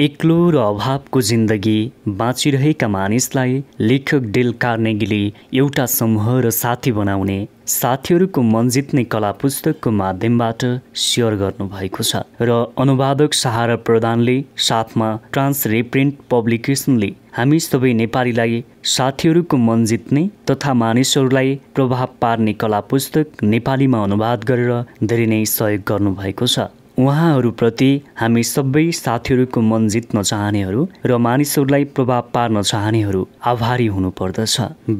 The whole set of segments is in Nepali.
एक्लो र अभावको जिन्दगी बाँचिरहेका मानिसलाई लेखक डेल कार्नेगीले एउटा समूह र साथी बनाउने साथीहरूको मन जित्ने कला पुस्तकको माध्यमबाट सेयर गर्नुभएको छ र अनुवादक सहारा प्रधानले साथमा ट्रान्स रिप्रिन्ट पब्लिकेसनले हामी सबै नेपालीलाई साथीहरूको मन जित्ने तथा मानिसहरूलाई प्रभाव पार्ने कला पुस्तक नेपालीमा अनुवाद गरेर धेरै नै सहयोग गर्नुभएको छ। उहाँहरूप्रति हामी सबै साथीहरूको मन जित्न चाहनेहरू र मानिसहरूलाई प्रभाव पार्न चाहनेहरू आभारी हुनुपर्दछ।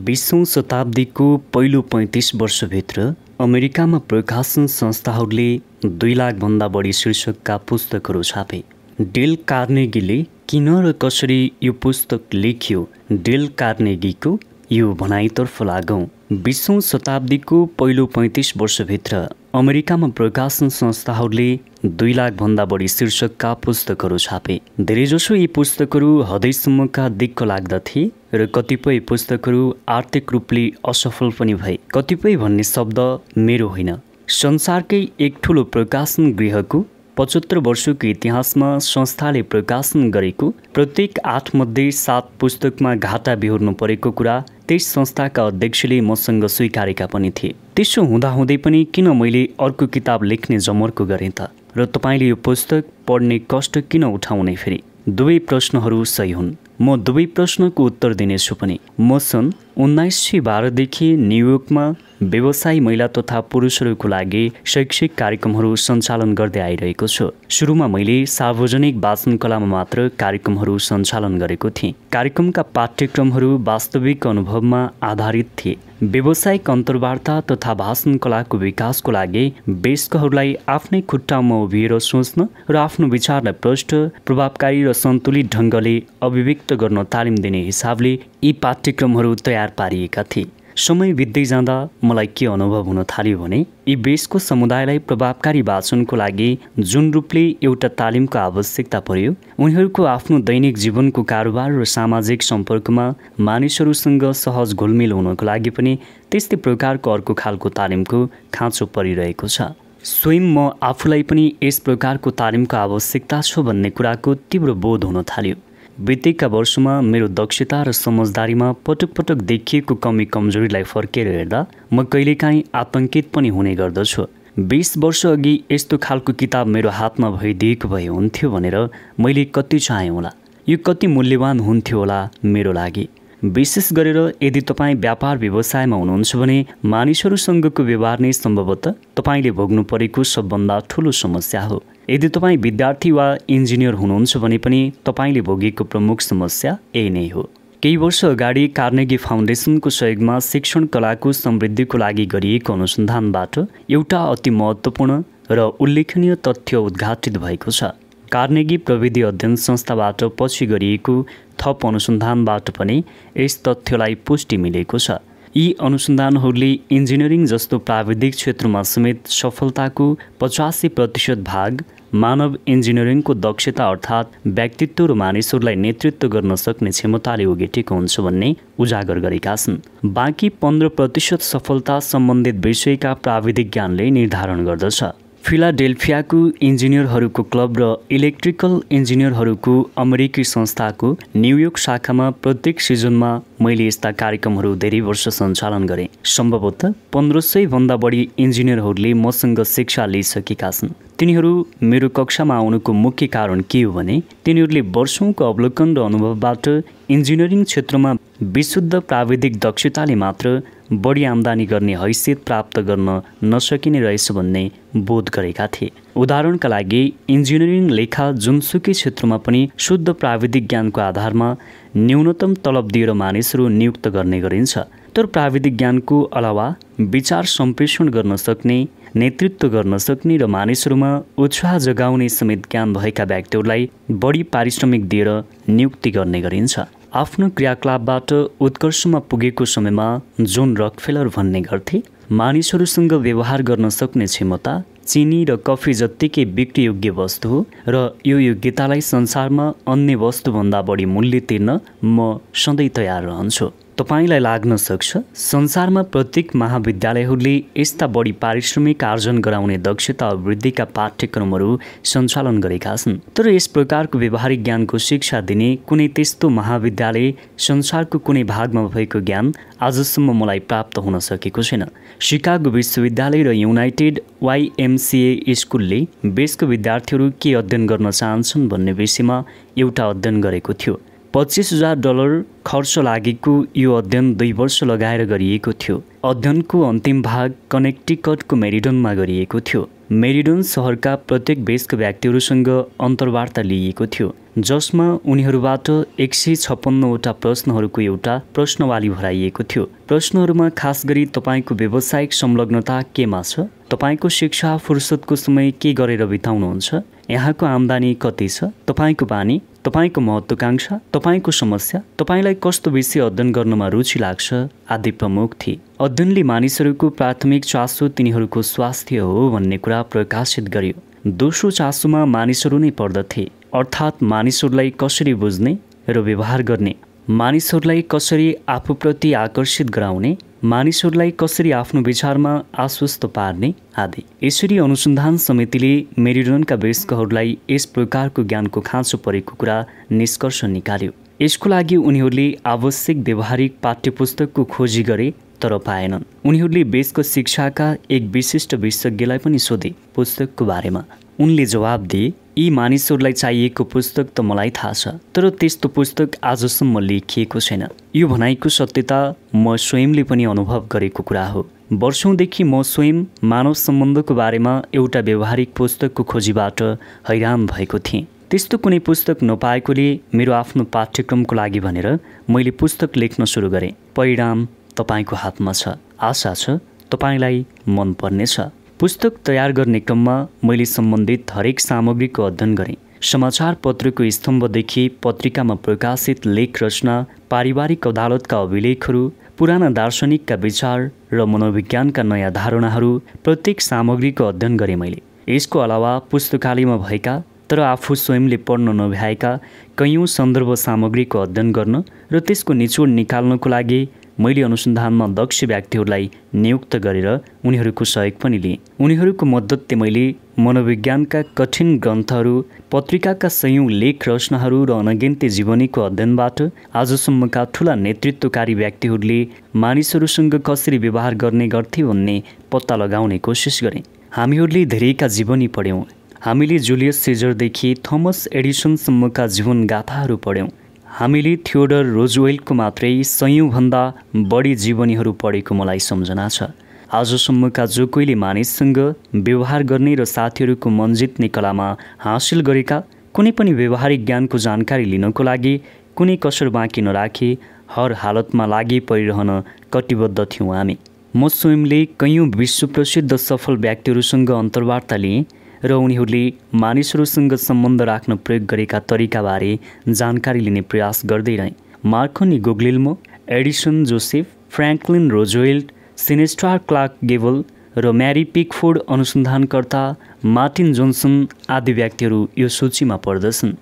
बिसौँ शताब्दीको पहिलो पैँतिस वर्षभित्र अमेरिकामा प्रकाशन संस्थाहरूले दुई लाखभन्दा बढी शीर्षकका पुस्तकहरू छापे। डेल कार्नेगीले किन र कसरी यो पुस्तक लेखियो? डेल कार्नेगीको यो भनाइतर्फ लागौँ। बिसौँ शताब्दीको पहिलो पैँतिस वर्षभित्र अमेरिकामा प्रकाशन संस्थाहरूले दुई लाखभन्दा बढी शीर्षकका पुस्तकहरू छापे। धेरैजसो यी पुस्तकहरू हदैसम्मका दिक्क लाग्दथे र कतिपय पुस्तकहरू आर्थिक रूपले असफल पनि भए। कतिपय भन्ने शब्द मेरो होइन। संसारकै एक ठुलो प्रकाशन गृहको पचहत्तर वर्षको इतिहासमा संस्थाले प्रकाशन गरेको प्रत्येक आठमध्ये सात पुस्तकमा घाटा बिहोर्नु परेको कुरा त्यस संस्थाका अध्यक्षले मसँग स्वीकारेका पनि थिए। त्यसो हुँदाहुँदै पनि किन मैले अर्को किताब लेख्ने जमर्को गरेँ त? र तपाईँले यो पुस्तक पढ्ने कष्ट किन उठाउने फेरि? दुवै प्रश्नहरू सही हुन्। म दुवै प्रश्नको उत्तर दिनेछु पनि। म सन् उन्नाइस सय बाह्रदेखि न्युयोर्कमा व्यवसायी महिला तथा पुरुषहरूको लागि शैक्षिक कार्यक्रमहरू सञ्चालन गर्दै आइरहेको छु। सुरुमा मैले सार्वजनिक वाचन कलामा मात्र कार्यक्रमहरू सञ्चालन गरेको थिएँ। कार्यक्रमका पाठ्यक्रमहरू वास्तविक अनुभवमा आधारित थिए। व्यावसायिक अन्तर्वार्ता तथा भाषण कलाको विकासको लागि वयस्कहरूलाई आफ्नै खुट्टामा उभिएर सोच्न र आफ्नो विचारलाई प्रष्ट प्रभावकारी र सन्तुलित ढङ्गले अभिव्यक्त गर्न तालिम दिने हिसाबले यी पाठ्यक्रमहरू तयार पारिएका थिए। समय बित्दै जाँदा मलाई के अनुभव हुन थाल्यो भने यी बेसको समुदायलाई प्रभावकारी वाचनको लागि जुन रूपले एउटा तालिमको आवश्यकता पर्यो उनीहरूको आफ्नो दैनिक जीवनको कारोबार र सामाजिक सम्पर्कमा मानिसहरूसँग सहज घुलमिल हुनको लागि पनि त्यस्तै प्रकारको अर्को खालको तालिमको खाँचो परिरहेको छ। स्वयं म आफूलाई पनि यस प्रकारको तालिमको आवश्यकता छ भन्ने कुराको तीव्र बोध हुन थाल्यो। बितेका वर्षमा मेरो दक्षता र समझदारीमा पटक पटक देखिएको कमी कमजोरीलाई फर्केर हेर्दा म कहिलेकाहीँ आतङ्कित पनि हुने गर्दछु। बिस वर्ष अघि यस्तो खालको किताब मेरो हातमा भइदिएको भए हुन्थ्यो भनेर मैले कति चाहेँ होला। यो कति मूल्यवान हुन्थ्यो होला मेरो लागि। विशेष गरेर यदि तपाईँ व्यापार व्यवसायमा हुनुहुन्छ भने मानिसहरूसँगको व्यवहार नै सम्भवतः तपाईँले भोग्नु परेको सबभन्दा ठुलो समस्या हो। यदि तपाईँ विद्यार्थी वा इन्जिनियर हुनुहुन्छ भने पनि तपाईँले भोगेको प्रमुख समस्या यही नै हो। केही वर्ष अगाडि कार्नेगी फाउन्डेसनको सहयोगमा शिक्षण कलाको समृद्धिको लागि गरिएको अनुसन्धानबाट एउटा अति महत्त्वपूर्ण र उल्लेखनीय तथ्य उद्घाटित भएको छ। कार्नेगी प्रविधि अध्ययन संस्थाबाट पछि गरिएको थप अनुसन्धानबाट पनि यस तथ्यलाई पुष्टि मिलेको छ। यी अनुसन्धानहरूले इन्जिनियरिङ जस्तो प्राविधिक क्षेत्रमा समेत सफलताको पचासी प्रतिशत भाग मानव इन्जिनियरिङको दक्षता अर्थात् व्यक्तित्व र मानिसहरूलाई नेतृत्व गर्न सक्ने क्षमताले उगेटेको हुन्छ भन्ने उजागर गरेका छन्। बाँकी पन्ध्र प्रतिशत सफलता सम्बन्धित विषयका प्राविधिक ज्ञानले निर्धारण गर्दछ। फिलाडेल्फियाको इन्जिनियरहरूको क्लब र इलेक्ट्रिकल इन्जिनियरहरूको अमेरिकी संस्थाको न्युयोर्क शाखामा प्रत्येक सिजनमा मैले यस्ता कार्यक्रमहरू धेरै वर्ष सञ्चालन गरेँ। सम्भवतः पन्ध्र सयभन्दा बढी इन्जिनियरहरूले मसँग शिक्षा लिइसकेका छन्। तिनीहरू मेरो कक्षामा आउनुको मुख्य कारण के हो भने तिनीहरूले वर्षौँको अवलोकन र अनुभवबाट इन्जिनियरिङ क्षेत्रमा विशुद्ध प्राविधिक दक्षताले मात्र बढी आम्दानी गर्ने हैसियत प्राप्त गर्न नसकिने रहेछ भन्ने बोध गरेका थिए। उदाहरणका लागि इन्जिनियरिङ लेखा जुनसुकै क्षेत्रमा पनि शुद्ध प्राविधिक ज्ञानको आधारमा न्यूनतम तलब दिएर मानिसहरू नियुक्त गर्ने गरिन्छ। तर प्राविधिक ज्ञानको अलावा विचार सम्प्रेषण गर्न सक्ने नेतृत्व गर्न सक्ने र मानिसहरूमा उत्साह जगाउने समेत ज्ञान भएका व्यक्तिहरूलाई बढी पारिश्रमिक दिएर नियुक्ति गर्ने गरिन्छ। आफ्नो क्रियाकलापबाट उत्कर्षमा पुगेको समयमा जोन रकफेलर भन्ने गर्थे मानिसहरूसँग व्यवहार गर्न सक्ने क्षमता चिनी र कफी जत्तिकै बिक्रीयोग्य वस्तु हो र यो योग्यतालाई संसारमा अन्य वस्तुभन्दा बढी मूल्य तिर्न म सधैँ तयार रहन्छु। तपाईँलाई लाग्न सक्छ संसारमा प्रत्येक महाविद्यालयहरूले यस्ता बढी पारिश्रमिक आर्जन गराउने दक्षता वृद्धिका पाठ्यक्रमहरू सञ्चालन गरेका छन्। तर यस प्रकारको व्यवहारिक ज्ञानको शिक्षा दिने कुनै त्यस्तो महाविद्यालय संसारको कुनै भागमा भएको ज्ञान आजसम्म मलाई प्राप्त हुन सकेको छैन। सिकागो विश्वविद्यालय र युनाइटेड वाइएमसिए स्कुलले बेसको विद्यार्थीहरू के अध्ययन गर्न चाहन्छन् भन्ने विषयमा एउटा अध्ययन गरेको थियो। पच्चिस हजार डलर खर्च लागेको यो अध्ययन दुई वर्ष लगाएर गरिएको थियो। अध्ययनको अन्तिम भाग कनेक्टिकटको मेरिडनमा गरिएको थियो। मेरिडन सहरका प्रत्येक बेसका व्यक्तिहरूसँग अन्तर्वार्ता लिइएको थियो जसमा उनीहरूबाट एक सय छप्पन्नवटा प्रश्नहरूको एउटा प्रश्नवाली भराइएको थियो। प्रश्नहरूमा खास गरी तपाईँको व्यावसायिक संलग्नता केमा छ? तपाईँको शिक्षा फुर्सदको समय के गरेर बिताउनुहुन्छ? यहाँको आम्दानी कति छ? तपाईँको बानी तपाईँको महत्त्वकाङ्क्षा तपाईँको समस्या तपाईँलाई कस्तो विषय अध्ययन गर्नमा रुचि लाग्छ आदि प्रमुख थिए। अध्ययनले मानिसहरूको प्राथमिक चासो तिनीहरूको स्वास्थ्य हो भन्ने कुरा प्रकाशित गर्यो। दोस्रो चासोमा मानिसहरू नै पर्दथे अर्थात् मानिसहरूलाई कसरी बुझ्ने र व्यवहार गर्ने मानिसहरूलाई कसरी आफूप्रति आकर्षित गराउने मानिसहरूलाई कसरी आफ्नो विचारमा आश्वस्त पार्ने आदि। यसरी अनुसन्धान समितिले मेरिडनका वयस्कहरूलाई यस प्रकारको ज्ञानको खाँचो परेको कुरा निष्कर्ष निकाल्यो। यसको लागि उनीहरूले आवश्यक व्यवहारिक पाठ्यपुस्तकको खोजी गरे तर पाएनन्। उनीहरूले बेसको शिक्षाका एक विशिष्ट विशेषज्ञलाई पनि सोधे पुस्तकको बारेमा। उनले जवाब दिए यी मानिसहरूलाई चाहिएको पुस्तक त मलाई थाहा छ तर त्यस्तो पुस्तक आजसम्म लेखिएको छैन। यो भनाइको सत्यता म स्वयंले पनि अनुभव गरेको कुरा हो। वर्षौँदेखि म स्वयं मानव सम्बन्धको बारेमा एउटा व्यवहारिक पुस्तकको खोजीबाट हैरान भएको थिएँ। त्यस्तो कुनै पुस्तक नपाएकोले मेरो आफ्नो पाठ्यक्रमको लागि भनेर मैले पुस्तक लेख्न सुरु गरेँ। परिणाम तपाईँको हातमा छ। आशा छ तपाईँलाई मनपर्नेछ। पुस्तक तयार गर्ने क्रममा मैले सम्बन्धित हरेक सामग्रीको अध्ययन गरेँ। समाचार पत्रको स्तम्भदेखि पत्रिकामा प्रकाशित लेख रचना पारिवारिक अदालतका अभिलेखहरू पुराना दार्शनिकका विचार र मनोविज्ञानका नयाँ धारणाहरू प्रत्येक सामग्रीको अध्ययन गरेँ मैले। यसको अलावा पुस्तकालयमा भएका तर आफू स्वयंले पढ्न नभ्याएका कैयौँ सन्दर्भ सामग्रीको अध्ययन गर्न र त्यसको निचोड निकाल्नको लागि मैले अनुसन्धानमा दक्ष व्यक्तिहरूलाई नियुक्त गरेर उनीहरूको सहयोग पनि लिएँ। उनीहरूको मद्दतले मैले मनोविज्ञानका कठिन ग्रन्थहरू पत्रिकाका सयौँ लेख रचनाहरू र अनगिन्ती जीवनीको अध्ययनबाट आजसम्मका ठुला नेतृत्वकारी व्यक्तिहरूले मानिसहरूसँग कसरी व्यवहार गर्ने गर्थे भन्ने पत्ता लगाउने कोसिस गरेँ। हामीहरूले धेरैका जीवनी पढ्यौँ। हामीले जुलियस सिजरदेखि थोमस एडिसनसम्मका जीवन गाथाहरू पढ्यौँ। हामीले थियोडर रोजवेलको मात्रै सयौँभन्दा बढी जीवनीहरू पढेको मलाई सम्झना छ। आजसम्मका जो कोहीले मानिससँग व्यवहार गर्ने र साथीहरूको मन जित्ने कलामा हासिल गरेका कुनै पनि व्यवहारिक ज्ञानको जानकारी लिनको लागि कुनै कसर बाँकी नराखी हर हालतमा लागि परिरहन कटिबद्ध थियौँ हामी। म स्वयंले कैयौँ विश्वप्रसिद्ध सफल व्यक्तिहरूसँग अन्तर्वार्ता लिएँ। र उनीहरूले मानिसहरूसँग सम्बन्ध राख्न प्रयोग गरेका तरिकाबारे जानकारी लिने प्रयास गर्दै रहे। Marconi Guglielmo Edison Joseph Franklin Roosevelt cine star Clark Gable र म्यारी पिकफोर्ड अनुसन्धानकर्ता मार्टिन जोन्सन आदि व्यक्तिहरू यो सूचीमा पर्दछन्।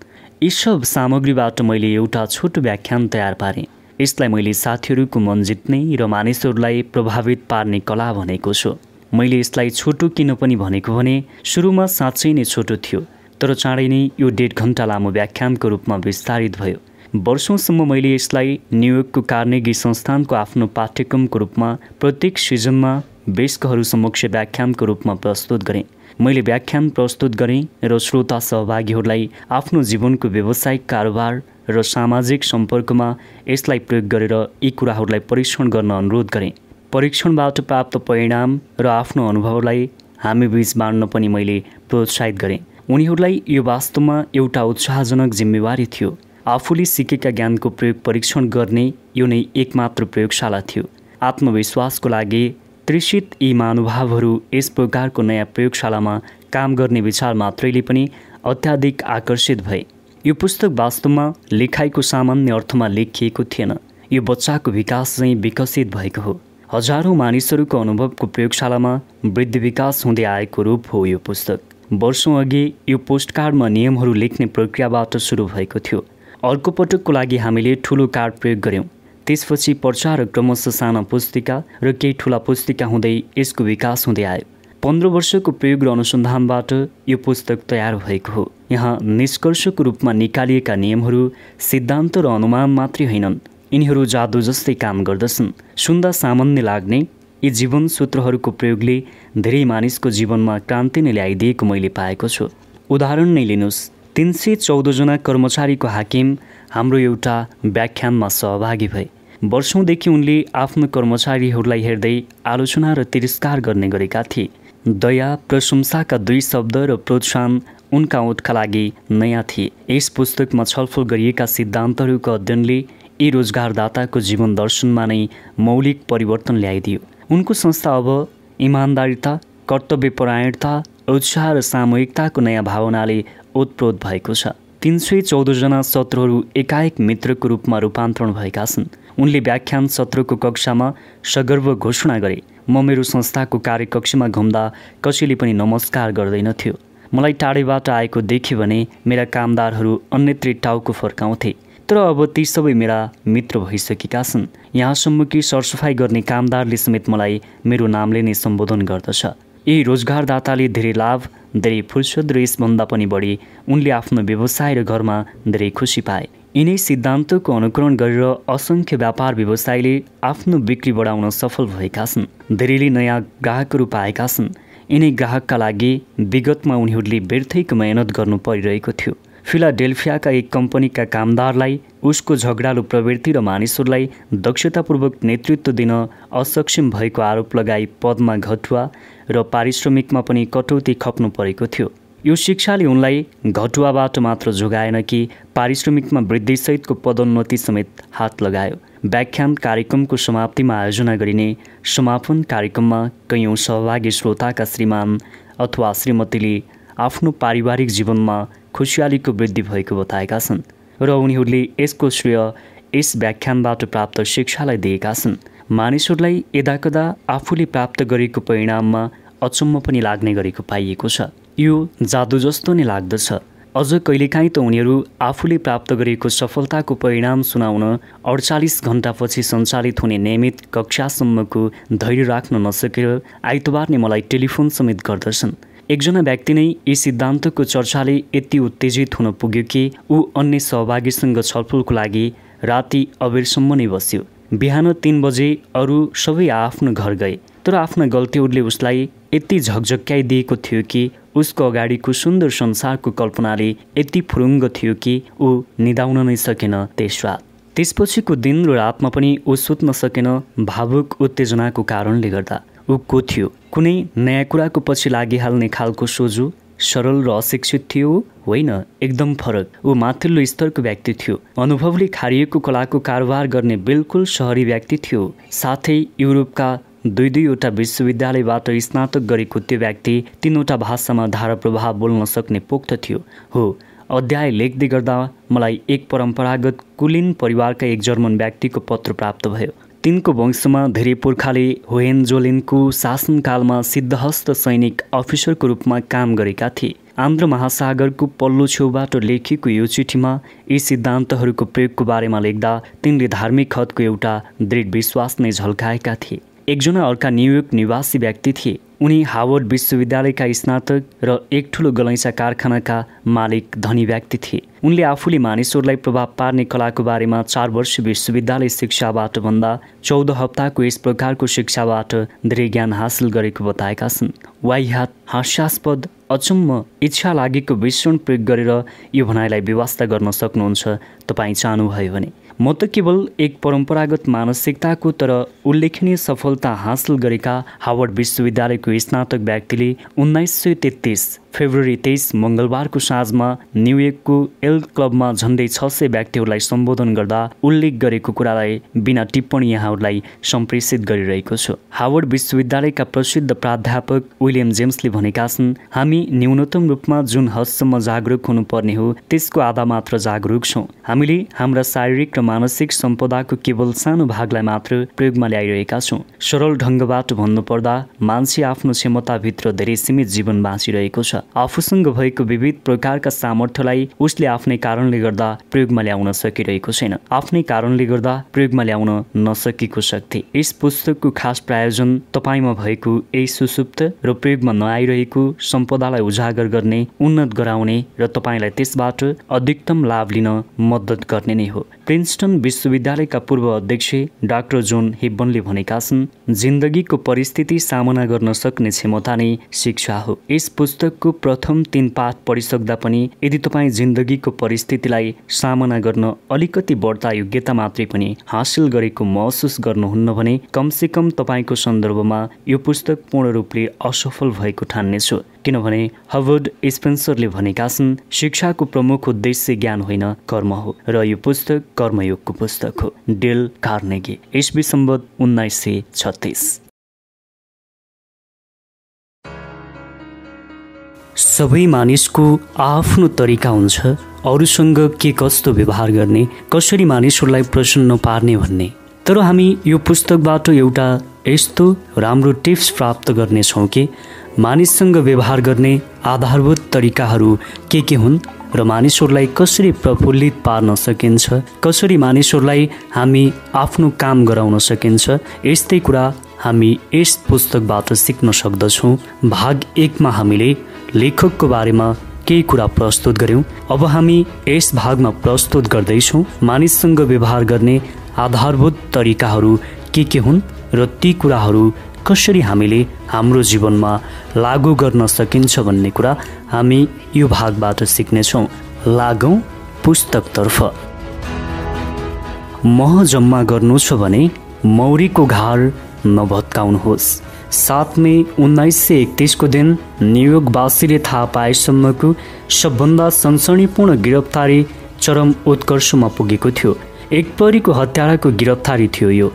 यी सब सामग्रीबाट मैले एउटा छोटो व्याख्यान तयार पारेँ। यसलाई मैले साथीहरूको मन जित्ने र मानिसहरूलाई प्रभावित पार्ने कला भनेको छु। मैले यसलाई छोटो किन पनि भनेको भने सुरुमा साँच्चै नै छोटो थियो तर चाँडै नै यो डेढ घन्टा लामो व्याख्यानको रूपमा विस्तारित भयो। वर्षौँसम्म मैले यसलाई न्युयोर्कको कार्नेगी संस्थानको आफ्नो पाठ्यक्रमको रूपमा प्रत्येक सिजनमा बेस्कहरू समक्ष व्याख्यानको रूपमा प्रस्तुत गरेँ। मैले व्याख्यान प्रस्तुत गरेँ र श्रोता सहभागीहरूलाई आफ्नो जीवनको व्यावसायिक कारोबार र सामाजिक सम्पर्कमा यसलाई प्रयोग गरेर यी कुराहरूलाई परीक्षण गर्न अनुरोध गरेँ। परीक्षणबाट प्राप्त परिणाम र आफ्नो अनुभवलाई हामी बिच बाँड्न पनि मैले प्रोत्साहित गरेँ। उनीहरूलाई यो वास्तवमा एउटा उत्साहजनक जिम्मेवारी थियो। आफूले सिकेका ज्ञानको प्रयोग परीक्षण गर्ने यो नै एकमात्र प्रयोगशाला थियो। आत्मविश्वासको लागि त्रिषित यी महानुभावहरू यस प्रकारको नयाँ प्रयोगशालामा काम गर्ने विचार मात्रैले पनि अत्याधिक आकर्षित भए। यो पुस्तक वास्तवमा लेखाइको सामान्य अर्थमा लेखिएको थिएन। यो बच्चाको विकास चाहिँ विकसित भएको हो। हजारौँ मानिसहरूको अनुभवको प्रयोगशालामा वृद्धि विकास हुँदै आएको रूप हो यो पुस्तक। वर्षौँ अघि यो पोस्टकार्डमा नियमहरू लेख्ने प्रक्रियाबाट सुरु भएको थियो। अर्को पटकको लागि हामीले ठुलो कार्ड प्रयोग गऱ्यौँ। त्यसपछि प्रचार क्रमशः साना पुस्तिका र केही ठुला पुस्तिका हुँदै यसको विकास हुँदै आयो। पन्ध्र वर्षको प्रयोग र अनुसन्धानबाट यो पुस्तक तयार भएको हो। यहाँ निष्कर्षको रूपमा निकालिएका नियमहरू सिद्धान्त र अनुमान मात्रै होइनन्। यिनीहरू जादु जस्तै काम गर्दछन्। सुन्दा सामान्य लाग्ने यी जीवन सूत्रहरूको प्रयोगले धेरै मानिसको जीवनमा क्रान्ति नै ल्याइदिएको मैले पाएको छु। उदाहरण नै लिनुहोस्। तिन सय चौधजना कर्मचारीको हाकिम हाम्रो एउटा व्याख्यानमा सहभागी भए। वर्षौँदेखि उनले आफ्नो कर्मचारीहरूलाई हेर्दै आलोचना र तिरस्कार गर्ने गरेका थिए। दया प्रशंसाका दुई शब्द र प्रोत्साहन उनका ओठका लागि नयाँ थिए। यस पुस्तकमा छलफल गरिएका सिद्धान्तहरूको अध्ययनले यी रोजगारदाताको जीवन दर्शनमा नै मौलिक परिवर्तन ल्याइदियो। उनको संस्था अब इमान्दारिता कर्तव्यपरायणता उत्साह र सामूहिकताको नयाँ भावनाले ओतप्रोत भएको छ। तिन सय चौधजना सत्रहरू एकाएक मित्रको रूपमा रूपान्तरण भएका छन्। उनले व्याख्यान सत्रको कक्षामा सगर्व घोषणा गरे म मेरो संस्थाको कार्यकक्षमा घुम्दा कसैले पनि नमस्कार गर्दैनथ्यो मलाई टाढेबाट आएको देख्यो भने मेरा कामदारहरू अन्यत्री टाउको फर्काउँथे। तर अब ती सबै मेरा मित्र भइसकेका छन्। यहाँसम्म कि सरसफाइ गर्ने कामदारले समेत मलाई मेरो नामले नै सम्बोधन गर्दछ। यही रोजगारदाताले धेरै लाभ धेरै फुर्सद र यसभन्दा पनि बढी उनले आफ्नो व्यवसाय र घरमा धेरै खुसी पाए। यिनै सिद्धान्तको अनुकरण गरेर असङ्ख्य व्यापार व्यवसायीले आफ्नो बिक्री बढाउन सफल भएका छन्। धेरैले नयाँ ग्राहकहरू पाएका छन्। यिनै ग्राहकका लागि विगतमा उनीहरूले व्यर्थैको मेहनत गर्नु परिरहेको थियो। फिलाडेल्फियाका एक कम्पनीका कामदारलाई उसको झगडालु प्रवृत्ति र मानिसहरूलाई दक्षतापूर्वक नेतृत्व दिन असक्षम भएको आरोप लगाई पदमा घटुवा र पारिश्रमिकमा पनि कटौती खप्नु परेको थियो। यो शिक्षाले उनलाई घटुवाबाट मात्र जोगाएन कि पारिश्रमिकमा वृद्धिसहितको पदोन्नति समेत हात लगायो। व्याख्यान कार्यक्रमको समाप्तिमा आयोजना गरिने समापन कार्यक्रममा कैयौँ सहभागी श्रोताका श्रीमान अथवा श्रीमतीले आफ्नो पारिवारिक जीवनमा खुसियालीको वृद्धि भएको बताएका छन् र उनीहरूले यसको श्रेय यस व्याख्यानबाट प्राप्त शिक्षालाई दिएका छन्। मानिसहरूलाई यदाकदा आफूले प्राप्त गरेको परिणाममा अचम्म पनि लाग्ने गरेको पाइएको छ। यो जादु जस्तो नै लाग्दछ। अझ कहिलेकाहीँ त उनीहरू आफूले प्राप्त गरेको सफलताको परिणाम सुनाउन अडचालिस घन्टापछि सञ्चालित हुने नियमित कक्षासम्मको धैर्य राख्न नसकेर आइतबार नै मलाई टेलिफोन समेत गर्दछन्। एकजना व्यक्ति नै यी सिद्धान्तको चर्चाले यति उत्तेजित हुन पुग्यो कि ऊ अन्य सहभागीसँग छलफलको लागि राति अबेरसम्म नै बस्यो। बिहान तिन बजे अरू सबै आफ्नो घर गए तर आफ्ना गल्तीहरूले उसलाई यति झकझक्याइदिएको थियो कि उसको अगाडिको सुन्दर संसारको कल्पनाले यति फुरुङ्ग थियो कि ऊ निदाउन नै सकेन त्यस रात। त्यसपछिको दिन र रातमा पनि ऊ सुत्न सकेन भावुक उत्तेजनाको कारणले गर्दा। ऊ को थियो। कुनै नयाँ कुराको पछि लागिहाल्ने खालको सोझो सरल र अशिक्षित थियो होइन एकदम फरक। ऊ माथिल्लो स्तरको व्यक्ति थियो। अनुभवले खारिएको कलाको कारोबार गर्ने बिल्कुल सहरी व्यक्ति थियो। साथै युरोपका दुई दुईवटा विश्वविद्यालयबाट स्नातक गरेको त्यो व्यक्ति तिनवटा भाषामा धारा प्रभाव बोल्न सक्ने पोख्त थियो। हो अध्याय लेख्दै गर्दा मलाई एक परम्परागत कुलिन परिवारका एक जर्मन व्यक्तिको पत्र प्राप्त भयो। तिनको वंशमा धेरै पुर्खाले होएनजोलिनको शासनकालमा सिद्धहस्त सैनिक अफिसरको रूपमा काम गरेका थिए। आन्ध्र महासागरको पल्लो छेउबाट लेखिएको यो चिठीमा यी सिद्धान्तहरूको प्रयोगको बारेमा लेख्दा तिनले धार्मिक हदको एउटा दृढ विश्वास नै झल्काएका थिए। एकजना अर्का न्युयोर्क निवासी व्यक्ति थिए। उनी हावर्ड विश्वविद्यालयका स्नातक र एक ठुलो गलैँचा कारखानाका मालिक धनी व्यक्ति थिए। उनले आफूले मानिसहरूलाई प्रभाव पार्ने कलाको बारेमा चार वर्ष विश्वविद्यालय शिक्षाबाट भन्दा चौध हप्ताको यस प्रकारको शिक्षाबाट धेरै ज्ञान हासिल गरेको बताएका छन्। वाइहात हास्यास्पद अचम्म इच्छा लागेको विश्रण प्रयोग गरेर यो भनाइलाई व्यवस्था गर्न सक्नुहुन्छ। तपाईँ चाहनुभयो भने। म त केवल एक परम्परागत मानसिकताको तर उल्लेखनीय सफलता हासिल गरेका हावर्ड विश्वविद्यालयको स्नातक व्यक्तिले उन्नाइस सय तेत्तिस फेब्रुअरी तेइस मङ्गलबारको साँझमा न्युयोर्कको एल क्लबमा झन्डै छ सय व्यक्तिहरूलाई सम्बोधन गर्दा उल्लेख गरेको कुरालाई बिना टिप्पणी यहाँहरूलाई सम्प्रेषित गरिरहेको छु। हावर्ड विश्वविद्यालयका प्रसिद्ध प्राध्यापक विलियम जेम्सले भनेका छन् हामी न्यूनतम रूपमा जुन हदसम्म जागरुक हुनुपर्ने हो त्यसको आधा मात्र जागरुक छौँ। हामीले हाम्रा शारीरिक र मानसिक सम्पदाको केवल सानो भागलाई मात्र प्रयोगमा ल्याइरहेका छौँ। सरल ढङ्गबाट भन्नुपर्दा मान्छे आफ्नो क्षमताभित्र धेरै सीमित जीवन बाँचिरहेको छ। आफूसँग भएको विविध प्रकारका सामर्थ्यलाई उसले आफ्नै कारणले गर्दा प्रयोगमा ल्याउन सकिरहेको छैन। आफ्नै कारणले गर्दा प्रयोगमा ल्याउन नसकेको शक्ति। यस पुस्तकको खास प्रायोजन तपाईँमा भएको यही सुसुप्त र प्रयोगमा नआइरहेको सम्पदालाई उजागर गर्ने उन्नत गराउने र तपाईँलाई त्यसबाट अधिकतम लाभ लिन मद्दत गर्ने नै हो। प्रिन्सटन विश्वविद्यालयका पूर्व अध्यक्ष डाक्टर जोन हिब्बनले भनेका छन् जिन्दगीको परिस्थिति सामना गर्न सक्ने क्षमता नै शिक्षा हो। यस पुस्तकको प्रथम तीन पाठ पढिसक्दा पनि यदि तपाईँ जिन्दगीको परिस्थितिलाई सामना गर्न अलिकति बढ्ता योग्यता मात्रै पनि हासिल गरेको महसुस गर्नुहुन्न भने कमसेकम तपाईँको सन्दर्भमा यो पुस्तक पूर्ण रूपले असफल भएको ठान्नेछु। किनभने हवर्ड स्पेन्सरले भनेका छन् शिक्षाको प्रमुख उद्देश्य ज्ञान होइन कर्म हो र यो पुस्तक कर्मयोगको पुस्तक हो। डेल कार्नेगी इस्वी सम्बत उन्नाइस सय छत्तिस। सबै मानिसको आफ्नो तरिका हुन्छ। अरूसँग के कस्तो व्यवहार गर्ने कसरी मानिसहरूलाई प्रसन्न पार्ने भन्ने। तर हामी यो पुस्तकबाट एउटा यस्तो राम्रो टिप्स प्राप्त गर्नेछौँ कि मानिससँग व्यवहार गर्ने आधारभूत तरिकाहरू के के हुन् र मानिसहरूलाई कसरी प्रफुल्लित पार्न सकिन्छ कसरी मानिसहरूलाई हामी आफ्नो काम गराउन सकिन्छ यस्तै कुरा हामी यस पुस्तकबाट सिक्न सक्दछौँ। भाग एकमा हामीले लेखकको बारेमा केही कुरा प्रस्तुत गऱ्यौँ अब हामी यस भागमा प्रस्तुत गर्दैछौँ मानिससँग व्यवहार गर्ने आधारभूत तरिकाहरू के के हुन् र ती कुराहरू कसरी हामीले हाम्रो जीवनमा लागू गर्न सकिन्छ भन्ने कुरा हामी यो भागबाट सिक्नेछौँ। लागौँ पुस्तकतर्फ। मह जम्मा गर्नु छ भने मौरीको घार नभत्काउनुहोस्। सात मे उन्नाइस सय एकतिसको दिन न्युयोर्कवासीले थाहा पाएसम्मको सबभन्दा सनसनीपूर्ण गिरफ्तारी चरम उत्कर्षमा पुगेको थियो। एक परीको हत्याराको गिरफ्तारी थियो यो।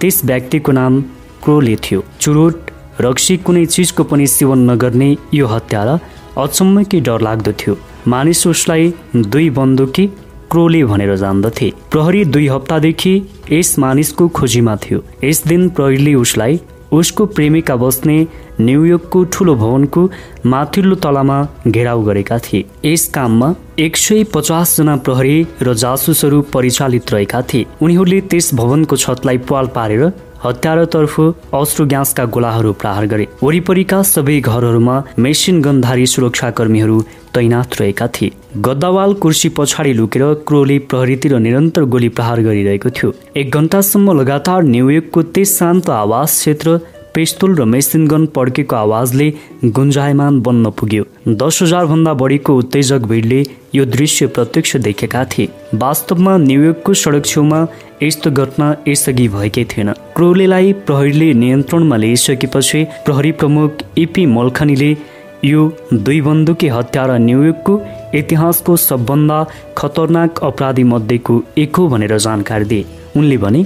त्यस व्यक्तिको नाम क्रोले थियो। चुरोट रक्सी कुनै चिजको पनि सेवन नगर्ने यो हत्यारा अचम्मकै डर लाग्दो थियो। मानिस उसलाई दुई बन्दुकी क्रोले भनेर जान्दथे। प्रहरी दुई हप्तादेखि यस मानिसको खोजीमा थियो। यस दिन प्रहरीले उसलाई उसको प्रेमिका बस्ने न्युयोर्कको ठुलो भवनको माथिल्लो तलामा घेराउ गरेका थिए। यस काममा एक सय पचासजना प्रहरी र जासुसहरू परिचालित रहेका थिए। उनीहरूले त्यस भवनको छतलाई पाल पारेर हत्यारातर्फ अश्रु ग्यासका गोलाहरू प्रहार गरे। वरिपरिका सबै घरहरूमा मेसिन गन्धारी सुरक्षाकर्मीहरू तैनात रहेका थिए। गद्दावाल कुर्सी पछाडि लुकेर क्रोले प्रहरीतिर निरन्तर गोली प्रहार गरिरहेको थियो। एक घन्टासम्म लगातार न्युयोर्कको त्यस शान्त आवास क्षेत्र पेस्तोल र मेसिन गन पड्केको आवाजले गुन्जायमान बन्न पुग्यो। दस भन्दा बढीको उत्तेजक भिडले यो दृश्य प्रत्यक्ष देखेका थिए। वास्तवमा न्युयोर्कको सडक छेउमा यस्तो घटना यसअघि भएकै थिएन। क्रोलेलाई प्रहरीले नियन्त्रणमा ल्याइसकेपछि प्रहरी प्रमुख इपी मल्खनीले यो दुई बन्दुकी हत्यारा न्युयोर्कको इतिहासको सबभन्दा खतरनाक अपराधी मध्येको एक हो भनेर जानकारी दिए। उनले भने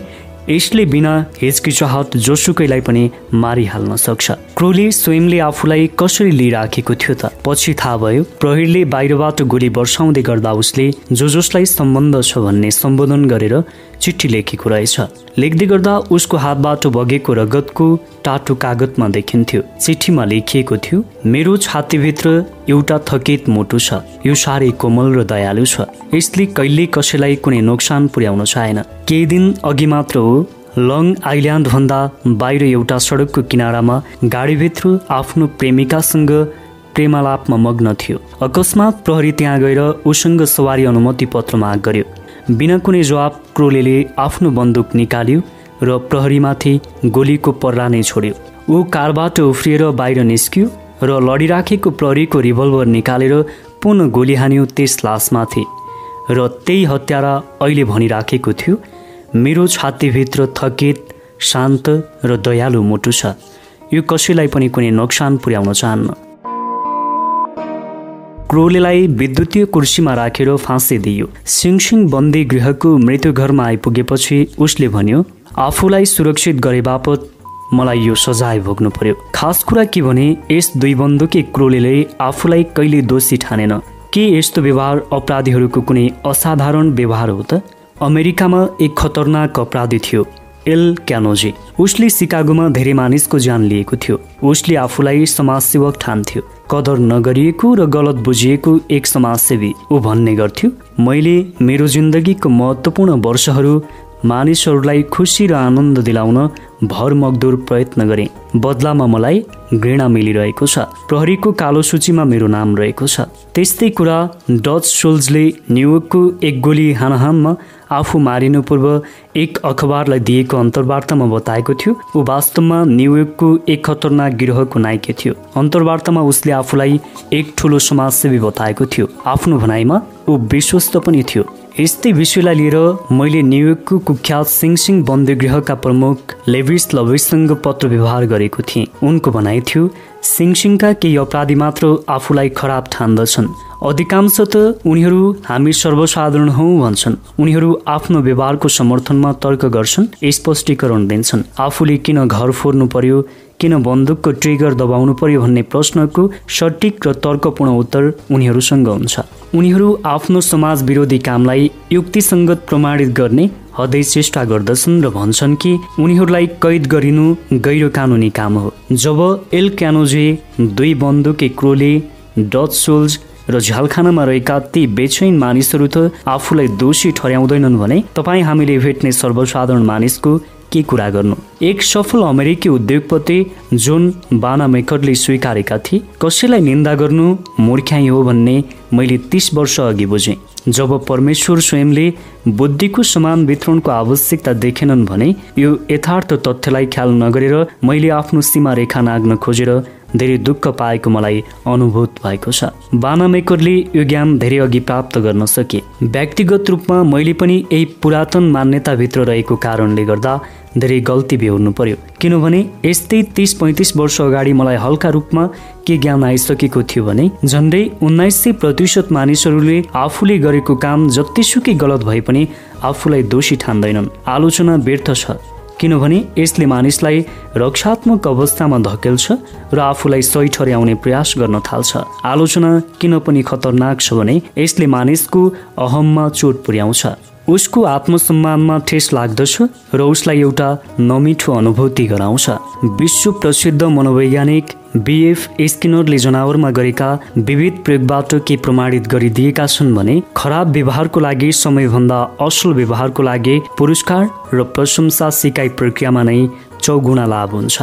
यसले बिना हिचकिचाहट जोसुकैलाई पनि मारिहाल्न सक्छ। क्रोले स्वयंले आफूलाई कसरी लिइराखेको थियो त? पछि थाहा भयो प्रहरीले बाहिरबाट गोली वर्षाउँदै गर्दा उसले जो जसलाई सम्बन्ध छ भन्ने सम्बोधन गरेर चिठी लेखेको रहेछ। लेख्दै गर्दा उसको हातबाट बगेको रगतको टाटो कागतमा देखिन्थ्यो। चिठीमा लेखिएको थियो मेरो छातीभित्र एउटा थकित मुटु छ। यो साह्रै कोमल र दयालु छ। यसले कहिल्यै कसैलाई कुनै नोक्सान पुर्याउन चाहेन। केही दिन अघि मात्र हो लङ आइल्यान्डभन्दा बाहिर एउटा सडकको किनारामा गाडीभित्र आफ्नो प्रेमिकासँग प्रेमालापमा मग्न थियो। अकस्मात प्रहरी त्यहाँ गएर उसँग सवारी अनुमति पत्र माग गर्यो। बिना कुनै जवाब क्रोले आफ्नो बन्दुक निकाल्यो र प्रहरीमाथि गोलीको पर्रा नै छोड्यो। ऊ कारबाट उफ्रिएर बाहिर निस्क्यो र लडिराखेको प्रहरीको रिभल्भर निकालेर पुनः गोली हान्यो त्यस लासमाथि। र त्यही हत्यारा अहिले भनिराखेको थियो मेरो छातीभित्र थकित शान्त र दयालु मुटु छ। यो कसैलाई पनि कुनै नोक्सान पुर्याउन चाहन्न। क्रोलेलाई विद्युतीय कुर्सीमा राखेर फाँसी दियो। सिङसिङ बन्दी गृहको मृत्यु घरमा आइपुगेपछि उसले भन्यो आफूलाई सुरक्षित गरे बापत मलाई यो सजाय भोग्नु पर्यो। खास कुरा के भने यस दुई बन्दुकी क्रोले आफूलाई कहिले दोषी ठानेन। के यस्तो व्यवहार अपराधीहरूको कुनै असाधारण व्यवहार हो त? अमेरिकामा एक खतरनाक अपराधी थियो एल क्यानोजी। उसले सिकागोमा धेरै मानिसको ज्यान लिएको थियो। उसले आफूलाई समाजसेवक ठान्थ्यो। कदर नगरिएको र गलत बुझिएको एक समाजसेवी ऊ भन्ने गर्थ्यो मैले मेरो जिन्दगीको महत्त्वपूर्ण वर्षहरू मानिसहरूलाई खुसी र आनन्द दिलाउन भरमगदुर प्रयत्न गरेँ। बदलामा मलाई घृणा मिलिरहेको छ। प्रहरीको कालो सूचीमा मेरो नाम रहेको छ। त्यस्तै कुरा डच सोल्जले न्युयोर्कको एक गोली हानहानमा आफू मारिनु पूर्व एक अखबारलाई दिएको अन्तर्वार्तामा बताएको थियो। ऊ वास्तवमा न्युयोर्कको एक खतरनाक गिरोहको नायिका थियो। अन्तर्वार्तामा उसले आफूलाई एक ठुलो समाजसेवी बताएको थियो। आफ्नो भनाइमा ऊ विश्वस्त पनि थियो। यस्तै विषयलाई लिएर मैले न्युयोर्कको कुख्यात सिङसिङ बन्दीगृहका प्रमुख लेभिस लभिससँग पत्र व्यवहार गरेको थिएँ। उनको भनाइ थियो सिङसिङका केही अपराधी मात्र आफूलाई खराब ठान्दछन्। अधिकांश त उनीहरू हामी सर्वसाधारण हौ भन्छन्। उनीहरू आफ्नो व्यवहारको समर्थनमा तर्क गर्छन् स्पष्टीकरण दिन्छन्। आफूले किन घर फोर्नु पर्यो किन बन्दुकको ट्रिगर दबाउनु पर्यो भन्ने प्रश्नको सटिक र तर्कपूर्ण उत्तर उनीहरूसँग हुन्छ। उनीहरू आफ्नो समाज विरोधी कामलाई युक्तिसङ्गत प्रमाणित गर्ने हदै चेष्टा गर्दछन् र भन्छन् कि उनीहरूलाई कैद गरिनु गैर कानुनी काम हो। जब एल क्यानोजे दुई बन्दुके क्रोले डच सोल्ज र झ्यालखानामा रहेका ती बेचैन मानिसहरू त आफूलाई दोषी ठर्याउँदैनन् भने तपाईँ हामीले भेट्ने सर्वसाधारण मानिसको के कुरा गर्नु? एक सफल अमेरिकी उद्योगपति जोन बाना मेकरले स्वीकारेका थिए कसैलाई निन्दा गर्नु मूर्ख्याई हो भन्ने मैले तिस वर्ष अघि बुझेँ। जब परमेश्वर स्वयंले बुद्धिको समान वितरणको आवश्यकता देखेनन् भने यो यथार्थ तथ्यलाई ख्याल नगरेर मैले आफ्नो सीमा रेखा नाग्न खोजेर धेरै दुःख पाएको मलाई अनुभूत भएको छ। बाना मेकरले यो ज्ञान धेरै अघि प्राप्त गर्न सके। व्यक्तिगत रूपमा मैले पनि यही पुरातन मान्यताभित्र रहेको कारणले गर्दा धेरै गल्ती बेहोर्नु पर्यो। किनभने यस्तै तिस पैँतिस वर्ष अगाडि मलाई हल्का रूपमा के ज्ञान आइसकेको थियो भने झन्डै उन्नाइस सय प्रतिशत मानिसहरूले आफूले गरेको काम जतिसुकै गलत भए पनि आफूलाई दोषी ठान्दैनन्। आलोचना व्यर्थ छ। किनभने यसले मानिसलाई रक्षात्मक अवस्थामा धकेल्छ र आफूलाई सही ठर्याउने प्रयास गर्न थाल्छ। आलोचना किन पनि खतरनाक छ भने यसले मानिसको अहममा चोट पुर्याउँछ। उसको आत्मसम्मानमा ठेस लाग्दछ र उसलाई एउटा नमिठो अनुभूति गराउँछ। विश्व प्रसिद्ध मनोवैज्ञानिक बिएफ स्किनरले जनावरमा गरेका विविध प्रयोगबाट के प्रमाणित गरिदिएका छन् भने खराब व्यवहारको लागि समयभन्दा असल व्यवहारको लागि पुरस्कार र प्रशंसा सिकाइ प्रक्रियामा नै चौगुणा लाभ हुन्छ।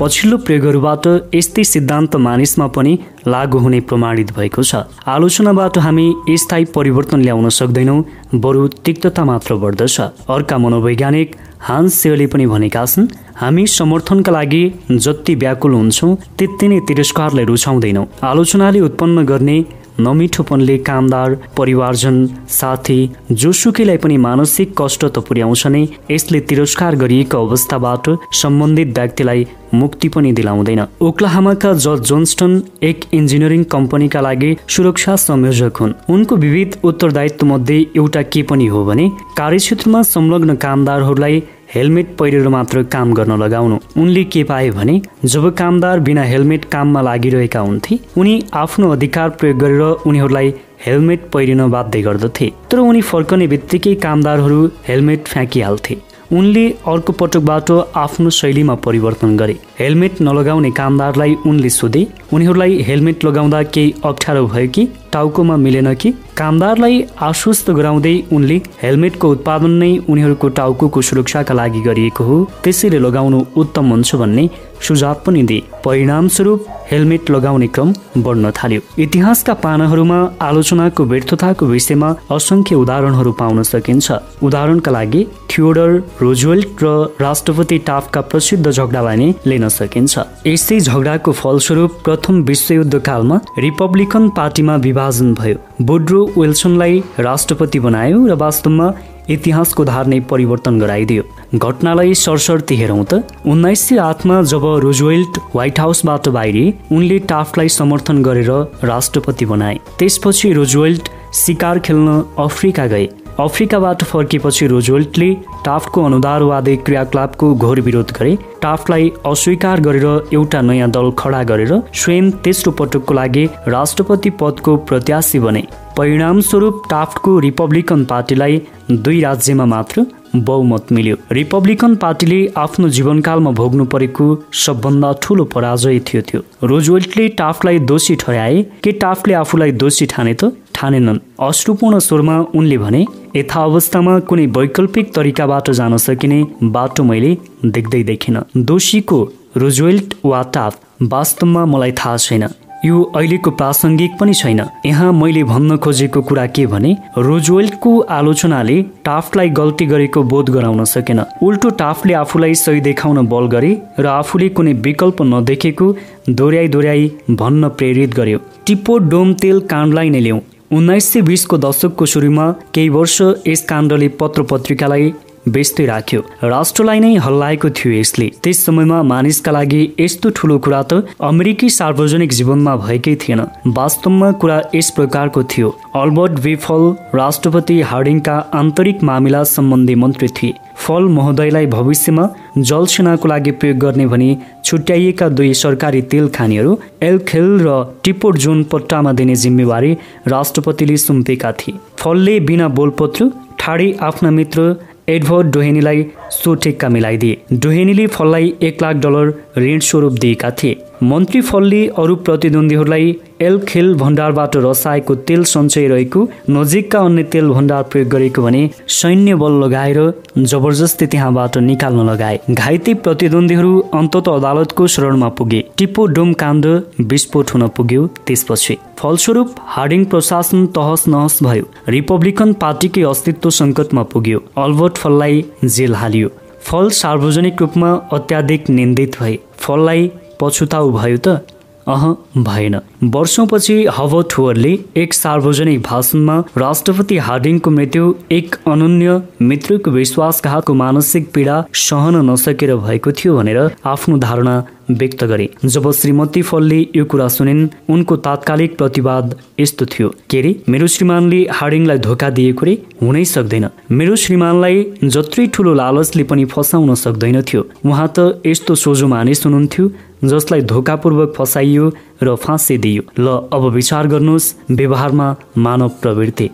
पछिल्लो प्रयोगहरूबाट यस्तै सिद्धान्त मानिसमा पनि लागू हुने प्रमाणित भएको छ। आलोचनाबाट हामी स्थायी परिवर्तन ल्याउन सक्दैनौँ बरु तिक्तता मात्र बढ्दछ। अर्का मनोवैज्ञानिक हान्स सेवले पनि भनेका छन् हामी समर्थनका लागि जति व्याकुल हुन्छौँ त्यति नै तिरस्कारलाई रुचाउँदैनौँ। आलोचनाले उत्पन्न गर्ने नमिठोपनले कामदार परिवारजन साथी जोसुकैलाई पनि मानसिक कष्ट त पुर्याउँछ नै यसले तिरस्कार गरिएको अवस्थाबाट सम्बन्धित व्यक्तिलाई मुक्ति पनि दिलाउँदैन। ओक्लाहामाका जज जोन्स्टन एक इन्जिनियरिङ कम्पनीका लागि सुरक्षा संयोजक हुन्। उनको विविध उत्तरदायित्व मध्ये एउटा के पनि हो भने कार्यक्षेत्रमा संलग्न कामदारहरूलाई हेलमेट पहिरेर मात्र काम गर्न लगाउनु। उनले के पाए भने जब कामदार बिना हेलमेट काममा लागिरहेका हुन्थे उनी आफ्नो अधिकार प्रयोग गरेर उनीहरूलाई हेलमेट पहिरिन बाध्य गर्दथे। तर उनी फर्कने बित्तिकै कामदारहरू हेलमेट फ्याँकिहाल्थे। उनले अर्को पटकबाट आफ्नो शैलीमा परिवर्तन गरे। हेलमेट नलगाउने कामदारलाई उनले सोधे। उनीहरूलाई हेलमेट लगाउँदा केही अप्ठ्यारो भयो कि? टाउकोमा मिलेन कि? कामदारलाई आश्वस्त गराउँदै उनले हेलमेटको उत्पादन नै उनीहरूको टाउको सुरक्षाका लागि गरिएको हो। त्यसैले लगाउनु उत्तम हुन्छ भन्ने सुझाव पनि दिए। परिणामस्वरूप हेलमेट लगाउने क्रम बढ्न थाल्यो। इतिहासका पानाहरूमा आलोचनाको व्यर्थताको विषयमा असङ्ख्य उदाहरणहरू पाउन सकिन्छ। उदाहरणका लागि थियोडर रोजवेल्ट र राष्ट्रपति टाफका प्रसिद्ध झगडालाई नै लिन सकिन्छ। यस्तै झगडाको फलस्वरूप प्रथम विश्वयुद्ध कालमा रिपब्लिकन पार्टीमा विभाजन भयो। बुड्रो विल्सनलाई राष्ट्रपति बनायो र वास्तवमा इतिहासको धार नै परिवर्तन गराइदियो। घटनालाई सरसर्ती हेरौँ त। उन्नाइस सय आठमा जब रोजवेल्ट व्हाइट हाउसबाट बाहिरिए उनले टाफ्टलाई समर्थन गरेर राष्ट्रपति बनाए। त्यसपछि रोजवेल्ट सिकार खेल्न अफ्रिका गए। अफ्रिकाबाट फर्केपछि रोजवेल्टले टाफ्टको अनुदारवादी क्रियाकलापको घोर विरोध गरे। टाफ्टलाई अस्वीकार गरेर एउटा नयाँ दल खडा गरेर स्वयं तेस्रो पटकको लागि राष्ट्रपति पदको प्रत्याशी बने। परिणामस्वरूप टाफ्टको रिपब्लिकन पार्टीलाई दुई राज्यमा मात्र बहुमत मिल्यो। रिपब्लिकन पार्टीले आफ्नो जीवनकालमा भोग्नु परेको सबभन्दा ठुलो पराजय थियो त्यो। रोजवेल्टले टाफ्टलाई दोषी ठहराए के टाफ्टले आफूलाई दोषी ठाने त ठानेनन्। अश्रुपूर्ण स्वरमा उनले भने यथा अवस्थामा कुनै वैकल्पिक तरिकाबाट जान सकिने बाटो मैले देख्दै देखिन। दोषीको रोजवेल्ट वा टाफ वास्तवमा मलाई थाहा छैन। यो अहिलेको प्रासङ्गिक पनि छैन। यहाँ मैले भन्न खोजेको कुरा के भने रोजवेल्टको आलोचनाले टाफ्टलाई गल्ती गरेको बोध गराउन सकेन। उल्टो टाफले आफूलाई सही देखाउन बल गरे र आफूले कुनै विकल्प नदेखेको दोहोऱ्याइ दोहोऱ्याइ भन्न प्रेरित गर्यो। टिप्पो डोम तेल काण्डलाई नै ल्याउँ। उन्नाइस सय बिसको दशकको सुरुमा केही वर्ष यस काण्डले पत्र पत्रिकालाई बेच्दै राख्यो। राष्ट्रलाई नै हल्लाएको थियो यसले। त्यस समयमा मानिसका लागि यस्तो ठुलो कुरा त अमेरिकी सार्वजनिक जीवनमा भएकै थिएन। वास्तवमा कुरा यस प्रकारको थियो। अल्बर्ट विफल राष्ट्रपति हार्डिङका आन्तरिक मामिला सम्बन्धी मन्त्री थिए। फल महोदयलाई भविष्यमा जलसेनाको लागि प्रयोग गर्ने भनी छुट्याइएका दुई सरकारी तेल खानीहरू एलखेल र टिपोट जोन पट्टामा दिने जिम्मेवारी राष्ट्रपतिले सुम्पेका थिए। फलले बिना बोलपत्र ठाडी आफ्ना मित्र एडभर्ड डोहेनीलाई सो ठेक्का मिलाइदिए। डोहेनीले फललाई एक लाख डलर ऋण स्वरूप दिएका थिए। मन्त्री फलले अरू प्रतिद्वन्दीहरूलाई एल खेल भण्डारबाट रसाएको तेल सञ्चय रहेको नजिकका अन्य तेल भण्डार प्रयोग गरेको भने सैन्य बल लगाएर जबरजस्ती त्यहाँबाट निकाल्न लगाए। घाइते प्रतिद्वन्दीहरू अन्तत अदालतको शरणमा पुगे। टिप्पो डोम काण्ड विस्फोट हुन पुग्यो त्यसपछि। फलस्वरूप हार्डिङ प्रशासन तहस नहस भयो। रिपब्लिकन पार्टीकै अस्तित्व सङ्कटमा पुग्यो। अल्बर्ट फललाई जेल हालियो। फल सार्वजनिक रूपमा अत्याधिक निन्दित भए। फललाई पछुताउ भयो त? अह भएन। वर्षौँपछि हव ठुवरले एक सार्वजनिक भाषणमा राष्ट्रपति हार्डिङको मृत्यु एक अनन्य मित्रको विश्वासघातको मानसिक पीडा सहन नसकेर भएको थियो भनेर आफ्नो धारणा व्यक्त गरे। जब श्रीमती फलले यो कुरा सुनिन् उनको तात्कालिक प्रतिवाद यस्तो थियो। के अरे मेरो श्रीमानले हार्डिङलाई धोका दिएको रे हुनै सक्दैन। मेरो श्रीमानलाई जत्रै ठुलो लालचले पनि फसाउन सक्दैन थियो। उहाँ त यस्तो सोझो मानिस हुनुहुन्थ्यो। जसलाई धोकापूर्वक फसाइयो र फाँसी दियो। ल अब विचार गर्नुहोस् व्यवहारमा मानव प्रवृत्ति।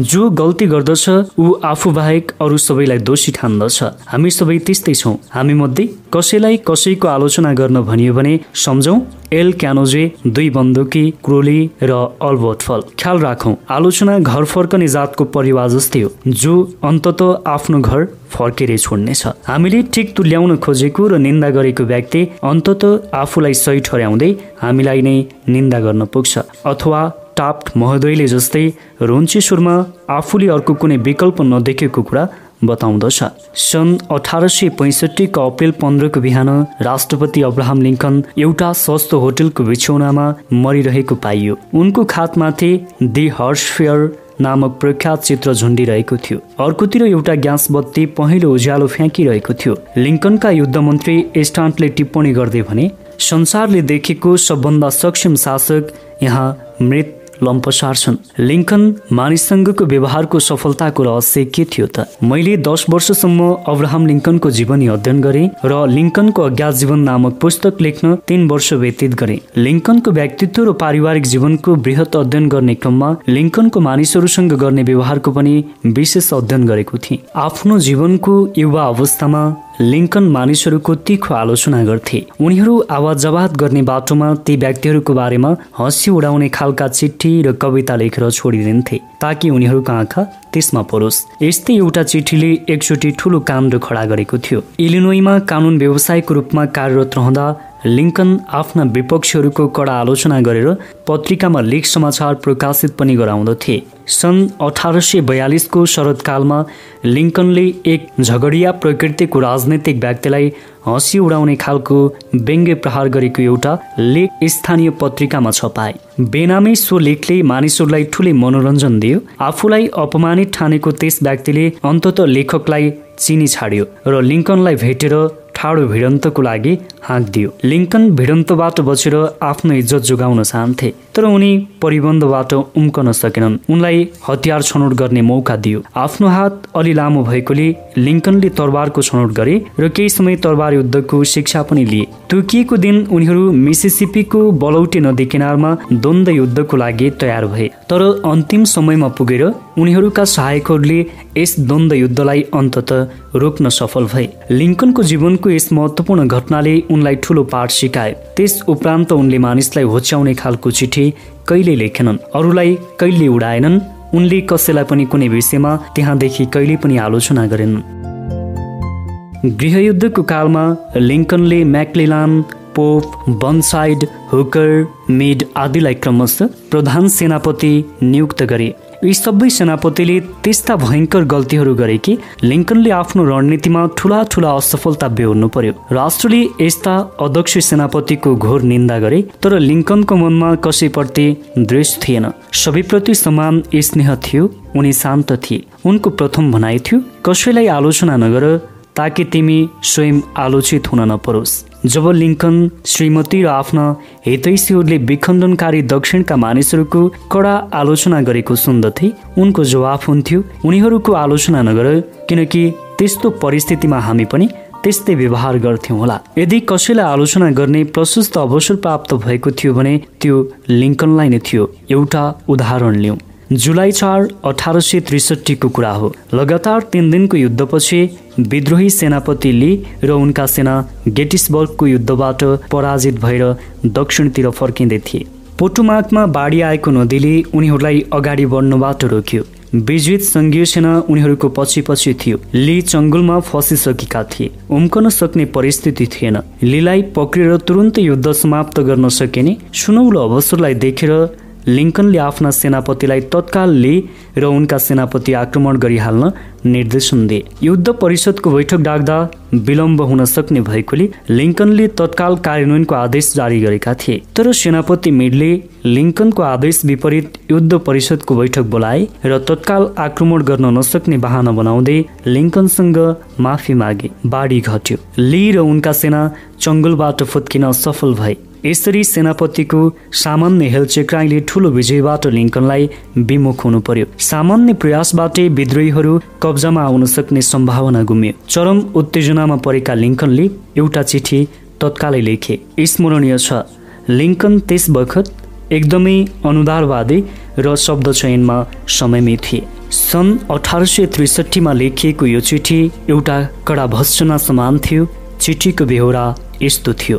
जो गल्ती गर्दछ ऊ आफू बाहेक अरू सबैलाई दोषी ठान्दछ। हामी सबै त्यस्तै छौँ। हामी मध्ये कसैलाई कसैको आलोचना गर्न भनियो भने सम्झौ एल क्यानोजे दुई बन्दुकी क्रोली र अल्बर्ट फल। ख्याल राखौँ आलोचना घर फर्कने जातको परिवार जस्तै हो जो अन्तत आफ्नो घर फर्केर छोड्नेछ। हामीले ठिक तुल्याउन खोजेको र निन्दा गरेको व्यक्ति अन्तत आफूलाई सही ठहर्याउँदै हामीलाई नै निन्दा गर्न पुग्छ। अथवा टाप्ट महोदयले जस्तै रोन्चे सुरमा आफूले अर्को कुनै विकल्प नदेखेको कुरा बताउँदछ। सन् अठार सय पैँसठीको अप्रेल पन्ध्रको बिहान राष्ट्रपति अब्राहम लिङ्कन एउटा सस्तो होटलको बिछौनामा मरिरहेको पाइयो। उनको खातमाथि दि हर्सफेयर नामक प्रख्यात चित्र झुन्डिरहेको थियो। अर्कोतिर एउटा ग्यास बत्ती पहिलो उज्यालो फ्याँकिरहेको थियो। लिङ्कनका युद्ध मन्त्री एस्टान्टले टिप्पणी गर्दै भने संसारले देखेको सबभन्दा सक्षम शासक यहाँ मृत लम्पसार छन् लिङ्कन मानिससँगको व्यवहारको सफलताको रहस्य के थियो त? मैले दस वर्षसम्म अब्राहम लिङ्कनको जीवनी अध्ययन गरेँ र लिङ्कनको अज्ञात जीवन नामक पुस्तक लेख्न तीन वर्ष व्यतीत गरेँ। लिङ्कनको व्यक्तित्व र पारिवारिक जीवनको वृहत अध्ययन गर्ने क्रममा लिङ्कनको मानिसहरूसँग गर्ने व्यवहारको पनि विशेष अध्ययन गरेको थिएँ। आफ्नो जीवनको युवा अवस्थामा लिङ्कन मानिसहरूको तिखो आलोचना गर्थे। उनीहरू आवाज जवाद गर्ने बाटोमा ती व्यक्तिहरूको बारेमा हँसी उडाउने खालका चिठी र कविता लेखेर छोडिदिन्थे ताकि उनीहरूको आँखा त्यसमा परोस्। यस्तै एउटा चिठीले एकचोटि ठुलो काण्ड खडा गरेको थियो। इलिनोईमा कानुन व्यवसायको रूपमा कार्यरत रहँदा लिङ्कन आफ्ना विपक्षीहरूको कडा आलोचना गरेर पत्रिकामा लेख समाचार प्रकाशित पनि गराउँदथे। सन् अठार सय बयालिसको शरदकालमा लिङ्कनले एक झगडिया प्रकृतिको राजनैतिक व्यक्तिलाई हँसी उडाउने खालको व्यङ्ग्य प्रहार गरेको एउटा लेख स्थानीय पत्रिकामा छपाए। बेनामी सो लेखले मानिसहरूलाई ठुलै मनोरञ्जन दियो। आफूलाई अपमानित ठानेको त्यस व्यक्तिले अन्तत लेखकलाई चिनी छाड्यो र लिङ्कनलाई भेटेर ठाडो भिडन्तको लागि हाँक दियो। लिङ्कन भिडन्तबाट बचेर आफ्नो इज्जत जोगाउन चाहन्थे तर उनी परिबन्धबाट उम्कन सकेनन्। उनलाई हतियार छनौट गर्ने मौका दियो। आफ्नो हात अलि लामो भएकोले लिङ्कनले तरबारको छनौट गरे र केही समय तरबार युद्धको शिक्षा पनि लिए। तोकिएको दिन उनीहरू मिसिसिपीको बलौटे नदी किनारमा द्वन्द युद्धको लागि तयार भए तर अन्तिम समयमा पुगेर उनीहरूका सहायकहरूले यस द्वन्द युद्धलाई अन्तत रोक्न सफल भए। लिङ्कनको जीवनको यस महत्त्वपूर्ण घटनाले उनलाई ठुलो पाठ सिकाए। त्यस उपरान्त उनले मानिसलाई होच्याउने खालको चिठी कहिले लेखेनन् अरूलाई कहिले उडाएनन् उनले कसैलाई पनि कुनै विषयमा त्यहाँदेखि कहिले पनि आलोचना गरेनन्। गृहयुद्धको कालमा लिङ्कनले McClellan Pope Burnside Hooker Meade आदिलाई क्रमशः प्रधान सेनापति नियुक्त गरे। यी सबै सेनापतिले त्यस्ता भयङ्कर गल्तीहरू गरे कि लिङ्कनले आफ्नो रणनीतिमा ठुला ठुला असफलता बेहोर्नु पर्यो। राष्ट्रले यस्ता अध्यक्ष सेनापतिको घोर निन्दा गरे तर लिङ्कनको मनमा कसैप्रति द्वेष थिएन। सबैप्रति समान स्नेह थियो उनी शान्त थिए। उनको प्रथम भनाइ थियो कसैलाई आलोचना नगर ताकि तिमी स्वयं आलोचित हुन नपरोस्। जब लिङ्कन श्रीमती र आफ्ना हितैषीहरूले विखण्डनकारी दक्षिणका मानिसहरूको कडा आलोचना गरेको सुन्दथे उनको जवाफ हुन्थ्यो उनीहरूको आलोचना नगर किनकि त्यस्तो परिस्थितिमा हामी पनि त्यस्तै व्यवहार गर्थ्यौँ होला। यदि कसैलाई आलोचना गर्ने प्रशस्त अवसर प्राप्त भएको थियो भने त्यो लिङ्कनलाई नै थियो। एउटा उदाहरण लिउँ जुलाई चार अठार सय त्रिसठीको कुरा हो। लगातार तिन दिनको युद्धपछि विद्रोही सेनापति ली र उनका सेना गेटिसबर्गको युद्धबाट पराजित भएर दक्षिणतिर फर्किँदै थिए। पोटुमाकमा बाढी आएको नदीले उनीहरूलाई अगाडि बढ्नबाट रोक्यो। विजित सङ्घीय सेना उनीहरूको पछि पछि थियो। ली चङ्गुलमा फसिसकेका थिए। उम्कन सक्ने परिस्थिति थिएन। लीलाई पक्रिएर तुरन्तै युद्ध समाप्त गर्न सकिने। सुनौलो अवसरलाई देखेर लिङ्कनले आफ्ना सेनापतिलाई तत्काल लिए र उनका सेनापति आक्रमण गरिहाल्न निर्देशन दिए। युद्ध परिषदको बैठक डाक्दा विलम्ब हुन सक्ने भएकोले लिङ्कनले तत्काल कार्यान्वयनको आदेश जारी गरेका थिए। तर सेनापति मिडले लिङ्कनको आदेश विपरीत युद्ध परिषदको बैठक बोलाए र तत्काल आक्रमण गर्न नसक्ने बाहना बनाउँदै लिङ्कनसँग माफी मागे। बाढी घट्यो। ली र उनका सेना चङ्गुलबाट फुत्किन सफल भए। यसरी सेनापतिको सामान्य हेलचेक्राइले ठुलो विजयबाट लिङ्कनलाई विमुख हुनु पर्यो सामान्य प्रयासबाटै विद्रोहीहरू कब्जामा आउन सक्ने सम्भावना गुम्यो। चरम उत्तेजनामा परेका लिङ्कनले एउटा चिठी तत्कालै लेखे। स्मरणीय छ लिङ्कन त्यस बखत एकदमै अनुदारवादी र शब्द चयनमा समयमै थिए। सन् अठार सय त्रिसठीमा लेखिएको यो चिठी एउटा कडा भत्सना समान थियो चिठीको बेहोरा यस्तो थियो।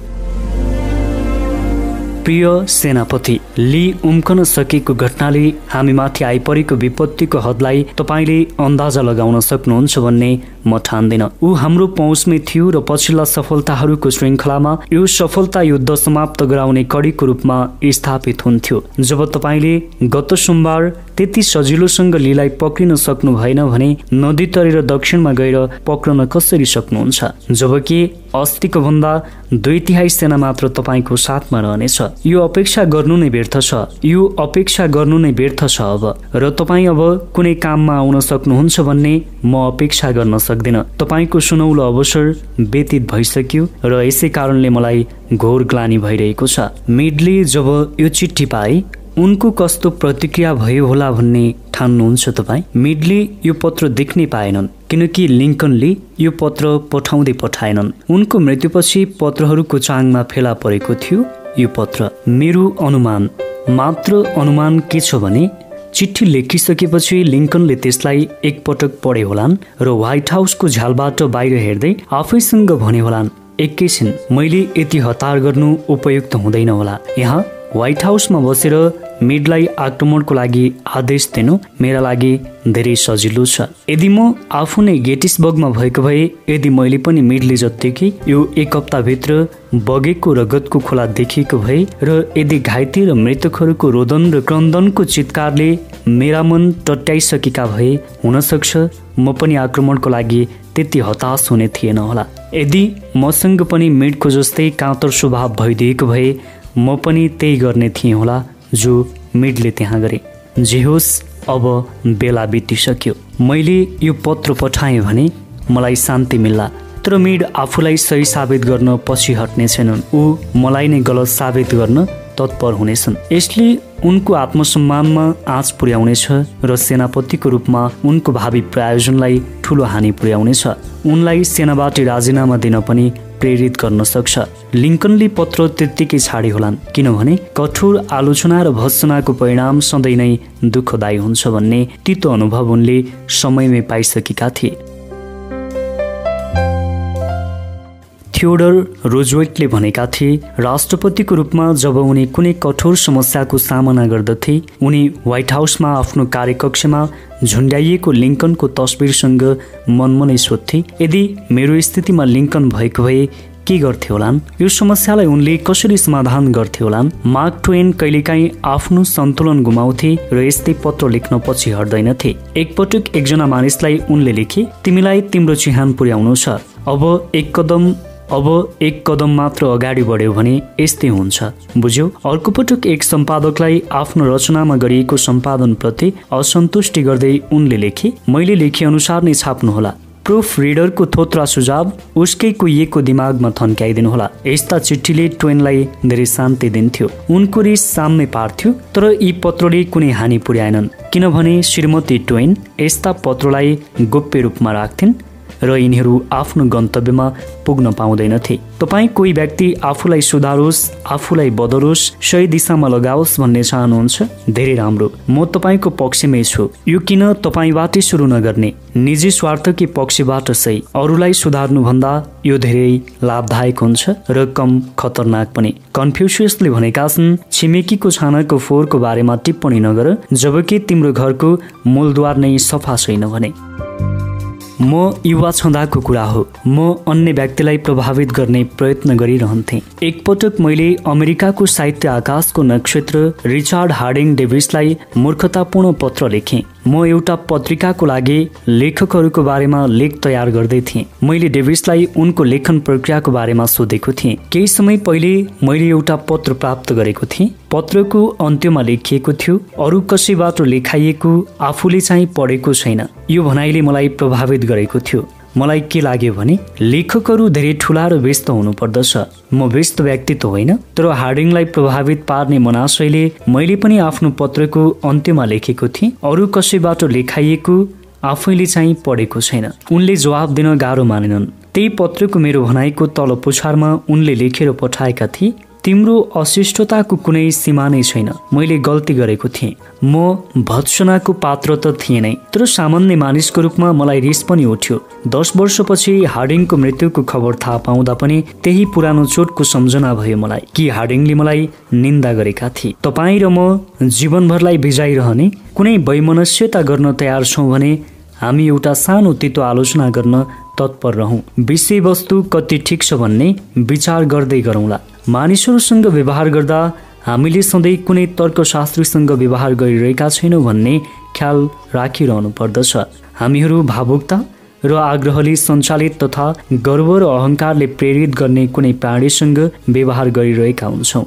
प्रिय सेनापति ली उम्कन सकेको घटनाले हामीमाथि आइपरेको विपत्तिको हदलाई तपाईँले अन्दाजा लगाउन सक्नुहुन्छ भन्ने म ठान्दिनँ। ऊ हाम्रो पहुँचमै थियो र पछिल्ला सफलताहरूको श्रृङ्खलामा यो सफलता युद्ध समाप्त गराउने कडीको रूपमा स्थापित हुन्थ्यो। जब तपाईँले गत सोमबार त्यति सजिलोसँग लीलाई पक्रिन सक्नु भएन भने नदी तरेर दक्षिणमा गएर पक्रन कसरी सक्नुहुन्छ? जबकि अस्तिको भन्दा दुई तिहाई सेना मात्र तपाईँको साथमा रहनेछ। यो अपेक्षा गर्नु नै व्यर्थ छ। यो अपेक्षा गर्नु नै व्यर्थ छ अब। र तपाईँ अब कुनै काममा आउन सक्नुहुन्छ भन्ने म अपेक्षा गर्न सक्दिनँ। तपाईँको सुनौलो अवसर व्यतीत भइसक्यो र यसै कारणले मलाई घोर ग्लानी भइरहेको छ। मिडले जब यो चिठी पाए उनको कस्तो प्रतिक्रिया भयो होला भन्ने ठान्नुहुन्छ तपाईँ? मिडले यो पत्र देख्नै पाएनन् किनकि लिङ्कनले यो पत्र पठाउँदै पठाएनन्। उनको मृत्युपछि पत्रहरूको चाङमा फेला परेको थियो यो पत्र। मेरो अनुमान मात्र अनुमान के छ भने चिठी लेखिसकेपछि लिङ्कनले त्यसलाई एकपटक पढे होलान् र व्हाइट हाउसको झ्यालबाट बाहिर हेर्दै आफैसँग भने होलान् एकैछिन मैले यति हतार गर्नु उपयुक्त हुँदैन होला। यहाँ व्हाइट हाउसमा बसेर मिडलाई आक्रमणको लागि आदेश दिनु मेरा लागि धेरै सजिलो छ। यदि म आफू नै गेटिसबर्गमा भएको भए यदि मैले पनि मिडले जत्तिकै यो एक हप्ताभित्र बगेको रगतको खोला देखिएको भए र यदि घाइते र मृतकहरूको रोदन र क्रन्दनको चितकारले मेरा मन टट्याइसकेका भए हुनसक्छ म पनि आक्रमणको लागि त्यति हताश हुने थिएन होला। यदि मसँग पनि मिडको जस्तै काँतर स्वभाव भइदिएको भए म पनि त्यही गर्ने थिएँ होला जो मिडले त्यहाँ गरे। जे होस् अब बेला बितिसक्यो। मैले यो पत्र पठाएँ भने मलाई शान्ति मिल्ला। तर मिड आफूलाई सही साबित गर्न पछि हट्ने छैनन् ऊ मलाई नै गलत साबित गर्न तत्पर हुनेछन्। यसले उनको आत्मसम्मानमा आँच पुर्याउनेछ र सेनापतिको रूपमा उनको भावी प्रायोजनलाई ठुलो हानि पुर्याउनेछ। उनलाई सेनाबाट राजीनामा दिन पनि प्रेरित गर्न सक्छ। लिङ्कनले पत्र त्यत्तिकै छाडे होलान् किनभने कठोर आलोचना र भत्सनाको परिणाम सधैँ नै दुःखदायी हुन्छ भन्ने तितो अनुभव उनले समयमै पाइसकेका थिए। थियोडर रोजवेटले भनेका थिए राष्ट्रपतिको रूपमा जब उनी कुनै कठोर समस्याको सामना गर्दथे उनी व्हाइट हाउसमा आफ्नो कार्यकक्षमा झुन्ड्याइएको लिङ्कनको तस्बिरसँग मनमनै सोध्थे यदि मेरो स्थितिमा लिङ्कन भएको भए के गर्थे होलान्? यो समस्यालाई उनले कसरी समाधान गर्थे होलान्? मार्क ट्वेन कहिलेकाहीँ आफ्नो सन्तुलन गुमाउँथे र यस्तै पत्र लेख्न पछि हट्दैनथे। एकपटक एकजना मानिसलाई उनले लेखे तिमीलाई तिम्रो चिहान पुर्याउनु छ अब एक कदम अब एक कदम मात्र अगाडि बढ्यो भने यस्तै हुन्छ। बुझ्यौ? अर्को पटक एक सम्पादकलाई आफ्नो रचनामा गरिएको सम्पादनप्रति असन्तुष्टि गर्दै उनले लेखे मैले लेखे अनुसार नै छाप्नुहोला। प्रुफ रिडरको थोत्रा सुझाव उसकै कुहिएको दिमागमा थन्क्याइदिनुहोला यस्ता चिठीले ट्वेनलाई धेरै शान्ति दिन्थ्यो। उनको रिस सामने पार्थ्यो तर यी पत्रले कुनै हानि पुर्याएनन्। किनभने श्रीमती ट्वेन यस्ता पत्रलाई गोप्य रूपमा राख्थिन्। र यिनीहरू आफ्नो गन्तव्यमा पुग्न पाउँदैनथे। तपाईँ कोही व्यक्ति आफूलाई सुधारोस् आफूलाई बदलोस् सही दिशामा लगाओस् भन्ने चाहनुहुन्छ धेरै राम्रो। म तपाईँको पक्षमै छु। यो किन तपाईँबाटै सुरु नगर्ने? निजी स्वार्थकी पक्षबाट सही। अरूलाई सुधार्नुभन्दा यो धेरै लाभदायक हुन्छ र कम खतरनाक पनि। कन्फ्युसियसले भनेका छन् छिमेकीको छानाको फोहोरको बारेमा टिप्पणी नगर जबकि तिम्रो घरको मूलद्वार नै सफा छैन भने। म युवा छँदाको कुरा हो। म अन्य व्यक्तिलाई प्रभावित गर्ने प्रयत्न गरिरहन्थेँ। एकपटक मैले अमेरिकाको साहित्य आकाशको नक्षत्र रिचार्ड हार्डिङ डेभिसलाई मूर्खतापूर्ण पत्र लेखेँ। म एउटा पत्रिकाको लागि लेखकहरूको बारेमा लेख तयार गर्दै थिएँ। मैले डेभिसलाई उनको लेखन प्रक्रियाको बारेमा सोधेको थिएँ। केही समय पहिले मैले एउटा पत्र प्राप्त गरेको थिएँ। पत्रको अन्त्यमा लेखिएको थियो अरू कसैबाट लेखाइएको आफूले चाहिँ पढेको छैन। यो भनाइले मलाई प्रभावित गरेको थियो। मलाई के लाग्यो भने लेखकहरू धेरै ठुला र व्यस्त हुनुपर्दछ। म व्यस्त व्यक्ति त होइन तर हार्डिङलाई प्रभावित पार्ने मनाशयले मैले पनि आफ्नो पत्रको अन्त्यमा लेखेको थिएँ। अरू कसैबाट लेखाइएको आफैले चाहिँ पढेको छैन। उनले जवाब दिन गाह्रो मानेनन्। त्यही पत्रको मेरो भनाइको तल पुछारमा उनले लेखेर पठाएका थिए। तिम्रो अशिष्टताको कुनै सीमा नै छैन। मैले गल्ती गरेको थिएँ। म भत्सनाको पात्र त थिएँ नै। तर सामान्य मानिसको रूपमा मलाई रिस पनि उठ्यो। दस वर्षपछि हार्डिङको मृत्युको खबर थाहा पाउँदा पनि त्यही पुरानो चोटको सम्झना भयो मलाई कि हार्डिङले मलाई निन्दा गरेका थिए। तपाईँ र म जीवनभरलाई भिजाइरहने कुनै वैमनस्यता गर्न तयार छौँ भने हामी एउटा सानो तितो आलोचना गर्न तत्पर रहौँ। विषयवस्तु कति ठिक छ भन्ने विचार गर्दै गरौँला। मानिसहरूसँग व्यवहार गर्दा हामीले सधैँ कुनै तर्कशास्त्रीसँग व्यवहार गरिरहेका छैनौँ भन्ने ख्याल राखिरहनु पर्दछ। हामीहरू भावुकता र आग्रहले सञ्चालित तथा गर्व र अहङ्कारले प्रेरित गर्ने कुनै प्राणीसँग व्यवहार गरिरहेका हुन्छौँ।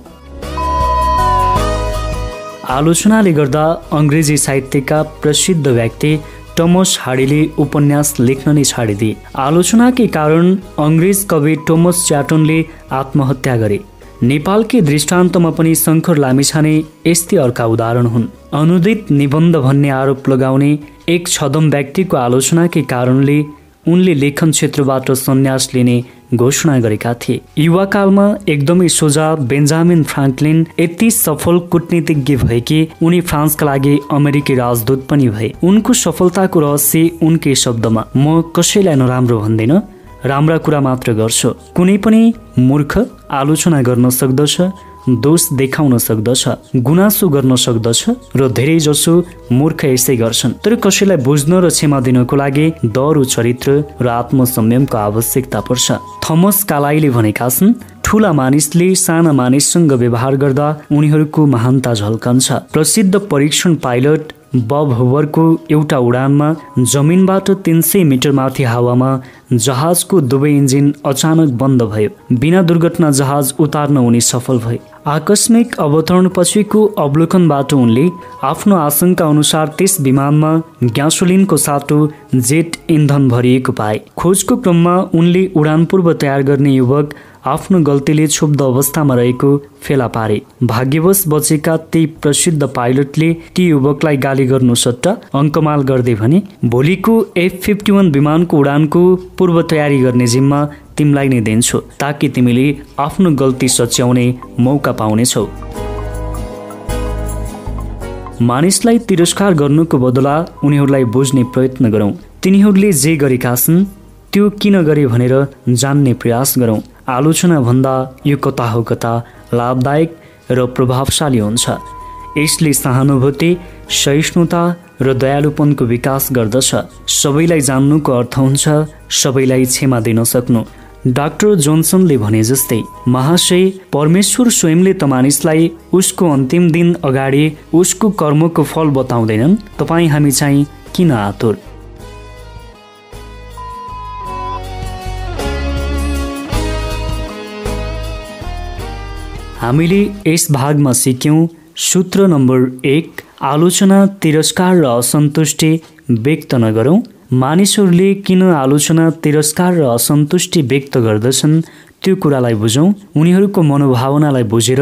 आलोचनाले गर्दा अङ्ग्रेजी साहित्यका प्रसिद्ध व्यक्ति टोमस हाडीले उपन्यास लेख्न नै छाडिदिए। आलोचनाकै कारण अङ्ग्रेज कवि टोमस च्याटनले आत्महत्या गरे। नेपालकै दृष्टान्तमा पनि शङ्कर लामिछाने यस्तै अर्का उदाहरण हुन्। अनुदित निबन्ध भन्ने आरोप लगाउने एक छदम व्यक्तिको आलोचनाकै कारणले उनले लेखन क्षेत्रबाट सन्यास लिने घोषणा गरेका थिए। युवाकालमा एकदमै सोझा बेन्जामिन फ्राङ्कलिन यति सफल कुटनीतिज्ञ भए कि उनी फ्रान्सका लागि अमेरिकी राजदूत पनि भए। उनको सफलताको रहस्य उनकै शब्दमा म कसैलाई नराम्रो भन्दैन राम्रा कुरा मात्र गर्छ। कुनै पनि मूर्ख आलोचना गर्न सक्दछ दोष देखाउन सक्दछ गुनासो गर्न सक्दछ र धेरै जसो मूर्ख यसै गर्छन्। तर कसैलाई बुझ्न र क्षमा दिनको लागि दर चरित्र र आत्मसंयमको आवश्यकता पर्छ। थमस कालाईले भनेका छन् ठुला मानिसले साना मानिससँग व्यवहार गर्दा उनीहरूको महानता झल्कन्छ। प्रसिद्ध परीक्षण पाइलट बब होवरको एउटा उडानमा जमिनबाट तिन सय मिटर माथि हावामा जहाजको दुवै इन्जिन अचानक बन्द भयो। बिना दुर्घटना जहाज उतार्न उनी सफल भए। आकस्मिक अवतरणपछिको अवलोकनबाट उनले आफ्नो आशंका अनुसार त्यस विमानमा ग्यासोलिनको साटो जेट इन्धन भरिएको पाए। खोजको क्रममा उनले उडान पूर्व तयार गर्ने युवक आफ्नो गल्तीले क्षुब्ध अवस्थामा रहेको फेला पारे। भाग्यवश बचेका ती प्रसिद्ध पाइलटले ती युवकलाई गाली गर्नु सट्टा अङ्कमाल गर्दै भने भोलिको एफ फिफ्टी वान विमानको उडानको पूर्व तयारी गर्ने जिम्मा तिमीलाई नै दिन्छु ताकि तिमीले आफ्नो गल्ती सच्याउने मौका पाउनेछौ। मानिसलाई तिरस्कार गर्नुको बदला उनीहरूलाई बुझ्ने प्रयत्न गरौँ। तिनीहरूले जे गरेका छन् त्यो किन गरे भनेर जान्ने प्रयास गरौँ। आलोचना भन्दा यो कता हो कता लाभदायक र प्रभावशाली हुन्छ। यसले सहानुभूति सहिष्णुता र दयालुपनको विकास गर्दछ। सबैलाई जान्नुको अर्थ हुन्छ सबैलाई क्षमा दिन सक्नु। डाक्टर जोन्सनले भने जस्तै महाशय परमेश्वर स्वयंले त मानिसलाई उसको अन्तिम दिन अगाडि उसको कर्मको फल बताउँदैनन्। तपाईँ हामी चाहिँ किन आतुर? हामीले यस भागमा सिक्यौँ सूत्र नम्बर एक आलोचना तिरस्कार र असन्तुष्टि व्यक्त नगरौँ। मानिसहरूले किन आलोचना तिरस्कार र असन्तुष्टि व्यक्त गर्दछन् त्यो कुरालाई बुझौँ। उनीहरूको मनोभावनालाई बुझेर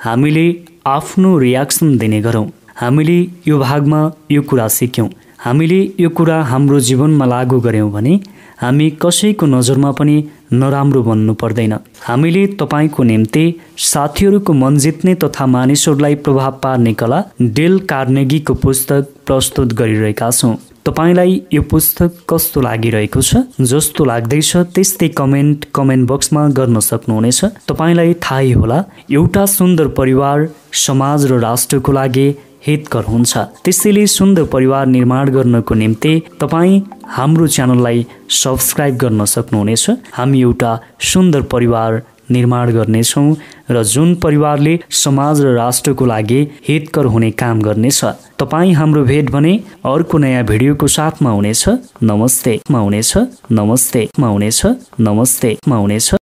हामीले आफ्नो रियाक्सन दिने गरौँ। हामीले यो भागमा यो कुरा सिक्यौँ। हामीले यो कुरा हाम्रो जीवनमा लागू गऱ्यौँ भने हामी कसैको नजरमा पनि नराम्रो बन्नु पर्दैन। हामीले तपाईँको निम्ति साथीहरूको मन जित्ने तथा मानिसहरूलाई प्रभाव पार्ने कला डेल कार्नेगीको पुस्तक प्रस्तुत गरिरहेका छौँ। तपाईँलाई यो पुस्तक कस्तो लागिरहेको छ जस्तो लाग्दैछ त्यस्तै कमेन्ट कमेन्ट बक्समा गर्न सक्नुहुनेछ। तपाईँलाई थाहै होला एउटा सुन्दर परिवार समाज र राष्ट्रको लागि हितकर हुन्छ। त्यसैले सुन्दर परिवार निर्माण गर्नको निम्ति तपाईँ हाम्रो च्यानललाई सब्सक्राइब गर्न सक्नुहुनेछ। हामी एउटा सुन्दर परिवार निर्माण गर्नेछौँ र जुन परिवारले समाज र राष्ट्रको लागि हितकर हुने काम गर्नेछ तपाईँ हाम्रो भेट भने अर्को नयाँ भिडियोको साथमा हुनेछ। नमस्ते हुनेछ। नमस्ते हुनेछ। नमस्ते हुनेछ।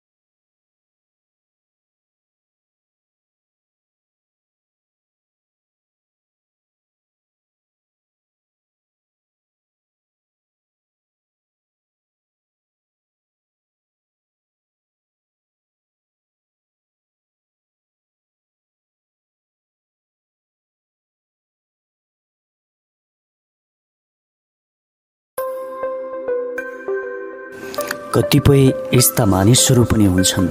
कतिपय यस्ता मानिसहरू पनि हुन्छन्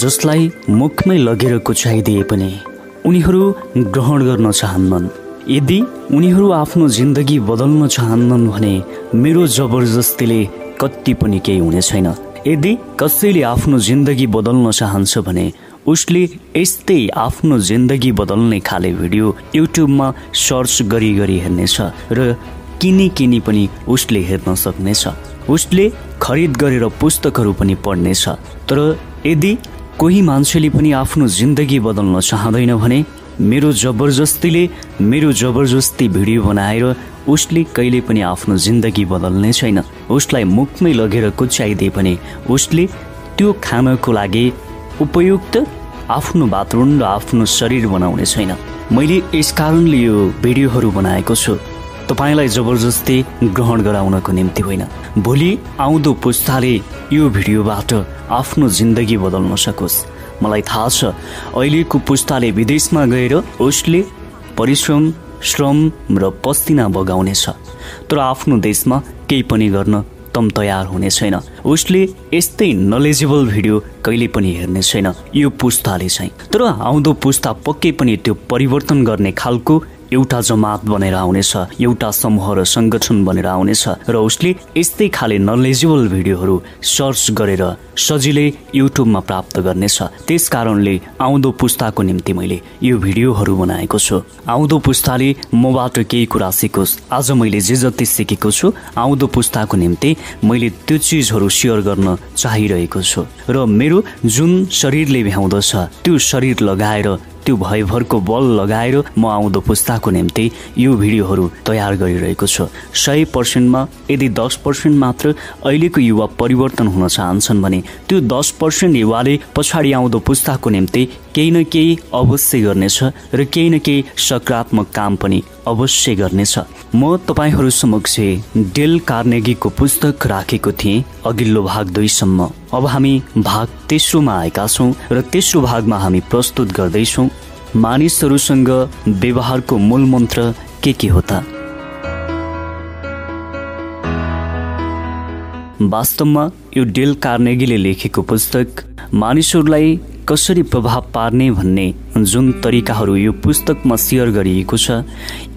जसलाई मुखमै लगेर कुचाइदिए पनि उनीहरू ग्रहण गर्न चाहन्नन्। यदि उनीहरू आफ्नो जिन्दगी बदल्न चाहन्नन् भने मेरो जबरजस्तीले कति पनि केही हुने छैन। यदि कसैले आफ्नो जिन्दगी बदल्न चाहन्छ भने उसले यस्तै आफ्नो जिन्दगी बदल्ने खाले भिडियो युट्युबमा सर्च गरी गरी हेर्नेछ र किनी किनी पनि उसले हेर्न सक्नेछ। उसले खरिद गरेर पुस्तकहरू पनि पढ्नेछ। तर यदि कोही मान्छेले पनि आफ्नो जिन्दगी बदल्न चाहँदैन भने मेरो जबरजस्तीले मेरो जबरजस्ती भिडियो बनाएर उसले कहिले पनि आफ्नो जिन्दगी बदल्ने छैन। उसलाई मुखमै लगेर कुच्याइदिए पनि उसले त्यो खानको लागि उपयुक्त आफ्नो बाथरुम र आफ्नो शरीर बनाउने छैन। मैले यस कारणले यो भिडियोहरू बनाएको छु। तपाईँलाई जबरजस्ती ग्रहण गराउनको निम्ति होइन। भोलि आउँदो पुस्ताले यो भिडियोबाट आफ्नो जिन्दगी बदल्न सकोस्। मलाई थाहा छ अहिलेको पुस्ताले विदेशमा गएर उसले परिश्रम श्रम र पस्तिना बगाउनेछ। तर आफ्नो देशमा केही पनि गर्न तम तयार हुने छैन। उसले यस्तै नलेजेबल भिडियो कहिले पनि हेर्ने छैन यो पुस्ताले चाहिँ। तर आउँदो पुस्ता पक्कै पनि त्यो परिवर्तन गर्ने खालको एउटा जमात बनेर आउनेछ एउटा समूह र सङ्गठन बनेर आउनेछ र उसले यस्तै खाले नलेजेबल भिडियोहरू सर्च गरेर सजिलै युट्युबमा प्राप्त गर्नेछ। त्यस कारणले आउँदो पुस्ताको निम्ति मैले यो भिडियोहरू बनाएको छु। आउँदो पुस्ताले मबाट केही कुरा सिकोस्। आज मैले जे जति सिकेको छु आउँदो पुस्ताको निम्ति मैले त्यो चिजहरू सेयर गर्न चाहिरहेको छु। र मेरो जुन शरीरले भ्याउँदछ त्यो शरीर लगाएर त्यो भयभरको बल लगाएर म आउँदो पुस्ताको निम्ति यो भिडियोहरू तयार गरिरहेको छु। सय पर्सेन्टमा यदि दस पर्सेन्ट मात्र अहिलेको युवा परिवर्तन हुन चाहन्छन् भने त्यो दस पर्सेन्ट युवाले पछाडि आउँदो पुस्ताको निम्ति केही न केही अवश्य गर्नेछ र केही न केही सकारात्मक काम पनि अवश्य गर्नेछ। म तपाईँहरू समक्ष डेल कार्नेगीको पुस्तक राखेको थिएँ अघिल्लो भाग दुईसम्म अब हामी भाग तेस्रोमा आएका छौँ र तेस्रो भागमा हामी प्रस्तुत गर्दैछौँ। मानिसहरूसँग व्यवहारको मूल मन्त्र के के हो त? वास्तवमा यो डेल कार्नेगीले लेखेको पुस्तक मानिसहरूलाई कसरी प्रभाव पार्ने भन्ने जुन तरिकाहरू यो पुस्तकमा सेयर गरिएको छ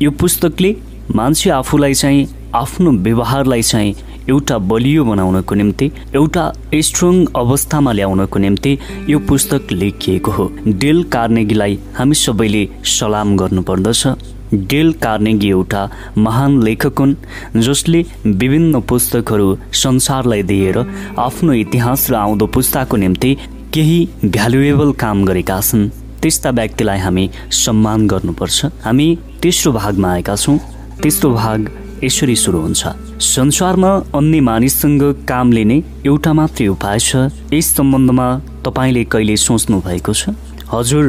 यो पुस्तकले मान्छे आफूलाई चाहिँ आफ्नो व्यवहारलाई चाहिँ एउटा बलियो बनाउनको निम्ति एउटा स्ट्रङ अवस्थामा ल्याउनको निम्ति यो पुस्तक लेखिएको हो। डेल कार्नेगीलाई हामी सबैले सलाम गर्नुपर्दछ। डेल कार्नेगी एउटा महान लेखक हुन् जसले विभिन्न पुस्तकहरू संसारलाई दिएर आफ्नो इतिहास र आउँदो पुस्ताको निम्ति केही भ्यालुएबल काम गरेका छन्। त्यस्ता व्यक्तिलाई हामी सम्मान गर्नुपर्छ। हामी तेस्रो भागमा आएका छौँ। तेस्रो भाग यसरी सुरु हुन्छ। संसारमा अन्य मानिससँग काम लिने एउटा मात्रै उपाय छ। यस सम्बन्धमा तपाईँले कहिले सोच्नु भएको छ? हजुर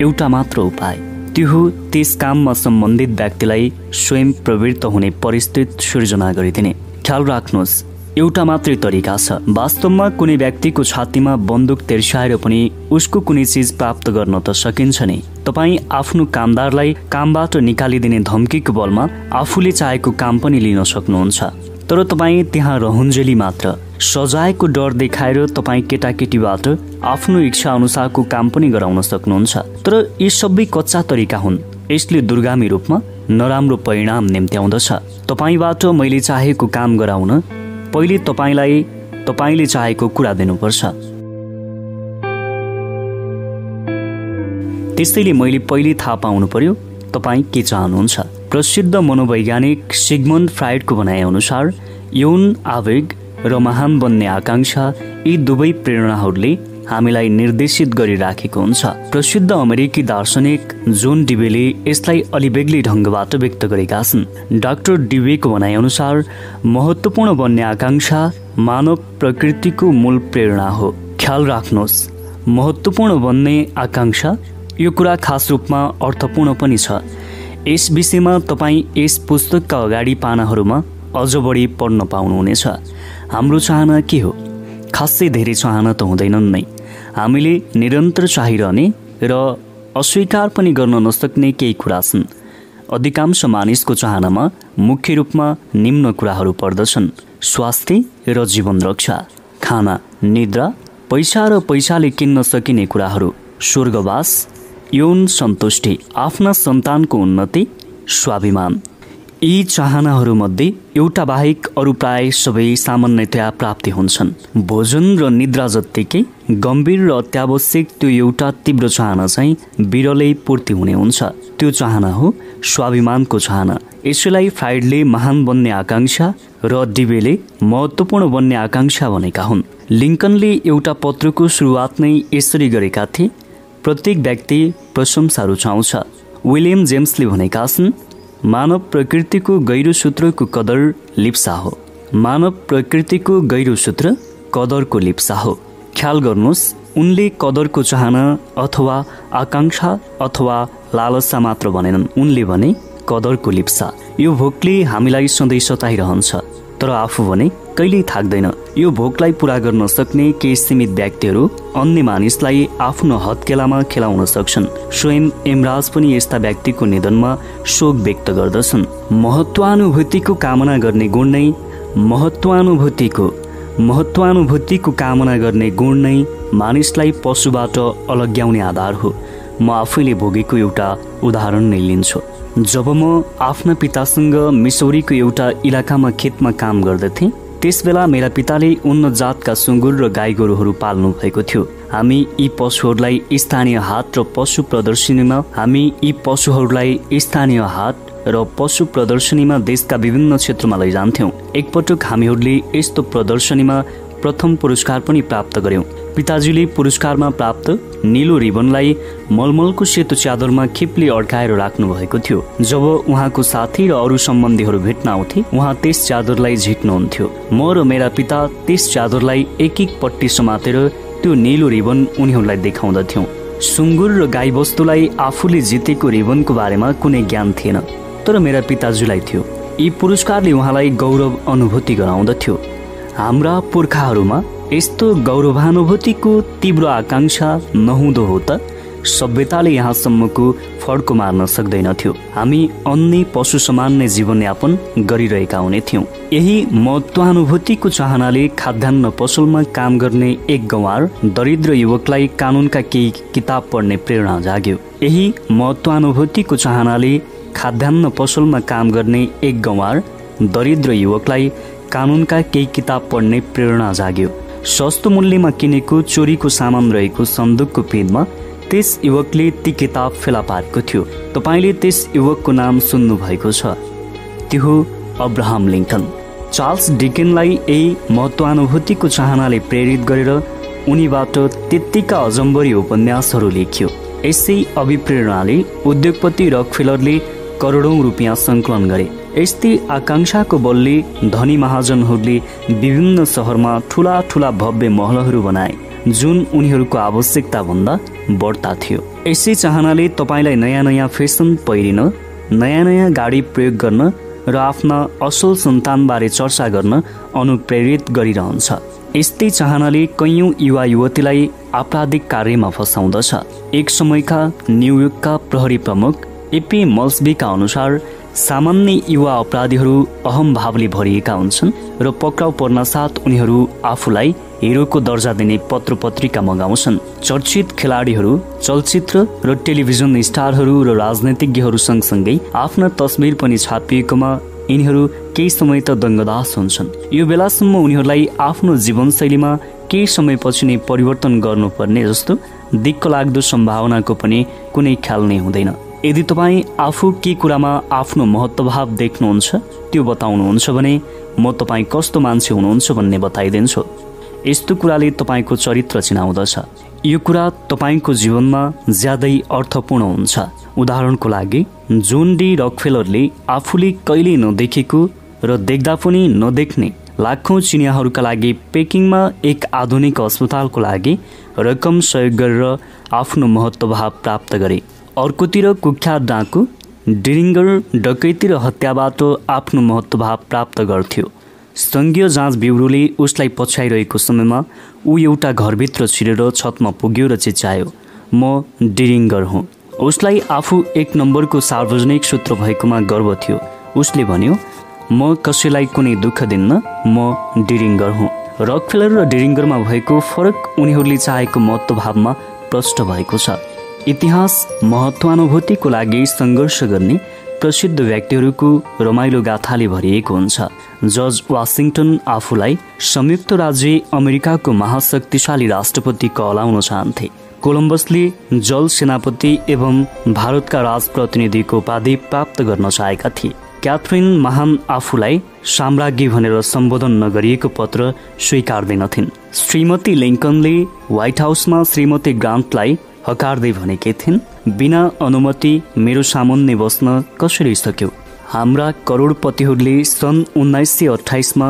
एउटा मात्र उपाय। त्यो त्यस काममा सम्बन्धित व्यक्तिलाई स्वयं प्रवृत्त हुने परिस्थिति सिर्जना गरिदिने। ख्याल राख्नुहोस् एउटा मात्रै तरिका छ। वास्तवमा कुनै व्यक्तिको छातीमा बन्दुक तेर्स्याएर पनि उसको कुनै चिज प्राप्त गर्न त सकिन्छ नि। तपाईँ आफ्नो कामदारलाई कामबाट निकालिदिने धम्कीको बलमा आफूले चाहेको काम पनि लिन सक्नुहुन्छ। तर तपाईँ त्यहाँ रहन्जेली मात्र। सजायको डर देखाएर तपाईँ केटाकेटीबाट आफ्नो इच्छा अनुसारको काम पनि गराउन सक्नुहुन्छ। तर यी सबै कच्चा तरिका हुन्। यसले दुर्गामी रूपमा नराम्रो परिणाम निम्त्याउँदछ। तपाईँबाट मैले चाहेको काम गराउन पहिले तपाईँलाई तपाईँले चाहेको कुरा दिनुपर्छ। त्यसैले मैले पहिले थाहा पाउनु पर्यो तपाईँ के चाहनुहुन्छ। प्रसिद्ध मनोवैज्ञानिक सिगमन्ड फ्राइडको भनाइअनुसार यौन आवेग र महान बन्ने आकाङ्क्षा यी दुवै प्रेरणाहरूले हामीलाई निर्देशित गरिराखेको हुन्छ। प्रसिद्ध अमेरिकी दार्शनिक जोन डिबेले यसलाई अलि बेग्लै ढङ्गबाट व्यक्त गरेका छन्। डाक्टर डिबेको भनाइअनुसार महत्त्वपूर्ण बन्ने आकाङ्क्षा मानव प्रकृतिको मूल प्रेरणा हो। ख्याल राख्नुहोस् महत्त्वपूर्ण बन्ने आकाङ्क्षा यो कुरा खास रूपमा अर्थपूर्ण पनि छ। यस विषयमा तपाईँ यस पुस्तकका अगाडि पानाहरूमा अझ बढी पढ्न पाउनुहुनेछ। हाम्रो चाहना के हो? खासै धेरै चाहना त हुँदैनन् नै। हामीले निरन्तर चाहिरहने र अस्वीकार पनि गर्न नसक्ने केही कुरा छन्। अधिकांश मानिसको चाहनामा मुख्य रूपमा निम्न कुराहरू पर्दछन्। स्वास्थ्य र जीवन रक्षा खाना निद्रा पैसा र पैसाले किन्न सकिने कुराहरू स्वर्गवास यौन सन्तुष्टि आफ्ना सन्तानको उन्नति स्वाभिमान। यी चाहनाहरूमध्ये एउटा बाहेक अरू प्राय सबै सामान्यतया प्राप्ति हुन्छन्। भोजन र निद्रा जत्तिकै गम्भीर र अत्यावश्यक त्यो एउटा तीव्र चाहना चाहिँ बिरलै पूर्ति हुने हुन्छ। त्यो चाहना हो स्वाभिमानको चाहना। यसैलाई फ्राइडले महान बन्ने आकाङ्क्षा र डिबेले महत्त्वपूर्ण बन्ने आकाङ्क्षा भनेका हुन्। लिङ्कनले एउटा पत्रको सुरुवात नै यसरी गरेका थिए प्रत्येक व्यक्ति प्रशंसा रुचाउँछ विलियम जेम्सले भनेका छन् मानव प्रकृतिको गहिरो सूत्रको कदर लिप्सा हो। मानव प्रकृतिको गहिरो सूत्र कदरको लिप्सा हो। ख्याल गर्नुहोस् उनले कदरको चाहना अथवा आकाङ्क्षा अथवा लालसा मात्र भनेनन्। उनले भने कदरको लिप्सा। यो भोकले हामीलाई सधैँ सताइरहन्छ। तर आफू भने कहिल्यै थाक्दैन। यो भोकलाई पुरा गर्न सक्ने केही सीमित व्यक्तिहरू अन्य मानिसलाई आफ्नो हत्केलामा खेलाउन सक्छन्। स्वयं एमराज पनि यस्ता व्यक्तिको निधनमा शोक व्यक्त गर्दछन्। महत्वानुभूतिको कामना गर्ने गुण नै महत्वानुभूतिको। महत्वानुभूतिको कामना गर्ने गुण नै मानिसलाई पशुबाट अलग्याउने आधार हो। म आफैले भोगेको एउटा उदाहरण नै लिन्छु। जब म आफ्ना पितासँग मिसौरीको एउटा इलाकामा खेतमा काम गर्दथेँ त्यस बेला मेरा पिताले उन्नत जातका सुँगुर र गाई गोरुहरू पाल्नु भएको थियो। हामी यी पशुहरूलाई स्थानीय हाट र पशु प्रदर्शनीमा हामी यी पशुहरूलाई स्थानीय हाट र पशु प्रदर्शनीमा देशका विभिन्न क्षेत्रमा लैजान्थ्यौँ। एकपटक हामीहरूले यस्तो प्रदर्शनीमा प्रथम पुरस्कार पनि प्राप्त गर्यौँ। पिताजीले पुरस्कारमा प्राप्त निलो रिबनलाई मलमलको सेतो च्यादरमा खिप्ली अड्काएर राख्नु भएको थियो। जब उहाँको साथी र अरू सम्बन्धीहरू भेट्न आउँथे उहाँ त्यस च्यादरलाई झिक्नुहुन्थ्यो म र मेरा पिता त्यस च्यादरलाई एक एक पट्टि समातेर त्यो निलो रिबन उनीहरूलाई देखाउँदथ्यौँ। सुँगुर र गाईबस्तुलाई आफूले जितेको रिबनको बारेमा कुनै ज्ञान थिएन तर मेरा पिताजुलाई थियो। यी पुरस्कारले उहाँलाई गौरव अनुभूति गराउँदथ्यो। हाम्रा पुर्खाहरूमा यस्तो गौरवानुभूतिको तीव्र आकाङ्क्षा नहुँदो हो त। सभ्यताले यहाँसम्मको फड्को मार्न सक्दैनथ्यो हामी अन्य पशु समान नै जीवनयापन गरिरहेका हुने थियौँ। यही महत्वानुभूतिको चाहनाले खाद्यान्न पसलमा काम गर्ने एक गवार दरिद्र युवकलाई कानुनका केही किताब पढ्ने प्रेरणा जाग्यो। यही महत्वानुभूतिको चाहनाले खाद्यान्न पसलमा काम गर्ने एक गवार दरिद्र युवकलाई कानुनका केही किताब पढ्ने प्रेरणा जाग्यो। सस्तो मूल्यमा किनेको चोरीको सामान रहेको सन्दुकको पिनमा त्यस युवकले ती किताब फेला पारेको थियो। तपाईँले त्यस युवकको नाम सुन्नु भएको छ। त्यो हो अब्राहम लिङ्कन। चार्ल्स डिकेनलाई यही महत्वानुभूतिको चाहनाले प्रेरित गरेर उनीबाट त्यत्तिका अजम्बरी उपन्यासहरू लेखियो। यसै अभिप्रेरणाले उद्योगपति रकफेलरले करोडौँ रुपियाँ सङ्कलन गरे। यस्तै आकाङ्क्षाको बलले धनी महाजनहरूले विभिन्न सहरमा ठुला ठुला भव्य महलहरू बनाए जुन उनीहरूको आवश्यकताभन्दा बढ्ता थियो यसै चाहनाले तपाईँलाई नयाँ नयाँ फेसन पहिरिन नयाँ नयाँ गाडी प्रयोग गर्न र आफ्ना असल सन्तानबारे चर्चा गर्न अनुप्रेरित गरिरहन्छ यस्तै चाहनाले कैयौँ युवा युवतीलाई आपराधिक कार्यमा फसाउँदछ एक समयका न्युयोर्कका प्रहरी प्रमुख एपी मल्सबीका अनुसार सामान्य युवा अपराधीहरू अहम भावले भरिएका हुन्छन् र पक्राउ पर्न साथ उनीहरू आफूलाई हिरोको दर्जा दिने पत्र पत्रिका मगाउँछन्। चर्चित खेलाडीहरू चलचित्र र टेलिभिजन स्टारहरू र राजनैतिज्ञहरू सँगसँगै आफ्ना तस्बिर पनि छापिएकोमा यिनीहरू केही समय त दङ्गदास हुन्छन्। यो बेलासम्म उनीहरूलाई आफ्नो जीवनशैलीमा केही समयपछि नै परिवर्तन गर्नुपर्ने जस्तो दिक्क लाग्दो सम्भावनाको पनि कुनै ख्याल नै हुँदैन। यदि तपाईँ आफू के कुरामा आफ्नो महत्वभाव देख्नुहुन्छ त्यो बताउनुहुन्छ भने म तपाईँ कस्तो मान्छे हुनुहुन्छ भन्ने बताइदिन्छु। यस्तो कुराले तपाईँको चरित्र चिनाउँदछ। यो कुरा तपाईँको जीवनमा ज्यादै अर्थपूर्ण हुन्छ। उदाहरणको लागि जोन डी रकफेलरले आफूले कहिले नदेखेको र देख्दा पनि नदेख्ने लाखौँ चिनियाहरूका लागि पेकिङमा एक आधुनिक अस्पतालको लागि रकम सहयोग गरेर आफ्नो महत्वभाव प्राप्त गरे। अर्कोतिर कुख्यात डाँकु डिरिङ्गर डकैती र हत्याबाट आफ्नो महत्वभाव प्राप्त गर्थ्यो। सङ्घीय जाँच ब्युरोले उसलाई पछ्याइरहेको समयमा ऊ एउटा घरभित्र छिरेर छतमा पुग्यो र चिच्यायो म डिरिङ्गर हुँ। उसलाई आफू एक नम्बरको सार्वजनिक सूत्र भएकोमा गर्व थियो। उसले भन्यो म कसैलाई कुनै दुःख दिन्न म डिरिङ्गर हुँ। रकफेलर र डिरिङ्गरमा भएको फरक उनीहरूले चाहेको महत्त्वभावमा प्रष्ट भएको छ। इतिहास महत्वानुभूतिको लागि सङ्घर्ष गर्ने प्रसिद्ध व्यक्तिहरूको रमाइलो गाथाले भरिएको हुन्छ। जर्ज वासिङटन आफूलाई संयुक्त राज्य अमेरिकाको महाशक्तिशाली राष्ट्रपति कहलाउन चाहन्थे। कोलम्बसले जल सेनापति एवं भारतका राजप्रतिनिधिको उपाधि प्राप्त गर्न चाहेका थिए। क्याथरिन महान आफूलाई साम्राज्ञी भनेर सम्बोधन नगरिएको पत्र स्वीकार्दैनथिन्। श्रीमती लिङ्कनले व्हाइट हाउसमा श्रीमती ग्रान्टलाई हकार्दै भनेकी थिइन् बिना अनुमति मेरो सामुन्ने बस्न कसरी सक्यो? हाम्रा करोडपतिहरूले सन् उन्नाइस सय अठाइसमा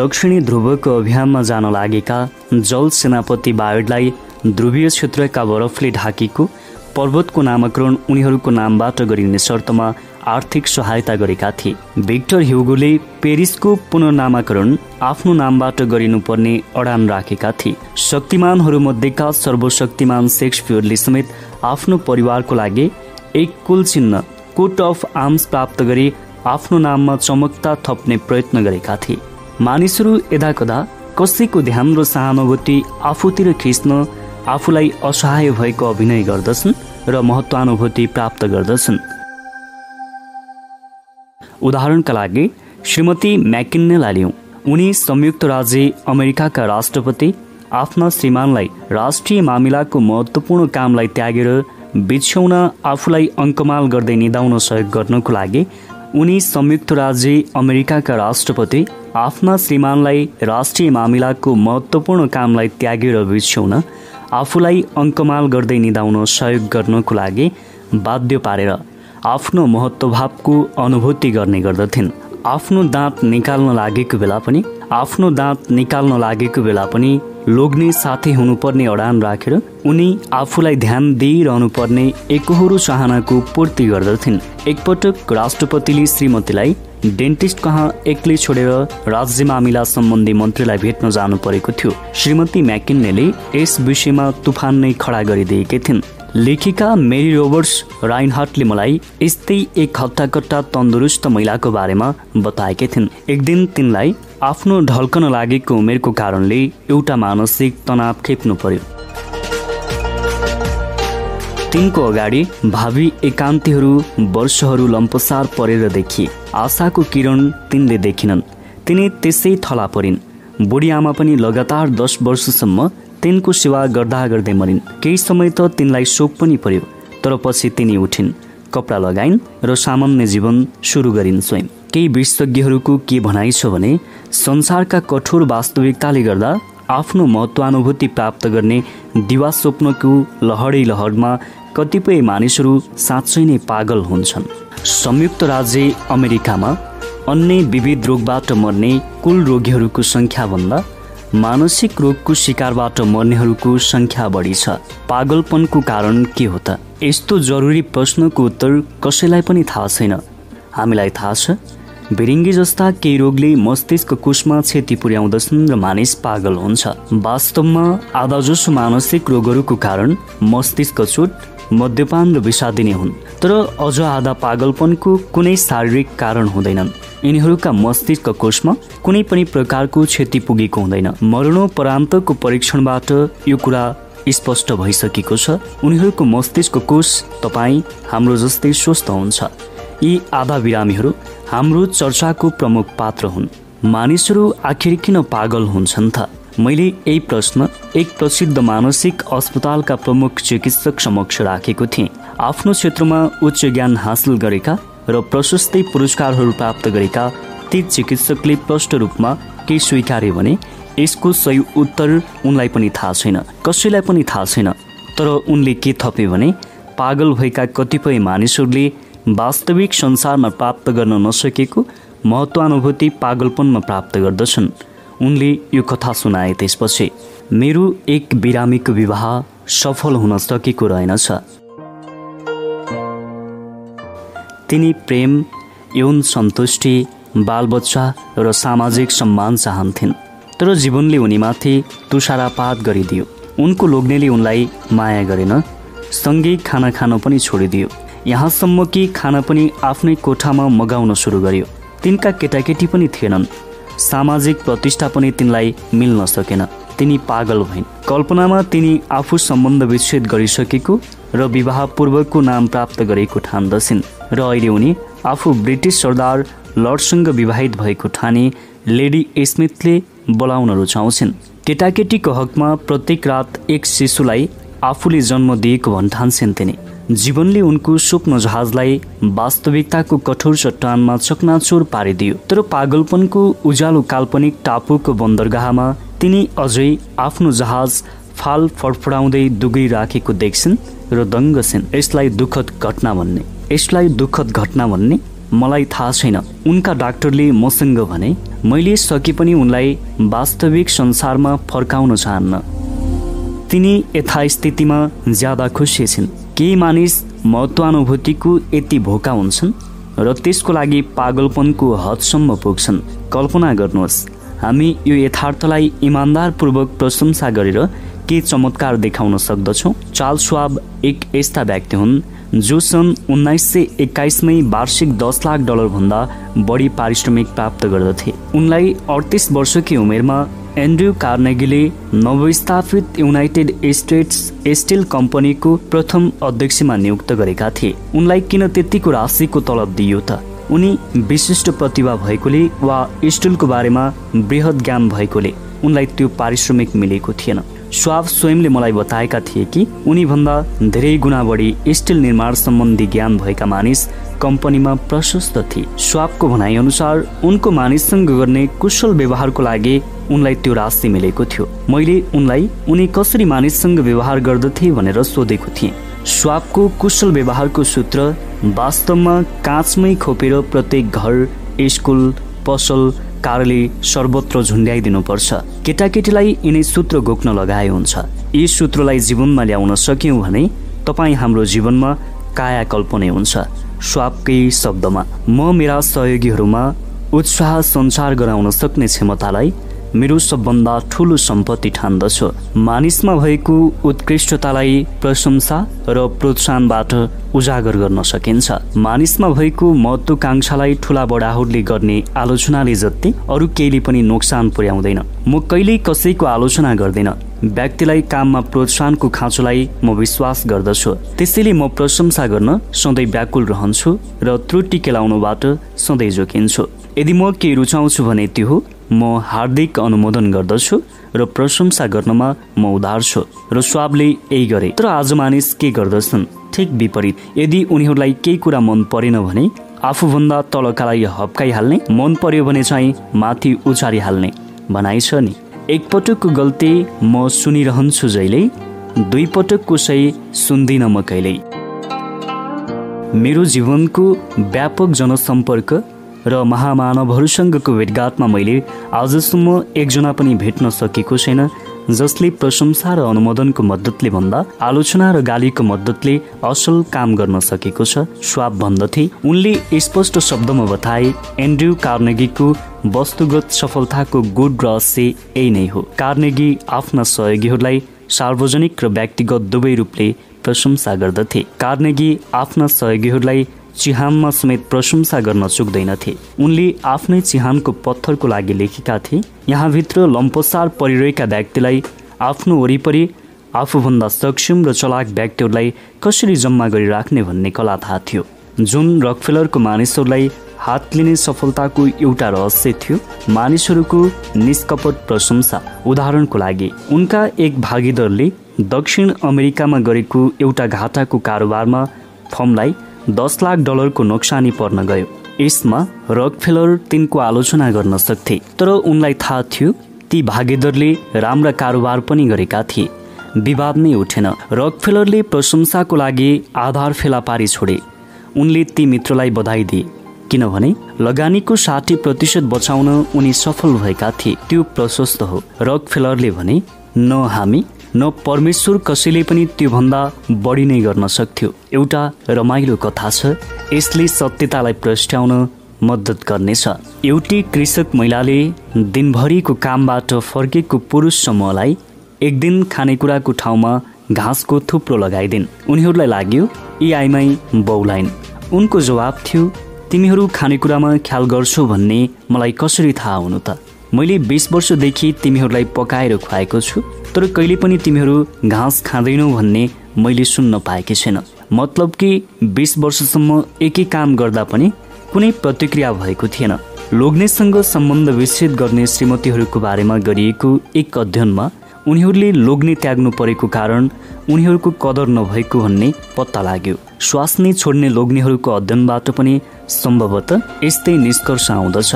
दक्षिणी ध्रुवको अभियानमा जान लागेका जल सेनापति बायडलाई ध्रुवीय क्षेत्रका बरफले ढाकेको पर्वतको नामाकरण उनीहरूको नामबाट गरिने शर्तमा आर्थिक सहायता गरेका थिए। भिक्टर ह्युगोले पेरिसको पुनर्नामाकरण आफ्नो नामबाट गरिनुपर्ने अडान राखेका थिए। शक्तिमानहरूमध्येका सर्वशक्तिमान सेक्सपियरले समेत आफ्नो परिवारको लागि एक कुल चिन्ह कोट अफ आर्म्स प्राप्त गरी आफ्नो नाममा चमकता थप्ने प्रयत्न गरेका थिए। मानिसहरू यदाकदा कसैको ध्यान र सहानुभूति आफूतिर खिच्न आफूलाई असहाय भएको अभिनय गर्दछन् र महत्वानुभूति प्राप्त गर्दछन्। उदाहरणका लागि श्रीमती म्याकिन्नेलाई लिउँ उनी संयुक्त राज्य अमेरिकाका राष्ट्रपति आफ्ना श्रीमानलाई राष्ट्रिय मामिलाको महत्त्वपूर्ण कामलाई त्यागेर बिछ्याउन आफूलाई अङ्कमाल गर्दै निधाउन सहयोग गर्नको लागि उनी संयुक्त राज्य अमेरिकाका राष्ट्रपति आफ्ना श्रीमानलाई राष्ट्रिय मामिलाको महत्त्वपूर्ण कामलाई त्यागेर बिछ्याउन आफूलाई अङ्कमाल गर्दै निधाउन सहयोग गर्नको लागि बाध्य पारेर आफ्नो महत्त्वभावको अनुभूति गर्ने गर्दथिन्। आफ्नो दाँत निकाल्न लागेको बेला पनि आफ्नो दाँत निकाल्न लागेको बेला पनि लोग्ने साथी हुनुपर्ने अडान राखेर उनी आफूलाई ध्यान दिइरहनु पर्ने एकहोरो चाहनाको पूर्ति गर्दथिन्। एकपटक राष्ट्रपतिले श्रीमतीलाई डेन्टिस्ट कहाँ एक्लै छोडेर राज्य मामिला सम्बन्धी मन्त्रीलाई भेट्न जानु परेको थियो। श्रीमती म्याकिन्नेले यस विषयमा तुफान नै खडा गरिदिएकी थिइन्। लेखिका मेरी रोबर्ट्स राइनहार्टले मलाई यस्तै एक हट्टाकट्टा तन्दुरुस्त महिलाको बारेमा बताएकी थिइन्। एक दिन तिनलाई आफ्नो ढल्कन लागेको उमेरको कारणले एउटा मानसिक तनाव खेप्नु पर्यो। तिनको अगाडि भावी एकान्तीहरू वर्षहरू लम्पसार परेर देखिए आशाको किरण तिनले देखिनन्। तिनी त्यसै थला परिन्। बुढी आमा पनि लगातार दस वर्षसम्म तिनको सेवा गर्दा गर्दै मरिन्। केही समय त तिनलाई शोक पनि पर्यो तर पछि तिनी उठिन् कपडा लगाइन् र सामान्य जीवन सुरु गरिन् स्वयं। केही विशेषज्ञहरूको के भनाइ छ भने संसारका कठोर वास्तविकताले गर्दा आफ्नो महत्वानुभूति प्राप्त गर्ने दिवा स्वप्नको लहरै लहरमा कतिपय मानिसहरू साँच्चै नै पागल हुन्छन्। संयुक्त राज्य अमेरिकामा अन्य विविध रोगबाट मर्ने कुल रोगीहरूको सङ्ख्याभन्दा मानसिक रोगको शिकारबाट मर्नेहरूको सङ्ख्या बढी छ। पागलपनको कारण के हो त? यस्तो जरुरी प्रश्नको उत्तर कसैलाई पनि थाहा छैन। हामीलाई थाहा छ भिरिङ्गी जस्ता केही रोगले मस्तिष्क कोषमा क्षति पुर्याउँदछन् र मानिस पागल हुन्छ। वास्तवमा आधाजसो मानसिक रोगहरूको कारण मस्तिष्क चोट मद्यपान र विषादी नै हुन्। तर अझ आधा पागलपनको कुनै शारीरिक कारण हुँदैनन्। यिनीहरूका मस्तिष्क कोषमा कुनै पनि प्रकारको क्षति पुगेको हुँदैन। मरणोपरान्तको परीक्षणबाट यो कुरा स्पष्ट भइसकेको छ। उनीहरूको मस्तिष्क कोष तपाईँ हाम्रो जस्तै स्वस्थ हुन्छ। यी आधा बिरामीहरू हाम्रो चर्चाको प्रमुख पात्र हुन्। मानिसहरू आखिर किन पागल हुन्छन् त? मैले यही प्रश्न एक प्रसिद्ध मानसिक अस्पतालका प्रमुख चिकित्सक समक्ष राखेको थिएँ। आफ्नो क्षेत्रमा उच्च ज्ञान हासिल गरेका र प्रशस्तै पुरस्कारहरू प्राप्त गरेका ती चिकित्सकले प्रष्ट रूपमा केही स्वीकारे भने यसको सही उत्तर उनलाई पनि थाहा छैन। कसैलाई पनि थाहा छैन। तर उनले के थपे भने पागल भएका कतिपय मानिसहरूले वास्तविक संसारमा प्राप्त गर्न नसकेको महत्वानुभूति पागलपनमा प्राप्त गर्दछन्। उनले यो कथा सुनाए त्यसपछि मेरो एक बिरामीको विवाह सफल हुन सकेको रहेनछ तिनी प्रेम यौन सन्तुष्टि बालबच्चा र सामाजिक सम्मान चाहन्थिन् तर जीवनले उनीमाथि तुषारापात गरिदियो। उनको लोग्नेले उनलाई माया गरेन सँगै खाना खान पनि छोडिदियो। यहाँसम्म कि खाना पनि आफ्नै कोठामा मगाउन सुरु गर्यो। तिनका केटाकेटी पनि थिएनन्। सामाजिक प्रतिष्ठा पनि तिनलाई मिल्न सकेन। तिनी पागल भइन्। कल्पनामा तिनी आफू सम्बन्ध विच्छेद गरिसकेको र विवाहपूर्वकको नाम प्राप्त गरेको ठान्दछिन् र अहिले उनी आफू ब्रिटिस सरदार लर्डसँग विवाहित भएको ठाने लेडी स्मिथले बोलाउन रुचाउँछिन्। केटाकेटीको हकमा प्रत्येक रात एक शिशुलाई आफूले जन्म दिएको भन्ठान्छन् तिनी। जीवनले उनको स्वप्न जहाजलाई वास्तविकताको कठोर चट्टानमा चकनाचोर पारिदियो। तर पागलपनको उज्यालो काल्पनिक टापुको बन्दरगाहमा तिनी अझै आफ्नो जहाज फाल फडफडाउँदै दुगै राखेको देख्छन् र दङ्गछिन्। यसलाई दुःखद घटना भन्ने। यसलाई दुःखद घटना भन्ने मलाई थाहा छैन। उनका डाक्टरले मसँग भने मैले सके पनि उनलाई वास्तविक संसारमा फर्काउन चाहन्न। तिनी यथास्थितिमा ज्यादा खुसी छिन्। केही मानिस महत्वानुभूतिको यति भोका हुन्छन् र त्यसको लागि पागलपनको हदसम्म पुग्छन्। कल्पना गर्नुहोस् हामी यो यथार्थलाई इमान्दारपूर्वक प्रशंसा गरेर के चमत्कार देखाउन सक्दछौँ? चाल स्वाब एक यस्ता व्यक्ति हुन् जो सन् उन्नाइस सय एक्काइसमै वार्षिक दस लाख डलरभन्दा बढी पारिश्रमिक प्राप्त गर्दथे। उनलाई अडतिस वर्षकी उमेरमा एन्ड्रयू कार्नेगीले नवस्थापित युनाइटेड स्टेट्स स्टिल कम्पनीको प्रथम अध्यक्षमा नियुक्त गरेका थिए। उनलाई किन त्यतिको राशिको तलब दिइयो त? उनी विशिष्ट प्रतिभा भएकोले वा स्टिलको बारेमा बृहत ज्ञान भएकोले उनलाई त्यो पारिश्रमिक मिलेको थिएन। स्वाब स्वयंले मलाई बताएका थिए कि उनीभन्दा धेरै गुणा बढी स्टिल निर्माण सम्बन्धी ज्ञान भएका मानिस कम्पनीमा प्रशस्त थिए। स्वाबको भनाइअनुसार उनको मानिससँग गर्ने कुशल व्यवहारको लागि उनलाई त्यो राशि मिलेको थियो। मैले उनलाई उनी कसरी मानिससँग व्यवहार गर्दथे भनेर सोधेको थिएँ। स्वाबको कुशल व्यवहारको सूत्र वास्तवमा काँचमै खोपेर प्रत्येक घर स्कुल पसल कारले सर्वत्र झुन्ड्याइदिनुपर्छ। केटाकेटीलाई यिनै सूत्र गोक्न लगाए हुन्छ। यी सूत्रलाई जीवनमा ल्याउन सक्यौँ भने तपाईँ हाम्रो जीवनमा कायाकल्प नै हुन्छ। स्वापकै शब्दमा म मेरा सहयोगीहरूमा उत्साह सञ्चार गराउन सक्ने क्षमतालाई मेरो सबभन्दा ठुलो सम्पत्ति ठान्दछु। मानिसमा भएको उत्कृष्टतालाई प्रशंसा र प्रोत्साहनबाट उजागर गर्न सकिन्छ। मानिसमा भएको महत्वाकांक्षालाई ठुला बडाहरूले गर्ने आलोचनाले जति अरू केहीले पनि नोक्सान पुर्याउँदैन। म कहिल्यै कसैको आलोचना गर्दिन। व्यक्तिलाई काममा प्रोत्साहनको खाँचोलाई म विश्वास गर्दछु। त्यसैले म प्रशंसा गर्न सधैँ व्याकुल रहन्छु र त्रुटि केलाउनुबाट सधैँ जोकिन्छु यदि म के रुचाउँछु भने त्यो हो म हार्दिक अनुमोदन गर्दछु र प्रशंसा गर्नमा म उदार छु र स्वाबले यही गरे। तर आज मानिस के गर्दछन्? ठिक विपरीत यदि उनीहरूलाई केही कुरा मन परेन भने आफूभन्दा तलकालाई हप्काइहाल्ने मन पर्यो भने चाहिँ माथि उचारिहाल्ने भनाइ छ नि। एकपटकको गल्ती म सुनिरहन्छु जहिल्यै दुई पटकको सही सुन्दिनँ म कहिल्यै। मेरो जीवनको व्यापक जनसम्पर्क र महामानवहरूसँगको भेटघाटमा मैले आजसम्म एकजना पनि भेट्न सकेको छैन जसले प्रशंसा र अनुमोदनको मद्दतले भन्दा आलोचना र गालीको मद्दतले असल काम गर्न सकेको छ। स्वाप भन्दथे उनले स्पष्ट शब्दमा बताए एन्ड्रयू कार्नेगीको वस्तुगत सफलताको गुड रहस्य यही नै हो। कार्नेगी आफ्ना सहयोगीहरूलाई सार्वजनिक र व्यक्तिगत दुवै रूपले प्रशंसा गर्दथे। कार्नेगी आफ्ना सहयोगीहरूलाई चिहानमा समेत प्रशंसा गर्न चुक्दैनथे। उनले आफ्नै चिहानको पत्थरको लागि लेखेका थिए। यहाँभित्र लम्पसार परिरहेका व्यक्तिलाई आफ्नो वरिपरि आफूभन्दा सक्षम र चलाक व्यक्तिहरूलाई कसरी जम्मा गरिराख्ने भन्ने कला थाहा थियो। जुन रकफेलरको मानिसहरूलाई हात लिने सफलताको एउटा रहस्य थियो मानिसहरूको निष्कपट प्रशंसा उदाहरणको लागि। उनका एक भागीदारले दक्षिण अमेरिकामा गरेको एउटा घाटाको कारोबारमा फर्मलाई दस लाख डलरको नोक्सानी पर्न गयो। यसमा रकफेलर तिनको आलोचना गर्न सक्थे तर उनलाई थाहा थियो ती भागेदरले राम्रा कारोबार पनि गरेका थिए। विवाद नै उठेन। रकफेलरले प्रशंसाको लागि आधार फेला पारी छोडे। उनले ती मित्रलाई बधाई दिए। किनभने लगानीको साठी प्रतिशत बचाउन उनी सफल भएका थिए। त्यो प्रशस्त हो। रकफेलरले भने न हामी न परमेश्वर कसैले पनि त्योभन्दा बढी नै गर्न सक्थ्यो। एउटा रमाइलो कथा छ। यसले सत्यतालाई प्रस्ट्याउन मद्दत गर्नेछ। एउटी कृषक महिलाले दिनभरिको कामबाट फर्केको पुरुष समूहलाई एक दिन खानेकुराको ठाउँमा घाँसको थुप्रो लगाइदिन्। उनीहरूलाई लाग्यो यी आइमै बौलाइन्। उनको जवाब थियो तिमीहरू खानेकुरामा ख्याल गर्छौ भन्ने मलाई कसरी थाहा हुनु त? मैले बिस वर्षदेखि तिमीहरूलाई पकाएर खुवाएको छु तर कहिले पनि तिमीहरू घाँस खाँदैनौ भन्ने मैले सुन्न पाएकी छैन। मतलब कि बिस वर्षसम्म एकै काम गर्दा पनि कुनै प्रतिक्रिया भएको थिएन। लोग्नेसँग सम्बन्ध विच्छेद गर्ने श्रीमतीहरूको बारेमा गरिएको एक अध्ययनमा उनीहरूले लोग्ने त्याग्नु परेको कारण उनीहरूको कदर नभएको भन्ने पत्ता लाग्यो। स्वास्नी छोड्ने लोग्नेहरूको अध्ययनबाट पनि सम्भवतः यस्तै निष्कर्ष आउँदछ।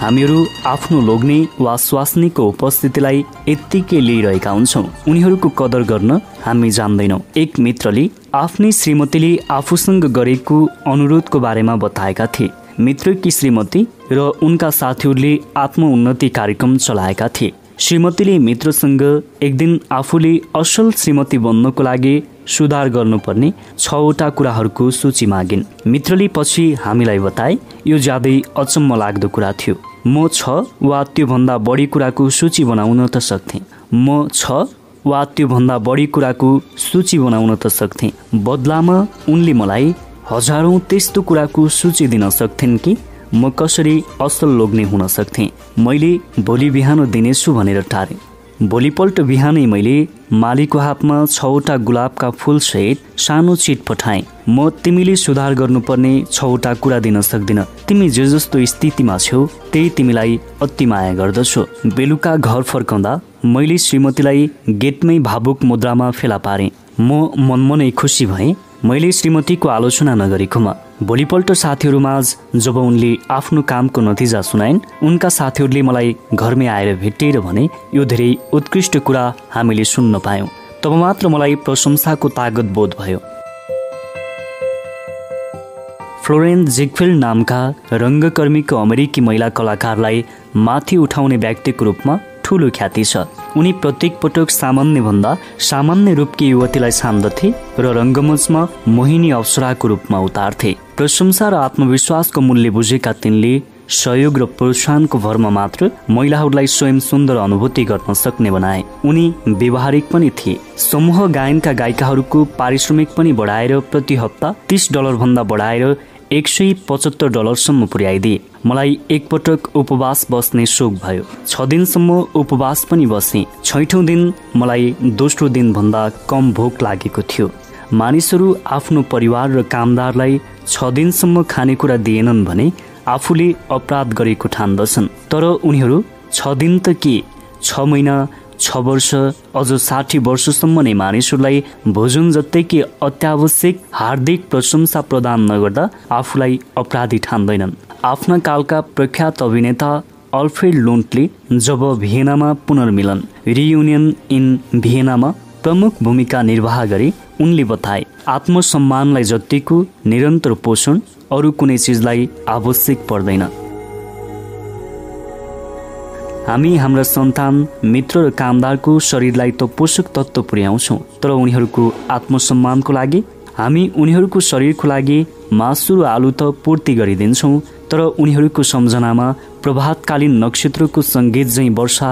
हामीहरू आफ्नो लोग्ने वा स्वास्नीको उपस्थितिलाई यत्तिकै लिइरहेका हुन्छौँ। उनीहरूको कदर गर्न हामी जान्दैनौँ। एक मित्रले आफ्नै श्रीमतीले आफूसँग गरेको अनुरोधको बारेमा बताएका थिए। मित्रकी श्रीमती र उनका साथीहरूले आत्मोन्नति कार्यक्रम चलाएका थिए। श्रीमतीले मित्रसँग एक दिन आफूले असल श्रीमती बन्नको लागि सुधार गर्नुपर्ने छवटा कुराहरूको सूची मागिन्। मित्रले पछि हामीलाई बताए यो ज्यादै अचम्म लाग्दो कुरा थियो। म छ वा त्योभन्दा बढी कुराको सूची बनाउन त सक्थेँ। म छ वा त्योभन्दा बढी कुराको सूची बनाउन त सक्थेँ। बदलामा उनले मलाई हजारौँ त्यस्तो कुराको सूची दिन सक्थेन् कि म कसरी असल लोग्ने हुन सक्थेँ। मैले भोलि बिहान दिनेछु भनेर टारेँ भोलिपल्ट बिहानै मैले मालीको हातमा छवटा गुलाबका फुलसहित सानो चिट पठाएँ। म तिमीले सुधार गर्नुपर्ने छवटा कुरा दिन सक्दिन। तिमी जे जस्तो स्थितिमा छेउ त्यही तिमीलाई अति माया गर्दछु। बेलुका घर फर्काउँदा मैले श्रीमतीलाई गेटमै भावुक मुद्रामा फेला पारेँ। म मनमनै खुसी भएँ। मैले श्रीमतीको आलोचना नगरेकोमा भोलिपल्ट साथीहरूमाझ जब उनले आफ्नो कामको नतिजा सुनाइन् उनका साथीहरूले मलाई घरमै आएर भेटिएर भने यो धेरै उत्कृष्ट कुरा हामीले सुन्न पायौँ। तब मात्र मलाई प्रशंसाको तागत बोध भयो। फ्लोरेन जिगफिल्ड नामका रङ्गकर्मीको अमेरिकी महिला कलाकारलाई माथि उठाउने व्यक्तिको रूपमा ठुलो ख्याति छ। उनी प्रत्येक पटक सामान्यभन्दा सामान्य रूपकी युवतीलाई छान्दथे र रङ्गमञ्चमा मोहिनी अप्सराको रूपमा उतार्थे। प्रशंसा र आत्मविश्वासको मूल्य बुझेका तिनले सहयोग र प्रोत्साहनको भरमा मात्र महिलाहरूलाई स्वयं सुन्दर अनुभूति गर्न सक्ने बनाए। उनी व्यवहारिक पनि थिए। समूह गायनका गायिकाहरूको पारिश्रमिक पनि बढाएर प्रति हप्ता तिस डलरभन्दा बढाएर एक सय पचहत्तर डलरसम्म पुर्याइदिए। मलाई एकपटक उपवास बस्ने सोख भयो। छ दिनसम्म उपवास पनि बसेँ। छैठौँ दिन मलाई दोस्रो दिनभन्दा कम भोक लागेको थियो। मानिसहरू आफ्नो परिवार र कामदारलाई छ दिनसम्म खानेकुरा दिएनन् भने आफूले अपराध गरेको ठान्दछन्। तर उनीहरू छ दिन त के? छ महिना छ वर्ष अझ साठी वर्षसम्म नै मानिसहरूलाई भोजन जत्तिकै अत्यावश्यक हार्दिक प्रशंसा प्रदान नगर्दा आफूलाई अपराधी ठान्दैनन्। आफ्ना कालका प्रख्यात अभिनेता अल्फ्रेड लोन्टले जब भिएनामा पुनर्मिलन रियुनियन इन भिएनामा प्रमुख भूमिका निर्वाह गरे उनले बताए आत्मसम्मानलाई जतिको निरन्तर पोषण अरू कुनै चिजलाई आवश्यक पर्दैन। हामी हाम्रा सन्तान मित्र र कामदारको शरीरलाई त पोषक तत्त्व पुर्याउँछौँ तर उनीहरूको आत्मसम्मानको लागि हामी उनीहरूको शरीरको लागि मासु र आलु त पूर्ति गरिदिन्छौँ तर उनीहरूको सम्झनामा प्रभातकालीन नक्षत्रको सङ्गीत झैँ वर्षा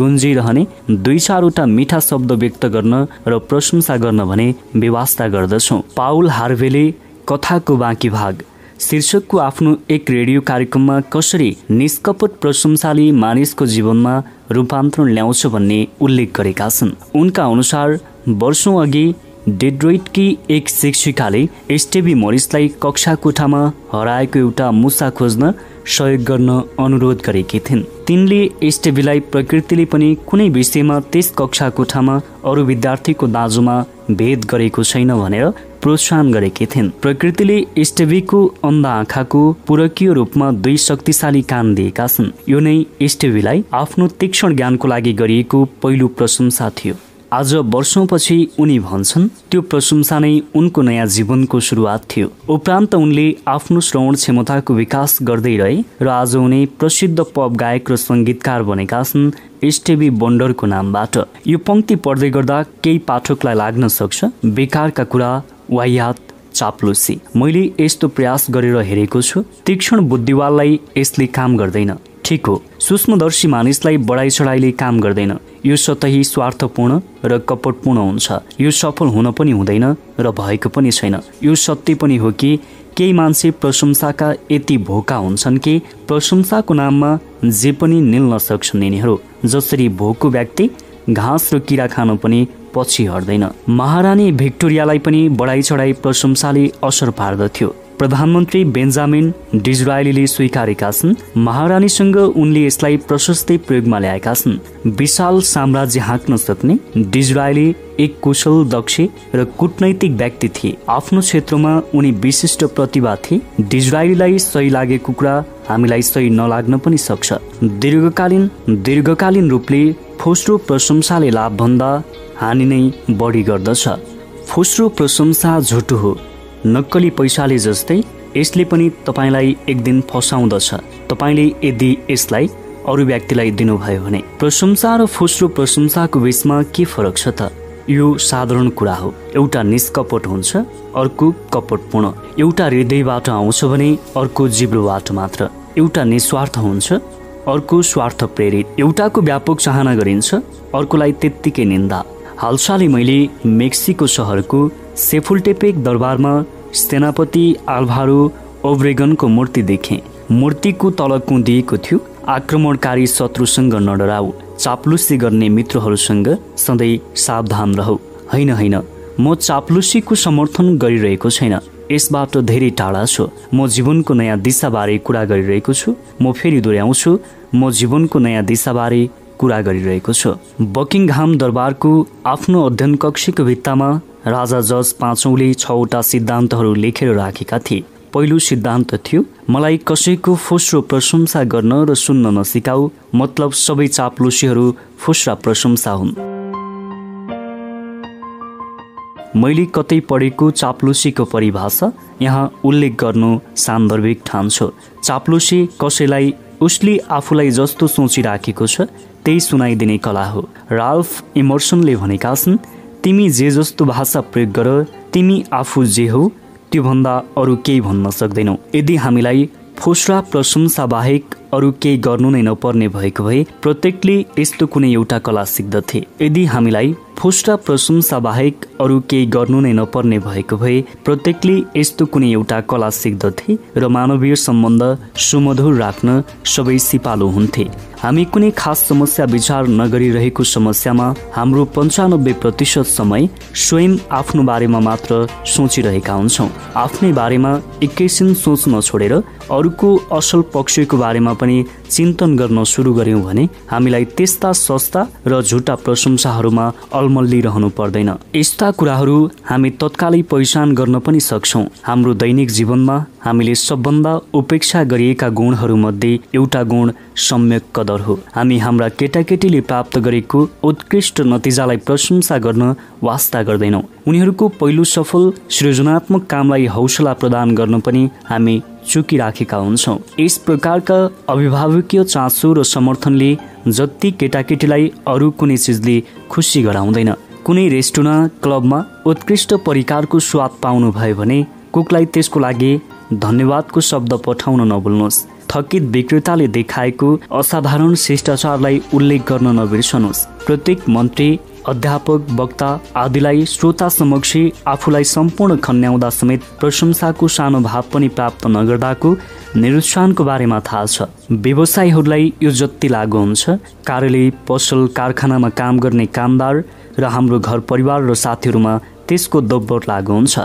गुन्जिरहने दुई चारवटा मिठा शब्द व्यक्त गर्न र प्रशंसा गर्न भने व्यवस्था गर्दछौँ। पाउल हार्वेले कथाको बाँकी भाग। शीर्षकको आफ्नो एक रेडियो कार्यक्रममा कसरी निष्कपट प्रशंसाले मानिसको जीवनमा रूपान्तरण ल्याउँछ भन्ने उल्लेख गरेका छन्। उनका अनुसार वर्षौँ अघि डेड्रोइटकी एक शिक्षिकाले एसटेबी मरिसलाई कक्षा कोठामा हराएको एउटा मुसा खोज्न सहयोग गर्न अनुरोध गरेकी थिइन्। तिनले एसटेबीलाई प्रकृतिले पनि कुनै विषयमा त्यस कक्षा कोठामा अरू विद्यार्थीको दाजुमा भेद गरेको छैन भनेर प्रोत्साहन गरेकी थिइन्। प्रकृतिले स्टेभीको अन्ध आँखाको पूरकीय रूपमा दुई शक्तिशाली कान दिएका छन्। यो नै स्टेभीलाई आफ्नो तीक्ष्ण ज्ञानको लागि गरिएको पहिलो प्रशंसा थियो। आज वर्षौँपछि उनी भन्छन् त्यो प्रशंसा नै उनको नयाँ जीवनको सुरुवात थियो। उपरान्त उनले आफ्नो श्रवण क्षमताको विकास गर्दै रहे र आज उनी प्रसिद्ध पप गायक र सङ्गीतकार बनेका छन् एसटेबी बन्डरको नामबाट। यो पङ्क्ति पढ्दै गर्दा केही पाठकलाई लाग्न सक्छ बेकारका कुरा वायात चाप्लुसी। मैले यस्तो प्रयास गरेर हेरेको छु तीक्ष्ण बुद्धिवाललाई यसले काम गर्दैन। ठिक हो सूक्ष्मदर्शी मानिसलाई बढाइ चढाइले काम गर्दैन। यो सतही स्वार्थपूर्ण र कपटपूर्ण हुन्छ। यो सफल हुन पनि हुँदैन र भएको पनि छैन। यो सत्य पनि हो कि केही मान्छे प्रशंसाका यति भोका हुन्छन् कि प्रशंसाको नाममा जे पनि निल्न सक्छन् यिनीहरू जसरी भोकको व्यक्ति घाँस र किरा खानु पनि पछि हट्दैन। महारानी भिक्टोरियालाई पनि बढाइ चढाइ प्रशंसाले असर पार्दथ्यो। प्रधानमन्त्री बेन्जामिन डिजरायलीले स्वीकारेका छन्। महारानीसँग उनले यसलाई प्रशस्तै प्रयोगमा ल्याएका छन्। विशाल साम्राज्य हाँक्न सक्ने डिजरायली एक कुशल दक्ष र कुटनैतिक व्यक्ति थिए। आफ्नो क्षेत्रमा उनी विशिष्ट प्रतिभा थिए। डिजरायलीलाई सही लागेको कुरा हामीलाई सही नलाग्न पनि सक्छ। दीर्घकालीन दीर्घकालीन रूपले फोस्रो प्रशंसाले लाभभन्दा हानि नै बढी गर्दछ। फुस्रो प्रशंसा झुटो हो। नक्कली पैसाले जस्तै यसले पनि तपाईँलाई एक दिन फसाउँदछ। तपाईँले यदि यसलाई अरू व्यक्तिलाई दिनुभयो भने प्रशंसा र फुस्रो प्रशंसाको बिचमा के फरक छ त? यो साधारण कुरा हो। एउटा निष्कपट हुन्छ अर्को कपटपूर्ण। एउटा हृदयबाट आउँछ भने अर्को जिब्रोबाट मात्र। एउटा निस्वार्थ हुन्छ अर्को स्वार्थ प्रेरित। एउटाको व्यापक चाहना गरिन्छ अर्कोलाई त्यत्तिकै निन्दा। हालसालै मैले मेक्सिको सहरको सेफुल्टेपेक दरबारमा सेनापति आल्भारो ओब्रेगनको मूर्ति देखेँ। मूर्तिको तल कुदिएको थियो। आक्रमणकारी शत्रुसँग नडराउ। चाप्लुसी गर्ने मित्रहरूसँग सधैँ सावधान रहौ। होइन होइन। म चाप्लुसीको समर्थन गरिरहेको छैन। यसबाट धेरै टाढा छु। म जीवनको नयाँ दिशाबारे कुरा गरिरहेको छु। म फेरि दोहोऱ्याउँछु। म जीवनको नयाँ दिशाबारे कुरा गरिरहेको छु। बकिङहाम दरबारको आफ्नो अध्ययन कक्षीको भित्तामा राजा जज पाँचौँले छवटा सिद्धान्तहरू लेखेर राखेका थिए। पहिलो सिद्धान्त थियो मलाई कसैको फुस्रो प्रशंसा गर्न र सुन्न नसिकाऊ। मतलब सबै चाप्लुसीहरू फुस्रा प्रशंसा हुन्। मैले कतै पढेको चाप्लुसीको परिभाषा यहाँ उल्लेख गर्नु सान्दर्भिक ठान्छु चाप्लुसी कसैलाई उसले आफूलाई जस्तो सोचिराखेको छ त्यही सुनाइदिने कला हो। राल्फ इमर्सनले भनेका छन् तिमी जे जस्तो भाषा प्रयोग गर तिमी आफू जे हो त्योभन्दा अरू केही भन्न सक्दैनौ। यदि हामीलाई फुस्रा प्रशंसा बाहेक अरू केही गर्नु नै नपर्ने भएको भए प्रत्येकले यस्तो कुनै एउटा कला सिक्दथे। यदि हामीलाई फुस्रा प्रशंसा बाहेक अरू केही गर्नु नै नपर्ने भएको भए प्रत्येकले यस्तो कुनै एउटा कला सिक्दथे र मानवीय सम्बन्ध सुमधुर राख्न सबै सिपालु हुन्थे। हामी कुनै खास समस्या विचार नगरिरहेको समस्यामा हाम्रो पन्चानब्बे प्रतिशत समय स्वयं आफ्नो बारेमा मात्र सोचिरहेका हुन्छौँ। आफ्नै बारेमा एकैछिन सोच्न छोडेर अरूको असल पक्षको बारेमा पनि चिन्तन गर्न सुरु गर्यौँ भने हामीलाई त्यस्ता सस्ता र झुटा प्रशंसाहरूमा अलमल्लिरहनु पर्दैन। यस्ता कुराहरू हामी तत्कालै पहिचान गर्न पनि सक्छौँ। हाम्रो दैनिक जीवनमा हामीले सबभन्दा उपेक्षा गरिएका गुणहरूमध्ये एउटा गुण सम्यक कदर हो। हामी हाम्रा केटाकेटीले प्राप्त गरेको उत्कृष्ट नतिजालाई प्रशंसा गर्न वास्ता गर्दैनौँ। उनीहरूको पहिलो सफल सृजनात्मक कामलाई हौसला प्रदान गर्न पनि हामी चुकिराखेका हुन्छौँ। यस प्रकारका अभिभावकीय चासो र समर्थनले जति केटाकेटीलाई अरू कुनै चिजले खुसी गराउँदैन। कुनै रेस्टुरेन्ट क्लबमा उत्कृष्ट परिकारको स्वाद पाउनुभयो भने कुकलाई त्यसको लागि धन्यवादको शब्द पठाउन नभुल्नुहोस्। थकित विक्रेताले देखाएको असाधारण शिष्टाचारलाई उल्लेख गर्न नबिर्सनुहोस्। प्रत्येक मन्त्री अध्यापक वक्ता आदिलाई श्रोता समक्ष आफूलाई सम्पूर्ण खन्याउँदा समेत प्रशंसाको सानो भाव पनि प्राप्त नगर्दाको निरुत्साहनको बारेमा थाहा छ। व्यवसायीहरूलाई यो जति लागु हुन्छ कार्यालय पसल कारखानामा काम गर्ने कामदार र हाम्रो घर परिवार र साथीहरूमा त्यसको दोब्बर लागु हुन्छ।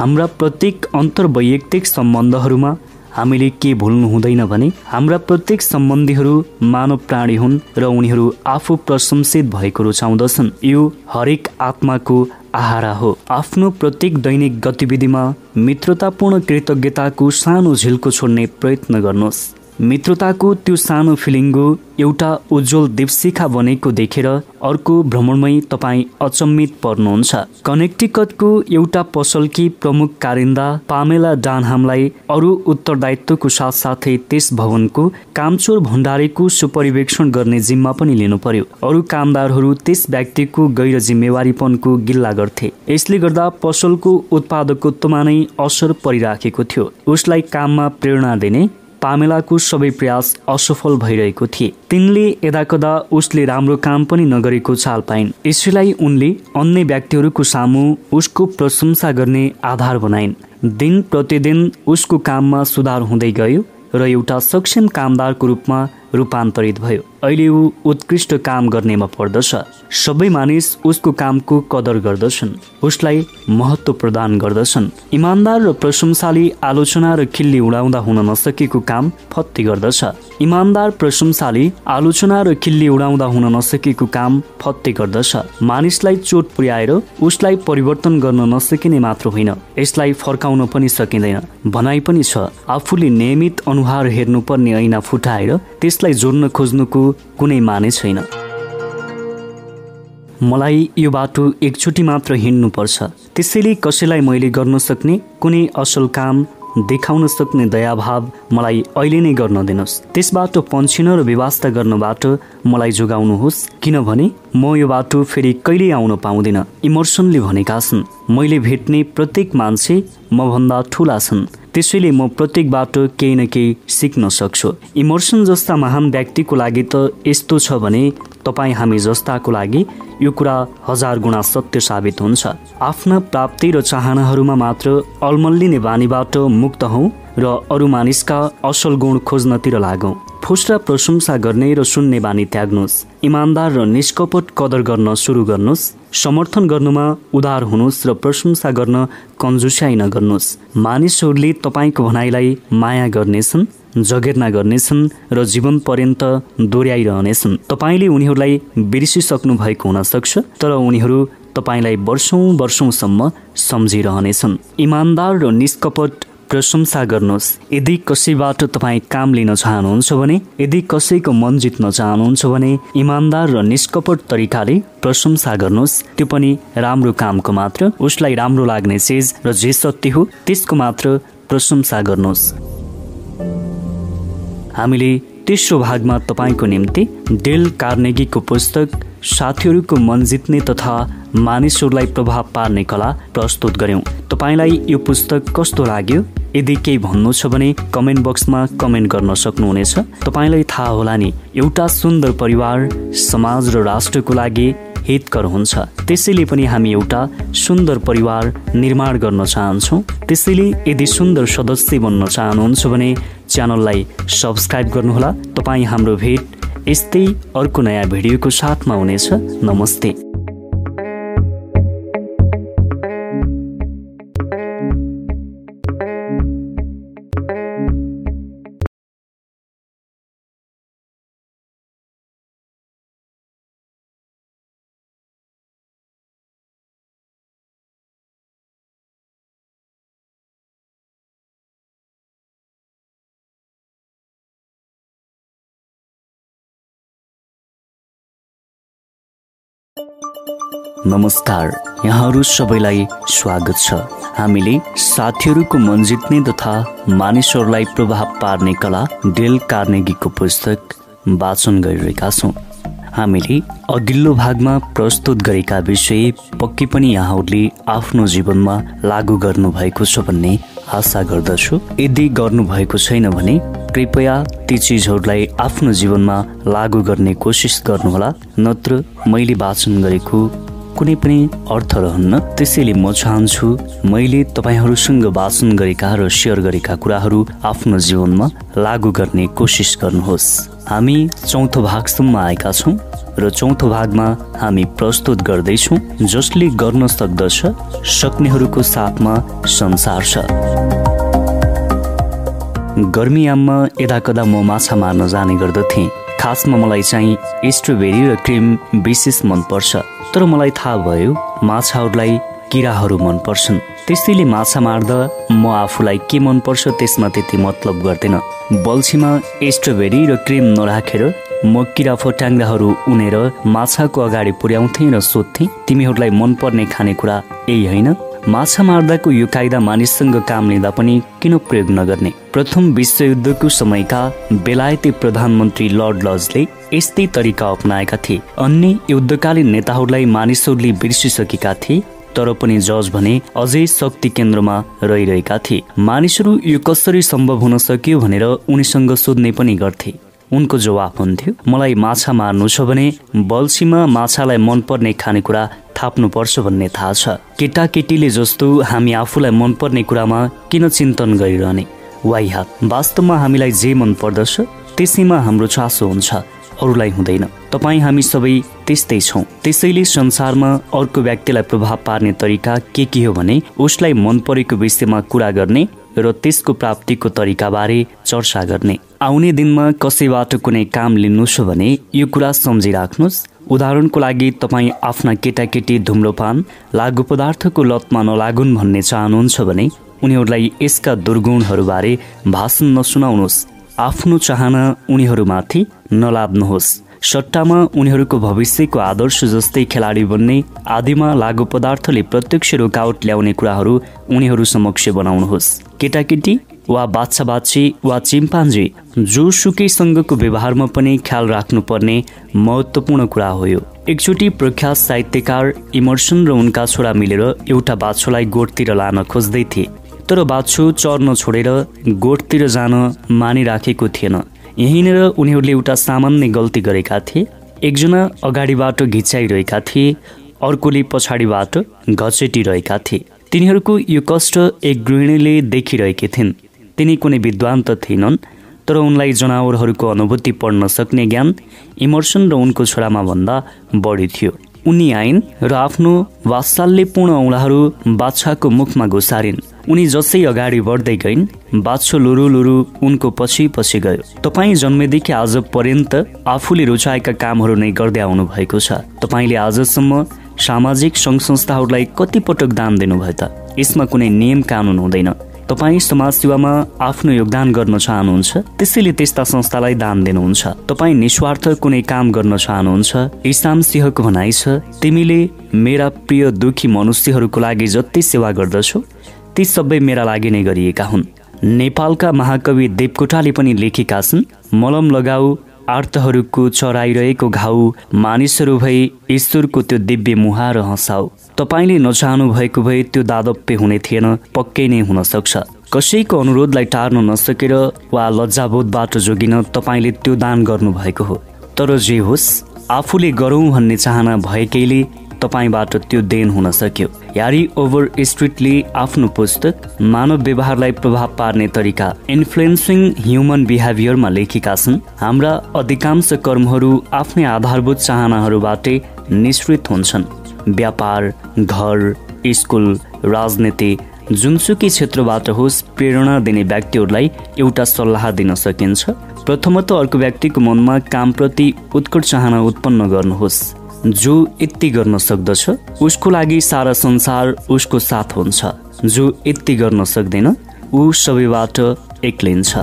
हाम्रा प्रत्येक अन्तर्वैयक्तिक सम्बन्धहरूमा हामीले के भुल्नु हुँदैन भने हाम्रा प्रत्येक सम्बन्धीहरू मानव प्राणी हुन् र उनीहरू आफू प्रशंसित भएको रुचाउँदछन्। यो हरेक आत्माको आहारा हो। आफ्नो प्रत्येक दैनिक गतिविधिमा मित्रतापूर्ण कृतज्ञताको सानो झिल्को छोड्ने प्रयत्न गर्नुहोस्। मित्रताको त्यो सानो फिलिङ्गो एउटा उज्जवल दीपशिखा बनेको देखेर अर्को भ्रमणमै तपाईँ अचम्मित पर्नुहुन्छ। कनेक्टिकटको एउटा पसलकी प्रमुख कारिन्दा पामेला डानहामलाई अरू उत्तरदायित्वको साथसाथै त्यस भवनको कामचोर भण्डारीको सुपरिवेक्षण गर्ने जिम्मा पनि लिनु पर्यो अरू कामदारहरू त्यस व्यक्तिको गैर जिम्मेवारीपनको गिल्ला गर्थे। यसले गर्दा पसलको उत्पादकत्वमा नै असर परिराखेको थियो। उसलाई काममा प्रेरणा दिने पामेलाको सबै प्रयास असफल भइरहेको थिए। तिनले यदाकदा उसले राम्रो काम पनि नगरेको चाल पाइन्। यसैलाई उनले अन्य व्यक्तिहरूको सामु उसको प्रशंसा गर्ने आधार बनाइन्। दिन प्रतिदिन उसको काममा सुधार हुँदै गयो र एउटा सक्षम कामदारको रूपमा रूपान्तरित भयो। अहिले ऊ उत्कृष्ट काम गर्नेमा पर्दछ। सबै मानिस उसको कामको कदर गर्दछन्। उसलाई महत्व प्रदान गर्दछन्। इमान्दार र प्रशंसाली आलोचना र खिल्ली उडाउँदा हुन नसकेको काम फत्ती गर्दछ। इमान्दार प्रशंसाली आलोचना र खिल्ली उडाउँदा हुन नसकेको काम फत्ती गर्दछ। मानिसलाई चोट पुर्याएर उसलाई परिवर्तन गर्न नसकिने मात्र होइन। यसलाई फर्काउन पनि सकिँदैन। भनाइ पनि छ आफूले नियमित अनुहार हेर्नुपर्ने ऐना फुटाएर त्यसलाई जोड्न खोज्नुको कुनै माने छैन। मलाई यो बाटो एकचोटि मात्र हिँड्नुपर्छ। त्यसैले कसैलाई मैले गर्न सक्ने कुनै असल काम देखाउन सक्ने दयाभाव मलाई अहिले नै गर्न दिनुहोस्। त्यसबाट पन्छिन र व्यवस्था गर्नबाट मलाई जोगाउनुहोस् किनभने म यो बाटो फेरि कहिल्यै आउन पाउँदिन? इमर्सनले भनेका छन् मैले भेट्ने प्रत्येक मान्छे मभन्दा ठुला छन्। त्यसैले म प्रत्येकबाट केही न केही सिक्न सक्छु। इमर्सन जस्ता महान व्यक्तिको लागि त यस्तो छ भने तपाईँ हामी जस्ताको लागि यो कुरा हजार गुणा सत्य साबित हुन्छ। आफ्ना प्राप्ति र चाहनाहरूमा मात्र अलमल्लिने बानीबाट मुक्त हौ र अरू मानिसका असल गुण खोज्नतिर लागौँ। फुस्रा प्रशंसा गर्ने र सुन्ने बानी त्याग्नुहोस्। इमान्दार र निष्कपट कदर गर्न सुरु गर्नुहोस्। समर्थन गर्नुमा उदार हुनुहोस् र प्रशंसा गर्न कन्जुस्याइ नगर्नुहोस्। मानिसहरूले तपाईँको भनाइलाई माया गर्नेछन् जगेर्ना गर्नेछन् र जीवन पर्यन्त दोहोऱ्याइरहनेछन्। तपाईँले उनीहरूलाई बिर्सिसक्नु भएको हुनसक्छ तर उनीहरू तपाईँलाई वर्षौँ वर्षौँसम्म सम्झिरहनेछन्। इमान्दार र निष्कपट प्रशंसा गर्नुहोस्। यदि कसैबाट तपाईँ काम लिन चाहनुहुन्छ भने यदि कसैको मन जित्न चाहनुहुन्छ भने इमान्दार र निष्कपट तरिकाले प्रशंसा गर्नुहोस्। त्यो पनि राम्रो कामको मात्र उसलाई राम्रो लाग्ने चिज र जे सत्य हो त्यसको मात्र प्रशंसा गर्नुहोस्। हामीले तेस्रो भागमा तपाईँको निम्ति डेल कार्नेगीको पुस्तक साथीहरूको मन जित्ने तथा मानिसहरूलाई प्रभाव पार्ने कला प्रस्तुत गऱ्यौँ तपाईँलाई यो पुस्तक कस्तो लाग्यो? यदि केही भन्नु छ भने कमेन्ट बक्समा कमेन्ट गर्न सक्नुहुनेछ। तपाईँलाई थाहा होला नि एउटा सुन्दर परिवार समाज र राष्ट्रको लागि हितकर हुन्छ। त्यसैले पनि हामी एउटा सुन्दर परिवार निर्माण गर्न चाहन्छौँ। त्यसैले यदि सुन्दर सदस्य बन्न चाहनुहुन्छ भने च्यानललाई सब्सक्राइब गर्नुहोला। तपाईँ हाम्रो भेट यस्तै अर्को नयाँ भिडियोको साथमा हुनेछ। नमस्ते। नमस्कार। यहाँहरू सबैलाई स्वागत छ। हामीले साथीहरूको मन जित्ने तथा मानिसहरूलाई प्रभाव पार्ने कला डेल कार्नेगीको पुस्तक वाचन गरिरहेका छौँ। हामीले अघिल्लो भागमा प्रस्तुत गरेका विषय पक्कै पनि यहाँहरूले आफ्नो जीवनमा लागू गर्नुभएको छ भन्ने आशा गर्दछु। यदि गर्नुभएको छैन भने कृपया ती चिजहरूलाई आफ्नो जीवनमा लागू गर्ने कोसिस गर्नुहोला। नत्र मैले वाचन गरेको कुनै पनि अर्थ रहन्न। त्यसैले म चाहन्छु मैले तपाईँहरूसँग वाचन गरेका र सेयर गरेका कुराहरू आफ्नो जीवनमा लागू गर्ने कोसिस गर्नुहोस्। हामी चौथो भागसम्म आएका छौँ र चौथो भागमा हामी प्रस्तुत गर्दैछौँ जसले गर्न सक्दछ सक्नेहरूको साथमा संसार छ। गर्मीयाममा यदा कदा म माछा मार्न जाने गर्दथेँ। खासमा मलाई चाहिँ स्ट्रबेरी र क्रिम विशेष मनपर्छ। तर मलाई थाहा भयो माछाहरूलाई किराहरू मनपर्छन्। त्यसैले माछा मार्दा म आफूलाई के मनपर्छ त्यसमा त्यति मतलब गर्दैन। बल्छीमा स्ट्रबेरी र क्रिम नराखेर म किरा फट्याङ्ग्राहरू उनेर माछाको अगाडि पुर्याउँथेँ र सोध्थेँ तिमीहरूलाई मनपर्ने खानेकुरा यही होइन? माछा मार्दाको यो कायदा मानिससँग काम लिँदा पनि किन प्रयोग नगर्ने? प्रथम विश्वयुद्धको समयका बेलायती प्रधानमन्त्री लर्ड लजले यस्तै तरिका अप्नाएका थिए। अन्य युद्धकालीन नेताहरूलाई मानिसहरूले बिर्सिसकेका थिए तर पनि जज भने अझै शक्ति केन्द्रमा रहिरहेका थिए। मानिसहरू यो कसरी सम्भव हुन सक्यो भनेर उनीसँग सोध्ने पनि गर्थे। उनको जवाफ हुन्थ्यो। मलाई माछा मार्नु छ भने बल्छीमा माछालाई मनपर्ने खानेकुरा थाप्नुपर्छ भन्ने थाहा छ। केटाकेटीले जस्तो हामी आफूलाई मनपर्ने कुरामा किन चिन्तन गरिरहने? वाइहात वास्तवमा हामीलाई जे मन पर्दछ त्यसैमा हाम्रो चासो हुन्छ। अरूलाई हुँदैन। तपाईँ हामी सबै त्यस्तै छौँ। त्यसैले संसारमा अर्को व्यक्तिलाई प्रभाव पार्ने तरिका के के हो भने उसलाई मन परेको विषयमा कुरा गर्ने र त्यसको प्राप्तिको तरिकाबारे चर्चा गर्ने। आउने दिनमा कसैबाट कुनै काम लिनु छ भने यो कुरा सम्झिराख्नुहोस्। उदाहरणको लागि तपाईँ आफ्ना केटाकेटी धुम्रोपान लागु पदार्थको लतमा नलागुन् भन्ने चाहनुहुन्छ भने उनीहरूलाई यसका दुर्गुणहरूबारे भाषण नसुनाउनुहोस्। आफ्नो चाहना उनीहरूमाथि नलाद्नुहोस् सट्टामा उनीहरूको भविष्यको आदर्श जस्तै खेलाडी बन्ने आदिमा लागु पदार्थले प्रत्यक्ष रोकावट ल्याउने कुराहरू उनीहरू समक्ष बनाउनुहोस्। केटाकेटी वा बाछा बाछी वा चिम्पान्जी जोसुकैसँगको व्यवहारमा पनि ख्याल राख्नुपर्ने महत्त्वपूर्ण कुरा हो यो। एकचोटि प्रख्यात साहित्यकार इमर्सन र उनका छोरा मिलेर एउटा बाछोलाई गोठतिर लान खोज्दै थिए तर बाछो चर्न छोडेर गोठतिर जान मानिराखेको थिएन। यहीँनिर उनीहरूले एउटा सामान्य गल्ती गरेका थिए। एकजना अगाडिबाट घिच्याइरहेका थिए अर्कोले पछाडिबाट घचेटिरहेका थिए। तिनीहरूको यो कष्ट एक गृहिणीले देखिरहेकी थिइन्। तिनी कुनै विद्वान त थिएनन् तर उनलाई जनावरहरूको अनुभूति पढ्न सक्ने ज्ञान इमर्सन र उनको छोरामा भन्दा बढी थियो। उनी आइन् र आफ्नो वात्सल्यपूर्ण औँलाहरू बाछाको मुखमा घुसारिन्। उनी जसै अगाडि बढ्दै गइन् बाछो लुरु लुरु उनको पछि पछि गयो। तपाईँ जन्मेदेखि आज पर्यन्त आफूले रुचाएका कामहरू नै गर्दै आउनु भएको छ। तपाईँले आजसम्म सामाजिक सङ्घ संस्थाहरूलाई कति पटक दान दिनुभयो त। यसमा कुनै नियम कानुन हुँदैन। तपाईँ समाज सेवामा आफ्नो योगदान गर्न चाहनुहुन्छ त्यसैले त्यस्ता संस्थालाई दान दिनुहुन्छ। तपाईँ निस्वार्थ कुनै काम गर्न चाहनुहुन्छ इसाम सिंहको भनाइ छ तिमीले मेरा प्रिय दुखी मनुष्यहरूको लागि जति सेवा गर्दछौ ती सबै मेरा लागि नै गरिएका हुन्। नेपालका महाकवि देवकोटाले पनि लेखेका छन् मलम लगाऊ आर्तहरूको चराइरहेको घाउ मानिसहरू भई ईश्वरको त्यो दिव्य मुहार हँसाउ तपाईँले नचाहनु भएको भए त्यो दादप्य हुने थिएन पक्कै नै हुन सक्छ। कसैको अनुरोधलाई टार्न नसकेर वा लज्जाबोधबाट जोगिन तपाईँले त्यो दान गर्नुभएको हो। तर जे होस् आफूले गरौँ भन्ने चाहना भएकैले तपाईँबाट त्यो देन हुन सक्यो। यारी ओभर स्ट्रिटले आफ्नो पुस्तक मानव व्यवहारलाई प्रभाव पार्ने तरिका इन्फ्लुएन्सिङ ह्युमन बिहेभियरमा लेखेका छन्। हाम्रा अधिकांश कर्महरू आफ्नै आधारभूत चाहनाहरूबाटै निश्चित हुन्छन्। व्यापार घर स्कुल राजनीति जुनसुकै क्षेत्रबाट होस् प्रेरणा दिने व्यक्तिहरूलाई एउटा सल्लाह दिन सकिन्छ। प्रथमत अर्को व्यक्तिको मनमा कामप्रति उत्कट चाहना उत्पन्न गर्नुहोस्। जो यति गर्न सक्दछ उसको लागि सारा संसार उसको साथ हुन्छ। जो यति गर्न सक्दैन ऊ सबैबाट एक्लिन्छ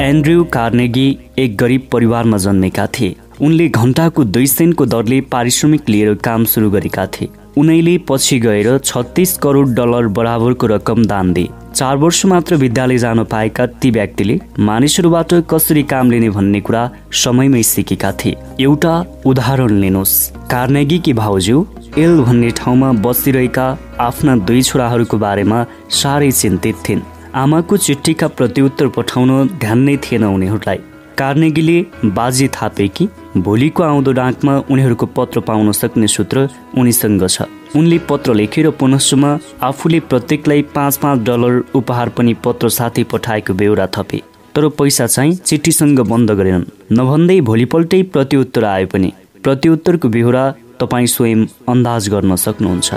एन्ड्रयू कार्नेगी एक गरिब परिवारमा जन्मेका थिए। उनले घन्टाको दुई सेन्टको दरले पारिश्रमिक लिएर काम सुरु गरेका थिए। उनैले पछि गएर छत्तिस करोड डलर बराबरको रकम दान दिए। चार वर्ष मात्र विद्यालय जान पाएका ती व्यक्तिले मानिसहरूबाट कसरी काम लिने भन्ने कुरा समयमै सिकेका थिए। एउटा उदाहरण लिनुहोस् कार्नेगीकी भाउजू एल भन्ने ठाउँमा बसिरहेका आफ्ना दुई छोराहरूको बारेमा साह्रै चिन्तित थिइन्। आमाको चिठीका प्रत्युत्तर पठाउन ध्यान नै थिएन उनीहरूलाई। कार्नेगीले बाजी थापे कि भोलिको आउँदो डाकमा उनीहरूको पत्र पाउन सक्ने सूत्र उनीसँग छ। उनले पत्र लेखेर पुनश्चमा आफूले प्रत्येकलाई पाँच पाँच डलर उपहार पनि पत्र साथै पठाएको बेहोरा थपे। तर पैसा चाहिँ चिठीसँग बन्द गरेनन्। नभन्दै भोलिपल्टै प्रत्युत्तर आयो पनि प्रत्युत्तरको बेहोरा तपाईँ स्वयं अन्दाज गर्न सक्नुहुन्छ।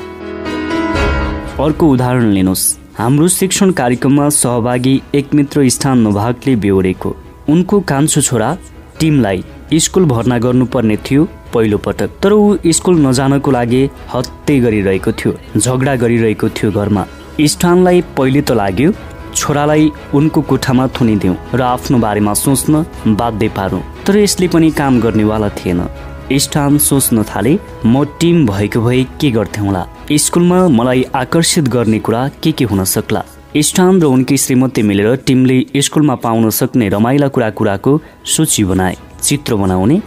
अर्को उदाहरण लिनुहोस्। हाम्रो शिक्षण कार्यक्रममा सहभागी एक मित्र स्थान नभागले बेहोरेको उनको कान्छो छोरा टिमलाई स्कुल भर्ना गर्नुपर्ने थियो पहिलो पटक। तर ऊ स्कुल नजानको लागि हत्ते गरिरहेको थियो झगडा गरिरहेको थियो घरमा। स्थानलाई पहिले त लाग्यो छोरालाई उनको कोठामा थुनिदिउँ र आफ्नो बारेमा सोच्न बाध्य पारौँ। तर यसले पनि काम गर्नेवाला थिएन। स्थान सोच्न थाले म टिम भएको भए के गर्थेँ होला? स्कुलमा मलाई आकर्षित गर्ने कुरा के के हुन सक्ला? स्टान र उनकी श्रीमती मिलेर टिमले स्कुलमा पाउन सक्ने रमाइला कुरा कुराको सूची बनाए चित्र बनाउने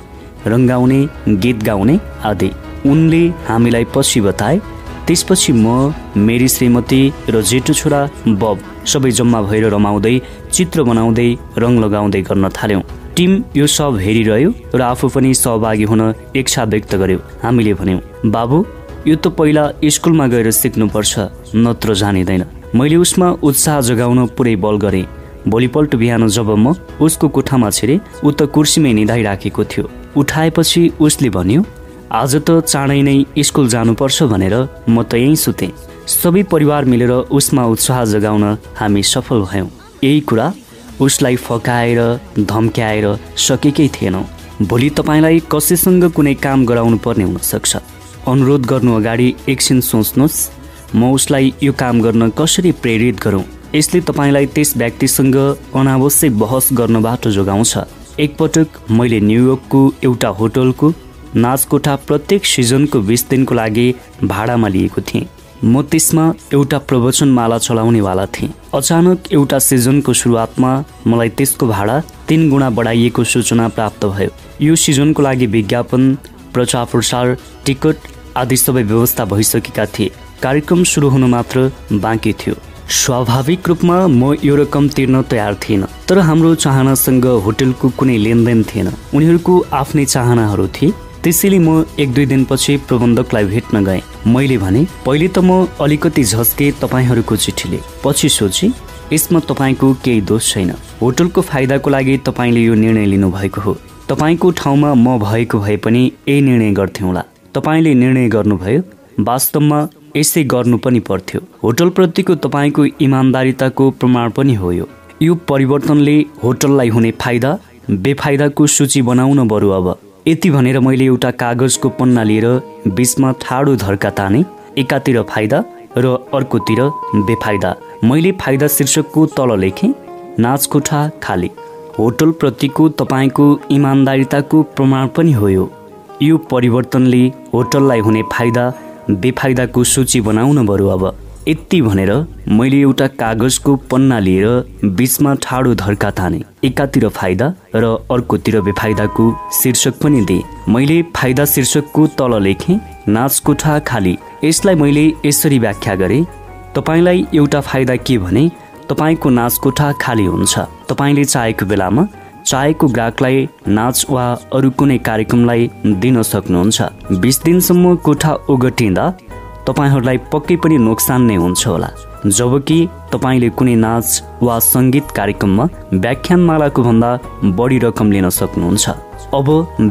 रङ्गाउने गीत गाउने आदि। उनले हामीलाई पछि बताए त्यसपछि म मेरी श्रीमती र जेठो छोरा बब सबै जम्मा भएर रमाउँदै चित्र बनाउँदै रङ लगाउँदै गर्न थाल्यौँ। टिम यो सब हेरिरह्यो र आफू पनि सहभागी हुन इच्छा व्यक्त गर्यो हामीले भन्यौँ बाबु यो त पहिला स्कुलमा गएर सिक्नुपर्छ नत्र जानिँदैन। मैले उसमा उत्साह जगाउन पुरै बल गरेँ। भोलिपल्ट बिहान जब म उसको कोठामा छिरेँ ऊ त कुर्सीमै निधाइराखेको थियो। उठाएपछि उसले भन्यो आज त चाँडै नै स्कुल जानुपर्छ भनेर म त यहीँ सुतेँ। सबै परिवार मिलेर उसमा उत्साह जगाउन हामी सफल भयौँ। यही कुरा उसलाई फकाएर धम्क्याएर सकेकै थिएनौँ। भोलि तपाईँलाई कसैसँग कुनै काम गराउनु पर्ने हुनसक्छ। अनुरोध गर्नु अगाडि एकछिन सोच्नुहोस्। म उसलाई यो काम गर्न कसरी प्रेरित गरौँ? यसले तपाईँलाई त्यस व्यक्तिसँग अनावश्यक बहस गर्नबाट जोगाउँछ। एकपटक मैले न्युयोर्कको एउटा होटलको नाचकोठा प्रत्येक सिजनको बिस दिनको लागि भाडामा लिएको थिएँ। म त्यसमा एउटा प्रवचनमाला चलाउनेवाला थिएँ। अचानक एउटा सिजनको सुरुवातमा मलाई त्यसको भाडा तिन गुणा बढाइएको सूचना प्राप्त भयो। यो सिजनको लागि विज्ञापन प्रचार प्रसार टिकट आदि सबै व्यवस्था भइसकेका थिए। कार्यक्रम सुरु हुनु मात्र बाँकी थियो। स्वाभाविक रूपमा म यो रकम तिर्न तयार थिएन तर हाम्रो चाहनासँग होटलको कुनै लेनदेन थिएन। उनीहरूको आफ्नै चाहनाहरू थिए। त्यसैले म एक दुई दिनपछि प्रबन्धकलाई भेट्न गएँ। मैले भने पहिले त म अलिकति झस्के तपाईँहरूको चिठीले। पछि सोचे यसमा तपाईँको केही दोष छैन। होटलको फाइदाको लागि तपाईँले यो निर्णय लिनुभएको हो। तपाईँको ठाउँमा म भएको भए पनि यही निर्णय गर्थ्यौँ होला तपाईँले निर्णय गर्नुभयो। वास्तवमा यसै गर्नु पनि पर्थ्यो। होटलप्रतिको तपाईँको इमान्दारिताको प्रमाण पनि हो यो। यो परिवर्तनले होटललाई हुने फाइदा बेफाइदाको सूची बनाउन बरु अब। यति भनेर मैले एउटा कागजको पन्ना लिएर बिचमा ठाडो धर्का ताने एकातिर फाइदा र अर्कोतिर बेफाइदा। मैले फाइदा शीर्षकको तल लेखेँ नाचकोठा खाली। होटलप्रतिको तपाईँको इमान्दारिताको प्रमाण पनि हो यो परिवर्तनले होटललाई हुने फाइदा बेफाइदाको सूची बनाउन बरु अब। यति भनेर मैले एउटा कागजको पन्ना लिएर बिचमा ठाडो धर्का ताने। एकातिर फाइदा र अर्कोतिर बेफाइदाको शीर्षक पनि दिएँ। मैले फाइदा शीर्षकको तल लेखेँ नाचकोठा खाली। यसलाई मैले यसरी व्याख्या गरेँ तपाईँलाई एउटा फाइदा के भने तपाईँको नाचकोठा खाली हुन्छ। तपाईँले चाहेको बेलामा चाहेको ग्राहकलाई नाच वा अरू कुनै कार्यक्रमलाई दिन सक्नुहुन्छ। बिस दिनसम्म कोठा ओगटिँदा तपाईँहरूलाई पक्कै पनि नोक्सान नै हुन्छ होला। जबकि तपाईँले कुनै नाच वा सङ्गीत कार्यक्रममा व्याख्यानमालाको भन्दा बढी रकम लिन सक्नुहुन्छ। अब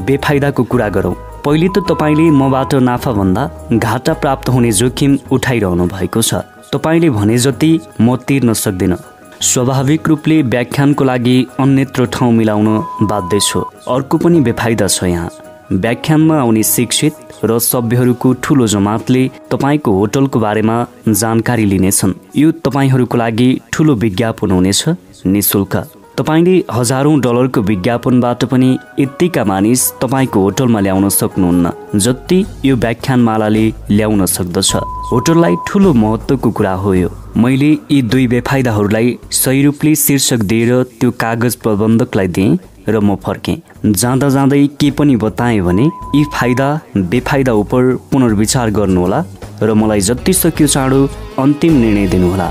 बेफाइदाको कुरा गरौँ। पहिले त तपाईँले मबाट नाफाभन्दा घाटा प्राप्त हुने जोखिम उठाइरहनु भएको छ। तपाईँले भने जति म तिर्न सक्दिनँ। स्वाभाविक रूपले व्याख्यानको लागि अन्यत्र ठाउँ मिलाउन बाध्य छु। अर्को पनि बेफाइदा छ यहाँ। व्याख्यानमा आउने शिक्षित र सभ्यहरूको ठुलो जमातले तपाईँको होटलको बारेमा जानकारी लिनेछन्। यो तपाईँहरूको लागि ठुलो विज्ञापन हुनेछ निशुल्क तपाईँले हजारौँ डलरको विज्ञापनबाट पनि यत्तिका मानिस तपाईँको होटलमा ल्याउन सक्नुहुन्न जति यो व्याख्यानमालाले ल्याउन सक्दछ। होटललाई ठुलो महत्त्वको कुरा हो यो। मैले यी दुई बेफाइदाहरूलाई सही रूपले शीर्षक दिएर त्यो कागज प्रबन्धकलाई दिएँ र म फर्केँ। जाँदा जाँदै के पनि बताएँ भने यी फाइदा बेफाइदा उप पुनर्विचार गर्नुहोला र मलाई जति सक्यो चाँडो अन्तिम निर्णय दिनुहोला।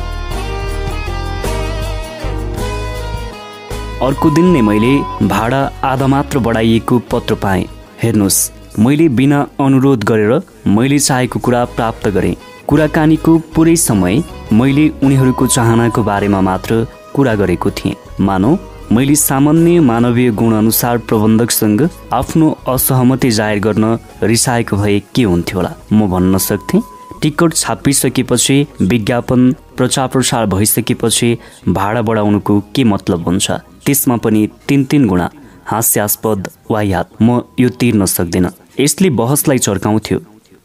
अर्को दिन नै मैले भाडा आधा मात्र बढाइएको पत्र पाएँ। हेर्नुहोस् मैले बिना अनुरोध गरेर मैले चाहेको कुरा प्राप्त गरेँ। कुराकानीको पुरै समय मैले उनीहरूको चाहनाको बारेमा मात्र कुरा गरेको थिएँ। मानौ मैले सामान्य मानवीय गुणअनुसार प्रबन्धकसँग आफ्नो असहमति जाहेर गर्न रिसाएको भए के हुन्थ्यो होला? म भन्न सक्थेँ। टिकट छापिसकेपछि विज्ञापन प्रचार प्रसार भइसकेपछि भाडा बढाउनुको के मतलब हुन्छ? त्यसमा पनि तिन तिन गुणा हास्यास्पद वा याद म यो तिर्न सक्दिनँ। यसले बहसलाई चर्काउँथ्यो।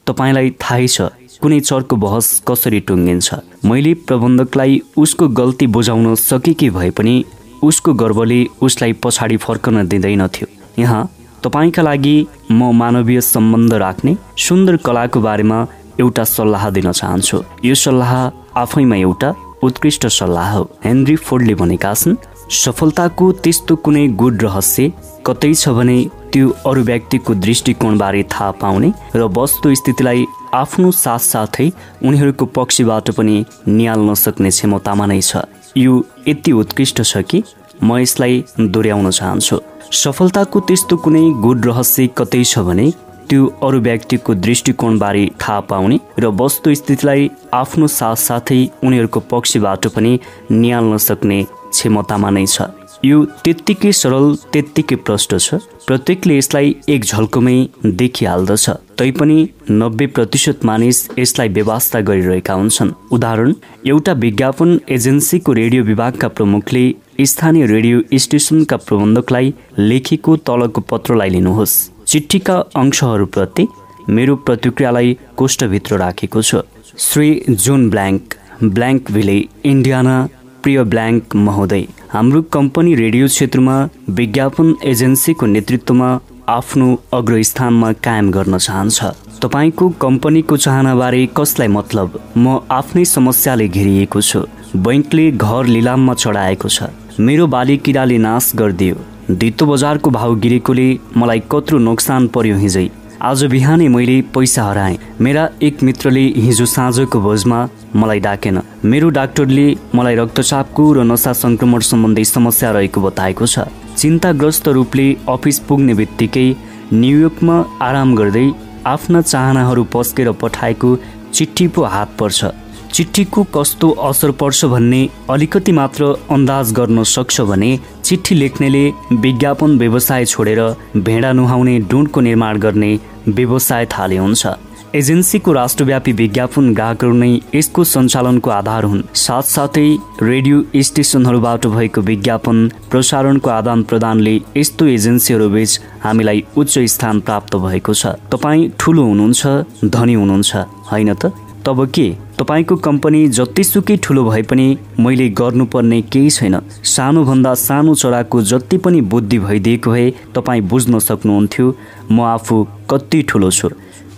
तपाईँलाई थाहै छ कुनै चर्को बहस कसरी टुङ्गिन्छ? मैले प्रबन्धकलाई उसको गल्ती बुझाउन सकेकी भए पनि उसको गर्वले उसलाई पछाडि फर्कन दिँदैनथ्यो। यहाँ तपाईँका लागि म मानवीय सम्बन्ध राख्ने सुन्दर कलाको बारेमा एउटा सल्लाह दिन चाहन्छु। यो सल्लाह आफैमा एउटा उत्कृष्ट सल्लाह हो। हेनरी फोर्डले भनेका छन् सफलताको त्यस्तो कुनै गुड रहस्य कतै छ भने त्यो अरू व्यक्तिको दृष्टिकोणबारे थाहा पाउने र वस्तु स्थितिलाई आफ्नो साथसाथै उनीहरूको पक्षबाट पनि निहाल्न सक्ने क्षमतामा नै छ। यो यति उत्कृष्ट छ कि म यसलाई दोहोऱ्याउन चाहन्छु। सफलताको त्यस्तो कुनै गुड रहस्य कतै छ भने त्यो अरू व्यक्तिको दृष्टिकोणबारे थाहा पाउने र वस्तु स्थितिलाई आफ्नो साथसाथै उनीहरूको पक्षबाट पनि निहाल्न सक्ने क्षमतामा नै छ। यो त्यत्तिकै सरल त्यत्तिकै प्रष्ट छ। प्रत्येकले यसलाई एक झल्कोमै देखिहाल्दछ। तैपनि नब्बे प्रतिशत मानिस यसलाई व्यवस्था गरिरहेका हुन्छन्। उदाहरण एउटा विज्ञापन एजेन्सीको रेडियो विभागका प्रमुखले स्थानीय रेडियो स्टेसनका प्रबन्धकलाई लेखेको तलको पत्रलाई लिनुहोस्। चिठीका अंशहरूप्रति मेरो प्रतिक्रियालाई कोष्ठभित्र राखेको छ। Shri June blank blankville Indiana प्रिय ब्ल्याङ्क महोदय हाम्रो कम्पनी रेडियो क्षेत्रमा विज्ञापन एजेन्सीको नेतृत्वमा आफ्नो अग्रस्थानमा कायम गर्न चाहन्छ। तपाईँको कम्पनीको चाहनाबारे कसलाई मतलब? म आफ्नै समस्याले घेरिएको छु। बैङ्कले घर लिलाममा चढाएको छ। मेरो बाली किराले नाश गरिदियो। धितो बजारको भाउ गिरेकोले मलाई कत्रो नोक्सान पर्यो हिजै। आज बिहानै मैले पैसा हराएँ। मेरा एक मित्रले हिजो साँझको भोजमा मलाई डाकेन। मेरो डाक्टरले मलाई रक्तचापको र नसा सङ्क्रमण सम्बन्धी समस्या रहेको बताएको छ। चिन्ताग्रस्त रूपले अफिस पुग्ने बित्तिकै न्युयोर्कमा आराम गर्दै आफ्ना चाहनाहरू पस्केर पठाएको चिठी पो हात पर्छ। चिठीको कस्तो असर पर्छ भन्ने अलिकति मात्र अन्दाज गर्न सक्छ भने चिठी लेख्नेले विज्ञापन व्यवसाय छोडेर भेडा नुहाउने डुन्डको निर्माण गर्ने व्यवसाय थाले हुन्छ। एजेन्सीको राष्ट्रव्यापी विज्ञापन ग्राहकहरू नै यसको सञ्चालनको आधार हुन्। साथसाथै रेडियो स्टेसनहरूबाट भएको विज्ञापन प्रसारणको आदान प्रदानले यस्तो एजेन्सीहरूबीच हामीलाई उच्च स्थान प्राप्त भएको छ। तपाईँ ठुलो हुनुहुन्छ धनी हुनुहुन्छ होइन त? तब के? तपाईँको कम्पनी जतिसुकै ठुलो भए पनि मैले गर्नुपर्ने केही छैन। सानोभन्दा सानो चराको जति पनि बुद्धि भइदिएको भए तपाईँ बुझ्न सक्नुहुन्थ्यो। म आफू कति ठुलो छु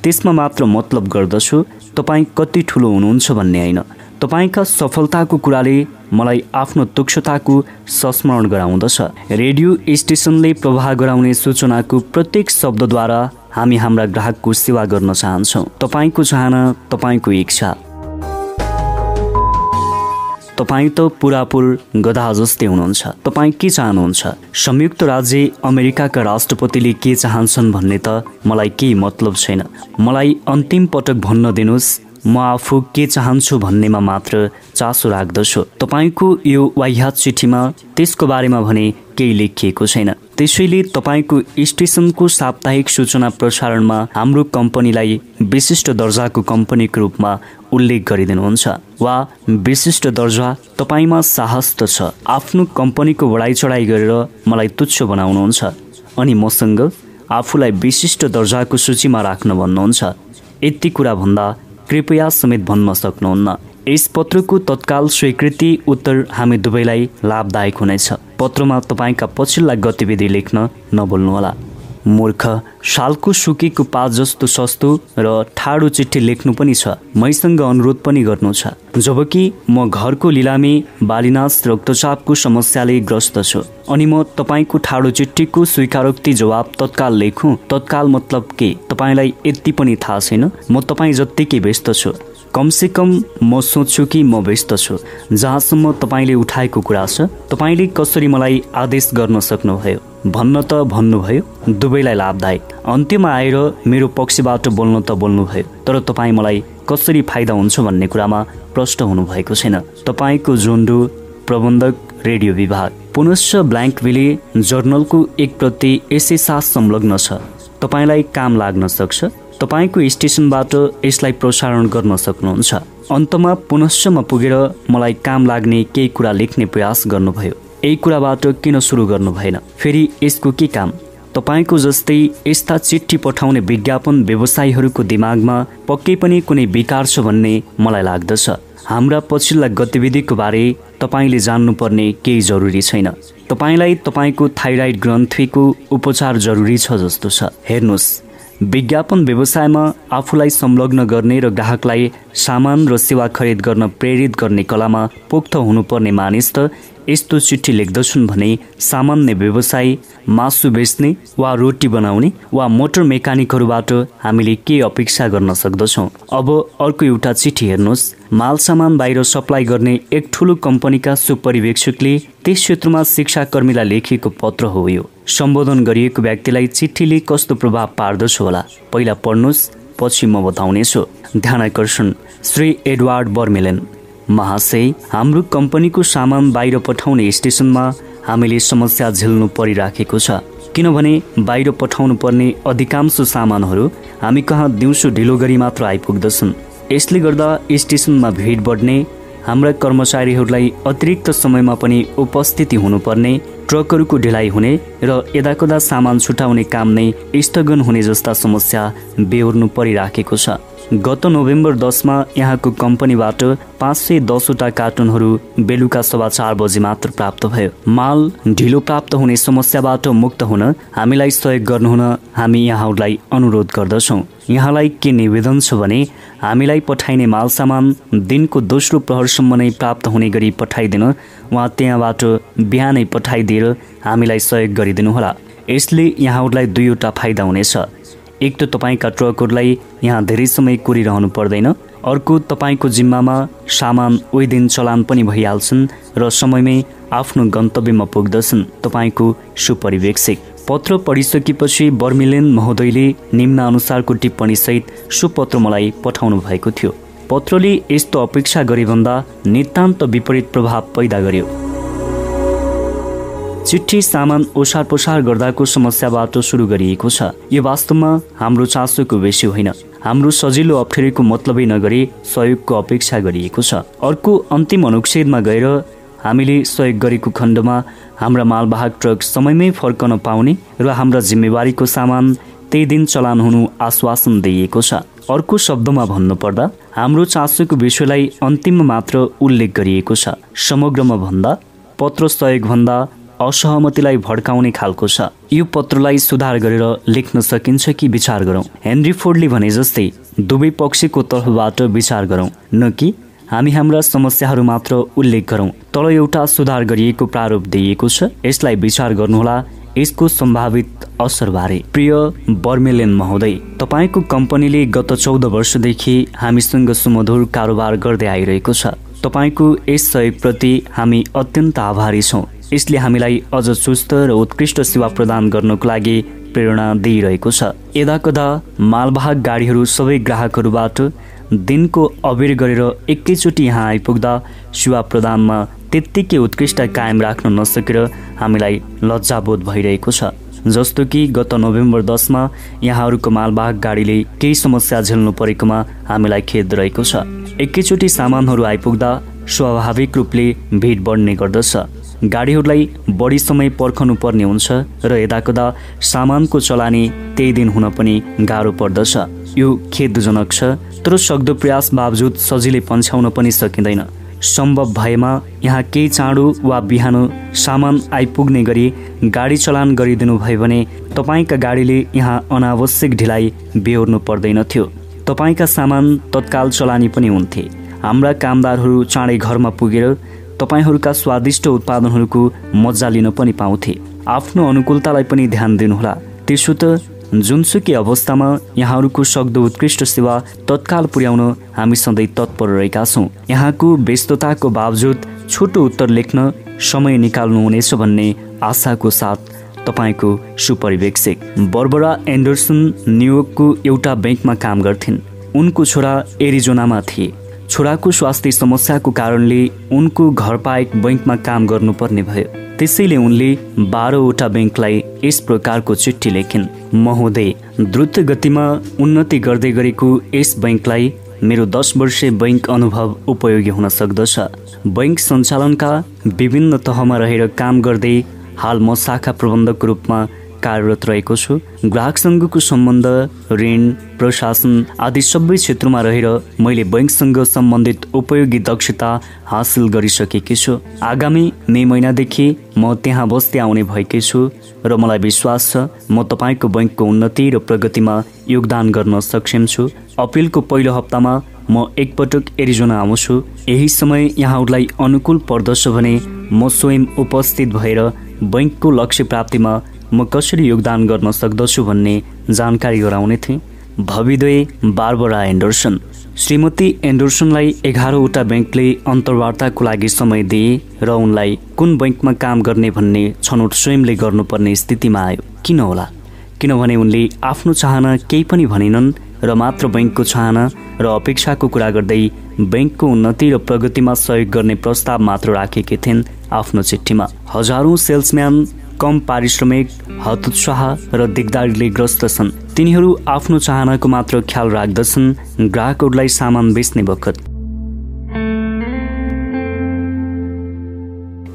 त्यसमा मात्र मतलब गर्दछु तपाईँ कति ठुलो हुनुहुन्छ भन्ने होइन। तपाईँका सफलताको कुराले मलाई आफ्नो तुक्षताको संस्मरण गराउँदछ। रेडियो स्टेसनले प्रवाह गराउने सूचनाको प्रत्येक शब्दद्वारा हामी हाम्रा ग्राहकको सेवा गर्न चाहन्छौँ। तपाईँको चाहना तपाईँको इच्छा। तपाईँ त पुरापुर गधा जस्तै हुनुहुन्छ। तपाईँ के चाहनुहुन्छ? संयुक्त राज्य अमेरिकाका राष्ट्रपतिले के चाहन्छन् भन्ने त मलाई केही मतलब छैन। मलाई अन्तिम पटक भन्न दिनुहोस्। म आफू के चाहन्छु भन्नेमा मात्र चासो राख्दछु। तपाईँको यो वाह्यात चिठीमा त्यसको बारेमा भने केही लेखिएको छैन। त्यसैले तपाईँको स्टेसनको साप्ताहिक सूचना प्रसारणमा हाम्रो कम्पनीलाई विशिष्ट दर्जाको कम्पनीको रूपमा उल्लेख गरिदिनुहुन्छ वा विशिष्ट दर्जा तपाईँमा साहस त छ। आफ्नो कम्पनीको बढाइ चढाइ गरेर मलाई तुच्छ बनाउनुहुन्छ अनि मसँग आफूलाई विशिष्ट दर्जाको सूचीमा राख्न भन्नुहुन्छ। यति कुरा भन्दा कृपया समेत भन्न सक्नुहुन्न। यस पत्रको तत्काल स्वीकृति उत्तर हामी दुवैलाई लाभदायक हुनेछ। पत्रमा तपाईँका पछिल्ला गतिविधि लेख्न नभुल्नुहोला। मूर्ख सालको सुकेको पात जस्तो सस्तो र ठाडो चिठी लेख्नु पनि छ। मैसँग अनुरोध पनि गर्नु छ। जबकि म घरको लिलामी बालिनाश रक्तचापको समस्याले ग्रस्त छु। अनि म तपाईँको ठाडो चिठीको स्वीकारोक्ति जवाब तत्काल लेखुँ। तत्काल मतलब के? तपाईँलाई यति पनि थाहा छैन? म तपाईँ जत्तिकै व्यस्त छु। कमसेकम म सोच्छु कि म व्यस्त छु। जहाँसम्म तपाईँले उठाएको कुरा छ तपाईँले कसरी मलाई आदेश गर्न सक्नुभयो? भन्न त भन्नुभयो दुवैलाई लाभदायक। अन्त्यमा आएर मेरो पक्षबाट बोल्न त बोल्नुभयो तर तपाईँ मलाई कसरी फाइदा हुन्छ भन्ने कुरामा प्रष्ट हुनुभएको छैन। तपाईँको जोन्डु प्रबन्धक रेडियो विभाग। पुनश्च ब्ल्याङ्कविले जर्नलको एक प्रति यसै साथ संलग्न छ। तपाईँलाई काम लाग्न सक्छ। तपाईँको स्टेसनबाट यसलाई प्रसारण गर्न सक्नुहुन्छ। अन्तमा पुनश्चमा पुगेर मलाई काम लाग्ने केही कुरा लेख्ने प्रयास गर्नुभयो। यही कुराबाट किन सुरु गर्नु भएन? फेरि यसको के काम? तपाईँको जस्तै यस्ता चिठी पठाउने विज्ञापन व्यवसायीहरूको दिमागमा पक्कै पनि कुनै विकार छ भन्ने मलाई लाग्दछ। हाम्रा पछिल्ला गतिविधिको बारे तपाईँले जान्नुपर्ने केही जरुरी छैन। तपाईँलाई तपाईँको थाइराइड ग्रन्थीको उपचार जरुरी छ जस्तो छ। हेर्नुहोस्। विज्ञापन व्यवसायमा आफूलाई संलग्न गर्ने र ग्राहकलाई सामान र सेवा खरिद गर्न प्रेरित गर्ने कलामा पोख्त हुनुपर्ने मानिस त यस्तो चिठी लेख्दछन् भने सामान्य व्यवसायी मासु बेच्ने वा रोटी बनाउने वा मोटर मेकानिकहरूबाट हामीले के अपेक्षा गर्न सक्दछौँ? अब अर्को एउटा चिठी हेर्नुहोस्। माल सामान बाहिर सप्लाई गर्ने एक ठुलो कम्पनीका सुपरिवेक्षकले त्यस क्षेत्रमा शिक्षाकर्मीलाई लेखिएको पत्र हो यो। सम्बोधन गरिएको व्यक्तिलाई चिठीले कस्तो प्रभाव पार्दछ होला? पहिला पढ्नुहोस्। पछि म बताउनेछु। ध्यान आकर्षण। श्री एडवार्ड बर्मेलेन महाशय हाम्रो कम्पनीको सामान बाहिर पठाउने स्टेसनमा हामीले समस्या झेल्नु परिराखेको छ। किनभने बाहिर पठाउनु पर्ने अधिकांश सामानहरू हामी कहाँ दिउँसो ढिलो गरी मात्र आइपुग्दछन्। यसले गर्दा स्टेसनमा भिड बढ्ने हाम्रा कर्मचारीहरूलाई अतिरिक्त समयमा पनि उपस्थिति हुनुपर्ने ट्रकहरूको ढिलाइ हुने र यदाकदा सामान छुटाउने काम नै स्थगन हुने जस्ता समस्या बेहोर्नु परिराखेको छ। गत नोभेम्बर दसमा यहाँको कम्पनीबाट पाँच सय दसवटा कार्टुनहरू बेलुका सभा चार बजे मात्र प्राप्त भयो। माल ढिलो प्राप्त हुने समस्याबाट मुक्त हुन हामीलाई सहयोग गर्नुहुन हामी यहाँहरूलाई अनुरोध गर्दछौँ। यहाँलाई के निवेदन छ भने हामीलाई पठाइने माल सामान दिनको दोस्रो प्रहरसम्म नै प्राप्त हुने गरी पठाइदिन उहाँ त्यहाँबाट बिहानै पठाइदिएर हामीलाई सहयोग गरिदिनुहोला। यसले यहाँहरूलाई दुईवटा फाइदा हुनेछ। एक त तपाईँका ट्रकहरूलाई यहाँ धेरै समय कुरिरहनु पर्दैन। अर्को तपाईँको जिम्मामा सामान उही दिन चलान पनि भइहाल्छन् र समयमै आफ्नो गन्तव्यमा पुग्दछन् तपाईँको सुपरिवेक्षक। पत्र पढिसकेपछि बर्मिलेन महोदयले निम्नानुसारको टिप्पणीसहित सुपत्र मलाई पठाउनु भएको थियो। पत्रले यस्तो अपेक्षा गरेभन्दा नितान्त विपरीत प्रभाव पैदा गर्यो। चिठी सामान ओसार पोसार गर्दाको समस्याबाट सुरु गरिएको छ। यो वास्तवमा हाम्रो चासोको बेसी होइन। हाम्रो सजिलो अप्ठ्यारीको मतलबै नगरी सहयोगको अपेक्षा गरिएको छ। अर्को अन्तिम अनुच्छेदमा गएर हामीले सहयोग गरेको खण्डमा हाम्रा मालवाहक ट्रक समयमै फर्कन पाउने र हाम्रा जिम्मेवारीको सामान त्यही दिन चलान हुनु आश्वासन दिइएको छ। अर्को शब्दमा भन्नुपर्दा हाम्रो चासोको विषयलाई अन्तिममा मात्र उल्लेख गरिएको छ। समग्रमा भन्दा पत्र सहयोगभन्दा असहमतिलाई भड्काउने खालको छ। यो पत्रलाई सुधार गरेर लेख्न सकिन्छ कि विचार गरौँ? हेनरी फोर्डले भने जस्तै दुवै पक्षको तर्फबाट विचार गरौँ न कि हामी हाम्रा समस्याहरू मात्र उल्लेख गरौँ। तल एउटा सुधार गरिएको प्रारूप दिइएको छ। यसलाई विचार गर्नुहोला। यसको सम्भावित असरबारे। प्रिय बर्मेलेन महोदय तपाईँको कम्पनीले गत चौध वर्षदेखि हामीसँग सुमधुर कारोबार गर्दै आइरहेको छ। तपाईँको यस सहयोगप्रति हामी अत्यन्त आभारी छौँ। यसले हामीलाई अझ चुस्त र उत्कृष्ट सेवा प्रदान गर्नको लागि प्रेरणा दिइरहेको छ। यदाकदा मालवाहक गाडीहरू सबै ग्राहकहरूबाट दिनको अबेर गरेर एकैचोटि यहाँ आइपुग्दा सेवा प्रदानमा त्यत्तिकै उत्कृष्ट कायम राख्न नसकेर हामीलाई लज्जाबोध भइरहेको छ। जस्तो कि गत नोभेम्बर दसमा यहाँहरूको मालवाहक गाडीले केही समस्या झेल्नु परेकोमा हामीलाई खेद रहेको छ। एकैचोटि सामानहरू आइपुग्दा स्वाभाविक रूपले भिड बढ्ने गर्दछ। गाडीहरूलाई बढी समय पर्खनु पर्ने हुन्छ र यदाकदा सामानको चलानी त्यही दिन हुन पनि गाह्रो पर्दछ। यो खेदजनक छ तर सक्दो प्रयास बावजुद सजिलै पन्छ्याउन पनि सकिँदैन। सम्भव भएमा यहाँ केही चाँडो वा बिहान सामान आइपुग्ने गरी गाडी चलान गरिदिनु भयो भने तपाईँका गाडीले यहाँ अनावश्यक ढिलाइ बेहोर्नु पर्दैनथ्यो तपाईँका सामान तत्काल चलानी पनि हुन्थे। हाम्रा कामदारहरू चाँडै घरमा पुगेर तपाईँहरूका स्वादिष्ट उत्पादनहरूको मजा लिन पनि पाउँथे। आफ्नो अनुकूलतालाई पनि ध्यान दिनुहोला। त्यसो त जुनसुकै अवस्थामा यहाँहरूको सक्दो उत्कृष्ट सेवा तत्काल पुर्याउन हामी सधैँ तत्पर रहेका छौँ। यहाँको व्यस्तताको बावजुद छोटो उत्तर लेख्न समय निकाल्नुहुनेछ भन्ने आशाको साथ तपाईँको सुपरिवेक्षक बर्बरा एन्डरसन न्युयोर्कको एउटा ब्याङ्कमा काम गर्थिन्। उनको छोरा एरिजोनामा थिए। छोराको स्वास्थ्य समस्याको कारणले उनको घर पाएक बैङ्कमा काम गर्नुपर्ने भयो। त्यसैले उनले बाह्रवटा ब्याङ्कलाई यस प्रकारको चिठी लेखिन्। महोदय द्रुत गतिमा उन्नति गर्दै गरेको यस बैङ्कलाई मेरो दस वर्षे बैङ्क अनुभव उपयोगी हुन सक्दछ। बैङ्क सञ्चालनका विभिन्न तहमा रहेर काम गर्दै हाल म शाखा प्रबन्धकको रूपमा कार्यरत रहेको छु। ग्राहकसँगको सम्बन्ध ऋण प्रशासन आदि सबै क्षेत्रमा रहेर मैले बैङ्कसँग सम्बन्धित उपयोगी दक्षता हासिल गरिसकेकी छु। आगामी मे महिनादेखि म त्यहाँ बस्दै आउने भएकै छु र मलाई विश्वास छ म तपाईँको बैङ्कको उन्नति र प्रगतिमा योगदान गर्न सक्षम छु। अप्रेलको पहिलो हप्तामा म एकपटक एरिजोना आउँछु यही समय यहाँहरूलाई अनुकूल पर्दछ भने म स्वयं उपस्थित भएर बैङ्कको लक्ष्य प्राप्तिमा म कसरी योगदान गर्न सक्दछु भन्ने जानकारी गराउने थिएँ। भविदय बारबरा एन्डरसन। श्रीमती एन्डरसनलाई एघारवटा ब्याङ्कले अन्तर्वार्ताको लागि समय दिए र उनलाई कुन बैङ्कमा काम गर्ने भन्ने छनौट स्वयंले गर्नुपर्ने स्थितिमा आयो। किन होला? किनभने उनले आफ्नो चाहना केही पनि भनेनन् र मात्र बैङ्कको चाहना र अपेक्षाको कुरा गर्दै बैङ्कको उन्नति र प्रगतिमा सहयोग गर्ने प्रस्ताव मात्र राखेकी थिइन् आफ्नो चिठीमा हजारौँ सेल्सम्यान कम पारिश्रमिक हतोत्साह र दिगदारीले ग्रस्त छन्। तिनीहरू आफ्नो चाहनाको मात्र ख्याल राख्दछन् ग्राहकहरूलाई सामान बेच्ने बखत।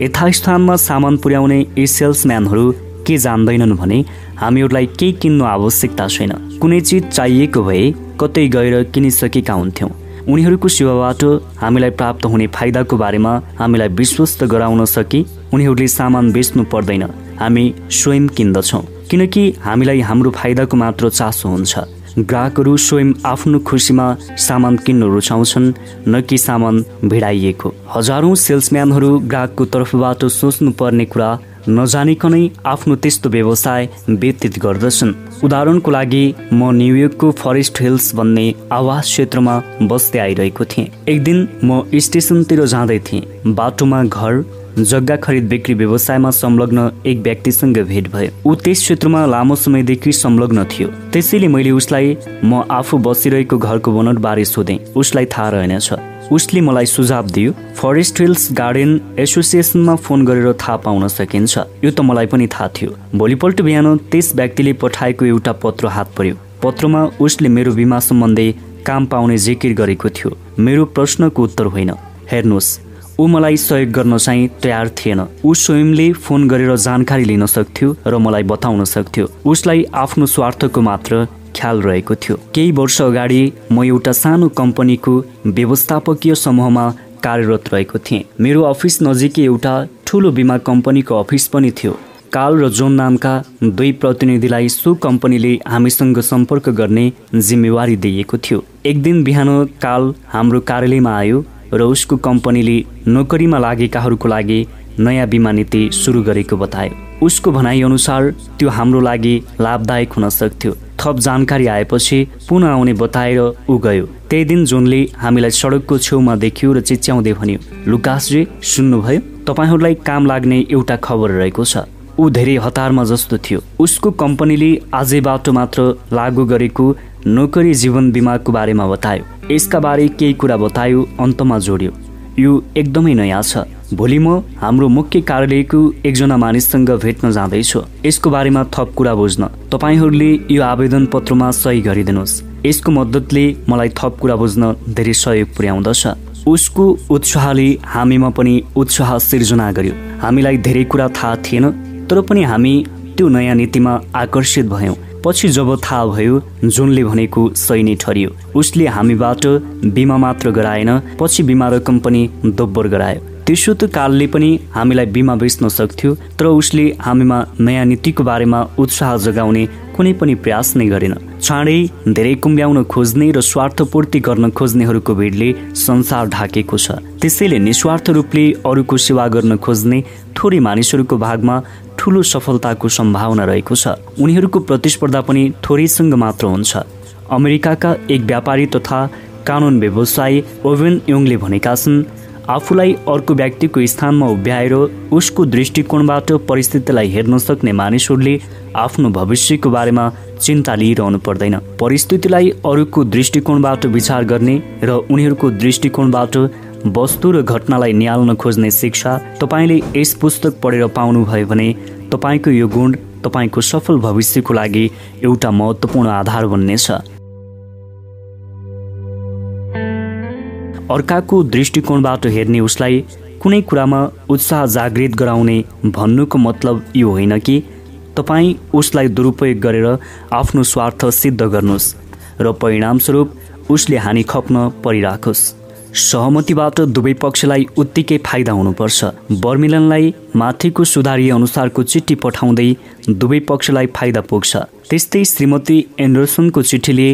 यथास्थानमा सामान पुर्याउने यी सेल्सम्यानहरू के जान्दैनन् भने हामीहरूलाई केही किन्नु आवश्यकता छैन। कुनै चिज चाहिएको भए कतै गएर किनिसकेका हुन्थ्यौँ। उनीहरूको सेवाबाट हामीलाई प्राप्त हुने फाइदाको बारेमा हामीलाई विश्वस्त गराउन सकि उनीहरूले सामान बेच्नु पर्दैन। हामी स्वयं किन्दछौँ किनकि हामीलाई हाम्रो फाइदाको मात्र चासो हुन्छ। ग्राहकहरू स्वयं आफ्नो खुसीमा सामान किन्न रुचाउँछन् न कि सामान भिडाइएको। हजारौँ सेल्सम्यानहरू ग्राहकको तर्फबाट सोच्नु पर्ने कुरा नजानिकनै आफ्नो त्यस्तो व्यवसाय व्यतीत गर्दछन्। उदाहरणको लागि म न्युयोर्कको फरेस्ट हिल्स भन्ने आवास क्षेत्रमा बस्दै आइरहेको थिएँ। एक दिन म स्टेसनतिर जाँदै थिएँ। बाटोमा घर जग्गा खरिद बिक्री व्यवसायमा संलग्न एक व्यक्तिसँग भेट भयो। ऊ त्यस क्षेत्रमा लामो समयदेखि संलग्न थियो। त्यसैले मैले उसलाई म आफू बसिरहेको घरको बनोटबारे सोधेँ। उसलाई थाहा रहेनछ। उसले मलाई सुझाव दियो फरेस्ट हिल्स गार्डन एसोसिएसनमा फोन गरेर थाहा पाउन सकिन्छ। यो त मलाई पनि थाहा थियो। भोलिपल्ट बिहान त्यस व्यक्तिले पठाएको एउटा पत्र हात पर्यो। पत्रमा उसले मेरो बिमा सम्बन्धी काम पाउने जिकिर गरेको थियो। मेरो प्रश्नको उत्तर होइन। हेर्नुहोस् ऊ मलाई सहयोग गर्न चाहिँ तयार थिएन। ऊ स्वयंले फोन गरेर जानकारी लिन सक्थ्यो र मलाई बताउन सक्थ्यो। उसलाई आफ्नो स्वार्थको मात्र ख्याल रहेको थियो। केही वर्ष अगाडि म एउटा सानो कम्पनीको व्यवस्थापकीय समूहमा कार्यरत रहेको थिएँ। मेरो अफिस नजिकै एउटा ठुलो बिमा कम्पनीको अफिस पनि थियो। काल र जोन नामका दुई प्रतिनिधिलाई सो कम्पनीले हामीसँग सम्पर्क गर्ने जिम्मेवारी दिएको थियो। एक दिन बिहान काल हाम्रो कार्यालयमा आयो र उसको कम्पनीले नोकरीमा लागेकाहरूको लागि नयाँ बिमा नीति सुरु गरेको बतायो। उसको भनाइअनुसार त्यो हाम्रो लागि लाभदायक हुन सक्थ्यो। थप जानकारी आएपछि पुनः आउने बताएर ऊ गयो। त्यही दिन जोनले हामीलाई सडकको छेउमा देख्यो र चिच्याउँदै भन्यो लुकासजी सुन्नुभयो? तपाईँहरूलाई काम लाग्ने एउटा खबर रहेको छ। ऊ धेरै हतारमा जस्तो थियो। उसको कम्पनीले आजैबाट मात्र लागू गरेको नोकरी जीवन बिमाको बारेमा बतायो। यसका बारे केही कुरा बतायो अन्तमा जोड्यो। यो एकदमै नयाँ छ। भोलि म हाम्रो मुख्य कार्यालयको एकजना मानिससँग भेट्न जाँदैछु। यसको बारेमा थप कुरा बुझ्न। तपाईँहरूले यो आवेदन पत्रमा सही गरिदिनुहोस्। यसको मद्दतले मलाई थप कुरा बुझ्न धेरै सहयोग पुर्याउँदछ। उसको उत्साहले हामीमा पनि उत्साह सिर्जना गर्यो। हामीलाई धेरै कुरा थाहा थिएन तर पनि हामी त्यो नयाँ नीतिमा आकर्षित भयौँ। पछि जब थाहा भयो जुनले भनेको सही नै ठरियो। उसले हामीबाट बिमा मात्र गराएन पछि बिमा रकम पनि दोब्बर गरायो। त्यसो त कालले पनि हामीलाई बिमा बेच्न सक्थ्यो तर उसले हामीमा नयाँ नीतिको बारेमा उत्साह जगाउने कुनै पनि प्रयास नै गरेन। चाँडै धेरै कुम्ब्याउन खोज्ने र स्वार्थपूर्ति गर्न खोज्नेहरूको भिडले संसार ढाकेको छ। त्यसैले निस्वार्थ रूपले अरूको सेवा गर्न खोज्ने थोरै मानिसहरूको भागमा ठुलो सफलताको सम्भावना रहेको छ। उनीहरूको प्रतिस्पर्धा पनि थोरैसँग मात्र हुन्छ। अमेरिकाका एक व्यापारी तथा कानुन व्यवसायी ओभेन योङले भनेका छन् आफूलाई अर्को व्यक्तिको स्थानमा उभ्याएर उसको दृष्टिकोणबाट परिस्थितिलाई हेर्न सक्ने मानिसहरूले आफ्नो भविष्यको बारेमा चिन्ता लिइरहनु पर्दैन। परिस्थितिलाई अरूको दृष्टिकोणबाट विचार गर्ने र उनीहरूको दृष्टिकोणबाट वस्तु र घटनालाई निहाल्न खोज्ने शिक्षा तपाईँले यस पुस्तक पढेर पाउनुभयो भने तपाईँको यो गुण तपाईँको सफल भविष्यको लागि एउटा महत्त्वपूर्ण आधार बन्नेछ। अर्काको दृष्टिकोणबाट हेर्ने उसलाई कुनै कुरामा उत्साह जागृत गराउने भन्नुको मतलब यो होइन कि तपाईँ उसलाई दुरुपयोग गरेर आफ्नो स्वार्थ सिद्ध गर्नुहोस् र परिणामस्वरूप उसले हानि खप्न परिराखोस्। सहमतिबाट दुवै पक्षलाई उत्तिकै फाइदा हुनुपर्छ। बर्मिलनलाई माथिको सुधारी अनुसारको चिठी पठाउँदै दुवै पक्षलाई फाइदा पुग्छ। त्यस्तै श्रीमती एन्डरसनको चिठीले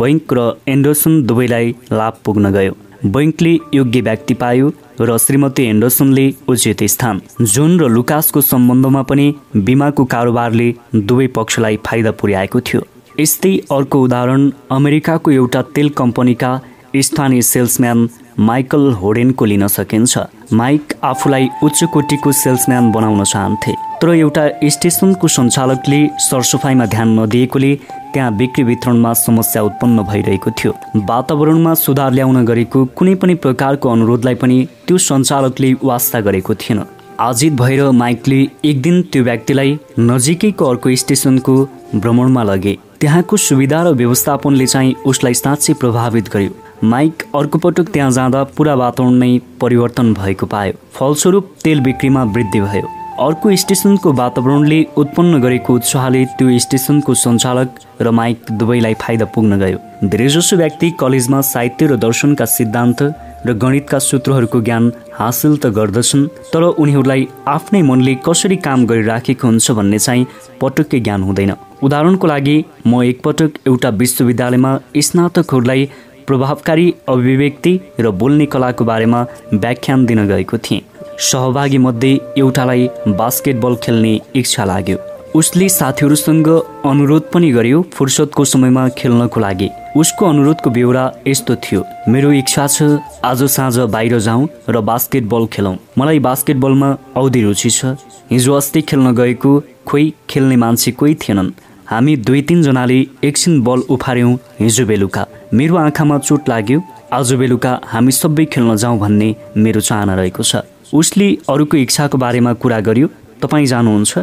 बैङ्क र एन्डरसन दुवैलाई लाभ पुग्न गयो। बैङ्कले योग्य व्यक्ति पायो र श्रीमती एन्डरसनले उचित स्थान। जोन र लुकासको सम्बन्धमा पनि बिमाको कारोबारले दुवै पक्षलाई फाइदा पुर्याएको थियो। यस्तै अर्को उदाहरण अमेरिकाको एउटा तेल कम्पनीका स्थानीय सेल्सम्यान माइकल होडेनको लिन सकिन्छ। माइक आफूलाई उच्च कोटीको सेल्सम्यान बनाउन चाहन्थे। तर एउटा स्टेसनको सञ्चालकले सरसफाइमा ध्यान नदिएकोले त्यहाँ बिक्री वितरणमा समस्या उत्पन्न भइरहेको थियो। वातावरणमा सुधार ल्याउन गरेको कुनै पनि प्रकारको अनुरोधलाई पनि त्यो सञ्चालकले वास्ता गरेको थिएन। आजित भएर माइकले एक दिन त्यो व्यक्तिलाई नजिकैको अर्को स्टेसनको भ्रमणमा लगे। त्यहाँको सुविधा र व्यवस्थापनले चाहिँ उसलाई साँच्चै प्रभावित गर्यो। माइक अर्को पटक त्यहाँ जाँदा पुरा वातावरण नै परिवर्तन भएको पायो। फलस्वरूप तेल बिक्रीमा वृद्धि भयो। अर्को स्टेसनको वातावरणले उत्पन्न गरेको उत्साहले त्यो स्टेसनको सञ्चालक र माइक दुवैलाई फाइदा पुग्न गयो। धेरैजसो व्यक्ति कलेजमा साहित्य र दर्शनका सिद्धान्त र गणितका सूत्रहरूको ज्ञान हासिल त गर्दछन् तर उनीहरूलाई आफ्नै मनले कसरी काम गरिराखेको हुन्छ भन्ने चाहिँ पटक्कै ज्ञान हुँदैन। उदाहरणको लागि म एकपटक एउटा विश्वविद्यालयमा स्नातकहरूलाई प्रभावकारी अभिव्यक्ति र बोल्ने कलाको बारेमा व्याख्यान दिन गएको थिएँ। सहभागी मध्ये एउटालाई बास्केटबल खेल्ने इच्छा लाग्यो। उसले साथीहरूसँग अनुरोध पनि गर्यो फुर्सदको समयमा खेल्नको लागि। उसको अनुरोधको बेहोरा यस्तो थियो मेरो इच्छा छ आज साँझ बाहिर जाउँ र बास्केटबल खेलौँ। मलाई बास्केटबलमा औधी रुचि छ। हिजो अस्ति खेल्न गएको खोइ खेल्ने मान्छे कोही थिएनन्। हामी दुई तिनजनाले एकछिन बल उफार्यौँ हिजो बेलुका मेरो आँखामा चोट लाग्यो आज बेलुका हामी सबै खेल्न जाउँ भन्ने मेरो चाहना रहेको छ। उसले अरूको इच्छाको बारेमा कुरा गर्यो तपाईँ जानुहुन्छ?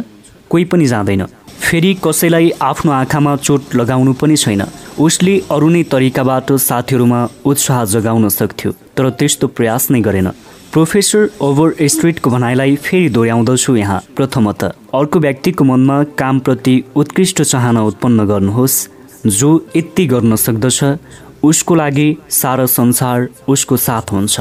कोही पनि जाँदैन। फेरि कसैलाई आफ्नो आँखामा चोट लगाउनु पनि छैन। उसले अरू नै तरिकाबाट साथीहरूमा उत्साह जगाउन सक्थ्यो तर त्यस्तो प्रयास नै गरेन। प्रोफेसर ओभर स्ट्रिटको भनाइलाई फेरि दोहोऱ्याउँदछु यहाँ। प्रथमत अर्को व्यक्तिको मनमा कामप्रति उत्कृष्ट चाहना उत्पन्न गर्नुहोस् जो यति गर्न सक्दछ उसको लागि सारा संसार उसको साथ हुन्छ।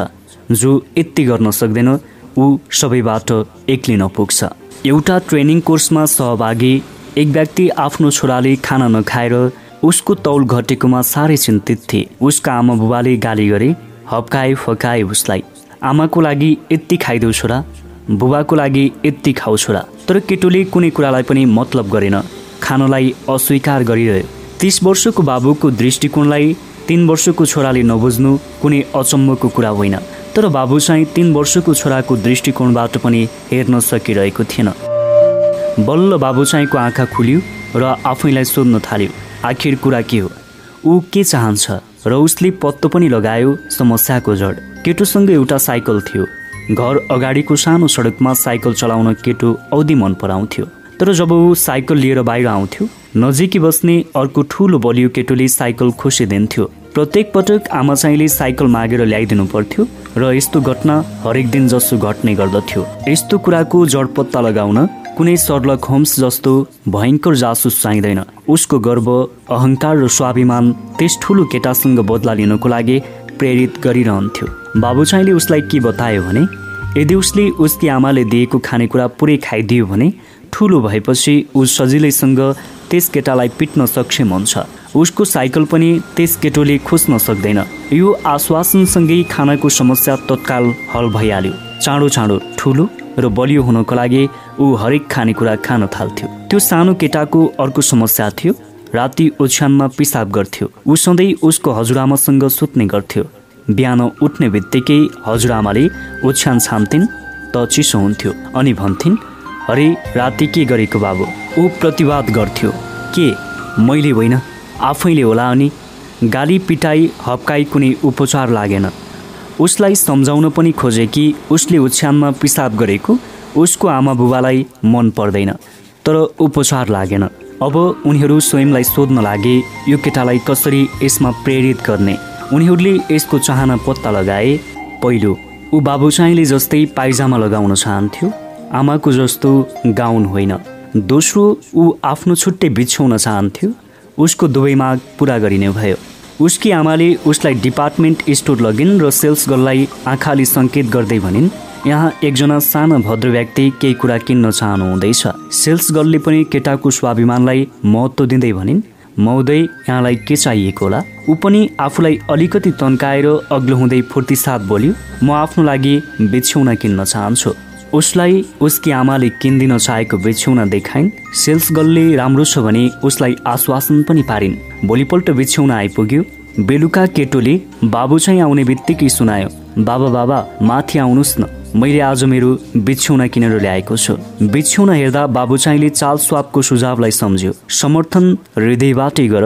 जो यति गर्न सक्दैन ऊ सबैबाट एक्लिन पुग्छ एउटा ट्रेनिङ कोर्समा सहभागी एक व्यक्ति आफ्नो छोराले खाना नखाएर उसको तौल घटेकोमा साह्रै चिन्तित थिए। उसका आमा बुबाले गाली गरे हप्काए फकाए उसलाई। आमाको लागि यति खाइदेऊ छोरा बुबाको लागि यति खाऊ छोरा। तर केटोले कुनै कुरालाई पनि मतलब गरेन। खानलाई अस्वीकार गरिरह्यो। तिस वर्षको बाबुको दृष्टिकोणलाई तिन वर्षको छोराले नबुझ्नु कुनै अचम्मको कुरा होइन। तर बाबु चाहिँ तिन वर्षको छोराको दृष्टिकोणबाट पनि हेर्न सकिरहेको थिएन। बल्ल बाबु चाहिँको आँखा खुल्यो र आफैलाई सोध्न थाल्यो आखिर कुरा के हो? ऊ के चाहन्छ? र उसले पत्तो पनि लगायो समस्याको जड। केटोसँग एउटा साइकल थियो। घर अगाडिको सानो सडकमा साइकल चलाउन केटो औधी मन पराउँथ्यो। तर जब ऊ साइकल लिएर बाहिर आउँथ्यो नजिकै बस्ने अर्को ठुलो बलियो केटोले साइकल खोसिदिन्थ्यो। प्रत्येक पटक आमा चाहिँले साइकल मागेर ल्याइदिनु पर्थ्यो र यस्तो घटना हरेक दिन जसो घट्ने गर्दथ्यो। यस्तो कुराको जड पत्ता लगाउन कुनै सर्लक होम्स जस्तो भयङ्कर जासुस चाहिँदैन। उसको गर्व अहङ्कार र स्वाभिमान त्यस ठुलो केटासँग बदला लिनको लागि प्रेरित गरिरहन्थ्यो। बाबुचाइले उसलाई के बतायो भने यदि उसले उसकी आमाले दिएको खानेकुरा पुरै खाइदियो भने ठुलो भएपछि ऊ सजिलैसँग त्यस केटालाई पिट्न सक्षम हुन्छ। उसको साइकल पनि त्यस केटोले खोज्न सक्दैन। यो आश्वासनसँगै खानाको समस्या तत्काल हल भइहाल्यो। चाँडो चाँडो ठुलो र बलियो हुनको लागि ऊ हरेक खानेकुरा खान थाल्थ्यो। त्यो सानो केटाको अर्को समस्या थियो। राति ओछ्यानमा पिसाब गर्थ्यो। ऊ सधैँ उसको हजुरआमासँग सुत्ने गर्थ्यो। बिहान उठ्ने बित्तिकै हजुरआमाले ओछ्यान छान्थिन् त चिसो हुन्थ्यो अनि भन्थिन् अरे राति के गरेको बाबु? ऊ प्रतिवाद गर्थ्यो। के? मैले होइन। आफैले होला अनि गाली पिटाई हप्काई कुनै उपचार लागेन। उसलाई सम्झाउन पनि खोजे कि उसले ओछ्यानमा पिसाब गरेको? उसको आमा बुबालाई मन पर्दैन तर उपचार लागेन। अब उनीहरू स्वयंलाई सोध्न लागे यो केटालाई कसरी यसमा प्रेरित गर्ने? उनीहरूले यसको चाहना पत्ता लगाए पहिलो ऊ बाबुसाईले जस्तै पाइजामा लगाउन चाहन्थ्यो। आमाको जस्तो गाउन होइन। दोस्रो ऊ आफ्नो छुट्टै बिछ्याउन चाहन्थ्यो। उसको दुवै माग पुरा गरिने भयो। उसकी आमाले उसलाई डिपार्टमेन्ट स्टोर लगिन् र सेल्स गर्ललाई आँखाले सङ्केत गर्दै भनिन् यहाँ एकजना सानो भद्र व्यक्ति केही कुरा किन्न चाहनु हुँदैछ। सेल्स गर्लले पनि केटाको स्वाभिमानलाई महत्त्व दिँदै भनिन् महोदय यहाँलाई के चाहिएको होला? ऊ पनि आफूलाई अलिकति तन्काएर अग्लो हुँदै फुर्ती साथ बोल्यो म आफ्नो लागि बिछ्यौना किन्न चाहन्छु। उसलाई उसकी आमाले किनिदिन चाहेको बिछ्यौना देखाइन्। सेल्स गर्लले राम्रो छ भने उसलाई आश्वासन पनि पारिन्। भोलिपल्ट बिछ्यौना आइपुग्यो। बेलुका केटोले बाबु चाहिँ आउने बित्तिकै सुनायो बाबा बाबा माथि आउनुहोस् न। मैले आज मेरो बिछ्यौना किनेर ल्याएको छु। बिछ्यौना हेर्दा बाबु चाहिँले चाल स्वापको सुझावलाई सम्झ्यो। समर्थन हृदयबाटै गर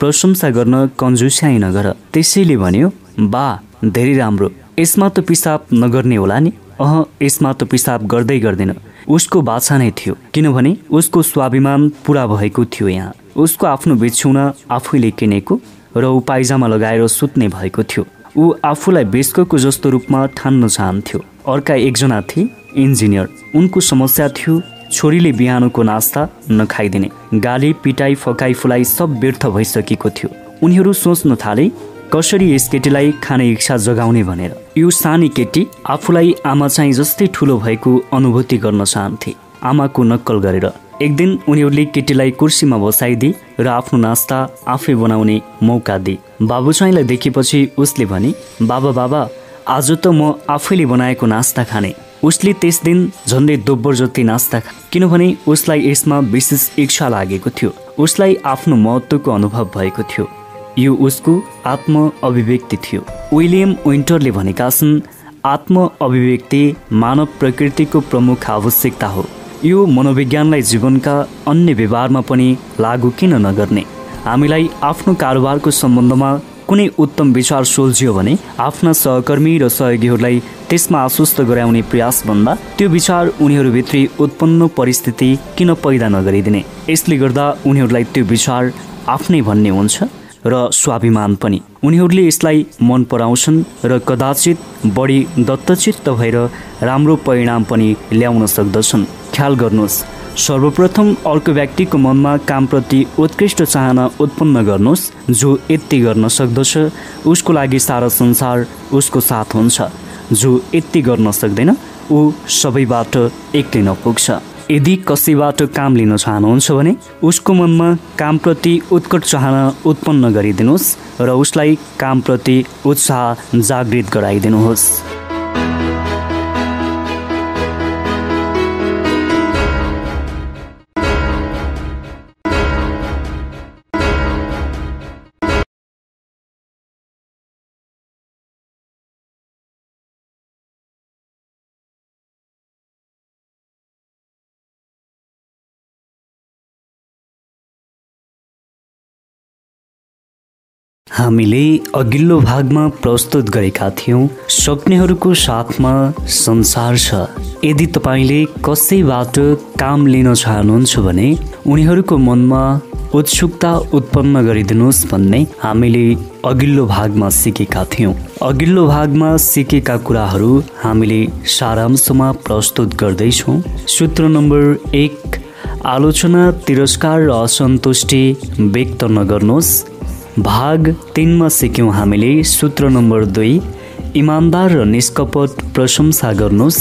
प्रशंसा गर्न कन्जुस्याइ नगर। त्यसैले भन्यो बा धेरै राम्रो। यसमा त पिसाब नगर्ने होला नि? अह यसमा त पिसाब गर्दै गर्दैन। उसको बाछा नै थियो किनभने उसको स्वाभिमान पुरा भएको थियो यहाँ। उसको आफ्नो बिछ्यौना आफैले किनेको र पाइजामा लगाएर सुत्ने भएको थियो। ऊ आफूलाई बेस्कको जस्तो रूपमा ठान्न चाहन्थ्यो। अर्का एकजना थिए इन्जिनियर। उनको समस्या थियो छोरीले बिहानको नास्ता नखाइदिने। गाली पिटाई फकाई फुलाई सब व्यर्थ भइसकेको थियो। उनीहरू सोच्न थाले कसरी यस केटीलाई खाने इच्छा जगाउने भनेर। यो सानी केटी आफूलाई आमा चाहिँ जस्तै ठुलो भएको अनुभूति गर्न चाहन्थे। आमाको नक्कल गरेर। एक दिन उनीहरूले केटीलाई कुर्सीमा बसाइदिए र आफ्नो नास्ता आफै बनाउने मौका दिए। बाबु चाहिँलाई देखेपछि उसले भने बाबा बाबा आज त म आफैले बनाएको नास्ता खाने। उसले त्यस दिन झन्डै दोब्बर जति नास्ता खा किनभने उसलाई यसमा विशेष इच्छा लागेको थियो। उसलाई आफ्नो महत्त्वको अनुभव भएको थियो। यो उसको आत्म अभिव्यक्ति थियो। विलियम विन्टरले भनेका छन् आत्म अभिव्यक्ति मानव प्रकृतिको प्रमुख आवश्यकता हो। यो मनोविज्ञानलाई जीवनका अन्य व्यवहारमा पनि लागू किन नगर्ने? हामीलाई आफ्नो कारोबारको सम्बन्धमा कुनै उत्तम विचार सोल्झियो भने आफ्ना सहकर्मी र सहयोगीहरूलाई त्यसमा आश्वस्त गराउने प्रयास भन्दा त्यो विचार उनीहरूभित्री उत्पन्न परिस्थिति किन पैदा नगरिदिने? यसले गर्दा उनीहरूलाई त्यो विचार आफ्नै भन्ने हुन्छ र स्वाभिमान पनि। उनीहरूले यसलाई मन पराउँछन् र कदाचित बढी दत्तचित्त भएर राम्रो परिणाम पनि ल्याउन सक्दछन्। ख्याल गर्नुहोस्। सर्वप्रथम अर्को व्यक्तिको मनमा कामप्रति उत्कृष्ट चाहना उत्पन्न गर्नुहोस् जो यति गर्न सक्दछ उसको लागि सारा संसार उसको साथ हुन्छ। जो यति गर्न सक्दैन ऊ सबैबाट एक्लै नपुग्छ। यदि कसैबाट काम लिन चाहनुहुन्छ भने उसको मनमा कामप्रति उत्कट चाहना उत्पन्न गरिदिनुहोस् र उसलाई कामप्रति उत्साह जागृत गराइदिनुहोस्। हामीले अघिल्लो भागमा प्रस्तुत गरेका थियौँ। सक्नेहरूको साथमा संसार छ। यदि तपाईँले कसैबाट काम लिन चाहनुहुन्छ भने उनीहरूको मनमा उत्सुकता उत्पन्न गरिदिनुहोस् भन्ने हामीले अघिल्लो भागमा सिकेका थियौँ। अघिल्लो भागमा सिकेका कुराहरू हामीले सारांशमा प्रस्तुत गर्दैछौँ। सूत्र नम्बर एक आलोचना तिरस्कार र असन्तुष्टि व्यक्त नगर्नुहोस्। भाग तिनमा सिक्यौँ हामीले सूत्र नम्बर दुई इमान्दार र निष्कपट प्रशंसा गर्नुहोस्।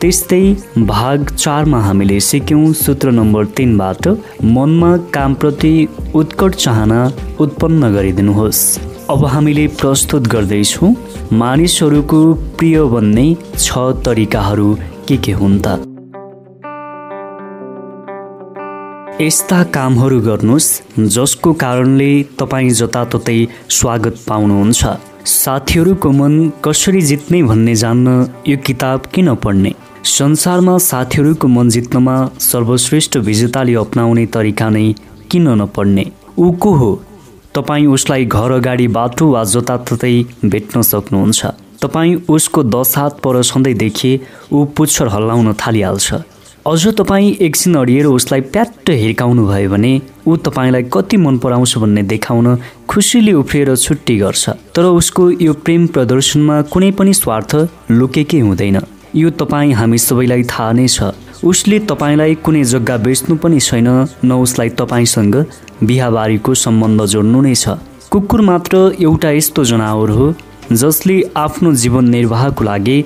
त्यस्तै भाग चारमा हामीले सिक्यौँ सूत्र नम्बर तिनबाट मनमा कामप्रति उत्कट चाहना उत्पन्न गरिदिनुहोस्। अब हामीले प्रस्तुत गर्दैछौँ मानिसहरूको प्रिय बन्ने छ तरिकाहरू के के हुन् त? यस्ता कामहरू गर्नुहोस् जसको कारणले तपाईँ जताततै स्वागत पाउनुहुन्छ। साथीहरूको मन कसरी जित्ने भन्ने जान्न यो किताब किन पढ्ने? संसारमा साथीहरूको मन जित्नमा सर्वश्रेष्ठ विजेताले अप्नाउने तरिका नै किन नपढ्ने? ऊ को हो? तपाईँ उसलाई घर अगाडि बाटो वा जताततै भेट्न सक्नुहुन्छ। तपाईँ उसको दस हात पर छँदै देखिए ऊ पुच्छर हल्लाउन थालिहाल्छ। अझ तपाईँ एकछिन अडिएर उसलाई प्याट्ट हिर्काउनु भयो भने ऊ तपाईँलाई कति मन पराउँछ भन्ने देखाउन खुसीले उफ्रिएर छुट्टी गर्छ। तर उसको यो प्रेम प्रदर्शनमा कुनै पनि स्वार्थ लुकेकै हुँदैन। यो तपाईँ हामी सबैलाई थाहा नै छ। उसले तपाईँलाई कुनै जग्गा बेच्नु पनि छैन न उसलाई तपाईँसँग बिहाबारीको सम्बन्ध जोड्नु नै छ। कुकुर मात्र एउटा यस्तो जनावर हो जसले आफ्नो जीवन निर्वाहको लागि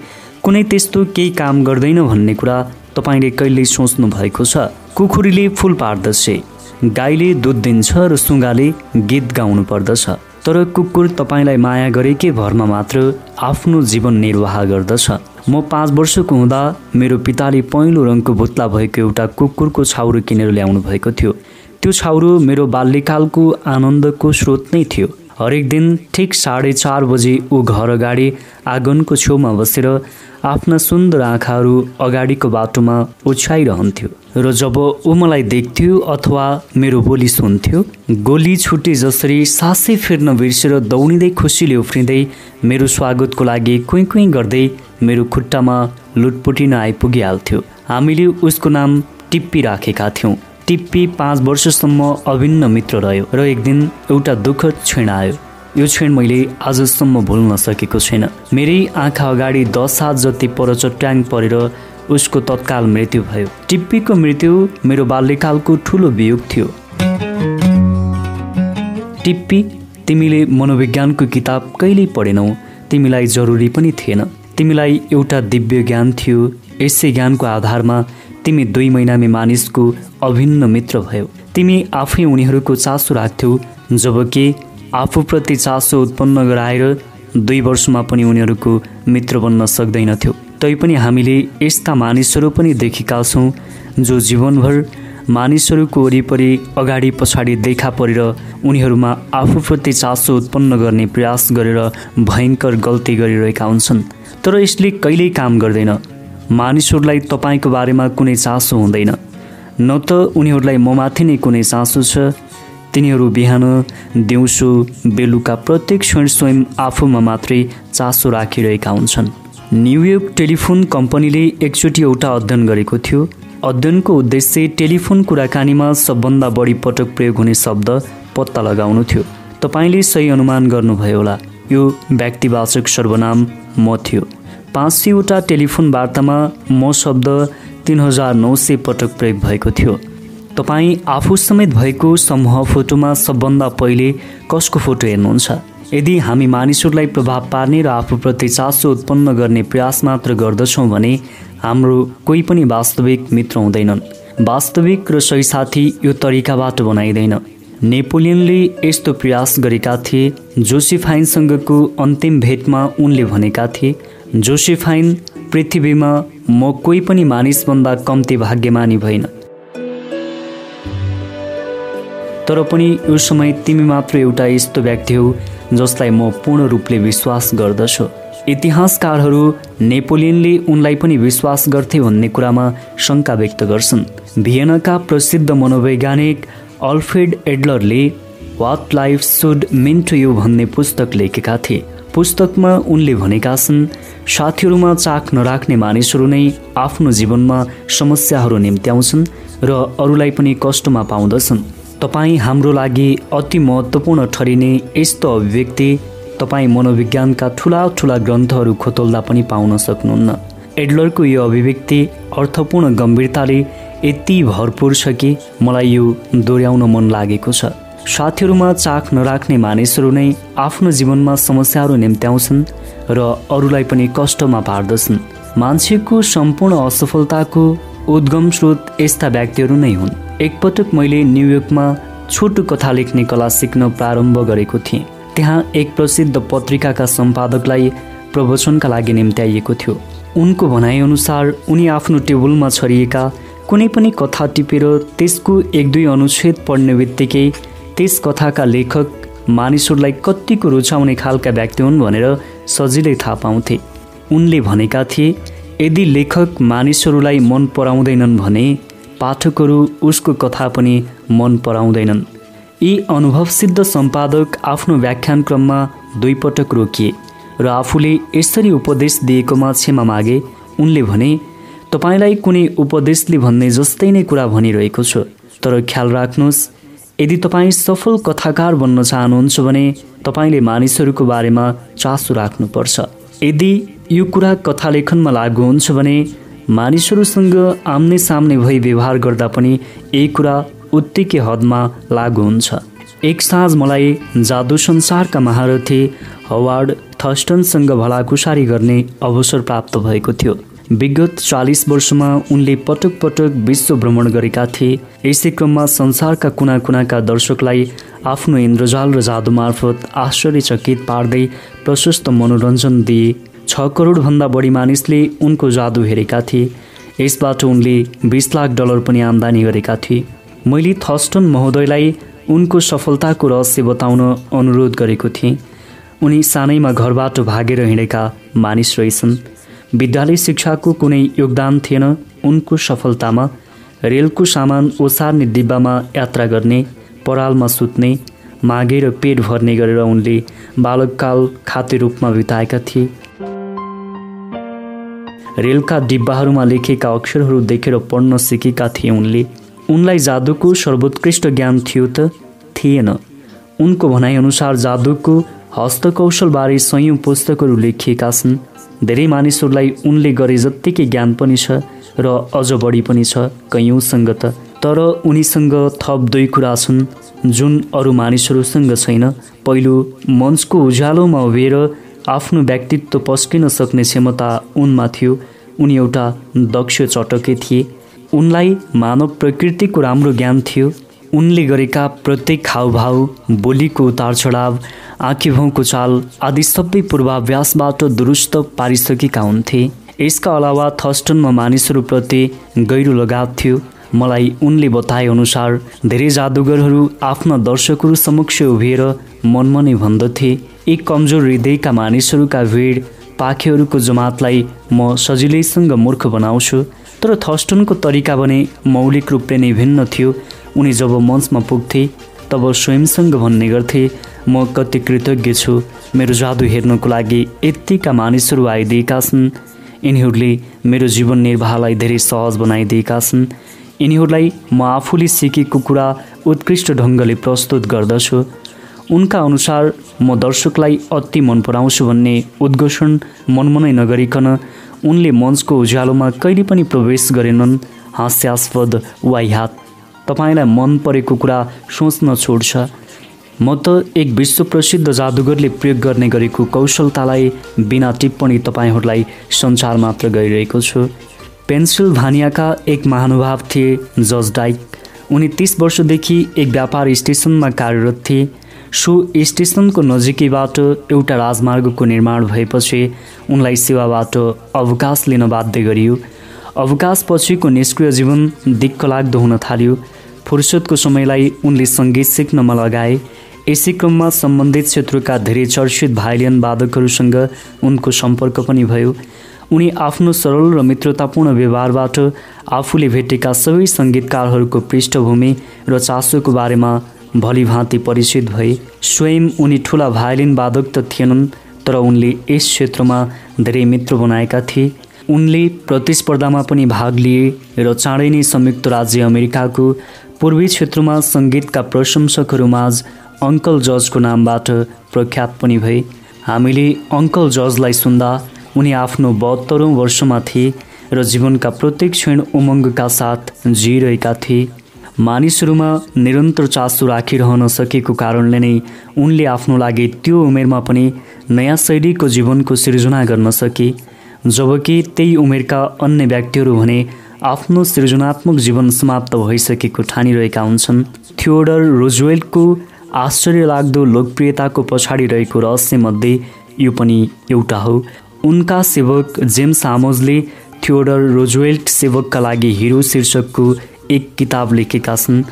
कुनै त्यस्तो केही काम गर्दैन भन्ने कुरा तपाईँले कहिले सोच्नु भएको छ? कुखुरीले फुल पार्दछ गाईले दुध दिन्छ र सुँगाले गीत गाउनु पर्दछ। तर कुकुर तपाईँलाई माया गरेकै भरमा मात्र आफ्नो जीवन निर्वाह गर्दछ। म पाँच वर्षको हुँदा मेरो पिताले पहेँलो रङको भुत्ला भएको एउटा कुकुरको छाउरो किनेर ल्याउनु भएको थियो। त्यो छाउरो मेरो बाल्यकालको आनन्दको स्रोत नै थियो। हरेक दिन ठिक साढे चार बजी ऊ घर अगाडि आँगनको छेउमा बसेर आफ्ना सुन्दर आँखाहरू अगाडिको बाटोमा ओछ्याइरहन्थ्यो र जब ऊ मलाई देख्थ्यो अथवा मेरो बोली सुन्थ्यो गोली छुटे जसरी सासै फेर्न बिर्सेर दौडिँदै खुसीले उफ्रिँदै मेरो स्वागतको लागि कुइँ कुइँ गर्दै मेरो खुट्टामा लुटपुटिन आइपुगिहाल्थ्यो। हामीले उसको नाम टिप्पी राखेका थियौँ। टिप्पी पाँच वर्षसम्म अभिन्न मित्र रह्यो र एक दिन एउटा दुःखद क्षण आयो यो क्षण मैले आजसम्म भुल्न सकेको छैन। मेरै आँखा अगाडि दस हात जति पर चट्याङ परेर उसको तत्काल मृत्यु भयो। टिप्पीको मृत्यु मेरो बाल्यकालको ठुलो वियोग थियो। टिप्पी तिमीले मनोविज्ञानको किताब कहिल्यै पढेनौ तिमीलाई जरुरी पनि थिएन। तिमीलाई एउटा दिव्य ज्ञान थियो यसै ज्ञानको आधारमा तिमी दुई महिनामै मानिसको अभिन्न मित्र भयो। तिमी आफै उनीहरूको चासो राख्थ्यौ जबकि आफूप्रति चासो उत्पन्न गराएर दुई वर्षमा पनि उनीहरूको मित्र बन्न सक्दैनथ्यो। तैपनि हामीले यस्ता मानिसहरू पनि देखेका छौँ जो जीवनभर मानिसहरूको वरिपरि अगाडि पछाडि देखा परेर उनीहरूमा आफूप्रति चासो उत्पन्न गर्ने प्रयास गरेर भयङ्कर गल्ती गरिरहेका हुन्छन्। तर यसले कहिल्यै काम गर्दैन। मानिसहरूलाई तपाईँको बारेमा कुनै चासो हुँदैन। न त उनीहरूलाई ममाथि नै कुनै चासो छ तिनीहरू बिहान दिउँसो बेलुका प्रत्येक क्षण स्वयं आफूमा मात्रै चासो राखिरहेका हुन्छन्। न्युयोर्क टेलिफोन कम्पनीले एकचोटि एउटा अध्ययन गरेको थियो। अध्ययनको उद्देश्य टेलिफोन कुराकानीमा सबभन्दा बढी पटक प्रयोग हुने शब्द पत्ता लगाउनु थियो। तपाईँले सही अनुमान गर्नुभयो होला। यो व्यक्तिवाचक सर्वनाम म थियो। पाँच सयवटा टेलिफोन वार्तामा म शब्द तिन हजार नौ सय पटक प्रयोग भएको थियो। तपाईँ आफू समेत भएको समूह फोटोमा सबभन्दा पहिले कसको फोटो हेर्नुहुन्छ? यदि हामी मानिसहरूलाई प्रभाव पार्ने र आफूप्रति चासो उत्पन्न गर्ने प्रयास मात्र गर्दछौँ भने हाम्रो कोही पनि वास्तविक मित्र हुँदैनन्। वास्तविक र सही साथी यो तरिकाबाट बनाइँदैन। नेपोलियनले यस्तो प्रयास गरेका थिए जोसिफाइनसँगको अन्तिम भेटमा उनले भनेका थिए जोसेफाइन पृथ्वीमा म कोही पनि मानिसभन्दा कम्ती भाग्यमानी भइन तर पनि यो समय तिमी मात्र एउटा यस्तो व्यक्ति हौ जसलाई म पूर्ण रूपले विश्वास गर्दछु। इतिहासकारहरू नेपोलियनले उनलाई पनि विश्वास गर्थे भन्ने कुरामा शङ्का व्यक्त गर्छन्। भियनाका प्रसिद्ध मनोवैज्ञानिक Alfred एडलरले what life should mean to you भन्ने पुस्तक लेखेका थिए। पुस्तकमा उनले भनेका छन् साथीहरूमा चाख नराख्ने मानिसहरू नै आफ्नो जीवनमा समस्याहरू निम्त्याउँछन् र अरूलाई पनि कष्टमा पाउँदछन्। तपाईँ हाम्रो लागि अति महत्त्वपूर्ण ठरिने यस्तो अभिव्यक्ति तपाईँ मनोविज्ञानका ठुला ठुला ग्रन्थहरू खोतल्दा पनि पाउन सक्नुहुन्न। एडलरको यो अभिव्यक्ति अर्थपूर्ण गम्भीरताले यति भरपुर छ कि मलाई यो दोहोऱ्याउन मन लागेको छ। साथीहरूमा चाख नराख्ने मानिसहरू नै आफ्नो जीवनमा समस्याहरू निम्त्याउँछन् र अरूलाई पनि कष्टमा पार्दछन्। मान्छेको सम्पूर्ण असफलताको उद्गम स्रोत यस्ता व्यक्तिहरू नै हुन्। एकपटक मैले न्युयोर्कमा छोटो कथा लेख्ने कला सिक्न प्रारम्भ गरेको थिएँ। त्यहाँ एक प्रसिद्ध पत्रिकाका सम्पादकलाई प्रवचनका लागि निम्त्याइएको थियो। उनको भनाइअनुसार उनी आफ्नो टेबलमा छरिएका कुनै पनि कथा टिपेर त्यसको एक दुई अनुच्छेद पढ्ने बित्तिकै त्यस कथाका लेखक मानिसहरूलाई कत्तिको रुचाउने खालका व्यक्ति हुन् भनेर सजिलै थाहा पाउँथे। उनले भनेका थिए यदि लेखक मानिसहरूलाई मन पराउँदैनन् भने पाठकहरू उसको कथा पनि मन पराउँदैनन्। यी अनुभवसिद्ध सम्पादक आफ्नो व्याख्यान क्रममा दुईपटक रोकिए र आफूले यसरी उपदेश दिएकोमा क्षमा मागे। उनले भने तपाईँलाई कुनै उपदेशले भन्ने जस्तै नै कुरा भनिरहेको छु तर ख्याल राख्नुहोस् यदि तपाईँ सफल कथाकार बन्न चाहनुहुन्छ भने तपाईँले मानिसहरूको बारेमा चासो राख्नुपर्छ। यदि यो कुरा कथा लेखनमा लागु हुन्छ भने मानिसहरूसँग आम्ने सामने भई व्यवहार गर्दा पनि यही कुरा उत्तिकै हदमा लागु हुन्छ। एक साँझ मलाई जादु संसारका महारथी हवार्ड थस्टनसँग भलाकुसारी गर्ने अवसर प्राप्त भएको थियो। विगत चालिस वर्षमा उनले पटक पटक विश्व भ्रमण गरेका थिए। यसै क्रममा संसारका कुना कुनाका दर्शकलाई आफ्नो इन्द्रजाल र जादु मार्फत आश्चर्यचकित पार्दै प्रशस्त मनोरञ्जन दिए छ करोडभन्दा बढी मानिसले उनको जादु हेरेका थिए। यसबाट उनले बिस लाख डलर पनि आम्दानी गरेका थिए। मैले थस्टन महोदयलाई उनको सफलताको रहस्य बताउन अनुरोध गरेको थिएँ। उनी सानैमा घरबाट भागेर हिँडेका मानिस रहेछन्। विद्यालय शिक्षाको कुनै योगदान थिएन। उनको सफलतामा रेलको सामान ओसार्ने डिब्बामा यात्रा गर्ने परालमा सुत्ने मागेर पेट भर्ने गरेर उनले बालककाल खाते रूपमा बिताएका थिए। रेलका डिब्बाहरूमा लेखेका अक्षरहरू देखेर पढ्न सिकेका थिए उनले। उनलाई जादुको सर्वोत्कृष्ट ज्ञान थियो त थिएन। उनको भनाइअनुसार जादुको हस्तकौशलबारे सयौँ पुस्तकहरू लेखिएका छन्। धेरै मानिसहरूलाई उनले गरे जत्तिकै ज्ञान पनि छ र अझ बढी पनि छ कैयौँसँग त। तर उनीसँग थप दुई कुरा छन् जुन अरू मानिसहरूसँग छैन। पहिलो मञ्चको उज्यालोमा उभिएर आफ्नो व्यक्तित्व पस्किन सक्ने क्षमता उनमा थियो। उनी एउटा दक्ष चटकै थिए। उनलाई मानव प्रकृतिको राम्रो ज्ञान थियो। उनले गरेका प्रत्येक हावभाव बोलीको उतार चढाव आँखी भाउको चाल आदि सबै पूर्वाभ्यासबाट दुरुस्त पारिसकेका हुन्थे। यसका अलावा थस्टनमा मानिसहरूप्रति गहिरो लगाव थियो। मलाई उनले बताए अनुसार धेरै जादुगरहरू आफ्ना दर्शकहरू समक्ष उभिएर मनमा भन्दथे। एक कमजोर हृदयका मानिसहरूका भिड पाखेहरूको जमातलाई म सजिलैसँग मूर्ख बनाउँछु। तर थस्टनको तरिका भने मौलिक रूपले नै भिन्न थियो। उनी जब मञ्चमा पुग्थे तब स्वयंसँग भन्ने गर्थे म कति कृतज्ञ छु। मेरो जादु हेर्नको लागि यत्तिका मानिसहरू आइदिएका छन्। यिनीहरूले मेरो जीवन निर्वाहलाई धेरै सहज बनाइदिएका छन्। यिनीहरूलाई म आफूले सिकेको कुरा उत्कृष्ट ढङ्गले प्रस्तुत गर्दछु। उनका अनुसार म दर्शकलाई अति मन पराउँछु भन्ने उद्घोषण मनमनै नगरिकन उनले मञ्चको उज्यालोमा कहिले पनि प्रवेश गरेनन् हास्यास्पद वाइहात तपाईँलाई मन परेको कुरा सोच्न छोड्छ म त एक विश्व प्रसिद्ध जादुगरले प्रयोग गर्ने गरेको कौशलतालाई बिना टिप्पणी तपाईँहरूलाई सञ्चार मात्र गरिरहेको छु। पेन्सिल्भानियाका एक महानुभाव थिए जज डाइक। उनी तिस वर्षदेखि एक व्यापार स्टेसनमा कार्यरत थिए। सो स्टेसनको नजिकैबाट एउटा राजमार्गको निर्माण भएपछि उनलाई सेवाबाट अवकाश लिन बाध्य गरियो। अवकाशपछिको निष्क्रिय जीवन दिक्कलाग्दो हुन थाल्यो। फुर्सदको समयलाई उनले सङ्गीत सिक्नमा लगाए। यसै क्रममा सम्बन्धित क्षेत्रका धेरै चर्चित भाइलियन वादकहरूसँग उनको सम्पर्क पनि भयो। उनी आफ्नो सरल र मित्रतापूर्ण व्यवहारबाट आफूले भेटेका सबै सङ्गीतकारहरूको पृष्ठभूमि र चासोको बारेमा भलिभाँति परिचित भए। स्वयं उनी ठुला भायोलिन वादक त थिएनन् तर उनले यस क्षेत्रमा धेरै मित्र बनाएका थिए। उनले प्रतिस्पर्धामा पनि भाग लिए र चाँडै नै संयुक्त राज्य अमेरिकाको पूर्वी क्षेत्रमा सङ्गीतका प्रशंसकहरूमाझ अङ्कल जजको नामबाट प्रख्यात पनि भए। हामीले अङ्कल जजलाई सुन्दा उनी आफ्नो बहत्तरौँ वर्षमा थिए र जीवनका प्रत्येक क्षण उमङ्गका साथ जिइरहेका थिए। मानिसहरूमा निरन्तर चासो राखिरहन सकेको कारणले नै उनले आफ्नो लागि त्यो उमेरमा पनि नयाँ शैलीको जीवनको सिर्जना गर्न सके जबकि त्यही उमेरका अन्य व्यक्तिहरू भने आफ्नो सृजनात्मक जीवन समाप्त भइसकेको ठानिरहेका हुन्छन्। थियोडर रोजवेल्टको आश्चर्य लाग्दो लोकप्रियताको पछाडि रहेको रहस्यमध्ये यो पनि एउटा हो। उनका सेवक जेम्स आमोजले थियोडर रोजवेल्ट सेवकका लागि हिरो शीर्षकको एक किताब लेखेका छन्।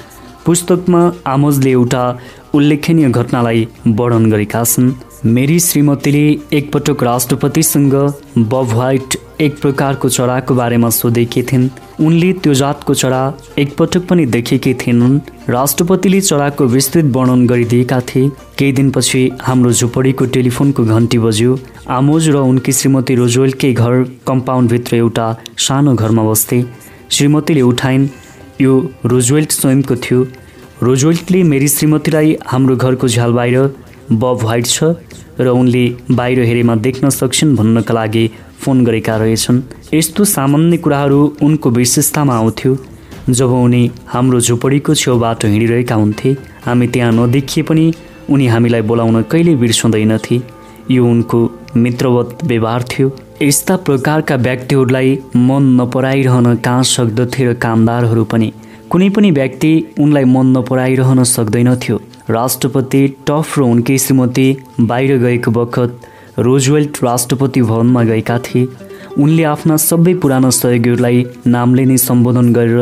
पुस्तकमा आमोजले एउटा उल्लेखनीय घटनालाई वर्णन गरेका छन्। मेरी श्रीमतीले एकपटक राष्ट्रपतिसँग बब व्हाइट एक प्रकारको चराको बारेमा सोधेकी थिइन्। उनले त्यो जातको चरा एकपटक पनि देखेकी थिएनन्। राष्ट्रपतिले चराको विस्तृत वर्णन गरिदिएका थिए। केही दिनपछि हाम्रो झुपडीको टेलिफोनको घन्टी बज्यो। आमोज र उनकी श्रीमती रोजवेलकै घर कम्पाउन्डभित्र एउटा सानो घरमा बस्थे। श्रीमतीले उठाइन् यो रोजवेल्ट स्वयंको थियो। रोजवेल्टले मेरी श्रीमतीलाई हाम्रो घरको झ्याल बाहिर बब व्हाइट छ र उनले बाहिर हेरेमा देख्न सक्छन् भन्नका लागि फोन गरेका रहेछन्। यस्तो सामान्य कुराहरू उनको विशेषतामा आउँथ्यो। जब उनी हाम्रो झुपडीको छेउबाट हिँडिरहेका हुन्थे हामी त्यहाँ नदेखिए पनि उनी हामीलाई बोलाउन कहिले बिर्सँदैनथे। यो उनको मित्रवत व्यवहार थियो। यस्ता प्रकारका व्यक्तिहरूलाई मन नपराइरहन कहाँ सक्दथे र कामदारहरू पनि। कुनै पनि व्यक्ति उनलाई मन नपराइरहन सक्दैनथ्यो। राष्ट्रपति टफ र उनकी श्रीमती बाहिर गएको बखत रोजवेल्ट राष्ट्रपति भवनमा गएका थिए। उनले आफ्ना सबै पुराना सहयोगीहरूलाई नामले नै सम्बोधन गरेर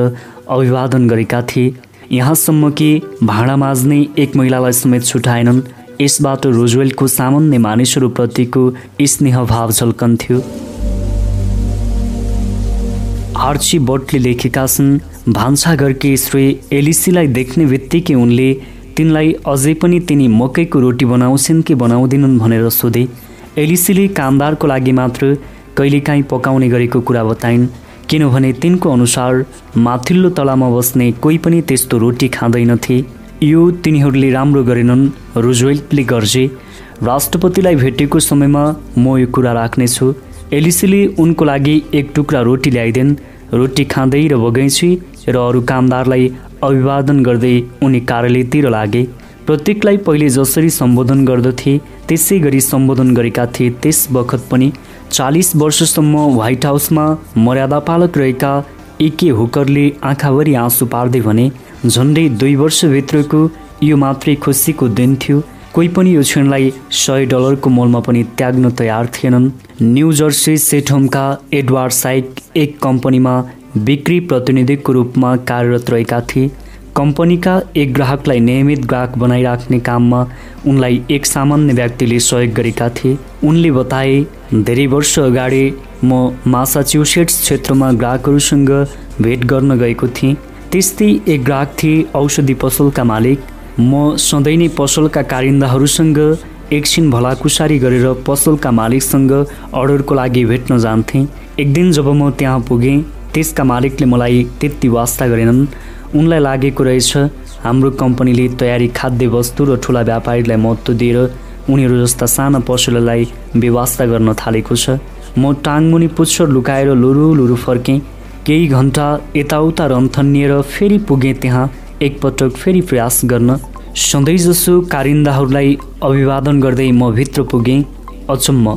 अभिवादन गरेका थिए। यहाँसम्म कि भाँडा माझ्ने एक महिलालाई समेत छुटाएनन्। यसबाट रोजवेल्टको सामान्य मानिसहरूप्रतिको स्नेह भाव झल्कन्थ्यो। आर्ची बटले लेखेका छन् भान्साघरकी श्री एलिसीलाई देख्ने बित्तिकै उनले तिनलाई अझै पनि तिनी मकैको रोटी बनाउँछन् कि बनाउँदैनन् भनेर सोधे। एलिसीले कामदारको लागि मात्र कहिलेकाहीँ पकाउने गरेको कुरा बताइन् किनभने तिनको अनुसार माथिल्लो तलामा बस्ने कोही पनि त्यस्तो रोटी खाँदैनथे। यो तिनीहरूले राम्रो गरेनन् रोजवेल्टले गर्जे। राष्ट्रपतिलाई भेटेको समयमा म यो कुरा राख्नेछु। एलिसीले उनको लागि एक टुक्रा रोटी ल्याइदेन्। रोटी खाँदै र बगैँची र अरू कामदारलाई अभिवादन गर्दै उनी कार्यालयतिर लागे। प्रत्येकलाई पहिले जसरी सम्बोधन गर्दथे त्यसै गरी सम्बोधन गरेका थिए। त्यस बखत पनि चालिस वर्षसम्म व्हाइट हाउसमा मर्यादा पालक रहेका एके हुकरले आँखाभरि आँसु पार्दै भने झन्डै दुई वर्षभित्रको यो मात्रै खुसीको दिन थियो। कोही पनि यो क्षणलाई सय डलरको मोलमा पनि त्याग्न तयार थिएनन्। न्यु जर्सी सेटहोमका एडवार्ड साइक एक कम्पनीमा बिक्री प्रतिनिधिको रूपमा कार्यरत रहेका थिए। कम्पनीका एक ग्राहकलाई नियमित ग्राहक बनाइराख्ने काममा उनलाई एक सामान्य व्यक्तिले सहयोग गरेका थिए। उनले बताए धेरै वर्ष अगाडि म मासाच्युसेट्स क्षेत्रमा ग्राहकहरूसँग भेट गर्न गएको थिएँ। त्यस्तै एक ग्राहक थिए औषधि पसलका मालिक। म सधैँ नै पसलका कारिन्दाहरूसँग एकछिन भलाकुसारी गरेर पसलका मालिकसँग अर्डरको लागि भेट्न जान्थेँ। एक दिन जब म त्यहाँ पुगेँ त्यसका मालिकले मलाई त्यति वास्ता गरेनन्। उनलाई लागेको रहेछ हाम्रो कम्पनीले तयारी खाद्य वस्तु र ठुला व्यापारीलाई महत्त्व दिएर उनीहरू जस्ता साना पसललाई व्यवस्था गर्न थालेको छ। म टाङमुनि पुच्छर लुकाएर लुरु लुरु फर्केँ। केही घन्टा यताउता रन्थनिएर फेरि पुगेँ त्यहाँ एकपटक फेरि प्रयास गर्न। सधैँजसो कारिन्दाहरूलाई अभिवादन गर्दै म भित्र पुगेँ। अचम्म।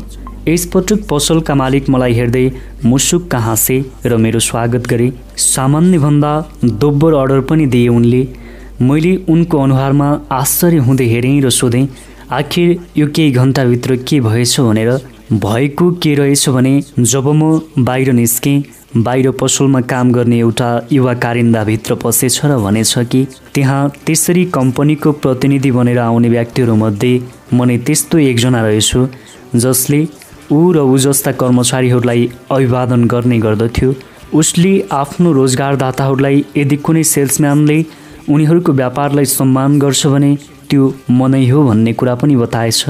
यसपटक पसलका मालिक मलाई हेर्दै मुसुक्क हाँसे र मेरो स्वागत गरे। सामान्यभन्दा दोब्बर अर्डर पनि दिए उनले। मैले उनको अनुहारमा आश्चर्य हुँदै हेरेँ र सोधेँ आखिर यो केही घन्टाभित्र के भएछ भनेर? भएको के रहेछ भने जब म बाहिर निस्केँ बाहिर पसलमा काम गर्ने एउटा युवा कारिन्दाभित्र पसेछ र भनेछ कि त्यहाँ त्यसरी कम्पनीको प्रतिनिधि बनेर आउने व्यक्तिहरूमध्ये म नै त्यस्तो एकजना रहेछु जसले ऊ र ऊ जस्ता कर्मचारीहरूलाई अभिवादन गर्ने गर्दथ्यो। उसले आफ्नो रोजगारदाताहरूलाई यदि कुनै सेल्सम्यानले उनीहरूको व्यापारलाई सम्मान गर्छ भने त्यो मनै हो भन्ने कुरा पनि बताएछ।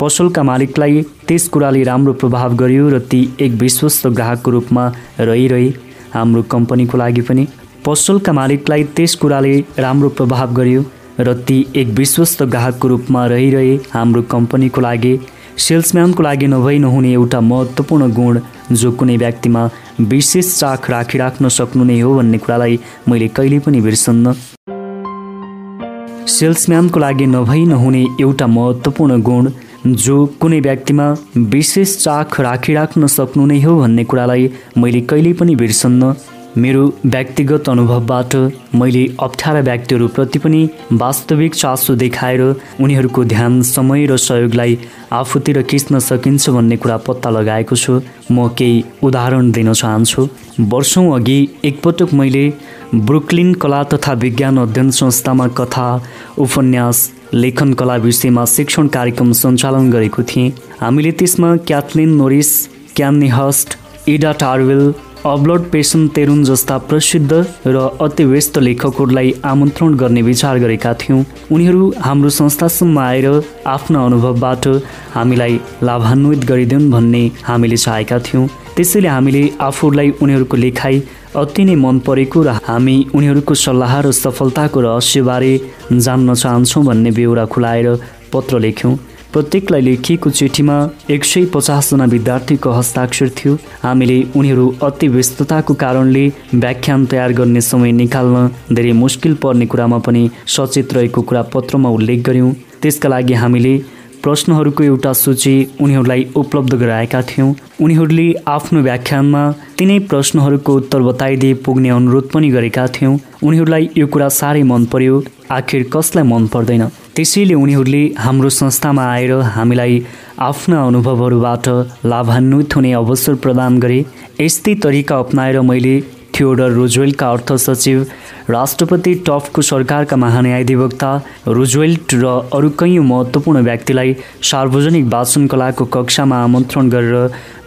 पसलका मालिकलाई त्यस कुराले राम्रो प्रभाव गर्यो र ती एक विश्वस्त ग्राहकको रूपमा रहिरहे हाम्रो कम्पनीको लागि पनि। पसलका मालिकलाई त्यस कुराले राम्रो प्रभाव गर्यो र ती एक विश्वस्त ग्राहकको रूपमा रहिरहे हाम्रो कम्पनीको लागि सेल्सम्यानको लागि नभई नहुने एउटा महत्त्वपूर्ण गुण जो कुनै व्यक्तिमा विशेष चाख राखिराख्न सक्नु नै हो भन्ने कुरालाई मैले कहिले पनि बिर्सन्न। सेल्सम्यानको लागि नभई नहुने एउटा महत्त्वपूर्ण गुण जो कुनै व्यक्तिमा विशेष चाख राखिराख्न सक्नु नै हो भन्ने कुरालाई मैले कहिले पनि बिर्सन्न। मेरो व्यक्तिगत अनुभवबाट मैले अप्ठ्यारा व्यक्तिहरूप्रति पनि वास्तविक चासो देखाएर उनीहरूको ध्यान समय र सहयोगलाई आफूतिर खिच्न सकिन्छ भन्ने कुरा पत्ता लगाएको छु। म केही उदाहरण दिन चाहन्छु। वर्षौँ अघि एकपटक मैले ब्रुकलिन कला तथा विज्ञान अध्ययन संस्थामा कथा उपन्यास लेखन कला विषयमा शिक्षण कार्यक्रम सञ्चालन गरेको थिएँ। हामीले त्यसमा Kathleen Norris क्यान्नी Hurst Ida Tarbell Albert Payson Terhune जस्ता प्रसिद्ध र अति व्यस्त लेखकहरूलाई आमन्त्रण गर्ने विचार गरेका थियौँ। उनीहरू हाम्रो संस्थासम्म आएर आफ्ना अनुभवबाट हामीलाई लाभान्वित गरिदिउन् भन्ने हामीले चाहेका थियौँ। त्यसैले हामीले आफूलाई उनीहरूको लेखाइ अति नै मन परेको र हामी उनीहरूको सल्लाह र सफलताको रहस्यबारे जान्न चाहन्छौँ भन्ने बेहोरा खुलाएर पत्र लेख्यौँ। प्रत्येकलाई लेखिएको चिठीमा एक सय पचासजना विद्यार्थीको हस्ताक्षर थियो। हामीले उनीहरू अति व्यस्तताको कारणले व्याख्यान तयार गर्ने समय निकाल्न धेरै मुस्किल पर्ने कुरामा पनि सचेत रहेको कुरा पत्रमा उल्लेख गऱ्यौँ। त्यसका लागि हामीले प्रश्नहरूको एउटा सूची उनीहरूलाई उपलब्ध गराएका थियौँ। उनीहरूले आफ्नो व्याख्यानमा तिनै प्रश्नहरूको उत्तर बताइदिए पुग्ने अनुरोध पनि गरेका थियौँ। उनीहरूलाई यो कुरा साह्रै मन पर्यो। आखिर कसलाई मन पर्दैन? त्यसैले उनीहरूले हाम्रो संस्थामा आएर हामीलाई आफ्ना अनुभवहरूबाट लाभान्वित हुने अवसर प्रदान गरे। यस्तै तरिका अप्नाएर मैले थियोडर रोजवेलका अर्थ सचिव राष्ट्रपति टफको सरकारका महान्यायाधिवक्ता रोजवेल्ट र अरू कैयौँ महत्त्वपूर्ण व्यक्तिलाई सार्वजनिक वाचन कलाको कक्षामा आमन्त्रण गरेर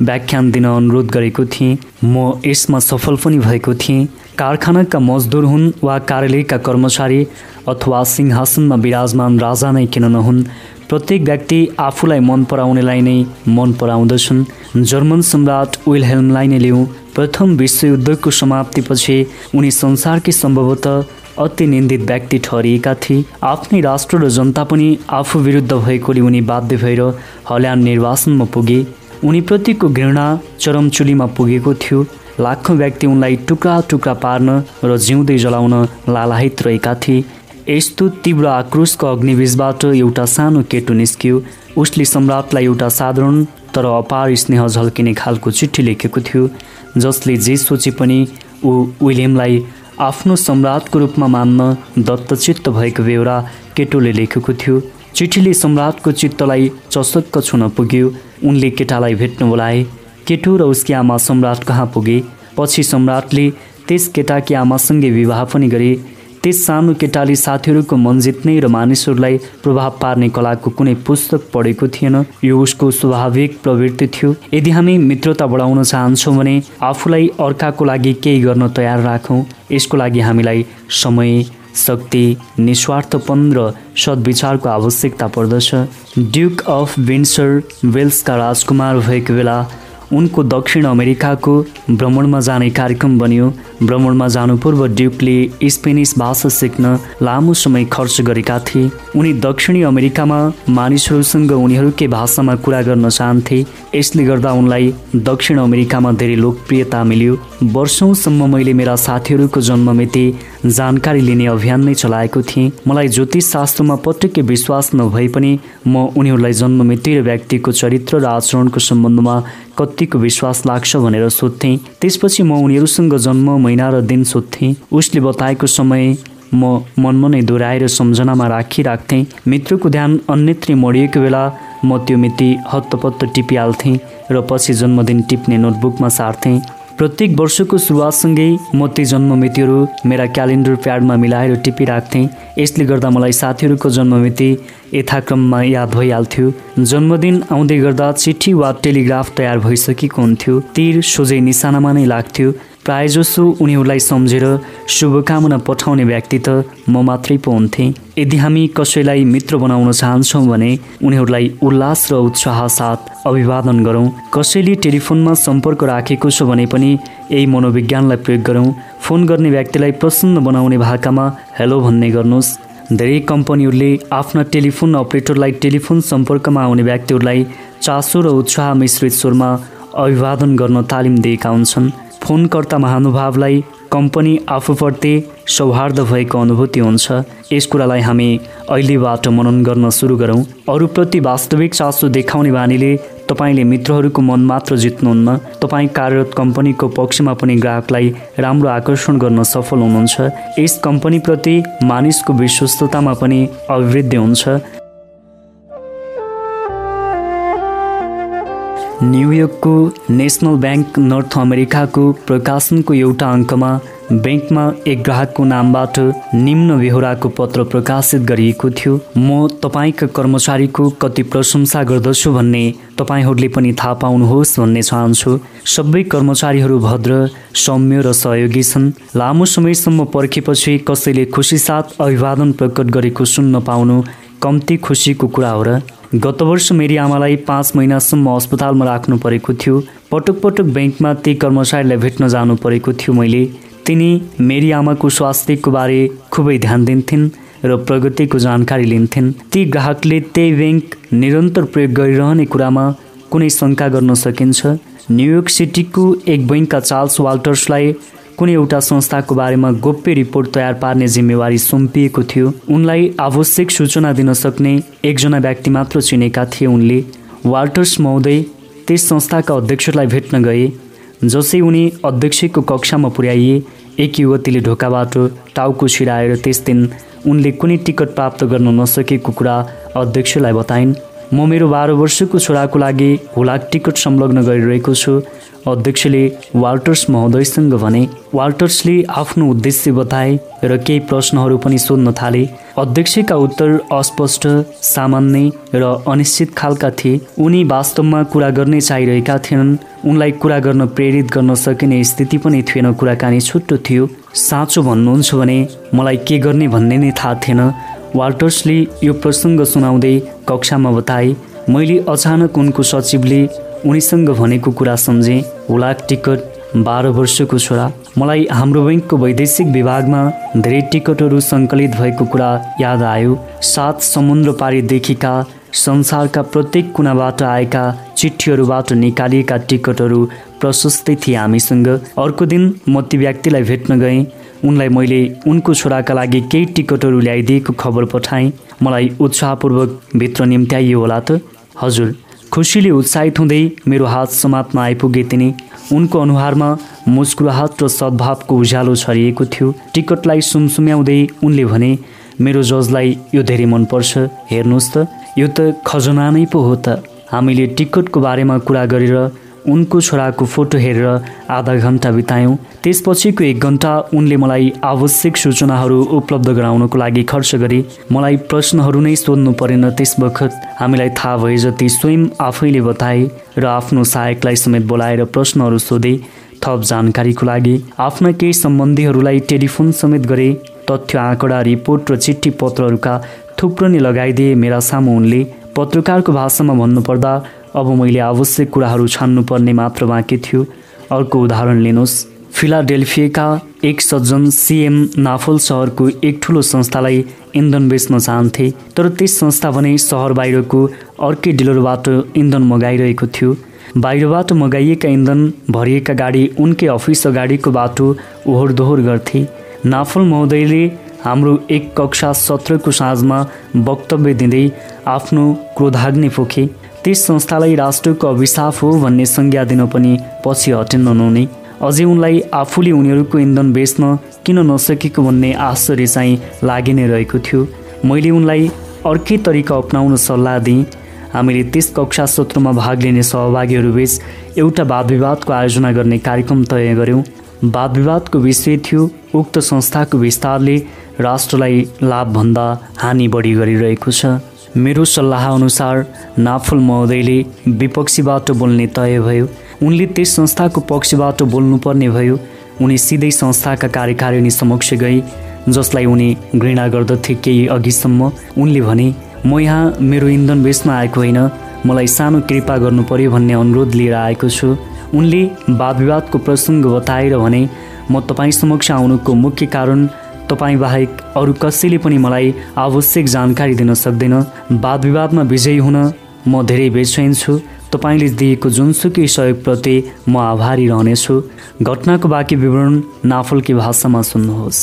व्याख्यान दिन अनुरोध गरेको थिएँ। म यसमा सफल पनि भएको थिएँ। कारखानाका मजदुर हुन् वा कार्यालयका कर्मचारी अथवा सिंहासनमा विराजमान राजा नै किन नहुन् प्रत्येक व्यक्ति आफूलाई मन पराउनेलाई नै मन पराउँदछन्। जर्मन सम्राट विलहेल्मलाई नै लिउँ प्रथम विश्वयुद्धको समाप्तिपछि उनी संसारकै सम्भवतः अति निन्दित व्यक्ति ठहरिएका थिए। आफ्नै राष्ट्र र जनता पनि आफू विरुद्ध भएकोले उनी बाध्य भएर हल्यान्ड निर्वासनमा पुगे। उनीप्रतिको घृणा चरमचुलीमा पुगेको थियो। लाखौँ व्यक्ति उनलाई टुक्रा टुक्रा पार्न र जिउँदै जलाउन लालाहित रहेका थिए। यस्तो तीव्र आक्रोशको अग्निविजबाट एउटा सानो केटो निस्कियो। उसले सम्राटलाई एउटा साधारण तर अपार स्नेह झल्किने खालको चिठी लेखेको थियो जसले जे सोचे पनि ऊ विलियमलाई आफ्नो सम्राटको रूपमा मान्न दत्तचित्त भएको बेहोरा केटोले लेखेको थियो। चिठीले सम्राटको चित्तलाई चसक्क छुन पुग्यो। उनले केटालाई भेट्न बोलाए। केटो र उसकी आमा सम्राट कहाँ पुगे? पछि सम्राटले त्यस केटाकी आमासँगै विवाह पनि गरे। त्यस सानो केटाले साथीहरूको मन जित्ने र मानिसहरूलाई प्रभाव पार्ने कलाको कुनै पुस्तक पढेको थिएन। यो उसको स्वाभाविक प्रवृत्ति थियो। यदि हामी मित्रता बढाउन चाहन्छौँ भने आफूलाई अर्काको लागि केही गर्न तयार राखौँ। यसको लागि हामीलाई समय शक्ति निस्वार्थपन र सद्विचारको आवश्यकता पर्दछ। ड्युक अफ विन्सर वेल्सका राजकुमार भएको बेला उनको दक्षिण अमेरिकाको भ्रमणमा जाने कार्यक्रम बन्यो। भ्रमणमा जानु पूर्व ड्युकले स्पेनिस भाषा सिक्न लामो समय खर्च गरेका थिए। उनी दक्षिणी अमेरिकामा मानिसहरूसँग उनीहरूकै भाषामा कुरा गर्न चाहन्थे। यसले गर्दा उनलाई दक्षिण अमेरिकामा धेरै लोकप्रियता मिल्यो। वर्षौँसम्म मैले मेरा साथीहरूको जन्ममिति जानकारी लिने अभियान नै चलाएको थिएँ। मलाई ज्योतिष शास्त्रमा पटक्कै विश्वास नभए पनि म उनीहरूलाई जन्ममिति र व्यक्तिको चरित्र र आचरणको सम्बन्धमा कतिको विश्वास लाग्छ भनेर सोध्थेँ। त्यसपछि म उनीहरूसँग जन्म महिना र दिन सोध्थेँ। उसले बताएको समय म मनमा नै दोहोऱ्याएर सम्झनामा राखिराख्थेँ। मित्रको ध्यान अन्यत्री मरिएको बेला म त्यो मिति हत्तपत्त टिपिहाल्थेँ र पछि जन्मदिन टिप्ने नोटबुकमा सार्थेँ। प्रत्येक वर्षको सुरुवातसँगै म ती जन्ममितिहरू मेरा क्यालेन्डर प्याडमा मिलाएर टिपिराख्थेँ। यसले गर्दा मलाई साथीहरूको जन्ममिति यथाक्रममा याद भइहाल्थ्यो। जन्मदिन आउँदै गर्दा चिठी वा टेलिग्राफ तयार भइसकेको हुन्थ्यो। तीर सोझै निशानामा नै लाग्थ्यो। प्रायजसो उनीहरूलाई सम्झेर शुभकामना पठाउने व्यक्ति त म मात्रै पो हुन्थेँ। यदि हामी कसैलाई मित्र बनाउन चाहन्छौँ भने उनीहरूलाई उल्लास र उत्साह साथ अभिवादन गरौँ। कसैले टेलिफोनमा सम्पर्क राखेको छ भने पनि यही मनोविज्ञानलाई प्रयोग गरौँ। फोन गर्ने व्यक्तिलाई प्रसन्न बनाउने भाकामा हेलो भन्ने गर्नुहोस्। धेरै कम्पनीहरूले आफ्ना टेलिफोन अपरेटरलाई टेलिफोन सम्पर्कमा आउने व्यक्तिहरूलाई चासो र उत्साह मिश्रित स्वरमा अभिवादन गर्न तालिम दिएका हुन्छन्। फोनकर्ता महानुभावलाई कम्पनी आफूप्रति सौहार्द भएको अनुभूति हुन्छ। यस कुरालाई हामी अहिलेबाट मनन गर्न सुरु गरौँ। अरूप्रति वास्तविक चासो देखाउने बानीले तपाईँले मित्रहरूको मन मात्र जित्नुहुन्न। तपाईँ कार्यरत कम्पनीको पक्षमा पनि ग्राहकलाई राम्रो आकर्षण गर्न सफल हुनुहुन्छ। यस कम्पनीप्रति मानिसको विश्वस्ततामा पनि अभिवृद्धि हुन्छ। न्युयोर्कको नेसनल ब्याङ्क नर्थ अमेरिकाको प्रकाशनको एउटा अङ्कमा ब्याङ्कमा एक ग्राहकको नामबाट निम्न बेहोराको पत्र प्रकाशित गरिएको थियो। म तपाईँका कर्मचारीको कति प्रशंसा गर्दछु भन्ने तपाईँहरूले पनि थाहा पाउनुहोस् भन्ने चाहन्छु। सबै कर्मचारीहरू भद्र सौम्य र सहयोगी छन्। लामो समयसम्म पर्खेपछि कसैले खुसी साथ अभिवादन प्रकट गरेको सुन्न पाउनु कम्ती खुसीको कुरा हो र गत वर्ष मेरी आमालाई पाँच महिनासम्म अस्पतालमा राख्नु परेको थियो। पटक पटक ब्याङ्कमा ती कर्मचारीलाई भेट्न जानु परेको थियो मैले। तिनी मेरी आमाको स्वास्थ्यको बारे खुबै ध्यान दिन्थिन् र प्रगतिको जानकारी लिन्थिन्। ती ग्राहकले त्यही ब्याङ्क निरन्तर प्रयोग गरिरहने कुरामा कुनै शङ्का गर्न सकिन्छ। न्युयोर्क सिटीको एक बैङ्कका चार्ल्स वाल्टर्सलाई कुनै एउटा संस्थाको बारेमा गोप्य रिपोर्ट तयार पार्ने जिम्मेवारी सुम्पिएको थियो। उनलाई आवश्यक सूचना दिन सक्ने एकजना व्यक्ति मात्र चिनेका थिए उनले। वाल्टर्स महोदय त्यस संस्थाका अध्यक्षलाई भेट्न गए जसै उनी अध्यक्षको कक्षामा पुर्याइए एक युवतीले ढोकाबाट टाउको छिराएर त्यस दिन उनले कुनै टिकट प्राप्त गर्न नसकेको कुरा अध्यक्षलाई बताइन्। म मेरो बाह्र वर्षको छोराको लागि हुलाक टिकट संलग्न गरिरहेको छु। अध्यक्षले वाल्टर्स महोदयसँग भने वाल्टर्सले आफ्नो उद्देश्य बताए र केही प्रश्नहरू पनि सोध्न थाले। अध्यक्षका उत्तर अस्पष्ट सामान्य र अनिश्चित खालका थिए। उनी वास्तवमा कुरा गर्नै चाहिरहेका थिएनन्। उनलाई कुरा गर्न प्रेरित गर्न सकिने स्थिति पनि थिएन। कुराकानी छुट्टो थियो। साँचो भन्नुहुन्छ भने मलाई के गर्ने भन्ने नै थाहा थिएन। वाल्टर्सले यो प्रसङ्ग सुनाउँदै कक्षामा बताए मैले अचानक उनको सचिवले उनीसँग भनेको कुरा सम्झेँ। हुलाक टिकट बाह्र वर्षको छोरा। मलाई हाम्रो बैङ्कको वैदेशिक विभागमा धेरै टिकटहरू सङ्कलित भएको कुरा याद आयो। सात समुद्र पारीदेखिका संसारका प्रत्येक कुनाबाट आएका चिठीहरूबाट निकालिएका टिकटहरू प्रशस्तै थिए हामीसँग। अर्को दिन म ती व्यक्तिलाई भेट्न गएँ। उनलाई मैले उनको छोराका लागि केही टिकटहरू ल्याइदिएको खबर पठाएँ। मलाई उत्साहपूर्वक भित्र निम्त्याइयो होला त। हजुर खुसीले उत्साहित हुँदै मेरो हात समातमा आइपुगे तिनी। उनको अनुहारमा मुस्कुराहट र सद्भावको उज्यालो छरिएको थियो। टिकटलाई सुमसुम्याउँदै उनले भने मेरो जजलाई यो धेरै मनपर्छ। हेर्नुहोस् त यो त खजना नै पो हो त। हामीले टिकटको बारेमा कुरा गरेर उनको छोराको फोटो हेरेर आधा घन्टा बितायौँ। त्यसपछिको एक घन्टा उनले मलाई आवश्यक सूचनाहरू उपलब्ध गराउनको लागि खर्च गरे। मलाई प्रश्नहरू नै सोध्नु परेन। त्यस बखत हामीलाई थाहा भए जति स्वयं आफैले बताए र आफ्नो सहायकलाई समेत बोलाएर प्रश्नहरू सोधे थप जानकारीको लागि। आफ्ना केही सम्बन्धीहरूलाई टेलिफोन समेत गरे। तथ्य आँकडा रिपोर्ट र चिठी पत्रहरूका थुप्रो नै लगाइदिए मेरा सामु उनले। पत्रकारको भाषामा भन्नुपर्दा अब मैले आवश्यक कुराहरू छान्नुपर्ने मात्र बाँकी थियो। अर्को उदाहरण लिनुहोस्। फिलाडेल्फियाका एक सज्जन सिएम नाफल सहरको एक ठुलो संस्थालाई इन्धन बेच्न चाहन्थे तर त्यस संस्था भने सहर बाहिरको अर्कै डिलरबाट इन्धन मगाइरहेको थियो। बाहिरबाट मगाइएका इन्धन भरिएका गाडी उनकै अफिस अगाडिको बाटो ओहोर दोहोर गर्थे। नाफल महोदयले हाम्रो एक कक्षा सत्रको साँझमा वक्तव्य दिँदै आफ्नो क्रोधाग्नि पोखे त्यस संस्थालाई राष्ट्रको अभिशाप हो भन्ने संज्ञा दिन पनि पछि हटेन नहुने। अझै उनलाई आफूले उनीहरूको इन्धन बेच्न किन नसकेको भन्ने आश्चर्य चाहिँ लागि नै रहेको थियो। मैले उनलाई अर्कै तरिका अप्नाउन सल्लाह दिएँ। हामीले त्यस कक्षा सत्रमा भाग लिने सहभागीहरूबीच एउटा वाद विवादको आयोजना गर्ने कार्यक्रम तय गऱ्यौँ। वाद विवादको विषय थियो उक्त संस्थाको विस्तारले राष्ट्रलाई लाभभन्दा हानि बढी गरिरहेको छ। मेरो सल्लाह अनुसार नाफुल महोदयले विपक्षीबाट बोल्ने तय भयो। उनले त्यस संस्थाको पक्षबाट बोल्नुपर्ने भयो। उनी सिधै संस्थाका कार्यकारिणी समक्ष गए जसलाई उनी घृणा गर्दथे केही अघिसम्म। उनले भने म यहाँ मेरो इन्धन बेच्न आएको होइन। मलाई सानो कृपा गर्नु पर्यो भन्ने अनुरोध लिएर आएको छु। उनले वाद विवादको प्रसङ्ग बताएर भने म तपाईँ समक्ष आउनुको मुख्य कारण तपाईँ बाहेक अरू कसैले पनि मलाई आवश्यक जानकारी दिन सक्दैन। वाद विवादमा विजयी हुन म धेरै बेचैन छु। तपाईँले दिएको जुनसुकै सहयोगप्रति म आभारी रहनेछु। घटनाको बाँकी विवरण नाफलकी भाषामा सुन्नुहोस्।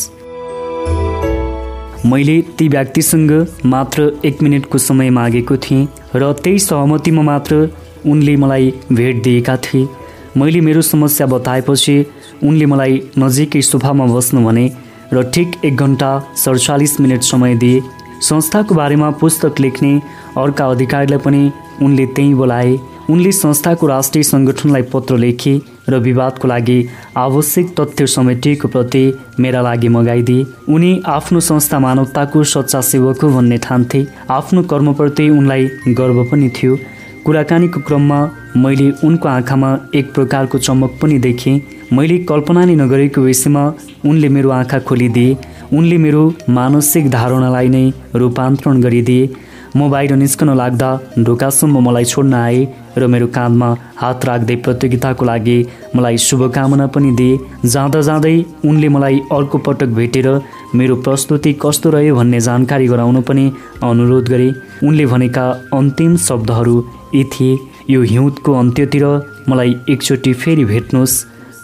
मैले ती व्यक्तिसँग मात्र एक मिनटको समय मागेको थिएँ र त्यही सहमतिमा मात्र उनले मलाई भेट दिएका थिए। मैले मेरो समस्या बताएपछि उनले मलाई नजिकै सोफामा बस्नु भने र ठिक एक घन्टा सडचालिस मिनट समय दिए। संस्थाको बारेमा पुस्तक लेख्ने अर्का अधिकारीलाई पनि उनले त्यहीँ बोलाए। उनले संस्थाको राष्ट्रिय सङ्गठनलाई पत्र लेखे र विवादको लागि आवश्यक तथ्य समेटिएको प्रति मेरा लागि मगाइदिए। उनी आफ्नो संस्था मानवताको सच्चा सेवक हो भन्ने ठान्थे। आफ्नो कर्मप्रति उनलाई गर्व पनि थियो। कुराकानीको क्रममा मैले उनको आँखामा एक प्रकारको चमक पनि देखेँ। मैले कल्पना नै नगरेको विषयमा उनले मेरो आँखा खोलिदिए। उनले मेरो मानसिक धारणालाई नै रूपान्तरण गरिदिए। म बाहिर निस्कन लाग्दा ढोकासम्म मलाई छोड्न आए र मेरो काँधमा हात राख्दै प्रतियोगिताको लागि मलाई शुभकामना पनि दिए। जाँदा जाँदै उनले मलाई अर्को पटक भेटेर मेरो प्रस्तुति कस्तो रह्यो भन्ने जानकारी गराउनु पनि अनुरोध गरे। उनले भनेका अन्तिम शब्दहरू यी थिए। यो हिउँदको अन्त्यतिर मलाई एकचोटि फेरि भेट्नुहोस्।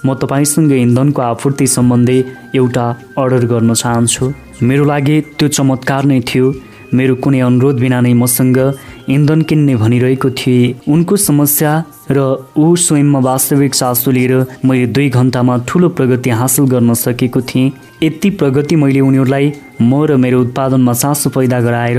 म तपाईँसँग इन्धनको आपूर्ति सम्बन्धी एउटा अर्डर गर्न चाहन्छु। मेरो लागि त्यो चमत्कार नै थियो। मेरो कुनै अनुरोध बिना नै मसँग इन्धन किन्ने भनिरहेको थिए। उनको समस्या र ऊ स्वयंमा वास्तविक चासो लिएर मैले दुई घन्टामा ठुलो प्रगति हासिल गर्न सकेको थिएँ। यति प्रगति मैले उनीहरूलाई म र मेरो उत्पादनमा चासो पैदा गराएर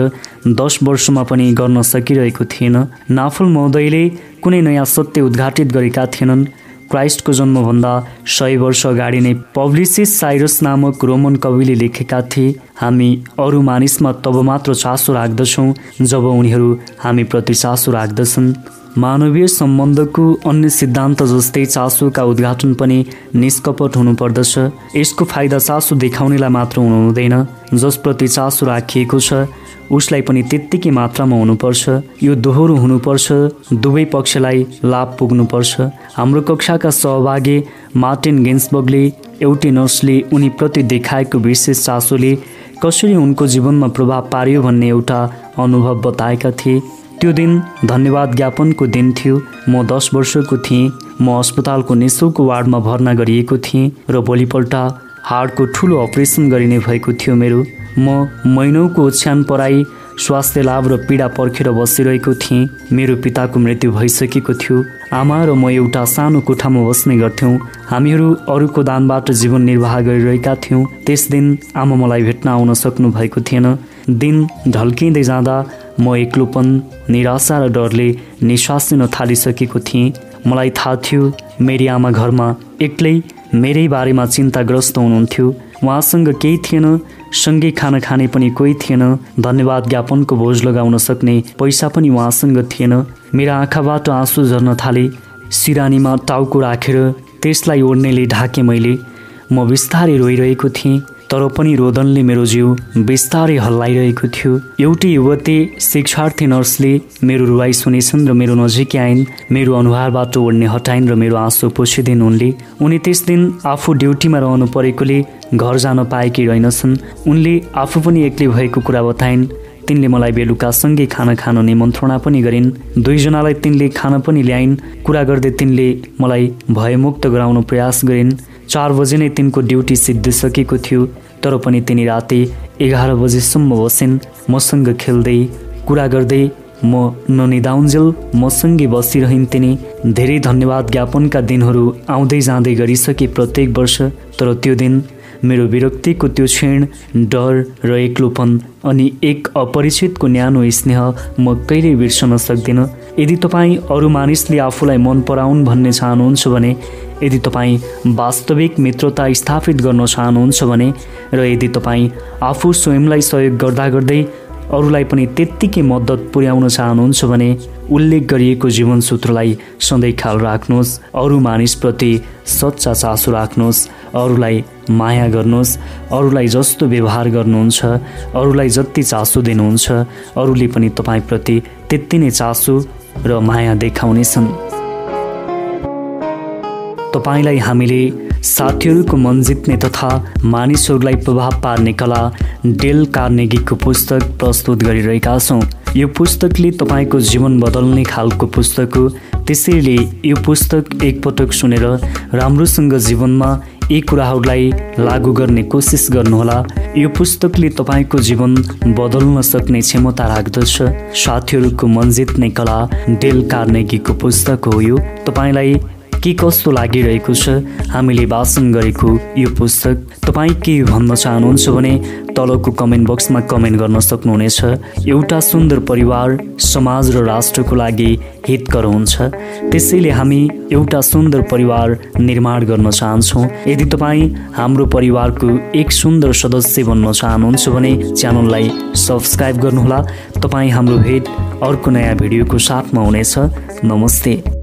दस वर्षमा पनि गर्न सकिरहेको थिएन। नाफुल महोदयले कुनै नयाँ सत्य उद्घाटित गरेका थिएनन्। क्राइस्टको जन्मभन्दा सय वर्ष अगाडि नै पब्लिसिस साइरस नामक रोमन कविले लेखेका थिए हामी अरू मानिसमा तब मात्र चासो राख्दछौँ जब उनीहरू हामीप्रति चासो राख्दछन्। मानवीय सम्बन्धको अन्य सिद्धान्त जस्तै चासोका उद्घाटन पनि निष्कपट हुनुपर्दछ। यसको फाइदा चासो देखाउनेलाई मात्र हुनुहुँदैन जसप्रति चासो राखिएको छ उसलाई पनि त्यत्तिकै मात्रामा हुनुपर्छ। यो दोहोरो हुनुपर्छ। दुवै पक्षलाई लाभ पुग्नुपर्छ। हाम्रो कक्षाका सहभागी मार्टिन गेन्सबर्गले एउटै नर्सले उनीप्रति देखाएको विशेष चासोले कसरी उनको जीवनमा प्रभाव पार्यो भन्ने एउटा अनुभव बताएका थिए। त्यो दिन धन्यवाद ज्ञापनको दिन थियो। म दस वर्षको थिएँ। म अस्पतालको निशुल्क वार्डमा भर्ना गरिएको थिएँ र भोलिपल्ट हार्टको ठुलो अपरेसन गरिने भएको थियो मेरो। म महिनौको ओछ्यान पराई स्वास्थ्य लाभ र पीडा पर्खेर बसिरहेको थिएँ। मेरो पिताको मृत्यु भइसकेको थियो। आमा र म एउटा सानो कोठामा बस्ने गर्थ्यौँ। हामीहरू अरूको दानबाट जीवन निर्वाह गरिरहेका थियौँ। त्यस दिन आमा मलाई भेट्न आउन सक्नु भएको थिएन। दिन ढल्किँदै जाँदा म एक्लोपन निराशा र डरले निश्वास लिन थालिसकेको थिएँ। मलाई थाहा थियो मेरी आमा घरमा एक्लै मेरै बारेमा चिन्ताग्रस्त हुनुहुन्थ्यो। उहाँसँग केही थिएन। सँगै खाना खाने पनि कोही थिएन। धन्यवाद ज्ञापनको भोज लगाउन सक्ने पैसा पनि उहाँसँग थिएन। मेरा आँखाबाट आँसु झर्न थाले। सिरानीमा टाउको राखेर त्यसलाई ओढ्नेले ढाकेँ मैले। म बिस्तारै रोइरहेको थिएँ। तर पनि रोदनले मेरो जिउ बिस्तारै हल्लाइरहेको थियो। एउटी युवती शिक्षार्थी नर्सले मेरो रुवाई सुनेछन् र मेरो नजिकै आइन् मेरो अनुहारबाट ओढ्ने हटाइन् र मेरो आँसु पोसिदिन् उनले। उनी त्यस दिन आफू ड्युटीमा रहनु परेकोले घर जान पाएकी रहेनछन्। उनले आफू पनि एक्लै भएको कुरा बताइन्। तिनले मलाई बेलुकासँगै खाना खान निमन्त्रणा पनि गरिन्। दुईजनालाई तिनले खाना पनि ल्याइन्। कुरा गर्दै तिनले मलाई भयमुक्त गराउन प्रयास गरिन्। चार बजे नै तिनको ड्युटी सिद्धिसकेको थियो तर पनि तिनी राति एघार बजेसम्म बसिन् मसँग खेल्दै कुरा गर्दै म ननिदाउन्जेल मसँगै बसिरहन् तिनी। धेरै धन्यवाद ज्ञापनका दिनहरू आउँदै जाँदै गरिसके प्रत्येक वर्ष तर त्यो दिन मेरो विरक्तिको त्यो क्षण डर र एक्लोपन अनि एक अपरिचितको न्यानो स्नेह म कहिल्यै बिर्सन सक्दिनँ। यदि तपाईँ अरू मानिसले आफूलाई मन पराउन् भन्ने चाहनुहुन्छ भने यदि तपाईँ वास्तविक मित्रता स्थापित गर्न चाहनुहुन्छ भने र यदि तपाईँ आफू स्वयंलाई सहयोग गर्दा गर्दै अरूलाई पनि त्यत्तिकै मद्दत पुर्याउन चाहनुहुन्छ भने उल्लेख गरिएको जीवनसूत्रलाई सधैँ ख्याल राख्नुहोस्। अरू मानिसप्रति सच्चा चासो राख्नुहोस्। अरूलाई माया गर्नुहोस्। अरूलाई जस्तो व्यवहार गर्नुहुन्छ। अरूलाई जति चासो दिनुहुन्छ। अरूले पनि तपाईँप्रति त्यति नै चासो र माया देखाउनेछन्। तपाईँलाई हामीले साथीहरूको मन जित्ने तथा मानिसहरूलाई प्रभाव पार्ने कला डेल कार्नेगीको पुस्तक प्रस्तुत गरिरहेका छौँ। यो पुस्तकले तपाईँको जीवन बदल्ने खालको पुस्तक हो। त्यसैले यो पुस्तक एकपटक सुनेर राम्रोसँग जीवनमा यी कुराहरूलाई लागू गर्ने कोसिस गर्नुहोला। यो पुस्तकले तपाईँको जीवन बदल्न सक्ने क्षमता राख्दछ। साथीहरूको मन जित्ने कला डेल कार्नेगीको पुस्तक हो यो। तपाईँलाई के कस्तो लागिरहेको छ? हामीले वाचन गरेको यो पुस्तक तपाईँ के भन्न चाहनुहुन्छ भने तलको कमेन्ट बक्समा कमेन्ट गर्न सक्नुहुनेछ। एउटा सुन्दर परिवार समाज र राष्ट्रको लागि हितकर हुन्छ। त्यसैले हामी एउटा सुन्दर परिवार निर्माण गर्न चाहन्छौँ। यदि तपाईँ हाम्रो परिवारको एक सुन्दर सदस्य बन्न चाहनुहुन्छ भने च्यानललाई सब्सक्राइब गर्नुहोला। तपाईँ हाम्रो भेट अर्को नयाँ भिडियोको साथमा हुनेछ। नमस्ते।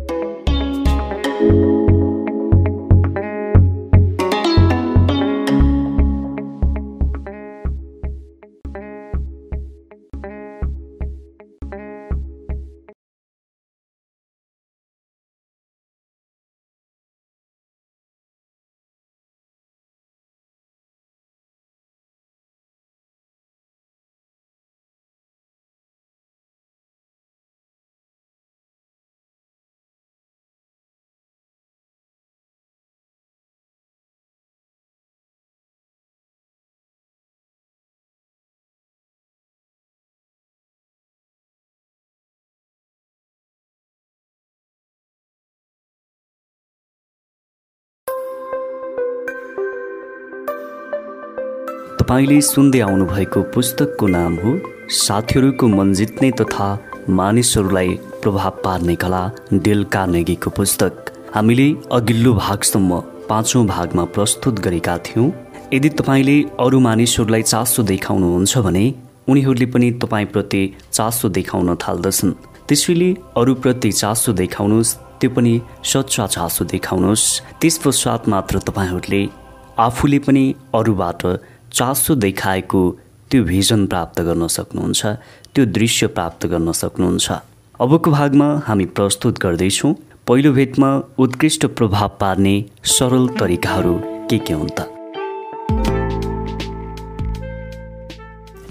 तपाईँले सुन्दै आउनुभएको पुस्तकको नाम हो साथीहरूको मन जित्ने तथा मानिसहरूलाई प्रभाव पार्ने कला डेल कार्नेगीको पुस्तक। हामीले अघिल्लो भागसम्म पाँचौँ भागमा प्रस्तुत गरेका थियौँ। यदि तपाईँले अरू मानिसहरूलाई चासो देखाउनुहुन्छ भने उनीहरूले पनि तपाईँप्रति चासो देखाउन थाल्दछन्। त्यसैले अरूप्रति चासो देखाउनुहोस् त्यो पनि सच्चा चासो देखाउनुहोस्। त्यस पश्चात मात्र तपाईँहरूले आफूले पनि अरूबाट चासो देखाएको त्यो भिजन प्राप्त गर्न सक्नुहुन्छ त्यो दृश्य प्राप्त गर्न सक्नुहुन्छ। अबको भागमा हामी प्रस्तुत गर्दैछौँ पहिलो भेटमा उत्कृष्ट प्रभाव पार्ने सरल तरिकाहरू के के हुन् त?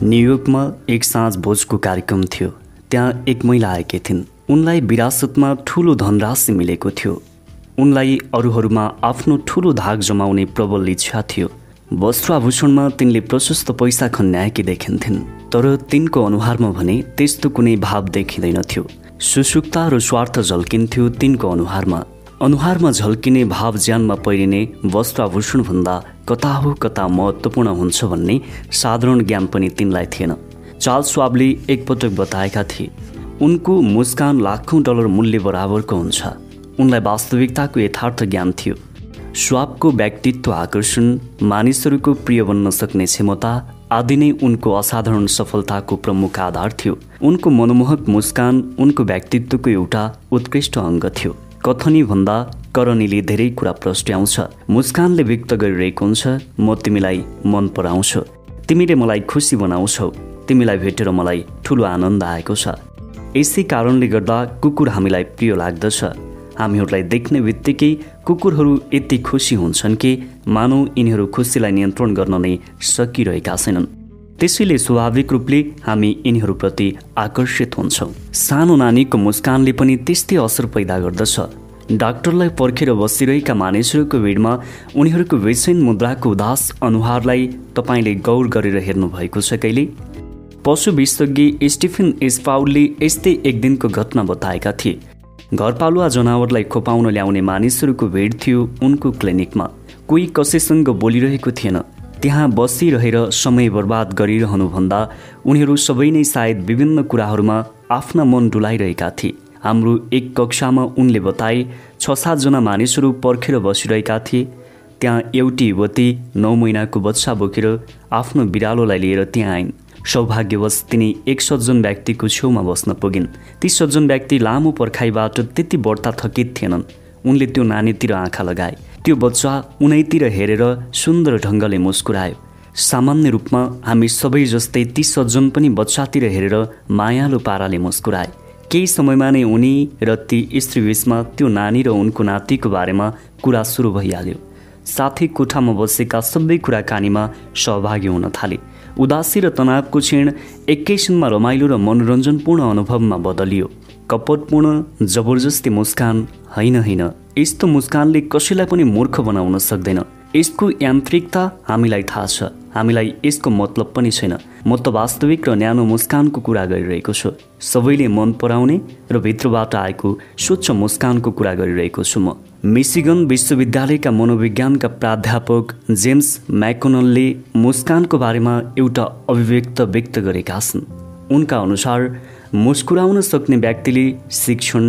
न्युयोर्कमा एक साँझ भोजको कार्यक्रम थियो। त्यहाँ एक महिला आएकी थिइन्। उनलाई विरासतमा ठुलो धनराशि मिलेको थियो। उनलाई अरूहरूमा आफ्नो ठुलो धाग जमाउने प्रबल इच्छा थियो। वस्त्र आभूषणमा तिनले प्रशस्त पैसा खन्याएकी देखिन्थिन् तर तिनको अनुहारमा भने त्यस्तो कुनै भाव देखिँदैनथ्यो सुसुक्ता र स्वार्थ झल्किन्थ्यो तिनको अनुहारमा। अनुहारमा झल्किने भाव ज्यानमा पहिरिने वस्त्र आभूषणभन्दा कता हो कता महत्त्वपूर्ण हुन्छ भन्ने साधारण ज्ञान पनि तिनलाई थिएन। चाल स्वाबले एकपटक बताएका थिए उनको मुस्कान लाखौँ डलर मूल्य बराबरको हुन्छ। उनलाई वास्तविकताको यथार्थ ज्ञान थियो। स्वापको व्यक्तित्व आकर्षण मानिसहरूको प्रिय बन्न सक्ने क्षमता आदि नै उनको असाधारण सफलताको प्रमुख आधार थियो। उनको मनमोहक मुस्कान उनको व्यक्तित्वको एउटा उत्कृष्ट अङ्ग थियो। कथनी भन्दा करनीले धेरै कुरा प्रस्ट्याउँछ मुस्कानले व्यक्त गरिरहेको हुन्छ म तिमीलाई मन पराउँछु। तिमीले मलाई खुसी बनाउँछौ। तिमीलाई भेटेर मलाई ठुलो आनन्द आएको छ। यसै कारणले गर्दा कुकुर हामीलाई प्रिय लाग्दछ। हामीहरूलाई देख्ने बित्तिकै कुकुरहरू यति खुसी हुन्छन् कि मानौ यिनीहरू खुसीलाई नियन्त्रण गर्न नै सकिरहेका छैनन्। त्यसैले स्वाभाविक रूपले हामी यिनीहरूप्रति आकर्षित हुन्छौँ। सानो नानीको मुस्कानले पनि त्यस्तै असर पैदा गर्दछ। डाक्टरलाई पर्खेर बसिरहेका मानिसहरूको भिडमा उनीहरूको बेचैन मुद्राको उदास अनुहारलाई तपाईँले गौर गरेर हेर्नुभएको छ कहिले? पशु विशेषज्ञ स्टिफन एस्पाउलले यस्तै एक दिनको घटना बताएका थिए। घरपालुवा जनावरलाई खोपाउन ल्याउने मानिसहरूको भिड थियो उनको क्लिनिकमा। कोही कसैसँग बोलिरहेको थिएन। त्यहाँ बसिरहेर समय बर्बाद गरिरहनुभन्दा उनीहरू सबै नै सायद विभिन्न कुराहरूमा आफ्ना मन डुलाइरहेका थिए। हाम्रो एक कक्षामा उनले बताए छ सातजना मानिसहरू पर्खेर बसिरहेका थिए। त्यहाँ एउटी युवती नौ महिनाको बच्चा बोकेर आफ्नो बिरालोलाई लिएर त्यहाँ आइन्। सौभाग्यवश तिनी एक सज्जन व्यक्तिको छेउमा बस्न पुगिन्। ती सज्जन व्यक्ति लामो पर्खाइबाट त्यति बढ्ता थकित थिएनन्। उनले त्यो नानीतिर आँखा लगाए। त्यो बच्चा उनैतिर हेरेर सुन्दर ढङ्गले मुस्कुरायो। सामान्य रूपमा हामी सबै जस्तै ती सज्जन पनि बच्चातिर हेरेर मायालु पाराले मुस्कुराए। केही समयमा नै उनी र ती स्त्रीबीचमा त्यो नानी र उनको नातिको बारेमा कुरा सुरु भइहाल्यो। साथै कोठामा बसेका सबै कुराकानीमा सहभागी हुन थाले। उदासी र तनावको क्षण एकैछिनमा रमाइलो र मनोरञ्जनपूर्ण अनुभवमा बदलियो। कपटपूर्ण जबरजस्ती मुस्कान होइन होइन यस्तो मुस्कानले कसैलाई पनि मूर्ख बनाउन सक्दैन। यसको यान्त्रिकता हामीलाई थाहा छ। हामीलाई यसको मतलब पनि छैन। म त वास्तविक र न्यानो मुस्कानको कुरा गरिरहेको छु। सबैले मन पराउने र भित्रबाट आएको स्वच्छ मुस्कानको कुरा गरिरहेको छु म। मिसिगन विश्वविद्यालयका मनोविज्ञानका प्राध्यापक जेम्स म्याकोनलले मुस्कानको बारेमा एउटा अभिव्यक्त व्यक्त गरेका छन्। उनका अनुसार मुस्कुराउन सक्ने व्यक्तिले शिक्षण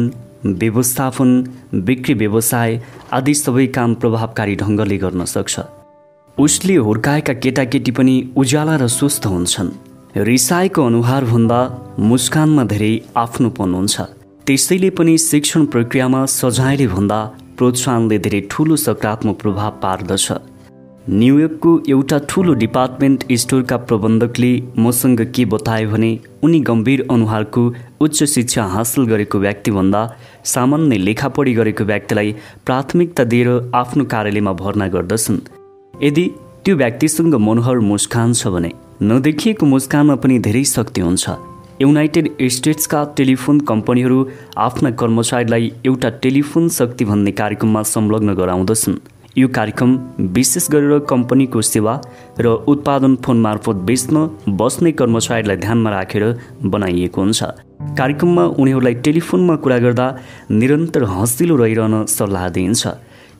व्यवस्थापन बिक्री व्यवसाय आदि सबै काम प्रभावकारी ढङ्गले गर्न सक्छ। उसले हुर्काएका केटाकेटी पनि उज्याला र स्वस्थ हुन्छन्। रिसाएको अनुहारभन्दा मुस्कानमा धेरै आफ्नोपन हुन्छ। त्यसैले पनि शिक्षण प्रक्रियामा सजायले भन्दा प्रोत्साहनले धेरै ठुलो सकारात्मक प्रभाव पार्दछ। न्युयोर्कको एउटा ठुलो डिपार्टमेन्ट स्टोरका प्रबन्धकले मसँग के बतायो भने उनी गम्भीर अनुहारको उच्च शिक्षा हासिल गरेको व्यक्तिभन्दा सामान्य लेखापढी गरेको व्यक्तिलाई प्राथमिकता दिएर आफ्नो कार्यालयमा भर्ना गर्दछन्। यदि त्यो व्यक्तिसँग मनोहर मुस्कान छ भने नदेखिएको मुस्कानमा पनि धेरै शक्ति हुन्छ। युनाइटेड स्टेट्सका टेलिफोन कम्पनीहरू आफ्ना कर्मचारीलाई एउटा टेलिफोन शक्ति भन्ने कार्यक्रममा संलग्न गराउँदछन्। यो कार्यक्रम विशेष गरेर कम्पनीको सेवा र उत्पादन फोन मार्फत बेच्न बस्ने कर्मचारीलाई ध्यानमा राखेर बनाइएको हुन्छ। कार्यक्रममा उनीहरूलाई टेलिफोनमा कुरा गर्दा निरन्तर हँसिलो रहिरहन सल्लाह दिइन्छ।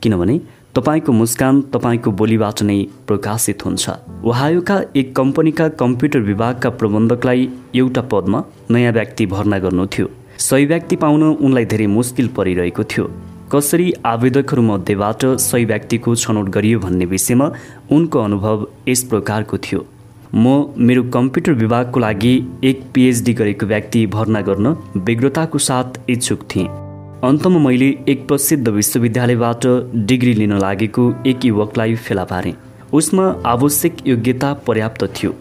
किनभने तपाईँको मुस्कान तपाईँको बोलीबाट नै प्रकाशित हुन्छ। ओहायोका एक कम्पनीका कम्प्युटर विभागका प्रबन्धकलाई एउटा पदमा नयाँ व्यक्ति भर्ना गर्नु थियो। सही व्यक्ति पाउन उनलाई धेरै मुस्किल परिरहेको थियो। कसरी आवेदकहरूमध्येबाट सही व्यक्तिको छनौट गरियो भन्ने विषयमा उनको अनुभव यस प्रकारको थियो। म मेरो कम्प्युटर विभागको लागि एक पिएचडी गरेको व्यक्ति भर्ना गर्न विग्रताको साथ इच्छुक थिएँ। अन्तमा मैले एक प्रसिद्ध विश्वविद्यालयबाट डिग्री लिन लागेको एक युवकलाई फेला पारेँ। उसमा आवश्यक योग्यता पर्याप्त थियो।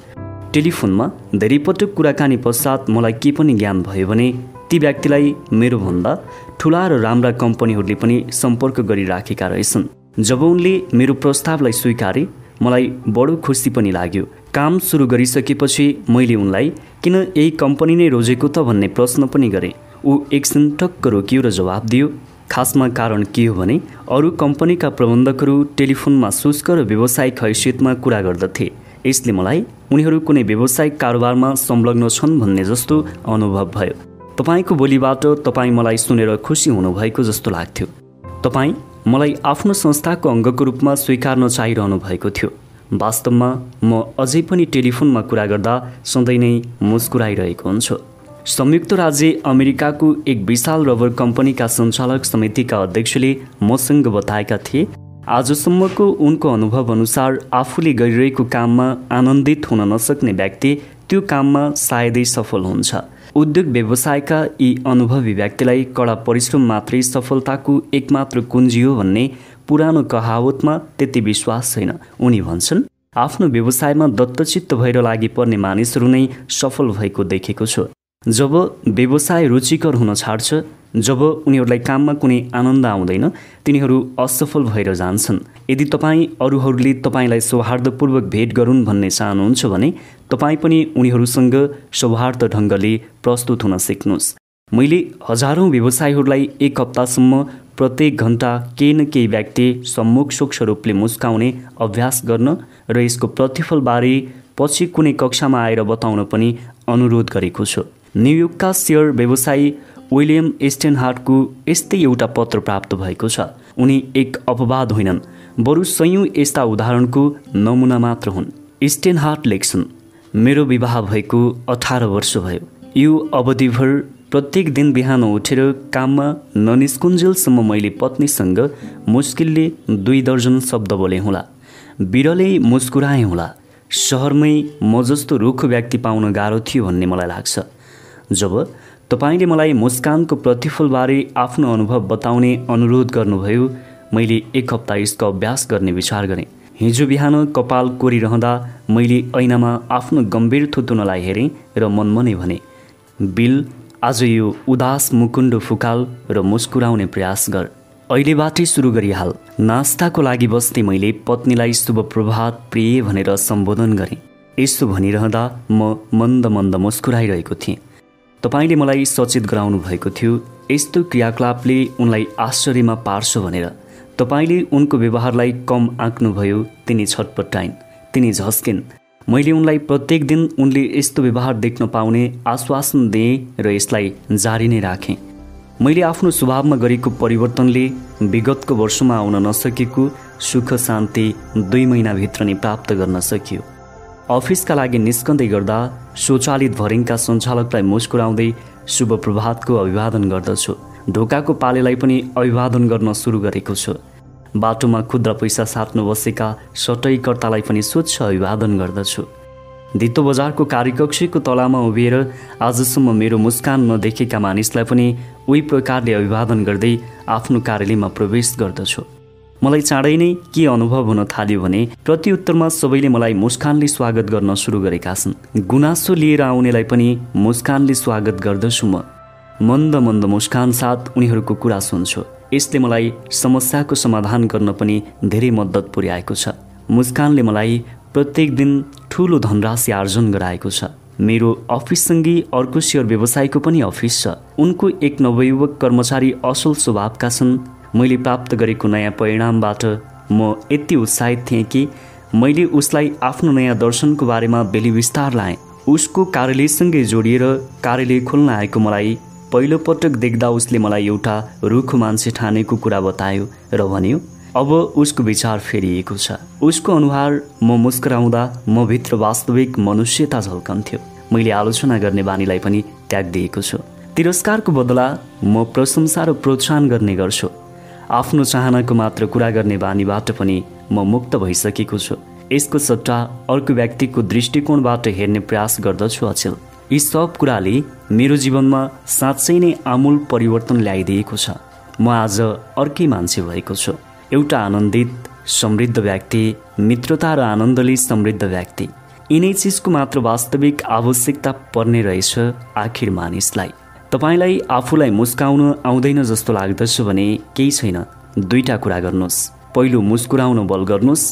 टेलिफोनमा धेरै पटक कुराकानी पश्चात मलाई के पनि ज्ञान भयो भने ती व्यक्तिलाई मेरोभन्दा ठुला र राम्रा कम्पनीहरूले पनि सम्पर्क गरिराखेका रहेछन्। जब उनले मेरो प्रस्तावलाई स्वीकारे मलाई बडो खुसी पनि लाग्यो। काम सुरु गरिसकेपछि मैले उनलाई किन यही कम्पनी नै रोजेको त? भन्ने प्रश्न पनि गरेँ। ऊ एकछिन टक्क रोकियो र जवाब दियो। खासमा कारण के हो भने अरू कम्पनीका प्रबन्धकहरू टेलिफोनमा शुष्क र व्यावसायिक हैसियतमा कुरा गर्दथे। यसले मलाई उनीहरू कुनै व्यावसायिक कारोबारमा संलग्न छन् भन्ने जस्तो अनुभव भयो। तपाईँको बोलीबाट तपाईँ मलाई सुनेर खुसी हुनुभएको जस्तो लाग्थ्यो। तपाईँ मलाई आफ्नो संस्थाको अङ्गको रूपमा स्वीकार्न चाहिरहनु भएको थियो। वास्तवमा म अझै पनि टेलिफोनमा कुरा गर्दा सधैँ नै मुस्कुराइरहेको हुन्छु। संयुक्त राज्य अमेरिकाको एक विशाल रबर कम्पनीका सञ्चालक समितिका अध्यक्षले मसँग बताएका थिए आजसम्मको उनको अनुभव अनुसार आफूले गरिरहेको काममा आनन्दित हुन नसक्ने व्यक्ति त्यो काममा सायदै सफल हुन्छ। उद्योग व्यवसायका यी अनुभवी व्यक्तिलाई कडा परिश्रम मात्रै सफलताको एकमात्र कुञ्जी हो भन्ने पुरानो कहावतमा त्यति विश्वास छैन। उनी भन्छन् आफ्नो व्यवसायमा दत्तचित्त भएर लागि पर्ने मानिसहरू नै सफल भएको देखेको छु। जब व्यवसाय रुचिकर हुन छाड्छ जब उनीहरूलाई काममा कुनै आनन्द आउँदैन तिनीहरू असफल भएर जान्छन्। यदि तपाईँ अरूहरूले तपाईँलाई सौहार्दपूर्वक भेट गरून् भन्ने चाहनुहुन्छ भने तपाईँ पनि उनीहरूसँग सौहार्द ढङ्गले प्रस्तुत हुन सिक्नुहोस्। मैले हजारौँ व्यवसायीहरूलाई एक हप्तासम्म प्रत्येक घन्टा केही न केही व्यक्ति सम्मुख सूक्ष्म रूपले मुस्काउने अभ्यास गर्न र यसको प्रतिफलबारे पछि कुनै कक्षामा आएर बताउन पनि अनुरोध गरेको छु। न्युयोर्कका सेयर व्यवसायी विलियम एस्टेनहार्टको यस्तै एउटा पत्र प्राप्त भएको छ। उनी एक अपवाद होइनन् बरु सयौँ यस्ता उदाहरणको नमुना मात्र हुन्। स्टेनहार्ट लेख्छन् मेरो विवाह भएको अठार वर्ष भयो। यो अवधिभर प्रत्येक दिन बिहान उठेर काममा ननिस्कुन्जेलसम्म मैले पत्नीसँग मुस्किलले दुई दर्जन शब्द बोले होला। बिरलै मुस्कुराएँ होला। सहरमै म जस्तो रुख व्यक्ति पाउन गाह्रो थियो भन्ने मलाई लाग्छ। जब तपाईँले मलाई मुस्कानको प्रतिफलबारे आफ्नो अनुभव बताउने अनुरोध गर्नुभयो मैले एक हप्ता यसको अभ्यास गर्ने विचार गरेँ। हिजो बिहान कपाल कोरिरहँदा मैले ऐनामा आफ्नो गम्भीर थुतुनलाई हेरेँ र मनमनै भने बिल आज यो उदास मुकुण्ड फुकाल र मुस्कुराउने प्रयास गर। अहिलेबाटै सुरु गरिहाल। नास्ताको लागि बस्ने मैले पत्नीलाई शुभ प्रभात प्रिय भनेर सम्बोधन गरेँ। यसो भनिरहँदा म मन्द मन्द मुस्कुराइरहेको थिएँ। तपाईँले मलाई सचेत गराउनु भएको थियो। यस्तो क्रियाकलापले उनलाई आश्चर्यमा पार्छ भनेर। तपाईँले उनको व्यवहारलाई कम आँक्नुभयो तिनी छटपटाइन् तिनी झस्किन्। मैले उनलाई प्रत्येक दिन उनले यस्तो व्यवहार देख्न पाउने आश्वासन दिएँ र यसलाई जारी नै राखेँ। मैले आफ्नो स्वभावमा गरेको परिवर्तनले विगतको वर्षमा आउन नसकेको सुख शान्ति दुई महिनाभित्र नै प्राप्त गर्न सकियो। अफिसका लागि निस्कँदै गर्दा स्वचालित भरिङका सञ्चालकलाई मुस्कुराउँदै शुभ प्रभातको अभिवादन गर्दछु। ढोकाको पालेलाई पनि अभिवादन गर्न सुरु गरेको छु। बाटोमा खुद्रा पैसा साट्नु बसेका सटैकर्तालाई पनि स्वच्छ अभिवादन गर्दछु। धितो बजारको कार्यकक्षीको तलामा उभिएर आजसम्म मेरो मुस्कान नदेखेका मानिसलाई पनि उही प्रकारले अभिवादन गर्दै आफ्नो कार्यालयमा प्रवेश गर्दछु। मलाई चाँडै नै के अनुभव हुन थाल्यो भने प्रत्युत्तरमा सबैले मलाई मुस्कानले स्वागत गर्न सुरु गरेका छन्। गुनासो लिएर आउनेलाई पनि मुस्कानले स्वागत गर्दछु म। मन्द मन्द मुस्कान साथ उनीहरूको कुरा सुन्छु। यसले मलाई समस्याको समाधान गर्न पनि धेरै मद्दत पुर्याएको छ। मुस्कानले मलाई प्रत्येक दिन ठुलो धनराशि आर्जन गराएको छ। मेरो अफिससँगै अर्को सेयर व्यवसायको पनि अफिस छ। उनको एक नवयुवक कर्मचारी असल स्वभावका छन्। मैले प्राप्त गरेको नयाँ परिणामबाट म यति उत्साहित थिएँ कि मैले उसलाई आफ्नो नयाँ दर्शनको बारेमा बेली विस्तार लाएँ। उसको कार्यालयसँगै जोडिएर कार्यालय खोल्न आएको मलाई पहिलोपटक देख्दा उसले मलाई एउटा रुख मान्छे ठानेको कुरा बतायो र भन्यो अब उसको विचार फेरिएको छ। उसको अनुहार म मुस्कुराउँदा म भित्र वास्तविक मनुष्यता झल्कन्थ्यो। मैले आलोचना गर्ने बानीलाई पनि त्याग दिएको छु। तिरस्कारको बदला म प्रशंसा र प्रोत्साहन गर्ने गर्छु। आफ्नो चाहनाको मात्र कुरा गर्ने बानीबाट पनि म मुक्त भइसकेको छु। यसको सट्टा अर्को व्यक्तिको दृष्टिकोणबाट हेर्ने प्रयास गर्दछु अचेल। यी सब कुराले मेरो जीवनमा साँच्चै नै आमूल परिवर्तन ल्याइदिएको छ। म आज अर्कै मान्छे भएको छु। एउटा आनन्दित समृद्ध व्यक्ति मित्रता र आनन्दले समृद्ध व्यक्ति। यिनै चिजको मात्र वास्तविक आवश्यकता पर्ने रहेछ आखिर मानिसलाई। तपाईँलाई आफूलाई मुस्काउन आउँदैन जस्तो लाग्दछ भने केही छैन। दुईटा कुरा गर्नुहोस्। पहिलो मुस्कुराउन बल गर्नुहोस्।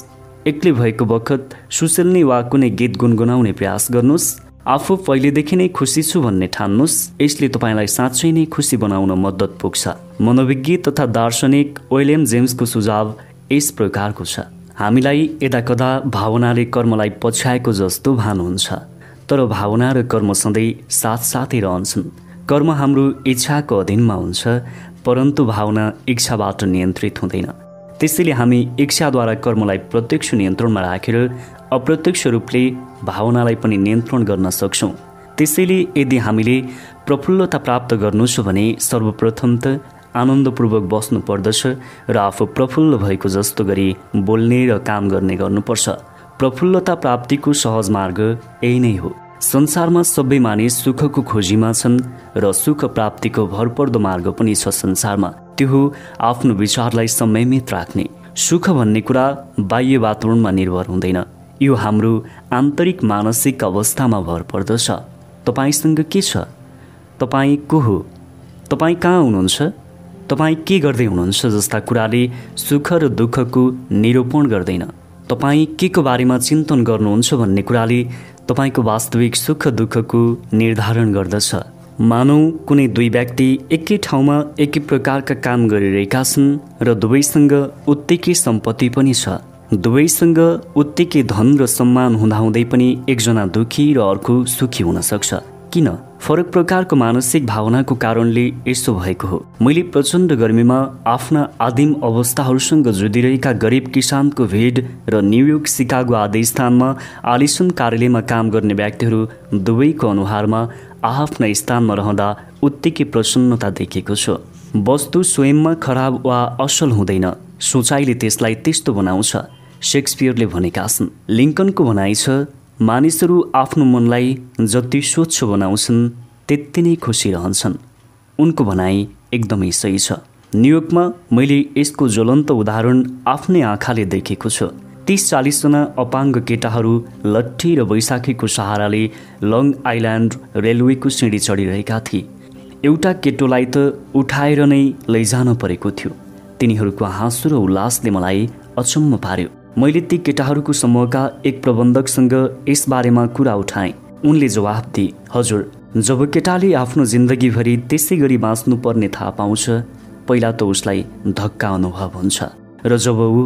एक्लै भएको बखत सुसेल्ने वा कुनै गीत गुनगुनाउने प्रयास गर्नुहोस्। आफू पहिलेदेखि नै खुसी छु भन्ने ठान्नुहोस्। यसले तपाईँलाई साँच्चै नै खुसी बनाउन मद्दत पुग्छ। मनोविज्ञ तथा दार्शनिक विलियम जेम्सको सुझाव यस प्रकारको छ। हामीलाई यदा कदा भावनाले कर्मलाई पछ्याएको जस्तो भान हुन्छ। तर भावना र कर्म सधैँ साथसाथै रहन्छन्। कर्म हाम्रो इच्छाको अधीनमा हुन्छ परन्तु भावना इच्छाबाट नियन्त्रित हुँदैन। त्यसैले हामी इच्छाद्वारा कर्मलाई प्रत्यक्ष नियन्त्रणमा राखेर अप्रत्यक्ष रूपले भावनालाई पनि नियन्त्रण गर्न सक्छौँ। त्यसैले यदि हामीले प्रफुल्लता प्राप्त गर्नु छ भने सर्वप्रथम त आनन्दपूर्वक बस्नु पर्दछ र आफू प्रफुल्ल भएको जस्तो गरी बोल्ने र काम गर्ने गर्नुपर्छ। प्रफुल्लता प्राप्तिको सहज मार्ग यही नै हो। संसारमा सबै मानिस सुखको खोजीमा छन् र सुख प्राप्तिको भरपर्दो मार्ग पनि छ संसारमा। त्यो हो आफ्नो विचारलाई संयमित राख्ने। सुख भन्ने कुरा बाह्य वातावरणमा निर्भर हुँदैन। यो हाम्रो आन्तरिक मानसिक अवस्थामा भर पर्दछ तपाईँसँग के छ? तपाईँ को हो? तपाईँ कहाँ हुनुहुन्छ? तपाईँ के गर्दै हुनुहुन्छ जस्ता कुराले सुख र दुःखको निरूपण गर्दैन। तपाईँ के को बारेमा चिन्तन गर्नुहुन्छ भन्ने कुराले तपाईँको वास्तविक सुख दुःखको निर्धारण गर्दछ। मानौ कुनै दुई व्यक्ति एकै ठाउँमा एकै प्रकारका काम गरिरहेका छन् र दुवैसँग उत्तिकै सम्पत्ति पनि छ। दुवैसँग उत्तिकै धन र सम्मान हुँदाहुँदै पनि एकजना दुखी र अर्को सुखी हुन सक्छ। किन? फरक प्रकारको मानसिक भावनाको कारणले यस्तो भएको हो। मैले प्रचण्ड गर्मीमा आफ्ना आदिम अवस्थाहरूसँग जुधिरहेका गरिब किसानको भिड र न्युयोर्क सिकागो आदि स्थानमा आलिसन कार्यालयमा काम गर्ने व्यक्तिहरू दुवैको अनुहारमा आफ्ना स्थानमा रहँदा उत्तिकै प्रसन्नता देखेको छु। वस्तु स्वयंमा खराब वा असल हुँदैन। सोचाइले त्यसलाई त्यस्तो बनाउँछ। सेक्सपियरले भनेका छन् लिङ्कनको भनाइ छ मानिसहरू आफ्नो मनलाई जति स्वच्छ बनाउँछन् त्यति नै खुसी रहन्छन्। उनको भनाइ एकदमै सही छ। न्युयोर्कमा मैले यसको ज्वलन्त उदाहरण आफ्नै आँखाले देखेको छु। तिस चालिसजना अपाङ्ग केटाहरू लट्ठी र वैशाखीको सहाराले लङ आइल्यान्ड रेलवेको सिँढी चढिरहेका थिए। एउटा केटोलाई त उठाएर नै लैजान परेको थियो। तिनीहरूको हाँसो र उल्लासले मलाई अचम्म पार्यो। मैले ती केटाहरूको समूहका एक प्रबन्धकसँग यसबारेमा कुरा उठाएँ। उनले जवाफ दिए हजुर जब केटाले आफ्नो जिन्दगीभरि त्यसै गरी बाँच्नुपर्ने थाहा पाउँछ पहिला त उसलाई धक्का अनुभव हुन्छ र जब ऊ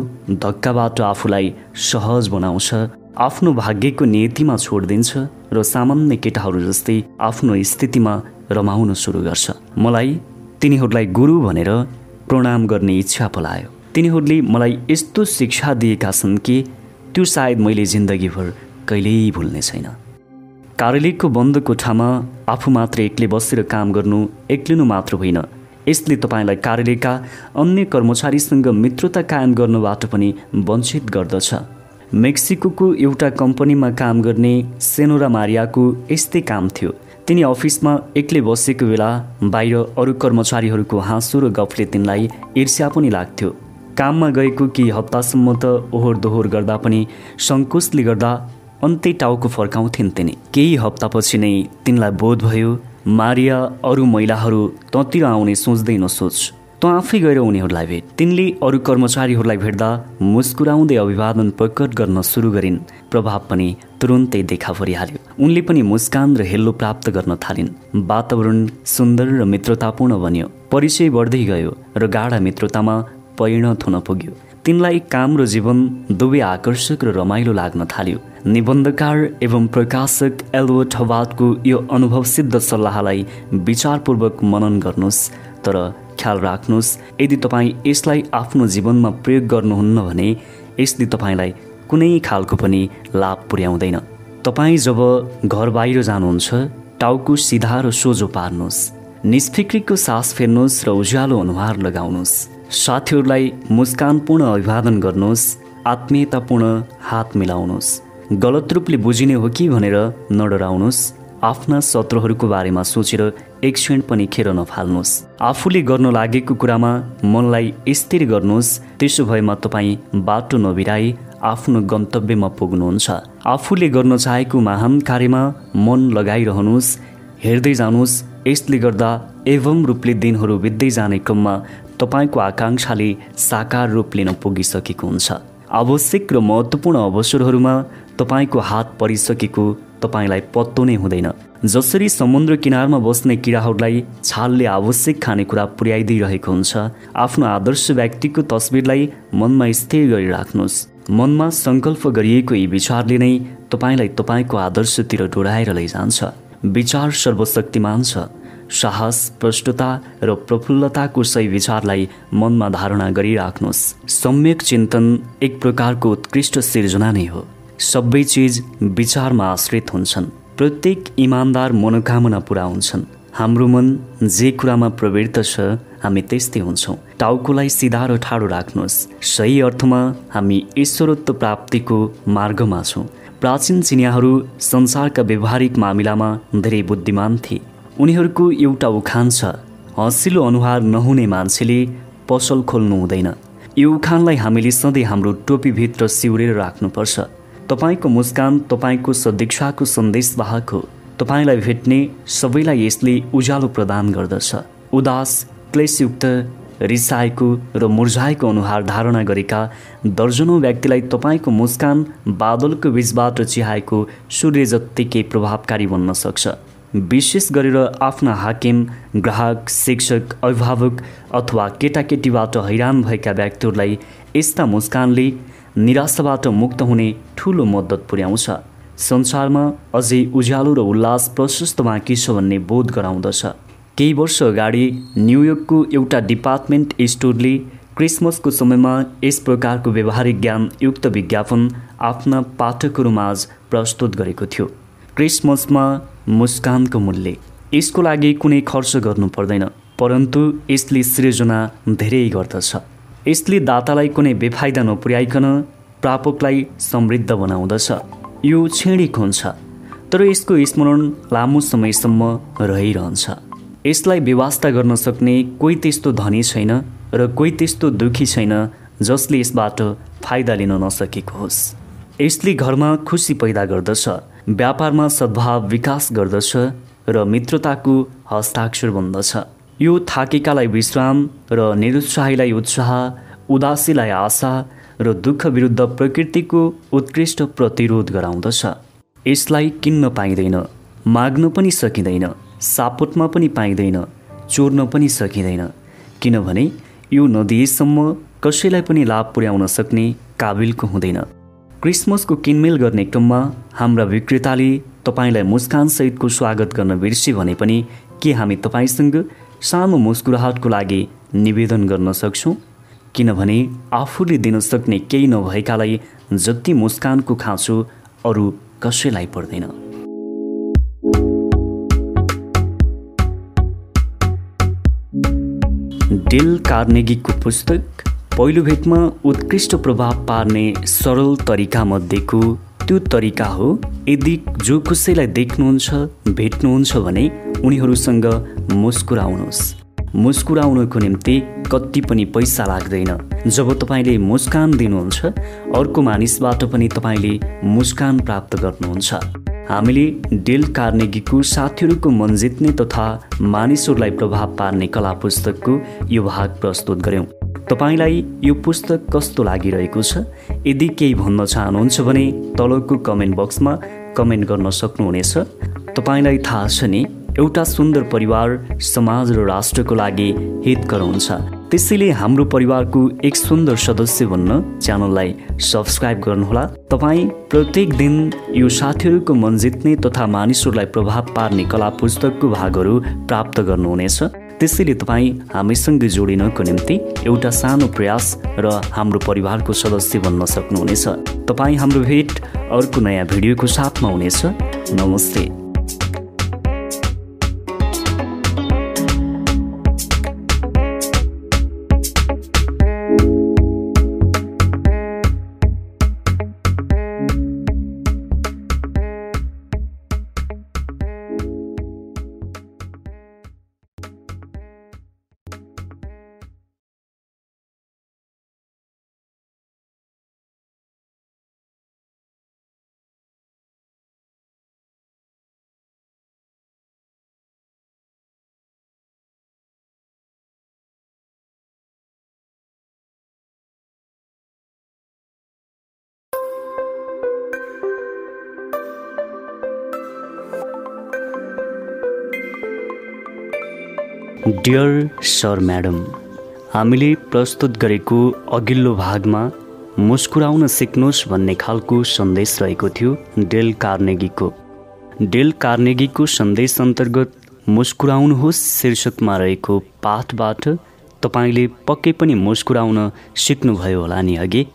धक्काबाट आफूलाई सहज बनाउँछ आफ्नो भाग्यको नियतिमा छोडिदिन्छ र सामान्य केटाहरू जस्तै आफ्नो स्थितिमा रमाउन सुरु गर्छ। मलाई तिनीहरूलाई गुरु भनेर प्रणाम गर्ने इच्छा पलायो। तिनीहरूले मलाई यस्तो शिक्षा दिएका छन् कि त्यो सायद मैले जिन्दगीभर कहिल्यै भुल्ने छैन। कार्यालयको बन्द कोठामा आफू मात्र एक्लै बसेर काम गर्नु एक्लिनु मात्र होइन। यसले तपाईँलाई कार्यालयका अन्य कर्मचारीसँग मित्रता कायम गर्नबाट पनि वञ्चित गर्दछ। मेक्सिको एउटा कम्पनीमा काम गर्ने सेनोरा मारियाको यस्तै काम थियो। तिनी अफिसमा एक्लै बसेको बेला बाहिर अरू कर्मचारीहरूको हाँसो र गफले तिनलाई ईर्ष्या पनि लाग्थ्यो। काममा गएको केही हप्तासम्म त ओहोर दोहोर गर्दा पनि सङ्कोचले गर्दा अन्तै टाउको फर्काउँथिन् तिनी। केही हप्तापछि नै तिनलाई बोध भयो मारिया अरू महिलाहरू तँतिर आउने सोच्दै नसोच। त आफै गएर उनीहरूलाई भेट। तिनले अरू कर्मचारीहरूलाई भेट्दा मुस्कुराउँदै अभिवादन प्रकट गर्न सुरु गरिन्। प्रभाव पनि तुरुन्तै देखा परिहाल्यो। उनले पनि मुस्कान र हेल्लो प्राप्त गर्न थालिन्। वातावरण सुन्दर र मित्रतापूर्ण बन्यो। परिचय बढ्दै गयो र गाढा मित्रतामा परिणत हुन पुग्यो। तिनलाई काम र जीवन दुवै आकर्षक र रमाइलो लाग्न थाल्यो। निबन्धकार एवं प्रकाशक एल्बर्ट हवादको यो अनुभव सिद्ध सल्लाहलाई विचारपूर्वक मनन गर्नुहोस् तर ख्याल राख्नुहोस् यदि तपाईँ यसलाई आफ्नो जीवनमा प्रयोग गर्नुहुन्न भने यसले तपाईँलाई कुनै खालको पनि लाभ पुर्याउँदैन। तपाईँ जब घर बाहिर जानुहुन्छ टाउको सिधा र सोझो पार्नुहोस्। निष्फिक्रीको सास फेर्नुहोस् र उज्यालो अनुहार लगाउनुहोस्। साथीहरूलाई मुस्कानपूर्ण अभिवादन गर्नुहोस् आत्मीयतापूर्ण हात मिलाउनुहोस्। गलत रूपले बुझिने हो कि भनेर नडराउनुहोस्। आफ्ना शत्रुहरूको बारेमा सोचेर एक क्षण पनि खेर नफाल्नुहोस्। आफूले गर्न लागेको कुरामा मनलाई स्थिर गर्नुहोस्। त्यसो भएमा तपाईँ बाटो नबिराई आफ्नो गन्तव्यमा पुग्नुहुन्छ। आफूले गर्न चाहेको महान कार्यमा मन लगाइरहनुहोस्। हेर्दै जानुहोस् यसले गर्दा एवं रूपले दिनहरू बित्दै जाने क्रममा तपाईँको आकाङ्क्षाले साकार रूप लिन पुगिसकेको हुन्छ। आवश्यक र महत्त्वपूर्ण अवसरहरूमा तपाईँको हात परिसकेको तपाईँलाई पत्तो नै हुँदैन। जसरी समुद्र किनारमा बस्ने किराहरूलाई छालले आवश्यक खानेकुरा पुर्याइदिइरहेको हुन्छ आफ्नो आदर्श व्यक्तिको तस्विरलाई मनमा स्थिर गरिराख्नुहोस्। मनमा सङ्कल्प गरिएको यी विचारले नै तपाईँलाई तपाईँको आदर्शतिर डोराएर लैजान्छ। विचार सर्वशक्तिमान छ। साहस प्रष्टता र प्रफुल्लताको सही विचारलाई मनमा धारणा गरिराख्नुहोस्। सम्यक चिन्तन एक प्रकारको उत्कृष्ट सिर्जना नै हो। सबै चिज विचारमा आश्रित हुन्छन्। प्रत्येक इमान्दार मनोकामना पुरा हुन्छन्। हाम्रो मन जे कुरामा प्रवृत्त छ हामी त्यस्तै हुन्छौँ। टाउकोलाई सिधा र ठाडो राख्नुहोस्। सही अर्थमा हामी ईश्वरत्व प्राप्तिको मार्गमा छौँ। प्राचीन चिनियाहरू संसारका व्यवहारिक मामिलामा धेरै बुद्धिमान थिए। उनीहरूको एउटा उखान छ। हँसिलो अनुहार नहुने मान्छेले पसल खोल्नु हुँदैन। यो उखानलाई हामीले सधैँ हाम्रो टोपीभित्र सिउरेर राख्नुपर्छ। तपाईँको मुस्कान तपाईँको सदीक्षाको सन्देशवाहक हो। तपाईँलाई भेट्ने सबैलाई यसले उज्यालो प्रदान गर्दछ। उदास क्लेशयुक्त रिसाएको र मुर्झाएको अनुहार धारणा गरेका दर्जनौँ व्यक्तिलाई तपाईँको मुस्कान बादलको बिचबाट चिहाएको सूर्य जत्तिकै प्रभावकारी बन्न सक्छ। विशेष गरेर आफ्ना हाकिम ग्राहक शिक्षक अभिभावक अथवा केटाकेटीबाट हैरान भएका व्यक्तिहरूलाई यस्ता मुस्कानले निराशाबाट मुक्त हुने ठुलो मद्दत पुर्याउँछ। संसारमा अझै उज्यालो र उल्लास प्रशस्त बाँकी छ भन्ने बोध गराउँदछ। केही वर्ष अगाडि न्युयोर्कको एउटा डिपार्टमेन्ट स्टोरले क्रिसमसको समयमा यस प्रकारको व्यवहारिक ज्ञान युक्त विज्ञापन आफ्ना पाठकहरू माझ प्रस्तुत गरेको थियो। क्रिसमसमा मुस्कानको मूल्य। यसको लागि कुनै खर्च गर्नु पर्दैन परन्तु यसले सृजना धेरै गर्दछ। यसले दातालाई कुनै बेफाइदा नपुर्याइकन प्रापकलाई समृद्ध बनाउँदछ। यो क्षणिक हुन्छ तर यसको स्मरण लामो समयसम्म रहिरहन्छ। यसलाई व्यवस्था गर्न सक्ने कोही त्यस्तो धनी छैन र कोही त्यस्तो दुखी छैन जसले यसबाट फाइदा लिन नसकेको होस्। यसले घरमा खुसी पैदा गर्दछ। व्यापारमा सद्भाव विकास गर्दछ र मित्रताको हस्ताक्षर बन्दछ। यो थाकेकालाई विश्राम र निरुत्साहीलाई उत्साह उदासीलाई आशा र दुःख विरुद्ध प्रकृतिको उत्कृष्ट प्रतिरोध गराउँदछ। यसलाई किन्न पाइँदैन माग्न पनि सकिँदैन सापटमा पनि पाइँदैन चोर्न पनि सकिँदैन किनभने यो नदिएसम्म कसैलाई पनि लाभ पुर्याउन सक्ने काबिलको हुँदैन। क्रिसमसको किनमेल गर्ने क्रममा हाम्रा विक्रेताले तपाईँलाई मुस्कानसहितको स्वागत गर्न बिर्से भने पनि के हामी तपाईँसँग सानो मुस्कुराहटको लागि निवेदन गर्न सक्छौँ? किनभने आफूले दिन सक्ने केही नभएकालाई जति मुस्कानको खाँचो अरू कसैलाई पर्दैन। डेल कार्नेगीको पुस्तक पहिलो भेटमा उत्कृष्ट प्रभाव पार्ने सरल तरिकामध्येको त्यो तरिका हो यदि जो कसैलाई देख्नुहुन्छ भेट्नुहुन्छ भने उनीहरूसँग मुस्कुराउनुहोस्। मुस्कुराउनको निम्ति कति पनि पैसा लाग्दैन। जब तपाईँले मुस्कान दिनुहुन्छ अर्को मानिसबाट पनि तपाईँले मुस्कान प्राप्त गर्नुहुन्छ। हामीले डेल कार्नेगीको साथीहरूको मन जित्ने तथा मानिसहरूलाई प्रभाव पार्ने कला पुस्तकको यो भाग प्रस्तुत गऱ्यौँ। तपाईँलाई यो पुस्तक कस्तो लागिरहेको छ यदि केही भन्न चाहनुहुन्छ भने तलको कमेन्ट बक्समा कमेन्ट गर्न सक्नुहुनेछ। तपाईँलाई थाहा छ नि एउटा सुन्दर परिवार समाज र राष्ट्रको लागि हितकर हुन्छ। त्यसैले हाम्रो परिवारको एक सुन्दर सदस्य बन्न च्यानललाई सब्सक्राइब गर्नुहोला। तपाईँ प्रत्येक दिन यो साथीहरूको मन जित्ने तथा मानिसहरूलाई प्रभाव पार्ने कला पुस्तकको भागहरू प्राप्त गर्नुहुनेछ। त्यसैले तपाईँ हामीसँग जोडिनको निम्ति एउटा सानो प्रयास र हाम्रो परिवारको सदस्य बन्न सक्नुहुनेछ। तपाईँ हाम्रो भेट अर्को नयाँ भिडियोको साथमा हुनेछ। नमस्ते। डियर सर म्याडम हामीले प्रस्तुत गरेको अघिल्लो भागमा मुस्कुराउन सिक्नुहोस् भन्ने खालको सन्देश रहेको थियो डेल कार्नेगीको। डेल कार्नेगीको सन्देश अन्तर्गत मुस्कुराउनुहोस् शीर्षकमा रहेको पाठबाट तपाईँले पक्कै पनि मुस्कुराउन सिक्नुभयो होला नि अघि।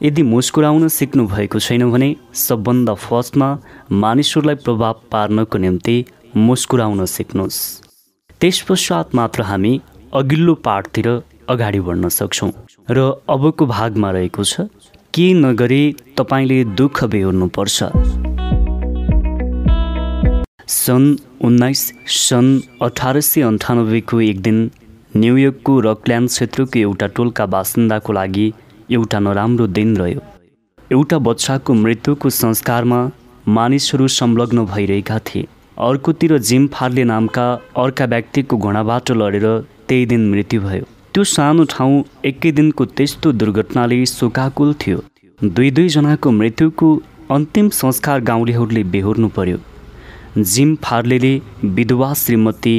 यदि मुस्कुराउन सिक्नु भएको छैन भने सबभन्दा फर्स्टमा मानिसहरूलाई प्रभाव पार्नको निम्ति मुस्कुराउन सिक्नुहोस्। त्यसपश्चात मात्र हामी अघिल्लो पाठतिर अगाडि बढ्न सक्छौँ। र अबको भागमा रहेको छ के नगरी तपाईँले दुःख बेहोर्नुपर्छ? सन् उन्नाइस सन् अठार सय अन्ठानब्बेको एक दिन न्युयोर्कको रकल्यान्ड क्षेत्रको एउटा टोलका बासिन्दाको लागि एउटा नराम्रो दिन रह्यो। एउटा बच्चाको मृत्युको संस्कारमा मानिसहरू संलग्न भइरहेका थिए। अर्कोतिर जिम फार्ले नामका अर्का व्यक्तिको घोडाबाट लडेर त्यही दिन मृत्यु भयो। त्यो सानो ठाउँ एकै दिनको त्यस्तो दुर्घटनाले शोकाकुल थियो। दुई दुईजनाको मृत्युको अन्तिम संस्कार गाउँलेहरूले बेहोर्नु पर्यो। जिम फार्लेले विधवा श्रीमती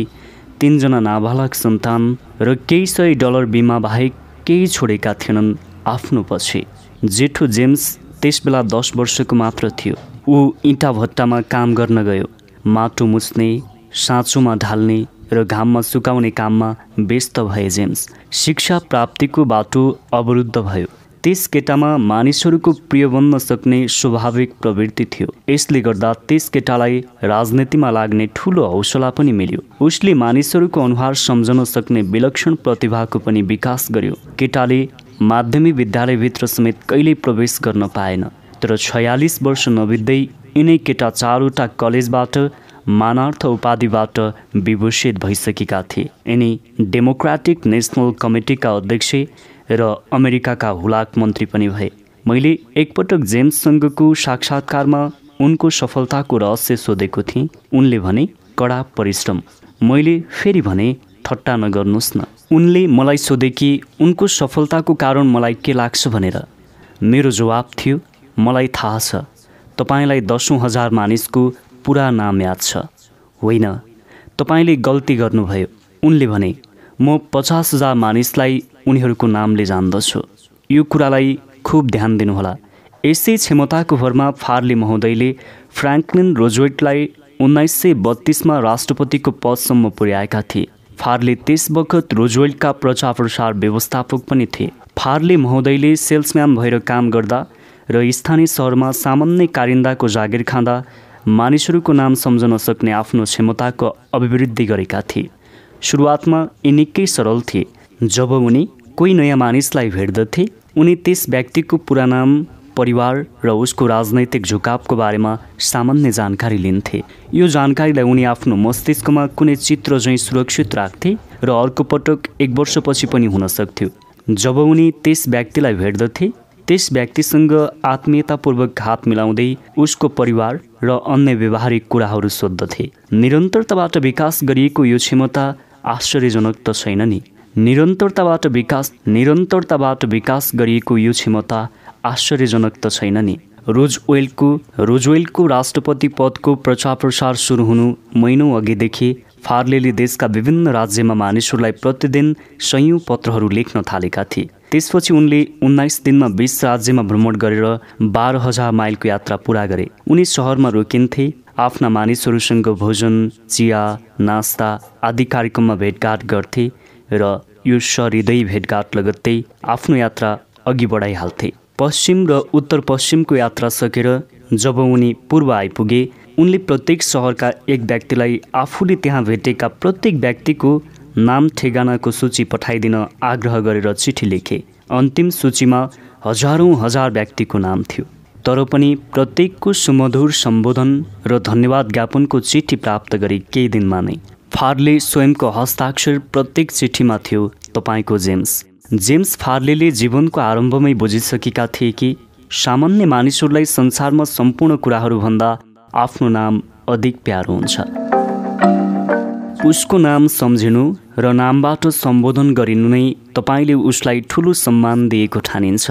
तिनजना नाबालक सन्तान र केही सय डलर बिमा बाहेक केही छोडेका थिएनन् आफ्नो पछि। जेठो जेम्स त्यसबेला दस वर्षको मात्र थियो। ऊ इँटा भट्टामा काम गर्न गयो। माटो मुछ्ने साँचोमा ढाल्ने र घाममा सुकाउने काममा व्यस्त भए जेम्स। शिक्षा प्राप्तिको बाटो अवरुद्ध भयो। त्यस केटामा मानिसहरूको प्रिय बन्न सक्ने स्वाभाविक प्रवृत्ति थियो। यसले गर्दा त्यस केटालाई राजनीतिमा लाग्ने ठुलो हौसला पनि मिल्यो। उसले मानिसहरूको अनुहार सम्झन सक्ने विलक्षण प्रतिभाको पनि विकास गर्यो। केटाले माध्यमिक विद्यालयभित्र समेत कहिल्यै प्रवेश गर्न पाएन। तर छयालिस वर्ष नबित्दै यिनै केटा चारवटा कलेजबाट मानार्थ उपाधिबाट विभूषित भइसकेका थिए। यिनी डेमोक्रेटिक नेसनल कमिटीका अध्यक्ष र अमेरिकाका हुलाक मन्त्री पनि भए। मैले एकपटक जेम्ससँगको साक्षात्कारमा उनको सफलताको रहस्य सोधेको थिएँ। उनले भने कडा परिश्रम। मैले फेरि भने ठट्टा नगर्नुहोस् न। उनले मलाई सोधे कि उनको सफलताको कारण मलाई के लाग्छ भनेर। मेरो जवाब थियो मलाई थाहा छ तपाईँलाई दसौँ हजार मानिसको पुरा नाम याद छ। होइन तपाईँले गल्ती गर्नुभयो। उनले भने म पचास हजार मानिसलाई उनीहरूको नामले जान्दछु। यो कुरालाई खुब ध्यान दिनुहोला। यसै क्षमताको भरमा फार्ले महोदयले फ्रेङ्कलिन रोजवेटलाई उन्नाइस सय बत्तिसमा राष्ट्रपतिको पदसम्म पुर्याएका थिए। फारले त्यस बखत रोजवेल्टका प्रचार प्रसार व्यवस्थापक पनि थिए। फारले महोदयले सेल्सम्यान भएर काम गर्दा र स्थानीय सहरमा सामान्य कारिन्दाको जागिर खाँदा मानिसहरूको नाम सम्झन सक्ने आफ्नो क्षमताको अभिवृद्धि गरेका थिए। सुरुवातमा यी निकै सरल थिए। जब उनी कोही नयाँ मानिसलाई भेट्दथे उनी त्यस व्यक्तिको पुरा नाम परिवार र उसको राजनैतिक झुकावको बारेमा सामान्य जानकारी लिन्थे। यो जानकारीलाई उनी आफ्नो मस्तिष्कमा कुनै चित्र झैँ सुरक्षित राख्थे र अर्को पटक एक वर्षपछि पनि हुन सक्थ्यो। जब उनी त्यस व्यक्तिलाई भेट्दथे त्यस व्यक्तिसँग आत्मीयतापूर्वक हात मिलाउँदै उसको परिवार र अन्य व्यवहारिक कुराहरू सोद्धथे। निरन्तरताबाट विकास गरिएको यो क्षमता आश्चर्यजनक त छैन नि। निरन्तरताबाट विकास निरन्तरताबाट विकास गरिएको यो क्षमता आश्चर्यजनक त छैन नि। रोजवेलको रोजवेलको राष्ट्रपति पदको प्रचार प्रसार सुरु हुनु महिनौ अघिदेखि फार्लेले देशका विभिन्न राज्यमा मानिसहरूलाई प्रतिदिन सयौँ पत्रहरू लेख्न थालेका थिए। त्यसपछि उनले उन्नाइस दिनमा बिस राज्यमा भ्रमण गरेर बाह्र हजार माइलको यात्रा पुरा गरे। उनी सहरमा रोकिन्थे आफ्ना मानिसहरूसँग भोजन चिया नास्ता आदि कार्यक्रममा भेटघाट गर्थे र यो सहृदय भेटघाट लगत्तै आफ्नो यात्रा अघि बढाइहाल्थे। पश्चिम र उत्तर पश्चिमको यात्रा सकेर जब उनी पूर्व आइपुगे उनले प्रत्येक सहरका एक व्यक्तिलाई आफूले त्यहाँ भेटेका प्रत्येक व्यक्तिको नाम ठेगानाको सूची पठाइदिन आग्रह गरेर चिठी लेखे। अन्तिम सूचीमा हजारौँ हजार व्यक्तिको नाम थियो। तर पनि प्रत्येकको सुमधुर सम्बोधन र धन्यवाद ज्ञापनको चिठी प्राप्त गरे केही दिनमा नै। फारले स्वयंको हस्ताक्षर प्रत्येक चिठीमा थियो तपाईँको जेम्स। जेम्स फार्लेले जीवनको आरम्भमै बुझिसकेका थिए कि सामान्य मानिसहरूलाई संसारमा सम्पूर्ण कुराहरूभन्दा आफ्नो नाम अधिक प्यारो हुन्छ। उसको नाम सम्झिनु र नामबाट सम्बोधन गरिनु नै तपाईँले उसलाई ठुलो सम्मान दिएको ठानिन्छ।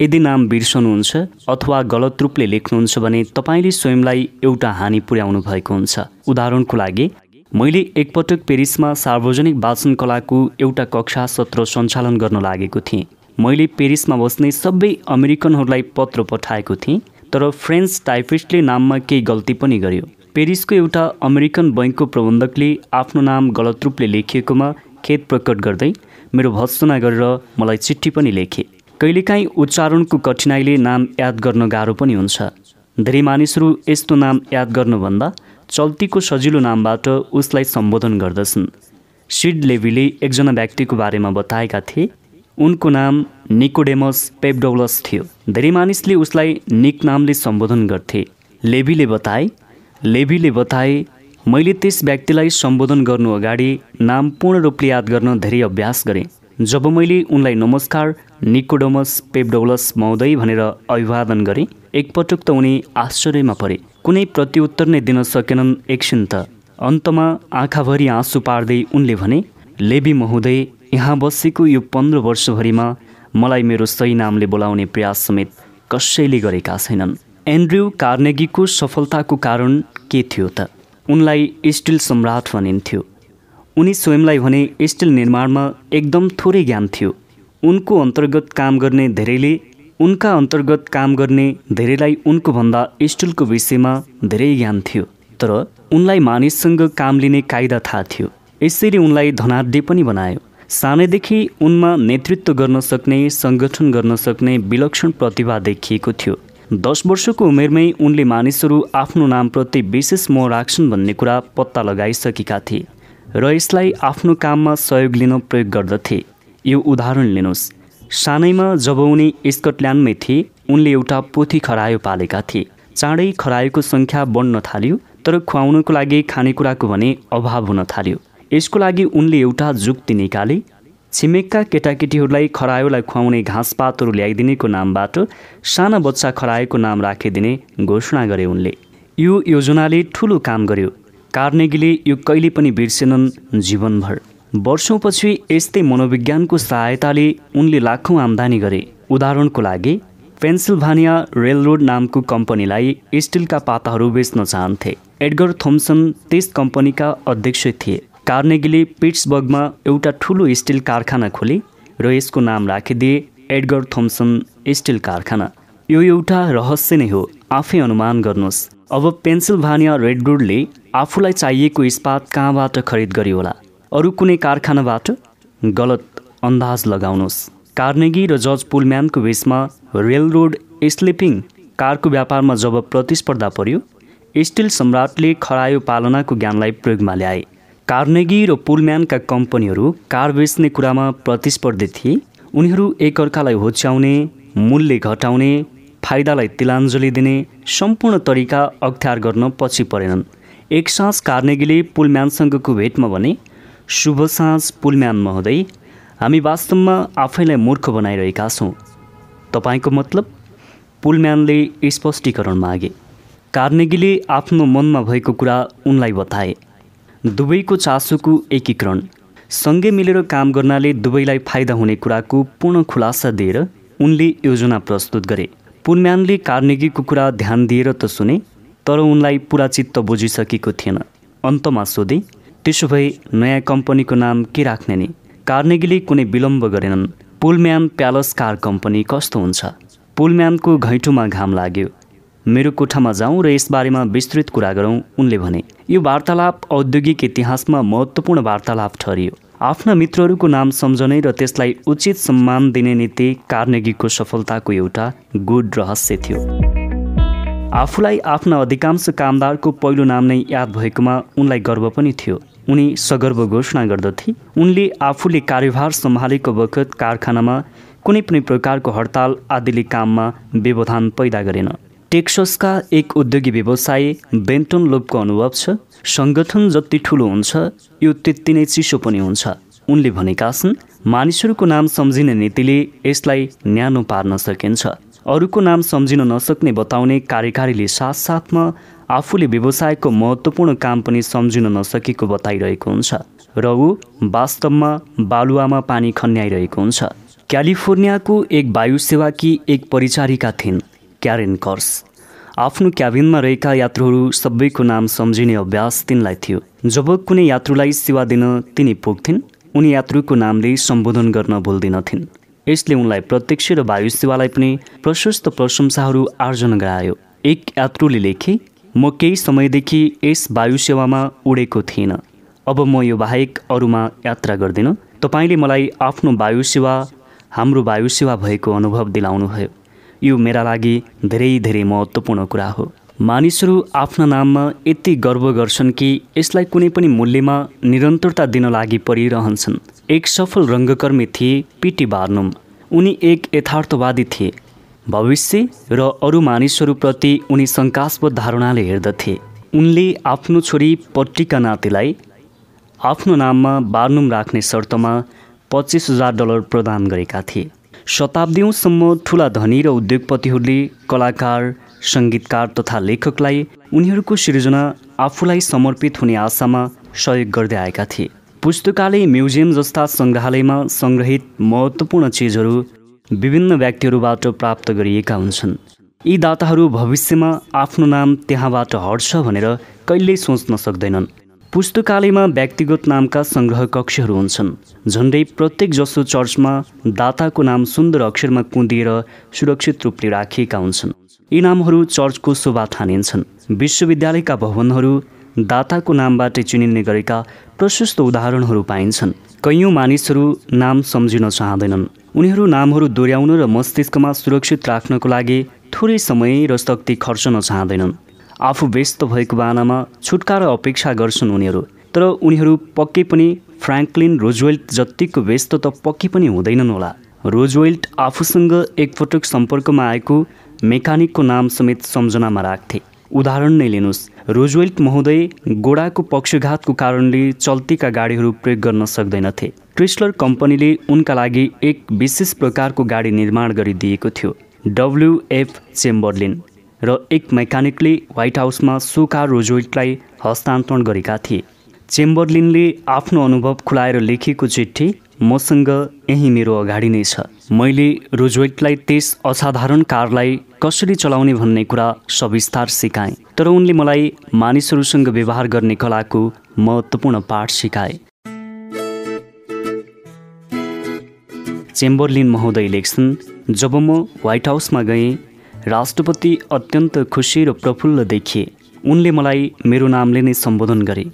यदि नाम बिर्सनुहुन्छ अथवा गलत रूपले लेख्नुहुन्छ भने तपाईँले स्वयंलाई एउटा हानि पुर्याउनु भएको हुन्छ। उदाहरणको लागि मैले एकपटक पेरिसमा सार्वजनिक वाचन कलाको एउटा कक्षा सत्र सञ्चालन गर्न लागेको थिएँ। मैले पेरिसमा बस्ने सबै अमेरिकनहरूलाई पत्र पठाएको थिएँ। तर फ्रेन्च टाइपिस्टले नाममा केही गल्ती पनि गर्यो। पेरिसको एउटा अमेरिकन बैङ्कको प्रबन्धकले आफ्नो नाम गलत रूपले लेखिएकोमा खेद प्रकट गर्दै मेरो भत्सना गरेर मलाई चिठी पनि लेखे। कहिलेकाहीँ उच्चारणको कठिनाइले नाम याद गर्न गाह्रो पनि हुन्छ। धेरै मानिसहरू यस्तो नाम याद गर्नुभन्दा चल्तीको सजिलो नामबाट उसलाई सम्बोधन गर्दछन्। सिड लेभीले एकजना व्यक्तिको बारेमा बताएका थिए उनको नाम निकोडेमस पेप्डोलस थियो। धेरै मानिसले उसलाई निक नामले सम्बोधन गर्थे। लेबीले बताए लेबीले बताए मैले त्यस व्यक्तिलाई सम्बोधन गर्नु अगाडि नाम पूर्ण रूपले याद गर्न धेरै अभ्यास गरेँ। जब मैले उनलाई नमस्कार निकोडोमस पेप्डोलस महोदय भनेर अभिवादन गरेँ एकपटक त उनी आश्चर्यमा परे। कुनै प्रत्युत्तर नै दिन सकेनन् एकछिन त। अन्तमा आँखाभरि आँसु पार्दै उनले भने लेबी महोदय यहाँ बसेको यो पन्ध्र वर्षभरिमा मलाई मेरो सही नामले बोलाउने प्रयास समेत कसैले गरेका छैनन्। एन्ड्रयू कार्नेगीको सफलताको कारण के थियो त? उनलाई स्टिल सम्राट भनिन्थ्यो। उनी स्वयंलाई भने स्टिल निर्माणमा एकदम थोरै ज्ञान थियो। उनको अन्तर्गत काम गर्ने धेरैले उनका अन्तर्गत काम गर्ने धेरैलाई उनको भन्दा स्टिलको विषयमा धेरै ज्ञान थियो। तर उनलाई मानिससँग काम लिने कायदा थाहा थियो। यसरी उनलाई धनाढ्य पनि बनायो। सानैदेखि उनमा नेतृत्व गर्न सक्ने सङ्गठन गर्न सक्ने विलक्षण प्रतिभा देखिएको थियो। दस वर्षको उमेरमै उनले मानिसहरू आफ्नो नामप्रति विशेष मोह राख्छन् भन्ने कुरा पत्ता लगाइसकेका थिए र यसलाई आफ्नो काममा सहयोग लिन प्रयोग गर्दथे। यो उदाहरण लिनुहोस्। सानैमा जब उनी स्कटल्यान्डमै थिए उनले एउटा पोथी खरायो पालेका थिए। चाँडै खरायोको सङ्ख्या बढ्न थाल्यो तर खुवाउनको लागि खानेकुराको भने अभाव हुन थाल्यो। यसको लागि उनले एउटा जुक्ति निकाले। छिमेकका केटाकेटीहरूलाई खरायोलाई खुवाउने घाँसपातहरू ल्याइदिनेको नामबाट साना बच्चा खरायोको नाम राखिदिने घोषणा गरे उनले। यो योजनाले ठुलो काम गर्यो। कार्नेगीले यो कहिले पनि बिर्सेनन् जीवनभर। वर्षौँपछि यस्तै मनोविज्ञानको सहायताले उनले लाखौँ आम्दानी गरे। उदाहरणको लागि पेन्सिल्भानिया रेलरोड नामको कम्पनीलाई स्टिलका पाताहरू बेच्न चाहन्थे। एडगर थोम्सन त्यस कम्पनीका अध्यक्ष थिए। कार्नेगीले पिट्सबर्गमा एउटा ठुलो स्टिल कारखाना खोले र यसको नाम राखिदिए एडगर थोम्सन स्टिल कारखाना। यो एउटा रहस्य नै हो आफै अनुमान गर्नुहोस्। अब पेन्सिल्भानिया रेडब्रुडले आफूलाई चाहिएको इस्पात कहाँबाट खरिद गर्यो होला? अरू कुनै कारखानाबाट? गलत अन्दाज लगाउनुहोस्। कार्नेगी र जज पुलम्यानको बिचमा रेल रोड स्लिपिङ कारको व्यापारमा जब प्रतिस्पर्धा पर्यो स्टिल सम्राटले खरायो पालनाको ज्ञानलाई प्रयोगमा ल्याए। कार्नेगी र पुलम्यानका कम्पनीहरू कार बेच्ने कुरामा प्रतिस्पर्धी थिए। उनीहरू एकअर्कालाई होच्याउने मूल्य घटाउने फाइदालाई तिलाञ्जली दिने सम्पूर्ण तरिका अख्तियार गर्न पछि परेनन्। एक साँझ कार्नेगीले पुलम्यानसँगको भेटमा भने शुभ साँझ पुलम्यान महोदय। हामी वास्तवमा आफैलाई मूर्ख बनाइरहेका छौँ। तपाईँको मतलब? पुलम्यानले स्पष्टीकरण मागे। कार्नेगीले आफ्नो मनमा भएको कुरा उनलाई बताए। दुवैको चासोको एकीकरण। सँगै मिलेर काम गर्नाले दुवैलाई फाइदा हुने कुराको पूर्ण खुलासा दिएर उनले योजना प्रस्तुत गरे। पुनम्यानले कार्नेगीको कुरा ध्यान दिएर त सुने तर उनलाई पुरा चित्त बुझिसकेको थिएन। अन्तमा सोधे त्यसो भए नयाँ कम्पनीको नाम के राख्ने नि? कार्नेगीले कुनै विलम्ब गरेनन्। पुलम्यान प्यालस कार कम्पनी कस्तो हुन्छ? पुलम्यानको घैँटोमा घाम लाग्यो। मेरो कोठामा जाउँ र यसबारेमा विस्तृत कुरा गरौँ उनले भने यो वार्तालाप औद्योगिक इतिहासमा महत्त्वपूर्ण वार्तालाप ठहरियो आफ्ना मित्रहरूको नाम सम्झने र त्यसलाई उचित सम्मान दिने नीति कार्नेगीको सफलताको एउटा गुड रहस्य थियो। आफूलाई आफ्ना अधिकांश कामदारको पहिलो नाम नै याद भएकोमा उनलाई गर्व पनि थियो। उनी सगर्व घोषणा गर्दथे। उनले आफूले कार्यभार सम्हालेको बखत कारखानामा कुनै पनि प्रकारको हडताल आदिले काममा व्यवधान पैदा गरेन। टेक्ससका एक उद्योगी व्यवसायी बेन्टन लोपको अनुभव छ। सङ्गठन जति ठुलो हुन्छ यो त्यति नै चिसो पनि हुन्छ। उनले भनेका छन् मानिसहरूको नाम सम्झिने नीतिले यसलाई न्यानो पार्न सकिन्छ। अरूको नाम सम्झिन नसक्ने बताउने कार्यकारीले साथसाथमा आफूले व्यवसायको महत्त्वपूर्ण काम पनि सम्झिन नसकेको बताइरहेको हुन्छ। र ऊ वास्तवमा बालुवामा पानी खन्याइरहेको हुन्छ। क्यालिफोर्नियाको एक वायु सेवाकी एक परिचारिका थिइन्। क्यारेन कर्स। आफ्नो क्याबिनमा रहेका यात्रुहरू सबैको नाम सम्झिने अभ्यास तिनलाई थियो। जब कुनै यात्रुलाई सेवा दिन तिनी पुग्थिन् उनी यात्रुको नामले सम्बोधन गर्न भुल्दिनथिन् यसले उनलाई प्रत्यक्ष र वायु सेवालाई पनि प्रशस्त प्रशंसाहरू आर्जन गरायो। एक यात्रुले लेखे म केही समयदेखि यस वायु सेवामा उडेको थिइनँ। अब म यो बाहेक अरूमा यात्रा गर्दिनँ। तपाईँले मलाई आफ्नो वायु सेवा हाम्रो वायु सेवा भएको अनुभव दिलाउनुभयो। यो मेरा लागि धेरै धेरै महत्त्वपूर्ण कुरा हो। मानिसहरू आफ्ना नाममा यति गर्व गर्छन् कि यसलाई कुनै पनि मूल्यमा निरन्तरता दिन लागि परिरहन्छन्। एक सफल रङ्गकर्मी थिए पिटी बार्नुम। उनी एक यथार्थवादी थिए। भविष्य र अरू मानिसहरूप्रति उनी शङ्कास्पद धारणाले हेर्दथे। उनले आफ्नो छोरी पट्टीका नातिलाई आफ्नो नाममा बार्नुम राख्ने शर्तमा पच्चिस हजार डलर प्रदान गरेका थिए। शताब्दीौँसम्म ठुला धनी र उद्योगपतिहरूले कलाकार सङ्गीतकार तथा लेखकलाई उनीहरूको सृजना आफूलाई समर्पित हुने आशामा सहयोग गर्दै आएका थिए। पुस्तकालय म्युजियम जस्ता सङ्ग्रहालयमा सङ्ग्रहित महत्त्वपूर्ण चिजहरू विभिन्न व्यक्तिहरूबाट प्राप्त गरिएका हुन्छन्। यी दाताहरू भविष्यमा आफ्नो नाम त्यहाँबाट हट्छ भनेर कहिल्यै सोच्न सक्दैनन्। पुस्तकालयमा व्यक्तिगत नामका सङ्ग्रह कक्षहरू हुन्छन् झन्डै प्रत्येक जसो चर्चमा दाताको नाम सुन्दर अक्षरमा कुदिएर सुरक्षित रूपले राखिएका हुन्छन्। यी नामहरू चर्चको शोभा ठानिन्छन्। विश्वविद्यालयका भवनहरू दाताको नामबाटै चिनिने गरेका प्रशस्त उदाहरणहरू पाइन्छन्। कैयौँ मानिसहरू नाम सम्झिन चाहँदैनन्। उनीहरू नामहरू दोहोऱ्याउन र मस्तिष्कमा सुरक्षित राख्नको लागि थोरै समय र शक्ति खर्चन चाहँदैनन्। आफू व्यस्त भएको बानामा छुटकारा अपेक्षा गर्छन् उनीहरू। तर उनीहरू पक्कै पनि फ्रेङ्कलिन रोजवेल्ट जत्तिको व्यस्त त पक्कै पनि हुँदैनन् होला। रोजवेल्ट आफूसँग एकपटक सम्पर्कमा आएको मेकानिकको नाम समेत सम्झनामा राख्थे। उदाहरण नै लिनुहोस् रोजवेल्ट महोदय गोडाको पक्षघातको कारणले चल्तीका गाडीहरू प्रयोग गर्न सक्दैनथे। क्रिस्लर कम्पनीले उनका लागि एक विशेष प्रकारको गाडी निर्माण गरिदिएको थियो। W F Chamberlain. र एक मेकानिकले व्हाइट हाउसमा सोकार रोजवेल्टलाई हस्तान्तरण गरेका थिए। चेम्बरलिनले आफ्नो अनुभव खुलाएर लेखेको चिठी मसँग यहीँ मेरो अगाडि नै छ। मैले रोजवेटलाई त्यस असाधारण कारलाई कसरी चलाउने भन्ने कुरा सविस्तार सिकाएँ तर उनले मलाई मानिसहरूसँग व्यवहार गर्ने कलाको महत्त्वपूर्ण पाठ सिकाए। चेम्बरलिन महोदय लेख्छन् जब म व्हाइट हाउसमा गएँ राष्ट्रपति अत्यन्त खुसी र प्रफुल्ल देखिए। उनले मलाई मेरो नामले नै सम्बोधन गरे।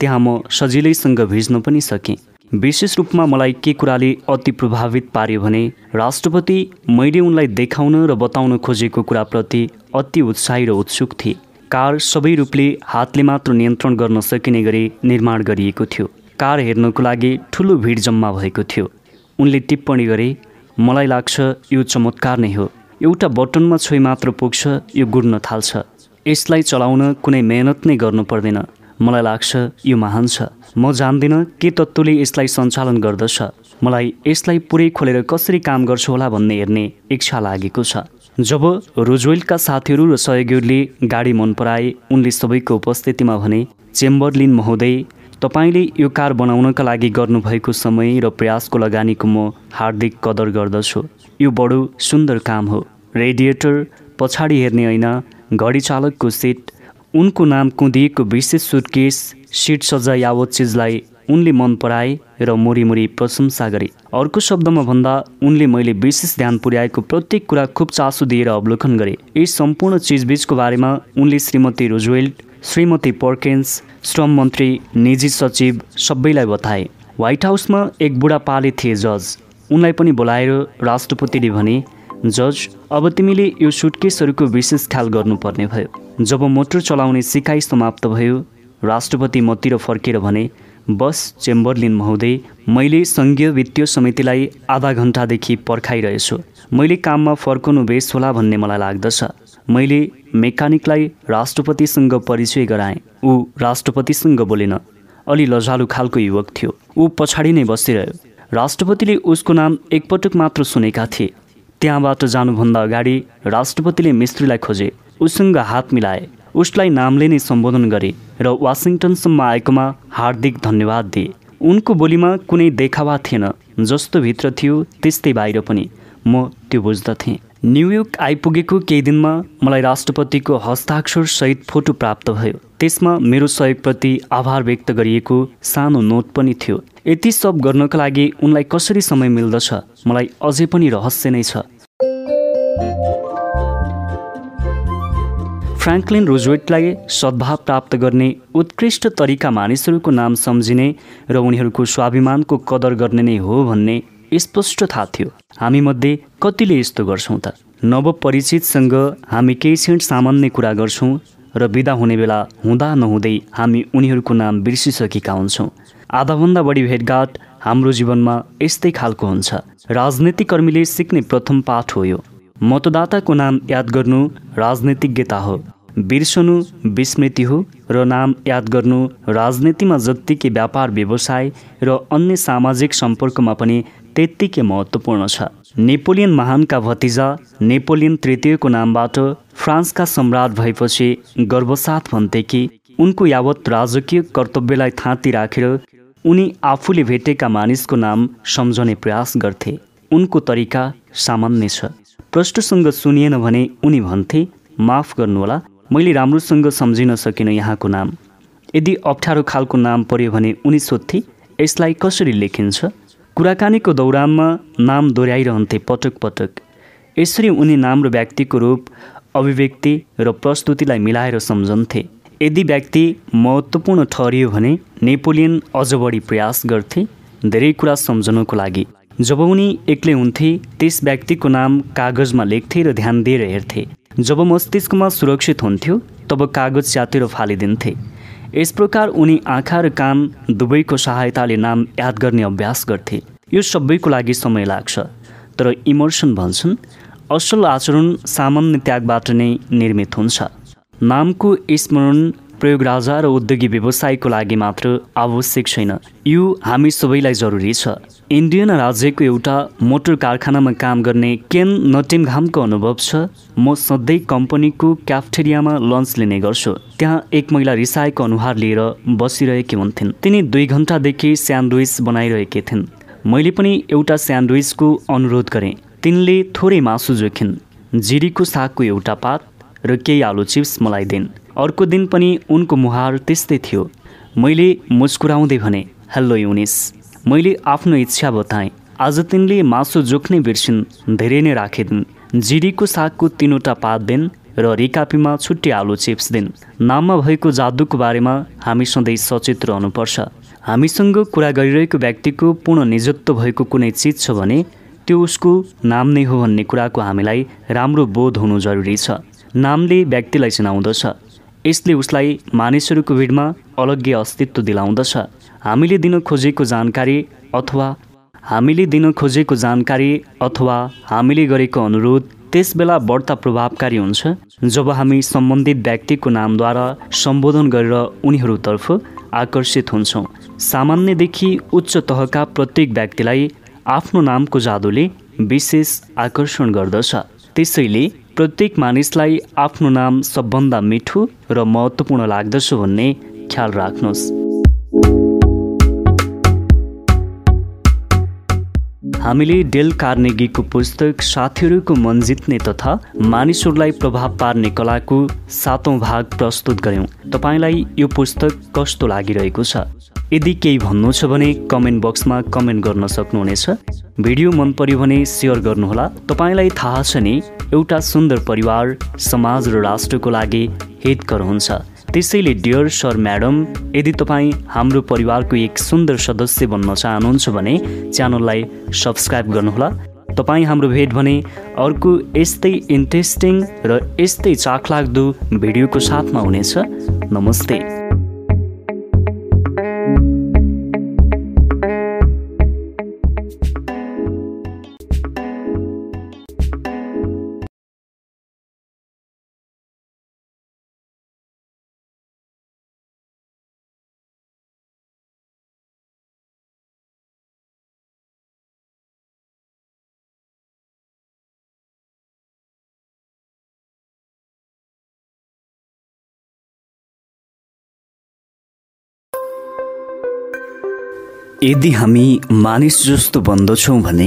त्यहाँ म सजिलैसँग भिज्न पनि सकेँ। विशेष रूपमा मलाई के कुराले अति प्रभावित पार्यो भने राष्ट्रपति मैले उनलाई देखाउन र बताउन खोजेको कुराप्रति अति उत्साही र उत्सुक थिए। कार सबै रूपले हातले मात्र नियन्त्रण गर्न सकिने गरी निर्माण गरिएको थियो। कार हेर्नको लागि ठुलो भिड जम्मा भएको थियो। उनले टिप्पणी गरे मलाई लाग्छ यो चमत्कार नै हो। एउटा बटनमा छोइ मात्र पुग्छ यो गुड्न थाल्छ। यसलाई चलाउन कुनै मेहनत नै गर्नु पर्दैन। मलाई लाग्छ यो महान छ। म जान्दिनँ के तत्त्वले यसलाई सञ्चालन गर्दछ। मलाई यसलाई पुरै खोलेर कसरी काम गर्छु होला भन्ने हेर्ने इच्छा लागेको छ। जब रोजवेल्टका साथीहरू र सहयोगीहरूले गाडी मन पराए उनले सबैको उपस्थितिमा भने चेम्बरलिन महोदय तपाईँले यो कार बनाउनका लागि गर्नुभएको समय र प्रयासको लगानीको म हार्दिक कदर गर्दछु। यो बडो सुन्दर काम हो। रेडिएटर पछाडि हेर्ने ऐना घडी चालकको सिट उनको नाम कुदिएको विशेष सुटकेस सिट सजा यावत चिजलाई उनले मन पराए र मुरी प्रशंसा गरे। अर्को शब्दमा भन्दा उनले मैले विशेष ध्यान पुर्याएको प्रत्येक कुरा खुब चासो दिएर अवलोकन गरे। यस सम्पूर्ण चिजबिजको बारेमा उनले श्रीमती रोजवेल्ट श्रीमती पर्केन्स श्रम मन्त्री निजी सचिव सबैलाई बताए। व्हाइट हाउसमा एक बुढा पाले थिए जज। उनलाई पनि बोलाएर राष्ट्रपतिले भने जज अब तिमीले यो सुटकेसहरूको विशेष ख्याल गर्नुपर्ने भयो। जब मोटर चलाउने सिकाइ समाप्त भयो राष्ट्रपति मतिर फर्केर भने बस चेम्बरलिन महोदय मैले सङ्घीय वित्तीय समितिलाई आधा घन्टादेखि पर्खाइरहेछु। मैले काममा फर्कनु बेस होला भन्ने मलाई लाग्दछ। मैले मेकानिकलाई राष्ट्रपतिसँग परिचय गराएँ। ऊ राष्ट्रपतिसँग बोलेन। अलि लजालु खालको युवक थियो। ऊ पछाडि नै बसिरह्यो। राष्ट्रपतिले उसको नाम एकपटक मात्र सुनेका थिए। त्यहाँबाट जानुभन्दा अगाडि राष्ट्रपतिले मिस्त्रीलाई खोजे। उसँग हात मिलाए। उसलाई नामले नै सम्बोधन गरे र वासिङटनसम्म आएकोमा हार्दिक धन्यवाद दिए। उनको बोलीमा कुनै देखावा थिएन। जस्तो भित्र थियो त्यस्तै बाहिर पनि। म त्यो बुझ्दथेँ। न्युयोर्क आइपुगेको केही दिनमा मलाई राष्ट्रपतिको हस्ताक्षर सहित फोटो प्राप्त भयो। त्यसमा मेरो सहयोगप्रति आभार व्यक्त गरिएको सानो नोट पनि थियो। यति सब गर्नका लागि उनलाई कसरी समय मिल्दछ? मलाई अझै पनि रहस्य नै छ। फ्रेङ्कलिन रोजवेटलाई सद्भाव प्राप्त गर्ने उत्कृष्ट तरिका मानिसहरूको नाम सम्झिने र उनीहरूको स्वाभिमानको कदर गर्ने नै हो भन्ने स्पष्ट थाहा थियो। हामीमध्ये कतिले यस्तो गर्छौँ त? नवपरिचितसँग हामी केही क्षण सामान्य कुरा गर्छौँ र बिदा हुने बेला हुँदा नहुँदै हामी उनीहरूको नाम बिर्सिसकेका हुन्छौँ। आधाभन्दा बढी भेटघाट हाम्रो जीवनमा यस्तै खालको हुन्छ। राजनीतिक कर्मीले सिक्ने प्रथम पाठ हो यो। मतदाताको नाम याद गर्नु राजनीतिज्ञता हो। बिर्सनु विस्मृति हो र नाम याद गर्नु राजनीतिमा जत्तिकै व्यापार व्यवसाय र अन्य सामाजिक सम्पर्कमा पनि त्यत्तिकै महत्त्वपूर्ण छ। नेपोलियन महानका भतिजा नेपोलियन तृतीयको नामबाट फ्रान्सका सम्राट भएपछि गर्वसाथ भन्थे कि उनको यावत राजकीय कर्तव्यलाई थाँती राखेर उनी आफूले भेटेका मानिसको नाम सम्झने प्रयास गर्थे। उनको तरिका सामान्य छ। प्रष्टसँग सुनिएन भने उनी भन्थे माफ गर्नुहोला मैले राम्रोसँग सम्झिन सकिनँ यहाँको नाम। यदि अप्ठ्यारो खालको नाम पर्यो भने उनी सोध्थे यसलाई कसरी लेखिन्छ? कुराकानीको दौरानमा नाम दोहोऱ्याइरहन्थे पटक पटक। यसरी उनी नाम र व्यक्तिको रूप अभिव्यक्ति र प्रस्तुतिलाई मिलाएर सम्झन्थे। यदि व्यक्ति महत्त्वपूर्ण ठहरियो भने नेपोलियन अझ बढी प्रयास गर्थे धेरै कुरा सम्झनको लागि। जब उनी एक्लै हुन्थे त्यस व्यक्तिको नाम कागजमा लेख्थे र ध्यान दिएर हेर्थे। जब मस्तिष्कमा सुरक्षित हुन्थ्यो तब कागज च्यातेर फालिदिन्थे। यस प्रकार उनी आँखा र कान दुवैको सहायताले नाम याद गर्ने अभ्यास गर्थे। यो सबैको लागि समय लाग्छ। तर इमर्सन भन्छन् असल आचरण सामान्य त्यागबाट नै निर्मित हुन्छ। नामको स्मरण प्रयोग राजा र उद्योगी व्यवसायको लागि मात्र आवश्यक छैन। यो हामी सबैलाई जरुरी छ। इन्डियन राज्यको एउटा मोटर कारखानामा काम गर्ने केन नटिमघामको अनुभव छ। म सधैँ कम्पनीको क्याफ्टेरियामा लन्च लिने गर्छु। त्यहाँ एक महिला रिसाएको अनुहार लिएर बसिरहेकी हुन्थिन्। तिनी दुई घन्टादेखि स्यान्डविच बनाइरहेकी थिइन्। मैले पनि एउटा स्यान्डविचको अनुरोध गरेँ। तिनले थोरै मासु जोखिन्। जिरीको सागको एउटा पात र केही आलु चिप्स मलाई दिन्। अर्को दिन पनि उनको मुहार त्यस्तै थियो। मैले मुस्कुराउँदै भने हेलो युनिस मैले आफ्नो इच्छा बताएँ। आज तिनले मासु जोख्ने बिर्सिन् धेरै नै राखिदिन्। जिरीको सागको तिनवटा पात दिन् र रिकापीमा छुट्टी आलु चिप्स दिन्। नाममा भएको जादुको बारेमा हामी सधैँ सचेत रहनुपर्छ। हामीसँग कुरा गरिरहेको व्यक्तिको पूर्ण निजत्व भएको कुनै चिज छ भने त्यो उसको नाम नै हो भन्ने कुराको हामीलाई राम्रो बोध हुनु जरुरी छ। नामले व्यक्तिलाई चिनाउँदछ। यसले उसलाई मानिसहरूको भिडमा अलग्गै अस्तित्व दिलाउँदछ। हामीले दिन खोजेको जानकारी अथवा हामीले दिन खोजेको जानकारी अथवा हामीले गरेको अनुरोध त्यस बेला बढ्ता प्रभावकारी हुन्छ। जब हामी सम्बन्धित व्यक्तिको नामद्वारा सम्बोधन गरेर उनीहरूतर्फ आकर्षित हुन्छौँ। सामान्यदेखि उच्च तहका प्रत्येक व्यक्तिलाई आफ्नो नामको जादुले विशेष आकर्षण गर्दछ। त्यसैले प्रत्येक मानिसलाई आफ्नो नाम सबभन्दा मिठो र महत्त्वपूर्ण लाग्दछ भन्ने ख्याल राख्नुहोस्। हामीले डेल कार्नेगीको पुस्तक साथीहरूको मन जित्ने तथा मानिसहरूलाई प्रभाव पार्ने कलाको सातौँ भाग प्रस्तुत गऱ्यौँ। तपाईँलाई यो पुस्तक कस्तो लागिरहेको छ? यदि केही भन्नु छ भने कमेन्ट बक्समा कमेन्ट गर्न सक्नुहुनेछ। भिडियो मन पर्यो भने सेयर गर्नुहोला। तपाईँलाई थाहा छ नि एउटा सुन्दर परिवार समाज र राष्ट्रको लागि हितकर हुन्छ। त्यसैले डियर सर म्याडम यदि तपाईँ हाम्रो परिवारको एक सुन्दर सदस्य बन्न चाहनुहुन्छ भने च्यानललाई सब्सक्राइब गर्नुहोला। तपाईँ हाम्रो भेट भने अर्को यस्तै इन्ट्रेस्टिङ र यस्तै चाखलाग्दो भिडियोको साथमा हुनेछ। नमस्ते। यदि हामी मानिस जस्तो बन्दछौँ भने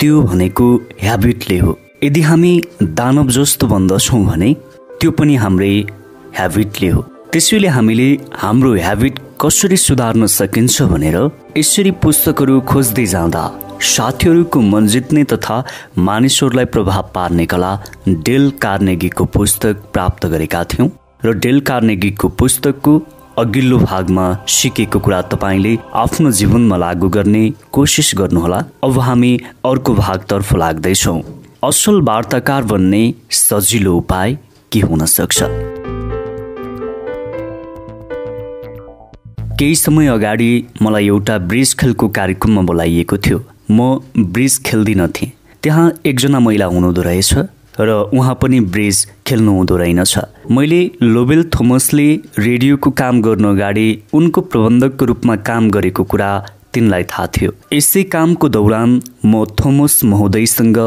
त्यो भनेको ह्याबिटले हो। यदि हामी दानव जस्तो बन्दछौँ भने त्यो पनि हाम्रै ह्याबिटले हो। त्यसैले हामीले हाम्रो ह्याबिट कसरी सुधार्न सकिन्छ भनेर यसरी पुस्तकहरू खोज्दै जाँदा साथीहरूको मन जित्ने तथा मानिसहरूलाई प्रभाव पार्ने कला डेल कार्नेगीको पुस्तक प्राप्त गरेका थियौँ। र डेल कार्नेगीको पुस्तकको अघिल्लो भागमा सिकेको कुरा तपाईँले आफ्नो जीवनमा लागू गर्ने कोसिस गर्नुहोला। अब हामी अर्को भागतर्फ लाग्दैछौँ। असल वार्ताकार बन्ने सजिलो उपाय के हुन सक्छ? केही समय अगाडि मलाई एउटा ब्रिज खेलको कार्यक्रममा बोलाइएको थियो। म ब्रिज खेल्दिनथेँ त्यहाँ एकजना महिला हुनुहुँदो रहेछ। र उहाँ पनि ब्रिज खेल्नु हुँदो रहेनछ। मैले लोबेल थोमसले रेडियोको काम गर्नु अगाडि उनको प्रबन्धकको रूपमा काम गरेको कुरा तिनलाई थाहा थियो। यसै कामको दौरान म थोमस महोदयसँग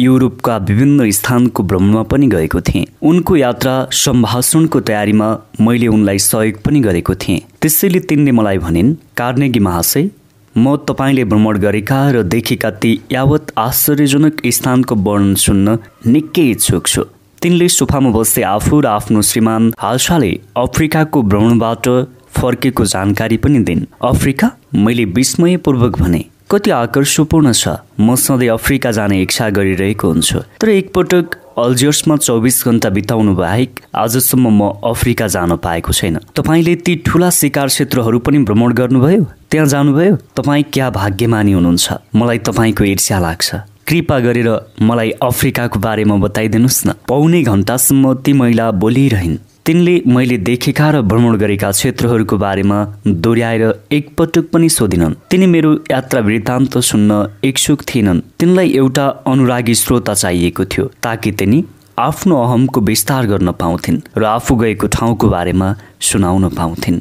युरोपका विभिन्न स्थानको भ्रमणमा पनि गएको थिएँ। उनको यात्रा सम्भाषणको तयारीमा मैले उनलाई सहयोग पनि गरेको थिएँ। त्यसैले तिनले मलाई भनिन् कार्नेगी महाशय म तपाईँले भ्रमण गरेका र देखेका ती यावत आश्चर्यजनक स्थानको वर्णन सुन्न निकै इच्छुक छु। तिनले सोफामा बस्दै आफू र आफ्नो श्रीमान हालसाले अफ्रिकाको भ्रमणबाट फर्केको जानकारी पनि दिन्। अफ्रिका? मैले विस्मयपूर्वक भने कति आकर्षपूर्ण छ। म सधैँ अफ्रिका जाने इच्छा गरिरहेको हुन्छु। तर एकपटक अल्जियर्समा चौबिस घन्टा बिताउनु बाहेक आजसम्म म अफ्रिका जान पाएको छैन। तपाईँले ती ठुला शिकार क्षेत्रहरू पनि भ्रमण गर्नुभयो? त्यहाँ जानुभयो? तपाईँ क्या भाग्यमानी हुनुहुन्छ? मलाई तपाईँको ईर्ष्या लाग्छ। कृपा गरेर मलाई अफ्रिकाको बारेमा बताइदिनुहोस् न। पाउने घन्टासम्म ती महिला बोलिरहन्। तिनले मैले देखेका र भ्रमण गरेका क्षेत्रहरूको बारेमा दोहोऱ्याएर एकपटक पनि सोधिनन्। तिनी मेरो यात्रा वृत्तान्त सुन्न इच्छुक थिएनन्। तिनलाई एउटा अनुरागी श्रोता चाहिएको थियो ताकि तिनी आफ्नो अहमको विस्तार गर्न पाउँथिन् र आफू गएको ठाउँको बारेमा सुनाउन पाउँथिन्।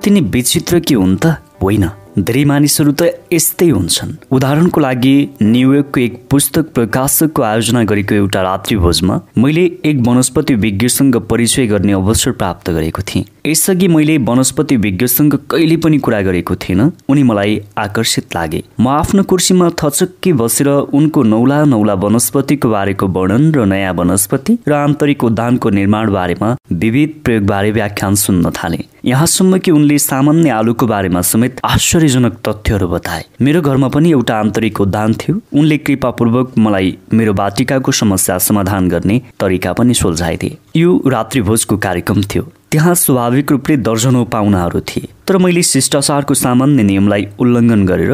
तिनी विचित्र के हुन् त? होइन। धेरै मानिसहरू त यस्तै हुन्छन्। उदाहरणको लागि न्युयोर्कको एक पुस्तक प्रकाशकको आयोजना गरेको एउटा रात्रि भोजमा मैले एक वनस्पति विज्ञसँग परिचय गर्ने अवसर प्राप्त गरेको थिएँ। यसअघि मैले वनस्पति विज्ञसँग कहिले पनि कुरा गरेको थिइनँ। उनी मलाई आकर्षित लागे। म आफ्नो कुर्सीमा थचक्की बसेर उनको नौला नौला वनस्पतिको बारेको वर्णन र नयाँ वनस्पति र आन्तरिक उद्यानको निर्माण बारेमा विविध प्रयोगबारे व्याख्यान सुन्न थाले। यहाँसम्म कि उनले सामान्य आलुको बारेमा समेत आश्चर्यजनक तथ्यहरू बताए। मेरो घरमा पनि एउटा आन्तरिक उद्यान थियो। उनले कृपापूर्वक मलाई मेरो बाटिकाको समस्या समाधान गर्ने तरिका पनि सोल्झाइदिए यो रात्रिभोजको कार्यक्रम थियो। त्यहाँ स्वाभाविक रूपले दर्जनौ पाहुनाहरू थिए। तर मैले शिष्टाचारको सामान्य नियमलाई उल्लङ्घन गरेर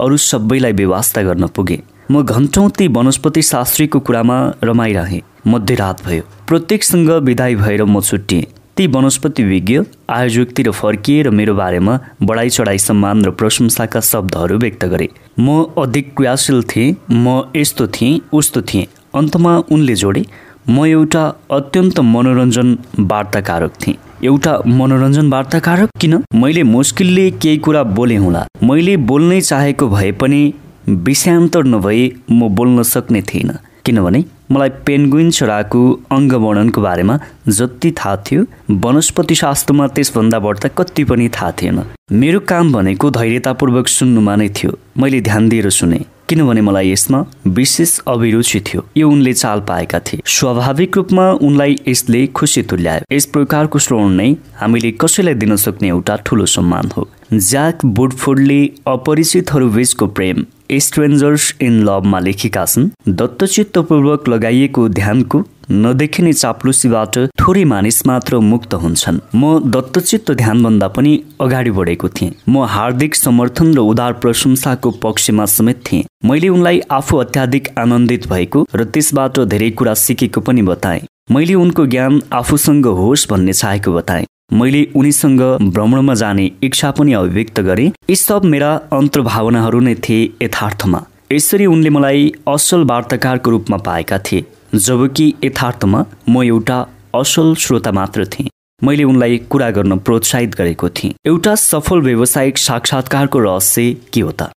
अरू सबैलाई व्यवस्था गर्न पुगेँ। म घन्टौँ ती वनस्पति शास्त्रीको कुरामा रमाइरहेँ। मध्यरात भयो। प्रत्येकसँग विदाई भएर म छुट्टिएँ। ती वनस्पति विज्ञ आयोजकतिर फर्किए र मेरो बारेमा बढाइ चढाइ सम्मान र प्रशंसाका शब्दहरू व्यक्त गरे। म अधिक क्रियाशील थिएँ म यस्तो थिएँ उस्तो थिएँ। अन्तमा उनले जोडे म एउटा अत्यन्त मनोरञ्जन वार्ताकारक थिएँ। एउटा मनोरञ्जन वार्ताकारक? किन? मैले मुस्किलले केही कुरा बोले होला। मैले बोल्नै चाहेको भए पनि विषयान्तर नभए म बोल्न सक्ने थिइनँ। किनभने मलाई पेन्गुइन चराको अङ्गवर्णनको बारेमा जति थाहा थियो वनस्पति शास्त्रमा त्यसभन्दा बढ्दा कति पनि थाहा थिएन। मेरो काम भनेको धैर्यतापूर्वक सुन्नुमा नै थियो। मैले ध्यान दिएर सुने। किनभने मलाई यसमा विशेष अभिरुचि थियो। यो उनले चाल पाएका थिए। स्वाभाविक रूपमा उनलाई यसले खुसी तुल्यायो। यस प्रकारको श्रवण नै हामीले कसैलाई दिन सक्ने एउटा ठुलो सम्मान हो। ज्याक बुडफोर्डले अपरिचितहरू बीचको प्रेम स्ट्रेन्जर्स इन लभमा लेखेका छन् दत्तचित्तपूर्वक लगाइएको ध्यानको नदेखिने चाप्लुसीबाट थोरै मानिस मात्र मुक्त हुन्छन्। म दत्तचित्त ध्यानभन्दा पनि अगाडि बढेको थिएँ। म हार्दिक समर्थन र उदार प्रशंसाको पक्षमा समेत थिएँ। मैले उनलाई आफू अत्याधिक आनन्दित भएको र त्यसबाट धेरै कुरा सिकेको पनि बताएँ। मैले उनको ज्ञान आफूसँग होस् भन्ने चाहेको बताएँ। मैले उनीसँग भ्रमणमा जाने इच्छा पनि अभिव्यक्त गरेँ। यी सब मेरा अन्तर्भावनाहरू नै थिए यथार्थमा। यसरी उनले मलाई असल वार्ताकारको रूपमा पाएका थिए। जबकि यथार्थमा म एउटा असल श्रोता मात्र थिएँ। मैले उनलाई कुरा गर्न प्रोत्साहित गरेको थिएँ। एउटा सफल व्यावसायिक साक्षात्कारको रहस्य के हो त?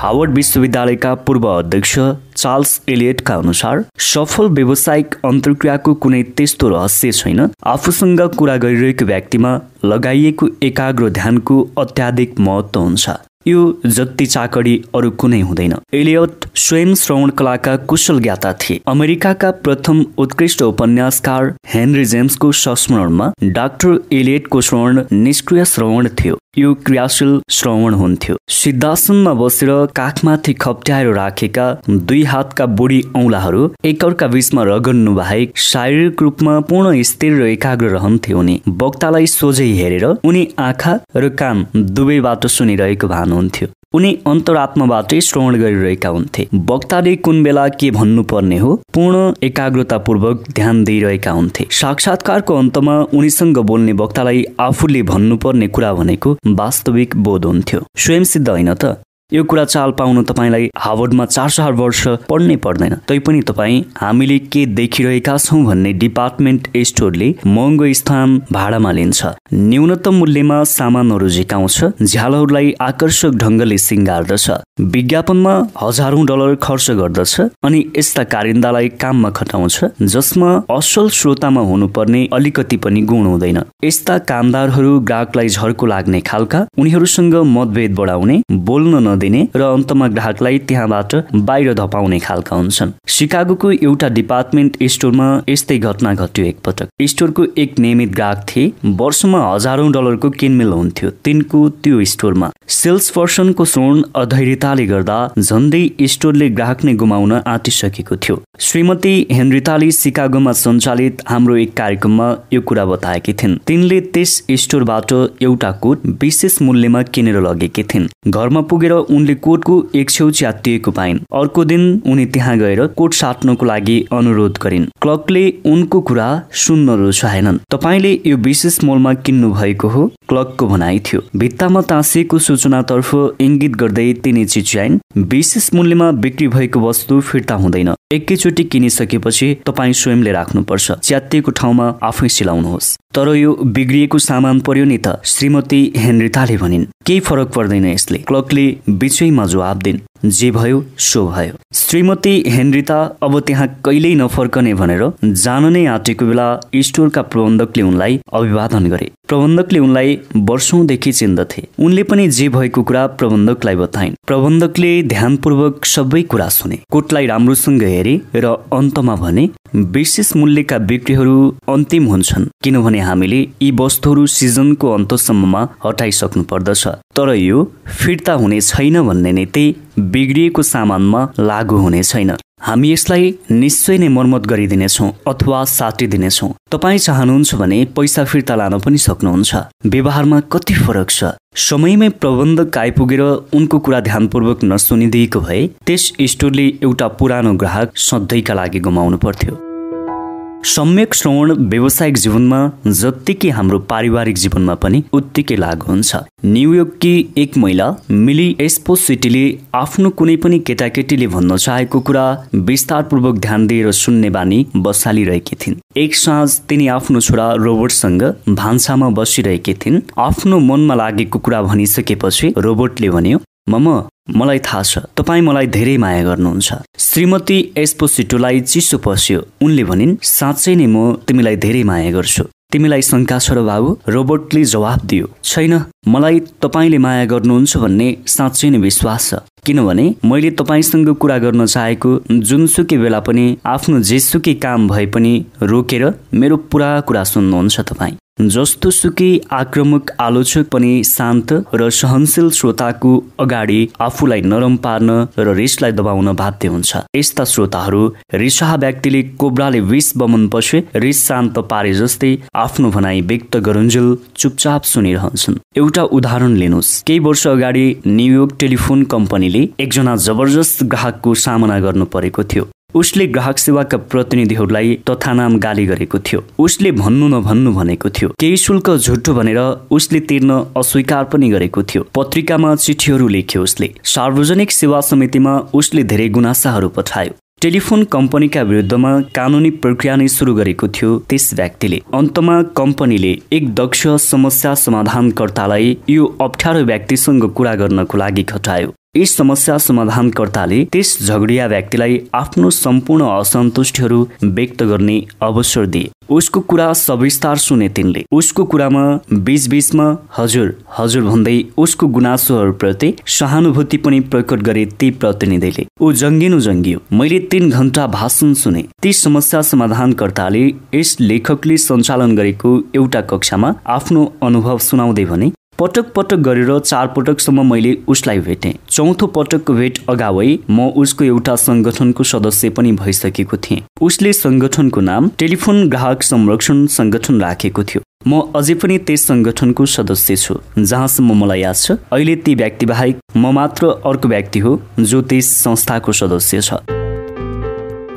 हावर्ड विश्वविद्यालयका पूर्व अध्यक्ष चार्ल्स एलियटका अनुसार सफल व्यावसायिक अन्तर्क्रियाको कुनै त्यस्तो रहस्य छैन। आफूसँग कुरा गरिरहेको व्यक्तिमा लगाइएको एकाग्र ध्यानको अत्याधिक महत्व हुन्छ। यो जति चाकडी अरू कुनै हुँदैन। एलियट स्वयं श्रवण कलाका कुशल ज्ञाता थिए। अमेरिकाका प्रथम उत्कृष्ट उपन्यासकार हेनरी जेम्सको संस्मरणमा डाक्टर एलियटको श्रवण निष्क्रिय श्रवण थियो। यो क्रियाशील श्रवण हुन्थ्यो। सिद्धासनमा बसेर काखमाथि खप्ट्याएर राखेका दुई हातका बुढी औलाहरू एकअर्का बीचमा रगन्नु बाहेक शारीरिक रूपमा पूर्ण स्थिर र एकाग्र रहन्थे उनी। वक्तालाई सोझै हेरेर उनी आँखा र कान दुवैबाट सुनिरहेको भानुहुन्थ्यो उनी अन्तरात्माबाटै श्रवण गरिरहेका हुन्थे। वक्ताले कुन बेला के भन्नुपर्ने हो पूर्ण एकाग्रतापूर्वक ध्यान दिइरहेका हुन्थे। साक्षात्कारको अन्तमा उनीसँग बोल्ने वक्तालाई आफूले भन्नुपर्ने कुरा भनेको वास्तविक बोध हुन्थ्यो। स्वयं सिद्ध होइन त? यो कुरा चाल पाउन तपाईँलाई हावर्डमा चार चार वर्ष पढ्नै पर्दैन। तैपनि तपाईँ हामीले के देखिरहेका छौँ भन्ने डिपार्टमेन्ट स्टोरले महँगो स्थान भाडामा लिन्छ। न्यूनतम मूल्यमा सामानहरू झिकाउँछ झ्यालहरूलाई आकर्षक ढङ्गले सिङ्गार्दछ विज्ञापनमा हजारौं डलर खर्च गर्दछ अनि यस्ता कारिन्दालाई काममा खटाउँछ जसमा असल श्रोतामा हुनुपर्ने अलिकति पनि गुण हुँदैन। यस्ता कामदारहरू ग्राहकलाई झर्को लाग्ने खालका उनीहरूसँग मतभेद बढाउने बोल्न दिने र अन्तमा ग्राहकलाई त्यहाँबाट बाहिर धपाउने खालका हुन्छन्। सिकागोको एउटा डिपार्टमेन्ट स्टोरमा यस्तै घटना घट्यो एकपटक। स्टोरको एक नियमित ग्राहक थिए। वर्षमा हजारौं डलरको किनमेल हुन्थ्यो तिनको त्यो स्टोरमा। सेल्स पर्सनको स्वर्ण अधैर्यताले गर्दा झन्डै स्टोरले ग्राहक नै गुमाउन आँटिसकेको थियो। श्रीमती हेनरिताले सिकागोमा सञ्चालित हाम्रो एक कार्यक्रममा यो कुरा बताएकी थिइन्। तिनले त्यस स्टोरबाट एउटा कोट विशेष मूल्यमा किनेर लगेकी थिइन्। घरमा पुगेर उनले कोटको एक छेउ च्यातिएको पाइन्। अर्को दिन उनी त्यहाँ गएर कोट साट्नको लागि अनुरोध गरिन्। क्लर्कले उनको कुरा सुन्न रुचाएनन् तपाईँले यो विशेष मोलमा किन्नु भएको हो? क्लर्कको भनाइ थियो। भित्तामा ताँसिएको सूचनातर्फ इङ्गित गर्दै तिनी चिच्याइन् विशेष मूल्यमा बिक्री भएको वस्तु फिर्ता हुँदैन। एकैचोटि किनिसकेपछि तपाईँ स्वयंले राख्नुपर्छ। च्यातिएको ठाउँमा आफै सिलाउनुहोस्। तर यो बिग्रिएको सामान पर्यो नि त श्रीमती हेनरिताले भनिन्। केही फरक पर्दैन यसले। क्लर्कले बिचैमा जवाब दिन्। जे भयो सो भयो। श्रीमती हेनरिता अब त्यहाँ कहिल्यै नफर्कने भनेर जान नै आँटेको बेला स्टोरका प्रबन्धकले उनलाई अभिवादन गरे। प्रबन्धकले उनलाई वर्षौंदेखि चिन्दथे। उनले पनि जे भएको कुरा प्रबन्धकलाई बताइन्। प्रबन्धकले ध्यानपूर्वक सबै कुरा सुने। कोटलाई राम्रोसँग हेरे र अन्तमा भने विशेष मूल्यका बिक्रीहरू अन्तिम हुन्छन् किनभने हामीले यी वस्तुहरू सिजनको अन्तसम्ममा हटाइसक्नु पर्दछ। तर यो फिर्ता हुने छैन भन्ने नै त्यही बिग्रिएको सामानमा लागू हुने छैन। हामी यसलाई निश्चय नै मर्मत गरिदिनेछौँ अथवा साटिदिनेछौँ। तपाईँ चाहनुहुन्छ भने पैसा फिर्ता लान पनि सक्नुहुन्छ। व्यवहारमा कति फरक छ? समयमै प्रबन्धक आइपुगेर उनको कुरा ध्यानपूर्वक नसुनिदिएको भए त्यस स्टोरले एउटा पुरानो ग्राहक सधैँका लागि गुमाउनु पर्थ्यो। सम्यक श्रवण व्यावसायिक जीवनमा जत्तिकै हाम्रो पारिवारिक जीवनमा पनि उत्तिकै लागु हुन्छ। न्युयोर्ककी एक महिला मिली एस्पोसिटीले आफ्नो कुनै पनि केटाकेटीले भन्न चाहेको कुरा विस्तारपूर्वक ध्यान दिएर सुन्ने बानी बसालिरहेकी थिइन्। एक साँझ तिनी आफ्नो छोरा रोबोटसँग भान्सामा बसिरहेकी थिइन्। आफ्नो मनमा लागेको कुरा भनिसकेपछि रोबोटले भन्यो मम मलाई थाहा छ। तपाईँ मलाई धेरै माया गर्नुहुन्छ। श्रीमती एस्पोसिटोलाई चिसो पस्यो। उनले भनिन् साँच्चै नै म तिमीलाई धेरै माया गर्छु। तिमीलाई शङ्का छ र बाबु रोबोटले जवाब दियो। छैन मलाई तपाईँले माया गर्नुहुन्छ भन्ने साँच्चै नै विश्वास छ। किनभने मैले तपाईँसँग कुरा गर्न चाहेको जुनसुकै बेला पनि आफ्नो जेसुकै काम भए पनि रोकेर मेरो पुरा कुरा सुन्नुहुन्छ तपाईँ। जस्तो सुकै आक्रमक आलोचक पनि शान्त र सहनशील श्रोताको अगाडि आफूलाई नरम पार्न र रिसलाई दबाउन बाध्य हुन्छ। यस्ता श्रोताहरू रिसाहा व्यक्तिले कोब्राले विष बमन पछि रिस शान्त पारे जस्तै आफ्नो भनाइ व्यक्त गरुन्जेल चुपचाप सुनिरहन्छन्। एउटा उदाहरण लिनुहोस्। केही वर्ष अगाडि न्युयोर्क टेलिफोन कम्पनीले एकजना जबरजस्त ग्राहकको सामना गर्नु परेको थियो। उसले ग्राहक सेवाका प्रतिनिधिहरूलाई तथानाम गाली गरेको थियो। उसले भन्नु नभन्नु भनेको थियो। केही शुल्क झुटो भनेर उसले तिर्न अस्वीकार पनि गरेको थियो। पत्रिकामा चिठीहरू लेख्यो उसले। सार्वजनिक सेवा समितिमा उसले धेरै गुनासाहरू पठायो। टेलिफोन कम्पनीका विरुद्धमा कानुनी प्रक्रिया नै सुरु गरेको थियो त्यस व्यक्तिले। अन्तमा कम्पनीले एक दक्ष समस्या समाधानकर्तालाई यो अप्ठ्यारो व्यक्तिसँग कुरा गर्नको लागि खटायो यस समस्या समाधानकर्ताले त्यस झगडिया व्यक्तिलाई आफ्नो सम्पूर्ण असन्तुष्टिहरू व्यक्त गर्ने अवसर दिए। उसको कुरा सविस्तार सुने तिनले। उसको कुरामा बीचबीचमा हजुर हजुर भन्दै उसको गुनासोहरूप्रति सहानुभूति पनि प्रकट गरे ती प्रतिनिधिले। ऊ जङ्गिनु जङ्गियो। मैले तीन घन्टा भाषण सुने। ती समस्या समाधानकर्ताले यस लेखकले सञ्चालन गरेको एउटा कक्षामा आफ्नो अनुभव सुनाउँदै भने पटक पटक गरेर चार पटकसम्म मैले उसलाई भेटेँ। चौथो पटकको भेट अगावै म उसको एउटा सङ्गठनको सदस्य पनि भइसकेको थिएँ। उसले सङ्गठनको नाम टेलिफोन ग्राहक संरक्षण सङ्गठन राखेको थियो। म अझै पनि त्यस सङ्गठनको सदस्य छु जहाँसम्म मलाई याद छ। अहिले ती व्यक्ति बाहेक म मात्र अर्को व्यक्ति हो जो त्यस संस्थाको सदस्य छ।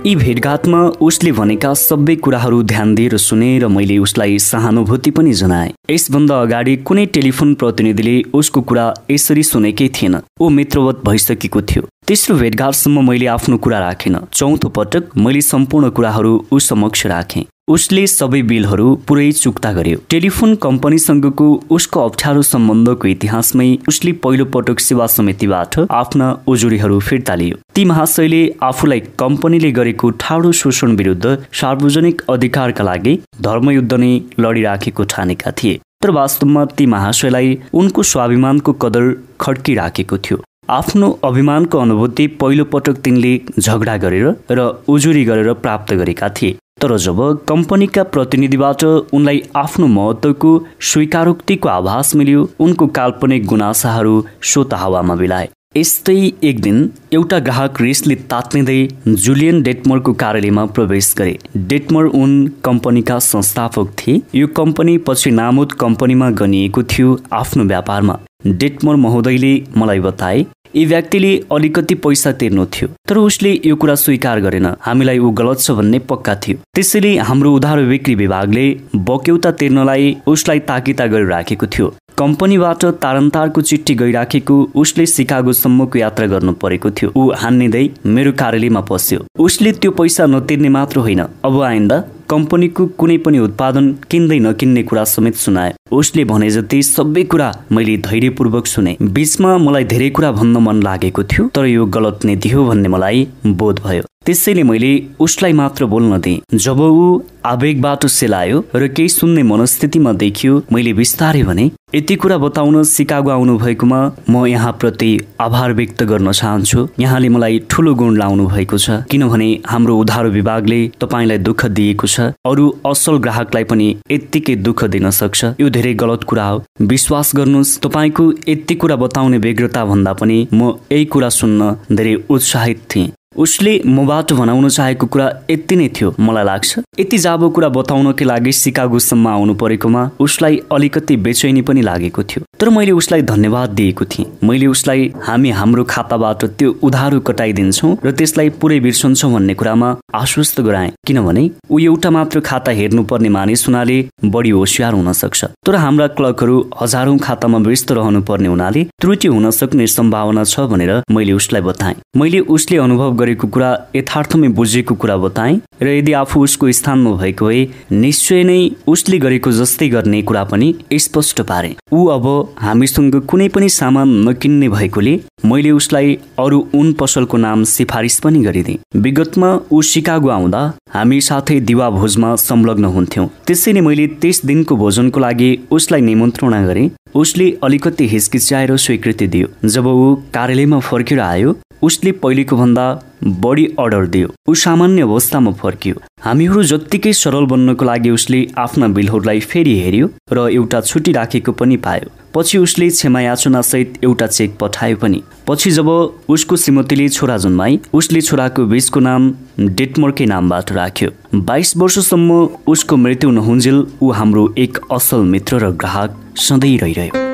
यी भेटघाटमा उसले भनेका सबै कुराहरू ध्यान दिएर सुने र मैले उसलाई सहानुभूति पनि जनाए। यसभन्दा अगाडि कुनै टेलिफोन प्रतिनिधिले उसको कुरा यसरी सुनेकै थिएन। ऊ मित्रवत भइसकेको थियो। तेस्रो भेटघाटसम्म मैले आफ्नो कुरा राखेन। चौथो पटक मैले सम्पूर्ण कुराहरू ऊ समक्ष राखेँ। उसले सबै बिलहरू पुरै चुक्ता गर्यो। टेलिफोन कम्पनीसँगको उसको अप्ठ्यारो सम्बन्धको इतिहासमै उसले पहिलो पटक सेवा समितिबाट आफ्ना उजुरीहरू फिर्ता लियो। ती महाशयले आफूलाई कम्पनीले गरेको ठाडो शोषण विरुद्ध सार्वजनिक अधिकारका लागि धर्मयुद्ध नै लडिराखेको ठानेका थिए। तर वास्तवमा ती महाशयलाई उनको स्वाभिमानको कदर खड्किराखेको थियो। आफ्नो अभिमानको अनुभूति पहिलो पटक तिनले झगडा गरेर र उजुरी गरेर प्राप्त गरेका थिए। तर जब कम्पनीका प्रतिनिधिबाट उनलाई आफ्नो महत्त्वको स्वीकारोक्तिको आभास मिल्यो उनको काल्पनिक गुनासाहरू सोत हावामा बिलाए यस्तै एक दिन एउटा ग्राहक रिसले तात्निँदै जुलियन डेटमरको कार्यालयमा प्रवेश गरे। डेटमर उन कम्पनीका संस्थापक थिए। यो कम्पनी पछि नामुद कम्पनीमा गनिएको थियो आफ्नो व्यापारमा। डेटमर महोदयले मलाई बताए यी व्यक्तिले अलिकति पैसा तिर्नु थियो तर उसले यो कुरा स्वीकार गरेन। हामीलाई ऊ गलत छ भन्ने पक्का थियो। त्यसैले हाम्रो उधारो बिक्री विभागले बक्यौता तिर्नलाई उसलाई ताकिता गरिराखेको थियो। कम्पनीबाट तारन्तारको चिठी गइराखेको उसले सिकागोसम्मको यात्रा गर्नु परेको थियो। ऊ हान्निँदै मेरो कार्यालयमा पस्यो। उसले त्यो पैसा नतिर्ने मात्र होइन। अब आइन्दा कम्पनीको कुनै पनि उत्पादन किन्दै नकिन्ने कुरा समेत सुनाए। उसले भने जति सबै कुरा मैले धैर्यपूर्वक सुने। बिचमा मलाई धेरै कुरा भन्न मन लागेको थियो तर यो गलत नीति हो भन्ने मलाई बोध भयो। त्यसैले मैले उसलाई मात्र बोल्न दिएँ। जब ऊ आवेगबाट सेलायो र केही सुन्ने मनस्थितिमा देखियो मैले बिस्तारै भने यति कुरा बताउन सिकागो आउनु भएकोमा म यहाँप्रति आभार व्यक्त गर्न चाहन्छु। यहाँले मलाई ठुलो गुण लाउनु भएको छ किनभने हाम्रो उधारो विभागले तपाईँलाई दुःख दिएको छ अरू असल ग्राहकलाई पनि यत्तिकै दुःख दिन सक्छ। यो धेरै गलत कुरा हो। विश्वास गर्नुहोस् तपाईँको यति कुरा बताउने व्यग्रता भन्दा पनि म यही कुरा सुन्न धेरै उत्साहित थिएँ। उसले मबाट भनाउन चाहेको कुरा यति नै थियो मलाई लाग्छ। यति जाबो कुरा बताउनकै लागि सिकागोसम्म आउनु परेकोमा उसलाई अलिकति बेचैनी पनि लागेको थियो। तर मैले उसलाई धन्यवाद दिएको थिएँ। मैले उसलाई हामी हाम्रो खाताबाट त्यो उधारो कटाइदिन्छौँ र त्यसलाई पुरै बिर्सन्छौँ भन्ने कुरामा आश्वस्त गराएँ। किनभने ऊ एउटा मात्र खाता हेर्नुपर्ने मानिस हुनाले बढी होसियार हुन सक्छ तर हाम्रा क्लर्कहरू हजारौं खातामा व्यस्त रहनु पर्ने हुनाले त्रुटि हुन सक्ने सम्भावना छ भनेर मैले उसलाई बताएँ। मैले उसले अनुभव गरेको कुरा यथार्थमै बुझेको कुरा बताएँ र यदि आफू उसको स्थानमा भएको भए निश्चय नै उसले गरेको जस्तै गर्ने कुरा पनि स्पष्ट पारे। ऊ अब हामीसँग कुनै पनि सामान नकिन्ने भएकोले मैले उसलाई अरू उन पसलको नाम सिफारिस पनि गरिदिएँ। विगतमा ऊ सिकागो आउँदा हामी साथै दिवा भोजमा संलग्न हुन्थ्यौँ। त्यसैले मैले त्यस दिनको भोजनको लागि उसलाई निमन्त्रणा गरेँ। उसले अलिकति हिचकिच्याएर स्वीकृति दियो। जब ऊ कार्यालयमा फर्केर आयो उसले पहिलेको भन्दा बढी अर्डर दियो। ऊ सामान्य अवस्थामा फर्कियो। हामीहरू जत्तिकै सरल बन्नको लागि उसले आफ्ना बिलहरूलाई फेरि हेऱ्यो र एउटा छुट्टी राखेको पनि पायो। पछि उसले क्षमायाचनासहित एउटा चेक पठायो पनि। पछि जब उसको श्रीमतीले छोरा जन्माई उसले छोराको बिचको नाम डेटमर्कै नामबाट राख्यो। बाइस वर्षसम्म उसको मृत्यु नहुन्जेल ऊ हाम्रो एक असल मित्र र ग्राहक सधैँ रहिरह्यो।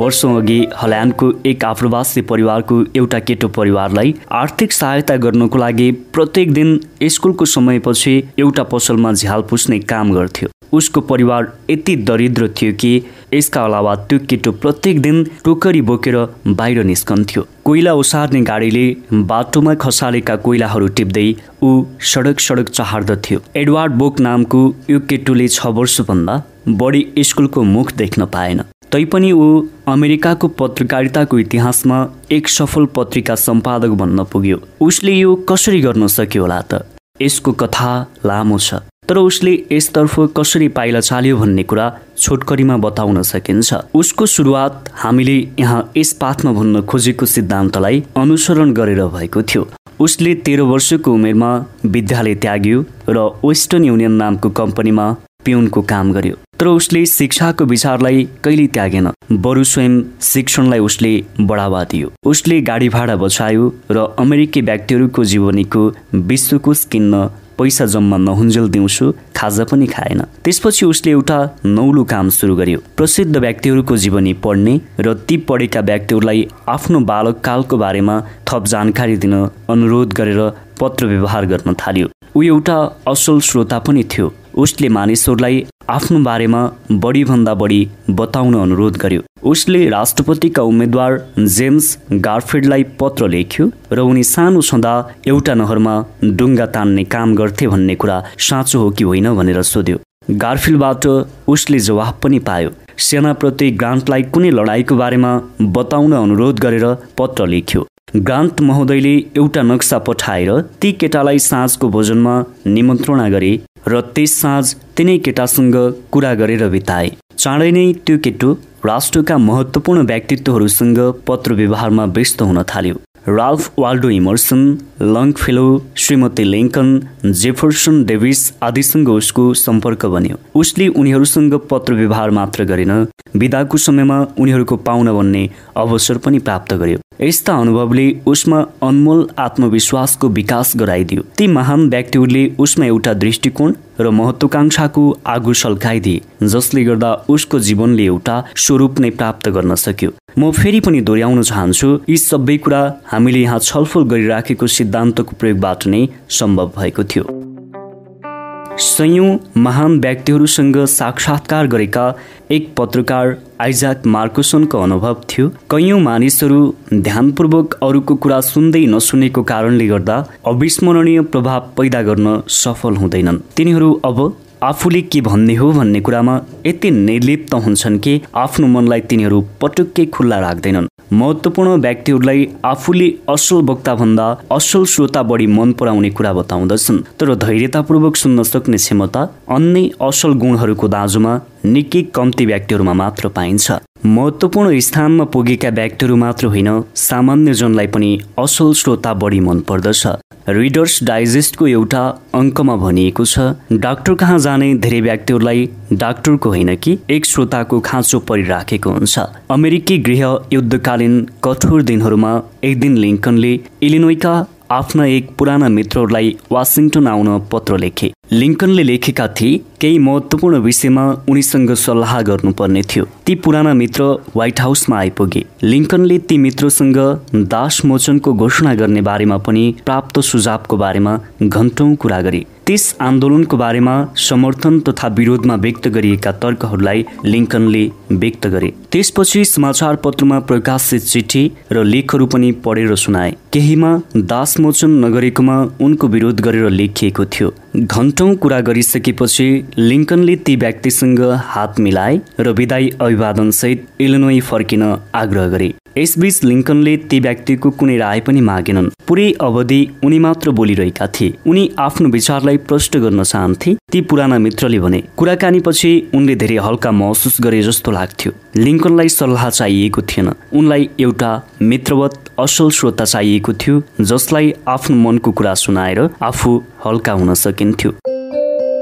वर्षौँ अघि हल्यान्डको एक आप्रवासी परिवारको एउटा केटो परिवारलाई आर्थिक सहायता गर्नको लागि प्रत्येक दिन स्कुलको समयपछि एउटा पसलमा झ्याल पुस्ने काम गर्थ्यो। उसको परिवार यति दरिद्र थियो कि यसका अलावा त्यो केटो प्रत्येक दिन टोकरी बोकेर बाहिर निस्कन्थ्यो। कोइला ओसार्ने गाडीले बाटोमा खसालेका कोइलाहरू टिप्दै ऊ सडक सडक चहार्दथ्यो। एडवार्ड बोक नामको यो केटोले छ वर्षभन्दा बढी स्कुलको मुख देख्न पाएन। तैपनि ऊ अमेरिकाको पत्रकारिताको इतिहासमा एक सफल पत्रिका सम्पादक बन्न पुग्यो। उसले यो कसरी गर्न सक्यो होला त? यसको कथा लामो छ तर उसले यसतर्फ कसरी पाइला चाल्यो भन्ने कुरा छोटकरीमा बताउन सकिन्छ। उसको सुरुवात हामीले यहाँ यस पाठमा भन्न खोजेको सिद्धान्तलाई अनुसरण गरेर भएको थियो। उसले तेह्र वर्षको उमेरमा विद्यालय त्याग्यो र वेस्टर्न युनियन नामको कम्पनीमा पिउनको काम गर्यो। तर उसले शिक्षाको विचारलाई कहिल्यै त्यागेन। बरु स्वयं शिक्षणलाई उसले बढावा दियो। उसले गाडी भाडा बचायो र अमेरिकी व्यक्तिहरूको जीवनीको विश्वकोश किन्न पैसा जम्मा नहुन्जेल दिउँसो खाजा पनि खाएन। त्यसपछि उसले एउटा नौलो काम सुरु गर्यो। प्रसिद्ध व्यक्तिहरूको जीवनी पढ्ने र ती पढेका व्यक्तिहरूलाई आफ्नो बालककालको बारेमा थप जानकारी दिन अनुरोध गरेर पत्र व्यवहार गर्न थाल्यो। ऊ एउटा असल श्रोता पनि थियो। उसले मानिसहरूलाई आफ्नो बारेमा बढीभन्दा बढी बताउन अनुरोध गर्यो। उसले राष्ट्रपतिका उम्मेद्वार जेम्स गार्फिडलाई पत्र लेख्यो र उनी सानो छँदा एउटा नहरमा डुङ्गा तान्ने काम गर्थे भन्ने कुरा साँचो हो कि होइन भनेर सोध्यो। गार्फिलबाट उसले जवाफ पनि पायो। सेनाप्रति ग्रान्टलाई कुनै लडाईँको बारेमा बताउन अनुरोध गरेर पत्र लेख्यो। ग्रान्ट महोदयले एउटा नक्सा पठाएर ती केटालाई साँझको भोजनमा निमन्त्रणा गरे र त्यस साँझ तिनै केटासँग कुरा गरेर बिताए। चाँडै नै त्यो केटो राष्ट्रका महत्त्वपूर्ण व्यक्तित्वहरूसँग पत्र व्यवहारमा व्यस्त हुन थाल्यो। राल्फ वाल्डो इमर्सन लङफेलो श्रीमती लिङ्कन जेफरसन डेभिस आदिसँग उसको सम्पर्क बन्यो। उसले उनीहरूसँग पत्र व्यवहार मात्र गरेन विदाको समयमा उनीहरूको पाहुना बन्ने अवसर पनि प्राप्त गर्यो। यस्ता अनुभवले उसमा अनमोल आत्मविश्वासको विकास गराइदियो। ती महान व्यक्तिहरूले उसमा एउटा दृष्टिकोण र महत्वाकांक्षाको आगो सल्काइदिए जसले गर्दा उसको जीवनले एउटा स्वरूप नै प्राप्त गर्न सक्यो। म फेरि पनि दोहोऱ्याउन चाहन्छु यी सबै कुरा हामीले यहाँ छलफल गरिराखेको सिद्धान्तको प्रयोगबाट नै सम्भव भएको थियो। सयौँ महान व्यक्तिहरूसँग साक्षात्कार गरेका एक पत्रकार आइजाक मार्कोसनको अनुभव थियो। कैयौँ मानिसहरू ध्यानपूर्वक अरूको कुरा सुन्दै नसुनेको कारणले गर्दा अविस्मरणीय प्रभाव पैदा गर्न सफल हुँदैनन्। तिनीहरू अब आफूले के भन्ने हो भन्ने कुरामा यति निर्लिप्त हुन्छन् कि आफ्नो मनलाई तिनीहरू पटुक्कै खुल्ला राख्दैनन्। महत्त्वपूर्ण व्यक्तिहरूलाई आफूले असल वक्ताभन्दा असल श्रोता बढी मन पराउने कुरा बताउँदछन्। तर धैर्यतापूर्वक सुन्न सक्ने क्षमता अन्य असल गुणहरूको दाजुमा निकै कम्ती व्यक्तिहरूमा मात्र पाइन्छ। महत्त्वपूर्ण स्थानमा पुगेका व्यक्तिहरू मात्र होइन सामान्य जनलाई पनि असल श्रोता बढी मन पर्दछ। रिडर्स डाइजेस्टको एउटा अङ्कमा भनिएको छ डाक्टर कहाँ जाने धेरै व्यक्तिहरूलाई डाक्टरको होइन कि एक श्रोताको खाँचो परिराखेको हुन्छ। अमेरिकी गृह युद्धकालीन कठोर दिनहरूमा एक दिन लिङ्कनले इलिनोइका आफ्ना एक पुराना मित्रहरूलाई वासिङटन आउन पत्र लेखे। लिङ्कनले लेखेका थिए केही महत्त्वपूर्ण विषयमा उनीसँग सल्लाह गर्नुपर्ने थियो। ती पुराना मित्र व्हाइट हाउसमा आइपुगे। लिङ्कनले ती मित्रसँग दास मोचनको घोषणा गर्ने बारेमा पनि प्राप्त सुझावको बारेमा घन्टौँ कुरा गरे। त्यस आन्दोलनको बारेमा समर्थन तथा विरोधमा व्यक्त गरिएका तर्कहरूलाई लिङ्कनले व्यक्त गरे। त्यसपछि समाचार पत्रमा प्रकाशित चिठी र लेखहरू पनि पढेर सुनाए। केहीमा दासमोचन नगरेकोमा उनको विरोध गरेर लेखिएको थियो। घन्टौँ कुरा गरिसकेपछि लिङ्कनले ती व्यक्तिसँग हात मिलाए र विदाई अभिवादनसहित इलिनोई फर्किन आग्रह गरे। यसबीच लिङ्कनले ती व्यक्तिको कुनै राय पनि मागेनन्। पुरै अवधि उनी मात्र बोलिरहेका थिए। उनी आफ्नो विचारलाई प्रष्ट गर्न चाहन्थे। ती पुराना मित्रले भने कुराकानीपछि उनले धेरै हल्का महसुस गरे जस्तो लाग्थ्यो। लिङ्कनलाई सल्लाह चाहिएको थिएन। उनलाई एउटा मित्रवत असल श्रोता चाहिएको थियो जसलाई आफ्नो मनको कुरा सुनाएर आफू हल्का हुन सकिन्थ्यो।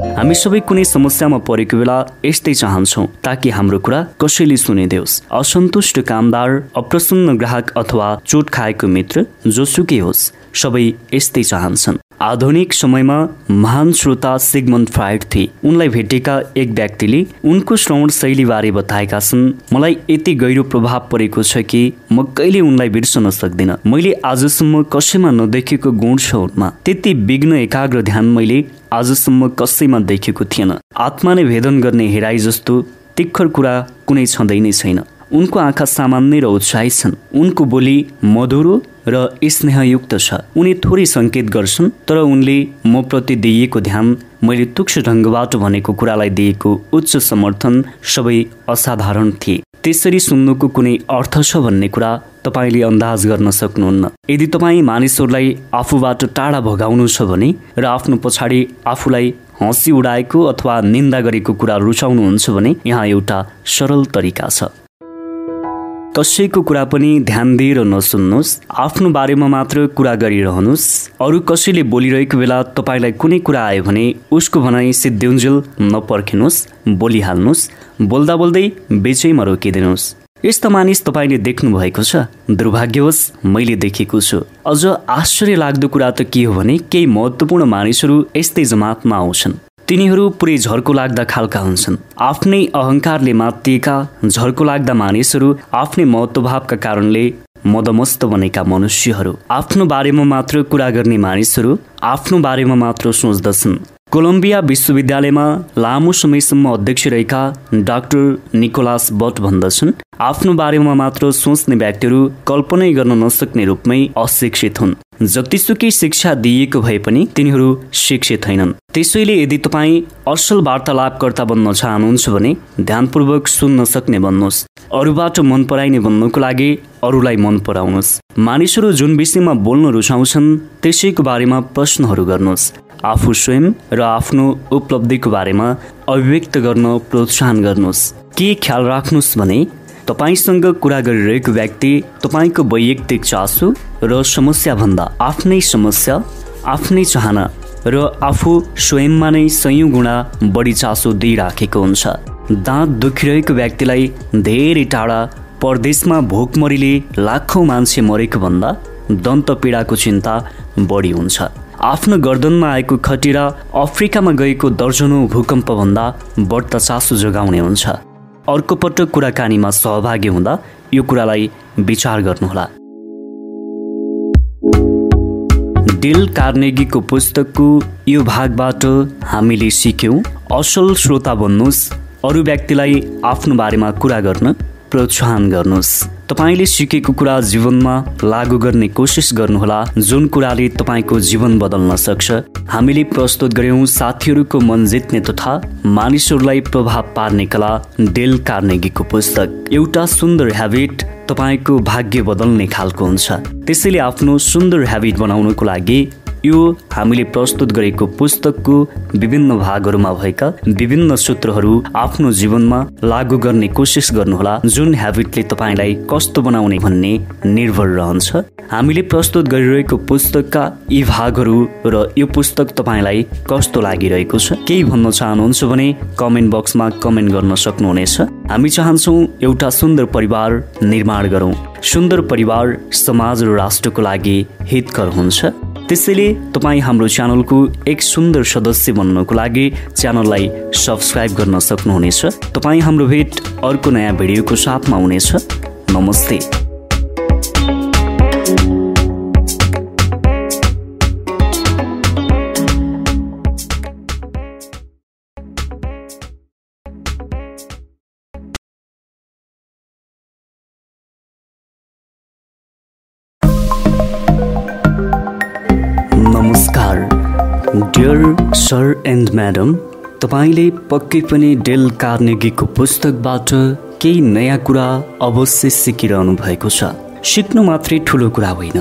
हामी सबै कुनै समस्यामा परेको बेला यस्तै चाहन्छौँ ताकि हाम्रो कुरा कसैले सुनिदेओस्। असन्तुष्ट कामदार अप्रसन्न ग्राहक अथवा चोट खाएको मित्र जोसुकै होस् सबै यस्तै चाहन्छन्। आधुनिक समयमा महान श्रोता सिगमन्ड फ्राइड थिए। उनलाई भेटेका एक व्यक्तिले उनको श्रवण शैलीबारे बताएका छन् मलाई यति गहिरो प्रभाव परेको छ कि म कहिले उनलाई बिर्सन सक्दिनँ। मैले आजसम्म कसैमा नदेखेको गुण छ उनमा त्यति विघ्न एकाग्र ध्यान मैले आजसम्म कसैमा देखेको थिएन। आत्मा नै भेदन गर्ने हेराइ जस्तो तिखर कुरा कुनै छँदै नै छैन। उनको आँखा सामान्य र उत्साहित छन्। उनको बोली मधुरो र स्नेहयुक्त छ। उनी थोरै सङ्केत गर्छन् तर उनले म प्रति दिइएको ध्यान मैले तुक्ष ढङ्गबाट भनेको कुरालाई दिएको उच्च समर्थन सबै असाधारण थिए। त्यसरी सुन्नुको कुनै अर्थ छ भन्ने कुरा तपाईँले अन्दाज गर्न सक्नुहुन्न। यदि तपाईँ मानिसहरूलाई आफूबाट टाढा भगाउनु छ भने र आफ्नो पछाडि आफूलाई हँसी उडाएको अथवा निन्दा गरेको कुरा रुचाउनुहुन्छ भने यहाँ एउटा सरल तरिका छ। कसैको कुरा पनि ध्यान दिएर नसुन्नुहोस्। आफ्नो बारेमा मात्र कुरा गरिरहनुहोस्। अरू कसैले बोलिरहेको बेला तपाईँलाई कुनै कुरा आयो भने उसको भनाइ सिद्धिउन्जेल नपर्खिनुहोस् बोलिहाल्नुहोस् बोल्दा बोल्दै बेचैमा रोकिदिनुहोस्। यस्तो मानिस तपाईँले देख्नु भएको छ। दुर्भाग्यवश मैले देखेको छु। अझ आश्चर्य लाग्दो कुरा त के हो भने केही महत्त्वपूर्ण मानिसहरू यस्तै जमातमा आउँछन्। तिनीहरू पुरै झर्को लाग्दा खालका हुन्छन्। आफ्नै अहङ्कारले मातिएका झर्को लाग्दा मानिसहरू आफ्नै महत्वभावका कारणले मदमस्त बनेका मनुष्यहरू। आफ्नो बारेमा मात्र कुरा गर्ने मानिसहरू आफ्नो बारेमा मात्र सोच्दछन्। कोलम्बिया विश्वविद्यालयमा लामो समयसम्म अध्यक्ष रहेका डाक्टर निकोलास बट भन्दछन् आफ्नो बारेमा मात्र सोच्ने व्यक्तिहरू कल्पनै गर्न नसक्ने रूपमै अशिक्षित हुन्। जतिसुकै शिक्षा दिइएको भए पनि तिनीहरू शिक्षित छैनन् त्यसैले यदि तपाईँ असल वार्तालापकर्ता बन्न चाहनुहुन्छ भने ध्यानपूर्वक सुन्न सक्ने बन्नुहोस् अरूबाट मन पराइने बन्नको लागि अरूलाई मन पराउनुहोस्। मानिसहरू जुन विषयमा बोल्न रुचाउँछन् त्यसैको बारेमा प्रश्नहरू गर्नुहोस्। आफू स्वयं र आफ्नो उपलब्धिको बारेमा अभिव्यक्त गर्न प्रोत्साहन गर्नुहोस्। के ख्याल राख्नुहोस् भने तपाईँसँग कुरा गरिरहेको व्यक्ति तपाईँको वैयक्तिक चासो र समस्याभन्दा आफ्नै समस्या आफ्नै चाहना र आफू स्वयंमा नै सयौँ गुणा बढी चासो दिइराखेको हुन्छ। दाँत दुखिरहेको व्यक्तिलाई धेरै टाढा परदेशमा भोकमरीले लाखौँ मान्छे मरेको भन्दा दन्त पीडाको चिन्ता बढी हुन्छ। आफ्नो गर्दनमा आएको खटिरा अफ्रिकामा गएको दर्जनौँ भूकम्पभन्दा बढ्ता चासो जोगाउने हुन्छ। अर्को पटक कुराकानीमा सहभागी हुँदा यो कुरालाई विचार गर्नुहोला। डिल कार्नेगीको पुस्तकको यो भागबाट हामीले सिक्यौँ असल श्रोता बन्नुहोस् अरू व्यक्तिलाई आफ्नो बारेमा कुरा गर्न प्रोत्साहन गर्नुहोस्। तपाईँले सिकेको कुरा जीवनमा लागू गर्ने कोसिस गर्नुहोला। जुन कुराले तपाईँको जीवन बदल्न सक्छ। हामीले प्रस्तुत गर्यौँ साथीहरूको मन जित्ने तथा मानिसहरूलाई प्रभाव पार्ने कला डेल कार्नेगीको पुस्तक। एउटा सुन्दर हेबिट तपाईँको भाग्य बदल्ने खालको हुन्छ। त्यसैले आफ्नो सुन्दर हेबिट बनाउनको लागि यो हामीले प्रस्तुत गरेको पुस्तकको विभिन्न भागहरूमा भएका विभिन्न सूत्रहरू आफ्नो जीवनमा लागू गर्ने कोसिस गर्नुहोला। जुन हेबिटले तपाईँलाई कस्तो बनाउने भन्ने निर्भर रहन्छ। हामीले प्रस्तुत गरिरहेको पुस्तकका यी भागहरू र यो पुस्तक तपाईँलाई कस्तो लागिरहेको छ केही भन्न चाहनुहुन्छ भने कमेन्ट बक्समा कमेन्ट गर्न सक्नुहुनेछ। हामी चाहन्छौँ एउटा सुन्दर परिवार निर्माण गरौँ। सुन्दर परिवार समाज र राष्ट्रको लागि हितकर हुन्छ। त्यसैले तपाईँ हाम्रो च्यानलको एक सुन्दर सदस्य बन्नको लागि च्यानललाई सब्सक्राइब गर्न सक्नुहुनेछ। तपाईँ हाम्रो भेट अर्को नयाँ भिडियोको साथमा हुनेछ। नमस्ते। सर एन्ड म्याडम तपाईँले पक्कै पनि डेल कार्नेगीको पुस्तकबाट केही नयाँ कुरा अवश्य सिकिरहनु भएको छ। सिक्नु मात्रै ठुलो कुरा होइन।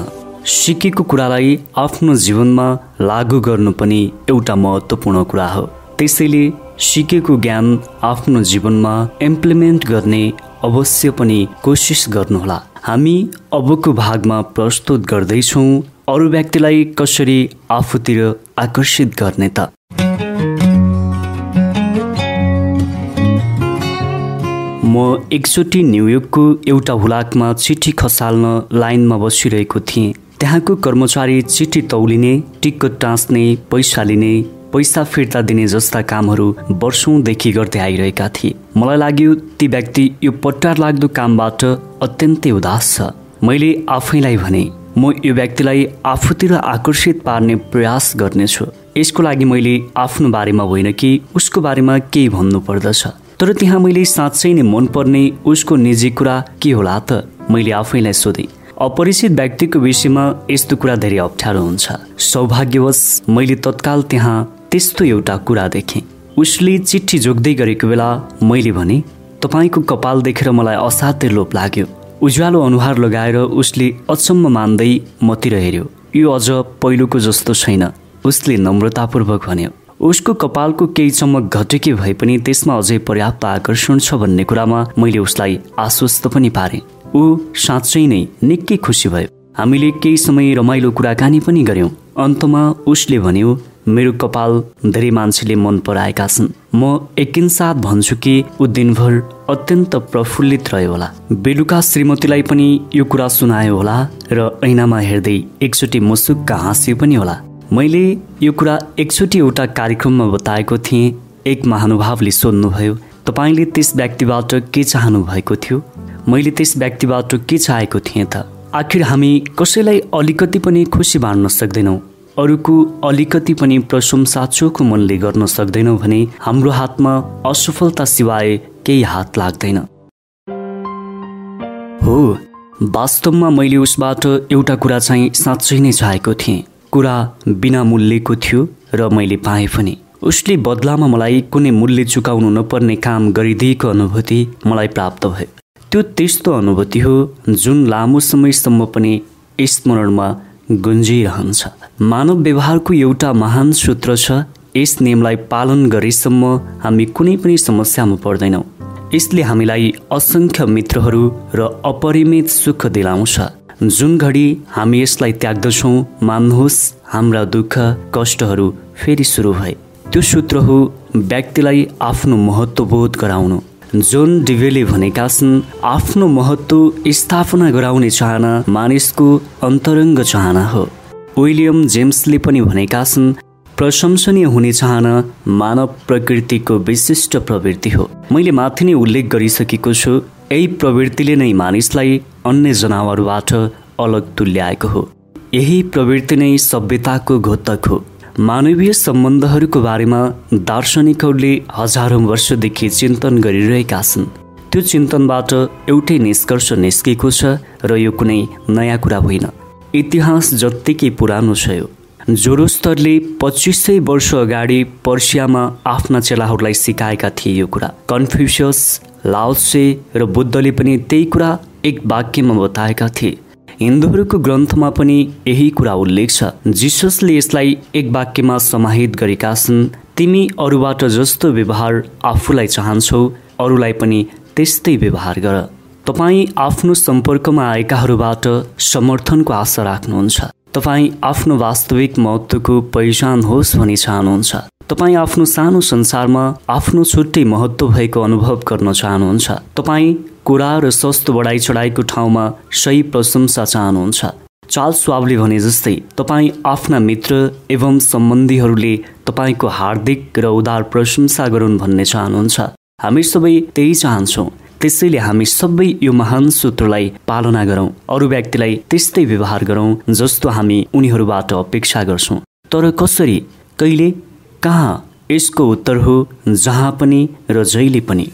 सिकेको कुरालाई आफ्नो जीवनमा लागू गर्नु पनि एउटा महत्त्वपूर्ण कुरा हो। त्यसैले सिकेको ज्ञान आफ्नो जीवनमा इम्प्लिमेन्ट गर्ने अवश्य पनि कोसिस गर्नुहोला। हामी अबको भागमा प्रस्तुत गर्दैछौँ अरू व्यक्तिलाई कसरी आफूतिर आकर्षित गर्ने त। म एकचोटि न्युयोर्कको एउटा हुलाकमा चिठी खसाल्न लाइनमा बसिरहेको थिएँ। त्यहाँको कर्मचारी चिठी तौलिने टिकट टाँच्ने पैसा लिने पैसा फिर्ता दिने जस्ता कामहरू वर्षौँदेखि गर्दै आइरहेका थिए। मलाई लाग्यो ती व्यक्ति यो पट्टार लाग्दो कामबाट अत्यन्तै उदास छ। मैले आफैलाई भने म यो व्यक्तिलाई आफूतिर आकर्षित पार्ने प्रयास गर्नेछु। यसको लागि मैले आफ्नो बारेमा होइन कि उसको बारेमा केही भन्नु पर्दछ तर त्यहाँ मैले साँच्चै नै मनपर्ने उसको निजी कुरा के होला त मैले आफैलाई सोधेँ। अपरिचित व्यक्तिको विषयमा यस्तो कुरा धेरै अप्ठ्यारो हुन्छ। सौभाग्यवश मैले तत्काल त्यहाँ त्यस्तो एउटा कुरा देखेँ। उसले चिठी जोग्दै गरेको बेला मैले भने तपाईँको कपाल देखेर मलाई असाध्य लोप लाग्यो। उज्यालो अनुहार लगाएर उसले अचम्म मान्दै मतिर हेऱ्यो। यो अझ पहिलोको जस्तो छैन। उसले नम्रतापूर्वक भन्यो उसको कपालको केही चमक घटेकी भए पनि त्यसमा अझै पर्याप्त आकर्षण छ भन्ने कुरामा मैले उसलाई आश्वस्त पनि पारेँ। ऊ साँच्चै नै निकै खुसी भयो। हामीले केही समय रमाइलो कुराकानी पनि गऱ्यौँ। अन्तमा उसले भन्यो मेरो कपाल धेरै मान्छेले मन पराएका छन्। म एकिनसाथ भन्छु कि ऊ दिनभर अत्यन्त प्रफुल्लित रह्यो होला। बेलुका श्रीमतीलाई पनि यो कुरा सुनायो होला र ऐनामा हेर्दै एकचोटि मुसुक्क हाँस्यो पनि होला। मैले यो कुरा एकचोटि एउटा कार्यक्रममा बताएको थिएँ। एक महानुभावले सोध्नुभयो तपाईँले त्यस व्यक्तिबाट के चाहनु भएको थियो? मैले त्यस व्यक्तिबाट के चाहेको थिएँ त? आखिर हामी कसैलाई अलिकति पनि खुसी बाँड्न सक्दैनौँ। अरूको अलिकति पनि प्रशंसा चोखो मनले गर्न सक्दैनौँ भने हाम्रो हातमा असफलता सिवाय केही हात लाग्दैन। हो वास्तवमा मैले उसबाट एउटा कुरा चाहिँ साँच्चै नै चाहेको थिएँ। कुरा बिना मूल्यको थियो र मैले पाएँ पनि। उसले बदलामा मलाई कुनै मूल्य चुकाउनु नपर्ने काम गरिदिएको अनुभूति मलाई प्राप्त भयो त्यो त्यस्तो अनुभूति हो जुन लामो समयसम्म पनि स्मरणमा गुन्जिरहन्छ। मानव व्यवहारको एउटा महान सूत्र छ यस नियमलाई पालन गरेसम्म हामी कुनै पनि समस्यामा पर्दैनौँ। यसले हामीलाई असङ्ख्य मित्रहरू र अपरिमित सुख दिलाउँछ। जुन घडी हामी यसलाई त्याग्दछौँ मान्नुहोस् हाम्रा दुःख कष्टहरू फेरि सुरु भए। त्यो सूत्र हो व्यक्तिलाई आफ्नो महत्त्वबोध गराउनु। जोन डिभेले भनेका छन् आफ्नो महत्त्व स्थापना गराउने चाहना मानिसको अन्तरङ्ग चाहना हो। विलियम जेम्सले पनि भनेका छन् प्रशंसनीय हुने चाहना मानव प्रकृतिको विशिष्ट प्रवृत्ति हो। मैले माथि नै उल्लेख गरिसकेको छु यही प्रवृत्तिले नै मानिसलाई अन्य जनावरबाट अलग तुल्याएको हो। यही प्रवृत्ति नै सभ्यताको घोतक हो। मानवीय सम्बन्धहरूको बारेमा दार्शनिकहरूले हजारौँ वर्षदेखि चिन्तन गरिरहेका छन्। त्यो चिन्तनबाट एउटै निष्कर्ष निस्केको छ र यो कुनै नयाँ कुरा होइन। इतिहास जत्तिकै पुरानो छ यो। जोरोस्तरले पच्चिस सय वर्ष अगाडि पर्सियामा आफ्ना चेलाहरूलाई सिकाएका थिए यो कुरा। कन्फ्युसियस लाओसे र बुद्धले पनि त्यही कुरा एक वाक्यमा बताएका थिए। हिन्दूहरूको ग्रन्थमा पनि यही कुरा उल्लेख छ। जिससले यसलाई एक वाक्यमा समाहित गरेका छन् तिमी अरूबाट जस्तो व्यवहार आफूलाई चाहन्छौ अरूलाई पनि त्यस्तै व्यवहार गर। तपाईँ आफ्नो सम्पर्कमा आएकाहरूबाट समर्थनको आशा राख्नुहुन्छ। तपाईँ आफ्नो वास्तविक महत्त्वको पहिचान होस् भनी चाहनुहुन्छ। तपाईँ आफ्नो सानो संसारमा आफ्नो छुट्टै महत्त्व भएको अनुभव गर्न चाहनुहुन्छ। तपाईँ कुरा र सस्तो बढाइ चढाइको ठाउँमा सही प्रशंसा चाहनुहुन्छ। चाल स्वावले भने जस्तै तपाईँ आफ्ना मित्र एवं सम्बन्धीहरूले तपाईँको हार्दिक र उदार प्रशंसा गरून् भन्ने चाहनुहुन्छ। हामी सबै त्यही चाहन्छौँ। त्यसैले हामी सबै यो महान सूत्रलाई पालना गरौँ। अरू व्यक्तिलाई त्यस्तै व्यवहार गरौँ जस्तो हामी उनीहरूबाट अपेक्षा गर्छौँ। तर कसरी? कहिले? कहाँ यसको उत्तर हो? जहाँ पनि र जहिले पनि।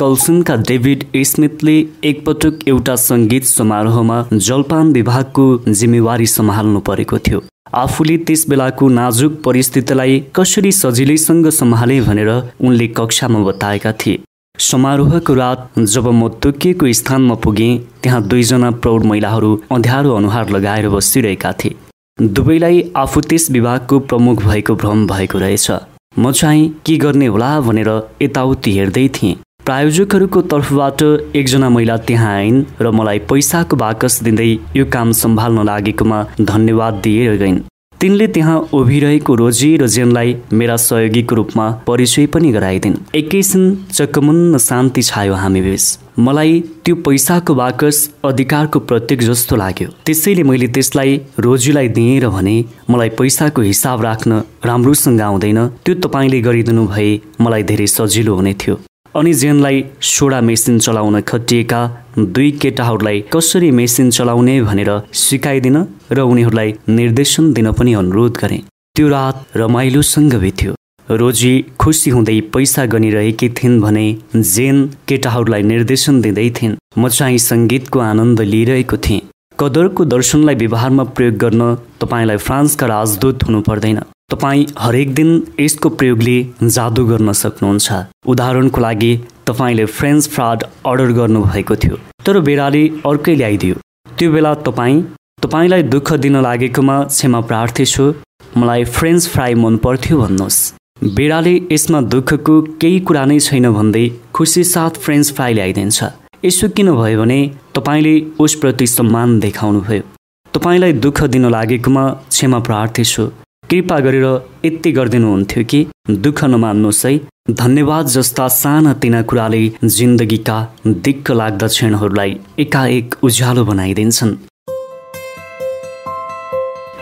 कल्सनका डेभिड स्मिथले एकपटक एउटा सङ्गीत समारोहमा जलपान विभागको जिम्मेवारी सम्हाल्नु परेको थियो। आफूले त्यस बेलाको नाजुक परिस्थितिलाई कसरी सजिलैसँग सम्हाले भनेर उनले कक्षामा बताएका थिए। समारोहको रात जब म तोकिएको स्थानमा पुगेँ त्यहाँ दुईजना प्रौढ महिलाहरू अँध्यारो अनुहार लगाएर बसिरहेका थिए। दुवैलाई आफू त्यस विभागको प्रमुख भएको भ्रम भएको रहेछ। म चाहिँ के गर्ने होला भनेर यताउति हेर्दै थिएँ। प्रायोजकहरूको तर्फबाट एकजना महिला त्यहाँ आइन् र मलाई पैसाको बाकस दिँदै यो काम सम्हाल्न लागेकोमा धन्यवाद दिएर गइन् तिनले त्यहाँ उभिरहेको रोजी र जेनलाई मेरा सहयोगीको रूपमा परिचय पनि गराइदिन्। एकैछिन चकमुन्न शान्ति छायो हामी बेस मलाई त्यो पैसाको बाकस अधिकारको प्रत्येक जस्तो लाग्यो। त्यसैले मैले त्यसलाई रोजीलाई दिएँ र भने मलाई पैसाको हिसाब राख्न राम्रोसँग आउँदैन। त्यो तपाईँले गरिदिनु भए मलाई धेरै सजिलो हुने थियो। अनि जेनलाई सोडा मेसिन चलाउन खटिएका दुई केटाहरूलाई कसरी मेसिन चलाउने भनेर सिकाइदिन र उनीहरूलाई निर्देशन दिन पनि अनुरोध गरेँ। त्यो रात रमाइलोसँग बित्यो। रोजी खुसी हुँदै पैसा गनिरहेकी थिइन् भने जेन केटाहरूलाई निर्देशन दिँदै थिइन्। म चाहिँ सङ्गीतको आनन्द लिइरहेको थिएँ। कदरको दर्शनलाई व्यवहारमा प्रयोग गर्न तपाईँलाई फ्रान्सका राजदूत हुनु पर्दैन। तपाईँ हरेक दिन यसको प्रयोगले जादु गर्न सक्नुहुन्छ। उदाहरणको लागि तपाईँले फ्रेन्च फ्राड अर्डर गर्नुभएको थियो तर बेराले अर्कै ल्याइदियो। त्यो बेला तपाईँ तपाईँलाई दुःख दिन लागेकोमा क्षमा प्रार्थी छु मलाई फ्रेन्च फ्राई मन पर्थ्यो भन्नुहोस्। बेडाले यसमा दुःखको केही कुरा नै छैन भन्दै खुसी साथ फ्रेन्च फ्राई ल्याइदिन्छ। यसो किन भयो भने तपाईँले उसप्रति सम्मान देखाउनुभयो। तपाईँलाई दुःख दिन लागेकोमा क्षमा प्रार्थी छु। कृपा गरेर यति गरिदिनुहुन्थ्यो कि दुःख नमान्नुहोस् है। धन्यवाद जस्ता साना तिना कुराले जिन्दगीका दिक्क लाग्दा क्षणहरूलाई एकाएक उज्यालो बनाइदिन्छन्।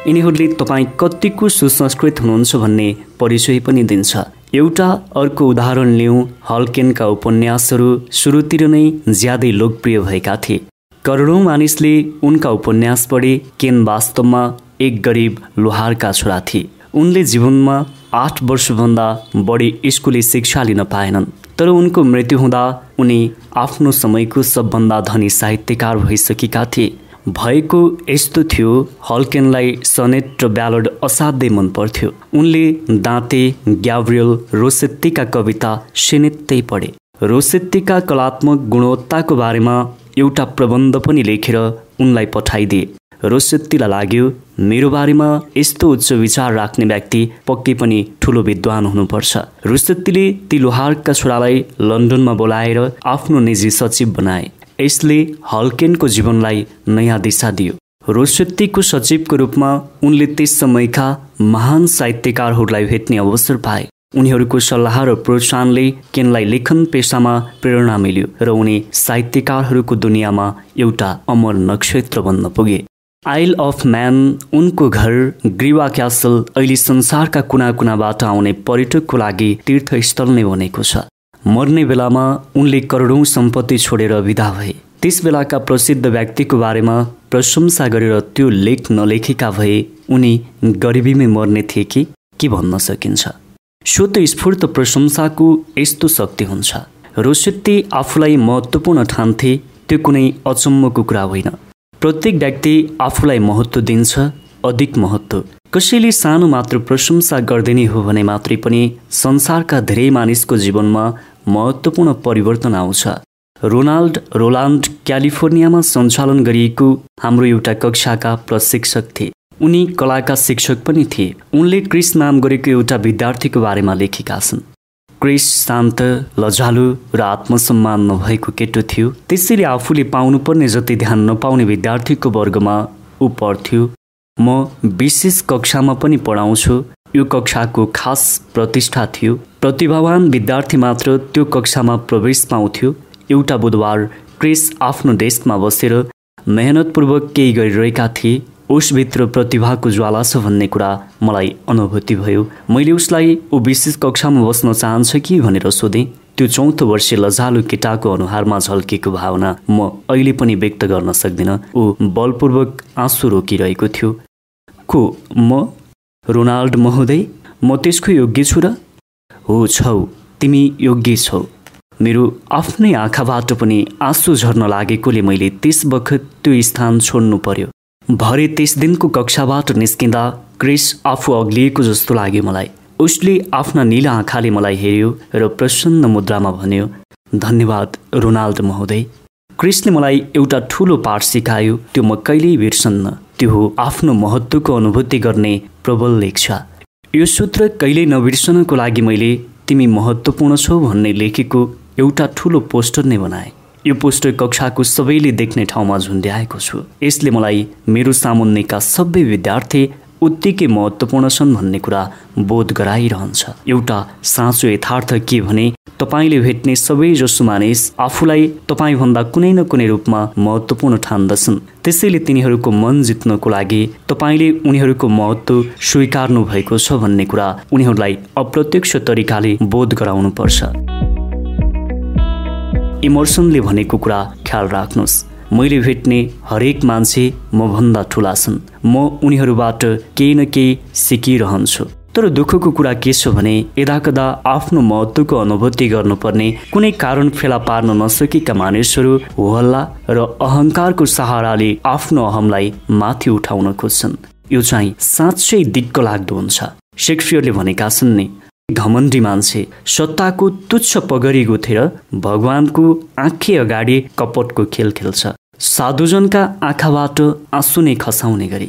यिनीहरूले तपाईँ कतिको सुसंस्कृत हुनुहुन्छ भन्ने परिचय पनि दिन्छ। एउटा अर्को उदाहरण लिउँ। हल्केनका उपन्यासहरू सुरुतिर नै ज्यादै लोकप्रिय भएका थिए। करोडौँ मानिसले उनका उपन्यास पढे केन वास्तवमा एक गरिब लोहारका छोरा थिए उनले जीवनमा आठ वर्षभन्दा बढी स्कुली शिक्षा लिन पाएनन्। तर उनको मृत्यु हुँदा उनी आफ्नो समयको सबभन्दा धनी साहित्यकार भइसकेका थिए। भएको यस्तो थियो हल्केनलाई सनेट र ब्यालड असाध्यै मन पर्थ्यो। उनले दाँते ग्याब्रियल रोसेत्तीका कविता सिनित्तै पढे। रोसेत्तीका कलात्मक गुणवत्ताको बारेमा एउटा प्रबन्ध पनि लेखेर उनलाई पठाइदिए। रोसेत्तीलाई लाग्यो। मेरो बारेमा यस्तो उच्च विचार राख्ने व्यक्ति पक्कै पनि ठुलो विद्वान हुनुपर्छ। रोसेत्तीले ती लोहारका छोरालाई लन्डनमा बोलाएर आफ्नो निजी सचिव बनाए। यसले हल्केनको जीवनलाई नयाँ दिशा दियो। रोसेत्तीको सचिवको रूपमा उनले त्यस समयका महान साहित्यकारहरूलाई भेट्ने अवसर पाए। उनीहरूको सल्लाह र प्रोत्साहनले केनलाई लेखन पेसामा प्रेरणा मिल्यो र उनी साहित्यकारहरूको दुनियाँमा एउटा अमर नक्षत्र बन्न पुगे। आइल अफ म्यान उनको घर ग्रिवा क्यासल अहिले संसारका कुना कुनाबाट आउने पर्यटकको लागि तीर्थस्थल नै बनेको छ। मर्ने बेलामा उनले करोडौँ सम्पत्ति छोडेर विदा भए। त्यस बेलाका प्रसिद्ध व्यक्तिको बारेमा प्रशंसा गरेर त्यो लेख नलेखेका भए उनी गरिबीमै मर्ने थिए कि के भन्न सकिन्छ? स्वत स्फूर्त प्रशंसाको यस्तो शक्ति हुन्छ। रोसेत्ती आफूलाई महत्त्वपूर्ण ठान्थे त्यो कुनै अचम्मको कुरा होइन। प्रत्येक व्यक्ति आफूलाई महत्त्व दिन्छ अधिक महत्त्व। कसैले सानो मात्र प्रशंसा गरिदिने हो भने मात्रै पनि संसारका धेरै मानिसको जीवनमा महत्त्वपूर्ण परिवर्तन आउँछ। रोनाल्ड रोलान्ड क्यालिफोर्नियामा सञ्चालन गरिएको हाम्रो एउटा कक्षाका प्रशिक्षक थिए। उनी कलाका शिक्षक पनि थिए। उनले क्रिस नाम गरेको एउटा विद्यार्थीको बारेमा लेखेका छन्। क्रिस शान्त लजालु र आत्मसम्मान नभएको केटो थियो। त्यसैले आफूले पाउनुपर्ने जति ध्यान नपाउने विद्यार्थीको वर्गमा ऊ पढ्थ्यो। म विशेष कक्षामा पनि पढाउँछु। यो कक्षाको खास प्रतिष्ठा थियो। प्रतिभावान विद्यार्थी मात्र त्यो कक्षामा प्रवेश पाउँथ्यो। एउटा बुधबार क्रिस आफ्नो डेस्कमा बसेर मेहनतपूर्वक केही गरिरहेका थिए। उसभित्र प्रतिभाको ज्वाला छ भन्ने कुरा मलाई अनुभूति भयो। मैले उसलाई ऊ विशेष कक्षामा बस्न चाहन्छ कि भनेर सोधेँ। त्यो चौथो वर्षीय लजालु केटाको अनुहारमा झल्केको भावना म अहिले पनि व्यक्त गर्न सक्दिनँ। ऊ बलपूर्वक आँसु रोकिरहेको थियो। को? म? रोनाल्ड महोदय? म त्यसको योग्य छु र? हो छौ। तिमी योग्य छौ। मेरो आफ्नै आँखाबाट पनि आँसु झर्न लागेकोले मैले त्यस बखत त्यो स्थान छोड्नु पर्यो। भरे त्यस दिनको कक्षाबाट निस्किँदा क्रिस आफू अग्लिएको जस्तो लाग्यो मलाई। उसले आफ्ना निला आँखाले मलाई हेऱ्यो र प्रसन्न मुद्रामा भन्यो धन्यवाद रोनाल्ड महोदय। क्रिसले मलाई एउटा ठुलो पाठ सिकायो त्यो म कहिल्यै बिर्सन्न। त्यो हो आफ्नो महत्त्वको अनुभूति गर्ने प्रबल लेख्छ। यो सूत्र कहिल्यै नबिर्सनको लागि मैले तिमी महत्त्वपूर्ण छौ भन्ने लेखेको एउटा ठुलो पोस्टर नै बनाए। यो पोस्टर कक्षाको सबैले देख्ने ठाउँमा झुन्ड्याएको छु। यसले मलाई मेरो सामुन्नेका सबै विद्यार्थी उत्तिकै महत्त्वपूर्ण छन् भन्ने कुरा बोध गराइरहन्छ। एउटा साँचो यथार्थ के भने तपाईँले भेट्ने सबै जसो मानिस आफूलाई तपाईँभन्दा कुनै न कुनै रूपमा महत्त्वपूर्ण ठान्दछन्। त्यसैले तिनीहरूको मन जित्नको लागि तपाईँले उनीहरूको महत्त्व स्वीकार्नु भएको छ भन्ने कुरा उनीहरूलाई अप्रत्यक्ष तरिकाले बोध गराउनुपर्छ। इमर्सनले भनेको कुरा ख्याल राख्नुहोस्। मैले भेट्ने हरेक मान्छे मभन्दा ठुला छन्। म उनीहरूबाट केही न केही सिकिरहन्छु। तर दुःखको कुरा के छ भने यदाकदा आफ्नो महत्त्वको अनुभूति गर्नुपर्ने कुनै कारण फेला पार्न नसकेका मानिसहरू हल्ला र अहङ्कारको सहाराले आफ्नो अहमलाई माथि उठाउन खोज्छन्। यो चाहिँ साँच्चै दिक्क लाग्दो हुन्छ। सेक्सपियरले भनेका छन् नि घमण्डी मान्छे। सत्ताको तुच्छ पगरी गुथेर भगवानको आँखे अगाडि कपटको खेल खेल्छ। साधुजनका आँखाबाट आँसु नै खसाउने गरी।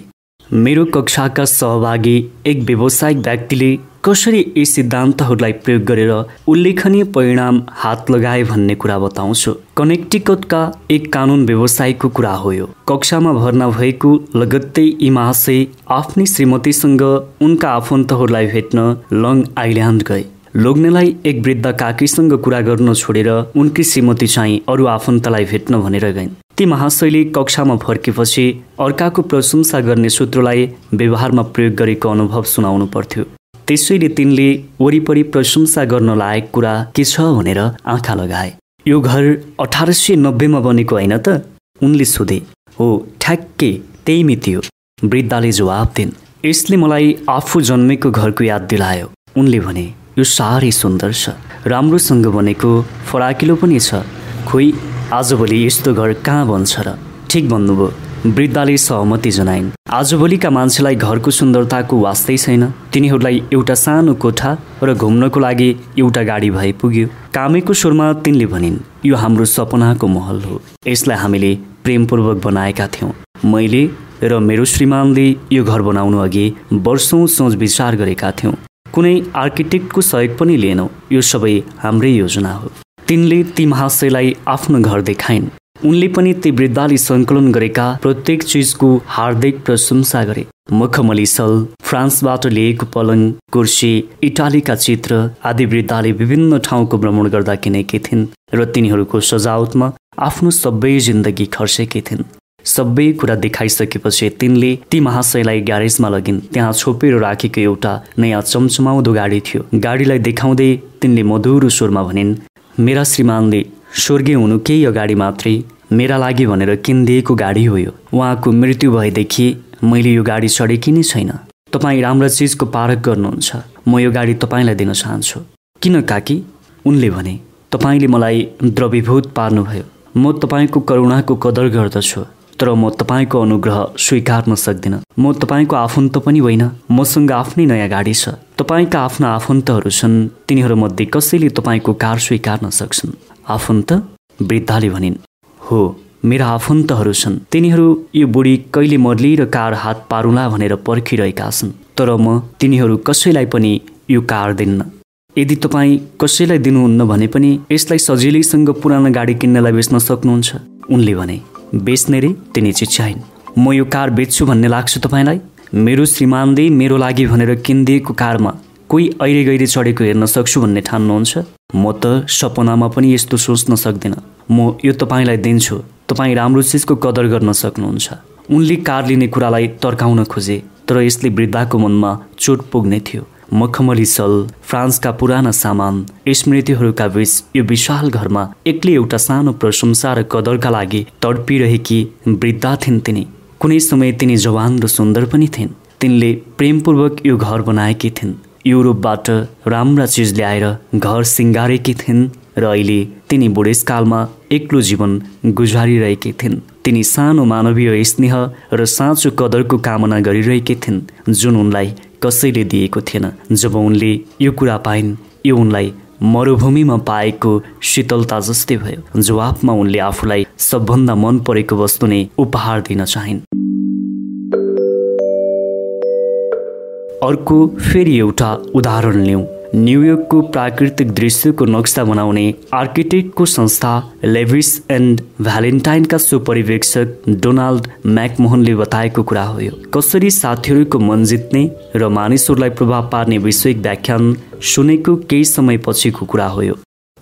मेरो कक्षाका सहभागी एक व्यावसायिक व्यक्तिले कसरी यी सिद्धान्तहरूलाई प्रयोग गरेर उल्लेखनीय परिणाम हात लगाए भन्ने कुरा बताउँछु। कनेक्टिकटका एक कानुन व्यवसायको कुरा हो यो। कक्षामा भर्ना भएको लगत्तै यी महाशय आफ्नै श्रीमतीसँग उनका आफन्तहरूलाई भेट्न लङ आइल्यान्ड गए। लोग्नेलाई एक वृद्ध काकीसँग कुरा गर्न छोडेर उनकी श्रीमती चाहिँ अरू आफन्तलाई भेट्न भनेर गइन्। ती महाशयले कक्षामा फर्केपछि अर्काको प्रशंसा गर्ने सूत्रलाई व्यवहारमा प्रयोग गरेको अनुभव सुनाउनु पर्थ्यो। त्यसैले तिनले वरिपरि प्रशंसा गर्न लायक कुरा के छ भनेर आँखा लगाए। यो घर अठार सय नब्बेमा बनेको होइन त? उनले सोधे हो ठ्याक्कै त्यही मिति हो वृद्धाले जवाब दिन् यसले मलाई आफू जन्मेको घरको याद दिलायो। उनले भने यो साह्रै सुन्दर छ। राम्रोसँग बनेको फराकिलो पनि छ। खोइ आजभोलि यस्तो घर कहाँ बन्छ र? ठिक भन्नुभयो। वृद्धाले सहमति जनाइन्। आजभोलिका मान्छेलाई घरको सुन्दरताको वास्तै छैन। तिनीहरूलाई एउटा सानो कोठा र घुम्नको लागि एउटा गाडी भए पुग्यो। कामेको स्वरमा तिनले भनिन् यो हाम्रो सपनाको महल हो। यसलाई हामीले प्रेमपूर्वक बनाएका थियौँ। मैले र मेरो श्रीमानले यो घर बनाउनु अघि वर्षौँ सोच विचार गरेका थियौँ। कुनै आर्किटेक्टको सहयोग पनि लिएनौँ। यो सबै हाम्रै योजना हो। तिनले ती महाशयलाई आफ्नो घर देखाइन्। उनले पनि ती वृद्धाले सङ्कलन गरेका प्रत्येक चिजको हार्दिक प्रशंसा गरे। मखमली सल फ्रान्सबाट लिएको पलङ कुर्सी इटालीका चित्र आदि वृद्धाले विभिन्न ठाउँको भ्रमण गर्दा किनेकी थिइन् र तिनीहरूको सजावटमा आफ्नो सबै जिन्दगी खर्सेकी थिइन्। सबै कुरा देखाइसकेपछि तिनले ती महाशयलाई ग्यारेजमा लगिन्। त्यहाँ छोपेर राखेको एउटा नयाँ चम्चमाउँदो गाडी थियो। गाडीलाई देखाउँदै तिनले मधुरो स्वरमा भनिन् मेरा श्रीमानले स्वर्गीय हुनु केही अगाडि मात्रै मेरा लागि भनेर किनिदिएको गाडी हो यो। उहाँको मृत्यु भएदेखि मैले यो गाडी चढेकी नै छैन। तपाईँ राम्रो चिजको पारक गर्नुहुन्छ। म यो गाडी तपाईँलाई दिन चाहन्छु। किन काकी? उनले भने तपाईँले मलाई द्रवीभूत पार्नुभयो। म तपाईँको करुणाको कदर गर्दछु तर म तपाईँको अनुग्रह स्वीकार्न सक्दिनँ। म तपाईँको आफन्त पनि होइन। मसँग आफ्नै नयाँ गाडी छ। तपाईँका आफ्ना आफन्तहरू छन्। तिनीहरूमध्ये कसैले तपाईँको कार स्वीकार्न सक्छन्? आफन्त वृद्धाले भनिन् हो मेरा आफन्तहरू छन्। तिनीहरू यो बुढी कहिले मर्ली र कार हात पारुला भनेर पर्खिरहेका छन्। तर म तिनीहरू कसैलाई पनि यो कार दिन्न। यदि तपाईँ कसैलाई दिनुहुन्न भने पनि यसलाई सजिलैसँग पुरानो गाडी किन्नलाई बेच्न सक्नुहुन्छ। उनले भने बेच्ने रे तिनी चिच्याइन्। म यो कार बेच्छु भन्ने लाग्छ तपाईँलाई? मेरो श्रीमानले मेरो लागि भनेर किनिदिएको कारमा कोही अहिले गहिरे चढेको हेर्न सक्छु भन्ने ठान्नुहुन्छ? म त सपनामा पनि यस्तो सोच्न सक्दिनँ। म यो तपाईँलाई दिन्छु। तपाईँ राम्रो चिजको कदर गर्न सक्नुहुन्छ। उनले कार लिने कुरालाई तर्काउन खोजे तर यसले वृद्धाको मनमा चोट पुग्ने थियो। मखमली सल फ्रान्सका पुराना सामान स्मृतिहरूका बीच यो विशाल घरमा एक्लै एउटा सानो प्रशंसा र कदरका लागि तडपिरहेकी वृद्धा थिइन् तिनी। कुनै समय तिनी जवान र सुन्दर पनि थिइन्। तिनले प्रेमपूर्वक यो घर बनाएकी थिइन्। युरोपबाट राम्रा चिज ल्याएर घर सिँगारेकी थिइन्। र अहिले तिनी बुढेसकालमा एक्लो जीवन गुजारिरहेकी थिइन्। तिनी सानो मानवीय स्नेह र साँचो कदरको कामना गरिरहेकी थिइन् जुन उनलाई कसैले दिएको थिएन। जब उनले यो कुरा पाइन् यो उनलाई मरुभूमिमा पाएको शीतलता जस्तै भयो। जवाफमा उनले आफूलाई सबभन्दा मन परेको वस्तु नै उपहार दिन चाहिन्। अर्को फेरि एउटा उदाहरण लिउँ। न्युयोर्कको प्राकृतिक दृश्यको नक्सा बनाउने आर्किटेक्टको संस्था लेभिस एन्ड भ्यालेन्टाइनका सुपरिवेक्षक डोनाल्ड म्याकमोहनले बताएको कुरा हो कसरी साथीहरूको मन जित्ने र मानिसहरूलाई प्रभाव पार्ने वैश्विक व्याख्यान सुनेको केही समय पछिको कुरा हो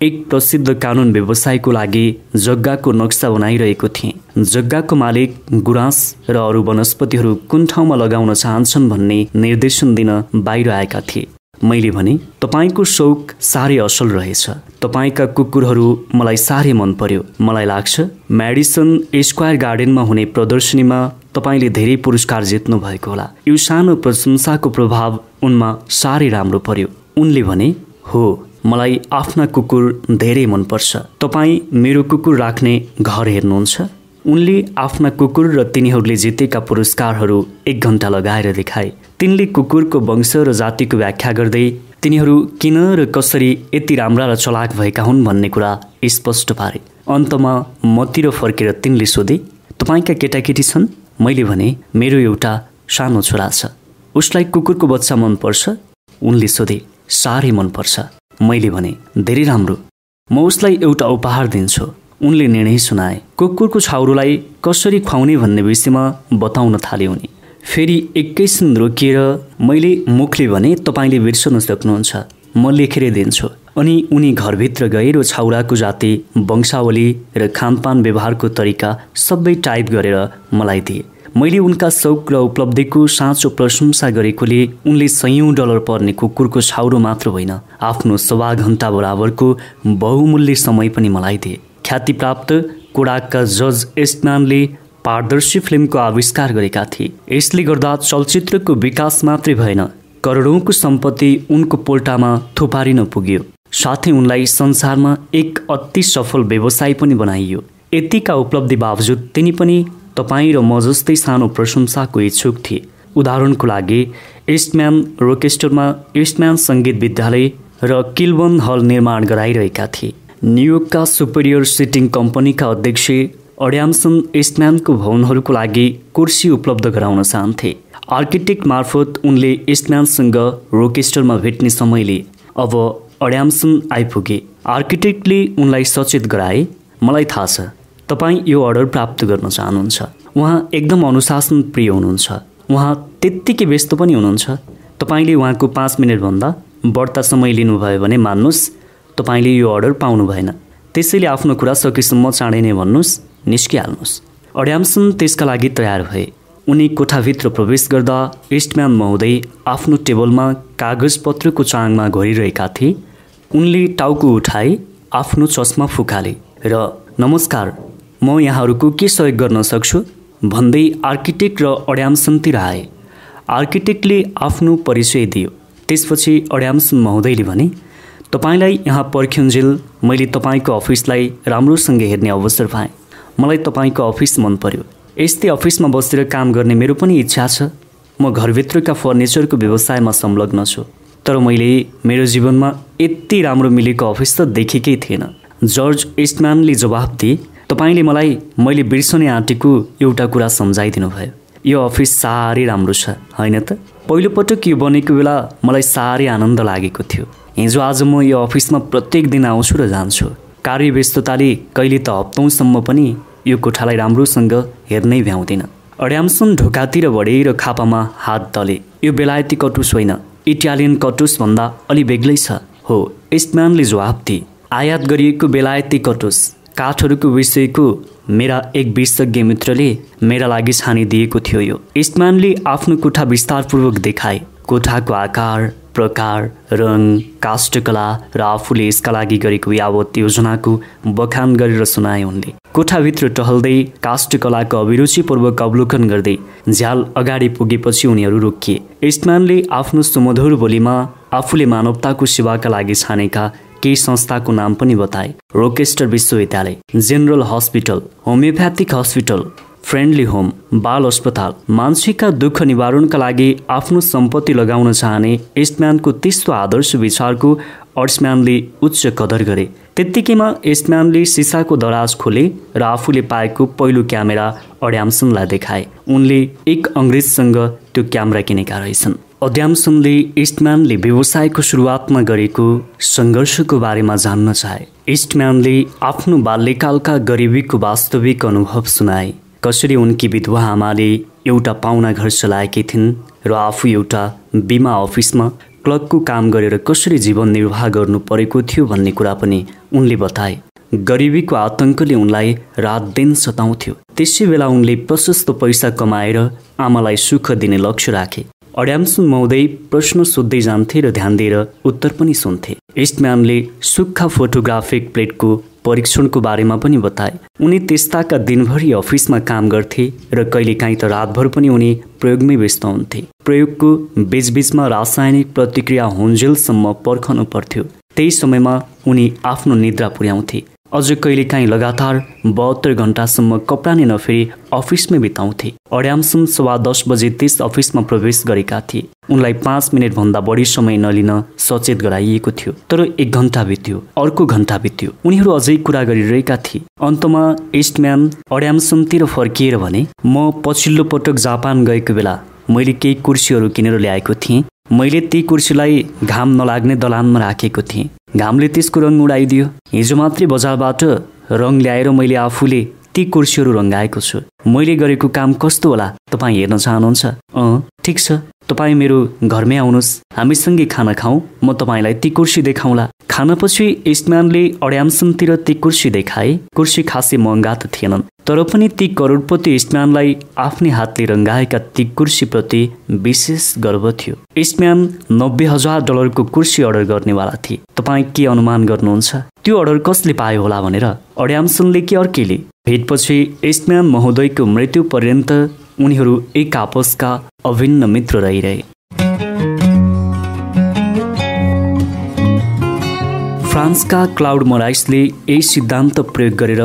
एक प्रसिद्ध कानुन व्यवसायको लागि जग्गाको नक्सा बनाइरहेको थिएँ। जग्गाको मालिक गुराँस र अरू वनस्पतिहरू कुन ठाउँमा लगाउन चाहन्छन् भन्ने निर्देशन दिन बाहिर आएका थिए। मैले भने तपाईँको सौक साह्रै असल रहेछ। तपाईँका कुकुरहरू मलाई साह्रै मन पर्यो। मलाई लाग्छ मेडिसन स्क्वायर गार्डनमा हुने प्रदर्शनीमा तपाईँले धेरै पुरस्कार जित्नु भएको होला। यो सानो प्रशंसाको प्रभाव उनमा साह्रै राम्रो पर्यो। उनले भने हो मलाई आफ्ना कुकुर धेरै मनपर्छ तपाईँ मेरो कुकुर राख्ने घर हेर्नुहुन्छ? उनले आफ्ना कुकुर र तिनीहरूले जितेका पुरस्कारहरू एक घन्टा लगाएर देखाए। तिनले कुकुरको वंश र जातिको व्याख्या गर्दै तिनीहरू किन र कसरी यति राम्रा र चलाक भएका हुन् भन्ने कुरा स्पष्ट पारे। अन्तमा मतिर फर्केर तिनले सोधे तपाईँका केटाकेटी छन्? मैले भने मेरो एउटा सानो छोरा छ। उसलाई कुकुरको बच्चा मनपर्छ? उनले सोधे साह्रै मनपर्छ। मैले भने धेरै राम्रो। म उसलाई एउटा उपहार दिन्छु। उनले निर्णय सुनाए। कुकुरको छाउरोलाई कसरी खुवाउने भन्ने विषयमा बताउन थाले उनी। फेरि एकैछिन रोकिएर मैले मुखले भने तपाईँले बिर्सन सक्नुहुन्छ म लेखेर दिन्छु। अनि उनी घरभित्र गएर छाउराको जाति वंशावली र खानपान व्यवहारको तरिका सबै टाइप गरेर मलाई दिए। मैले उनका सौक र उपलब्धिको साँचो प्रशंसा गरेकोले उनले सयौँ डलर पर्ने कुकुरको छाउरो मात्र होइन आफ्नो सवा घन्टा बराबरको बहुमूल्य समय पनि मलाई दिए। ख्यातिप्राप्त कोडाकका जज एस्टम्यानले पारदर्शी फिल्मको आविष्कार गरेका थिए। यसले गर्दा चलचित्रको विकास मात्रै भएन। करोडौँको सम्पत्ति उनको पोल्टामा थुपारिन पुग्यो। साथै उनलाई संसारमा एक अति सफल व्यवसाय पनि बनाइयो। यतिका उपलब्धि बावजुद तिनी पनि तपाईँ र म जस्तै सानो प्रशंसाको इच्छुक थिए। उदाहरणको लागि इस्टम्यान रोकेस्टरमा इस्टम्यान सङ्गीत विद्यालय र किलवन हल निर्माण गराइरहेका थिए। न्युयोर्कका सुपेरियर सिटिङ कम्पनीका अध्यक्ष अड्याम्सन इस्टम्यानको भवनहरूको लागि कुर्सी उपलब्ध गराउन चाहन्थे। आर्किटेक्ट मार्फत उनले इस्टम्यानसँग रोकेस्टरमा भेट्ने समयले अब अड्याम्सन आइपुगे। आर्किटेक्टले उनलाई सचेत गराए मलाई थाहा छ तपाईँ यो अर्डर प्राप्त गर्न चाहनुहुन्छ। उहाँ एकदम अनुशासन प्रिय हुनुहुन्छ। उहाँ त्यत्तिकै व्यस्त पनि हुनुहुन्छ। तपाईँले उहाँको पाँच मिनटभन्दा बढ्ता समय लिनुभयो भने मान्नुहोस् तपाईँले यो अर्डर पाउनु भएन। त्यसैले आफ्नो कुरा सकेसम्म चाँडै नै भन्नुहोस् निस्किहाल्नुहोस्। अड्याम्सन त्यसका लागि तयार भए। उनी कोठाभित्र प्रवेश गर्दा इस्टम्यान महोदय आफ्नो टेबलमा कागजपत्रको चाङमा घोरिरहेका थिए। उनले टाउको उठाए आफ्नो चस्मा फुकाले र नमस्कार म यहाँहरूको के सहयोग गर्न सक्छु? भन्दै आर्किटेक्ट र अड्याम्सनतिर आए। आर्किटेक्टले आफ्नो परिचय दियो। त्यसपछि अड्याम्सन महोदयले भने तपाईँलाई यहाँ पर्ख्युन्जेल मैले तपाईँको अफिसलाई राम्रोसँग हेर्ने अवसर पाएँ। मलाई तपाईँको अफिस मन पर्यो। यस्तै अफिसमा बसेर काम गर्ने मेरो पनि इच्छा छ। म घरभित्रका फर्निचरको व्यवसायमा संलग्न छु। तर मैले मेरो जीवनमा यति राम्रो मिलेको अफिस त देखेकै थिएन। जर्ज इस्टम्यानले जवाफ दिए तपाईँले मलाई मैले बिर्सने आँटेको एउटा कुरा सम्झाइदिनु भयो यो अफिस साह्रै राम्रो छ होइन त? पहिलोपटक यो बनेको बेला मलाई साह्रै आनन्द लागेको थियो। हिजो आज म यो अफिसमा प्रत्येक दिन आउँछु र जान्छु। कार्य व्यस्तताले कहिले त हप्तौँसम्म पनि यो कोठालाई राम्रोसँग हेर्नै भ्याउँदैन। अड्याम्सन ढोकातिर बढेर खापामा हात दले यो बेलायती कटुस होइन। इटालियन कटुस भन्दा अलि बेग्लै छ। हो इस्टम्यानले जवाब दिए। आयात गरिएको बेलायती कटुस। काठहरूको विषयको मेरा एक विशेषज्ञ मित्रले मेरा लागि छानिदिएको थियो यो। इस्टम्यानले आफ्नो कोठा विस्तारपूर्वक देखाए। कोठाको आकार प्रकार रङ काष्ठकला र आफूले यसका लागि गरेको यावत योजनाको बखान गरेर सुनाए उनले। कोठाभित्र टहल्दै काष्ठकलाको अभिरुचिपूर्वक अवलोकन गर्दै झ्याल अगाडि पुगेपछि उनीहरू रोकिए। इस्टम्यानले आफ्नो सुमधुर बोलीमा आफूले मानवताको सेवाका लागि छानेका केही संस्थाको नाम पनि बताए। रोकेस्टर विश्वविद्यालय General Hospital Homeopathic Hospital Friendly Home बाल अस्पताल मान्छेका दुःख निवारणका लागि आफ्नो सम्पत्ति लगाउन चाहने इस्टम्यानको त्यस्तो आदर्श विचारको अर्सम्यानले उच्च कदर गरे। त्यत्तिकैमा इस्टम्यानले सिसाको दराज खोले र आफूले पाएको पहिलो क्यामेरा अड्याम्सनलाई देखाए। उनले एक अङ्ग्रेजसँग त्यो क्यामेरा किनेका रहेछन्। अड्याम्सनले इस्टम्यानले व्यवसायको सुरुवातमा गरेको सङ्घर्षको बारेमा जान्न चाहे। इस्टम्यानले आफ्नो बाल्यकालका गरिबीको वास्तविक अनुभव सुनाए। कसरी उनकी विधवा आमाले एउटा पाहुना घर चलाएकी थिइन् र आफू एउटा बिमा अफिसमा क्लर्कको काम गरेर कसरी जीवन निर्वाह गर्नु परेको थियो भन्ने कुरा पनि उनले बताए। गरिबीको आतङ्कले उनलाई रात दिन सताउँथ्यो। त्यसै बेला उनले प्रशस्त पैसा कमाएर आमालाई सुख दिने लक्ष्य राखे। अड्याम्सन महोदय प्रश्न सोध्दै जान्थे र ध्यान दिएर उत्तर पनि सुन्थे। इस्टम्यानले सुक्खा फोटोग्राफिक प्लेटको परीक्षणको बारेमा पनि बताए। उनी त्यस्ताका दिनभरि अफिसमा काम गर्थे र कहिलेकाहीँ त रातभर पनि उनी प्रयोगमै व्यस्त हुन्थे। प्रयोगको बिचबिचमा रासायनिक प्रतिक्रिया हुन्जेलसम्म पर्खनु पर्थ्यो। त्यही समयमा उनी आफ्नो निद्रा पुर्याउँथे। अझ कहिलेकाहीँ लगातार बहत्तर घन्टासम्म कपडा नै नफेरि अफिसमै बिताउँथे। अड्यामसम्म सवा दस बजे त्यस अफिसमा प्रवेश गरेका थिए। उनलाई पाँच मिनटभन्दा बढी समय नलिन सचेत गराइएको थियो। तर एक घन्टा बित्यो अर्को घन्टा बित्यो। उनीहरू अझै कुरा गरिरहेका थिए। अन्तमा इस्टम्यान अड्यामसनतिर फर्किएर भने म पछिल्लो पटक जापान गएको बेला मैले केही कुर्सीहरू किनेर ल्याएको थिएँ। मैले ती कुर्सीलाई घाम नलाग्ने दलानमा राखेको थिएँ। घामले त्यसको रङ उडाइदियो। हिजो मात्रै बजारबाट रङ ल्याएर मैले आफूले ती कुर्सीहरू रङ्गाएको छु। मैले गरेको काम कस्तो होला? तपाईँ हेर्न चाहनुहुन्छ। अँ ठिक छ। तपाईँ मेरो घरमै आउनुहोस्। हामीसँगै खाना खाउँ म तपाईँलाई ती कुर्सी देखाउँला। खानापछि इस्टम्यानले अड्यामसनतिर ती कुर्सी देखाए। कुर्सी खासै महँगा त थिएनन्। तर पनि ती करोडपति इस्टम्यानलाई आफ्नै हातले रङ्गाएका ती कुर्सीप्रति विशेष गर्व थियो। इस्टम्यान नब्बे हजार डलरको कुर्सी अर्डर गर्नेवाला थिए। तपाईँ के अनुमान गर्नुहुन्छ? त्यो अर्डर कसले पायो होला भनेर अड्यामसनले के अर्केले? भेटपछि इस्टम्यान महोदयको मृत्यु पर्यन्त उनीहरू एक आपसका अभिन्न मित्र रहिरहे। फ्रान्सका क्लाउड मोराइसले यही सिद्धान्त प्रयोग गरेर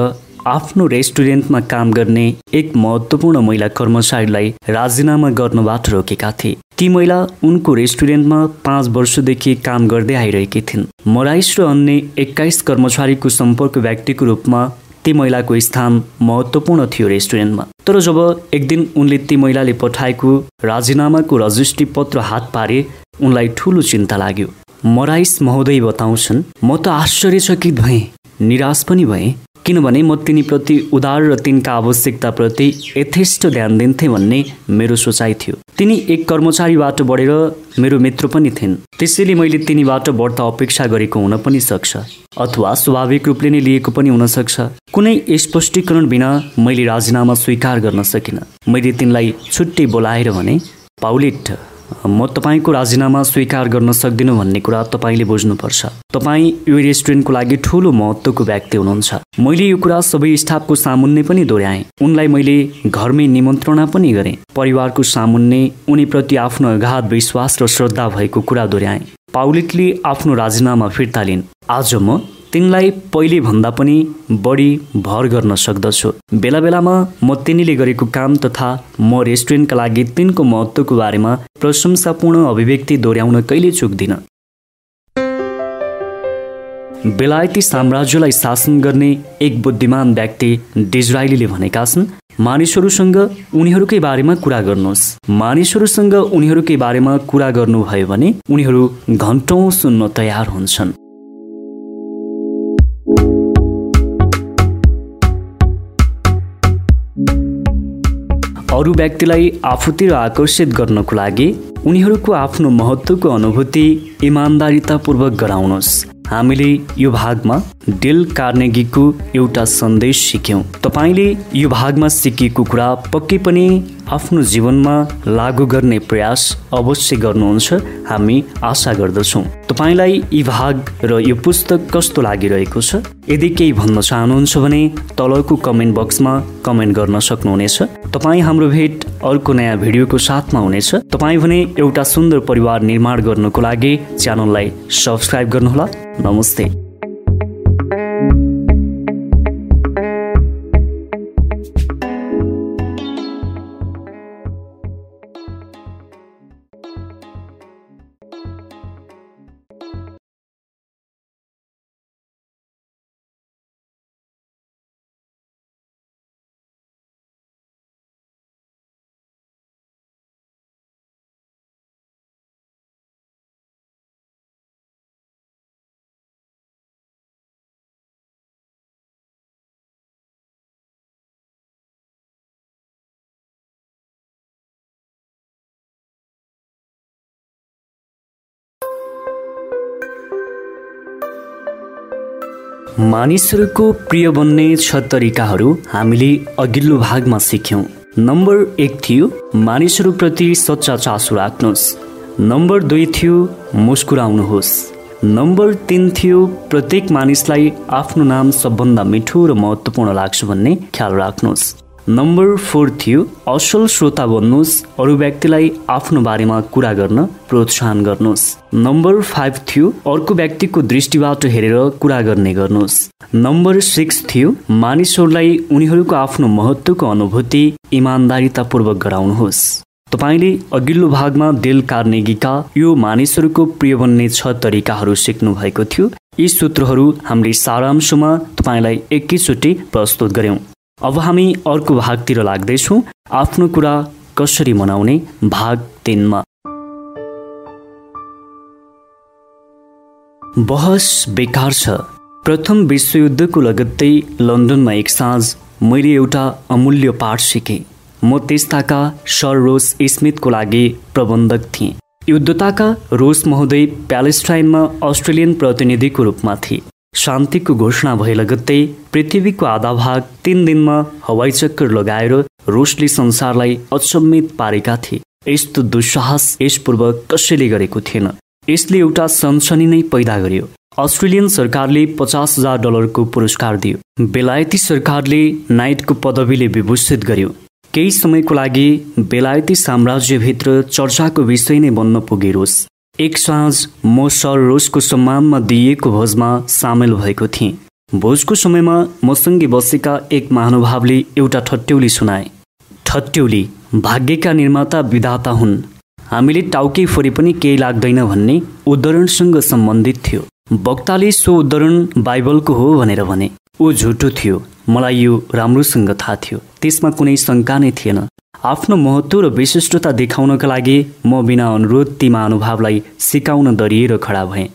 आफ्नो रेस्टुरेन्टमा काम गर्ने एक महत्त्वपूर्ण महिला कर्मचारीलाई राजीनामा गर्नबाट रोकेका थिए। ती महिला उनको रेस्टुरेन्टमा पाँच वर्षदेखि काम गर्दै आइरहेकी थिइन्। मोराइस र अन्य एक्काइस कर्मचारीको सम्पर्क व्यक्तिको रूपमा ती महिलाको स्थान महत्त्वपूर्ण थियो रेस्टुरेन्टमा। तर जब एक दिन उनले ती महिलाले पठाएको राजीनामाको रजिस्ट्री पत्र हात पारे उनलाई ठुलो चिन्ता लाग्यो। मराइस महोदय बताउँछन् म त आश्चर्यचकित भएँ निराश पनि भएँ। किनभने म तिनीप्रति उदार र तिनका आवश्यकताप्रति यथेष्ट ध्यान दिन्थे भन्ने मेरो सोचाइ थियो। तिनी एक कर्मचारीबाट बढेर मेरो मित्र पनि थिइन्। त्यसैले मैले तिनीबाट बढ्ता अपेक्षा गरेको हुन पनि सक्छ अथवा स्वाभाविक रूपले नै लिएको पनि हुन सक्छ। कुनै स्पष्टीकरण बिना मैले राजीनामा स्वीकार गर्न सकिनँ। मैले तिनलाई छुट्टै बोलाएर भने पाउलिट म तपाईँको राजीनामा स्वीकार गर्न सक्दिनँ भन्ने कुरा तपाईँले बुझ्नुपर्छ। तपाईँ यो रेस्टुरेन्टको लागि ठुलो महत्त्वको व्यक्ति हुनुहुन्छ। मैले यो कुरा सबै स्टाफको सामुन्ने पनि दोहोऱ्याएँ। उनलाई मैले घरमै निमन्त्रणा पनि गरेँ। परिवारको सामुन्ने उनीप्रति आफ्नो अगाध विश्वास र श्रद्धा भएको कुरा दोहोऱ्याएँ। पाउलिटले आफ्नो राजीनामा फिर्ता लिन्। आज म तिनलाई पहिले भन्दा पनि बढी भर गर्न सक्दछु। बेला बेलामा म तिनीले गरेको काम तथा म रेस्टुरेन्टका लागि तिनको महत्त्वको बारेमा प्रशंसापूर्ण अभिव्यक्ति दोहोऱ्याउन कहिले चुक्दिनँ। बेलायती साम्राज्यलाई शासन गर्ने एक बुद्धिमान व्यक्ति डिजराइलीले भनेका छन् मानिसहरूसँग उनीहरूकै बारेमा कुरा गर्नुहोस्। मानिसहरूसँग उनीहरूकै बारेमा कुरा गर्नुभयो भने उनीहरू घन्टौँ सुन्न तयार हुन्छन्। अरू व्यक्तिलाई आफूतिर आकर्षित गर्नको लागि उनीहरूको आफ्नो महत्त्वको अनुभूति इमान्दारितापूर्वक गराउनुहोस्। हामीले यो भागमा डेल कार्नेगीको एउटा सन्देश सिक्यौँ। तपाईँले यो भागमा सिकेको कुरा पक्कै पनि आफ्नो जीवनमा लागू गर्ने प्रयास अवश्य गर्नुहुन्छ हामी आशा गर्दछौँ। तपाईँलाई यी भाग र यो पुस्तक कस्तो लागिरहेको छ यदि केही भन्न चाहनुहुन्छ भने तलको कमेन्ट बक्समा कमेन्ट गर्न सक्नुहुनेछ। तपाईँ हाम्रो भेट अर्को नयाँ भिडियोको साथमा हुनेछ। तपाईँ भने एउटा सुन्दर परिवार निर्माण गर्नको लागि च्यानललाई सब्सक्राइब गर्नुहोला। नमस्ते मानिसहरूको प्रिय बन्ने छ तरिकाहरू हामीले अघिल्लो भागमा सिक्यौँ। नम्बर एक थियो मानिसहरूप्रति सच्चा चासो राख्नुहोस् नम्बर दुई थियो मुस्कुराउनुहोस्। नम्बर तिन थियो प्रत्येक मानिसलाई आफ्नो नाम सबभन्दा मिठो र महत्त्वपूर्ण लाग्छ भन्ने ख्याल राख्नुहोस्। नम्बर फोर थियो असल श्रोता बन्नुहोस् अरू व्यक्तिलाई आफ्नो बारेमा कुरा गर्न प्रोत्साहन गर्नुहोस्। नम्बर फाइभ थियो अर्को व्यक्तिको दृष्टिबाट हेरेर कुरा गर्ने गर्नुहोस्। नम्बर सिक्स थियो मानिसहरूलाई उनीहरूको आफ्नो महत्त्वको अनुभूति इमान्दारितापूर्वक गराउनुहोस्। तपाईँले अघिल्लो भागमा डेल कार्नेगीका यो मानिसहरूको प्रिय बन्ने छ तरिकाहरू सिक्नु भएको थियो। यी सूत्रहरू हामीले सारांशमा तपाईँलाई एकैचोटि प्रस्तुत गर्यौँ अब हामी अर्को भागतिर लाग्दैछौँ। आफ्नो कुरा कसरी मनाउने भाग तिनमा। बहस बेकार छ। प्रथम विश्वयुद्धको लगत्तै लन्डनमा एक साँझ मैले एउटा अमूल्य पाठ सिकेँ। म त्यस्ताका सर रोस स्मिथको लागि प्रबन्धक थिएँ। युद्धताका रोस महोदय प्यालेस्टाइनमा अस्ट्रेलियन प्रतिनिधिको रूपमा थिए। शान्तिको घोषणा भए लगत्तै पृथ्वीको आधा भाग तिन दिनमा हवाई चक्कर लगाएर रुसले संसारलाई अचम्मित पारेका थिए। यस्तो दुस्साहस यसपूर्व कसैले गरेको थिएन। यसले एउटा सनसनी नै पैदा गर्यो। अस्ट्रेलियन सरकारले पचास हजार डलरको पुरस्कार दियो। बेलायती सरकारले नाइटको पदवीले विभूषित गर्यो। केही समयको लागि बेलायती साम्राज्यभित्र चर्चाको विषय नै बन्न पुगे एक साँझ म सर रुसको सम्मानमा दिइएको भोजमा सामेल भएको थिएँ। भोजको समयमा मसँगै बसेका एक महानुभावले एउटा ठट्यौली सुनाए। ठट्यौली भाग्यका निर्माता विधाता हुन्। हामीले टाउके फोरे पनि केही लाग्दैन भन्ने उद्धरणसँग सम्बन्धित थियो। वक्ताले सो उद्धरण बाइबलको हो भनेर भने ऊ झुटो थियो। मलाई यो राम्रोसँग थाहा थियो। त्यसमा कुनै शङ्का नै थिएन। आफ्नो महत्त्व र विशिष्टता देखाउनका लागि म बिना अनुरोध ती महानुभावलाई सिकाउन दरिएर खडा भएँ।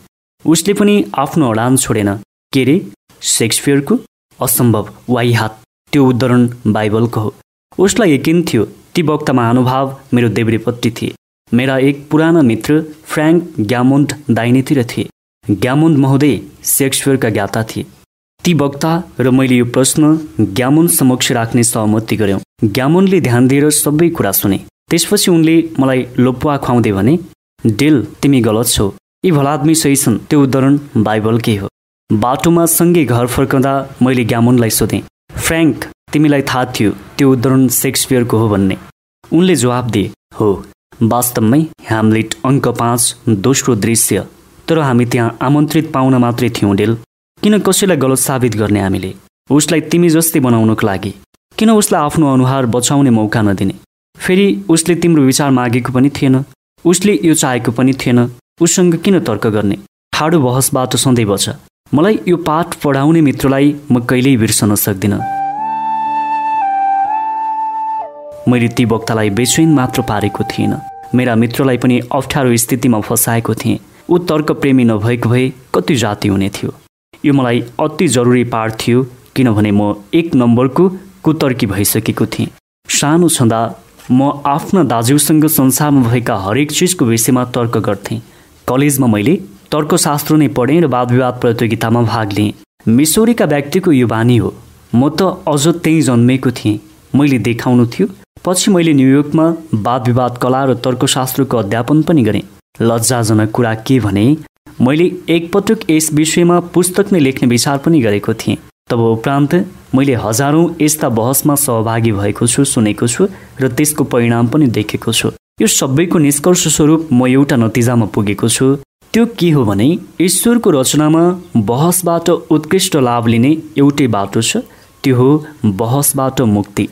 उसले पनि आफ्नो अडान छोडेन। के रे? सेक्सपियरको असम्भव। वाइ हात। त्यो उद्धरण बाइबलको हो। उसलाई यकिन थियो ती वक्ता महानुभाव मेरो देब्रेपट्टि थिए। मेरा एक पुराना मित्र फ्रेङ्क ग्यामोन्ड दाइनेतिर थिए। ग्यामोन्ड महोदय सेक्सपियरका ज्ञाता थिए। ती वक्ता र मैले यो प्रश्न ग्यामोन समक्ष राख्ने सहमति गऱ्यौँ ग्यामोनले ध्यान दिएर सबै कुरा सुने। त्यसपछि उनले मलाई लोपुवा खुवाउँदै भने डेल तिमी गलत छौ। यी भलादमी सही छन्। त्यो उदाहरण बाइबलकै हो? बाटोमा सँगै घर फर्कँदा मैले ग्यामोनलाई सोधेँ फ्रेङ्क तिमीलाई थाहा थियो त्यो उदाहरण सेक्सपियरको हो भन्ने? उनले जवाब दिए हो। वास्तवमै ह्यामलेट अङ्क पाँच दोस्रो दृश्य। तर हामी त्यहाँ आमन्त्रित पाउन मात्रै थियौँ डेल। किन कसैलाई गलत साबित गर्ने हामीले? उसलाई तिमी जस्तै बनाउनको लागि। किन उसलाई आफ्नो अनुहार बचाउने मौका नदिने? फेरि उसले तिम्रो विचार मागेको पनि थिएन। उसले यो चाहेको पनि थिएन। उसँग किन तर्क गर्ने? ठाडो बहसबाट सधैँ बच मलाई यो पाठ पढाउने मित्रलाई म कहिल्यै बिर्सन सक्दिनँ। मैले ती वक्तालाई बेचैन मात्र पारेको थिइनँ मेरा मित्रलाई पनि अप्ठ्यारो स्थितिमा फसाएको थिएँ। ऊ तर्क प्रेमी नभएको भए कति जाति हुने थियो। यो मलाई अति जरुरी पाठ थियो किनभने म एक नम्बरको कुतर्की भइसकेको थिएँ। सानो छँदा म आफ्ना दाजुसँग संसारमा भएका हरेक चिजको विषयमा तर्क गर्थेँ। कलेजमा मैले तर्कशास्त्र नै पढेँ र वाद विवाद प्रतियोगितामा भाग लिएँ। मिसोरीका व्यक्तिको यो बानी हो। म त अझ त्यहीँ जन्मेको थिएँ। मैले देखाउनु थियो। पछि मैले न्युयोर्कमा वाद विवाद कला र तर्कशास्त्रको अध्यापन पनि गरेँ। लज्जाजनक कुरा के भने मैले एकपटक यस विषयमा पुस्तक नै लेख्ने विचार पनि गरेको थिएँ। तब उपरान्त मैले हजारौँ यस्ता बहसमा सहभागी भएको छु सुनेको छु र त्यसको परिणाम पनि देखेको छु। यो सबैको निष्कर्ष स्वरूप म एउटा नतिजामा पुगेको छु। त्यो के हो भने ईश्वरको रचनामा बहसबाट उत्कृष्ट लाभ लिने एउटै बाटो छ। त्यो हो बहसबाट मुक्ति।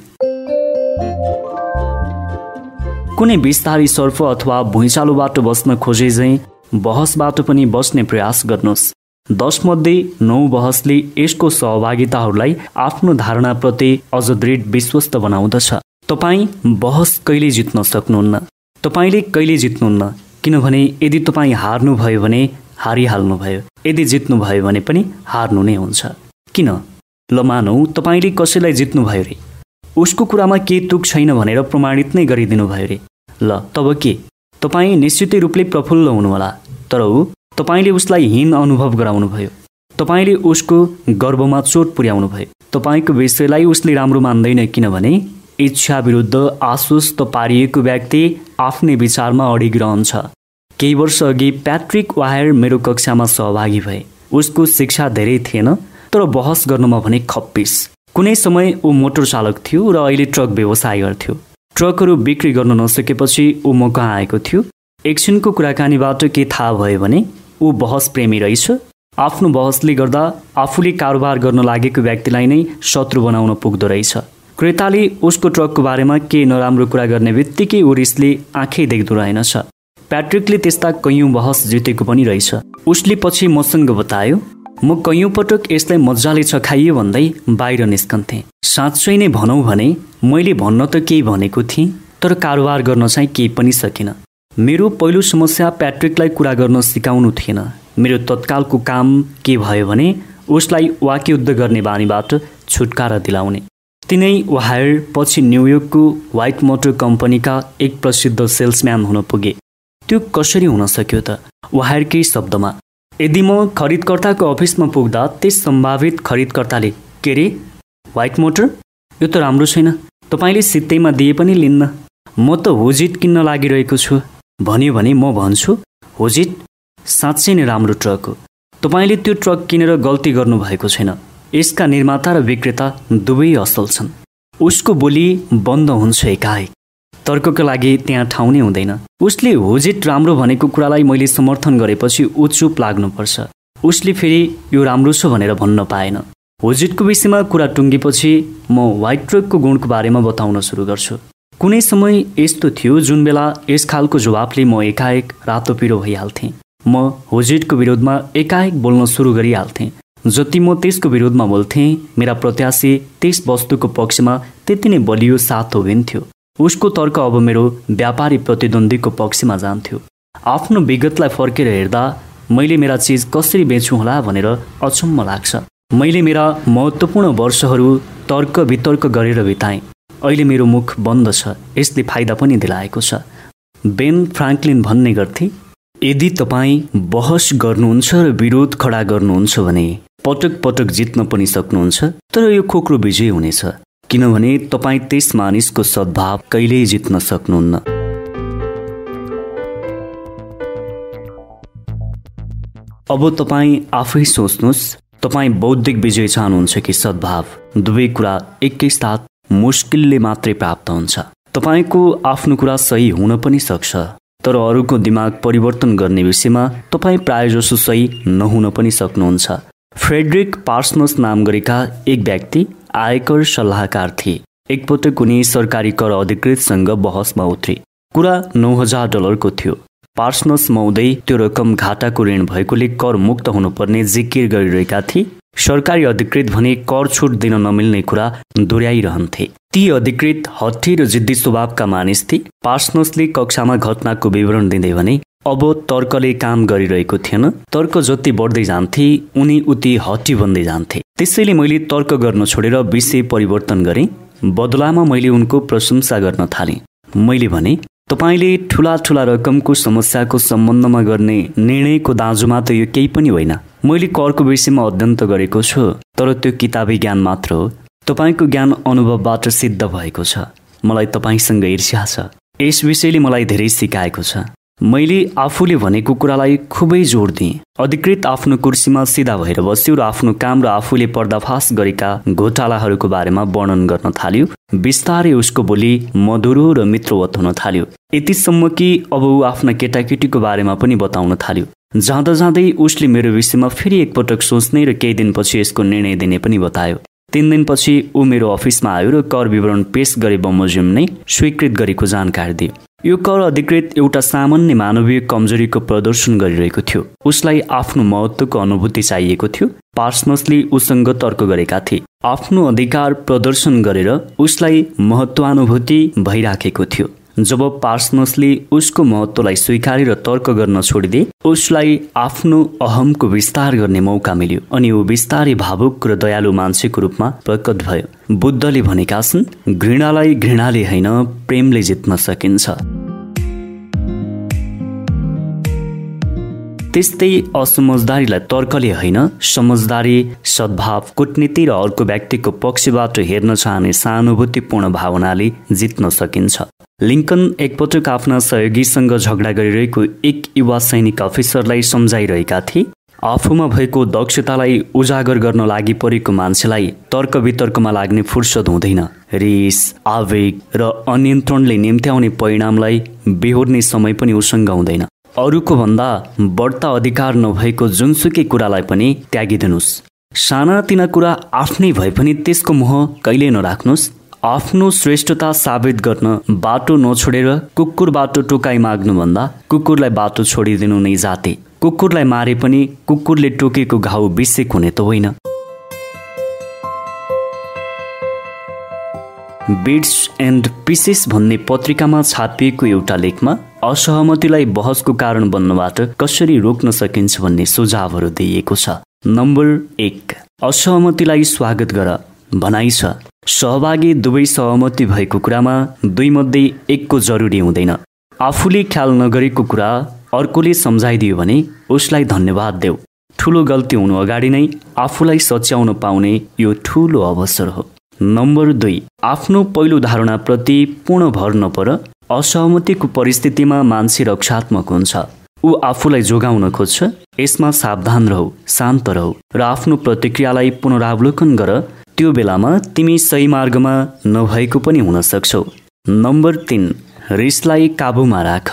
कुनै बिस्तारी सर्फ अथवा भुइँचालोबाट बस्न खोजे झैँ बहसबाट पनि बस्ने प्रयास गर्नुहोस्। दसमध्ये नौ बहसले यसको सहभागिताहरूलाई आफ्नो धारणाप्रति अझ दृढ विश्वस्त बनाउँदछ। तपाईँ बहस कहिले जित्न सक्नुहुन्न? तपाईँले कहिले जित्नुहुन्न? किनभने यदि तपाईँ हार्नुभयो भने हारिहाल्नुभयो। यदि जित्नुभयो भने पनि हार्नु नै हुन्छ। किन? ल मानौ तपाईँले कसैलाई जित्नुभयो रे? उसको कुरामा के तुक छैन भनेर प्रमाणित नै गरिदिनु भयो रे। ल तब के? तपाईँ निश्चितै रूपले प्रफुल्ल हुनुहोला। तर ऊ तपाईँले उसलाई हीन अनुभव गराउनुभयो। तपाईँले उसको गर्वमा चोट पुर्याउनु भयो तपाईँको विषयलाई उसले राम्रो मान्दैन किनभने इच्छा विरुद्ध आश्वस्त पारिएको व्यक्ति आफ्नै विचारमा अडिग रहन्छ केही वर्ष अघि प्याट्रिक वायर मेरो कक्षामा सहभागी भए। उसको शिक्षा धेरै थिएन तर बहस गर्नुमा भने खप्पिस। कुनै समय ऊ मोटर चालक थियो र अहिले ट्रक व्यवसाय गर्थ्यो। ट्रकहरू बिक्री गर्न नसकेपछि ऊ म कहाँ आएको थियो? एकछिनको कुराकानीबाट के थाहा भयो भने ऊ बहस प्रेमी रहेछ। आफ्नो बहसले गर्दा आफूले कारोबार गर्न लागेको व्यक्तिलाई नै शत्रु बनाउन पुग्दो रहेछ। क्रेताले उसको ट्रकको बारेमा के नराम्रो कुरा गर्ने बित्तिकै ऊ रिसले आँखै देख्दो रहेनछ। प्याट्रिकले त्यस्ता कैयौँ बहस जितेको पनि रहेछ। उसले पछि मसँग बतायो म कैयौँ पटक यसलाई मजाले चखाइयो भन्दै बाहिर निस्कन्थेँ। साँच्चै नै भनौँ भने मैले भन्न त केही भनेको थिएँ तर कारोबार गर्न चाहिँ केही पनि सकिनँ। मेरो पहिलो समस्या प्याट्रिकलाई कुरा गर्न सिकाउनु थिएन। मेरो तत्कालको काम के भयो भने उसलाई वाक्युद्ध गर्ने बानीबाट छुटकारा दिलाउने। तिनै वायर पछि न्युयोर्कको व्हाइट मोटर कम्पनीका एक प्रसिद्ध सेल्सम्यान हुन पुगे। त्यो कसरी हुन सक्यो त? वायरकै शब्दमा यदि म खरिदकर्ताको अफिसमा पुग्दा त्यस सम्भावित खरिदकर्ताले के रे? White Motor? यो त राम्रो छैन। तपाईँले सित्तैमा दिए पनि लिन्न। म त होजिट किन्न लागिरहेको छु। भन्यो भने म भन्छु होजिट साँच्चै नै राम्रो ट्रक हो। तपाईँले त्यो ट्रक किनेर गल्ती गर्नुभएको छैन। यसका निर्माता र विक्रेता दुवै असल छन्। उसको बोली बन्द हुन्छ एकाएक। तर्कको लागि त्यहाँ ठाउँ नै हुँदैन। उसले होजिट राम्रो भनेको कुरालाई मैले समर्थन गरेपछि ऊ चुप लाग्नुपर्छ। उसले फेरि यो राम्रो छ भनेर भन्न पाएन। होजिटको विषयमा कुरा टुङ्गेपछि म व्हाइट ट्रकको गुणको बारेमा बताउन सुरु गर्छु। कुनै समय यस्तो थियो जुन बेला यस खालको जवाफले म एकाएक रातो पिरो भइहाल्थेँ। म होजिटको विरोधमा एकाएक बोल्न सुरु गरिहाल्थेँ। जति म त्यसको विरोधमा बोल्थेँ मेरा प्रत्याशी त्यस वस्तुको पक्षमा त्यति नै बलियो साथ होइन्थ्यो उसको तर्क अब मेरो व्यापारी प्रतिद्वन्दीको पक्षमा जान्थ्यो। आफ्नो विगतलाई फर्केर हेर्दा मैले मेरा चिज कसरी बेचौँ होला भनेर अचम्म लाग्छ। मैले मेरा महत्त्वपूर्ण वर्षहरू तर्क वितर्क गरेर बिताएँ। अहिले मेरो मुख बन्द छ। यसले फाइदा पनि दिलाएको छ। बेन फ्राङ्कलिन भन्ने गर्थे यदि तपाईँ बहस गर्नुहुन्छ र विरोध खडा गर्नुहुन्छ भने पटक पटक जित्न पनि सक्नुहुन्छ तर यो खोक्रो विजय हुनेछ। किनभने तपाईँ त्यस मानिसको सद्भाव कहिल्यै जित्न सक्नुहुन्न। अब तपाईँ आफै सोच्नुहोस् तपाईँ बौद्धिक विजय चाहनुहुन्छ कि सद्भाव? दुवै कुरा एकैसाथ मुस्किलले मात्रै प्राप्त हुन्छ। तपाईँको आफ्नो कुरा सही हुन पनि सक्छ तर अरूको दिमाग परिवर्तन गर्ने विषयमा तपाईँ प्रायःजसो सही नहुन पनि सक्नुहुन्छ। फ्रेडरिक पार्सनस नाम गरेका एक व्यक्ति आयकर सल्लाहकार थिए। एकपटक उनी सरकारी कर अधिकृतसँग बहसमा उत्रे। कुरा नौ हजार डलरको थियो। पार्सनस महोदय त्यो रकम घाटाको ऋण भएकोले कर मुक्त हुनुपर्ने जिकिर गरिरहेका थिए। सरकारी अधिकृत भने कर छुट दिन नमिल्ने कुरा दोहोऱ्याइरहन्थे। ती अधिकृत हट्ठी र जिद्दी स्वभावका मानिस थिए। पार्सनसले कक्षामा घटनाको विवरण दिँदै भने अब तर्कले काम गरिरहेको थिएन। तर्क जति बढ्दै जान्थे उनी उति हट्टी बन्दै जान्थे। त्यसैले मैले तर्क गर्न छोडेर विषय परिवर्तन गरेँ। बदलामा मैले उनको प्रशंसा गर्न थालेँ। मैले भने तपाईँले ठुला ठुला रकमको समस्याको सम्बन्धमा गर्ने निर्णयको दाजुमा त यो केही पनि होइन। मैले करको विषयमा अध्ययन त गरेको छु तर त्यो किताबी ज्ञान मात्र हो। तपाईँको ज्ञान अनुभवबाट सिद्ध भएको छ। मलाई तपाईँसँग ईर्ष्या छ। यस विषयले मलाई धेरै सिकाएको छ। मैले आफूले भनेको कुरालाई खुबै जोड दिएँ। अधिकृत आफ्नो कुर्सीमा सिधा भएर बस्यो र आफ्नो काम र आफूले पर्दाफास गरेका घोटालाहरूको बारेमा वर्णन गर्न थाल्यो। बिस्तारै उसको बोली मधुरो र मित्रवत हुन थाल्यो। यतिसम्म कि अब ऊ आफ्ना केटाकेटीको बारेमा पनि बताउन थाल्यो। जाँदा जाँदै उसले मेरो विषयमा फेरि एकपटक सोच्ने र केही दिनपछि यसको निर्णय दिने पनि बतायो। तिन दिनपछि ऊ मेरो अफिसमा आयो र कर विवरण पेश गरे बमोजिम नै स्वीकृत गरेको जानकारी दियो। यो कर अधिकृत एउटा सामान्य मानवीय कमजोरीको प्रदर्शन गरिरहेको थियो। उसलाई आफ्नो महत्त्वको अनुभूति चाहिएको थियो। पार्सनसले उसँग तर्क गरेका थिए। आफ्नो अधिकार प्रदर्शन गरेर उसलाई महत्वानुभूति भइराखेको थियो। जब पार्सनसले उसको महत्त्वलाई स्वीकारेर तर्क गर्न छोडिदिए उसलाई आफ्नो अहमको विस्तार गर्ने मौका मिल्यो अनि ऊ विस्तारै भावुक र दयालु मान्छेको रूपमा प्रकट भयो। बुद्धले भनेका छन् घृणालाई घृणाले होइन प्रेमले जित्न सकिन्छ। त्यस्तै असमझदारीलाई तर्कले होइन समझदारी सद्भाव कुटनीति र अर्को व्यक्तिको पक्षबाट हेर्न चाहने सहानुभूतिपूर्ण भावनाले जित्न सकिन्छ। लिङ्कन एकपटक आफ्ना सहयोगीसँग झगडा गरिरहेको एक युवा सैनिक अफिसरलाई सम्झाइरहेका थिए। आफूमा भएको दक्षतालाई उजागर गर्न लागि परेको मान्छेलाई तर्क वितर्कमा लाग्ने फुर्सद हुँदैन। रिस आवेग र अनियन्त्रणले निम्त्याउने परिणामलाई बेहोर्ने समय पनि उसँग हुँदैन। अरूको भन्दा बढ्ता अधिकार नभएको जुनसुकै कुरालाई पनि त्यागिदिनुहोस्। सानातिना कुरा आफ्नै भए पनि त्यसको मोह कहिले नराख्नुहोस्। आफ्नो श्रेष्ठता साबित गर्न बाटो नछोडेर कुकुर बाटो टोकाइ माग्नुभन्दा कुकुरलाई बाटो छोडिदिनु नै जाते। कुकुरलाई मारे पनि कुकुरले टोकेको घाउ बिसेक हुने त होइन। बिड्स एन्ड पिसेस भन्ने पत्रिकामा छापिएको एउटा लेखमा असहमतिलाई बहसको कारण बन्नबाट कसरी रोक्न सकिन्छ भन्ने सुझावहरू दिइएको छ। नम्बर एक असहमतिलाई स्वागत गर भनाइ छ। सहभागी दुवै सहमति भएको कुरामा दुई मध्ये एकको जरुरी हुँदैन। आफूले ख्याल नगरेको कुरा अर्कोले सम्झाइदियो भने उसलाई धन्यवाद देऊ। ठुलो गल्ती हुनु अगाडि नै आफूलाई सच्याउन पाउने यो ठुलो अवसर हो। नम्बर दुई आफ्नो पहिलो धारणाप्रति पूर्ण भर नपर असहमतिको परिस्थितिमा मान्छे रक्षात्मक हुन्छ। ऊ आफूलाई जोगाउन खोज्छ यसमा सावधान रहौ शान्त रहौ र आफ्नो प्रतिक्रियालाई पुनरावलोकन गर। त्यो बेलामा तिमी सही मार्गमा नभएको पनि हुन सक्छौ। नम्बर तिन रिसलाई काबुमा राख।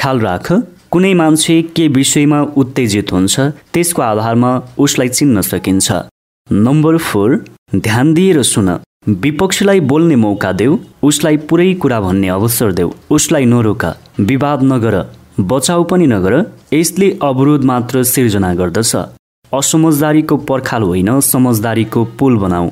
ख्याल राख कुनै मान्छे के विषयमा उत्तेजित हुन्छ त्यसको आधारमा उसलाई चिन्न सकिन्छ। नम्बर फोर ध्यान दिएर सुन। विपक्षीलाई बोल्ने मौका देऊ उसलाई पुरै कुरा भन्ने अवसर देऊ। उसलाई नरोक विवाद नगर बचाउ पनि नगर यसले अवरोध मात्र सिर्जना गर्दछ। असमझदारीको पर्खाल होइन समझदारीको पुल बनाऊ।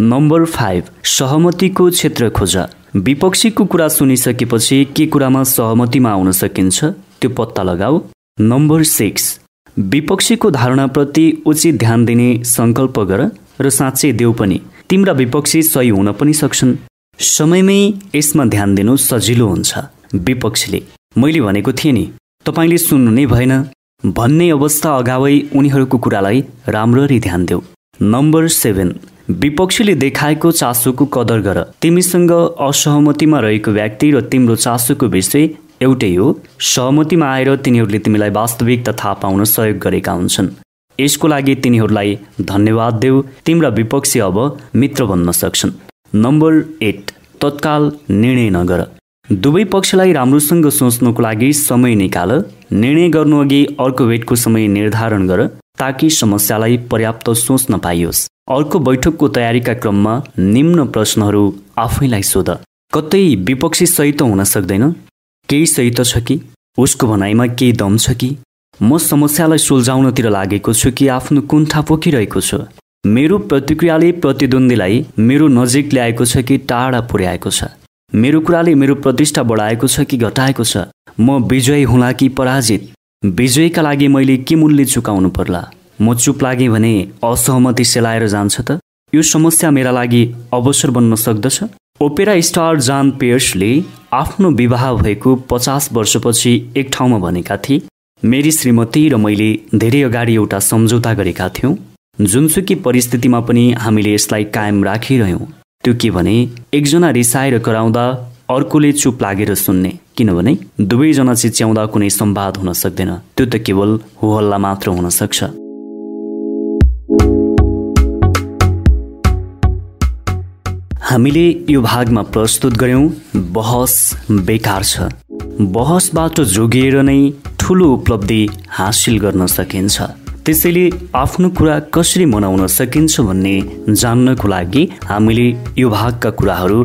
नम्बर फाइभ सहमतिको क्षेत्र खोज। विपक्षीको कुरा सुनिसकेपछि के कुरामा सहमतिमा आउन सकिन्छ त्यो पत्ता लगाऊ। नम्बर सिक्स विपक्षीको धारणाप्रति उचित ध्यान दिने सङ्कल्प गर र साँच्चै देऊ पनि। तिम्रा विपक्षी सही हुन पनि सक्छन्। समयमै यसमा ध्यान दिनु सजिलो हुन्छ। विपक्षीले मैले भनेको थिएँ नि तपाईँले सुन्नु नै भएन। भन्ने अवस्था अगावै उनीहरूको कुरालाई राम्ररी ध्यान देऊ। नम्बर सेभेन विपक्षीले देखाएको चासोको कदर गर। तिमीसँग असहमतिमा रहेको व्यक्ति र तिम्रो चासोको विषय एउटै हो। सहमतिमा आएर तिनीहरूले तिमीलाई वास्तविकता थाहा पाउन सहयोग गरेका हुन्छन्। यसको लागि तिनीहरूलाई धन्यवाद देऊ। तिम्रा विपक्षी अब मित्र बन्न सक्छन्। नम्बर एट तत्काल निर्णय नगर। दुवै पक्षलाई राम्रोसँग सोच्नको लागि समय निकाल। निर्णय गर्नुअघि अर्को भेटको समय निर्धारण गर ताकि समस्यालाई पर्याप्त सोच्न पाइयोस्। अर्को बैठकको तयारीका क्रममा निम्न प्रश्नहरू आफैलाई सोध। कतै विपक्षी सही त हुन सक्दैन? केही सही त छ कि? उसको भनाइमा केही दम छ कि? म समस्यालाई सुल्झाउनतिर लागेको छु कि आफ्नो कुण्ठा पोखिरहेको छु। मेरो प्रतिक्रियाले प्रतिद्वन्दीलाई मेरो नजिक ल्याएको छ कि टाढा पुर्याएको छ। मेरो कुराले मेरो प्रतिष्ठा बढाएको छ कि घटाएको छ। म विजयी हुँला कि पराजित? विजयका लागि मैले के मूल्य चुकाउनु पर्ला? म चुप लागेँ भने असहमति सेलाएर जान्छ त? यो समस्या मेरा लागि अवसर बन्न सक्दछ? ओपेरा स्टार जान पेयर्सले आफ्नो विवाह भएको पचास वर्षपछि एक ठाउँमा भनेका थिए मेरी श्रीमती र मैले धेरै अगाडि एउटा सम्झौता गरेका थियौँ। जुनसुकी परिस्थितिमा पनि हामीले यसलाई कायम राखिरह्यौँ। त्यो के भने एकजना रिसाएर कराउँदा अर्कोले चुप लागेर सुन्ने। किनभने दुवैजना चिच्याउँदा कुनै सम्वाद हुन सक्दैन। त्यो त केवल होहल्ला मात्र हुन सक्छ। हामीले यो भागमा प्रस्तुत गऱ्यौँ बहस बेकार छ। बहसबाट जोगिएर नै ठुलो उपलब्धि हासिल गर्न सकिन्छ। त्यसैले आफ्नो कुरा कसरी मनाउन सकिन्छ भन्ने जान्नको लागि हामीले यो भागका कुराहरू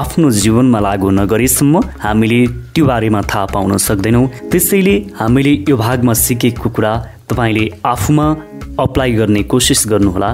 आफ्नो जीवनमा लागू नगरेसम्म हामीले त्यो बारेमा थाहा पाउन सक्दैनौँ। त्यसैले हामीले यो भागमा सिकेको कुरा तपाईँले आफूमा अप्लाई गर्ने कोसिस गर्नुहोला।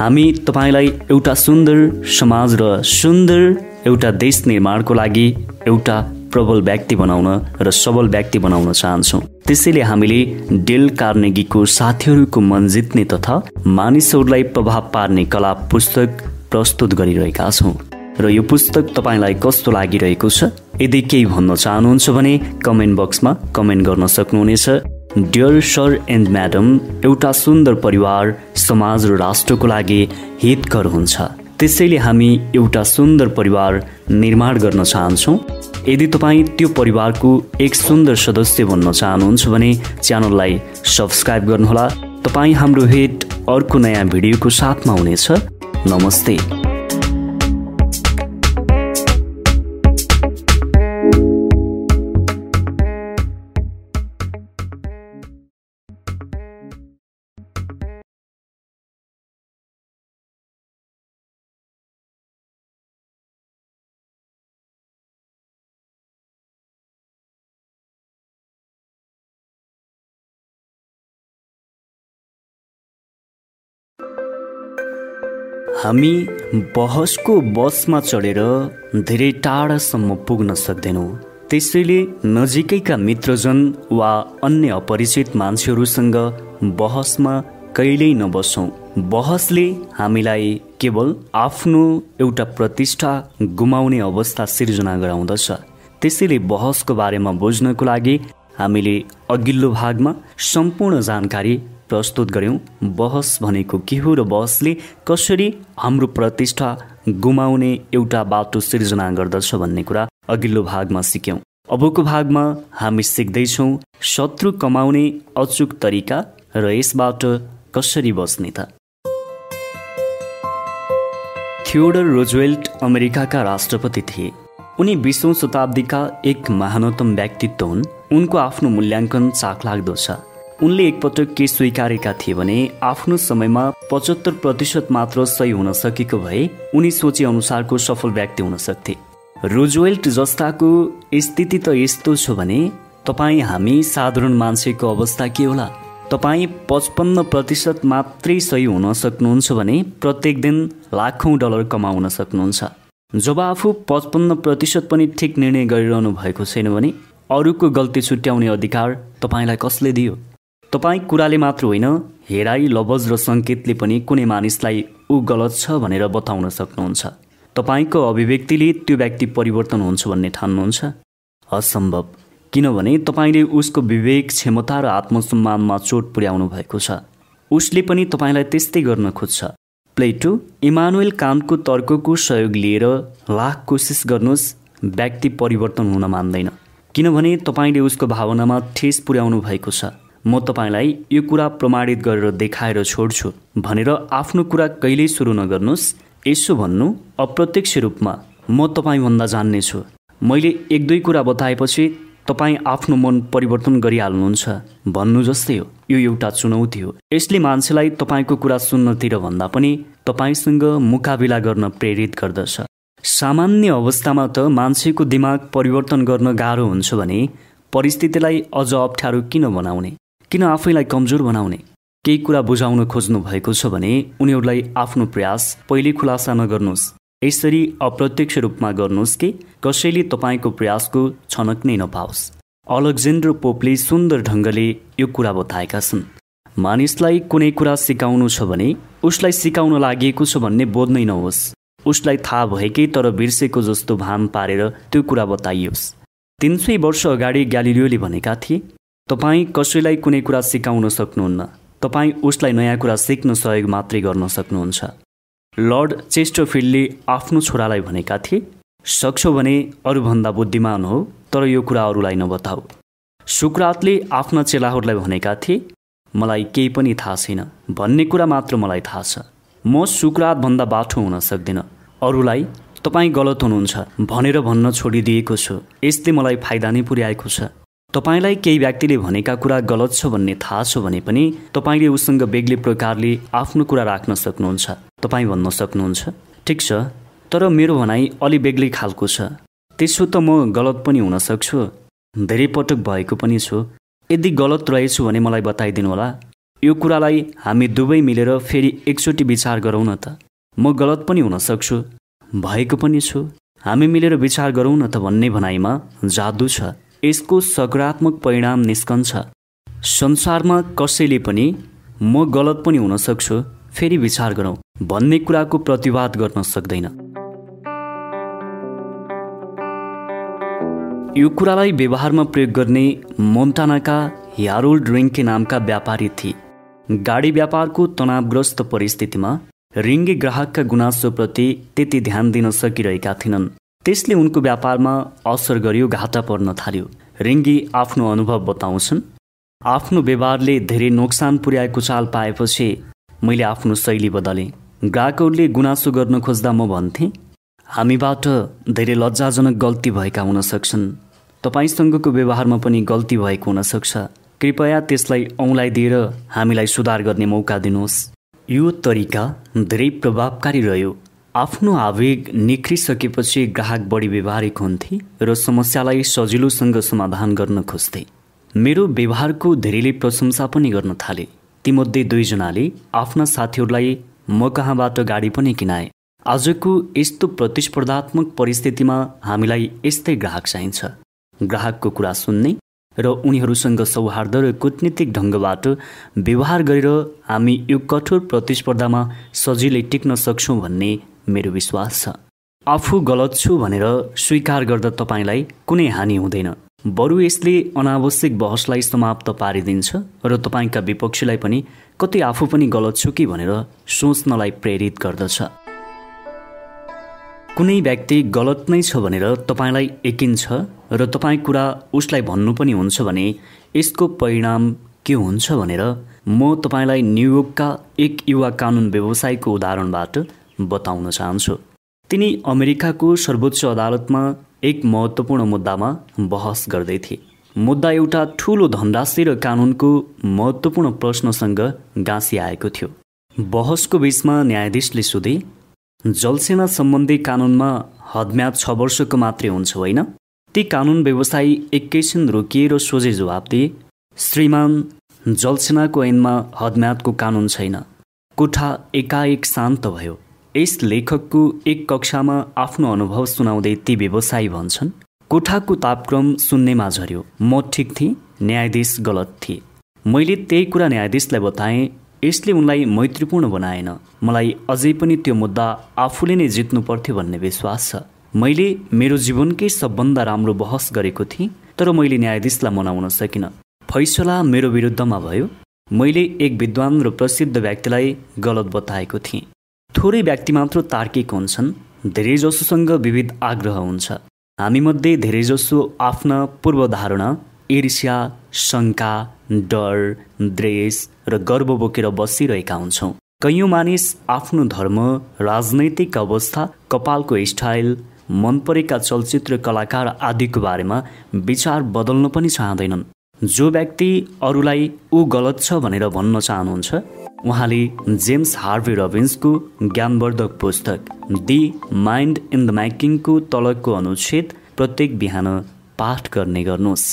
हामी तपाईँलाई एउटा सुन्दर समाज र सुन्दर एउटा देश निर्माणको लागि एउटा प्रबल व्यक्ति बनाउन र सबल व्यक्ति बनाउन चाहन्छौँ। त्यसैले हामीले डेल कार्नेगीको साथीहरूको मन जित्ने तथा मानिसहरूलाई प्रभाव पार्ने कला पुस्तक प्रस्तुत गरिरहेका छौँ। र यो पुस्तक तपाईँलाई कस्तो लागिरहेको छ यदि केही भन्न चाहनुहुन्छ भने कमेन्ट बक्समा कमेन्ट गर्न सक्नुहुनेछ। डियर सर एन्ड म्याडम एउटा सुन्दर परिवार समाज र राष्ट्रको लागि हितकर हुन्छ। त्यसैले हामी एउटा सुन्दर परिवार निर्माण गर्न चाहन्छौँ। यदि तपाईँ त्यो परिवारको एक सुन्दर सदस्य बन्न चाहनुहुन्छ भने च्यानललाई सब्सक्राइब गर्नुहोला। तपाईँ हाम्रो हेट अर्को नयाँ भिडियोको साथमा हुनेछ। नमस्ते। हामी बहसको बसमा चढेर धेरै टाढासम्म पुग्न सक्दैनौँ। त्यसैले नजिकैका मित्रजन वा अन्य अपरिचित मान्छेहरूसँग बहसमा कहिल्यै नबसौँ। बहसले हामीलाई केवल आफ्नो एउटा प्रतिष्ठा गुमाउने अवस्था सिर्जना गराउँदछ। त्यसैले बहसको बारेमा बुझ्नको लागि हामीले अघिल्लो भागमा सम्पूर्ण जानकारी प्रस्तुत गऱ्यौँ बहस भनेको के हो र बहसले कसरी हाम्रो प्रतिष्ठा गुमाउने एउटा बाटो सिर्जना गर्दछ भन्ने कुरा अघिल्लो भागमा सिक्यौँ। अबको भागमा हामी सिक्दैछौँ शत्रु कमाउने अचुक तरिका र यसबाट कसरी बस्ने त? थियोडर रोजवेल्ट अमेरिकाका राष्ट्रपति थिए। उनी बिसौँ शताब्दीका एक महानतम व्यक्तित्व हुन्। उनको आफ्नो मूल्याङ्कन चाखलाग्दो छ। उनले एकपटक के स्वीकारेका थिए भने आफ्नो समयमा पचहत्तर प्रतिशत मात्र सही हुन सकेको भए उनी सोचे अनुसारको सफल व्यक्ति हुन सक्थे। रोजवेल्ट जस्ताको स्थिति त यस्तो छ भने तपाईँ हामी साधारण मान्छेको अवस्था के होला? तपाईँ पचपन्न प्रतिशत मात्रै सही हुन सक्नुहुन्छ भने प्रत्येक दिन लाखौँ डलर कमाउन सक्नुहुन्छ। जब आफू पचपन्न प्रतिशत पनि ठिक निर्णय गरिरहनु भएको छैन भने अरूको गल्ती छुट्याउने अधिकार तपाईँलाई कसले दियो? तपाईँ कुराले मात्र होइन हेराई लवज र सङ्केतले पनि कुनै मानिसलाई ऊ गलत छ भनेर बताउन सक्नुहुन्छ। तपाईँको अभिव्यक्तिले त्यो व्यक्ति परिवर्तन हुन्छ भन्ने ठान्नुहुन्छ। असम्भव। किनभने तपाईँले उसको विवेक क्षमता र आत्मसम्मानमा चोट पुर्याउनु भएको छ। उसले पनि तपाईँलाई त्यस्तै गर्न खोज्छ। प्लेटो इमानुएल कान्टको तर्कको सहयोग लिएर लाख कोसिस गर्नुहोस् व्यक्ति परिवर्तन हुन मान्दैन। किनभने तपाईँले उसको भावनामा ठेस पुर्याउनु भएको छ। म तपाईँलाई यो कुरा प्रमाणित गरेर देखाएर छोड्छु भनेर आफ्नो कुरा कहिल्यै सुरु नगर्नुहोस्। यसो भन्नु अप्रत्यक्ष रूपमा म तपाईँभन्दा जान्नेछु मैले एक दुई कुरा बताएपछि तपाईँ आफ्नो मन परिवर्तन गरिहाल्नुहुन्छ। भन्नु जस्तै हो यो एउटा चुनौती हो। यसले मान्छेलाई तपाईँको कुरा सुन्नतिर भन्दा पनि तपाईँसँग मुकाबिला गर्न प्रेरित गर्दछ। सामान्य अवस्थामा त मान्छेको दिमाग परिवर्तन गर्न गाह्रो हुन्छ भने परिस्थितिलाई अझ अप्ठ्यारो किन बनाउने? किन आफैलाई कमजोर बनाउने? केही कुरा बुझाउन खोज्नु भएको छ भने उनीहरूलाई आफ्नो प्रयास पहिले खुलासा नगर्नुहोस्। यसरी अप्रत्यक्ष रूपमा गर्नुहोस् कि कसैले तपाईँको प्रयासको छनक नै नपाओस्। अलेक्जेन्डर पोपले सुन्दर ढङ्गले यो कुरा बताएका छन्। मानिसलाई कुनै कुरा सिकाउनु छ भने उसलाई सिकाउन लागि छ भन्ने बोध्नै नहोस्। उसलाई थाहा भएकै तर बिर्सेको जस्तो भान पारेर त्यो कुरा बताइयोस्। तिन सय वर्ष अगाडि ग्यालिलियोले भनेका थिए तपाईँ कसैलाई कुनै कुरा सिकाउन सक्नुहुन्न? तपाईँ उसलाई नयाँ कुरा सिक्न सहयोग मात्रै गर्न सक्नुहुन्छ। लर्ड चेस्टरफिल्डले आफ्नो छोरालाई भनेका थिए सक्छौ भने अरूभन्दा बुद्धिमान हो तर यो कुरा अरूलाई नबताऊ सुकरातले आफ्ना चेलाहरूलाई भनेका थिए मलाई केही पनि थाहा छैन भन्ने कुरा मात्र मलाई थाहा छ। म सुकरातभन्दा बाठो हुन सक्दिनँ। अरूलाई तपाईँ गलत हुनुहुन्छ भनेर भन्न छोडिदिएको छु। यसले मलाई फाइदा नै पुर्याएको छ। तपाईँलाई केही व्यक्तिले भनेका कुरा गलत छ भन्ने थाहा छ भने पनि तपाईँले उसँग बेग्लै प्रकारले आफ्नो कुरा राख्न सक्नुहुन्छ। तपाईँ भन्न सक्नुहुन्छ। ठिक छ। तर मेरो भनाइ अलि बेग्लै खालको छ। त्यसो त म गलत पनि हुन सक्छु। धेरै पटक भएको पनि छु। यदि गलत रहेछु भने मलाई बताइदिनु होला। यो कुरालाई हामी दुवै मिलेर फेरि एकचोटि विचार गरौँ न त। म गलत पनि हुन सक्छु। भएको पनि छु। हामी मिलेर विचार गरौँ न त भन्ने भनाइमा जादु छ। यसको सकारात्मक परिणाम निस्कन्छ। संसारमा कसैले पनि म गलत पनि हुन सक्छु फेरि विचार गरौँ भन्ने कुराको प्रतिवाद गर्न सक्दैन। यो कुरालाई व्यवहारमा प्रयोग गर्ने मोन्टानाका ह्यारोल्ड रिङ्के नामका व्यापारी थिए। गाडी व्यापारको तनावग्रस्त परिस्थितिमा रिङ्गे ग्राहकका गुनासोप्रति त्यति ध्यान दिन सकिरहेका थिएनन् त्यसले उनको व्यापारमा असर गर्यो घाटा पर्न थाल्यो। रिङ्गी आफ्नो अनुभव बताउँछन् आफ्नो व्यवहारले धेरै नोक्सान पुर्याएको चाल पाएपछि मैले आफ्नो शैली बदलेँ। ग्राहकहरूले गुनासो गर्न खोज्दा म भन्थेँ हामीबाट धेरै लज्जाजनक गल्ती भएका हुन सक्छन्। तपाईँसँगको व्यवहारमा पनि गल्ती भएको हुनसक्छ कृपया त्यसलाई औँलाई दिएर हामीलाई सुधार गर्ने मौका दिनुहोस्। यो तरिका धेरै प्रभावकारी रह्यो। आफ्नो आवेग निख्रिसकेपछि ग्राहक बढी व्यवहारिक हुन्थे र समस्यालाई सजिलोसँग समाधान गर्न खोज्थे। मेरो व्यवहारको धेरैले प्रशंसा पनि गर्न थाले। तीमध्ये दुईजनाले आफ्ना साथीहरूलाई म कहाँबाट गाडी पनि किनाए। आजको यस्तो प्रतिस्पर्धात्मक परिस्थितिमा हामीलाई यस्तै ग्राहक चाहिन्छ। ग्राहकको कुरा सुन्ने र उनीहरूसँग सौहार्द र कूटनीतिक ढङ्गबाट व्यवहार गरेर हामी यो कठोर प्रतिस्पर्धामा सजिलै टिक्न सक्छौँ भन्ने मेरो विश्वास छ। आफू गलत छु भनेर स्वीकार गर्दा तपाईँलाई कुनै हानि हुँदैन। बरु यसले अनावश्यक बहसलाई समाप्त पारिदिन्छ र तपाईँका विपक्षीलाई पनि कतै आफू पनि गलत छु कि भनेर सोच्नलाई प्रेरित गर्दछ। कुनै व्यक्ति गलत नै छ भनेर तपाईँलाई एकिन्छ र तपाईँ कुरा उसलाई भन्नु पनि हुन्छ भने यसको परिणाम के हुन्छ भनेर म तपाईँलाई न्युयोर्कका एक युवा कानुन व्यवसायको उदाहरणबाट बताउन चाहन्छु। तिनी अमेरिकाको सर्वोच्च अदालतमा एक महत्त्वपूर्ण मुद्दामा बहस गर्दै थिए। मुद्दा एउटा ठुलो धनराशि र कानुनको महत्त्वपूर्ण प्रश्नसँग गाँसी आएको थियो। बहसको बिचमा न्यायाधीशले सोधे जलसेना सम्बन्धी कानुनमा हदम्याद छ वर्षको मात्रै हुन्छ होइन? ती कानुन व्यवसायी एकैछिन रोकिएर सोझे जवाब दिए श्रीमान जलसेनाको ऐनमा हदम्यादको कानुन छैन। कोठा एकाएक शान्त भयो। यस लेखकको एक कक्षामा आफ्नो अनुभव सुनाउँदै ती व्यवसायी भन्छन् कोठाको तापक्रम सुन्नेमा झर्यो म ठिक थिएँ न्यायाधीश गलत थिए। मैले त्यही कुरा न्यायाधीशलाई बताएँ यसले उनलाई मैत्रीपूर्ण बनाएन। मलाई अझै पनि त्यो मुद्दा आफूले नै जित्नु पर्थ्यो भन्ने विश्वास छ। मैले मेरो जीवनकै सबभन्दा राम्रो बहस गरेको थिएँ तर मैले न्यायाधीशलाई मनाउन सकिनँ। फैसला मेरो विरुद्धमा भयो। मैले एक विद्वान र प्रसिद्ध व्यक्तिलाई गलत बताएको थिएँ। थोरै व्यक्ति मात्र तार्किक हुन्छन् धेरैजसोसँग विविध आग्रह हुन्छ। हामीमध्ये धेरैजसो आफ्ना पूर्वधारणा ईर्ष्या शङ्का डर द्वेष र गर्व बोकेर बसिरहेका हुन्छौँ। कैयौँ मानिस आफ्नो धर्म राजनैतिक अवस्था कपालको स्टाइल मन परेका चलचित्र कलाकार आदिको बारेमा विचार बदल्न पनि चाहँदैनन्। जो व्यक्ति अरूलाई ऊ गलत छ भनेर भन्न चाहनुहुन्छ उहाँले जेम्स हार्वे रबिन्सको ज्ञानवर्धक पुस्तक दि माइन्ड इन द म्याकिङको तलको अनुच्छेद प्रत्येक बिहान पाठ गर्ने गर्नुहोस्।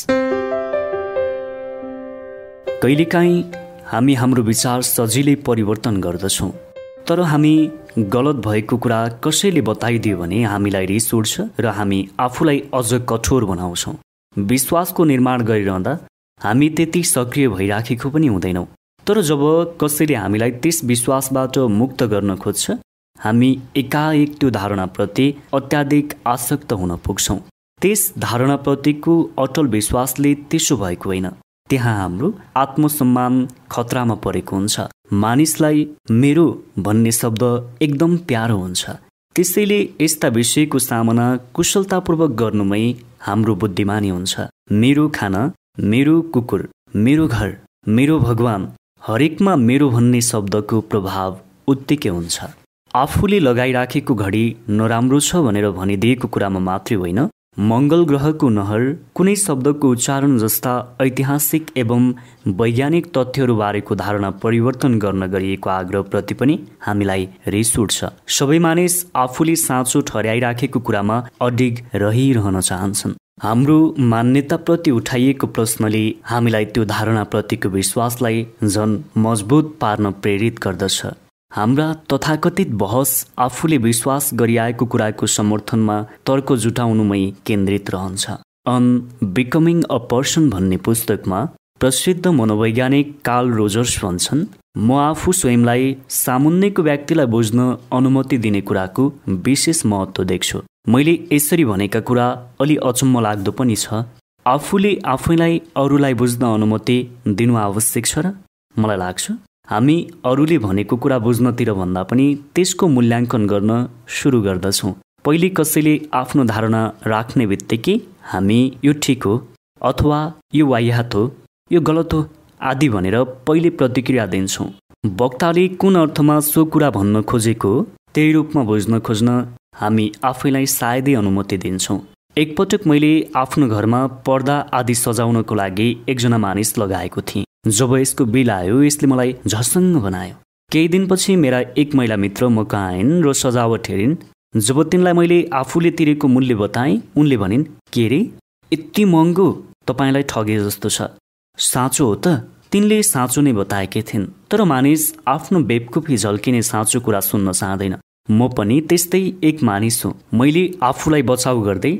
कहिलेकाहीँ हामी हाम्रो विचार सजिलै परिवर्तन गर्दछौँ तर हामी गलत भएको कुरा कसैले बताइदियो भने हामीलाई रिस उठ्छ र हामी आफूलाई अझ कठोर बनाउँछौँ। विश्वासको निर्माण गरिरहँदा हामी त्यति सक्रिय भइराखेको पनि हुँदैनौँ। तर जब कसैले हामीलाई त्यस विश्वासबाट मुक्त गर्न खोज्छ हामी एकाएक त्यो धारणाप्रति अत्याधिक आसक्त हुन पुग्छौँ। त्यस धारणाप्रतिको अटल विश्वासले त्यसो भएको होइन। त्यहाँ हाम्रो आत्मसम्मान खतरामा परेको हुन्छ। मानिसलाई मेरो भन्ने शब्द एकदम प्यारो हुन्छ। त्यसैले यस्ता विषयको सामना कुशलतापूर्वक गर्नुमै हाम्रो बुद्धिमानी हुन्छ। मेरो खाना मेरो कुकुर मेरो घर मेरो भगवान हरेकमा मेरो भन्ने शब्दको प्रभाव उत्तिकै हुन्छ। आफूले लगाइराखेको घडी नराम्रो छ भनेर भनिदिएको कुरामा मात्रै होइन। मङ्गल ग्रहको नहर कुनै शब्दको उच्चारण जस्ता ऐतिहासिक एवं वैज्ञानिक तथ्यहरूबारेको धारणा परिवर्तन गर्न गरिएको आग्रहप्रति पनि हामीलाई रिस उठ्छ। सबै मानिस आफूले साँचो ठहराइराखेको कुरामा अडिग रहिरहन चाहन्छन्। हाम्रो मान्यताप्रति उठाइएको प्रश्नले हामीलाई त्यो धारणाप्रतिको विश्वासलाई झन मजबुत पार्न प्रेरित गर्दछ। हाम्रा तथाकथित बहस आफूले विश्वास गरिआएको कुराको समर्थनमा तर्क जुटाउनुमै केन्द्रित रहन्छ। अन बिकमिङ अ पर्सन भन्ने पुस्तकमा प्रसिद्ध मनोवैज्ञानिक कार्ल रोजर्स भन्छन् म आफू स्वयंलाई सामुन्नेको व्यक्तिलाई बुझ्न अनुमति दिने कुराको विशेष महत्त्व देख्छु। मैले यसरी भनेका कुरा अलि अचम्म लाग्दो पनि छ। आफूले आफैलाई अरूलाई बुझ्न अनुमति दिनु आवश्यक छ र? मलाई लाग्छ हामी अरूले भनेको कुरा बुझ्नतिर भन्दा पनि त्यसको मूल्याङ्कन गर्न सुरु गर्दछौँ। पहिले कसैले आफ्नो धारणा राख्ने बित्तिकै हामी यो ठिक हो अथवा यो वायात हो यो गलत हो आदि भनेर पहिले प्रतिक्रिया दिन्छौँ। वक्ताले कुन अर्थमा सो कुरा भन्न खोजेको त्यही रूपमा बुझ्न खोज्न हामी आफैलाई सायदै अनुमति दिन्छौँ। एकपटक मैले आफ्नो घरमा पर्दा आदि सजाउनको लागि एकजना मानिस लगाएको थिएँ। जब यसको बिल आयो यसले मलाई झसङ्ग बनायो। केही दिनपछि मेरा एक महिला मित्र म कहाँ आइन् र सजावट हेरिन्। जब तिनलाई मैले आफूले तिरेको मूल्य बताएँ उनले भनिन् के रे यति महँगो? तपाईँलाई ठगे जस्तो छ। साँचो हो त? तिनले साँचो नै बताएकै थिइन्। तर मानिस आफ्नो बेपकुफी झल्किने साँचो कुरा सुन्न चाहँदैन। म पनि त्यस्तै एक मानिस हुँ। मैले आफूलाई बचाउ गर्दै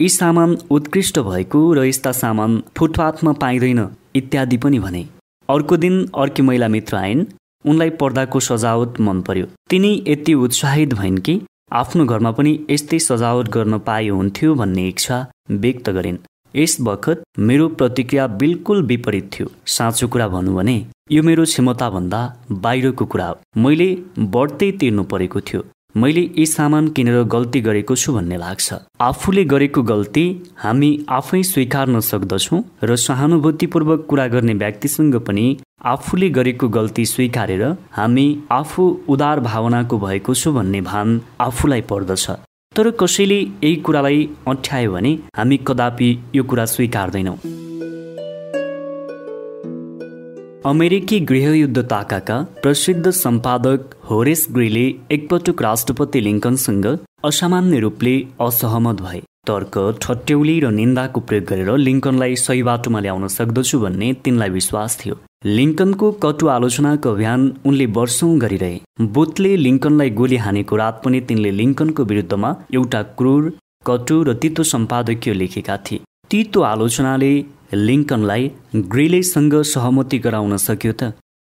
यी सामान उत्कृष्ट भएको र यस्ता सामान फुटपाथमा पाइँदैन इत्यादि पनि भने। अर्को दिन अर्की महिला मित्र आइन्। उनलाई पर्दाको सजावट मन पर्यो। तिनी यति उत्साहित भइन् कि आफ्नो घरमा पनि यस्तै सजावट गर्न पाए हुन्थ्यो भन्ने इच्छा व्यक्त गरिन्। यस बखत मेरो प्रतिक्रिया बिल्कुल विपरीत थियो। साँचो कुरा भनौँ भने यो मेरो क्षमताभन्दा बाहिरको कुरा हो। मैले बढ्दै तिर्नु परेको थियो। मैले यी सामान किनेर गल्ती गरेको छु भन्ने लाग्छ। आफूले गरेको गल्ती हामी आफै स्वीकार्न सक्दछौँ र सहानुभूतिपूर्वक कुरा गर्ने व्यक्तिसँग पनि आफूले गरेको गल्ती स्वीकारेर हामी आफू उदार भावनाको भएको छु भन्ने भान आफूलाई पर्दछ। तर कसैले यही कुरालाई अठ्यायो भने हामी कदापि यो कुरा स्वीकार्दैनौँ। अमेरिकी गृहयुद्ध ताकाका प्रसिद्ध सम्पादक होरेस ग्रीले एकपटक राष्ट्रपति लिङ्कनसँग असामान्य रूपले असहमत भए तर्क ठट्यौली र निन्दाको प्रयोग गरेर लिङ्कनलाई सही बाटोमा ल्याउन सक्दछु भन्ने तिनलाई विश्वास थियो लिङ्कनको कटु आलोचनाको अभियान उनले वर्षौँ गरिरहे बुथले लिङ्कनलाई गोली हानेको रात पनि तिनले लिङ्कनको विरुद्धमा एउटा क्रूर कटु र तितो सम्पादकीय लेखेका थिए तितो आलोचनाले लिङ्कनलाई ग्रेलेसँग सहमति गराउन सक्यो त।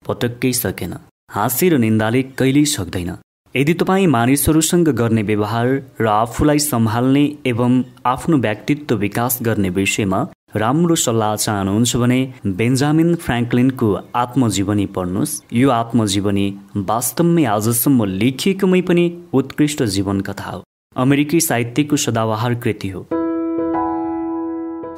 पटक्कै सकेन। हाँसी निन्दाले कहिल्यै सक्दैन। यदि तपाईँ मानिसहरूसँग गर्ने व्यवहार र आफूलाई सम्हाल्ने एवं आफ्नो व्यक्तित्व विकास गर्ने विषयमा राम्रो सल्लाह चाहनुहुन्छ भने बेन्जामिन फ्रेङ्कलिनको आत्मजीवनी पढ्नुहोस्। यो आत्मजीवनी वास्तवमै आजसम्म लेखिएकोमै पनि उत्कृष्ट जीवन कथा हो। अमेरिकी साहित्यको सदाबहार कृति हो।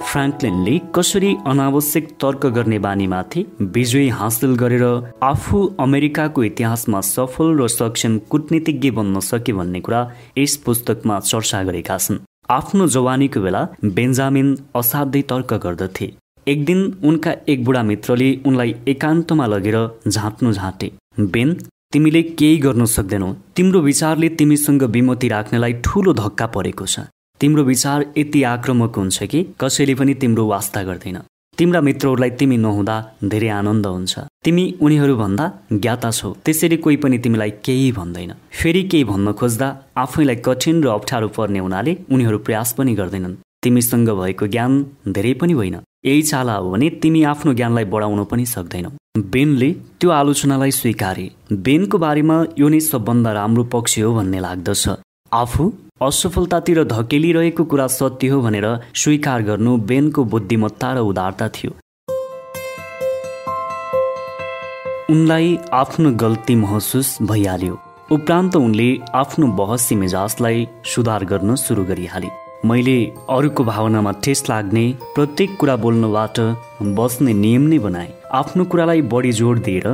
फ्राङ्कलिनले कसरी अनावश्यक तर्क गर्ने बानीमाथि विजय हासिल गरेर आफू अमेरिकाको इतिहासमा सफल र सक्षम कुटनीतिज्ञ बन्न सके भन्ने कुरा यस पुस्तकमा चर्चा गरेका छन्। आफ्नो जवानीको बेला बेन्जामिन असाध्यै तर्क गर्दथे। एक दिन उनका एक बुढा मित्रले उनलाई एकान्तमा लगेर झाँट्नु झाँटे। बेन तिमीले केही गर्न सक्दैनौ। तिम्रो विचारले तिमीसँग विमति राख्नेलाई ठुलो धक्का परेको छ। तिम्रो विचार यति आक्रमक हुन्छ कि कसैले पनि तिम्रो वास्ता गर्दैन। तिम्रा मित्रहरूलाई तिमी नहुँदा धेरै आनन्द हुन्छ। तिमी उनीहरूभन्दा ज्ञाता छौ। त्यसरी कोही पनि तिमीलाई केही भन्दैन। फेरि केही भन्न खोज्दा आफैलाई कठिन र अप्ठ्यारो पर्ने हुनाले उनीहरू प्रयास पनि गर्दैनन्। तिमीसँग भएको ज्ञान धेरै पनि होइन। यही चाला हो भने तिमी आफ्नो ज्ञानलाई बढाउन पनि सक्दैनौ। बेनले त्यो आलोचनालाई स्वीकारे। बेनको बारेमा यो नै सबभन्दा राम्रो पक्ष हो भन्ने लाग्दछ। आफू असफलतातिर धकेलिरहेको कुरा सत्य हो भनेर स्वीकार गर्नु बेनको बुद्धिमत्ता र उदारता थियो। उनलाई आफ्नो गल्ती महसुस भइहाल्यो। उपरान्त उनले आफ्नो बहसी मिजाजलाई सुधार गर्न सुरु गरिहाले। मैले अरूको भावनामा ठेस लाग्ने प्रत्येक कुरा बोल्नबाट बस्ने नियम नै बनाएँ। आफ्नो कुरालाई बढी जोड दिएर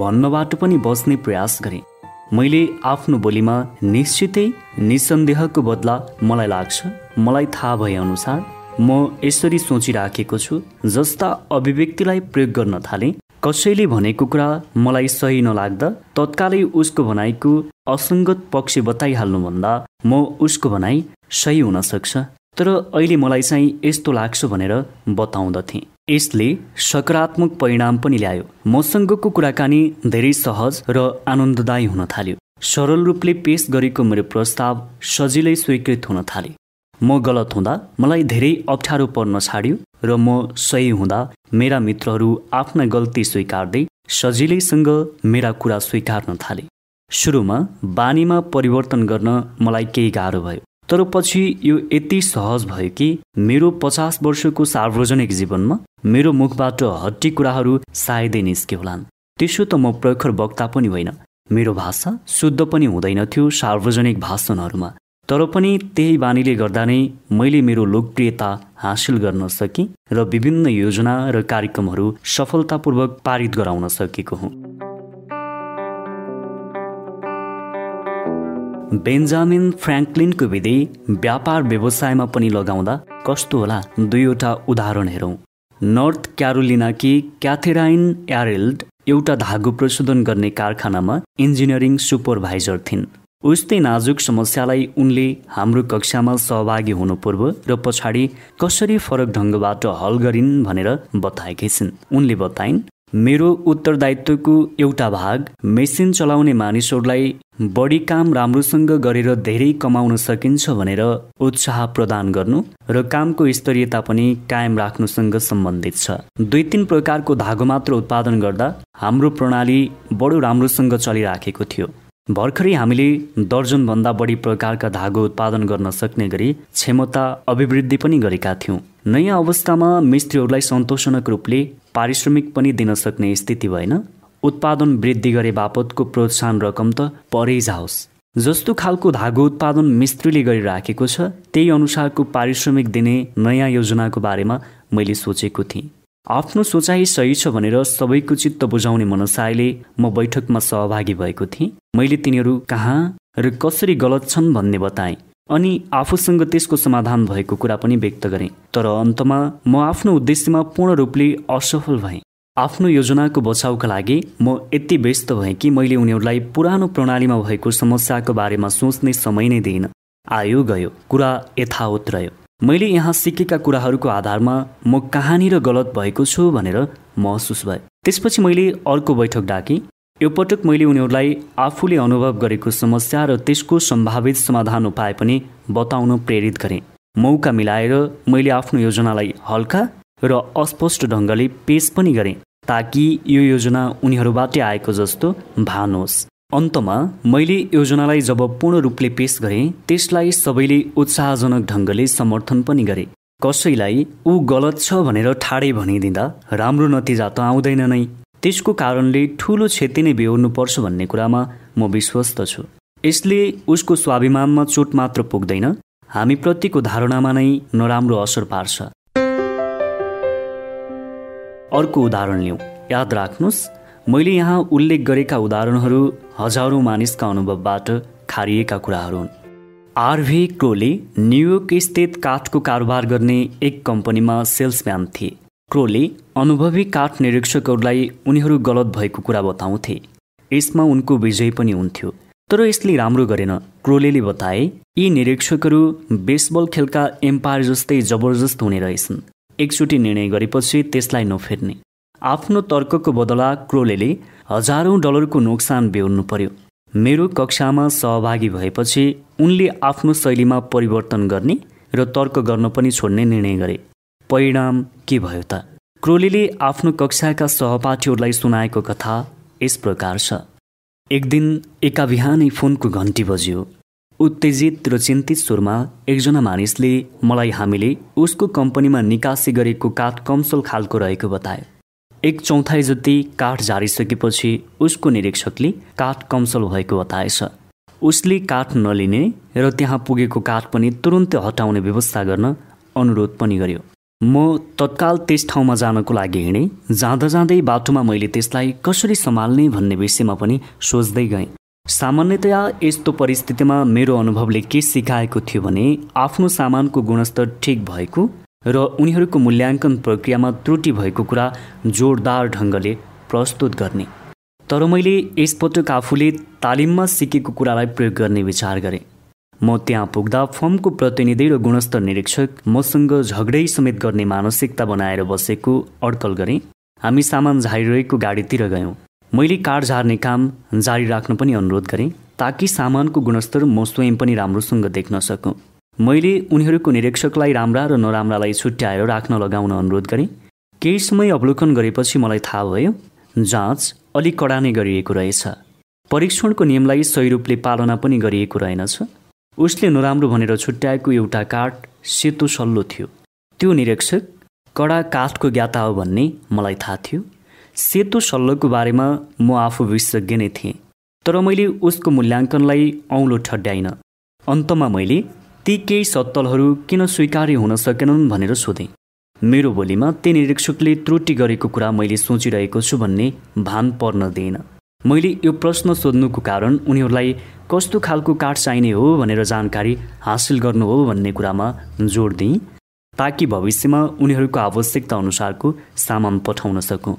भन्नबाट पनि बस्ने प्रयास गरेँ। मैले आफ्नो बोलीमा निश्चितै निसन्देहको बदला मलाई लाग्छ। मलाई थाहा भए अनुसार म यसरी सोचिराखेको छु जस्ता अभिव्यक्तिलाई प्रयोग गर्न थालेँ। कसैले भनेको कुरा मलाई सही नलाग्दा तत्कालै उसको भनाइको असङ्गत पक्ष बताइहाल्नुभन्दा म उसको भनाइ सही हुन सक्छ। तर अहिले मलाई चाहिँ यस्तो लाग्छ भनेर बताउँदथे। यसले सकारात्मक परिणाम पनि ल्यायो। मसँगको कुराकानी धेरै सहज र आनन्ददायी हुन थाल्यो। सरल रूपले पेश गरेको मेरो प्रस्ताव सजिलै स्वीकृत हुन थाले। म गलत हुँदा मलाई धेरै अप्ठ्यारो पर्न छाड्यो र म सही हुँदा मेरा मित्रहरू आफ्ना गल्ती स्वीकार्दै सजिलैसँग मेरा कुरा स्वीकार्न थाले। सुरुमा बानीमा परिवर्तन गर्न मलाई केही गाह्रो भयो। तर पछि यो यति सहज भयो कि मेरो पचास वर्षको सार्वजनिक जीवनमा मेरो मुखबाट हट्टी कुराहरू सायदै निस्के होलान् त्यसो त म प्रखर वक्ता पनि होइन। मेरो भाषा शुद्ध पनि हुँदैन थियो सार्वजनिक भाषणहरूमा। तर पनि त्यही बानीले गर्दा नै मैले मेरो लोकप्रियता हासिल गर्न सकेँ र विभिन्न योजना र कार्यक्रमहरू सफलतापूर्वक पारित गराउन सकेको हुँ। बेन्जामिन फ्रेङ्कलिनको विधि व्यापार व्यवसायमा पनि लगाउँदा कस्तो होला? दुईवटा उदाहरण हेरौँ। नर्थ क्यारोलिनाकी क्याथेराइन एरेल्ड एउटा धागो प्रशोधन गर्ने कारखानामा इन्जिनियरिङ सुपरभाइजर थिइन्। उस्तै नाजुक समस्यालाई उनले हाम्रो कक्षामा सहभागी हुनु पूर्व र पछाडि कसरी फरक ढङ्गबाट हल गरिन् भनेर बताएकी छिन्। उनले बताइन् मेरो उत्तरदायित्वको एउटा भाग मेसिन चलाउने मानिसहरूलाई बढी काम राम्रोसँग गरेर धेरै कमाउन सकिन्छ भनेर उत्साह प्रदान गर्नु र कामको स्तरीयता पनि कायम राख्नुसँग सम्बन्धित छ। दुई तिन प्रकारको धागो मात्र उत्पादन गर्दा हाम्रो प्रणाली बडो राम्रोसँग चलिराखेको थियो। भर्खरै हामीले दर्जनभन्दा बढी प्रकारका धागो उत्पादन गर्न सक्ने गरी क्षमता अभिवृद्धि पनि गरेका थियौँ। नयाँ अवस्थामा मिस्त्रीहरूलाई सन्तोषजनक रूपले पारिश्रमिक पनि दिन सक्ने स्थिति भएन। उत्पादन वृद्धि गरे बापतको प्रोत्साहन रकम त परै जाओस्। जस्तो खालको धागो उत्पादन मिस्त्रीले गरिराखेको छ त्यही अनुसारको पारिश्रमिक दिने नयाँ योजनाको बारेमा मैले सोचेको थिएँ। आफ्नो सोचाइ सही छ भनेर सबैको चित्त बुझाउने मनसायले म बैठकमा सहभागी भएको थिएँ। मैले तिनीहरू कहाँ र कसरी गलत छन् भन्ने बताएँ अनि आफूसँग त्यसको समाधान भएको कुरा पनि व्यक्त गरेँ। तर अन्तमा म आफ्नो उद्देश्यमा पूर्ण रूपले असफल भएँ। आफ्नो योजनाको बचाउका लागि म यति व्यस्त भएँ कि मैले उनीहरूलाई पुरानो प्रणालीमा भएको समस्याको बारेमा सोच्ने समय नै दिइनँ आयो गयो। कुरा यथावत रह्यो। मैले यहाँ सिकेका कुराहरूको आधारमा म कहाँनिर गलत भएको छु भनेर महसुस भए। त्यसपछि मैले अर्को बैठक डाकेँ। यो पटक मैले उनीहरूलाई आफूले अनुभव गरेको समस्या र त्यसको सम्भावित समाधान उपाय पनि बताउन प्रेरित गरेँ। मौका मिलाएर मैले आफ्नो योजनालाई हल्का र अस्पष्ट ढङ्गले पेस पनि गरेँ ताकि यो योजना उनीहरूबाटै आएको जस्तो भान होस्। अन्तमा मैले योजनालाई जब पूर्ण रूपले पेश गरेँ त्यसलाई सबैले उत्साहजनक ढङ्गले समर्थन पनि गरे। कसैलाई ऊ गलत छ भनेर ठाडै भनिदिँदा राम्रो नतिजा त आउँदैन नै। त्यसको कारणले ठुलो क्षति नै बेहोर्नुपर्छ भन्ने कुरामा म विश्वस्त छु। यसले उसको स्वाभिमानमा चोट मात्र पुग्दैन हामीप्रतिको धारणामा नै नराम्रो असर पार्छ। अर्को उदाहरण लिउँ। याद राख्नुहोस् मैले यहाँ उल्लेख गरेका उदाहरणहरू हजारौँ मानिसका अनुभवबाट खारिएका कुराहरू हुन्। आरभी क्रोले न्युयोर्क स्थित काठको कारोबार गर्ने एक कम्पनीमा सेल्सम्यान थिए। क्रोले अनुभवी काठ निरीक्षकहरूलाई उनीहरू गलत भएको कुरा बताउँथे। यसमा उनको विजय पनि हुन्थ्यो। तर यसले राम्रो गरेन। क्रोले बताए यी निरीक्षकहरू बेसबल खेलका एम्पायर जस्तै जबरजस्त हुने रहेछन्। एकचोटि निर्णय गरेपछि त्यसलाई नफेर्ने। आफ्नो तर्कको बदला क्रोले हजारौँ डलरको नोक्सान बेहोर्नु पर्यो। मेरो कक्षामा सहभागी भएपछि उनले आफ्नो शैलीमा परिवर्तन गर्ने र तर्क गर्न पनि छोड्ने निर्णय गरे। परिणाम के भयो त? क्रोलीले आफ्नो कक्षाका सहपाठीहरूलाई सुनाएको कथा यस प्रकार छ। एक दिन एका बिहानै फोनको घन्टी बज्यो। उत्तेजित र चिन्तित स्वरमा एकजना मानिसले मलाई हामीले उसको कम्पनीमा निकासी गरेको काठ कमसल खालको रहेको बतायो। एक चौथाइ जति काठ झारिसकेपछि उसको निरीक्षकले काठ कमसल भएको बताएछ। उसले काठ नलिने र त्यहाँ पुगेको काठ पनि तुरुन्तै हटाउने व्यवस्था गर्न अनुरोध पनि गर्यो। म तत्काल त्यस ठाउँमा जानको लागि हिँडेँ। जाँदा जाँदै बाटोमा मैले त्यसलाई कसरी सम्हाल्ने भन्ने विषयमा पनि सोच्दै गएँ। सामान्यतया यस्तो परिस्थितिमा मेरो अनुभवले के सिकाएको थियो भने आफ्नो सामानको गुणस्तर ठिक भएको र उनीहरूको मूल्याङ्कन प्रक्रियामा त्रुटि भएको कुरा जोरदार ढङ्गले प्रस्तुत गर्ने। तर मैले यसपटक आफूले तालिममा सिकेको कुरालाई प्रयोग गर्ने विचार गरेँ। म त्यहाँ पुग्दा फर्मको प्रतिनिधि र गुणस्तर निरीक्षक मसँग झगडै समेत गर्ने मानसिकता बनाएर बसेको अड्कल गरेँ। हामी सामान झारिरहेको गाडीतिर गयौँ। मैले कार झार्ने काम जारी राख्न पनि अनुरोध गरेँ ताकि सामानको गुणस्तर म स्वयं पनि राम्रोसँग देख्न सकौँ। मैले उनीहरूको निरीक्षकलाई राम्रा र नराम्रालाई छुट्याएर राख्न लगाउन अनुरोध गरेँ। केही समय अवलोकन गरेपछि मलाई थाहा भयो जाँच अलिक कडा नै गरिएको रहेछ। परीक्षणको नियमलाई सही रूपले पालना पनि गरिएको रहेनछ। उसले नराम्रो भनेर छुट्याएको एउटा काठ सेतो सल्लो थियो। त्यो निरीक्षक कडा काठको ज्ञाता हो भन्ने मलाई थाहा थियो। सेतो सल्लोको बारेमा म आफू विशेषज्ञ नै थिएँ तर मैले उसको मूल्याङ्कनलाई औँलो ठड्याइन। अन्तमा मैले ती केही सत्तलहरू किन स्वीकार्य हुन सकेनन् भनेर सोधेँ। मेरो बोलीमा ती निरीक्षकले त्रुटि गरेको कुरा मैले सोचिरहेको छु भन्ने भान पर्न दिएन। मैले यो प्रश्न सोध्नुको कारण उनीहरूलाई कस्तो खालको काठ चाहिने हो भनेर जानकारी हासिल गर्नु हो भन्ने कुरामा जोड दिएँ ताकि भविष्यमा उनीहरूको आवश्यकता अनुसारको सामान पठाउन सकौँ।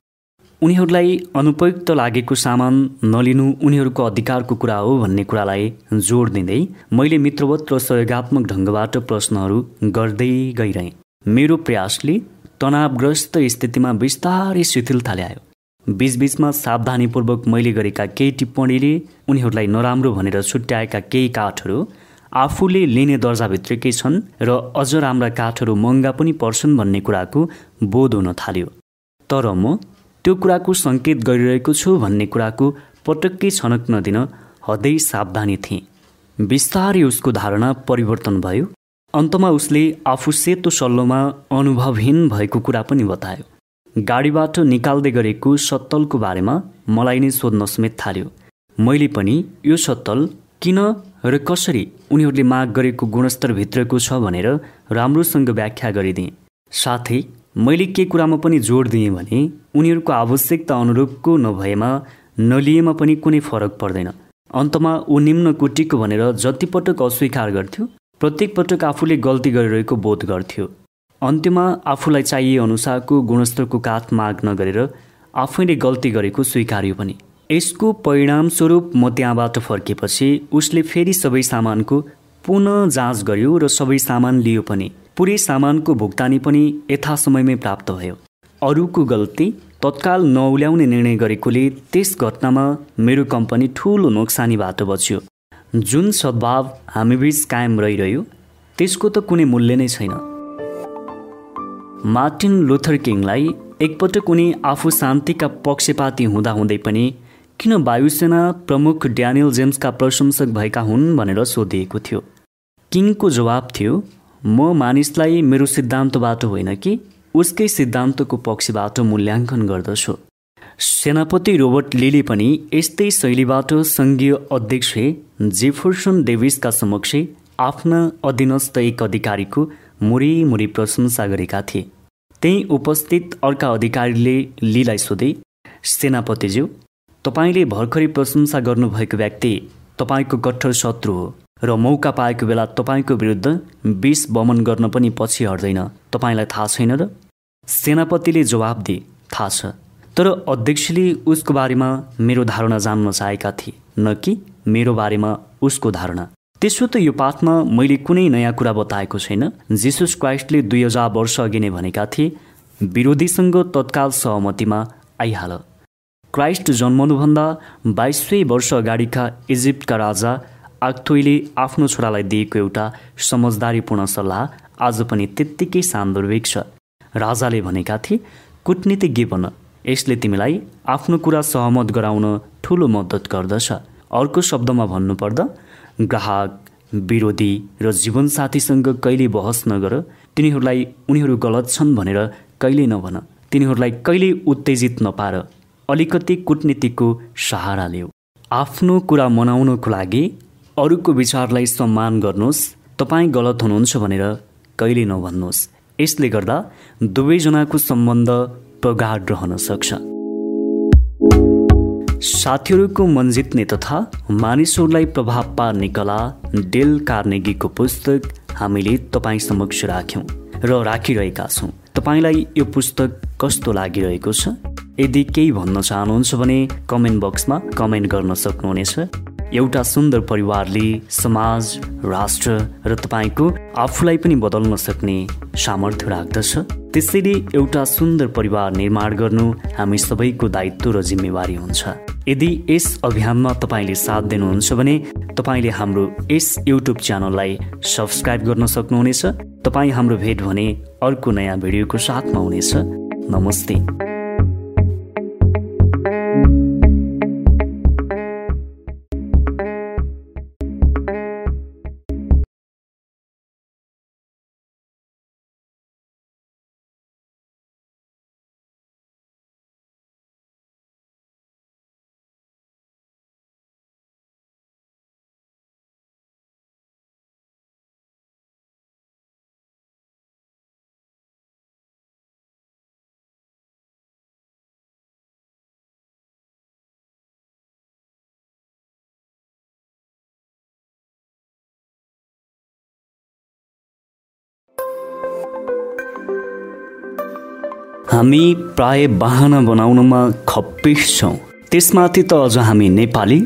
उनीहरूलाई अनुपयुक्त लागेको सामान नलिनु उनीहरूको अधिकारको कुरा हो भन्ने कुरालाई जोड दिँदै मैले मित्रवत र सहयोगात्मक ढङ्गबाट प्रश्नहरू गर्दै गइरहेँ। मेरो प्रयासले तनावग्रस्त स्थितिमा बिस्तारै शिथिलता ल्यायो बिचबिचमा सावधानीपूर्वक मैले गरेका केही टिप्पणीले उनीहरूलाई नराम्रो भनेर छुट्याएका केही काठहरू आफूले लिने दर्जाभित्रकै छन् र अझ राम्रा काठहरू महँगा पनि पर्छन् भन्ने कुराको बोध हुन थाल्यो। तर म त्यो कुराको सङ्केत गरिरहेको छु भन्ने कुराको पटक्कै छनक नदिन हदै सावधानी थिएँ। बिस्तारै उसको धारणा परिवर्तन भयो। अन्तमा उसले आफू सेतो सल्लोमा अनुभवहीन भएको कुरा पनि बतायो। गाडीबाट निकाल्दै गरेको सत्तलको बारेमा मलाई नै सोध्न समेत थाल्यो। मैले पनि यो सत्तल किन र कसरी उनीहरूले माग गरेको गुणस्तरभित्रको छ भनेर राम्रोसँग व्याख्या गरिदिएँ। साथै मैले के कुरामा पनि जोड दिएँ भने उनीहरूको आवश्यकता अनुरूपको नभएमा नलिएमा पनि कुनै फरक पर्दैन। अन्तमा ऊ निम्न कोटीको भनेर जतिपटक अस्वीकार गर्थ्यो प्रत्येक पटक आफूले गल्ती गरिरहेको बोध गर्थ्यो। अन्त्यमा आफूलाई चाहिए अनुसारको गुणस्तरको काठ माग नगरेर आफैले गल्ती गरेको स्वीकार्यो पनि यसको परिणामस्वरूप म त्यहाँबाट फर्केपछि उसले फेरि सबै सामानको पुनः जाँच गर्यो र सबै सामान लियो पनि पुरै सामानको भुक्तानी पनि यथा समयमै प्राप्त भयो। अरूको गल्ती तत्काल नौल्याउने निर्णय गरेकोले त्यस घटनामा मेरो कम्पनी ठुलो नोक्सानीबाट बच्यो। जुन सद्भाव हामीबीच कायम रहिरह्यो त्यसको त कुनै मूल्य नै छैन। मार्टिन लुथर किङलाई एकपटक उनी आफू शान्तिका पक्षपाती हुँदाहुँदै पनि किन वायुसेना प्रमुख ड्यानियल जेम्सका प्रशंसक भएका हुन्? भनेर सोधिएको थियो। किङको जवाब थियो म मानिसलाई मेरो सिद्धान्तबाट होइन कि उसकै सिद्धान्तको पक्षबाट मूल्याङ्कन गर्दछु। सेनापति रोबर्ट लिली पनि यस्तै शैलीबाट सङ्घीय अध्यक्ष जेफरसन डेभिसका समक्ष आफ्ना अधीनस्थ एक अधिकारीको मुरी प्रशंसा गरेका थिए। त्यही उपस्थित अर्का अधिकारीले लीलाई सोधे सेनापतिज्यू तपाईँले भर्खरै प्रशंसा गर्नुभएको व्यक्ति तपाईँको कट्टर शत्रु हो। र मौका पाएको बेला तपाईँको विरुद्ध विष बमन गर्न पनि पछि हट्दैन। तपाईँलाई थाहा छैन र? सेनापतिले जवाब दिए थाहा छ। तर अध्यक्षले उसको बारेमा मेरो धारणा जान्न चाहेका थिए न कि मेरो बारेमा उसको धारणा। त्यसो त यो पाठमा मैले कुनै नयाँ कुरा बताएको छैन। जिसुस क्राइस्टले दुई हजार वर्ष अघि नै भनेका थिए विरोधीसँग तत्काल सहमतिमा आइहाल। क्राइस्ट जन्मनुभन्दा बाइसै वर्ष अगाडिका इजिप्टका राजा आक्थोइले आफ्नो छोरालाई दिएको एउटा समझदारीपूर्ण सल्लाह आज पनि त्यत्तिकै सान्दर्भिक छ। राजाले भनेका थिए कुटनीतिज्ञ बन यसले तिमीलाई आफ्नो कुरा सहमत गराउन ठुलो मद्दत गर्दछ। अर्को शब्दमा भन्नुपर्दा ग्राहक विरोधी र जीवनसाथीसँग कहिले बहस नगर। तिनीहरूलाई उनीहरू गलत छन् भनेर कहिले नभन। तिनीहरूलाई कहिले उत्तेजित नपार। अलिकति कुटनीतिको सहारा लिऊ। आफ्नो कुरा मनाउनको लागि अरूको विचारलाई सम्मान गर्नुहोस्। तपाईँ गलत हुनुहुन्छ भनेर कहिले नभन्नुहोस्। यसले गर्दा दुवैजनाको सम्बन्ध प्रगाढ रहन सक्छ। साथीहरूको मन जित्ने तथा मानिसहरूलाई प्रभाव पार्ने कला डेल कार्नेगीको पुस्तक हामीले तपाईँ समक्ष राख्यौँ र राखिरहेका छौँ। तपाईँलाई यो पुस्तक कस्तो लागिरहेको छ? यदि केही भन्न चाहनुहुन्छ भने कमेन्ट बक्समा कमेन्ट गर्न सक्नुहुनेछ। एउटा सुन्दर परिवारले समाज राष्ट्र र तपाईँको आफूलाई पनि बदल्न सक्ने सामर्थ्य राख्दछ। त्यसैले एउटा सुन्दर परिवार निर्माण गर्नु हामी सबैको दायित्व र जिम्मेवारी हुन्छ। यदि यस अभियानमा तपाईँले साथ दिनुहुन्छ भने तपाईँले हाम्रो यस युट्युब च्यानललाई सब्सक्राइब गर्न सक्नुहुनेछ। तपाईँ हाम्रो भेट भने अर्को नयाँ भिडियोको साथमा हुनेछ। नमस्ते। हामी प्राय बाहना बनाउनमा खप्पिस छौँ। त्यसमाथि त अझ हामी नेपाली।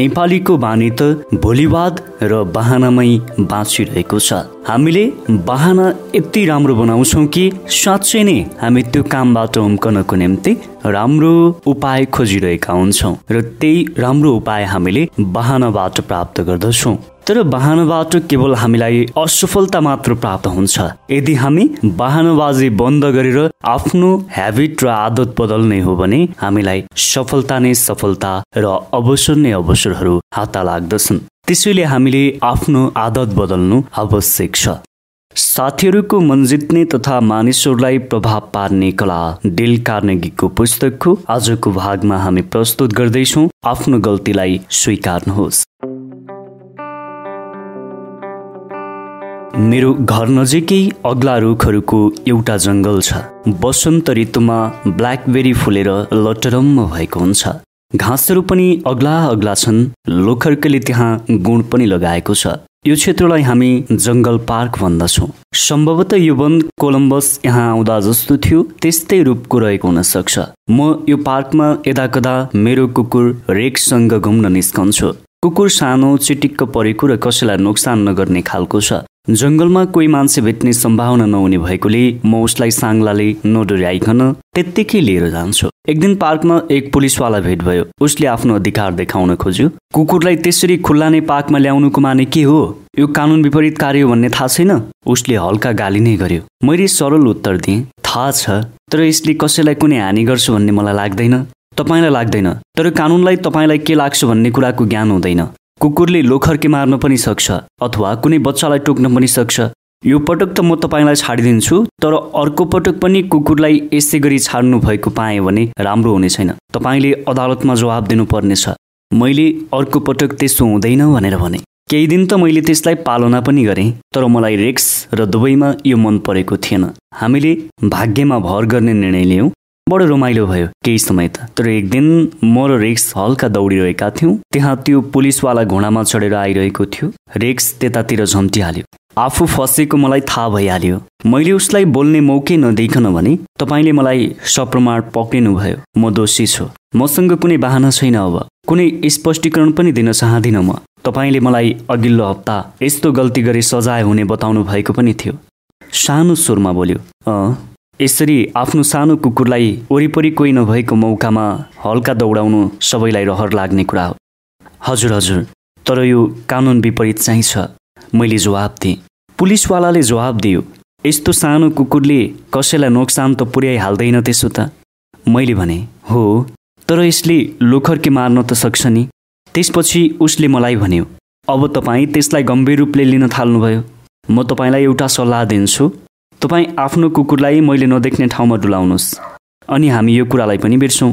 नेपालीको बानी त भोलिवाद र बाहनामै बाँचिरहेको छ। हामीले बाहना यति राम्रो बनाउँछौँ कि साँच्चै नै हामी त्यो कामबाट उम्कनको निम्ति राम्रो उपाय खोजिरहेका हुन्छौँ। र त्यही राम्रो उपाय हामीले बाहनाबाट प्राप्त गर्दछौँ। तर वाहनबाट केवल हामीलाई असफलता मात्र प्राप्त हुन्छ। यदि हामी वाहनबाजी बन्द गरेर आफ्नो हेबिट र आदत बदल्ने हो भने हामीलाई सफलता नै सफलता र अवसर नै अवसरहरू हात लाग्दछन्। त्यसैले हामीले आफ्नो आदत बदल्नु आवश्यक छ। साथीहरूको मन जित्ने तथा मानिसहरूलाई प्रभाव पार्ने कला डेल कार्नेगीको पुस्तकको आजको भागमा हामी प्रस्तुत गर्दैछौँ। आफ्नो गल्तीलाई स्वीकार्नुहोस्। मेरो घर नजिकै अग्ला रुखहरूको एउटा जङ्गल छ। वसन्त ऋतुमा ब्ल्याकबेरी फुलेर लटरम्म भएको हुन्छ। घाँसहरू पनि अग्ला अग्ला छन्। लोखर्कले त्यहाँ गुण पनि लगाएको छ। यो क्षेत्रलाई हामी जङ्गल पार्क भन्दछौँ। सम्भवतः यो वन कोलम्बस यहाँ आउँदा जस्तो थियो। त्यस्तै रूपको रहेको हुन सक्छ म यो पार्कमा यदा कदा मेरो कुकुर रेकसँग घुम्न निस्कन्छु। कुकुर सानो चिटिक्क परेको र कसैलाई नोक्सान नगर्ने खालको छ। जङ्गलमा कोही मान्छे भेट्ने सम्भावना नहुने भएकोले म उसलाई साङ्लाले नडोर्याइकन त्यत्तिकै लिएर जान्छु। एक दिन पार्कमा एक पुलिसवाला भेट भयो। उसले आफ्नो अधिकार देखाउन खोज्यो। कुकुरलाई त्यसरी खुल्ला नै पार्कमा ल्याउनुको माने के हो? यो कानुन विपरीत कार्य भन्ने थाहा छैन? उसले हल्का गाली नै गर्यो। मैले सरल उत्तर दिएँ। थाहा छ। तर यसले कसैलाई कुनै हानि गर्छु भन्ने मलाई लाग्दैन। तपाईँलाई लाग्दैन। तर कानुनलाई तपाईँलाई के लाग्छ भन्ने कुराको ज्ञान हुँदैन। कुकुरले लोखर्के मार्न पनि सक्छ अथवा कुनै बच्चालाई टोक्न पनि सक्छ। यो पटक त म तपाईँलाई छाडिदिन्छु तर अर्को पटक पनि कुकुरलाई यसै गरी छाड्नु भएको पाएँ भने राम्रो हुने छैन। तपाईँले अदालतमा जवाब दिनुपर्नेछ। मैले अर्को पटक त्यसो हुँदैन भनेर भने। केही दिन त मैले त्यसलाई पालना पनि गरेँ तर मलाई रेक्स र दुवैमा यो मन परेको थिएन। हामीले भाग्यमा भर गर्ने निर्णय लियौँ। बडो रमाइलो भयो केही समय त। तर एक दिन म र रेक्स हल्का दौडिरहेका थियौँ। त्यहाँ त्यो पुलिसवाला घोडामा चढेर आइरहेको थियो। रेक्स त्यतातिर झम्टिहाल्यो। आफू फसेको मलाई थाहा भइहाल्यो। मैले उसलाई बोल्ने मौकै नदेखन भने तपाईँले मलाई सप्रमाण पक्रिनुभयो। म दोषी छु। मसँग कुनै बाहना छैन अब। कुनै स्पष्टीकरण पनि दिन चाहदिनँ म। तपाईँले मलाई अघिल्लो हप्ता यस्तो गल्ती गरी सजाय हुने बताउनु भएको पनि थियो। सानो स्वरमा बोल्यो अँ। यसरी आफ्नो सानो कुकुरलाई वरिपरि कोही नभएको मौकामा हल्का दौडाउनु सबैलाई रहर लाग्ने कुरा हो। हजुर हजुर। तर यो कानुन विपरीत चाहिँ छ। मैले जवाब दिएँ। पुलिसवालाले जवाब दियो यस्तो सानो कुकुरले कसैलाई नोक्सान त पुर्याइहाल्दैन त्यसो त। मैले भने हो तर यसले लोखर्के मार्न त सक्छ नि। त्यसपछि उसले मलाई भन्यो अब तपाईँ त्यसलाई गम्भीर रूपले लिन थाल्नुभयो। म तपाईँलाई एउटा सल्लाह दिन्छु। तपाईँ आफ्नो कुकुरलाई मैले नदेख्ने ठाउँमा डुलाउनुहोस्। अनि हामी यो कुरालाई पनि बिर्सौँ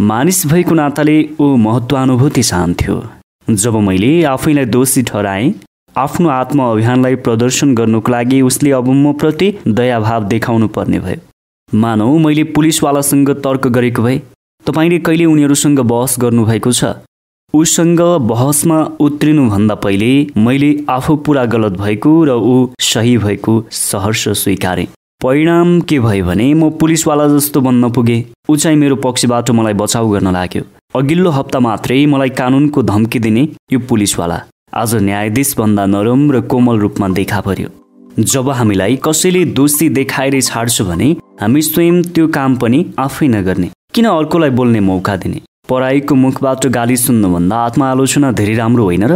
मानिस भएको नाताले ऊ महत्वानुभूति चाहन्थ्यो। जब मैले आफैलाई दोषी ठहराएँ आफ्नो आत्म अभियानलाई प्रदर्शन गर्नुको लागि उसले अब म प्रति दयाभाव देखाउनु पर्ने भयो। मानौ मैले पुलिसवालासँग तर्क गरेको भए तपाईँले कहिले उनीहरूसँग बहस गर्नुभएको छ? उसँग बहसमा उत्रिनुभन्दा पहिले मैले आफू पुरा गलत भएको र ऊ सही भएको सहर्ष स्वीकारेँ। परिणाम के भयो भने म पुलिसवाला जस्तो बन्न पुगेँ। ऊ चाहिँ मेरो पक्षबाट मलाई बचाउ गर्न लाग्यो। अघिल्लो हप्ता मात्रै मलाई कानुनको धम्की दिने यो पुलिसवाला आज न्यायाधीशभन्दा नरम र कोमल रूपमा देखा पर्यो। जब हामीलाई कसैले दोषी देखाएर छाड्छु भने हामी स्वयं त्यो काम पनि आफै नगर्ने। किन अर्कोलाई बोल्ने मौका दिने? पराईको मुखबाट गाली सुन्नुभन्दा आत्मआलोचना धेरै राम्रो होइन र?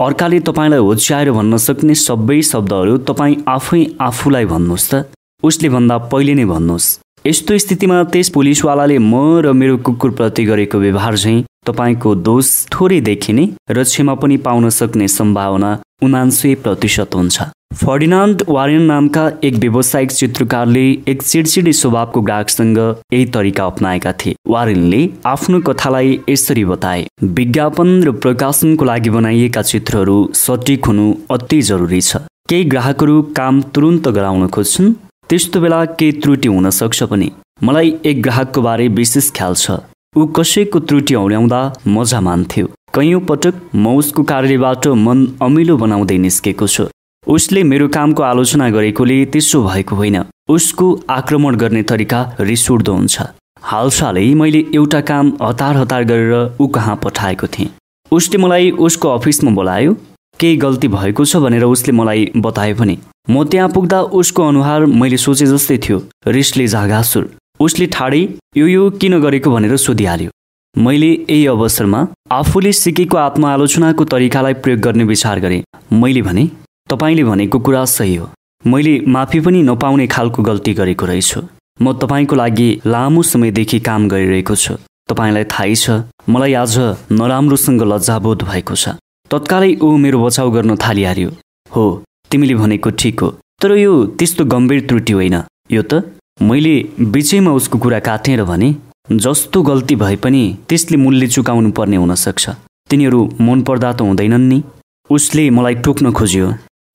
अर्काले तपाईँलाई होच्याएर भन्न सक्ने सबै शब्दहरू तपाईँ आफै आफूलाई भन्नुहोस् त। उसले भन्दा पहिले नै भन्नुहोस्। यस्तो स्थितिमा त्यस पुलिसवालाले म र मेरो कुकुरप्रति गरेको व्यवहार चाहिँ तपाईँको दोष थोरै देखिने र क्षमा पनि पाउन सक्ने सम्भावना उनान्सय प्रतिशत हुन्छ। फर्डिनान्ड वारेन नामका एक व्यावसायिक चित्रकारले एक चिडचिडी स्वभावको ग्राहकसँग यही तरिका अप्नाएका थिए। वारेनले आफ्नो कथालाई यसरी बताए विज्ञापन र प्रकाशनको लागि बनाइएका चित्रहरू सटिक हुनु अति जरुरी छ। केही ग्राहकहरू काम तुरुन्त गराउन खोज्छन् त्यस्तो बेला केही त्रुटि हुन सक्छ पनि। मलाई एक ग्राहकको बारे विशेष ख्याल छ। ऊ कसैको त्रुटि औल्याउँदा मजा मान्थ्यो। कैयौँ पटक म उसको कार्यबाट मन अमिलो बनाउँदै निस्केको छु। उसले मेरो कामको आलोचना गरेकोले त्यसो भएको होइन। उसको आक्रमण गर्ने तरिका रिस उठ्दो हुन्छ हालसालै मैले एउटा काम हतार हतार गरेर ऊ कहाँ पठाएको थिएँ? उसले मलाई उसको अफिसमा बोलायो केही गल्ती भएको छ? भनेर उसले मलाई बताए पनि म त्यहाँ पुग्दा उसको अनुहार मैले सोचे जस्तै थियो। रिसले झागासुर उसले ठाडै यो यो किन गरेको भनेर सोधिहाल्यो। मैले यही अवसरमा आफूले सिकेको आत्मआलोचनाको तरिकालाई प्रयोग गर्ने विचार गरेँ। मैले भने तपाईँले भनेको कुरा सही हो। मैले माफी पनि नपाउने खालको गल्ती गरेको रहेछु। म तपाईँको लागि लामो समयदेखि काम गरिरहेको छु। तपाईँलाई थाहै छ मलाई आज नराम्रोसँग लज्जाबोध भएको छ। तत्कालै ऊ मेरो बचाउ गर्न थालिहाल्यो। हो तिमीले भनेको ठिक हो। तर यो त्यस्तो गम्भीर त्रुटि होइन। यो त मैले बिचैमा उसको कुरा काटेर भने जस्तो गल्ती भए पनि त्यसले मूल्य चुकाउनु पर्ने हुनसक्छ। तिनीहरू मन पर्दा त हुँदैनन् नि। उसले मलाई टोक्न खोज्यो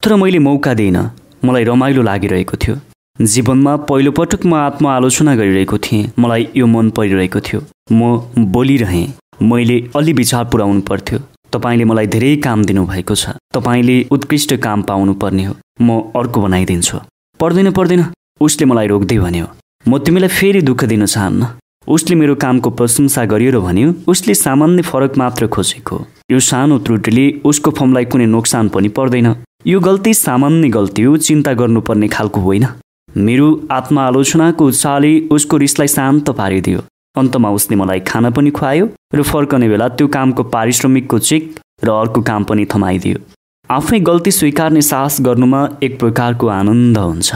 तर मैले मौका दिइनँ। मलाई रमाइलो लागिरहेको थियो। जीवनमा पहिलोपटक म आत्मआलोचना गरिरहेको थिएँ। मलाई यो मन परिरहेको थियो। म बोलिरहेँ मैले अलि विचार पुऱ्याउनु पर्थ्यो। तपाईँले मलाई धेरै काम दिनुभएको छ। तपाईँले उत्कृष्ट काम पाउनु पर्ने हो। म अर्को बनाइदिन्छु। पर्दैन पर्दैन। उसले मलाई रोक्दै भन्यो म तिमीलाई फेरि दुःख दिन चाहन्न। उसले मेरो कामको प्रशंसा गरियो र भन्यो उसले सामान्य फरक मात्र खोजेको। यो सानो त्रुटिले उसको फर्मलाई कुनै नोक्सान पनि पर्दैन। यो गल्ती सामान्य गल्ती हो चिन्ता गर्नुपर्ने खालको होइन। मेरो आत्मआलोचनाको उत्साहले उसको रिसलाई शान्त पारिदियो। अन्तमा उसले मलाई खाना पनि खुवायो र फर्कने बेला त्यो कामको पारिश्रमिकको चेक र अर्को काम पनि थमाइदियो। आफै गल्ती स्वीकार्ने साहस गर्नुमा एक प्रकारको आनन्द हुन्छ।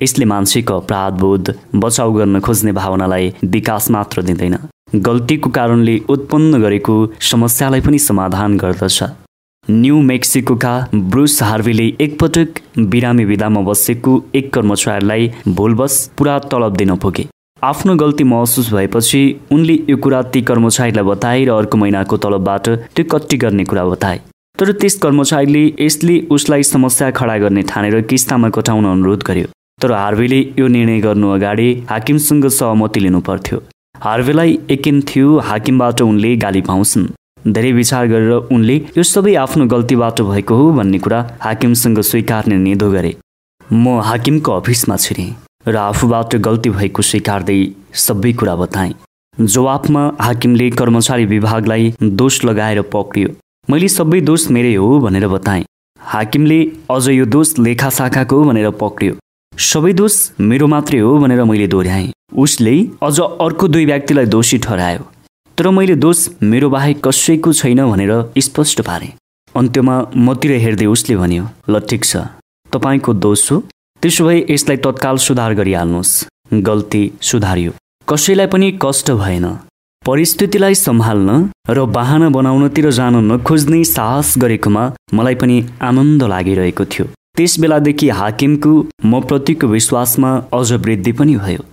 यसले मान्छेको अपराधबोध बचाउ गर्न खोज्ने भावनालाई विकास मात्र दिँदैन। गल्तीको कारणले उत्पन्न गरेको समस्यालाई पनि समाधान गर्दछ। न्यू मेक्सिकोका ब्रुस हार्वीले एकपटक बिरामी विधामा बसेको एक कर्मचारीलाई भुलवश पुरा तलब दिन पुगे। आफ्नो गल्ती महसुस भएपछि उनले यो कुरा ती कर्मचारीलाई बताए र अर्को महिनाको तलबबाट त्यो कट्टी गर्ने कुरा बताए। तर त्यस कर्मचारीले यसले उसलाई समस्या खडा गर्ने ठानेर किस्तामा कटाउन अनुरोध गर्यो। तर हार्वेले यो निर्णय गर्नु अगाडि हाकिमसँग सहमति लिनु पर्थ्यो हार्वेलाई एकिन थियो हाकिमबाट उनले गाली पाउँछन्। धेरै विचार गरेर उनले यो सबै आफ्नो गल्तीबाट भएको हो भन्ने कुरा हाकिमसँग स्वीकार्ने निधो गरे। म हाकिमको अफिसमा छिरेँ र आफूबाट गल्ती भएको स्वीकार्दै सबै कुरा बताएँ। जवाफमा हाकिमले कर्मचारी विभागलाई दोष लगाएर पक्रियो। मैले सबै दोष मेरै हो भनेर बताएँ। हाकिमले अझ यो दोष लेखा शाखाको भनेर पक्रियो। सबै दोष मेरो मात्रै हो भनेर मैले दोहोऱ्याएँ। उसले अझ अर्को दुई व्यक्तिलाई दोषी ठहरायो। तर मैले दोष मेरो बाहेक कसैको छैन भनेर स्पष्ट पारेँ। अन्त्यमा मतिर हेर्दै उसले भन्यो ल ठिक छ। तपाईँको दोष हो। त्यसो भए यसलाई तत्काल सुधार गरिहाल्नुहोस्। गल्ती सुधारियो। कसैलाई पनि कष्ट भएन। परिस्थितिलाई सम्हाल्न र बाहना बनाउनतिर जान नखोज्ने साहस गरेकोमा मलाई पनि आनन्द लागिरहेको थियो। त्यस बेलादेखि हाकिमको म प्रतिको विश्वासमा अझ वृद्धि पनि भयो।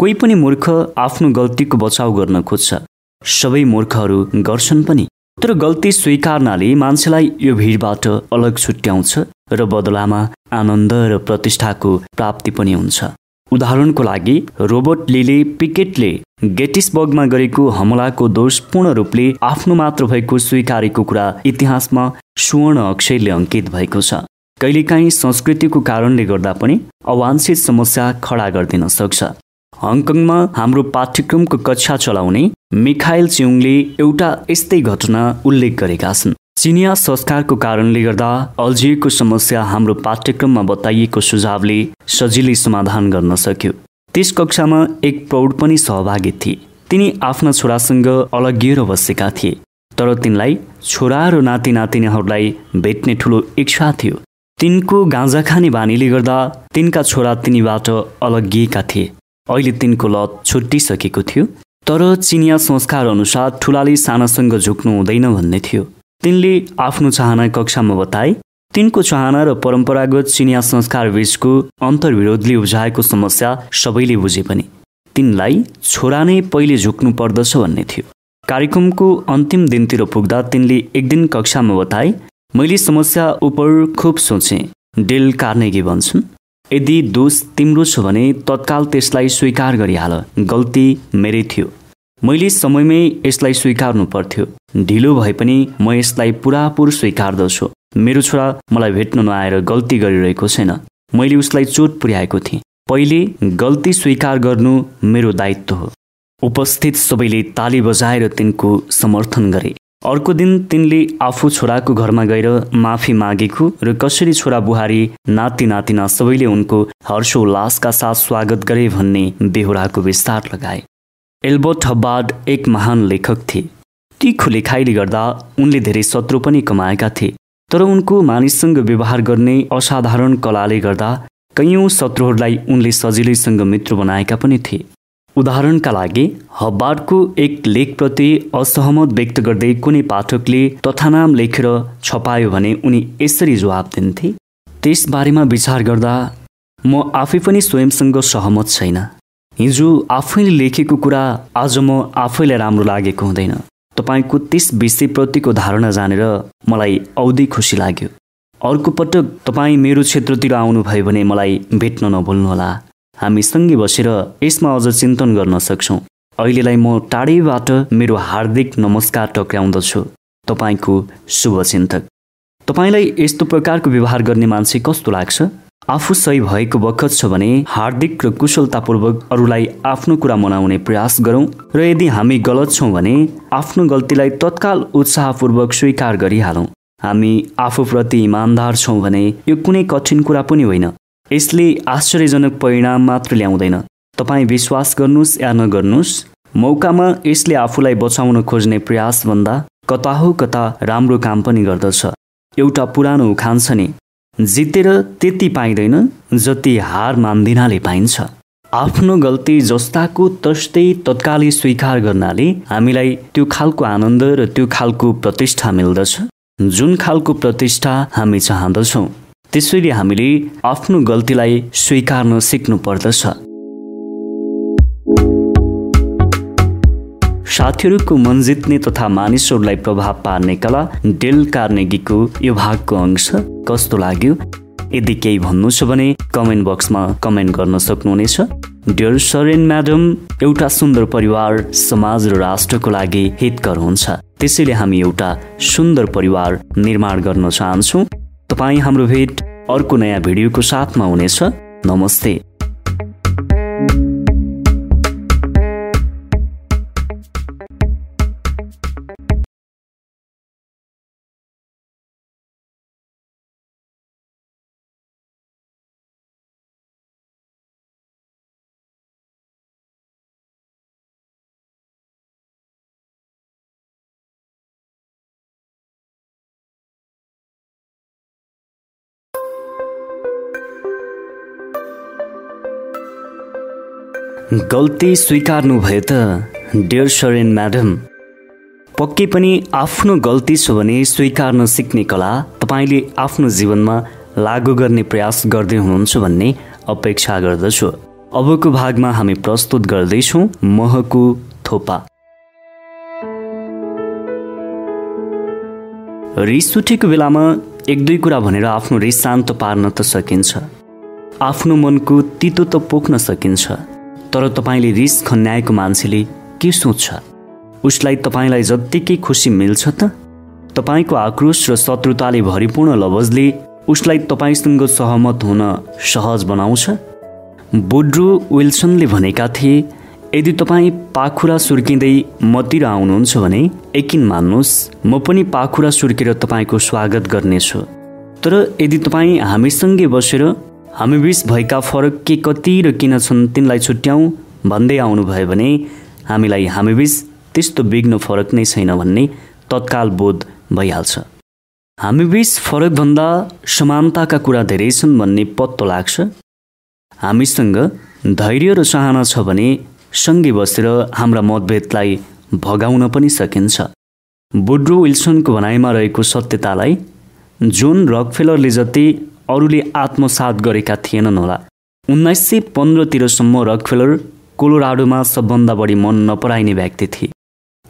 कोही पनि मूर्ख आफ्नो गल्तीको बचाउ गर्न खोज्छ। सबै मूर्खहरू गर्छन् पनि। तर गल्ती स्वीकार्नाले मान्छेलाई यो भिडबाट अलग छुट्याउँछ र बदलामा आनन्द र प्रतिष्ठाको प्राप्ति पनि हुन्छ। उदाहरणको लागि रोबर्ट लिले पिकेटले गेटिसबर्गमा गरेको हमलाको दोष पूर्ण रूपले आफ्नो मात्र भएको स्वीकारेको कुरा इतिहासमा सुवर्ण अक्षरले अङ्कित भएको छ। कहिलेकाहीँ संस्कृतिको कारणले गर्दा पनि अवांछित समस्या खडा गरिदिन सक्छ। हङकङमा हाम्रो पाठ्यक्रमको कक्षा चलाउने मिखाइल च्युङले एउटा यस्तै घटना उल्लेख गरेका छन्। चिनिया संस्कारको कारणले गर्दा अल्झिएको समस्या हाम्रो पाठ्यक्रममा बताइएको सुझावले सजिलै समाधान गर्न सक्यो। त्यस कक्षामा एक प्रौढ पनि सहभागी थिए। तिनी आफ्ना छोरासँग अलगिएर बसेका थिए। तर तिनलाई छोरा र नाति नातिनीहरूलाई भेट्ने ठुलो इच्छा थियो। तिनको गाँजा खाने बानीले गर्दा तिनका छोरा तिनीबाट अलगिएका थिए। अहिले तिनको लत छुट्टिसकेको थियो तर चिनिया संस्कार अनुसार ठुलाले सानासँग झुक्नु हुँदैन भन्ने थियो। तिनले आफ्नो चाहना कक्षामा बताए तिनको चाहना र परम्परागत चिनिया संस्कार बीचको अन्तर्विरोधले उब्जाएको समस्या सबैले बुझे पनि। तिनलाई छोरा नै पहिले झुक्नु पर्दछ भन्ने थियो। कार्यक्रमको अन्तिम दिनतिर पुग्दा तिनले एक दिन कक्षामा बताए मैले समस्या उप खुब सोचेँ। डेल कार्नेगी भन्छन्। यदि दोष तिम्रो छ भने तत्काल त्यसलाई स्वीकार गरिहाल। गल्ती मेरै थियो। मैले समयमै यसलाई स्वीकार्नु पर्थ्यो। ढिलो भए पनि म यसलाई पुरापुर स्वीकार्दछु। मेरो छोरा मलाई भेट्न नआएर गल्ती गरिरहेको छैन। मैले उसलाई चोट पुर्याएको थिएँ। पहिले गल्ती स्वीकार गर्नु मेरो दायित्व हो। उपस्थित सबैले ताली बजाएर तिनको समर्थन गरे। अर्को दिन तिनले आफू छोराको घरमा गएर माफी मागेको र कसरी छोरा बुहारी नाति नातिना सबैले उनको हर्षोल्लासका साथ स्वागत गरे भन्ने बेहोराको विस्तार लगाए। एल्बर्ट हब्बार्ड एक महान लेखक थिए। तीखो लेखाइले गर्दा उनले धेरै शत्रु पनि कमाएका थिए तर उनको मानिससँग व्यवहार गर्ने असाधारण कलाले गर्दा कैयौँ शत्रुहरूलाई उनले सजिलैसँग मित्र बनाएका पनि थिए। उदाहरणका लागि हब्बार्डको एक लेखप्रति असहमत व्यक्त गर्दै कुनै पाठकले तथानाम लेखेर छपायो भने उनी यसरी जवाब दिन्थे त्यसबारेमा विचार गर्दा म आफै पनि स्वयंसँग सहमत छैन। हिजो आफैले लेखेको कुरा आज म आफैलाई राम्रो लागेको हुँदैन। तपाईँको त्यस विषयप्रतिको धारणा जानेर मलाई औधी खुसी लाग्यो। अर्को पटक तपाईँ मेरो क्षेत्रतिर आउनुभयो भने मलाई भेट्न नभुल्नुहोला। हामी सँगै बसेर यसमा अझ चिन्तन गर्न सक्छौँ। अहिलेलाई म टाढैबाट मेरो हार्दिक नमस्कार टक्राउँदछु। तपाईँको शुभचिन्तक तपाईँलाई यस्तो प्रकारको व्यवहार गर्ने मान्छे कस्तो लाग्छ? आफू सही भएको बखत छ भने हार्दिक र कुशलतापूर्वक अरूलाई आफ्नो कुरा मनाउने प्रयास गरौँ र यदि हामी गलत छौँ भने आफ्नो गल्तीलाई तत्काल उत्साहपूर्वक स्वीकार गरिहालौँ। हामी आफूप्रति इमान्दार छौँ भने यो कुनै कठिन कुरा पनि होइन। यसले आश्चर्यजनक परिणाम मात्र ल्याउँदैन। तपाईँ विश्वास गर्नुहोस् या नगर्नुहोस् मौकामा यसले आफूलाई बचाउन खोज्ने प्रयासभन्दा कता हो कता राम्रो काम पनि गर्दछ। एउटा पुरानो उखान छ नि जितेर त्यति पाइँदैन जति हार मान्दिनाले पाइन्छ। आफ्नो गल्ती जस्ताको तस्तै तत्कालै स्वीकार गर्नाले हामीलाई त्यो खालको आनन्द र त्यो खालको प्रतिष्ठा मिल्दछ जुन खालको प्रतिष्ठा हामी चाहँदछौँ। त्यसैले हामीले आफ्नो गल्तीलाई स्वीकार्न सिक्नु पर्दछ साथीहरूको मन जित्ने तथा मानिसहरूलाई प्रभाव पार्ने कला डेल कार्नेगीको यो भागको अंश कस्तो लाग्यो? यदि केही भन्नु छ भने कमेन्ट बक्समा कमेन्ट गर्न सक्नुहुनेछ। डियर सर म्याडम एउटा सुन्दर परिवार समाज र राष्ट्रको लागि हितकर हुन्छ। त्यसैले हामी एउटा सुन्दर परिवार निर्माण गर्न चाहन्छौँ। तपाईँ हाम्रो भेट अर्को नयाँ भिडियोको साथमा हुनेछ। नमस्ते। गल्ती स्वीकार्नु भयो त डियर सरेन म्याडम पक्कै पनि आफ्नो गल्ती छ भने स्वीकार्न सिक्ने कला तपाईँले आफ्नो जीवनमा लागू गर्ने प्रयास गर्दै हुनुहुन्छ भन्ने अपेक्षा गर्दछु। अबको भागमा हामी प्रस्तुत गर्दैछौँ महको थोपा। रिस उठेको बेलामा एक दुई कुरा भनेर आफ्नो रिस शान्त पार्न त सकिन्छ। आफ्नो मनको तितो त पोख्न सकिन्छ। तर तपाईँले रिस खन्याएको मान्छेले के सोच्छ उसलाई तपाईँलाई जत्तिकै खुसी मिल्छ त? तपाईँको आक्रोश र शत्रुताले भरिपूर्ण लवजले उसलाई तपाईँसँग सहमत हुन सहज बनाउँछ? बुड्रो विल्सनले भनेका थिए यदि तपाईँ पाखुरा सुर्किँदै मतिर आउनुहुन्छ भने एकिन मान्नुहोस् म पनि पाखुरा सुर्केर तपाईँको स्वागत गर्नेछु। तर यदि तपाईँ हामीसँगै बसेर हामीबीच भएका फरक के कति र किन छन् तिनलाई छुट्याउँ भन्दै आउनुभयो भने हामीलाई हामीबीच त्यस्तो बिग्न फरक नै छैन भन्ने तत्काल बोध भइहाल्छ। हामीबीच फरकभन्दा समानताका कुरा धेरै छन् भन्ने पत्तो लाग्छ। हामीसँग धैर्य र चाहना छ भने सँगै बसेर हाम्रा मतभेदलाई भगाउन पनि सकिन्छ। बुड्रो विल्सनको भनाइमा रहेको सत्यतालाई जोन रकफेलरले जति अरूले आत्मसात गरेका थिएनन् होला। उन्नाइस सय पन्ध्रतिरसम्म रकफेलर कोलोराडोमा सबभन्दा बढी मन नपराइने व्यक्ति थिए।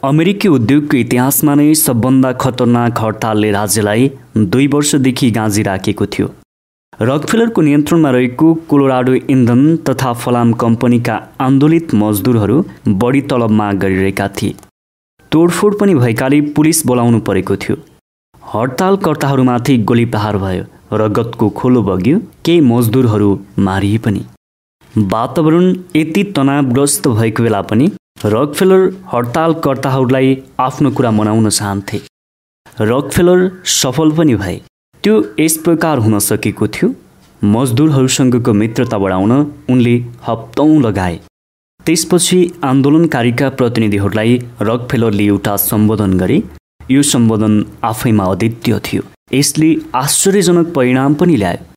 अमेरिकी उद्योगको इतिहासमा नै सबभन्दा खतरनाक हडतालले राज्यलाई दुई वर्षदेखि गाँजी राखेको थियो। रकफेलरको नियन्त्रणमा रहेको कोलोराडो इन्धन तथा फलाम कम्पनीका आन्दोलित मजदुरहरू बढी तलब माग गरिरहेका थिए। तोडफोड पनि भएकाले पुलिस बोलाउनु परेको थियो। हडतालकर्ताहरूमाथि गोली प्रहार भयो। रगतको खोलो बग्यो केही मजदुरहरू मारिए पनि। वातावरण यति तनावग्रस्त भएको बेला पनि रकफेलर हडतालकर्ताहरूलाई आफ्नो कुरा मनाउन चाहन्थे। रकफेलर सफल पनि भए। त्यो यस प्रकार हुन सकेको थियो। मजदुरहरूसँगको मित्रता बढाउन उनले हप्तौँ लगाए। त्यसपछि आन्दोलनकारीका प्रतिनिधिहरूलाई रकफेलरले एउटा सम्बोधन गरे। यो सम्बोधन आफैमा अद्वितीय थियो। यसले आश्चर्यजनक परिणाम पनि ल्यायो।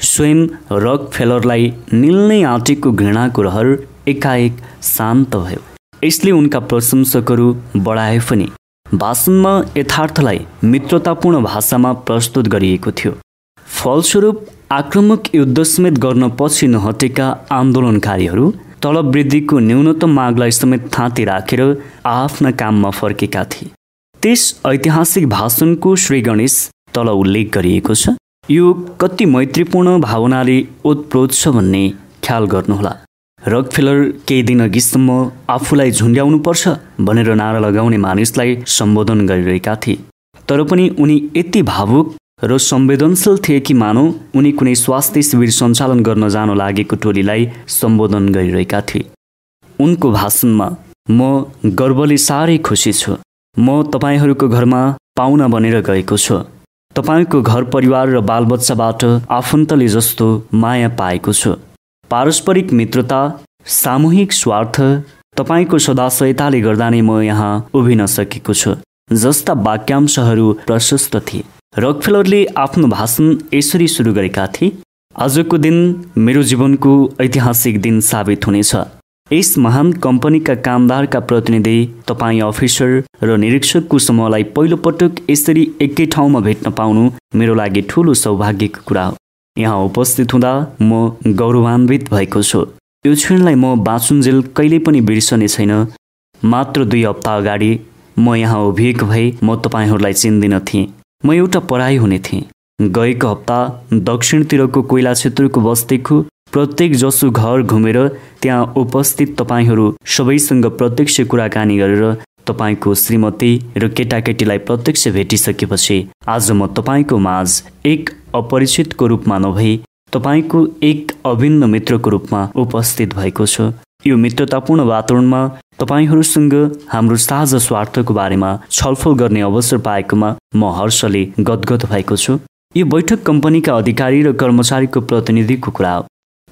स्वयं रक फेलरलाई निल्नै आँटेको घृणाको रहर एकाएक शान्त भयो। यसले उनका प्रशंसकहरू बढाए पनि भाषणमा यथार्थलाई मित्रतापूर्ण भाषामा प्रस्तुत गरिएको थियो। फलस्वरूप आक्रमक युद्ध समेत गर्न पछि नहटेका आन्दोलनकारीहरू तलब वृद्धिको न्यूनतम मागलाई समेत थाँती राखेर आफ्ना काममा फर्केका थिए। त्यस ऐतिहासिक भाषणको श्री गणेश तल उल्लेख गरिएको छ। यो कति मैत्रीपूर्ण भावनाले ओतप्रोत छ भन्ने ख्याल गर्नुहोला। रकफेलर केही दिन अघिसम्म आफूलाई झुन्ड्याउनुपर्छ भनेर नारा लगाउने मानिसलाई सम्बोधन गरिरहेका थिए। तर पनि उनी यति भावुक र संवेदनशील थिए कि मानौ उनी कुनै स्वास्थ्य शिविर सञ्चालन गर्न जान लागेको टोलीलाई सम्बोधन गरिरहेका थिए। उनको भाषणमा म गर्वले साह्रै खुसी छु। म तपाईँहरूको घरमा पाहुना बनेर गएको छु। तपाईँको घर परिवार र बालबच्चाबाट आफन्तले जस्तो माया पाएको छु। पारस्परिक मित्रता सामूहिक स्वार्थ तपाईँको सदाशयताले गर्दा नै म यहाँ उभिन सकेको छु। जस्ता वाक्यांशहरू प्रशस्त थिए। रकफेलरले आफ्नो भाषण यसरी सुरु गरेका थिए आजको दिन मेरो जीवनको ऐतिहासिक दिन साबित हुनेछ। यस महान कम्पनीका कामदारका प्रतिनिधि तपाईँ अफिसर र निरीक्षकको समूहलाई पहिलोपटक यसरी एकै ठाउँमा भेट्न पाउनु मेरो लागि ठुलो सौभाग्यको कुरा हो। यहाँ उपस्थित हुँदा म गौरवान्वित भएको छु। यो क्षणलाई म बाँचुन्जेल कहिल्यै पनि बिर्सने छैन। मात्र दुई हप्ता अगाडि म यहाँ उभिएको भए म तपाईँहरूलाई चिन्दिन थिएँ। म एउटा पढाइ हुने थिएँ। गएको हप्ता दक्षिणतिरको कोइला क्षेत्रको बस्तीको प्रत्येक जसो घर घुमेर त्यहाँ उपस्थित तपाईँहरू सबैसँग प्रत्यक्ष कुराकानी गरेर तपाईँको श्रीमती र केटाकेटीलाई प्रत्यक्ष भेटिसकेपछि आज म तपाईँको माझ एक अपरिचितको रूपमा नभई तपाईँको एक अभिन्न मित्रको रूपमा उपस्थित भएको छु। यो मित्रतापूर्ण वातावरणमा तपाईँहरूसँग हाम्रो साझा स्वार्थको बारेमा छलफल गर्ने अवसर पाएकोमा म हर्षले गदगद भएको छु। यो बैठक कम्पनीका अधिकारी र कर्मचारीको प्रतिनिधिको कुरा हो।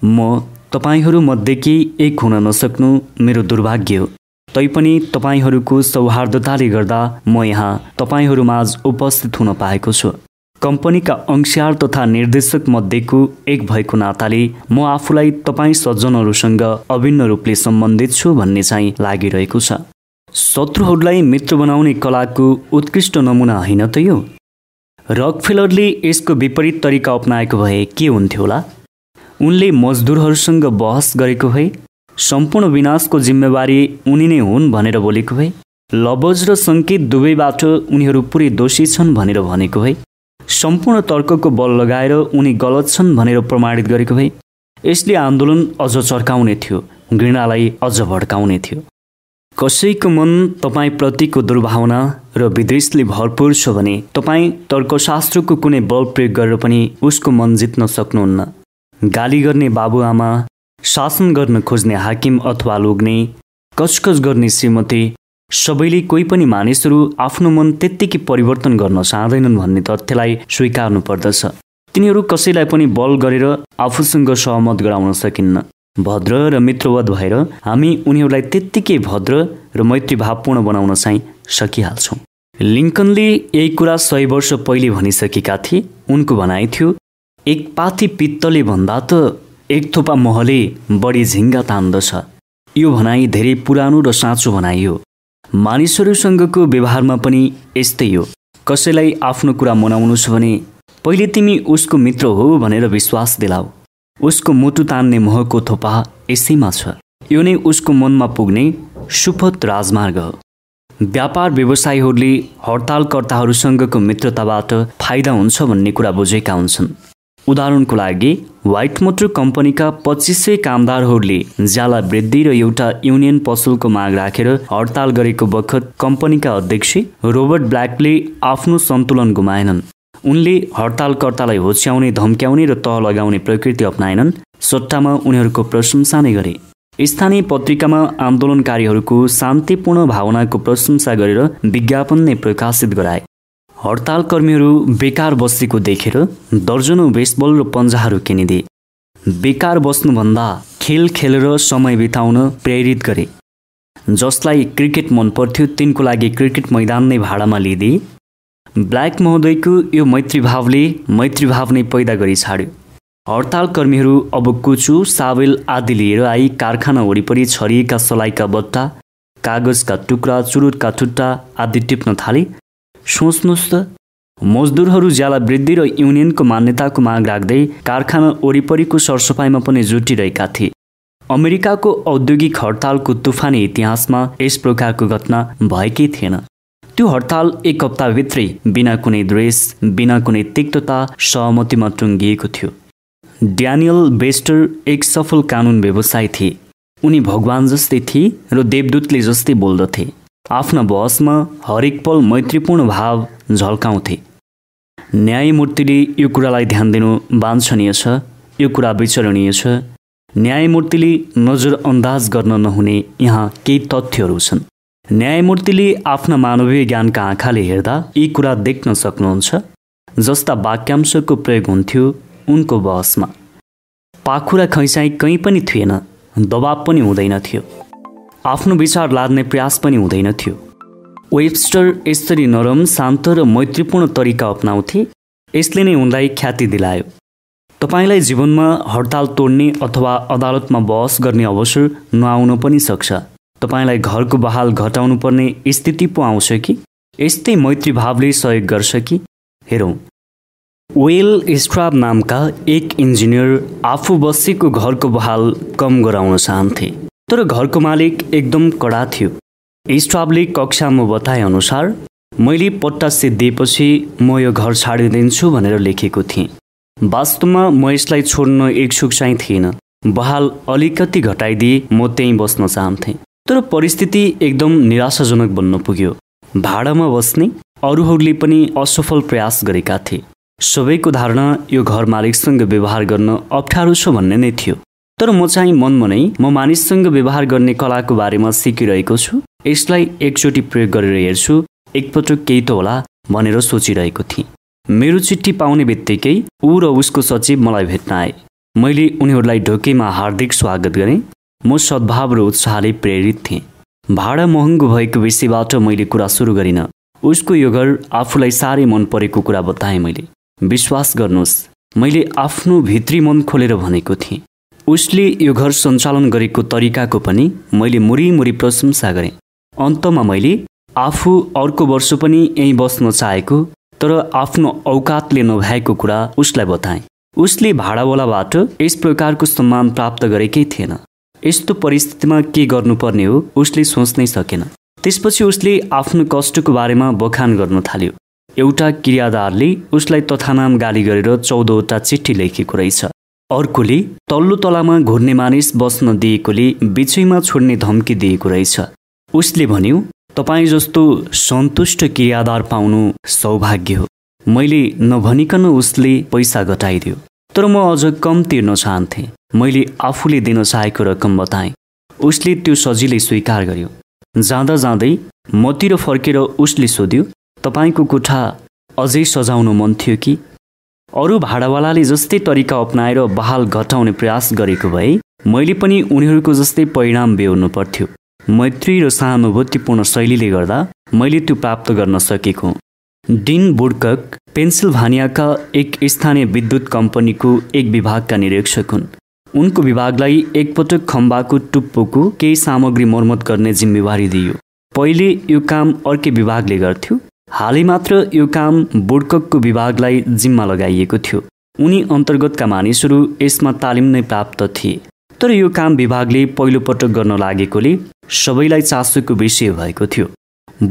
म तपाईँहरूमध्येकी एक हुन नसक्नु मेरो दुर्भाग्य हो। तैपनि तपाईँहरूको सौहार्दताले गर्दा म यहाँ तपाईँहरूमाझ उपस्थित हुन पाएको छु। कम्पनीका अंशार तथा निर्देशक मध्येको एक भएको नाताले म आफूलाई तपाईँ सज्जनहरूसँग अभिन्न रूपले सम्बन्धित छु भन्ने चाहिँ लागिरहेको छ। शत्रुहरूलाई मित्र बनाउने कलाको उत्कृष्ट नमुना होइन त यो? रकफेलरले यसको विपरीत तरिका अप्नाएको भए के हुन्थ्यो होला? उनले मजदुरहरूसँग बहस गरेको भए सम्पूर्ण विनाशको जिम्मेवारी उनी नै हुन् भनेर बोलेको भए लबज र सङ्केत दुवैबाट उनीहरू पुरै दोषी छन् भनेर भनेको भए सम्पूर्ण तर्कको बल लगाएर उनी गलत छन् भनेर प्रमाणित गरेको भए यसले आन्दोलन अझ चर्काउने थियो घृणालाई अझ भड्काउने थियो। कसैको मन तपाईँप्रतिको दुर्भावना र विदेशले भरपुर छ भने तपाईँ तर्कशास्त्रको कुनै बल प्रयोग गरेर पनि उसको मन जित्न सक्नुहुन्न। गाली गर्ने बाबुआमा शासन गर्न खोज्ने हाकिम अथवा लोग्ने कचकच गर्ने श्रीमती सबैले कोही पनि मानिसहरू आफ्नो मन त्यत्तिकै परिवर्तन गर्न चाहँदैनन् भन्ने तथ्यलाई स्वीकार्नु पर्दछ। तिनीहरू कसैलाई पनि बल गरेर आफूसँग सहमत गराउन सकिन्न। भद्र र मित्रवध भएर हामी उनीहरूलाई त्यत्तिकै भद्र र मैत्रीभावपूर्ण बनाउन चाहिँ सकिहाल्छौँ। लिङ्कनले यही कुरा सय वर्ष पहिले भनिसकेका थिए उनको भनाइ थियो एक पाथी पित्तले भन्दा त एक थोपा महले बढी झिङ्गा तान्दछ। यो भनाइ धेरै पुरानो र साँचो भनाइ हो। मानिसहरूसँगको व्यवहारमा पनि यस्तै हो। कसैलाई आफ्नो कुरा मनाउनु छ भने पहिले तिमी उसको मित्र हो भनेर विश्वास दिलाऊ। उसको मुटु तान्ने महको थोपा यसैमा छ। यो नै उसको मनमा पुग्ने सुपथ राजमार्ग हो। व्यापार व्यवसायीहरूले हडतालकर्ताहरूसँगको मित्रताबाट फाइदा हुन्छ भन्ने कुरा बुझेका हुन्छन्। उदाहरणको लागि व्हाइट मोटर कम्पनीका पच्चिस सय कामदारहरूले ज्याला वृद्धि र एउटा युनियन पसलको माग राखेर हडताल गरेको बखत कम्पनीका अध्यक्ष रोबर्ट ब्ल्याकले आफ्नो सन्तुलन गुमाएनन्। उनले हडतालकर्तालाई होच्याउने धम्क्याउने र तह लगाउने प्रकृति अप्नाएनन्। सट्टामा उनीहरूको प्रशंसा नै गरे। स्थानीय पत्रिकामा आन्दोलनकारीहरूको शान्तिपूर्ण भावनाको प्रशंसा गरेर विज्ञापन नै प्रकाशित गराए। हडताल कर्मीहरू बेकार बसेको देखेर दर्जनौ बेसबल र पन्जाहरू किनिदिए। बेकार बस्नुभन्दा खेल खेलेर समय बिताउन प्रेरित गरे। जसलाई क्रिकेट मन पर्थ्यो तिनको लागि क्रिकेट मैदान नै भाडामा लिइदिए। ब्ल्याक महोदयको यो मैत्रीभावले मैत्रीभाव नै पैदा गरी छाड्यो। हडताल कर्मीहरू अब कुचु साबेल आदि लिएर आई कारखाना वरिपरि छरिएका सलाइका बट्टा कागजका टुक्रा चुरुटका टुट्टा आदि टिप्न थाले। सोच्नुहोस् त। मजदुरहरू ज्याला वृद्धि र युनियनको मान्यताको माग राख्दै कारखाना वरिपरिको सरसफाइमा पनि जुटिरहेका थिए। अमेरिकाको औद्योगिक हडतालको तुफानी इतिहासमा यस प्रकारको घटना भएकै थिएन। त्यो हडताल एक हप्ताभित्रै बिना कुनै द्वेष बिना कुनै तिक्तता सहमतिमा टुङ्गिएको थियो। ड्यानियल बेस्टर एक सफल कानुन व्यवसायी थिए। उनी भगवान् जस्तै थिए र देवदूतले जस्तै बोल्दथे। आफ्ना बहसमा हरेक पल मैत्रीपूर्ण भाव झल्काउँथे। न्यायमूर्तिले यो कुरालाई ध्यान दिनु वाञ्छनीय छ यो कुरा विचरणीय छ। न्यायमूर्तिले नजरअन्दाज गर्न नहुने यहाँ केही तथ्यहरू छन्। न्यायमूर्तिले आफ्ना मानवीय ज्ञानका आँखाले हेर्दा यी कुरा देख्न सक्नुहुन्छ जस्ता वाक्यांशको प्रयोग हुन्थ्यो उनको बहसमा। पाखुरा खैसाई कहीँ पनि थिएन दबाब पनि हुँदैन थियो। आफ्नो विचार लाद्ने प्रयास पनि हुँदैन थियो। वेबस्टर यसरी नरम शान्त र मैत्रीपूर्ण तरिका अप्नाउँथे। यसले नै उनलाई ख्याति दिलायो। तपाईँलाई जीवनमा हडताल तोड्ने अथवा अदालतमा बहस गर्ने अवसर नआउन पनि सक्छ। तपाईँलाई घरको बहाल घटाउनु पर्ने स्थिति पो आउँछ कि? यस्तै मैत्री भावले सहयोग गर्छ कि? हेरौँ। वेल स्ट्राब नामका एक इन्जिनियर आफू बसेको घरको बहाल कम गराउन चाहन्थे। तर घरको मालिक एकदम कडा थियो। स्ट्राबले कक्षामा बताए अनुसार मैले पट्टा सिद्धिएपछि म यो घर छाडिदिन्छु भनेर लेखेको थिएँ। वास्तवमा म यसलाई छोड्न इच्छुक चाहिँ थिइनँ। बहाल अलिकति घटाइदिए म त्यहीँ बस्न चाहन्थेँ। तर परिस्थिति एकदम निराशाजनक बन्न पुग्यो। भाडामा बस्ने अरूहरूले पनि असफल प्रयास गरेका थिए। सबैको धारणा यो घर मालिकसँग व्यवहार गर्न अप्ठ्यारो छ भन्ने नै थियो। तर म चाहिँ मनमा नै म मानिससँग व्यवहार गर्ने कलाको बारेमा सिकिरहेको छु। यसलाई एकचोटि प्रयोग गरेर हेर्छु। एकपटक केही त होला भनेर सोचिरहेको थिएँ। मेरो चिठी पाउने बित्तिकै ऊ र उसको सचिव मलाई भेट्न आए। मैले उनीहरूलाई ढोकेमा हार्दिक स्वागत गरेँ। म सद्भाव र उत्साहले प्रेरित थिएँ। भाडा महँगो भएको विषयबाट मैले कुरा सुरु गरिनँ। उसको यो घर आफूलाई साह्रै मन परेको कुरा बताएँ मैले। विश्वास गर्नुहोस् मैले आफ्नो भित्री मन खोलेर भनेको थिएँ। उसले यो घर सञ्चालन गरेको तरिकाको पनि मैले मुरी प्रशंसा गरेँ। अन्तमा मैले आफू अर्को वर्ष पनि यहीँ बस्न चाहेको तर आफ्नो औकातले नभएको कुरा उसलाई बताएँ। उसले भाडावालाबाट यस प्रकारको सम्मान प्राप्त गरेकै थिएन। यस्तो परिस्थितिमा के गर्नुपर्ने हो उसले सोच्नै सकेन। त्यसपछि उसले आफ्नो कष्टको बारेमा बखान गर्न थाल्यो। एउटा क्रियादारले उसलाई तथानाम गाली गरेर चौधवटा चिठी लेखेको रहेछ। अर्कोले तल्लो तलामा घुर्ने मानिस बस्न दिएकोले बिचैमा छोड्ने धम्की दिएको रहेछ। उसले भन्यो तपाईँ जस्तो सन्तुष्ट क्रियादार पाउनु सौभाग्य हो। मैले नभनिकन उसले पैसा घटाइदियो। तर म अझ कम तिर्न चाहन्थेँ मैले आफूले दिन चाहेको रकम बताएँ। उसले त्यो सजिलै स्वीकार गर्यो। जाँदा जाँदै मतिर फर्केर उसले सोध्यो तपाईँको कोठा अझै सजाउन मन थियो कि? अरू भाडावालाले जस्तै तरिका अप्नाएर बहाल घटाउने प्रयास गरेको भए मैले पनि उनीहरूको जस्तै परिणाम बेहोर्नु पर्थ्यो। मैत्री र सहानुभूतिपूर्ण शैलीले गर्दा मैले त्यो प्राप्त गर्न सकेको डिन बुडकक पेन्सिल्भानियाका एक स्थानीय विद्युत कम्पनीको एक विभागका निरीक्षक हुन्। उनको विभागलाई एकपटक खम्बाको टुप्पोको केही सामग्री मर्मत गर्ने जिम्मेवारी दिइयो। पहिले यो काम अर्कै विभागले गर्थ्यो। हालै मात्र यो काम बुडककको विभागलाई जिम्मा लगाइएको थियो। उनी अन्तर्गतका मानिसहरू यसमा तालिम नै प्राप्त थिए। तर यो काम विभागले पहिलोपटक गर्न लागेकोले सबैलाई चासोको विषय भएको थियो।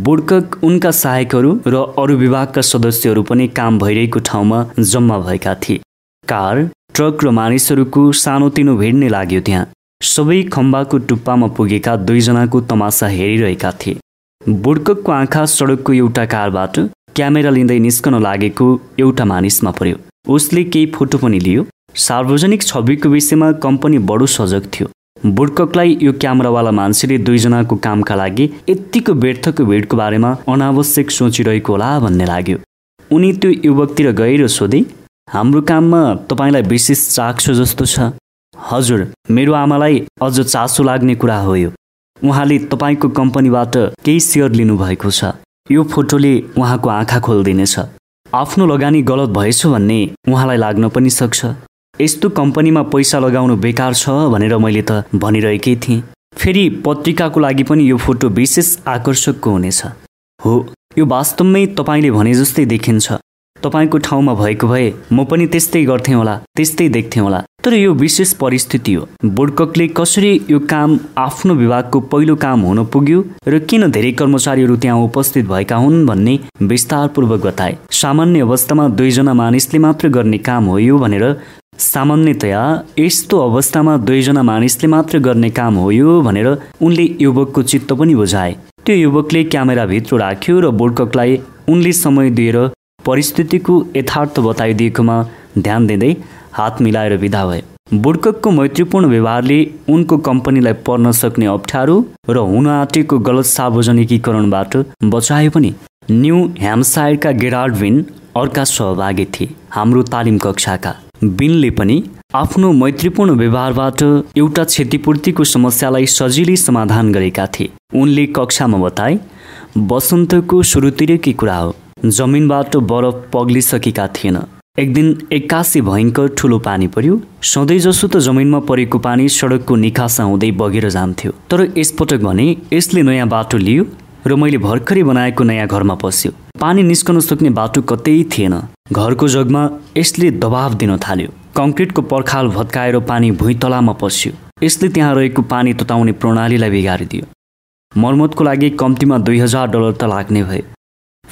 बुडकक उनका सहायकहरू र अरू विभागका सदस्यहरू पनि काम भइरहेको ठाउँमा जम्मा भएका थिए। कार ट्रक र मानिसहरूको सानोतिनो भिड नै लाग्यो त्यहाँ। सबै खम्बाको टुप्पामा पुगेका दुईजनाको तमासा हेरिरहेका थिए। बुडककको आँखा सडकको एउटा कारबाट क्यामेरा लिँदै निस्कन लागेको एउटा मानिसमा पर्यो। उसले केही फोटो पनि लियो। सार्वजनिक छविको विषयमा कम्पनी बडो सजग थियो। बुडककलाई यो क्यामेरावाला मान्छेले दुईजनाको कामका लागि यत्तिको व्यर्थको भिडको बारेमा अनावश्यक सोचिरहेको होला भन्ने लाग्यो। उनी त्यो युवकतिर गएर सोधे हाम्रो काममा तपाईँलाई विशेष चाख्छु जस्तो छ। हजुर मेरो आमालाई अझ चासो लाग्ने कुरा हो यो। उहाँले तपाईँको कम्पनीबाट केही सेयर लिनुभएको छ। यो फोटोले उहाँको आँखा खोलिदिनेछ। आफ्नो लगानी गलत भएछ भन्ने उहाँलाई लाग्न पनि सक्छ। यस्तो कम्पनीमा पैसा लगाउनु बेकार छ भनेर मैले त भनिरहेकै थिएँ। फेरि पत्रिकाको लागि पनि यो फोटो विशेष आकर्षकको हुनेछ। हो यो वास्तवमै तपाईँले भने जस्तै देखिन्छ। तपाईँको ठाउँमा भएको भए म पनि त्यस्तै गर्थेँ होला त्यस्तै देख्थेँ होला। तर यो विशेष परिस्थिति हो। बुडककले कसरी यो काम आफ्नो विभागको पहिलो काम हुन पुग्यो र किन धेरै कर्मचारीहरू त्यहाँ उपस्थित भएका हुन् भन्ने विस्तारपूर्वक बताए। सामान्य अवस्थामा दुईजना मानिसले मात्र गर्ने काम हो यो भनेर सामान्यतया यस्तो अवस्थामा दुईजना मानिसले मात्र गर्ने काम हो यो भनेर उनले युवकको चित्त पनि बुझाए। त्यो युवकले क्यामेराभित्र राख्यो र बुडककलाई उनले समय दिएर परिस्थितिको यथार्थ बताइदिएकोमा ध्यान दिँदै हात मिलाएर विदा भए। बुडककको मैत्रीपूर्ण व्यवहारले उनको कम्पनीलाई पर्न सक्ने अप्ठ्यारो र हुन आँटेको गलत सार्वजनिकीकरणबाट बचायो पनि न्यू ह्याम्सायरका गेराल्ड विन अर्का सहभागी थिए। हाम्रो तालिम कक्षाका बिनले पनि आफ्नो मैत्रीपूर्ण व्यवहारबाट एउटा क्षतिपूर्तिको समस्यालाई सजिलै समाधान गरेका थिए। उनले कक्षामा बताए वसन्तको सुरुतिरकै कुरा हो। जमिनबाट बरफ पग्लिसकेका थिएन। एक दिन एक्कासी भयङ्कर ठुलो पानी पर्यो। सधैँ जसो त जमिनमा परेको पानी सडकको निकासा हुँदै बगेर जान्थ्यो। तर यसपटक भने यसले नयाँ बाटो लियो र मैले भर्खरै बनाएको नयाँ घरमा पस्यो। पानी निस्कन सक्ने बाटो कतै थिएन। घरको जगमा यसले दबाव दिन थाल्यो। कङ्क्रिटको पर्खाल भत्काएर पानी भुइँतलामा पस्यो। यसले त्यहाँ रहेको पानी तताउने प्रणालीलाई बिगारिदियो। मर्मतको लागि कम्तीमा दुई हजार डलर त लाग्ने भए।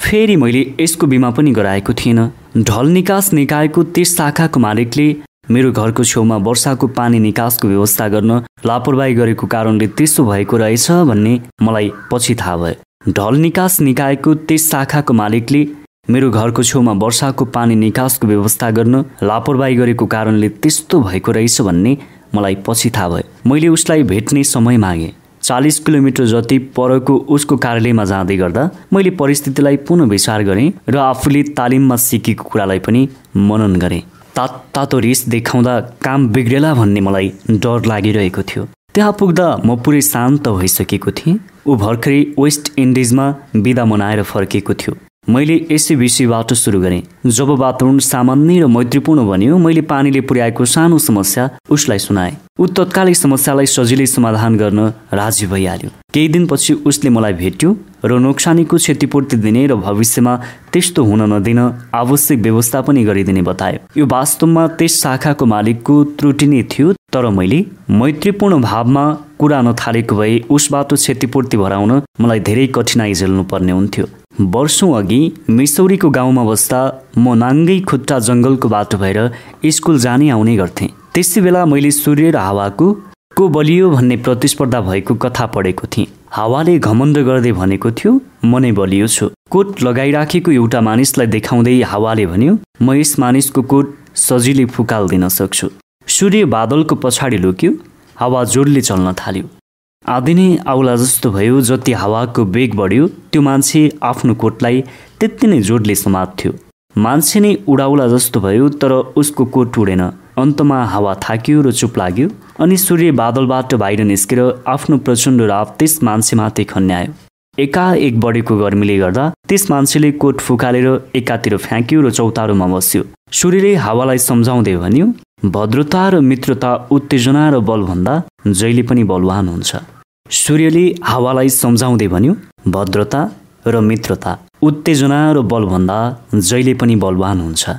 फेरि मैले यसको बिमा पनि गराएको थिइनँ। ढल निकास निकायको त्यस शाखाको मालिकले मेरो घरको छेउमा वर्षाको पानी निकासको व्यवस्था गर्न लापरवाही गरेको कारणले त्यसो भएको रहेछ भन्ने मलाई पछि थाहा भयो। ढल निकास निकायको त्यस शाखाको मालिकले मेरो घरको छेउमा वर्षाको पानी निकासको व्यवस्था गर्न लापरवाही गरेको कारणले त्यस्तो भएको रहेछ भन्ने मलाई पछि थाहा भयो। मैले उसलाई भेट्ने समय मागेँ। चालिस किलोमिटर जति परको उसको कार्यालयमा जाँदै गर्दा मैले परिस्थितिलाई पुनः विचार गरेँ र आफूले तालिममा सिकेको कुरालाई पनि मनन गरेँ। तात तातो रिस देखाउँदा काम बिग्रेला भन्ने मलाई डर लागिरहेको थियो। त्यहाँ पुग्दा म पुरै शान्त भइसकेको थिएँ। ऊ भर्खरै वेस्ट इन्डिजमा बिदा मनाएर फर्केको थियो। मैले यसै विषयबाट सुरु गरेँ। जब वातावरण सामान्य र मैत्रीपूर्ण बन्यो मैले पानीले पुर्याएको सानो समस्या उसलाई सुनाएँ। ऊ तत्कालै समस्यालाई सजिलै समाधान गर्न राजी भइहाल्यो। केही दिनपछि उसले मलाई भेट्यो र नोक्सानीको क्षतिपूर्ति दिने र भविष्यमा त्यस्तो हुन नदिन आवश्यक व्यवस्था पनि गरिदिने बतायो। यो वास्तवमा त्यस शाखाको मालिकको त्रुटि नै थियो तर मैले मैत्रीपूर्ण भावमा कुरा नथालेको भए उसबाट क्षतिपूर्ति भराउन मलाई धेरै कठिनाई झेल्नु पर्ने हुन्थ्यो। वर्षौँ अघि मिसौरीको गाउँमा बस्दा म नाङ्गै खुट्टा जङ्गलको बाटो भएर स्कुल जाने आउने गर्थेँ। त्यसै बेला मैले सूर्य र हावाको को बलियो भन्ने प्रतिस्पर्धा भएको कथा पढेको थिएँ। हावाले घमण्ड गर्दै भनेको थियो म नै बलियो छु। कोट लगाइराखेको एउटा मानिसलाई देखाउँदै हावाले भन्यो म यस मानिसको कोट सजिलै फुकालिदिन सक्छु। सूर्य बादलको पछाडि लुक्यो हावा जोडले चल्न थाल्यो। आदि नै आउला जस्तो भयो जति हावाको बेग बढ्यो त्यो मान्छे आफ्नो कोटलाई त्यति नै जोडले समात्थ्यो। मान्छे नै उडाउला जस्तो भयो तर उसको कोट उडेन। अन्तमा हावा थाक्यो र चुप लाग्यो अनि सूर्य बादलबाट बाहिर निस्केर आफ्नो प्रचण्ड राप त्यस मान्छेमाथि खन्यायो। एकाएक बढेको गर्मीले गर्दा त्यस मान्छेले कोट फुकालेर एकातिर फ्याँक्यो र चौतारोमा बस्यो। सूर्यले हावालाई सम्झाउँदै भन्यो भद्रता र मित्रता उत्तेजना र बलभन्दा जहिले पनि बलवान हुन्छ। सूर्यले हावालाई सम्झाउँदै भन्यो भद्रता र मित्रता उत्तेजना र बलभन्दा जहिले पनि बलवान हुन्छ।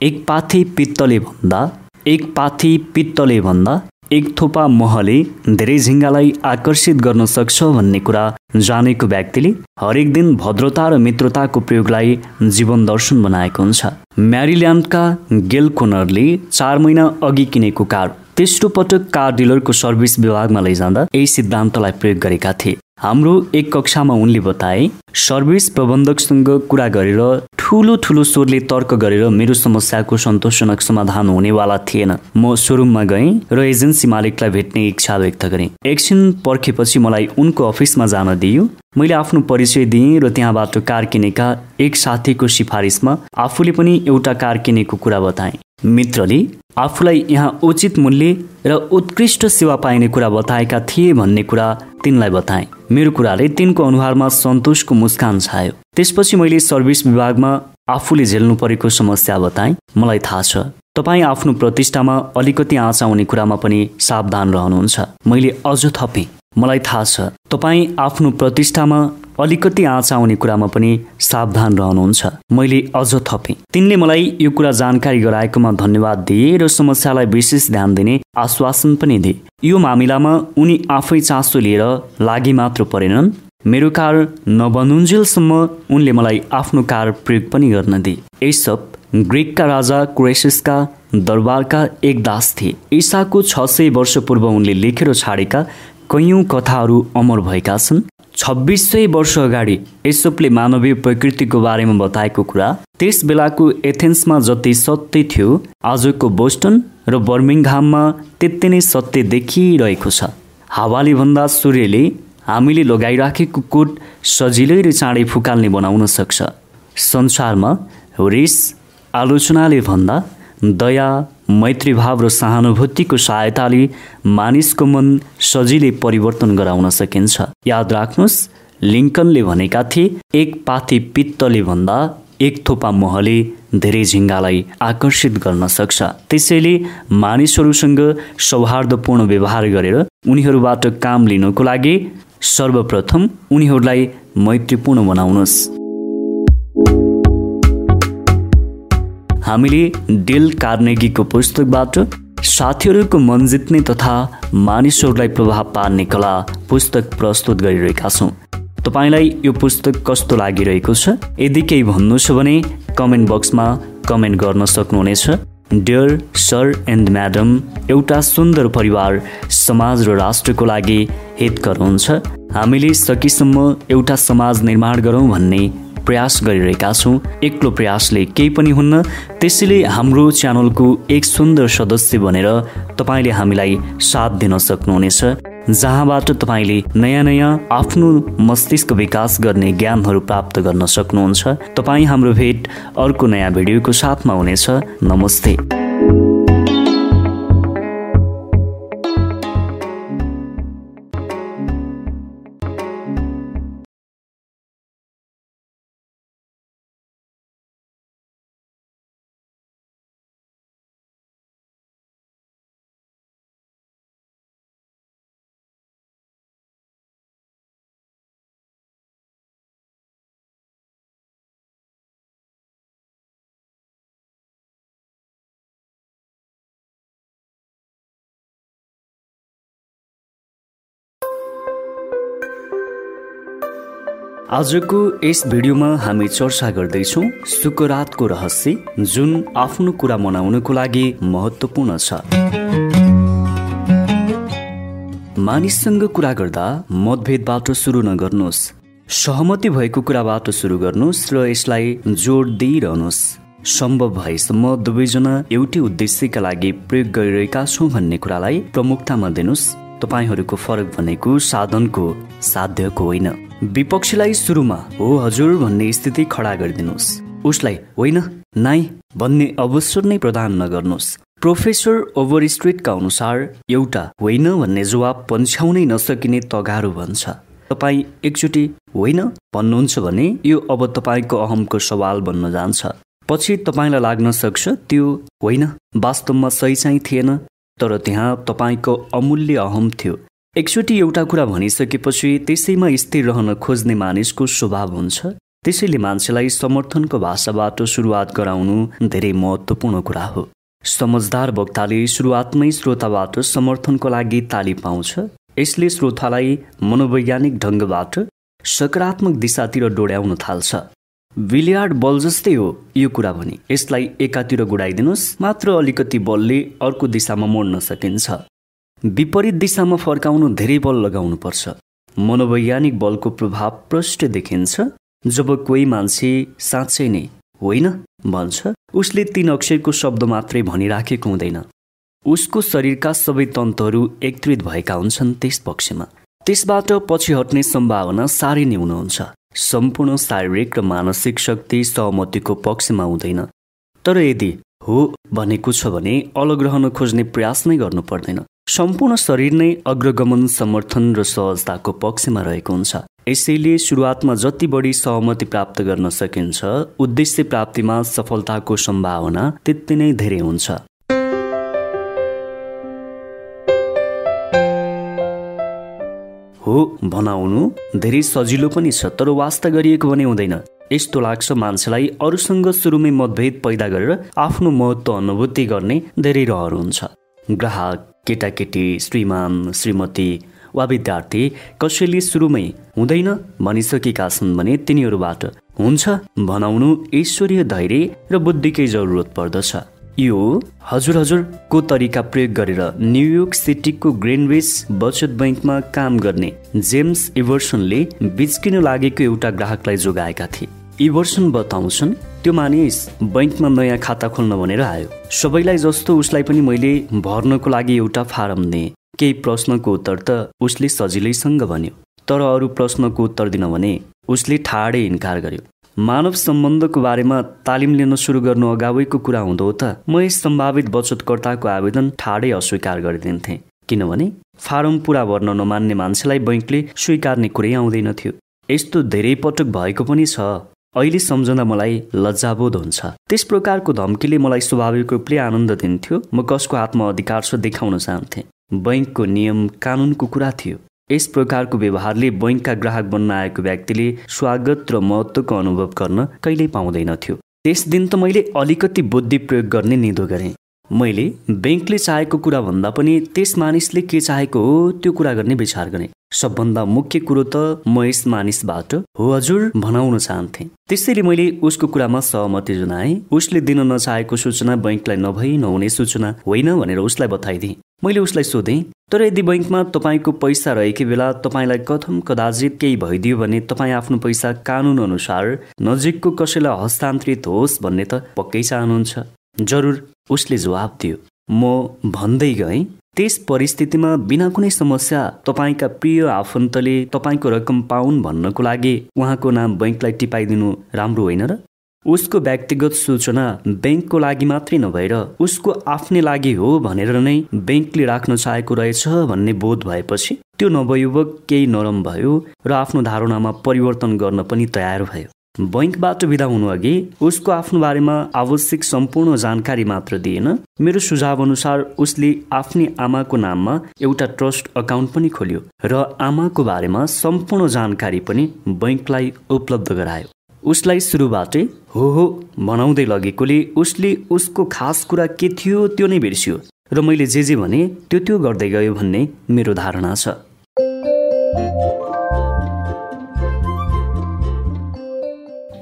एक पाथी पित्तले भन्दा एक पाथी पित्तले भन्दा एक थोपा महले धेरै झिङ्गालाई आकर्षित गर्न सक्छ भन्ने कुरा जानेको व्यक्तिले हरेक दिन भद्रता र मित्रताको प्रयोगलाई जीवन दर्शन बनाएको हुन्छ। म्यारिल्यान्डका गेल कोनरले चार महिना अघि किनेको कार तेस्रो पटक कार डिलरको सर्भिस विभागमा लैजाँदा यही सिद्धान्तलाई प्रयोग गरेका थिए। हाम्रो एक कक्षामा उनले बताए सर्भिस प्रबन्धकसँग कुरा गरेर ठुलो ठुलो स्वरले तर्क गरेर मेरो समस्याको सन्तोषजनक समाधान हुनेवाला थिएन। म सोरुममा गएँ र एजेन्सी मालिकलाई भेट्ने इच्छा व्यक्त गरेँ। एकछिन पर्खेपछि मलाई उनको अफिसमा जान दियो। मैले आफ्नो परिचय दिएँ र त्यहाँबाट कार किनेका एक साथीको सिफारिसमा आफूले पनि एउटा कार किनेको कुरा बताएँ। मित्रले आफूलाई यहाँ उचित मूल्य र उत्कृष्ट सेवा पाइने कुरा बताएका थिए भन्ने कुरा तिनलाई बताएँ। मेरो कुराले तिनको अनुहारमा सन्तोषको मुस्कान छायो। त्यसपछि मैले सर्भिस विभागमा आफूले झेल्नु परेको समस्या बताएँ। मलाई थाहा छ तपाईँ आफ्नो प्रतिष्ठामा अलिकति आँचाउने कुरामा पनि सावधान रहनुहुन्छ। मैले अझ थपेँ। मलाई थाहा छ तपाईँ आफ्नो प्रतिष्ठामा अलिकति आँच आउने कुरामा पनि सावधान रहनुहुन्छ। मैले अझ थपेँ। तिनले मलाई यो कुरा जानकारी गराएकोमा धन्यवाद दिए र समस्यालाई विशेष ध्यान दिने आश्वासन पनि दिए। यो मामिलामा उनी आफै चासो लिएर लागि मात्र परेनन्। मेरो कार नबनुन्जेलसम्म उनले मलाई आफ्नो कार प्रयोग पनि गर्न दिए। एसप ग्रिकका राजा क्रेसिसका दरबारका एक दास थिए। ईसाको छ सय वर्ष पूर्व उनले लेखेर छाडेका कैयौँ कथाहरू अमर भएका छन्। छब्बिस सय वर्ष अगाडि एसोपले मानवीय प्रकृतिको बारेमा बताएको कुरा त्यस बेलाको एथेन्समा जति सत्य थियो आजको बोस्टन र बर्मिङहाममा त्यति नै सत्य देखिरहेको छ। हावाले भन्दा सूर्यले हामीले लगाइराखेको कोट सजिलै र चाँडै फुकाल्ने बनाउन सक्छ। संसारमा रिस आलोचनाले भन्दा दया मैत्रीभाव र सहानुभूतिको सहायताले मानिसको मन सजिलै परिवर्तन गराउन सकिन्छ। याद राख्नुहोस् लिङ्कनले भनेका थिए एक पाथी पित्तले भन्दा एक थोपा महले धेरै झिङ्गालाई आकर्षित गर्न सक्छ। त्यसैले मानिसहरूसँग सौहार्दपूर्ण व्यवहार गरेर उनीहरूबाट काम लिनको लागि सर्वप्रथम उनीहरूलाई मैत्रीपूर्ण बनाउनुहोस्। हामीले डेल कार्नेगीको पुस्तकबाट साथीहरूको मन जित्ने तथा मानिसहरूलाई प्रभाव पार्ने कला पुस्तक प्रस्तुत गरिरहेका छौँ। तपाईँलाई यो पुस्तक कस्तो लागिरहेको छ यदि केही भन्नु छ भने कमेन्ट बक्समा कमेन्ट गर्न सक्नुहुनेछ। डियर सर एन्ड म्याडम एउटा सुन्दर परिवार समाज र राष्ट्रको लागि हितकर हुन्छ हामीले सकेसम्म एउटा समाज निर्माण गरौँ भन्ने प्रयास गरिरहेका छौँ। एक्लो प्रयासले केही पनि हुन्न। त्यसैले हाम्रो च्यानलको एक सुन्दर सदस्य बनेर तपाईँले हामीलाई साथ दिन सक्नुहुनेछ जहाँबाट तपाईँले नयाँ नयाँ आफ्नो मस्तिष्क विकास गर्ने ज्ञानहरू प्राप्त गर्न सक्नुहुन्छ। तपाईँ हाम्रो भेट अर्को नयाँ भिडियोको साथमा हुनेछ। नमस्ते। आजको यस भिडियोमा हामी चर्चा गर्दैछौँ सुकरातको रहस्य जुन आफ्नो कुरा मनाउनको लागि महत्त्वपूर्ण छ। मानिससँग कुरा गर्दा मतभेदबाट सुरु नगर्नुहोस्। सहमति भएको कुराबाट सुरु गर्नुहोस् र यसलाई जोड दिइरहनुहोस्। सम्भव भएसम्म दुवैजना एउटै उद्देश्यका लागि प्रयोग गरिरहेका छौँ भन्ने कुरालाई प्रमुखतामा दिनुहोस्। तपाईँहरूको फरक भनेको साधनको साध्यको होइन। विपक्षीलाई सुरुमा हो हजुर भन्ने स्थिति खडा गरिदिनुहोस्। उसलाई होइन नाइ भन्ने अवसर नै प्रदान नगर्नुहोस्। प्रोफेसर ओभर स्ट्रिटका अनुसार एउटा होइन भन्ने जवाब पन्छ्याउनै नसकिने तगारो भन्छ तपाईँ एकचोटि होइन भन्नुहुन्छ भने यो अब तपाईँको अहमको सवाल बन्न जान्छ। पछि तपाईँलाई लाग्न सक्छ त्यो होइन वास्तवमा सही चाहिँ थिएन। तर त्यहाँ तपाईँको अमूल्य अहम थियो। एकचोटि एउटा कुरा भनिसकेपछि त्यसैमा स्थिर रहन खोज्ने मानिसको स्वभाव हुन्छ। त्यसैले मान्छेलाई समर्थनको भाषाबाट सुरुवात गराउनु धेरै महत्त्वपूर्ण कुरा हो। समझदार वक्ताले सुरुवातमै श्रोताबाट समर्थनको लागि ताली पाउँछ। यसले श्रोतालाई मनोवैज्ञानिक ढङ्गबाट सकारात्मक दिशातिर डोड्याउन थाल्छ। बिलियार्ड बल जस्तै हो यो कुरा भने। यसलाई एकातिर गुडाइदिनुहोस् मात्र अलिकति बलले अर्को दिशामा मोड्न सकिन्छ। विपरीत दिशामा फर्काउनु धेरै बल लगाउनु पर्छ मनोवैज्ञानिक बलको प्रभाव प्रष्ट देखिन्छ। जब कोही मान्छे साँच्चै नै होइन भन्छ उसले तीन अक्षरको शब्द मात्रै भनिराखेको हुँदैन। उसको शरीरका सबै तन्तहरू एकत्रित भएका हुन्छन् त्यस पक्षमा। त्यसबाट पछि हट्ने सम्भावना साह्रै न्यून हुन्छ सम्पूर्ण शारीरिक र मानसिक शक्ति सहमतिको पक्षमा हुँदैन। तर यदि हो भनेको छ भने अलग रहन खोज्ने प्रयास नै गर्नु पर्दैन। सम्पूर्ण शरीर नै अग्रगमन समर्थन र सहजताको पक्षमा रहेको हुन्छ। यसैले सुरुवातमा जति बढी सहमति प्राप्त गर्न सकिन्छ उद्देश्य प्राप्तिमा सफलताको सम्भावना त्यति नै धेरै हुन्छ। हो बनाउनु धेरै सजिलो पनि छ तर वास्ता गरिएको भने हुँदैन। यस्तो लाग्छ मान्छेलाई अरूसँग सुरुमै मतभेद पैदा गरेर आफ्नो महत्त्व अनुभूति गर्ने धेरै रहर हुन्छ। ग्राहक केटाकेटी श्रीमान श्रीमती वा विद्यार्थी कसैले सुरुमै हुँदैन भनिसकेका छन् भने तिनीहरूबाट हुन्छ भनाउनु ईश्वरीय धैर्य र बुद्धिकै जरुरत पर्दछ। यो हजुर हजुरको तरिका प्रयोग गरेर न्युयोर्क सिटीको ग्रेनवेस बचत बैङ्कमा काम गर्ने जेम्स इभर्सनले बिच्किन लागेको एउटा ग्राहकलाई जोगाएका थिए। इभर्सन बताउँछन् त्यो मानिस बैङ्कमा नयाँ खाता खोल्न भनेर आयो। सबैलाई जस्तो उसलाई पनि मैले भर्नको लागि एउटा फारम दिएँ। केही प्रश्नको उत्तर त उसले सजिलैसँग भन्यो। तर अरू प्रश्नको उत्तर दिन भने उसले ठाडै इन्कार गर्यो। मानव सम्बन्धको बारेमा तालिम लिन सुरु गर्नु अगावैको कुरा हुँदो त म यस सम्भावित बचतकर्ताको आवेदन ठाडै अस्वीकार गरिदिन्थेँ। किनभने फारम पुरा भर्न नमान्ने मान्छेलाई बैङ्कले स्वीकार्ने कुरै आउँदैन थियो। यस्तो धेरै पटक भएको पनि छ। अहिले सम्झँदा मलाई लज्जाबोध हुन्छ। त्यस प्रकारको धम्कीले मलाई स्वाभाविक रूपले आनन्द दिन्थ्यो। म कसको हातमा अधिकार छ देखाउन चाहन्थेँ। बैङ्कको नियम कानुनको कुरा थियो। यस प्रकारको व्यवहारले बैङ्कका ग्राहक बन्न आएको व्यक्तिले स्वागत र महत्त्वको अनुभव गर्न कहिल्यै पाउँदैनथ्यो। त्यस दिन त मैले अलिकति बुद्धि प्रयोग गर्ने निदो गरेँ। मैले ब्याङ्कले चाहेको कुरा भन्दा पनि त्यस मानिसले के चाहेको हो त्यो कुरा गर्ने विचार गरेँ। सबभन्दा मुख्य कुरो त म यस मानिसबाट हो हजुर भनाउन चाहन्थेँ। त्यसैले मैले उसको कुरामा सहमति जनाएँ। उसले दिन नचाहेको सूचना बैङ्कलाई नभई नहुने सूचना होइन भनेर उसलाई बताइदिएँ। मैले उसलाई सोधेँ तर यदि बैङ्कमा तपाईँको पैसा रहेकै बेला तपाईँलाई कथम कदाचित केही भइदियो भने तपाईँ आफ्नो पैसा कानुन अनुसार नजिकको कसैलाई हस्तान्तरित होस् भन्ने त पक्कै चाहनुहुन्छ। जरुर उसले जवाब दियो। म भन्दै गएँ त्यस परिस्थितिमा बिना कुनै समस्या तपाईँका प्रिय आफन्तले तपाईँको रकम पाउन् भन्नको लागि उहाँको नाम बैङ्कलाई टिपाइदिनु राम्रो होइन र? उसको व्यक्तिगत सूचना ब्याङ्कको लागि मात्रै नभएर उसको आफ्नै लागि हो भनेर नै ब्याङ्कले राख्न चाहेको रहेछ भन्ने बोध भएपछि त्यो नवयुवक केही नरम भयो र आफ्नो धारणामा परिवर्तन गर्न पनि तयार भयो। बैङ्कबाट हुनु अघि उसको आफ्नो बारेमा आवश्यक सम्पूर्ण जानकारी मात्र दिएन। मेरो सुझाव अनुसार उसले आफ्नै आमाको नाममा एउटा ट्रस्ट अकाउन्ट पनि खोल्यो र आमाको बारेमा सम्पूर्ण जानकारी पनि बैङ्कलाई उपलब्ध गरायो। उसलाई सुरुबाटै हो हो बनाउँदै लगेकोले उसले उसको खास कुरा के थियो त्यो नै बिर्सियो र मैले जे जे भने त्यो त्यो गर्दै गयो भन्ने मेरो धारणा छ।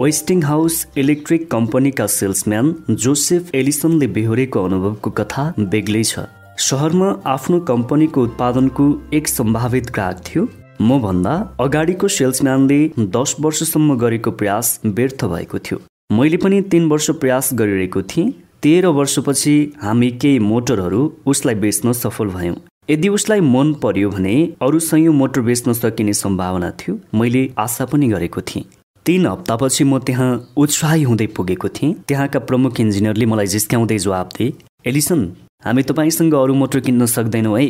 वेस्टिङ हाउस इलेक्ट्रिक कम्पनीका सेल्सम्यान जोसेफ एलिसनले बेहोरेको अनुभवको कथा बेग्लै छ सहरमा आफ्नो कम्पनीको उत्पादनको एक सम्भावित ग्राहक थियो। म भन्दा अगाडिको सेल्सम्यानले दस वर्षसम्म गरेको प्रयास व्यर्थ भएको थियो। मैले पनि तिन वर्ष प्रयास गरिरहेको थिएँ। तेह्र वर्षपछि हामी केही मोटरहरू उसलाई बेच्न सफल भयौँ। यदि उसलाई मन पर्यो भने अरूसँग मोटर बेच्न सकिने सम्भावना थियो मैले आशा पनि गरेको थिएँ। तिन हप्तापछि म त्यहाँ उत्साही हुँदै पुगेको थिएँ। त्यहाँका प्रमुख इन्जिनियरले मलाई जिस्क्याउँदै जवाब दिए एलिसन हामी तपाईँसँग अरू मोटर किन्न सक्दैनौँ है।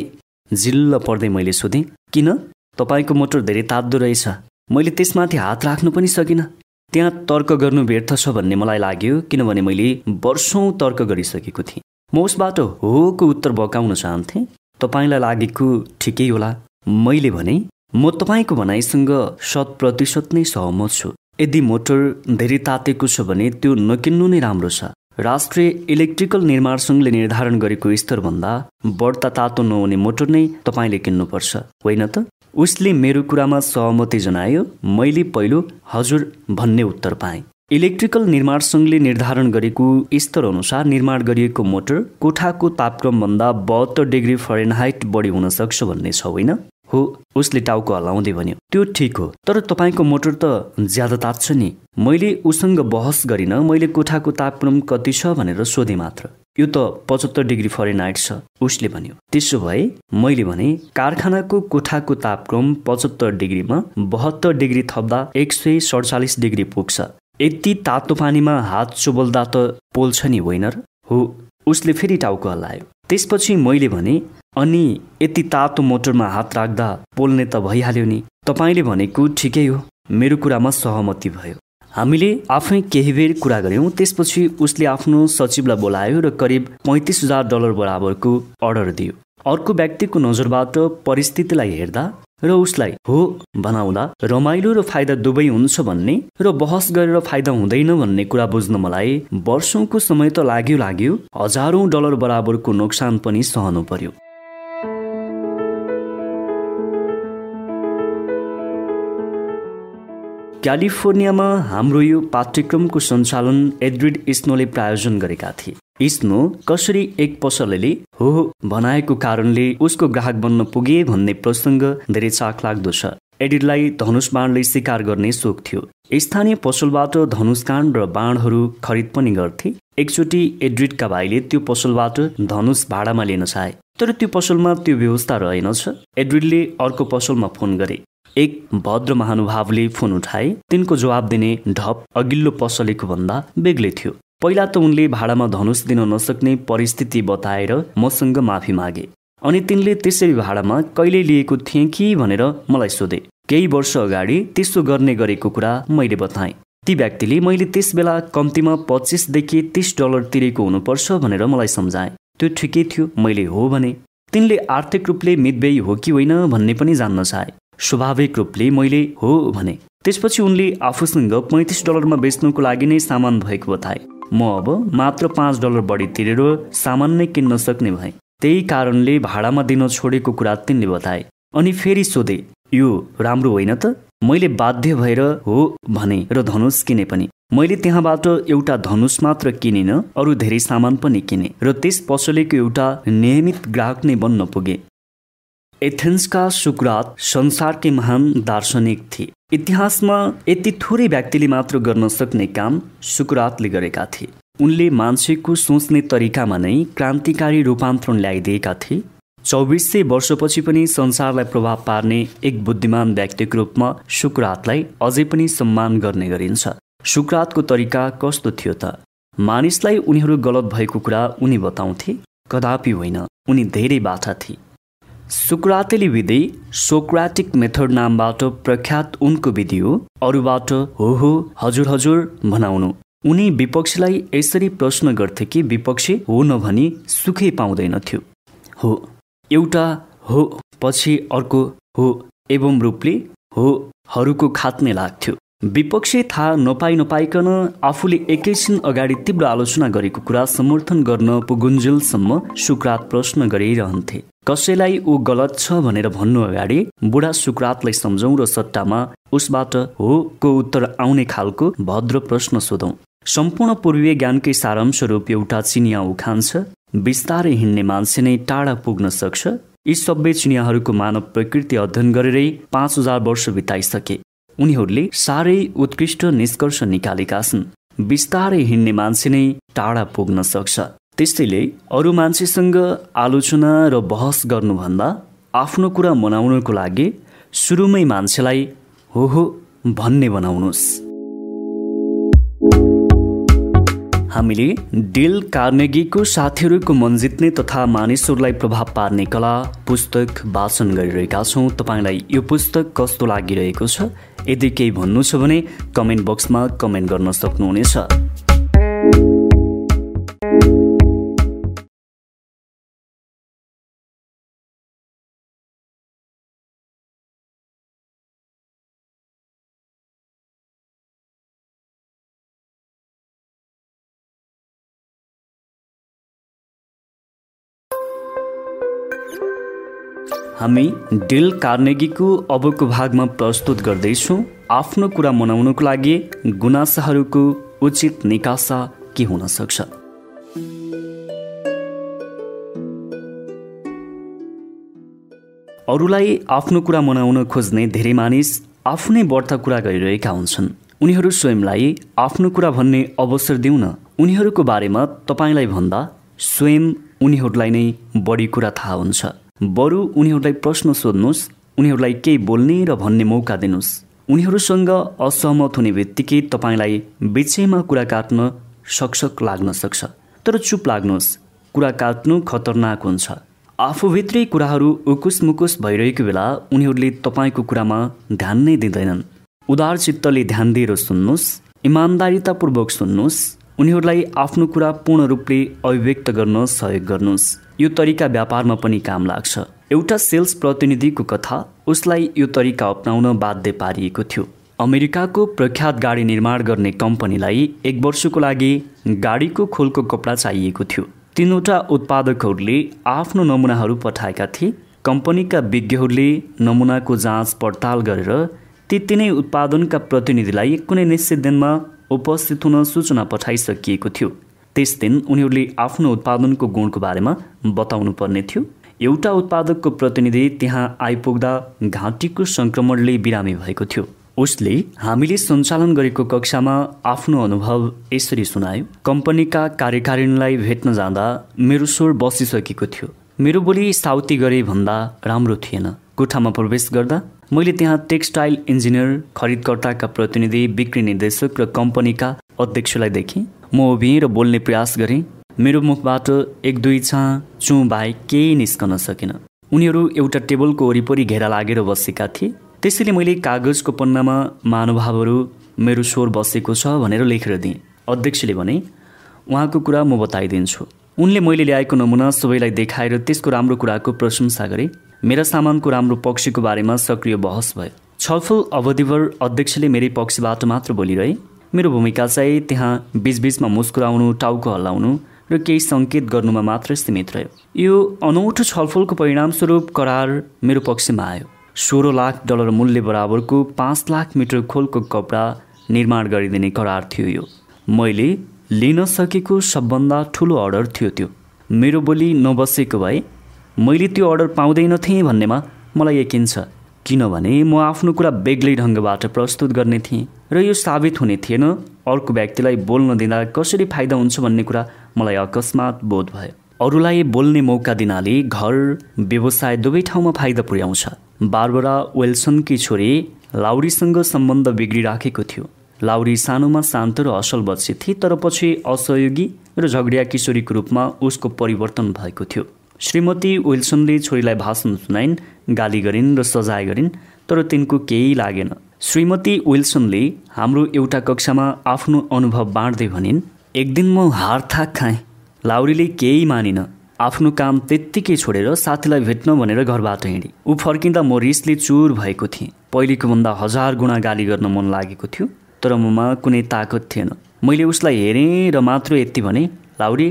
जिल्ल पर्दै मैले सोधेँ किन? तपाईँको मोटर धेरै तात्दो रहेछ। मैले त्यसमाथि हात राख्नु पनि सकिनँ। त्यहाँ तर्क गर्नु व्यर्थ छ भन्ने मलाई लाग्यो किनभने मैले वर्षौँ तर्क गरिसकेको थिएँ। म उसबाट होको उत्तर बकाउन चाहन्थेँ। तपाईँलाई लागेको ठिकै होला। मैले भने म तपाईँको भनाइसँग शत प्रतिशत नै सहमत छु। यदि मोटर धेरै तातेको छ भने त्यो नकिन्नु नै राम्रो छ। राष्ट्रिय इलेक्ट्रिकल निर्माण सङ्घले निर्धारण गरेको स्तरभन्दा बढ्ता तातो नहुने मोटर नै तपाईँले किन्नुपर्छ होइन त? उसले मेरो कुरामा सहमति जनायो मैले पहिलो हजुर भन्ने उत्तर पाएँ। इलेक्ट्रिकल निर्माण सङ्घले निर्धारण गरेको स्तर अनुसार निर्माण गरिएको मोटर कोठाको तापक्रमभन्दा बहत्तर डिग्री फरेनहाइट बढी हुन सक्छ भन्ने छ होइन? हो उसले टाउको हल्लाउँदै भन्यो त्यो ठिक हो तर तपाईँको मोटर त ज्यादा तात्छ नि। मैले उसँग बहस गरिन मैले कोठाको तापक्रम कति छ भनेर सोधेँ मात्र। यो त पचहत्तर डिग्री फरेनहाइट छ। उसले भन्यो त्यसो भए मैले भने कारखानाको कोठाको तापक्रम पचहत्तर डिग्रीमा बहत्तर डिग्री थप्दा एक सय सडचालिस डिग्री पुग्छ। यति तातो पानीमा हात चोबल्दा त पोल्छ नि होइन र हो उसले फेरि टाउको हल्लायो। त्यसपछि मैले भने अनि यति तातो मोटरमा हात राख्दा पोल्ने त भइहाल्यो नि। तपाईँले भनेको ठिकै हो। मेरो कुरामा सहमति भयो। हामीले आफै केही बेर कुरा गऱ्यौँ त्यसपछि उसले आफ्नो सचिवलाई बोलायो र करिब पैँतिस हजार डलर बराबरको अर्डर दियो। अर्को व्यक्तिको नजरबाट परिस्थितिलाई हेर्दा र उसलाई हो बनाउँदा रमाइलो र फाइदा दुवै हुन्छ भन्ने र बहस गरेर फाइदा हुँदैन भन्ने कुरा बुझ्न मलाई वर्षौँको समय त लाग्यो लाग्यो हजारौँ डलर बराबरको नोक्सान पनि सहनु पर्यो। क्यालिफोर्नियामा हाम्रो यो पाठ्यक्रमको सञ्चालन एड्रिड इस्नोले प्रायोजन गरेका थिए। इस्नो कसरी एक पसलले हो बनाएको कारणले उसको ग्राहक बन्न पुगे भन्ने प्रसङ्ग धेरै चाख लाग्दो छ। एडिडलाई धनुष बाणले शिकार गर्ने सोख थियो। स्थानीय पसलबाट धनुष काण्ड र बाणहरू खरिद पनि गर्थे। एकचोटि एड्रिडका भाइले त्यो पसलबाट धनुष भाडामा लिन चाहे। तर त्यो पसलमा त्यो व्यवस्था रहेनछ। एड्रिडले अर्को पसलमा फोन गरे। एक भद्र महानुभावले फोन उठाए। तिनको जवाब दिने ढप अघिल्लो पसलेको भन्दा बेग्लै थियो। पहिला त उनले भाडामा धनुष दिन नसक्ने परिस्थिति बताएर मसँग माफी मागे। अनि तिनले त्यसरी भाडामा कहिले लिएको थिएँ कि भनेर मलाई सोधे। केही वर्ष अगाडि त्यसो गर्ने गरेको कुरा मैले बताएँ। ती व्यक्तिले मैले त्यस बेला कम्तीमा पच्चिसदेखि तिस डलर तिरेको हुनुपर्छ भनेर मलाई सम्झाए। त्यो ठिकै थियो मैले हो भने। तिनले आर्थिक रूपले मितव्ययी हो कि होइन भन्ने पनि जान्न चाहे। स्वाभाविक रूपले मैले हो भने। त्यसपछि उनले आफूसँग पैँतिस डलरमा बेच्नुको लागि नै सामान भएको बताए। म अब मात्र पाँच डलर बढी तिरेर सामान नै किन्न सक्ने भएँ। त्यही कारणले भाडामा दिन छोडेको कुरा तिनले बताए। अनि फेरि सोधे यो राम्रो होइन त? मैले बाध्य भएर हो भने र धनुष किने पनि। मैले त्यहाँबाट एउटा धनुष मात्र किनिन अरू धेरै सामान पनि किने। र त्यस पसलेको एउटा नियमित ग्राहक नै बन्न पुगे। एथेन्सका सुक्रात संसारकै महान दार्शनिक थिए। इतिहासमा यति थोरै व्यक्तिले मात्र गर्न सक्ने काम सुकुरातले गरेका थिए। उनले मान्छेको सोच्ने तरिकामा नै क्रान्तिकारी रूपान्तरण ल्याइदिएका थिए। चौबिस सय वर्षपछि पनि संसारलाई प्रभाव पार्ने एक बुद्धिमान व्यक्तिको रूपमा सुकुरातलाई अझै पनि सम्मान गर्ने गरिन्छ। सुक्रातको तरिका कस्तो थियो त? मानिसलाई उनीहरू गलत भएको कुरा उनी बताउँथे? कदापि होइन। उनी धेरै बाठा थिए। सुक्रातेली विधि सोक्राटिक मेथड नामबाट प्रख्यात उनको विधि हो। अरूबाट हो हो हजुर हजुर भनाउनु। उनी विपक्षीलाई यसरी प्रश्न गर्थे कि विपक्षी हो नभनी सुखै पाउँदैनथ्यो हो एउटा हो पछि अर्को हो एवं रूपले होहरूको खात्ने लाग्थ्यो। विपक्षी थाहा नपाइ नपाइकन आफूले एकैछिन अगाडि तीव्र आलोचना गरेको कुरा समर्थन गर्न पुगुन्जेलसम्म सुक्रात प्रश्न गरिरहन्थे। कसैलाई ऊ गलत छ भनेर भन्नु अगाडि बुढा सुक्रातलाई सम्झौँ र सट्टामा उसबाट हो को उत्तर आउने खालको भद्र प्रश्न सोधौँ। सम्पूर्ण पूर्वीय ज्ञानकै सारांश रूप एउटा चिनिया उखान छ। बिस्तारै हिँड्ने मान्छे नै टाढा पुग्न सक्छ। यी सबै चिनियाहरूको मानव प्रकृति अध्ययन गरेरै पाँच हजार वर्ष बिताइसके। उनीहरूले साह्रै उत्कृष्ट निष्कर्ष निकालेका छन्। बिस्तारै हिँड्ने मान्छे नै टाढा पुग्न सक्छ। त्यसैले अरू मान्छेसँग आलोचना र बहस गर्नुभन्दा आफ्नो कुरा मनाउनको लागि सुरुमै मान्छेलाई हो हो भन्ने बनाउनुहोस्। हामीले डिल कार्नेगीको साथीहरूको मन जित्ने तथा मानिसहरूलाई प्रभाव पार्ने कला पुस्तक वाचन गरिरहेका छौँ। तपाईँलाई यो पुस्तक कस्तो लागिरहेको छ यदि केही भन्नु छ भने कमेन्ट बक्समा कमेन्ट गर्न सक्नुहुनेछ। हामी डिल कार्नेगीको अबको भागमा प्रस्तुत गर्दैछौँ। आफ्नो कुरा मनाउनको लागि गुनासाहरूको उचित निकासा के हुन सक्छ? अरूलाई आफ्नो कुरा मनाउन खोज्ने धेरै मानिस आफ्नै व्रत कुरा गरिरहेका हुन्छन्। उनीहरू स्वयंलाई आफ्नो कुरा भन्ने अवसर दिउन उनीहरूको बारेमा तपाईँलाई भन्दा स्वयं उनीहरूलाई नै बढी कुरा थाहा हुन्छ। बरु उनीहरूलाई प्रश्न सोध्नुहोस् उनीहरूलाई केही बोल्ने र भन्ने मौका दिनुहोस् उनीहरूसँग असहमत हुने बित्तिकै तपाईँलाई बिचैमा कुरा काट्न सकसक लाग्न सक्छ। तर चुप लाग्नुहोस् कुरा काट्नु खतरनाक हुन्छ। आफूभित्रै कुराहरू उकुस मुकुस भइरहेको बेला उनीहरूले तपाईँको कुरामा ध्यान नै दिँदैनन्। उदार चित्तले ध्यान दिएर सुन्नुहोस् इमान्दारितापूर्वक सुन्नुहोस् उनीहरूलाई आफ्नो कुरा पूर्ण रूपले अभिव्यक्त गर्न सहयोग गर्नुहोस्। यो तरिका व्यापारमा पनि काम लाग्छ। एउटा सेल्स प्रतिनिधिको कथा उसलाई यो तरिका अप्नाउन बाध्य पारिएको थियो। अमेरिकाको प्रख्यात गाडी निर्माण गर्ने कम्पनीलाई एक वर्षको लागि गाडीको खोलको कपडा चाहिएको थियो। तिनवटा उत्पादकहरूले आफ्नो नमुनाहरू पठाएका थिए। कम्पनीका विज्ञहरूले नमुनाको जाँच पडताल गरेर ती तिनै उत्पादनका प्रतिनिधिलाई कुनै निश्चित दिनमा उपस्थित हुन सूचना पठाइसकिएको थियो। त्यस दिन उनीहरूले आफ्नो उत्पादनको गुणको बारेमा बताउनु पर्ने थियो। एउटा उत्पादकको प्रतिनिधि त्यहाँ आइपुग्दा घाँटीको सङ्क्रमणले बिरामी भएको थियो। उसले हामीले सञ्चालन गरेको कक्षामा आफ्नो अनुभव यसरी सुनायो। कम्पनीका कार्यकारिणीलाई भेट्न जाँदा मेरो स्वर बसिसकेको थियो। मेरो बोली साउती गरे भन्दा राम्रो थिएन। कोठामा प्रवेश गर्दा मैले त्यहाँ टेक्सटाइल इन्जिनियर खरिदकर्ताका प्रतिनिधि बिक्री निर्देशक र कम्पनीका अध्यक्षलाई देखेँ। म उभिएँ र बोल्ने प्रयास गरेँ। मेरो मुखबाट एक दुई छा चुँ बाहेक केही निस्कन सकेन। उनीहरू एउटा टेबलको वरिपरि घेरा लागेर बसेका थिए। त्यसैले मैले कागजको पन्नामा महानुभावहरू मेरो स्वर बसेको छ भनेर लेखेर दिएँ। अध्यक्षले भने उहाँको कुरा म बताइदिन्छु। उनले मैले ल्याएको नमुना सबैलाई देखाएर त्यसको राम्रो कुराको प्रशंसा गरे। मेरा सामानको राम्रो पक्षको बारेमा सक्रिय बहस भयो। छलफल अवधिभर अध्यक्षले मेरै पक्षबाट मात्र बोलिरहे। मेरो भूमिका चाहिँ त्यहाँ बिचबिचमा मुस्कुराउनु टाउको हल्लाउनु र केही सङ्केत गर्नुमा मात्र सीमित रह्यो। यो अनौठो छलफलको परिणामस्वरूप करार मेरो पक्षमा आयो। सोह्र लाख डलर मूल्य बराबरको पाँच लाख मिटर खोलको कपडा निर्माण गरिदिने करार थियो यो। मैले लिन सकेको सबभन्दा ठुलो अर्डर थियो त्यो। मेरो बोली नबसेको भए मैले त्यो अर्डर पाउँदैनथेँ भन्नेमा मलाई यकिन छ। किनभने म आफ्नो कुरा बेग्लै ढङ्गबाट प्रस्तुत गर्ने थिएँ र यो साबित हुने थिएन। अर्को व्यक्तिलाई बोल्न दिँदा कसरी फाइदा हुन्छ भन्ने कुरा मलाई अकस्मात बोध भयो। अरूलाई बोल्ने मौका दिनाले घर व्यवसाय दुवै ठाउँमा फाइदा पुर्याउँछ। बारबरा वेल्सनकी छोरी लाउरीसँग सम्बन्ध बिग्रिराखेको थियो। लाउरी सानोमा शान्त र असल बच्चे थिए तर पछि असहयोगी र झगडिया किशोरीको रूपमा उसको परिवर्तन भएको थियो। श्रीमती विल्सनले छोरीलाई भाषण सुनाइन् गाली गरिन् र सजाय गरिन् तर तिनको केही लागेन। श्रीमती विल्सनले हाम्रो एउटा कक्षामा आफ्नो अनुभव बाँड्दै भनिन् एक दिन म हार थाक खाएँ। लाउरीले केही मानिन। आफ्नो काम त्यत्तिकै छोडेर साथीलाई भेट्न भनेर घरबाट हिँडेँ। ऊ फर्किँदा म रिसले चुर भएको थिएँ। पहिलेको भन्दा हजार गुणा गाली गर्न मन लागेको थियो तर ममा कुनै ताकत थिएन। मैले उसलाई हेरेँ र मात्र यति भने लाउरी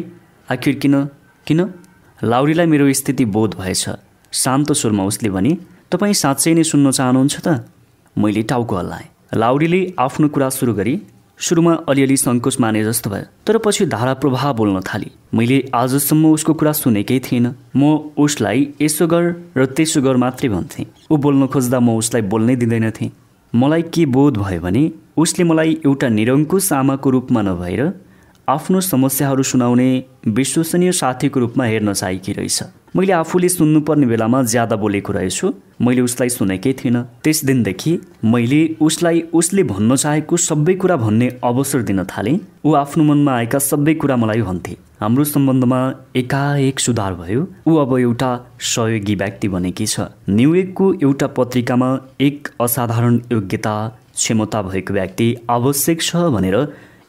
आखिर किन? किन? लाउरीलाई मेरो स्थिति बोध भएछ। शान्त स्वरमा उसले भने तपाईँ साँच्चै नै सुन्न चाहनुहुन्छ त? मैले टाउको हल्लाएँ। लाउरीले आफ्नो कुरा सुरु गरी सुरुमा अलिअलि सङ्कोच माने जस्तो भयो तर पछि धारा प्रवाह बोल्न थाली। मैले आजसम्म उसको कुरा सुनेकै थिइनँ। म उसलाई यसो गर र त्यसो गर मात्रै भन्थेँ। ऊ बोल्न खोज्दा म उसलाई बोल्नै दिँदैनथेँ मलाई के बोध भयो भने उसले मलाई एउटा निरङ्कुश आमाको रूपमा नभएर आफ्नो समस्याहरू सुनाउने विश्वसनीय साथीको रूपमा हेर्न चाहेकी रहेछ। मैले आफूले सुन्नुपर्ने बेलामा ज्यादा बोलेको रहेछु। मैले उसलाई सुनेकै थिइनँ। त्यस दिनदेखि मैले उसलाई उसले भन्न चाहेको सबै कुरा भन्ने अवसर दिन थालेँ। ऊ आफ्नो मनमा आएका सबै कुरा मलाई भन्थे। हाम्रो सम्बन्धमा एकाएक सुधार भयो। ऊ अब एउटा सहयोगी व्यक्ति बनेकी छ। न्युयोर्कको एउटा पत्रिकामा एक असाधारण योग्यता क्षमता भएको व्यक्ति आवश्यक छ भनेर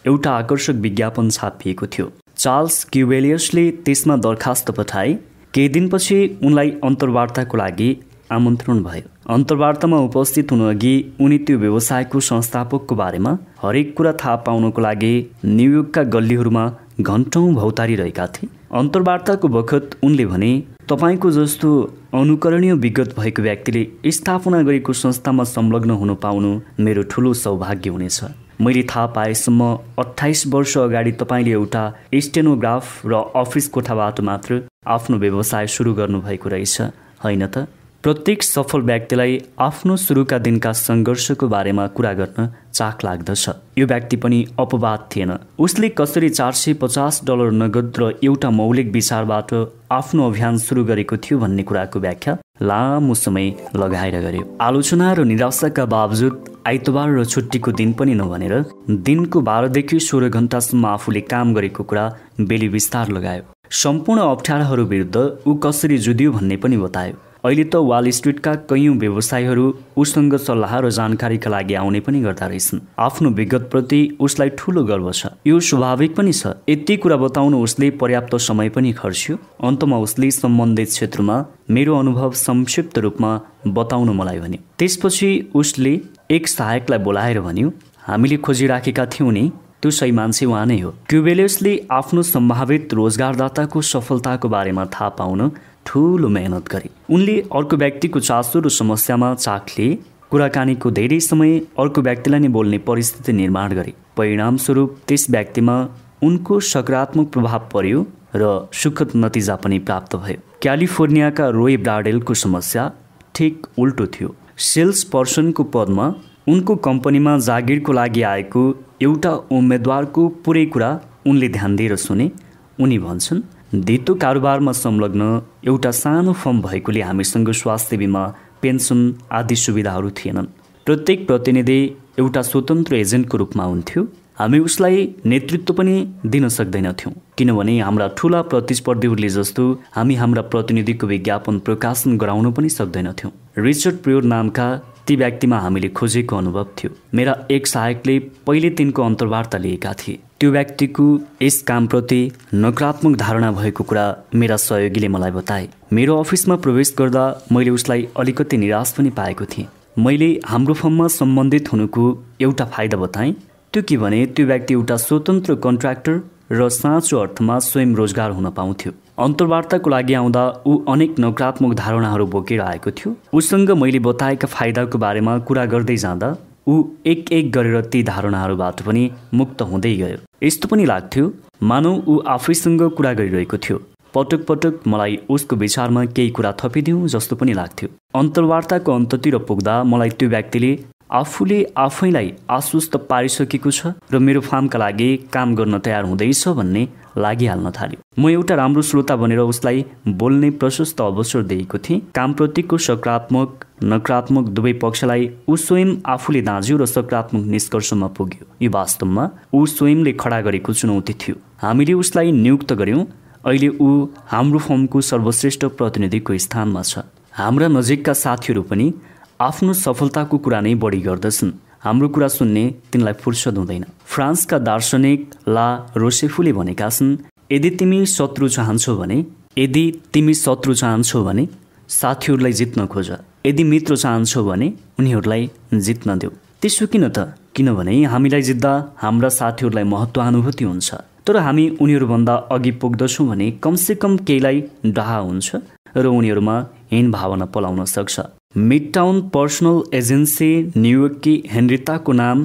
एउटा आकर्षक विज्ञापन छापिएको थियो। चार्ल्स क्युबेलियसले त्यसमा दरखास्त पठाए केही दिनपछि उनलाई अन्तर्वार्ताको लागि आमन्त्रण भयो। अन्तर्वार्तामा उपस्थित हुनु अघि उनी त्यो व्यवसायको संस्थापकको बारेमा हरेक कुरा थाहा पाउनको लागि न्युयोर्कका गल्लीहरूमा घन्टौँ भौतारिरहेका थिए। अन्तर्वार्ताको बखत उनले भने तपाईँको जस्तो अनुकरणीय विगत भएको व्यक्तिले स्थापना गरेको संस्थामा संलग्न हुन पाउनु मेरो ठुलो सौभाग्य हुनेछ। मैले थाहा पाएसम्म अठाइस वर्ष अगाडि तपाईँले एउटा स्टेनोग्राफ र अफिस कोठाबाट मात्र आफ्नो व्यवसाय सुरु गर्नुभएको रहेछ होइन त? प्रत्येक सफल व्यक्तिलाई आफ्नो सुरुका दिनका सङ्घर्षको बारेमा कुरा गर्न चाख लाग्दछ। यो व्यक्ति पनि अपवाद थिएन। उसले कसरी चार सय पचास डलर नगद र एउटा मौलिक विचारबाट आफ्नो अभियान सुरु गरेको थियो भन्ने कुराको व्याख्या लामो समय लगाएर गर्यो। आलोचना र निराशाका बावजुद आइतबार र छुट्टीको दिन पनि नभनेर दिनको बाह्रदेखि सोह्र घन्टासम्म आफूले काम गरेको कुरा बेली विस्तार लगायो। सम्पूर्ण अप्ठ्याराहरू विरुद्ध ऊ कसरी जुधियो भन्ने पनि बतायो। अहिले त वाल स्ट्रिटका कैयौँ व्यवसायीहरू उसँग सल्लाह र जानकारीका लागि आउने पनि गर्दा रहेछन्। आफ्नो विगतप्रति उसलाई ठुलो गर्व छ। यो स्वाभाविक पनि छ। यति कुरा बताउनु उसले पर्याप्त समय पनि खर्च्यो। अन्तमा उसले सम्बन्धित क्षेत्रमा मेरो अनुभव संक्षिप्त रूपमा बताउनु मलाई भन्यो। त्यसपछि उसले एक सहायकलाई बोलाएर भन्यो हामीले खोजिराखेका थियौँ नि। त्यो सही मान्छे उहाँ नै हो। क्युबेलियसले आफ्नो सम्भावित रोजगारदाताको सफलताको बारेमा थाहा पाउन ठुलो मेहनत गरे। उनले अर्को व्यक्तिको चासो र समस्यामा चाखले कुराकानीको धेरै समय अर्को व्यक्तिलाई नै बोल्ने परिस्थिति निर्माण गरे। परिणामस्वरूप त्यस व्यक्तिमा उनको सकारात्मक प्रभाव पर्यो र सुखद नतिजा पनि प्राप्त भयो। क्यालिफोर्नियाका रोय ब्राडेलको समस्या ठिक उल्टो थियो। सेल्स पर्सनको पदमा उनको कम्पनीमा जागिरको लागि आएको एउटा उम्मेद्वारको पुरै कुरा उनले ध्यान दिएर सुने। उनी भन्छन् धितो कारोबारमा संलग्न एउटा सानो फर्म भएकोले हामीसँग स्वास्थ्य बिमा पेन्सन आदि सुविधाहरू थिएनन्। प्रत्येक प्रतिनिधि एउटा स्वतन्त्र एजेन्टको रूपमा हुन्थ्यो। हामी उसलाई नेतृत्व पनि दिन सक्दैनथ्यौँ। किनभने हाम्रा ठुला प्रतिस्पर्धीहरूले जस्तो हामी हाम्रा प्रतिनिधिको विज्ञापन प्रकाशन गराउन पनि सक्दैनथ्यौँ। रिचर्ड प्रियोर नामका ती व्यक्तिमा हामीले खोजेको अनुभव थियो। मेरा एक सहायकले पहिले तिनको अन्तर्वार्ता लिएका थिए। त्यो व्यक्तिको यस कामप्रति नकारात्मक धारणा भएको कुरा मेरा सहयोगीले मलाई बताए। मेरो अफिसमा प्रवेश गर्दा मैले उसलाई अलिकति निराश पनि पाएको थिएँ। मैले हाम्रो फर्ममा सम्बन्धित हुनुको एउटा फाइदा बताएँ। त्यो के भने त्यो व्यक्ति एउटा स्वतन्त्र कन्ट्र्याक्टर र साँचो अर्थमा स्वयं रोजगार हुन पाउँथ्यो। अन्तर्वार्ताको लागि आउँदा ऊ अनेक नकारात्मक धारणाहरू बोकेर आएको थियो। उसँग मैले बताएका फाइदाको बारेमा कुरा गर्दै जाँदा ऊ एक एक गरेर ती धारणाहरूबाट पनि मुक्त हुँदै गयो। यस्तो पनि लाग्थ्यो मानव ऊ आफैसँग कुरा गरिरहेको थियो। पटक पटक मलाई उसको विचारमा केही कुरा थपिदिउँ जस्तो पनि लाग्थ्यो। अन्तर्वार्ताको अन्ततिर पुग्दा मलाई त्यो व्यक्तिले आफूले आफैलाई आश्वस्त पारिसकेको छ र मेरो फार्मका लागि काम गर्न तयार हुँदैछ भन्ने लागिहाल्न थाल्यो। म एउटा राम्रो श्रोता भनेर उसलाई बोल्ने प्रशस्त अवसर दिएको थिएँ। कामप्रतिको सकारात्मक नकारात्मक दुवै पक्षलाई ऊ स्वयं आफूले दाँज्यो र सकारात्मक निष्कर्षमा पुग्यो। यो वास्तवमा ऊ स्वयंले खडा गरेको चुनौती थियो। हामीले उसलाई नियुक्त गर्यौँ अहिले ऊ हाम्रो फर्मको सर्वश्रेष्ठ प्रतिनिधिको स्थानमा छ। हाम्रा नजिकका साथीहरू पनि आफ्नो सफलताको कुरा नै बढी गर्दछन्। हाम्रो कुरा सुन्ने तिनलाई फुर्सद हुँदैन। फ्रान्सका दार्शनिक ला रोसेफुले भनेका छन् यदि तिमी शत्रु चाहन्छौ भने यदि तिमी शत्रु चाहन्छौ भने साथीहरूलाई जित्न खोज। यदि मित्र चाहन्छौ भने उनीहरूलाई जित्न देऊ। त्यसो किन त? किनभने हामीलाई जित्दा हाम्रा साथीहरूलाई महत्त्वानुभूति हुन्छ। तर हामी उनीहरूभन्दा अघि पुग्दछौँ भने कमसेकम केहीलाई डाहा हुन्छ र उनीहरूमा हिन भावना पलाउन सक्छ। मिडटाउन पर्सनल एजेन्सी न्युयोर्ककी हेनरिताको नाम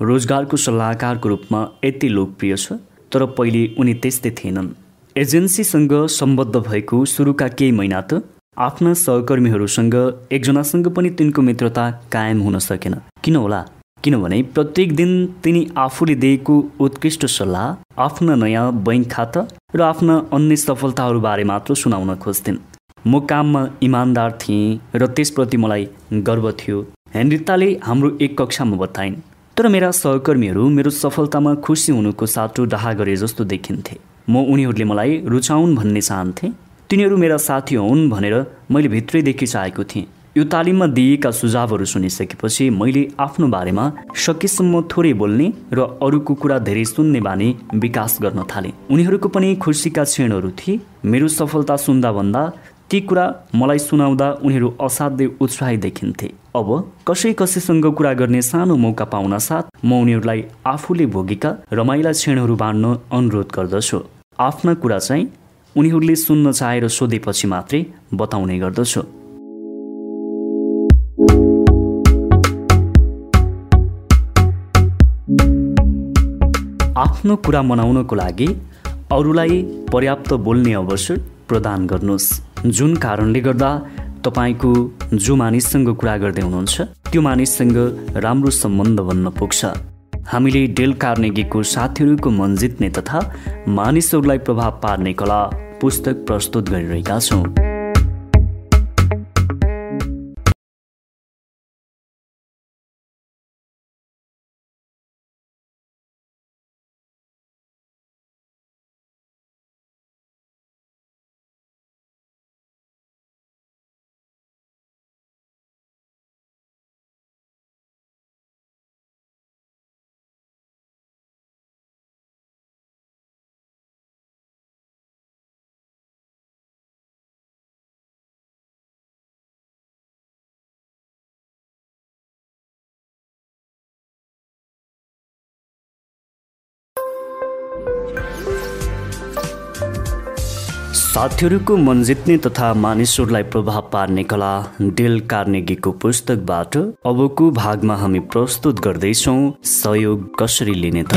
रोजगारको सल्लाहकारको रूपमा यति लोकप्रिय छ तर पहिले उनी त्यस्तै थिएनन्। एजेन्सीसँग सम्बद्ध भएको सुरुका केही महिना त आफ्ना सहकर्मीहरूसँग एकजनासँग पनि तिनको मित्रता कायम हुन सकेन। किन होला किनभने प्रत्येक दिन तिनी आफूले दिएको उत्कृष्ट सल्लाह आफ्ना नयाँ बैङ्क खाता र आफ्ना अन्य सफलताहरूबारे मात्र सुनाउन खोज्थिन्। म काममा इमान्दार थिएँ र त्यसप्रति मलाई गर्व थियो। हेनरिताले हाम्रो एक कक्षामा बताइन् तर मेरा सहकर्मीहरू मेरो सफलतामा खुसी हुनुको साटो डाहा गरे जस्तो देखिन्थे। म उनीहरूले मलाई रुचाउन् भन्ने चाहन्थे। तिनीहरू मेरा साथी हुन् भनेर मैले भित्रैदेखि चाहेको थिएँ। यो तालिममा दिएका सुझावहरू सुनिसकेपछि मैले आफ्नो बारेमा सकेसम्म थोरै बोल्ने र अरूको कुरा धेरै सुन्ने बानी विकास गर्न थालेँ। उनीहरूको पनि खुसीका क्षणहरू थिए। मेरो सफलता सुन्दा भन्दा ती कुरा मलाई सुनाउँदा उनीहरू असाध्यै उत्साही देखिन्थे। अब कसै कसैसँग कुरा गर्ने सानो मौका पाउन साथ म उनीहरूलाई आफूले भोगेका रमाइला क्षणहरू बाँड्न अनुरोध गर्दछु। आफ्ना कुरा चाहिँ उनीहरूले सुन्न चाहेर सोधेपछि मात्रै बताउने गर्दछु। आफ्नो कुरा मनाउनको लागि अरूलाई पर्याप्त बोल्ने अवसर प्रदान गर्नुहोस्। जुन कारणले गर्दा तपाईँको जो मानिससँग कुरा गर्दै हुनुहुन्छ त्यो मानिससँग राम्रो सम्बन्ध बन्न पुग्छ। हामीले डेल कार्नेगीको साथीहरूको मन जित्ने तथा मानिसहरूलाई प्रभाव पार्ने कला पुस्तक प्रस्तुत गरिरहेका छौँ। साथीहरूको मन जित्ने तथा मानिसहरूलाई प्रभाव पार्ने कला डेल कार्नेगीको पुस्तकबाट अबको भागमा हामी प्रस्तुत गर्दैछौँ सहयोग कसरी लिने त?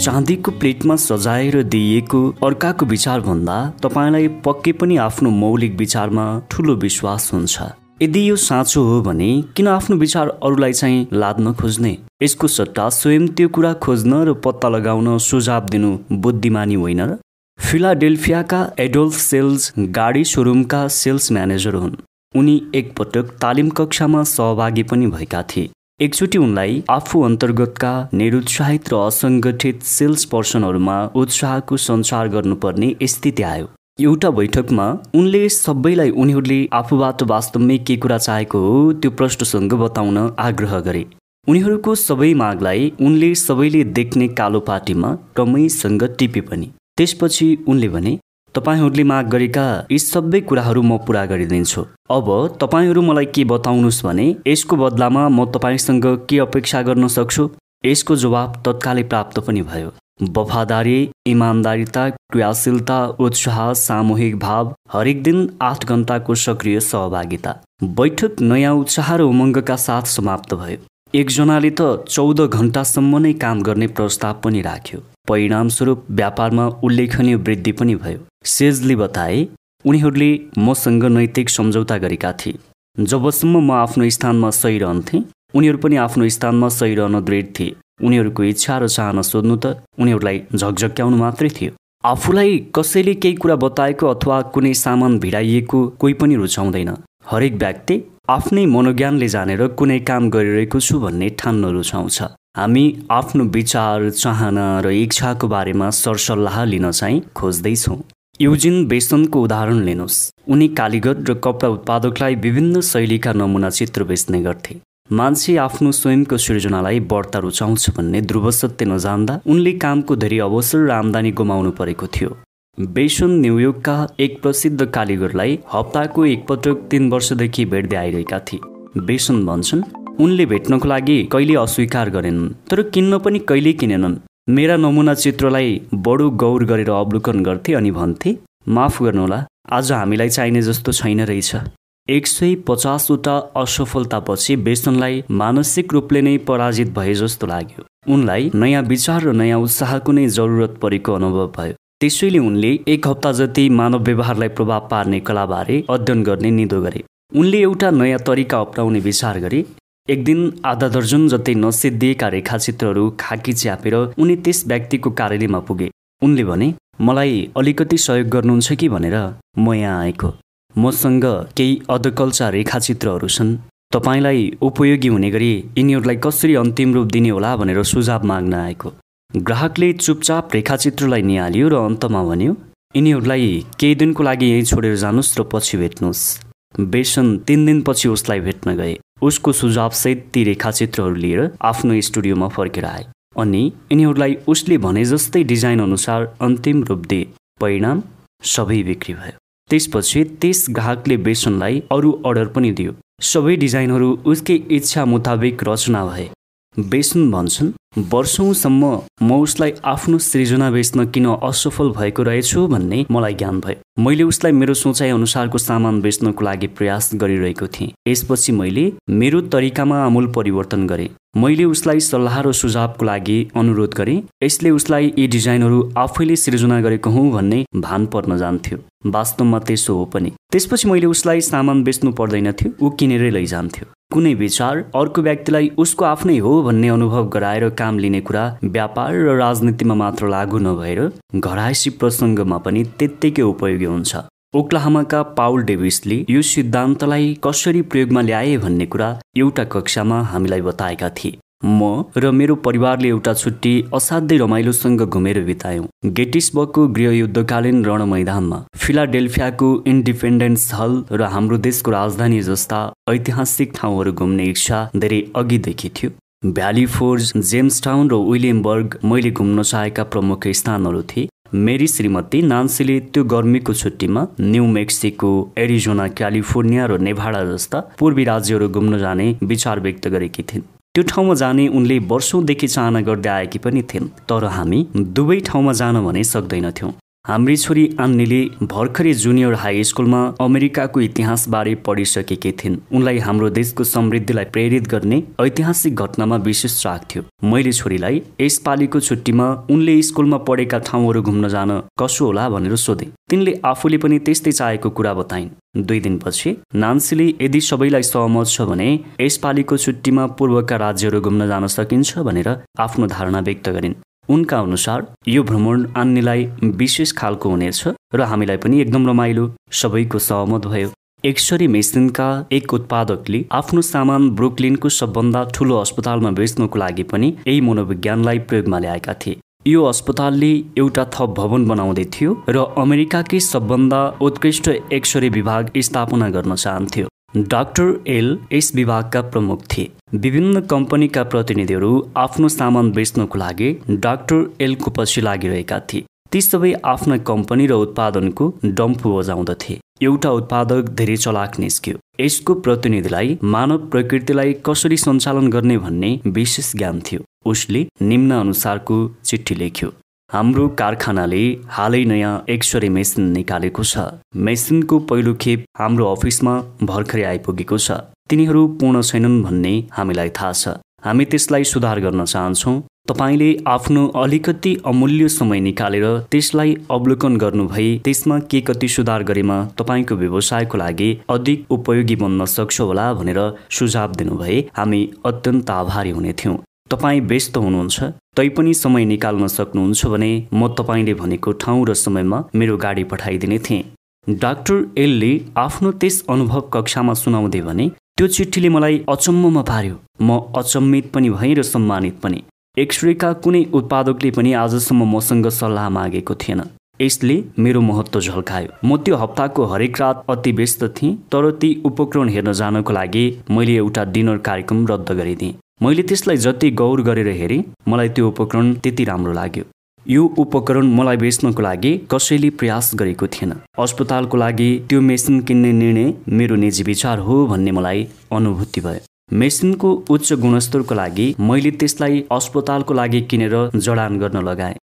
चाँदीको प्लेटमा सजाएर दिइएको अर्काको विचार भन्दा तपाईँलाई पक्कै पनि आफ्नो मौलिक विचारमा ठुलो विश्वास हुन्छ। यदि यो साँचो हो भने किन आफ्नो विचार अरूलाई चाहिँ लाद्न खोज्ने? यसको सट्टा स्वयं त्यो कुरा खोज्न र पत्ता लगाउन सुझाव दिनु बुद्धिमानी होइन र? फिलाडेल्फियाका एडोल्फ सेल्स गाडी सोरुमका सेल्स म्यानेजर हुन्। उनी एकपटक तालिम कक्षामा सहभागी पनि भएका थिए। एकचोटि उनलाई आफू अन्तर्गतका निरुत्साहित र असङ्गठित सेल्स पर्सनहरूमा उत्साहको सञ्चार गर्नुपर्ने स्थिति आयो। एउटा बैठकमा उनले सबैलाई उनीहरूले आफूबाट वास्तवमै के कुरा चाहेको हो त्यो प्रश्नसँग बताउन आग्रह गरे। उनीहरूको सबै मागलाई उनले सबैले देख्ने कालो पार्टीमा क्रमैसँग टिपे पनि। त्यसपछि उनले भने तपाईँहरूले माग गरेका यी सबै कुराहरू म पुरा गरिदिन्छु। अब तपाईँहरू मलाई के बताउनुहोस् भने यसको बदलामा म तपाईँसँग के अपेक्षा गर्न सक्छु? यसको जवाब तत्कालै प्राप्त पनि भयो। वफादारी इमान्दारिता क्रियाशीलता उत्साह सामूहिक भाव हरेक दिन आठ घन्टाको सक्रिय सहभागिता। बैठक नयाँ उत्साह र उमङ्गका साथ समाप्त भयो। एकजनाले त चौध घन्टासम्म नै काम गर्ने प्रस्ताव पनि राख्यो। परिणामस्वरूप व्यापारमा उल्लेखनीय वृद्धि पनि भयो। सेजले बताए उनीहरूले मसँग नैतिक सम्झौता गरेका थिए। जबसम्म म आफ्नो स्थानमा सही रहन्थेँ उनीहरू पनि आफ्नो स्थानमा सही रहन दृढ थिए। उनीहरूको इच्छा र चाहना सोध्नु त उनीहरूलाई झकझक्याउनु मात्रै थियो। आफूलाई कसैले केही कुरा बताएको अथवा कुनै सामान भिडाइएको कोही पनि रुचाउँदैन। हरेक व्यक्ति आफ्नै मनोज्ञानले जानेर कुनै काम गरिरहेको छु भन्ने ठान्न रुचाउँछ। हामी आफ्नो विचार चाहना र इच्छाको बारेमा सरसल्लाह लिन चाहिँ खोज्दैछौँ। युजिन बेसनको उदाहरण लिनुहोस्। उनी कालीगत र कपडा उत्पादकलाई विभिन्न शैलीका नमुना चित्र बेच्ने गर्थे। मान्छे आफ्नो स्वयंको सृजनालाई बढ्ता रुचाउँछ भन्ने ध्रुव सत्य नजान्दा उनले कामको धेरै अवसर र आम्दानी गुमाउनु परेको थियो। बेसन न्युयोर्कका एक प्रसिद्ध कालीगरलाई हप्ताको एकपटक तिन वर्षदेखि भेट्दै आइरहेका थिए। बेसन भन्छन् उनले भेट्नको लागि कहिले अस्वीकार गरेनन् तर किन्न पनि कहिल्यै किनेनन्। मेरा नमुना चित्रलाई बडो गौर गरेर अवलोकन गर्थे अनि भन्थे माफ गर्नुहोला आज हामीलाई चाहिने जस्तो छैन रहेछ। एक सय पचासवटा असफलतापछि बेसनलाई मानसिक रूपले नै पराजित भए जस्तो लाग्यो। उनलाई नयाँ विचार र नयाँ उत्साहको नै जरुरत परेको अनुभव भयो। त्यसैले उनले एक हप्ता जति मानव व्यवहारलाई प्रभाव पार्ने कलाबारे अध्ययन गर्ने निदो गरे। उनले एउटा नयाँ तरिका अप्नाउने विचार गरे। एक दिन आधा दर्जन जति नसिद्धिएका रेखाचित्रहरू खाकी च्यापेर उनी त्यस व्यक्तिको कार्यालयमा पुगे। उनले भने मलाई अलिकति सहयोग गर्नुहुन्छ कि? भनेर म यहाँ आएको। मसँग केही अधकल्चा रेखाचित्रहरू छन्। तपाईँलाई उपयोगी हुने गरी यिनीहरूलाई कसरी अन्तिम रूप दिने होला भनेर सुझाव माग्न आएको। ग्राहकले चुपचाप रेखाचित्रलाई निहाल्यो र अन्तमा भन्यो यिनीहरूलाई केही दिनको लागि यहीँ छोडेर जानुहोस् र पछि भेट्नुहोस्। बेसन तिन दिनपछि उसलाई भेट्न गए। उसको सुझावसहित ती रेखाचित्रहरू लिएर आफ्नो स्टुडियोमा फर्केर आए। अनि यिनीहरूलाई उसले भने जस्तै डिजाइन अनुसार अन्तिम रूप दिए। परिणाम सबै बिक्री भयो। त्यसपछि त्यस ग्राहकले बेसनलाई अरू अर्डर पनि दियो। सबै डिजाइनहरू उसकै इच्छा मुताबिक रचना भए। बेसन भन्छन् वर्षौँसम्म म उसलाई आफ्नो सृजना बेच्न किन असफल भएको रहेछु भन्ने मलाई ज्ञान भयो। मैले उसलाई मेरो सोचाइ अनुसारको सामान बेच्नको लागि प्रयास गरिरहेको थिएँ। यसपछि मैले मेरो तरिकामा आमूल परिवर्तन गरेँ। मैले उसलाई सल्लाह र सुझावको लागि अनुरोध गरेँ। यसले उसलाई यी डिजाइनहरू आफैले सृजना गरेको हुँ भन्ने भान पर्न जान्थ्यो। वास्तवमा त्यसो हो पनि। त्यसपछि मैले उसलाई सामान बेच्नु पर्दैनथ्यो ऊ किनेरै लैजान्थ्यो। कुनै विचार अर्को व्यक्तिलाई उसको आफ्नै हो भन्ने अनुभव गराएर काम लिने कुरा व्यापार र राजनीतिमा मात्र लागू नभएर घरायसी प्रसङ्गमा पनि त्यत्तिकै उपयोगी हुन्छ। ओक्लाहामाका पाउल डेभिसले यो सिद्धान्तलाई कसरी प्रयोगमा ल्याए भन्ने कुरा एउटा कक्षामा हामीलाई बताएका थिए। म र मेरो परिवारले एउटा छुट्टी असाध्यै रमाइलोसँग घुमेर बितायौँ। गेटिसबर्गको गृहयुद्धकालीन रण मैदानमा फिलाडेल्फियाको इन्डिपेन्डेन्स हल र हाम्रो देशको राजधानी जस्ता ऐतिहासिक ठाउँहरू घुम्ने इच्छा धेरै अघिदेखि थियो भ्याली फोर्ज जेम्स टाउन र विलियमबर्ग मैले घुम्न चाहेका प्रमुख स्थानहरू थिए। मेरी श्रीमती नान्सीले त्यो गर्मीको छुट्टीमा न्यू मेक्सिको एरिजोना क्यालिफोर्निया र नेभाडा जस्ता पूर्वी राज्यहरू घुम्न जाने विचार व्यक्त गरेकी थिइन्। त्यो ठाउँमा जाने उनले वर्षौँदेखि चाहना गर्दै आएकी पनि थिइन् तर हामी दुवै ठाउँमा जान भने सक्दैनथ्यौँ। हाम्री छोरी आन्नीले भर्खरै जुनियर हाई स्कुलमा अमेरिकाको इतिहासबारे पढिसकेकी थिइन्। उनलाई हाम्रो देशको समृद्धिलाई प्रेरित गर्ने ऐतिहासिक घटनामा विशेष राग थियो। मैले छोरीलाई यसपालिको छुट्टीमा उनले स्कुलमा पढेका ठाउँहरू घुम्न जान कसो होला भनेर सोधे। तिनले आफूले पनि त्यस्तै चाहेको कुरा बताइन्। दुई दिनपछि नान्सीले यदि सबैलाई सहमत छ भने यसपालिको छुट्टीमा पूर्वका राज्यहरू घुम्न जान सकिन्छ भनेर आफ्नो धारणा व्यक्त गरिन्। उनका अनुसार यो भ्रमण आन्नेलाई विशेष खालको हुनेछ र हामीलाई पनि एकदम रमाइलो सबैको सहमत भयो। एक्सरे मेसिनका एक उत्पादकले आफ्नो सामान ब्रुकलिनको सबभन्दा ठुलो अस्पतालमा बेच्नको लागि पनि यही मनोविज्ञानलाई प्रयोगमा ल्याएका थिए। यो अस्पतालले एउटा थप भवन बनाउँदै थियो र अमेरिकाकै सबभन्दा उत्कृष्ट एक्सरे विभाग स्थापना गर्न चाहन्थ्यो। डाक्टर एल यस विभागका प्रमुख थिए। विभिन्न कम्पनीका प्रतिनिधिहरू आफ्नो सामान बेच्नको लागि डाक्टर एलको पछि लागिरहेका थिए। ती सबै आफ्ना कम्पनी र उत्पादनको डम्फु बजाउँदथे। एउटा उत्पादक धेरै चलाक निस्क्यो। यसको प्रतिनिधिलाई मानव प्रकृतिलाई कसरी सञ्चालन गर्ने भन्ने विशेष ज्ञान थियो। उसले निम्न अनुसारको चिठी लेख्यो। हाम्रो कारखानाले हालै नयाँ एक्सरे मेसिन निकालेको छ। मेसिनको पहिलो खेप हाम्रो अफिसमा भर्खरै आइपुगेको छ। तिनीहरू पूर्ण छैनन् भन्ने हामीलाई थाहा छ। हामी त्यसलाई सुधार गर्न चाहन्छौँ। तपाईँले आफ्नो अलिकति अमूल्य समय निकालेर त्यसलाई अवलोकन गर्नुभई त्यसमा के कति सुधार गरेमा तपाईँको व्यवसायको लागि अधिक उपयोगी बन्न सक्छ होला भनेर सुझाव दिनुभए हामी अत्यन्त आभारी हुनेथ्यौँ तपाईँ व्यस्त हुनुहुन्छ तैपनि समय निकाल्न सक्नुहुन्छ भने म तपाईँले भनेको ठाउँ र समयमा मेरो गाडी पठाइदिने थिएँ। डाक्टर एलले आफ्नो त्यस अनुभव कक्षामा सुनाउँदै भने त्यो चिठीले मलाई अचम्ममा पार्यो। म अचम्मित पनि भएँ र सम्मानित पनि। एक्सरेका कुनै उत्पादकले पनि आजसम्म मसँग सल्लाह मागेको थिएन। यसले मेरो महत्त्व झल्कायो। म त्यो हप्ताको हरेक रात अति व्यस्त थिएँ तर ती उपकरण हेर्न जानको लागि मैले एउटा डिनर कार्यक्रम रद्द गरिदिएँ। मैले त्यसलाई जति गौर गरेर हेरेँ मलाई त्यो उपकरण त्यति राम्रो लाग्यो। यो उपकरण मलाई बेच्नको लागि कसैले प्रयास गरेको थिएन। अस्पतालको लागि त्यो मेसिन किन्ने निर्णय मेरो निजी विचार हो भन्ने मलाई अनुभूति भयो। मेसिनको उच्च गुणस्तरको लागि मैले त्यसलाई अस्पतालको लागि किनेर जडान गर्न लगाएँ।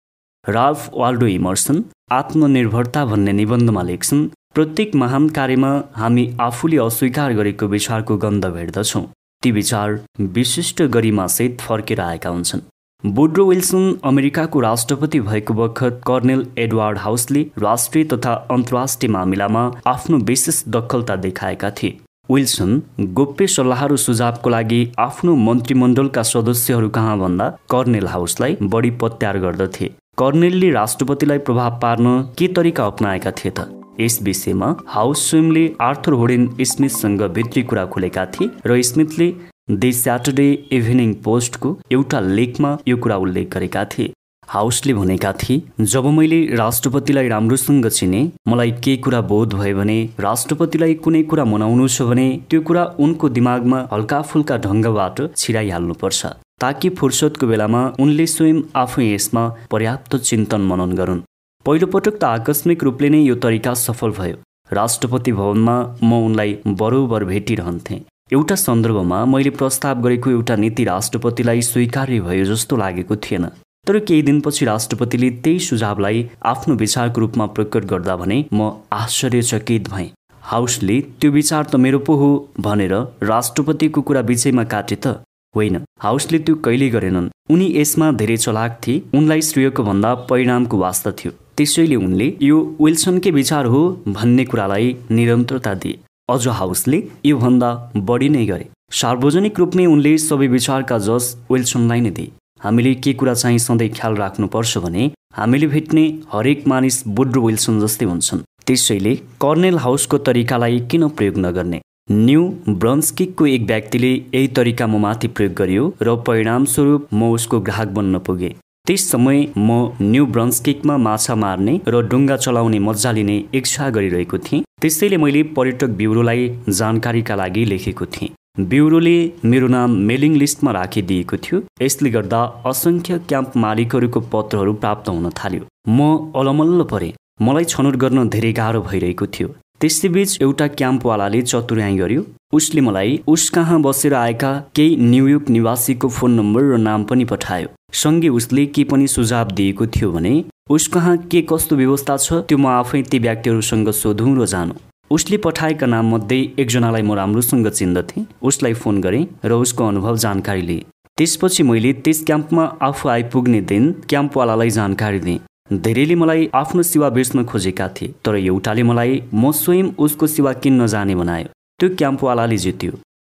राल्फ वाल्डो इमर्सन आत्मनिर्भरता भन्ने निबन्धमा लेख्छन् प्रत्येक महान कार्यमा हामी आफूले अस्वीकार गरेको विचारको गन्ध भेट्दछौँ। ती विचार विशिष्ट गरिमासहित फर्केर आएका हुन्छन्। बुड्रो विल्सन अमेरिकाको राष्ट्रपति भएको बखत कर्नेल एडवार्ड हाउसले राष्ट्रिय तथा अन्तर्राष्ट्रिय मामिलामा आफ्नो विशेष दखलता देखाएका थिए। विल्सन गोप्य सल्लाह र सुझावको लागि आफ्नो मन्त्रीमण्डलका सदस्यहरू कहाँ भन्दा कर्नेल हाउसलाई बढी पत्यार गर्दथे। कर्नेलले राष्ट्रपतिलाई प्रभाव पार्न के तरिका अप्नाएका थिए त? यस विषयमा हाउस स्विमले आर्थर होडेन स्मिथसँग भित्री कुरा खोलेका थिए र स्मिथले दि स्याटरडे इभिनिङ पोस्टको एउटा लेखमा यो कुरा उल्लेख गरेका थिए। हाउसले भनेका थिए जब मैले राष्ट्रपतिलाई राम्रोसँग चिने मलाई के कुरा बोध भयो भने राष्ट्रपतिलाई कुनै कुरा मनाउनु छ भने त्यो कुरा उनको दिमागमा हल्का फुल्का ढङ्गबाट छिराइहाल्नुपर्छ। ताकि फुर्सदको बेलामा उनले स्वयं आफै यसमा पर्याप्त चिन्तन मनन गरून्। पहिलोपटक त आकस्मिक रूपले नै यो तरिका सफल भयो। राष्ट्रपति भवनमा म उनलाई बरोबर भेटिरहन्थेँ। एउटा सन्दर्भमा मैले प्रस्ताव गरेको एउटा नीति राष्ट्रपतिलाई स्वीकार्य भयो जस्तो लागेको थिएन। तर केही दिनपछि राष्ट्रपतिले त्यही सुझावलाई आफ्नो विचारको रूपमा प्रकट गर्दा भने म आश्चर्यचकित भएँ। हाउसले त्यो विचार त मेरो पो हो भनेर राष्ट्रपतिको कुरा विषयमा काटे त होइन। हाउसले त्यो कहिले गरेनन्। उनी यसमा धेरै चलाक थिए। उनलाई श्रेयको भन्दा परिणामको वास्ता थियो। त्यसैले उनले यो विल्सनकै विचार हो भन्ने कुरालाई निरन्तरता दिए। अझ हाउसले योभन्दा बढी नै गरे। सार्वजनिक रूपमै उनले सबै विचारका जस विल्सनलाई नै दिए। हामीले के कुरा चाहिँ सधैँ ख्याल राख्नुपर्छ भने हामीले भेट्ने हरेक मानिस बुड्रो विल्सन जस्तै हुन्छन्। त्यसैले कर्नेल हाउसको तरिकालाई किन प्रयोग नगर्ने? न्यू ब्रन्सकिकको एक व्यक्तिले यही तरिका म माथि प्रयोग गरियो र परिणामस्वरूप म उसको ग्राहक बन्न पुगेँ। त्यस समय म न्यू ब्रन्सकिकमा माछा मार्ने र डुङ्गा चलाउने मजा लिने इच्छा गरिरहेको थिएँ। त्यसैले मैले पर्यटक ब्युरोलाई जानकारीका लागि लेखेको थिएँ। ब्युरोले मेरो नाम मेलिङ लिस्टमा राखिदिएको थियो। यसले गर्दा असङ्ख्य क्याम्प मालिकहरूको पत्रहरू प्राप्त हुन थाल्यो। म अलमल्ल परेँ। मलाई छनौट गर्न धेरै गाह्रो भइरहेको थियो। त्यसैबीच एउटा क्याम्पवालाले चतुर्याइ गर्यो। उसले मलाई उस कहाँ बसेर आएका केही न्युयोर्क निवासीको फोन नम्बर र नाम पनि पठायो। सँगै उसले के पनि सुझाव दिएको थियो भने उस कहाँ के कस्तो व्यवस्था छ त्यो म आफै ती व्यक्तिहरूसँग सोधौँ र जानु। उसले पठाएका नाममध्ये एकजनालाई म राम्रोसँग चिन्दथेँ। उसलाई फोन गरेँ र उसको अनुभव जानकारी लिएँ। त्यसपछि मैले त्यस क्याम्पमा आफू आइपुग्ने दिन क्याम्पवालालाई जानकारी दिएँ। धेरैले मलाई आफ्नो सेवा बेच्न खोजेका थिए तर एउटाले मलाई म स्वयं उसको सेवा किन्न जाने बनायो। त्यो क्याम्पवालाले जित्यो।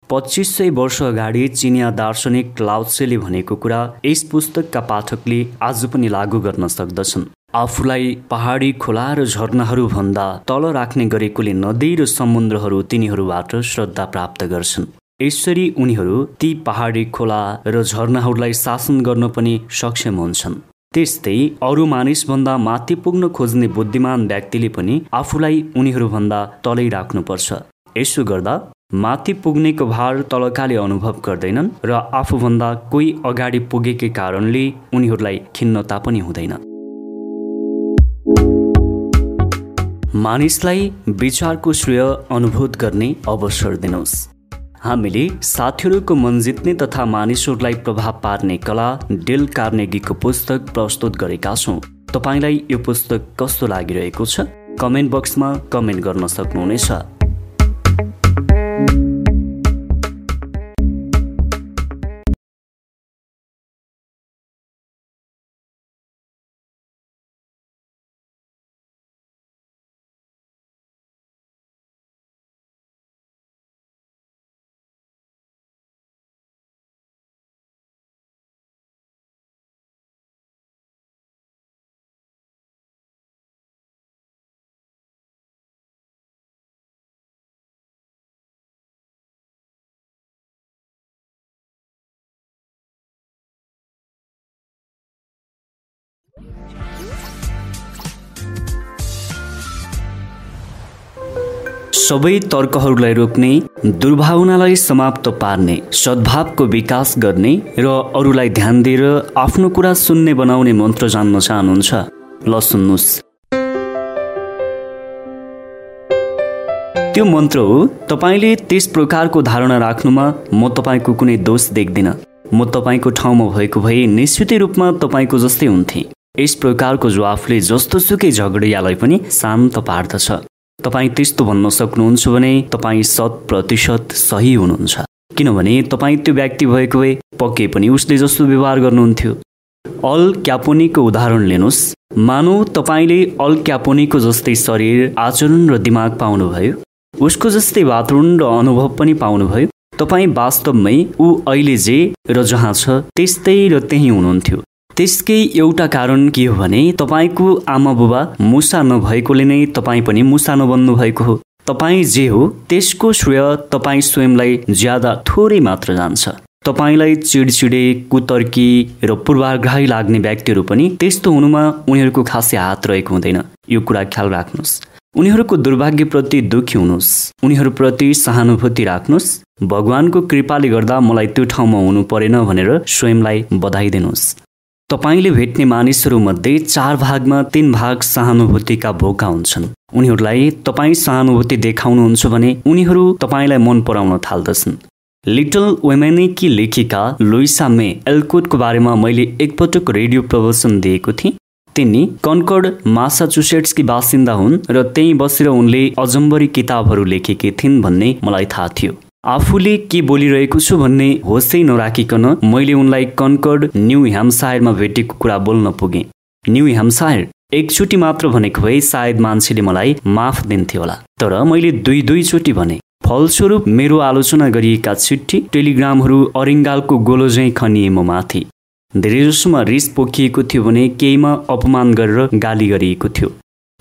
पच्चिस सय वर्ष अगाडि चिनिया दार्शनिक लाउसेले भनेको कुरा यस पुस्तकका पाठकले आज पनि लागू गर्न सक्दछन्। आफूलाई पहाडी खोला र झरनाहरू भन्दा तल राख्ने गरेकोले नदी र समुद्रहरू तिनीहरूबाट श्रद्धा प्राप्त गर्छन्। यसरी उनीहरू ती पहाडी खोला र झरनाहरूलाई शासन गर्न पनि सक्षम हुन्छन्। त्यस्तै अरू मानिसभन्दा माथि पुग्न खोज्ने बुद्धिमान व्यक्तिले पनि आफूलाई उनीहरूभन्दा तलै राख्नुपर्छ। यसो गर्दा माथि पुग्नेको भार तलकाले अनुभव गर्दैनन् र आफूभन्दा कोही अगाडि पुगेकै कारणले उनीहरूलाई खिन्नता पनि हुँदैन। मानिसलाई विचारको श्रेय अनुभूत गर्ने अवसर दिनुहोस् हामीले साथीहरूको मन जित्ने तथा मानिसहरूलाई प्रभाव पार्ने कला डेल कार्नेगीको पुस्तक प्रस्तुत गरेका छौँ। तपाईँलाई यो पुस्तक कस्तो लागिरहेको छ? कमेन्ट बक्समा कमेन्ट गर्न सक्नुहुनेछ। सबै तर्कहरूलाई रोक्ने दुर्भावनालाई समाप्त पार्ने सद्भावको विकास गर्ने र अरूलाई ध्यान दिएर आफ्नो कुरा सुन्ने बनाउने मन्त्र जान्न चाहनुहुन्छ। ल सुन्नुहोस्। त्यो मन्त्र हो तपाईँले त्यस प्रकारको धारणा राख्नुमा म तपाईँको कुनै दोष देख्दिनँ। म तपाईँको ठाउँमा भएको भए निश्चितै रूपमा तपाईँको जस्तै हुन्थेँ। यस प्रकारको जवाफले जस्तो सुकै झगडियालाई पनि शान्त पार्दछ। तपाईँ त्यस्तो भन्न सक्नुहुन्छ भने तपाईँ शत प्रतिशत सही हुनुहुन्छ। किनभने तपाईँ त्यो व्यक्ति भएको भए पक्कै पनि उसले जस्तो व्यवहार गर्नुहुन्थ्यो। अल क्यापोनीको उदाहरण लिनुहोस्। मानौ तपाईँले अल क्यापोनीको जस्तै शरीर आचरण र दिमाग पाउनुभयो। उसको जस्तै वातावरण र अनुभव पनि पाउनुभयो। तपाईँ वास्तवमै ऊ अहिले जे र जहाँ छ त्यस्तै र त्यही हुनुहुन्थ्यो। त्यसकै एउटा कारण के हो भने तपाईँको आमा बुबा मुसा नभएकोले नै तपाईँ पनि मुसा नबन्नु भएको हो। तपाईँ जे हो त्यसको श्रेय तपाईँ स्वयंलाई ज्यादा थोरै मात्र जान्छ। तपाईँलाई चिडचिडे कुतर्की र पूर्वाग्रही लाग्ने व्यक्तिहरू पनि त्यस्तो हुनुमा उनीहरूको खासै हात रहेको हुँदैन। यो कुरा ख्याल राख्नुहोस्। उनीहरूको दुर्भाग्यप्रति दुखी हुनुहोस्। उनीहरूप्रति सहानुभूति राख्नुहोस्। भगवानको कृपाले गर्दा मलाई त्यो ठाउँमा हुनु परेन भनेर स्वयंलाई बधाई दिनुहोस्। तपाईँले भेट्ने मानिसहरूमध्ये चार भागमा तीन भाग सहानुभूतिका भोका हुन्छन्। उनीहरूलाई तपाईँ सहानुभूति देखाउनुहुन्छ भने उनीहरू तपाईँलाई मन पराउन थाल्दछन्। लिटल वेमेनेकी लेखिका लुइसा मे एल्कोटको बारेमा मैले एकपटक रेडियो प्रवचन दिएको थिएँ। तिनी कन्कर्ड मासाचुसेट्सकी बासिन्दा हुन् र त्यहीँ बसेर उनले अजम्बरी किताबहरू लेखेकी थिइन् भन्ने मलाई थाहा थियो। आफूले के बोलिरहेको छु भन्ने होसै नराखिकन मैले उनलाई कन्कर्ड न्यू ह्याम्सायरमा भेटेको कुरा बोल्न पुगेँ। न्यू ह्याम्सायर एकचोटि मात्र भनेको भए सायद मान्छेले मलाई माफ दिन्थ्यो होला। तर मैले दुई दुईचोटि भने फलस्वरूप मेरो आलोचना गरिएका चिठी टेलिग्रामहरू अरिङ्गालको गोलोझै खनिए म माथि। धेरैजसोमा रिस पोखिएको थियो भने केहीमा अपमान गरेर गाली गरिएको थियो।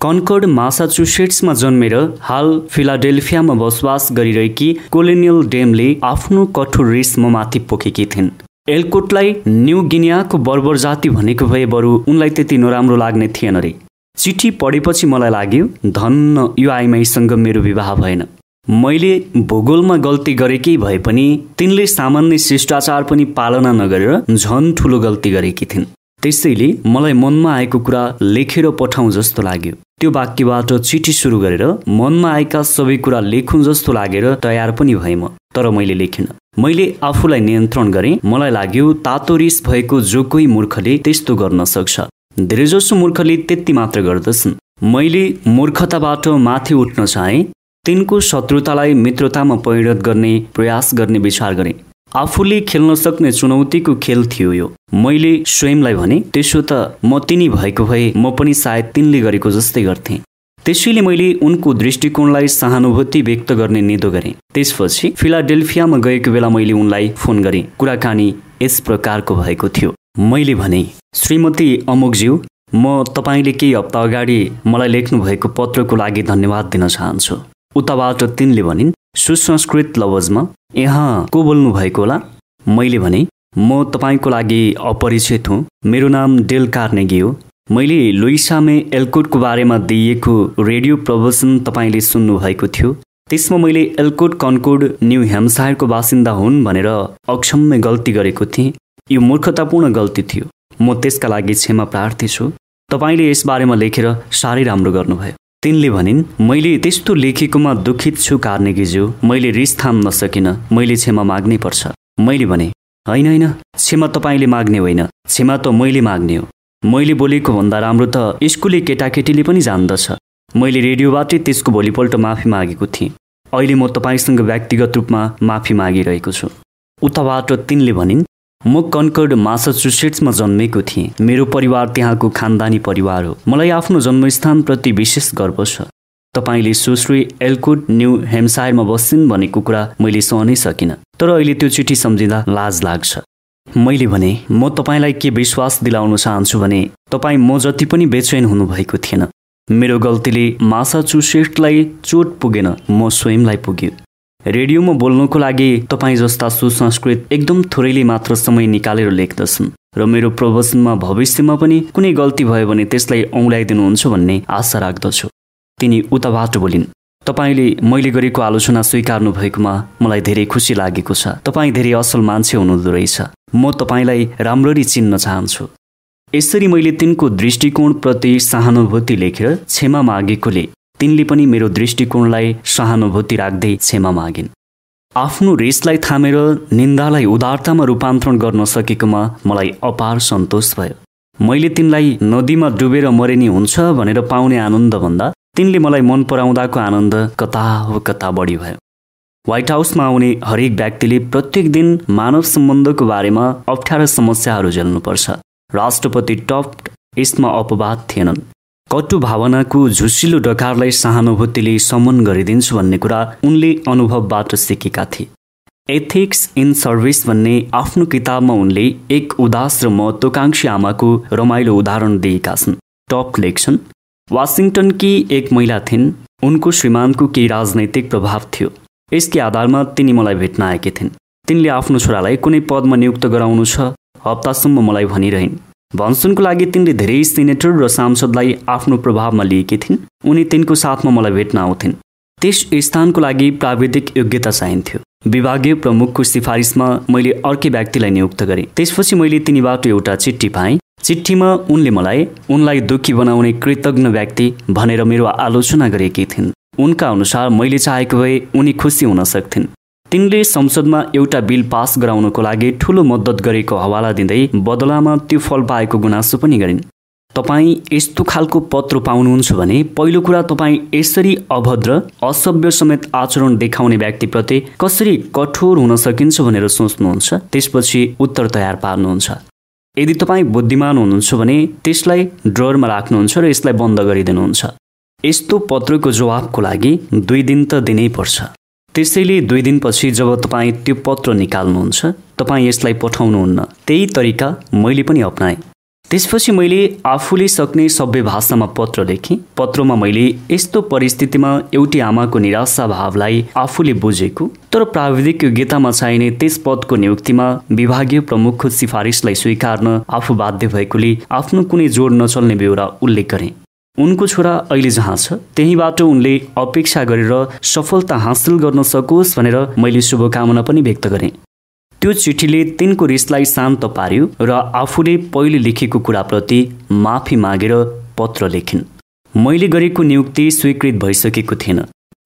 कन्कर्ड मासाचुसेट्समा जन्मेर हाल फिलाडेल्फियामा बसोबास गरिरहेकी कोलोनियल डेमले आफ्नो कठोर रिस म माथि पोखेकी थिइन्। एलकोटलाई न्यू गिनियाको बर्बर जाति भनेको भए बरु उनलाई त्यति नराम्रो लाग्ने थिएन रे। चिठी पढेपछि मलाई लाग्यो धन्न यो आइमाईसँग मेरो विवाह भएन। मैले भूगोलमा गल्ती गरेकै भए पनि तिनले सामान्य शिष्टाचार पनि पालना नगरेर झन ठुलो गल्ती गरेकी थिइन्। त्यसैले मलाई मनमा आएको कुरा लेखेर पठाउँ जस्तो लाग्यो। त्यो वाक्यबाट चिठी सुरु गरेर मनमा आएका सबै कुरा लेखुँ जस्तो लागेर तयार पनि भएँ म तर मैले लेखिनँ। मैले आफूलाई नियन्त्रण गरेँ। मलाई लाग्यो तातो रिस भएको जो कोही मूर्खले त्यस्तो गर्न सक्छ। धेरैजसो मूर्खले त्यति मात्र गर्दछन्। मैले मूर्खताबाट माथि उठ्न चाहे। तिनको शत्रुतालाई मित्रतामा परिणत गर्ने प्रयास गर्ने विचार गरेँ। आफूले खेल्न सक्ने चुनौतीको खेल थियो यो। मैले स्वयंलाई भने त्यसो त म तिनी भएको भए म पनि सायद तिनले गरेको जस्तै गर्थेँ त्यसैले मैले उनको दृष्टिकोणलाई सहानुभूति व्यक्त गर्ने निदो गरेँ। त्यसपछि फिलाडेल्फियामा गएको बेला मैले उनलाई फोन गरेँ कुराकानी यस प्रकारको भएको थियो मैले भने श्रीमती अमुकज्यू म तपाईँले केही हप्ता अगाडि मलाई लेख्नु भएको पत्रको लागि धन्यवाद दिन चाहन्छु। उताबाट तिनले भनिन् सुसंस्कृत लवजमा यहाँ को बोल्नु भएको होला? मैले भने म तपाईँको लागि अपरिचित हुँ। मेरो नाम डेल कार्नेगी हो। मैले लुइसामे एल्कोटको बारेमा दिइएको रेडियो प्रवचन तपाईँले सुन्नुभएको थियो। त्यसमा मैले एल्कोट कन्कोड न्यू ह्याम्सायरको बासिन्दा हुन् भनेर अक्षम्य गल्ती गरेको थिएँ। यो मूर्खतापूर्ण गल्ती थियो। म त्यसका लागि क्षमा प्रार्थी छु। तपाईँले यसबारेमा लेखेर साह्रै राम्रो गर्नुभयो। तिनले भनिन् मैले त्यस्तो लेखेकोमा दुखित छु कार्नेगिज्यू मैले रिस थाम्न सकिनँ। मैले क्षमा माग्नै पर्छ। मैले भने होइन होइन। क्षमा तपाईँले माग्ने होइन। क्षमा त मैले माग्ने हो। मैले बोलेको भन्दा राम्रो त स्कुले केटाकेटीले पनि जान्दछ। मैले रेडियोबाटै त्यसको भोलिपल्ट माफी मागेको थिएँ। अहिले म तपाईँसँग व्यक्तिगत रूपमा माफी मागिरहेको छु। उताबाट तिनले भनिन् म कन्कर्ड मासाचुसेट्समा जन्मेको थिएँ। मेरो परिवार त्यहाँको खानदानी परिवार हो। मलाई आफ्नो जन्मस्थानप्रति विशेष गर्व छ। तपाईँले सुश्री एल्कुड न्यू हेम्सायरमा बस्छन् भनेको कुरा मैले सहनै सकिनँ। तर अहिले त्यो चिठी सम्झिँदा लाज लाग्छ। मैले भने म तपाईँलाई के विश्वास दिलाउन चाहन्छु भने तपाईँ म जति पनि बेचैन हुनुभएको थिएन। मेरो गल्तीले मासा चुसेटलाई चोट पुगेन म स्वयंलाई पुग्यो रेडियोमा बोल्नको लागि तपाईँ जस्ता सुसंस्कृत एकदम थोरैले मात्र समय निकालेर लेख्दछन्। र मेरो प्रवचनमा भविष्यमा पनि कुनै गल्ती भयो भने त्यसलाई औँलाइदिनुहुन्छ भन्ने आशा राख्दछु। तिनी उताबाट बोलिन् तपाईँले मैले गरेको आलोचना स्वीकार्नु भएकोमा मलाई धेरै खुसी लागेको छ। तपाईँ धेरै असल मान्छे हुनुहुँदो रहेछ। म तपाईँलाई राम्ररी चिन्न चाहन्छु। यसरी मैले तिनको दृष्टिकोणप्रति सहानुभूति लेखेर क्षमा मागेकोले तिनले पनि मेरो दृष्टिकोणलाई सहानुभूति राख्दै क्षमा मागिन्। आफ्नो रेसलाई थामेर निन्दालाई उदारतामा रूपान्तरण गर्न सकेकोमा मलाई अपार सन्तोष भयो। मैले तिनलाई नदीमा डुबेर मरे नि हुन्छ भनेर पाउने आनन्दभन्दा तिनले मलाई मन पराउँदाको आनन्द कता हो कता बढी भयो। व्हाइट हाउसमा आउने हरेक व्यक्तिले प्रत्येक दिन मानव सम्बन्धको बारेमा अप्ठ्यारो समस्याहरू झेल्नुपर्छ। राष्ट्रपति टप यसमा अपवाद थिएनन्। कटु भावनाको झुसिलो डकारलाई सहानुभूतिले समन गरिदिन्छु भन्ने कुरा उनले अनुभवबाट सिकेका थिए। एथिक्स इन सर्भिस भन्ने आफ्नो किताबमा उनले एक उदास र महत्वाकांक्षी आमाको रमाइलो उदाहरण दिएका छन्। टप लेख्छन् वासिङटनकी एक महिला थिइन् उनको श्रीमानको केही राजनैतिक प्रभाव थियो। यसकै आधारमा तिनी मलाई भेट्न आएकी थिइन्। तिनले आफ्नो छोरालाई कुनै पदमा नियुक्त गराउनु छ हप्तासम्म मलाई भनिरहन्। भनसुनको लागि तिनले धेरै सिनेटर र सांसदलाई आफ्नो प्रभावमा लिएकी थिइन्। उनी तिनको साथमा मलाई भेट्न आउँथिन् त्यस स्थानको लागि प्राविधिक योग्यता चाहिन्थ्यो। विभागीय प्रमुखको सिफारिसमा मैले अर्कै व्यक्तिलाई नियुक्त गरेँ। त्यसपछि मैले तिनीबाट एउटा चिठी पाएँ। चिठीमा उनले मलाई उनलाई दुखी बनाउने कृतज्ञ व्यक्ति भनेर मेरो आलोचना गरेकी थिइन्। उनका अनुसार मैले चाहेको भए उनी खुसी हुन सक्थिन्। तिनले संसदमा एउटा बिल पास गराउनको लागि ठुलो मद्दत गरेको हवाला दिँदै बदलामा त्यो फल पाएको गुनासो पनि गरिन्। तपाईँ यस्तो खालको पत्र पाउनुहुन्छ भने पहिलो कुरा तपाईँ यसरी अभद्र असभ्य समेत आचरण देखाउने व्यक्तिप्रति कसरी कठोर हुन सकिन्छ भनेर सोच्नुहुन्छ त्यसपछि उत्तर तयार पार्नुहुन्छ। यदि तपाईँ बुद्धिमान हुनुहुन्छ भने त्यसलाई ड्ररमा राख्नुहुन्छ र यसलाई बन्द गरिदिनुहुन्छ। यस्तो पत्रको जवाबको लागि दुई दिन त दिनै पर्छ। त्यसैले दुई दिनपछि जब तपाईँ त्यो पत्र निकाल्नुहुन्छ तपाईँ यसलाई पठाउनुहुन्न। त्यही तरिका मैले पनि अप्नाएँ। त्यसपछि मैले आफूले सक्ने सभ्य भाषामा पत्र लेखेँ। पत्रमा मैले यस्तो परिस्थितिमा एउटी आमाको निराशा भावलाई आफूले बुझेको तर प्राविधिक योग्यतामा चाहिने त्यस पदको नियुक्तिमा विभागीय प्रमुखको सिफारिसलाई स्वीकार्न आफू बाध्य भएकोले आफ्नो कुनै जोड नचल्ने बेहोरा उल्लेख गरेँ। उनको छोरा अहिले जहाँ छ। त्यहीँबाट उनले अपेक्षा गरेर सफलता हासिल गर्न सकोस् भनेर मैले शुभकामना पनि व्यक्त गरेँ। त्यो चिठीले तिनको रिसलाई शान्त पार्यो र आफूले पहिले लेखेको कुराप्रति माफी मागेर पत्र लेखिन्। मैले गरेको नियुक्ति स्वीकृत भइसकेको थिएन।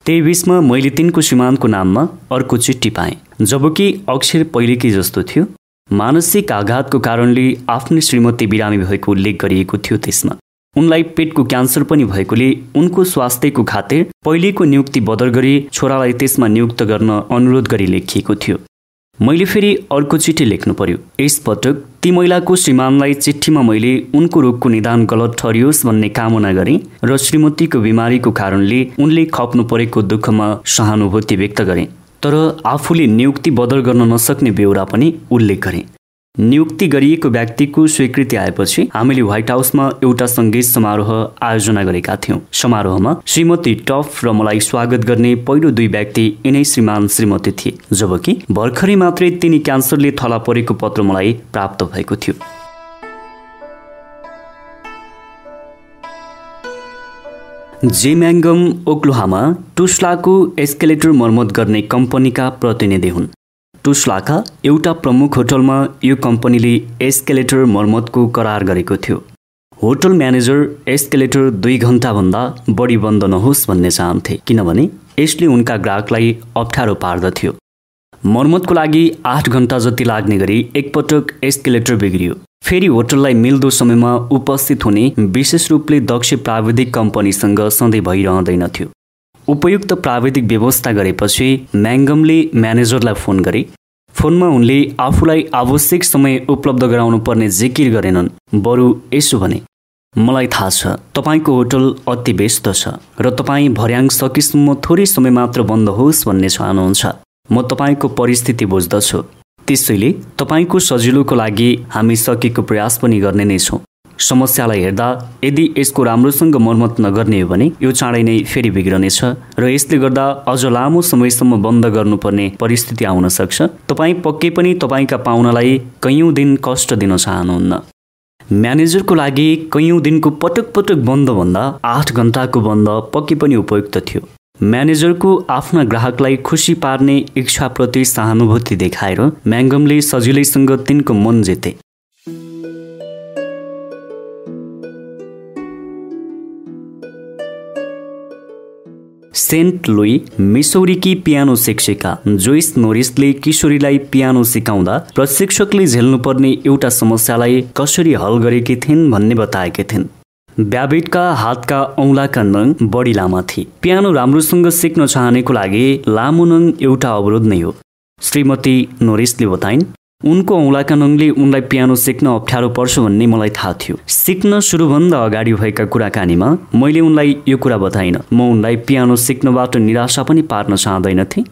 त्यही बिचमा मैले तिनको श्रीमानको नाममा अर्को चिठी पाएँ। जबकि अक्षर पहिलेकै जस्तो थियो। मानसिक आघातको कारणले आफ्नै श्रीमती बिरामी भएको उल्लेख गरिएको थियो त्यसमा। उनलाई पेटको क्यान्सर पनि भएकोले उनको स्वास्थ्यको खातिर पहिलेको नियुक्ति बदल गरी छोरालाई त्यसमा नियुक्त गर्न अनुरोध गरी लेखिएको थियो। मैले फेरि अर्को चिठी लेख्नु पर्यो। यसपटक ती महिलाको श्रीमानलाई चिठीमा मैले उनको रोगको निदान गलत ठहरियोस् भन्ने कामना गरेँ र श्रीमतीको बिमारीको कारणले उनले खप्नु परेको दुःखमा सहानुभूति व्यक्त गरेँ। तर आफूले नियुक्ति बदल गर्न नसक्ने बेहोरा पनि उल्लेख गरेँ। नियुक्ति गरिएको व्यक्तिको स्वीकृति आएपछि हामीले व्हाइट हाउसमा एउटा सङ्गीत समारोह आयोजना गरेका थियौँ। समारोहमा श्रीमती टफ र मलाई स्वागत गर्ने पहिलो दुई व्यक्ति यिनै श्रीमान श्रीमती थिए जबकि भर्खरै मात्रै तिनी क्यान्सरले थला परेको पत्र मलाई प्राप्त भएको थियो। जेम्याङ्गम ओक्लोहामा टुस्लाको एस्केलेटर मर्मत गर्ने कम्पनीका प्रतिनिधि हुन्। टुस्लाका एउटा प्रमुख होटलमा यो कम्पनीले एस्केलेटर मर्मतको करार गरेको थियो। होटल म्यानेजर एस्केलेटर दुई घन्टाभन्दा बढी बन्द नहोस् भन्ने चाहन्थे किनभने यसले उनका ग्राहकलाई अप्ठ्यारो पार्दथ्यो। मर्मतको लागि आठ घन्टा जति लाग्ने गरी एकपटक एस्केलेटर बिग्रियो। फेरि होटललाई मिल्दो समयमा उपस्थित हुने विशेष रूपले दक्ष प्राविधिक कम्पनीसँग सधैँ भइरहँदैनथ्यो उपयुक्त प्राविधिक व्यवस्था गरेपछि म्याङ्गमले म्यानेजरलाई फोन गरे। फोनमा उनले आफूलाई आवश्यक समय उपलब्ध गराउनु पर्ने जिकिर गरेनन्। बरु यसो भने मलाई थाहा छ तपाईँको होटल अति व्यस्त छ र तपाईँ भर्याङ सकेसम्म थोरै समय मात्र बन्द होस् भन्ने चाहनुहुन्छ। म तपाईँको परिस्थिति बुझ्दछु। त्यसैले तपाईँको सजिलोको लागि हामी सकेको प्रयास पनि गर्ने नै छौँ। समस्यालाई हेर्दा यदि यसको राम्रोसँग मर्मत नगर्ने हो भने यो चाँडै नै फेरि बिग्रनेछ र यसले गर्दा अझ लामो समयसम्म बन्द गर्नुपर्ने परिस्थिति आउन सक्छ। तपाईँ पक्कै पनि तपाईँका पाहुनालाई कैयौँ दिन कष्ट दिन चाहनुहुन्न। म्यानेजरको लागि कैयौँ दिनको पटक पटक बन्दभन्दा आठ घन्टाको बन्द पक्कै पनि उपयुक्त थियो। म्यानेजरको आफ्ना ग्राहकलाई खुसी पार्ने इच्छाप्रति सहानुभूति देखाएर म्याङ्गमले सजिलैसँग तिनको मन जिते। सेन्ट लुई मिसौरीकी पियानो शिक्षिका जोइस नोरिसले किशोरीलाई पियानो सिकाउँदा प्रशिक्षकले झेल्नुपर्ने एउटा समस्यालाई कसरी हल गरेकी थिइन् भन्ने बताएकी थिइन्। ब्याबिटका हातका औँलाका नङ बढी लामा थिए। पियानो राम्रोसँग सिक्न चाहनेको लागि लामो नङ एउटा अवरोध नै हो। श्रीमती नोरिसले बताइन् उनको औँलाका नङले उनलाई पियानो सिक्न अप्ठ्यारो पर्छ भन्ने मलाई थाहा थियो। सिक्न सुरुभन्दा अगाडि भएका कुराकानीमा मैले उनलाई यो कुरा बताइनँ। म उनलाई पियानो सिक्नबाट निराशा पनि पार्न चाहँदैनथेँ।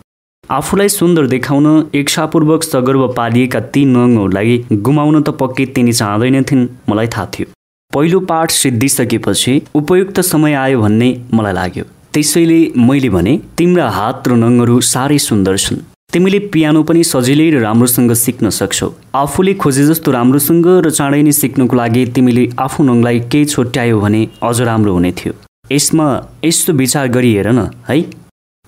आफूलाई सुन्दर देखाउन इच्छापूर्वक सगर्व पालिएका ती नङहरूलाई गुमाउन त पक्कै तिनी चाहँदैनथिन् मलाई थाहा थियो। पहिलो पाठ सिद्धिसकेपछि उपयुक्त समय आयो भन्ने मलाई लाग्यो। त्यसैले मैले भने तिम्रा हात र नङहरू साह्रै सुन्दर छन्। तिमीले पियानो पनि सजिलै र राम्रोसँग सिक्न सक्छौ। आफूले खोजे जस्तो राम्रोसँग र चाँडै नै सिक्नुको लागि तिमीले आफू नङलाई केही छोट्यायो भने अझ राम्रो हुने थियो। यसमा यस्तो विचार गरी हेर न है?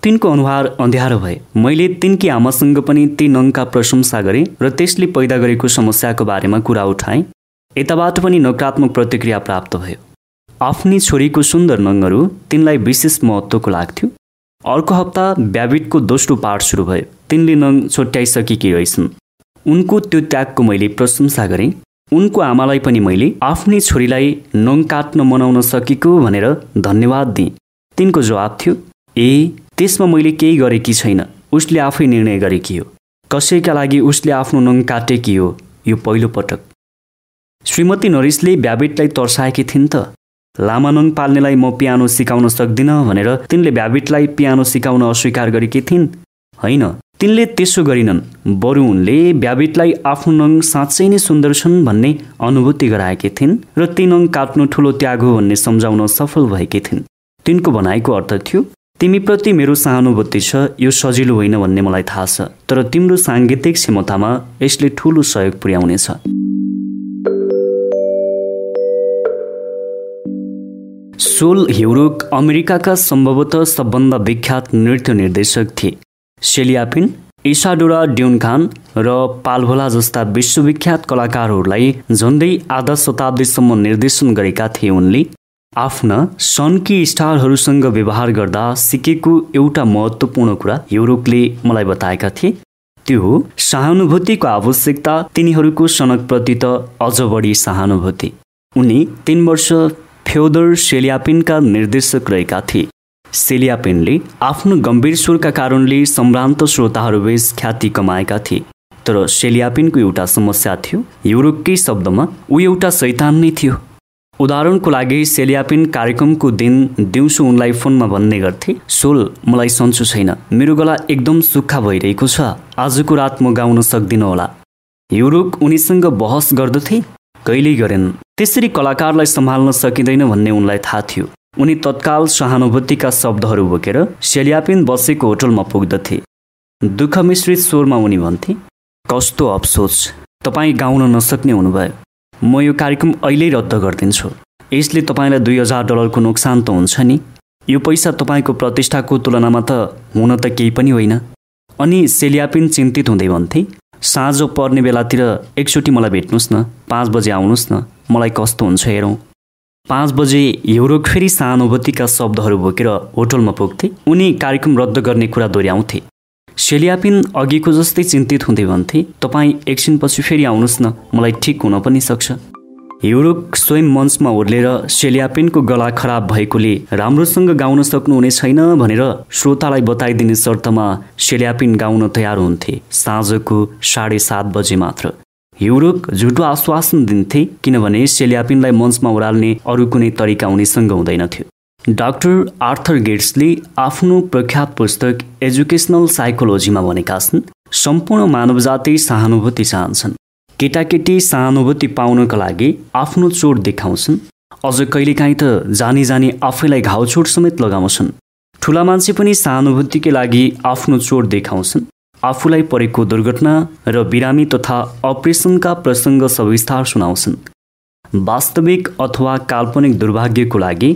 तिनको अनुहार अँध्यारो भए। मैले तिनकी आमासँग पनि ती नङका प्रशंसा गरेँ र त्यसले पैदा गरेको समस्याको बारेमा कुरा उठाएँ। यताबाट पनि नकारात्मक प्रतिक्रिया प्राप्त भयो। आफ्नी छोरीको सुन्दर नङ्गहरू तिनलाई विशेष महत्त्वको लाग्थ्यो। अर्को हप्ता ब्याबिटको दोस्रो पाठ सुरु भयो। तिनले नङ छोट्याइसकेकी रहेछन्। उनको त्यो त्यागको मैले प्रशंसा गरेँ। उनको आमालाई पनि मैले आफ्नै छोरीलाई नङ काट्न मनाउन सकेको भनेर धन्यवाद दिएँ। तिनको जवाब थियो ए त्यसमा मैले केही गरेकी छैन। उसले आफै निर्णय गरेकी हो। कसैका लागि उसले आफ्नो नङ काटेकी हो यो पहिलो पटक। श्रीमती नरिसले ब्याबिटलाई तर्साएकी थिइन् त। लामानङ पाल्नेलाई म पियानो सिकाउन सक्दिनँ भनेर तिनले भ्याबिटलाई पियानो सिकाउन अस्वीकार गरेकी थिइन्। होइन तिनले त्यसो गरिनन्। बरु उनले भ्याबिटलाई आफ्नो नङ साँच्चै नै सुन्दर छन् भन्ने अनुभूति गराएकी थिइन् र ती नङ काट्नु ठुलो त्याग हो भन्ने सम्झाउन सफल भएकी थिइन्। तिनको भनाइको अर्थ थियो तिमीप्रति मेरो सहानुभूति छ यो सजिलो होइन भन्ने मलाई थाहा छ तर तिम्रो साङ्गीतिक क्षमतामा यसले ठुलो सहयोग पुर्याउनेछ। सोल ह्युरुक अमेरिकाका सम्भवतः सबभन्दा विख्यात नृत्य निर्देशक थिए। सेलियापिन इसाडोरा ड्युनखान र पालभोला जस्ता विश्वविख्यात कलाकारहरूलाई झन्डै आधा शताब्दीसम्म निर्देशन गरेका थिए उनले आफ्ना सनकी स्टारहरूसँग व्यवहार गर्दा सिकेको एउटा महत्त्वपूर्ण कुरा युरोकले मलाई बताएका थिए। त्यो हो सहानुभूतिको आवश्यकता तिनीहरूको सनकप्रति त अझ बढी सहानुभूति। उनी तिन वर्ष फ्योदर सेलियापिनका निर्देशक रहेका थिए। सेलियापिनले आफ्नो गम्भीर स्वरका कारणले सम्भ्रान्त श्रोताहरूबीच ख्याति कमाएका थिए। तर सेलियापिनको एउटा समस्या थियो युरोपकै शब्दमा ऊ एउटा शैतान नै थियो। उदाहरणको लागि सेलियापिन कार्यक्रमको दिन दिउँसो उनलाई फोनमा भन्ने गर्थे सोल मलाई सन्चो छैन। मेरो गला एकदम सुक्खा भइरहेको छ। आजको रात म गाउन सक्दिनँ होला। युरोप उनीसँग बहस गर्दथे। कहिल्यै गरेन। त्यसरी कलाकारलाई सम्हाल्न सकिँदैन भन्ने उनलाई थाहा थियो। उनी तत्काल सहानुभूतिका शब्दहरू बोकेर सेलियापिन बसेको होटलमा पुग्दथे। दुःख मिश्रित स्वरमा उनी भन्थे कस्तो अफसोस तपाईँ गाउन नसक्ने हुनुभयो। म यो कार्यक्रम अहिल्यै रद्द गरिदिन्छु। यसले तपाईँलाई दुई हजार डलरको नोक्सान त हुन्छ नि? यो पैसा तपाईँको प्रतिष्ठाको तुलनामा त हुन त केही पनि होइन अनि सेलियापिन चिन्तित हुँदै भन्थे साँझ पर्ने बेलातिर एकचोटि मलाई भेट्नुहोस् न पाँच बजे आउनुहोस् न मलाई कस्तो हुन्छ हेरौँ। पाँच बजे युरोक फेरि सहानुभूतिका शब्दहरू बोकेर होटलमा पुग्थे। उनी कार्यक्रम रद्द गर्ने कुरा दोहोऱ्याउँथे। सेलियापिन अघिको जस्तै चिन्तित हुँदै भन्थे तपाईँ एकछिनपछि फेरि आउनुहोस् न मलाई ठिक हुन पनि सक्छ। युरोक स्वयं मञ्चमा ओर्लेर सेलियापिनको गला खराब भएकोले राम्रोसँग गाउन सक्नुहुने छैन भनेर श्रोतालाई बताइदिने शर्तमा सेलियापिन गाउन तयार हुन्थे साँझको साढे सात बजे मात्र। युरोक झुटो आश्वासन दिन्थे किनभने सेलियापिनलाई मञ्चमा ओह्राल्ने अरू कुनै तरिका उनीसँग हुँदैनथ्यो। डाक्टर आर्थर गेट्सले आफ्नो प्रख्यात पुस्तक एजुकेसनल साइकोलोजीमा भनेका छन् सम्पूर्ण मानवजाति सहानुभूति चाहन्छन्। केटाकेटी सहानुभूति पाउनका लागि आफ्नो चोट देखाउँछन् अझ कहिलेकाहीँ त जानी जानी आफैलाई घाउचोट समेत लगाउँछन्। ठुला मान्छे पनि सहानुभूतिकै लागि आफ्नो चोट देखाउँछन्। आफूलाई परेको दुर्घटना र बिरामी तथा अपरेसनका प्रसङ्ग सविस्तार सुनाउँछन्। वास्तविक अथवा काल्पनिक दुर्भाग्यको लागि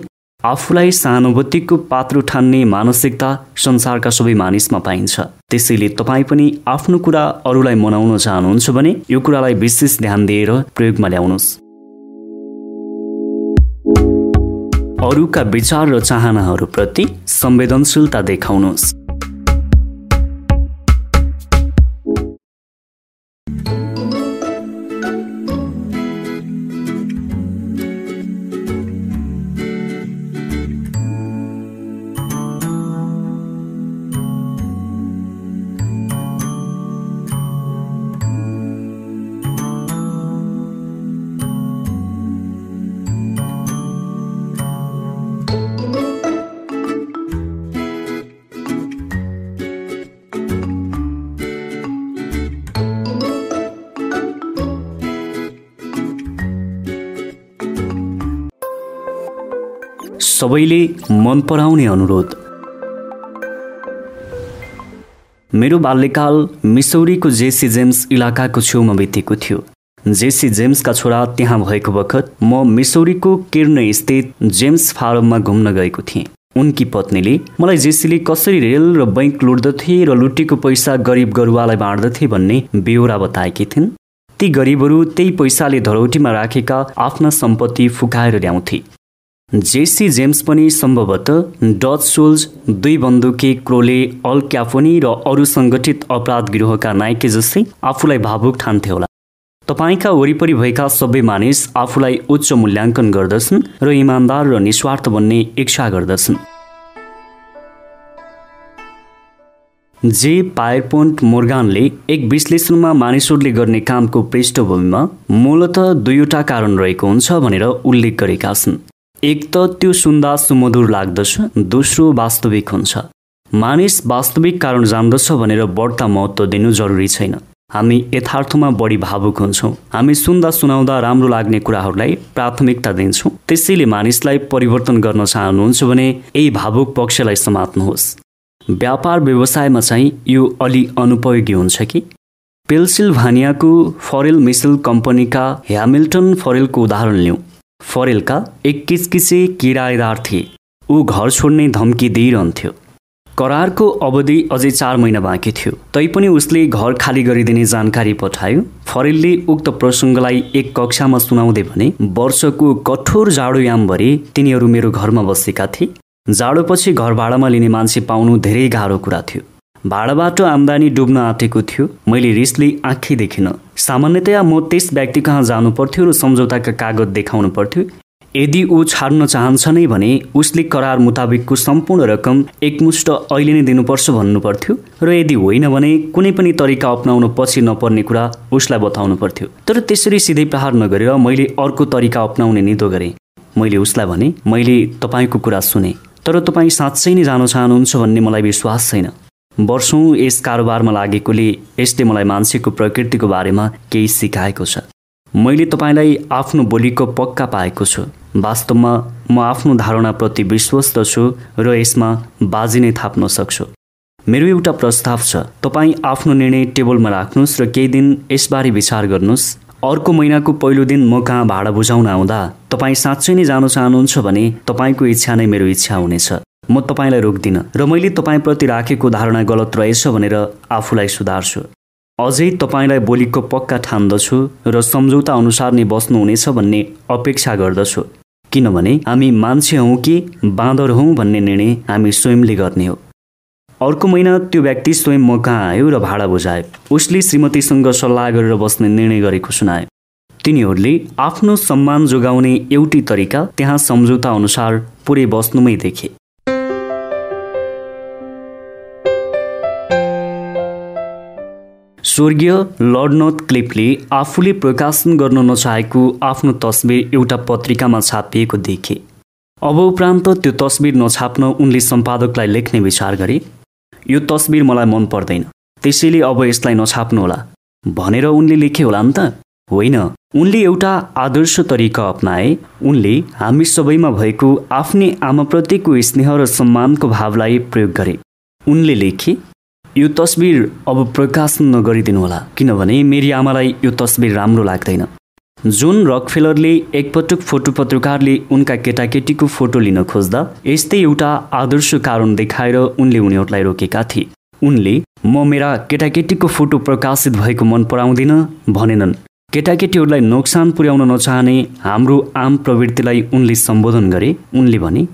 आफूलाई सहानुभूतिको पात्र ठान्ने मानसिकता संसारका सबै मानिसमा पाइन्छ। त्यसैले तपाईँ पनि आफ्नो कुरा अरूलाई मनाउन चाहनुहुन्छ भने यो कुरालाई विशेष ध्यान दिएर प्रयोगमा ल्याउनुहोस्। अरूका विचार र चाहनाहरूप्रति संवेदनशीलता देखाउनुहोस्। सबैले मन पराउने अनुरोध। मेरो बाल्यकाल मिसौरीको जेसी जेम्स इलाकाको छेउमा बितेको थियो। जेसी जेम्सका छोरा त्यहाँ भएको बखत म मिसौरीको किर्ण स्थित जेम्स फार्ममा घुम्न गएको थिएँ। उनकी पत्नीले मलाई जेसीले कसरी रेल र बैङ्क लुट्दथे र लुटेको पैसा गरिब गरुवालाई बाँड्दथे भन्ने बेहोरा बताएकी थिइन्। ती गरिबहरू त्यही पैसाले धरौटीमा राखेका आफ्ना सम्पत्ति फुकाएर ल्याउँथे। जेसी जेम्स पनि सम्भवतः डच सोल्स दुई बन्दुके क्रोले अल क्याफोनी र अरू सङ्गठित अपराध गिरोहका नायके जस्तै आफूलाई भावुक ठान्थे होला। तपाईँका वरिपरि भएका सबै मानिस आफूलाई उच्च मूल्याङ्कन गर्दछन् र इमान्दार र निस्वार्थ बन्ने इच्छा गर्दछन्। जे पायरपोन्ट मोर्गानले एक विश्लेषणमा मानिसहरूले गर्ने कामको पृष्ठभूमिमा मूलत दुईवटा कारण रहेको हुन्छ भनेर उल्लेख गरेका छन्। एक त त्यो सुन्दा सुमधुर लाग्दछ दोस्रो वास्तविक हुन्छ। मानिस वास्तविक कारण जान्दछ भनेर बढ्ता महत्त्व दिनु जरुरी छैन। हामी यथार्थमा बढी भावुक हुन्छौँ। हामी सुन्दा सुनाउँदा राम्रो लाग्ने कुराहरूलाई प्राथमिकता दिन्छौँ। त्यसैले मानिसलाई परिवर्तन गर्न चाहनुहुन्छ भने यही भावुक पक्षलाई समात्नुहोस्। व्यापार व्यवसायमा चाहिँ यो अलि अनुपयोगी हुन्छ कि? पेल्सिल्भानियाको फरेल मिसल कम्पनीका ह्यामिल्टन फरेलको उदाहरण लिउँ। फरेलका एक किचकिचे किरायदार थिए ऊ घर छोड्ने धम्की दिइरहन्थ्यो। करारको अवधि अझै चार महिना बाँकी थियो। तैपनि उसले घर खाली गरिदिने जानकारी पठायो। फरेलले उक्त प्रसङ्गलाई एक कक्षामा सुनाउँदै भने वर्षको कठोर जाडोयामभरि तिनीहरू मेरो घरमा बसेका थिए। जाडोपछि घर भाडामा लिने मान्छे पाउनु धेरै गाह्रो कुरा थियो। भाडाबाट आम्दानी डुब्न आँटेको थियो। मैले रिसले आँखी देखिनँ। सामान्यतया म त्यस व्यक्ति कहाँ जानु पर्थ्यो र सम्झौताका कागज देखाउनु पर्थ्यो। यदि ऊ छाड्न चाहन्छ नै भने उसले करार मुताबिकको सम्पूर्ण रकम एकमुष्ट अहिले नै दिनुपर्छ भन्नु पर्थ्यो र यदि होइन भने कुनै पनि तरिका अप्नाउनु पछि नपर्ने कुरा उसलाई बताउनु पर्थ्यो। तर त्यसरी सिधै प्रहार नगरेर मैले अर्को तरिका अप्नाउने निदो गरेँ। मैले उसलाई भने मैले तपाईँको कुरा सुने तर तपाईँ साँच्चै नै जान चाहनुहुन्छ भन्ने मलाई विश्वास छैन। वर्षौँ यस कारोबारमा लागेकोले यसले मलाई मान्छेको प्रकृतिको बारेमा केही सिकाएको छ। मैले तपाईँलाई आफ्नो बोलीको पक्का पाएको छु। वास्तवमा म आफ्नो धारणाप्रति विश्वस्त छु र यसमा बाजी नै थाप्न सक्छु। मेरो एउटा प्रस्ताव छ तपाईँ आफ्नो निर्णय टेबलमा राख्नुहोस् र केही दिन यसबारे विचार गर्नुहोस्। अर्को महिनाको पहिलो दिन म कहाँ भाडा बुझाउन आउँदा तपाईँ साँच्चै नै जान चाहनुहुन्छ भने तपाईँको इच्छा नै मेरो इच्छा हुनेछ। म तपाईँलाई रोक्दिनँ र मैले तपाईँप्रति राखेको धारणा गलत रहेछ भनेर आफूलाई सुधार्छु। अझै तपाईँलाई बोलीको पक्का ठान्दछु र सम्झौता अनुसार नै बस्नुहुनेछ भन्ने अपेक्षा गर्दछु। किनभने हामी मान्छे हौँ कि बाँदर हौँ भन्ने निर्णय हामी स्वयंले गर्ने हो। अर्को महिना त्यो व्यक्ति स्वयं म कहाँ आयो र भाडा बुझायो उसले श्रीमतीसँग सल्लाह गरेर बस्ने निर्णय गरेको सुनायो तिनीहरूले आफ्नो सम्मान जोगाउने एउटै तरिका त्यहाँ सम्झौता अनुसार पुरै बस्नुमै देखे। स्वर्गीय लर्डनोथ क्लिपले आफूले प्रकाशन गर्न नचाहेको आफ्नो तस्बिर एउटा पत्रिकामा छापिएको देखे। अब उपरान्त त्यो तस्बिर नछाप्न उनले सम्पादकलाई लेख्ने विचार गरे। यो तस्बिर मलाई मन पर्दैन। त्यसैले अब यसलाई नछाप्नुहोला भनेर उनले लेखे होला नि त। होइन उनले एउटा आदर्श तरिका अप्नाए। उनले हामी सबैमा भएको आफ्नै आमाप्रतिको स्नेह र सम्मानको भावलाई प्रयोग गरे। उनले लेखे यो तस्बिर अब प्रकाशन नगरिदिनु होला किनभने मेरी आमालाई यो तस्बिर राम्रो लाग्दैन। जुन रकफेलरले एकपटक फोटो पत्रकारले उनका केटाकेटीको फोटो लिन खोज्दा यस्तै एउटा आदर्श कारण देखाएर उनले उनीहरूलाई रोकेका थिए। उनले म मेरा केटाकेटीको फोटो प्रकाशित भएको मन पराउँदिन भनेनन्। केटाकेटीहरूलाई नोक्सान पुर्याउन नचाहने हाम्रो आम प्रवृत्तिलाई उनले सम्बोधन गरे। उनले भने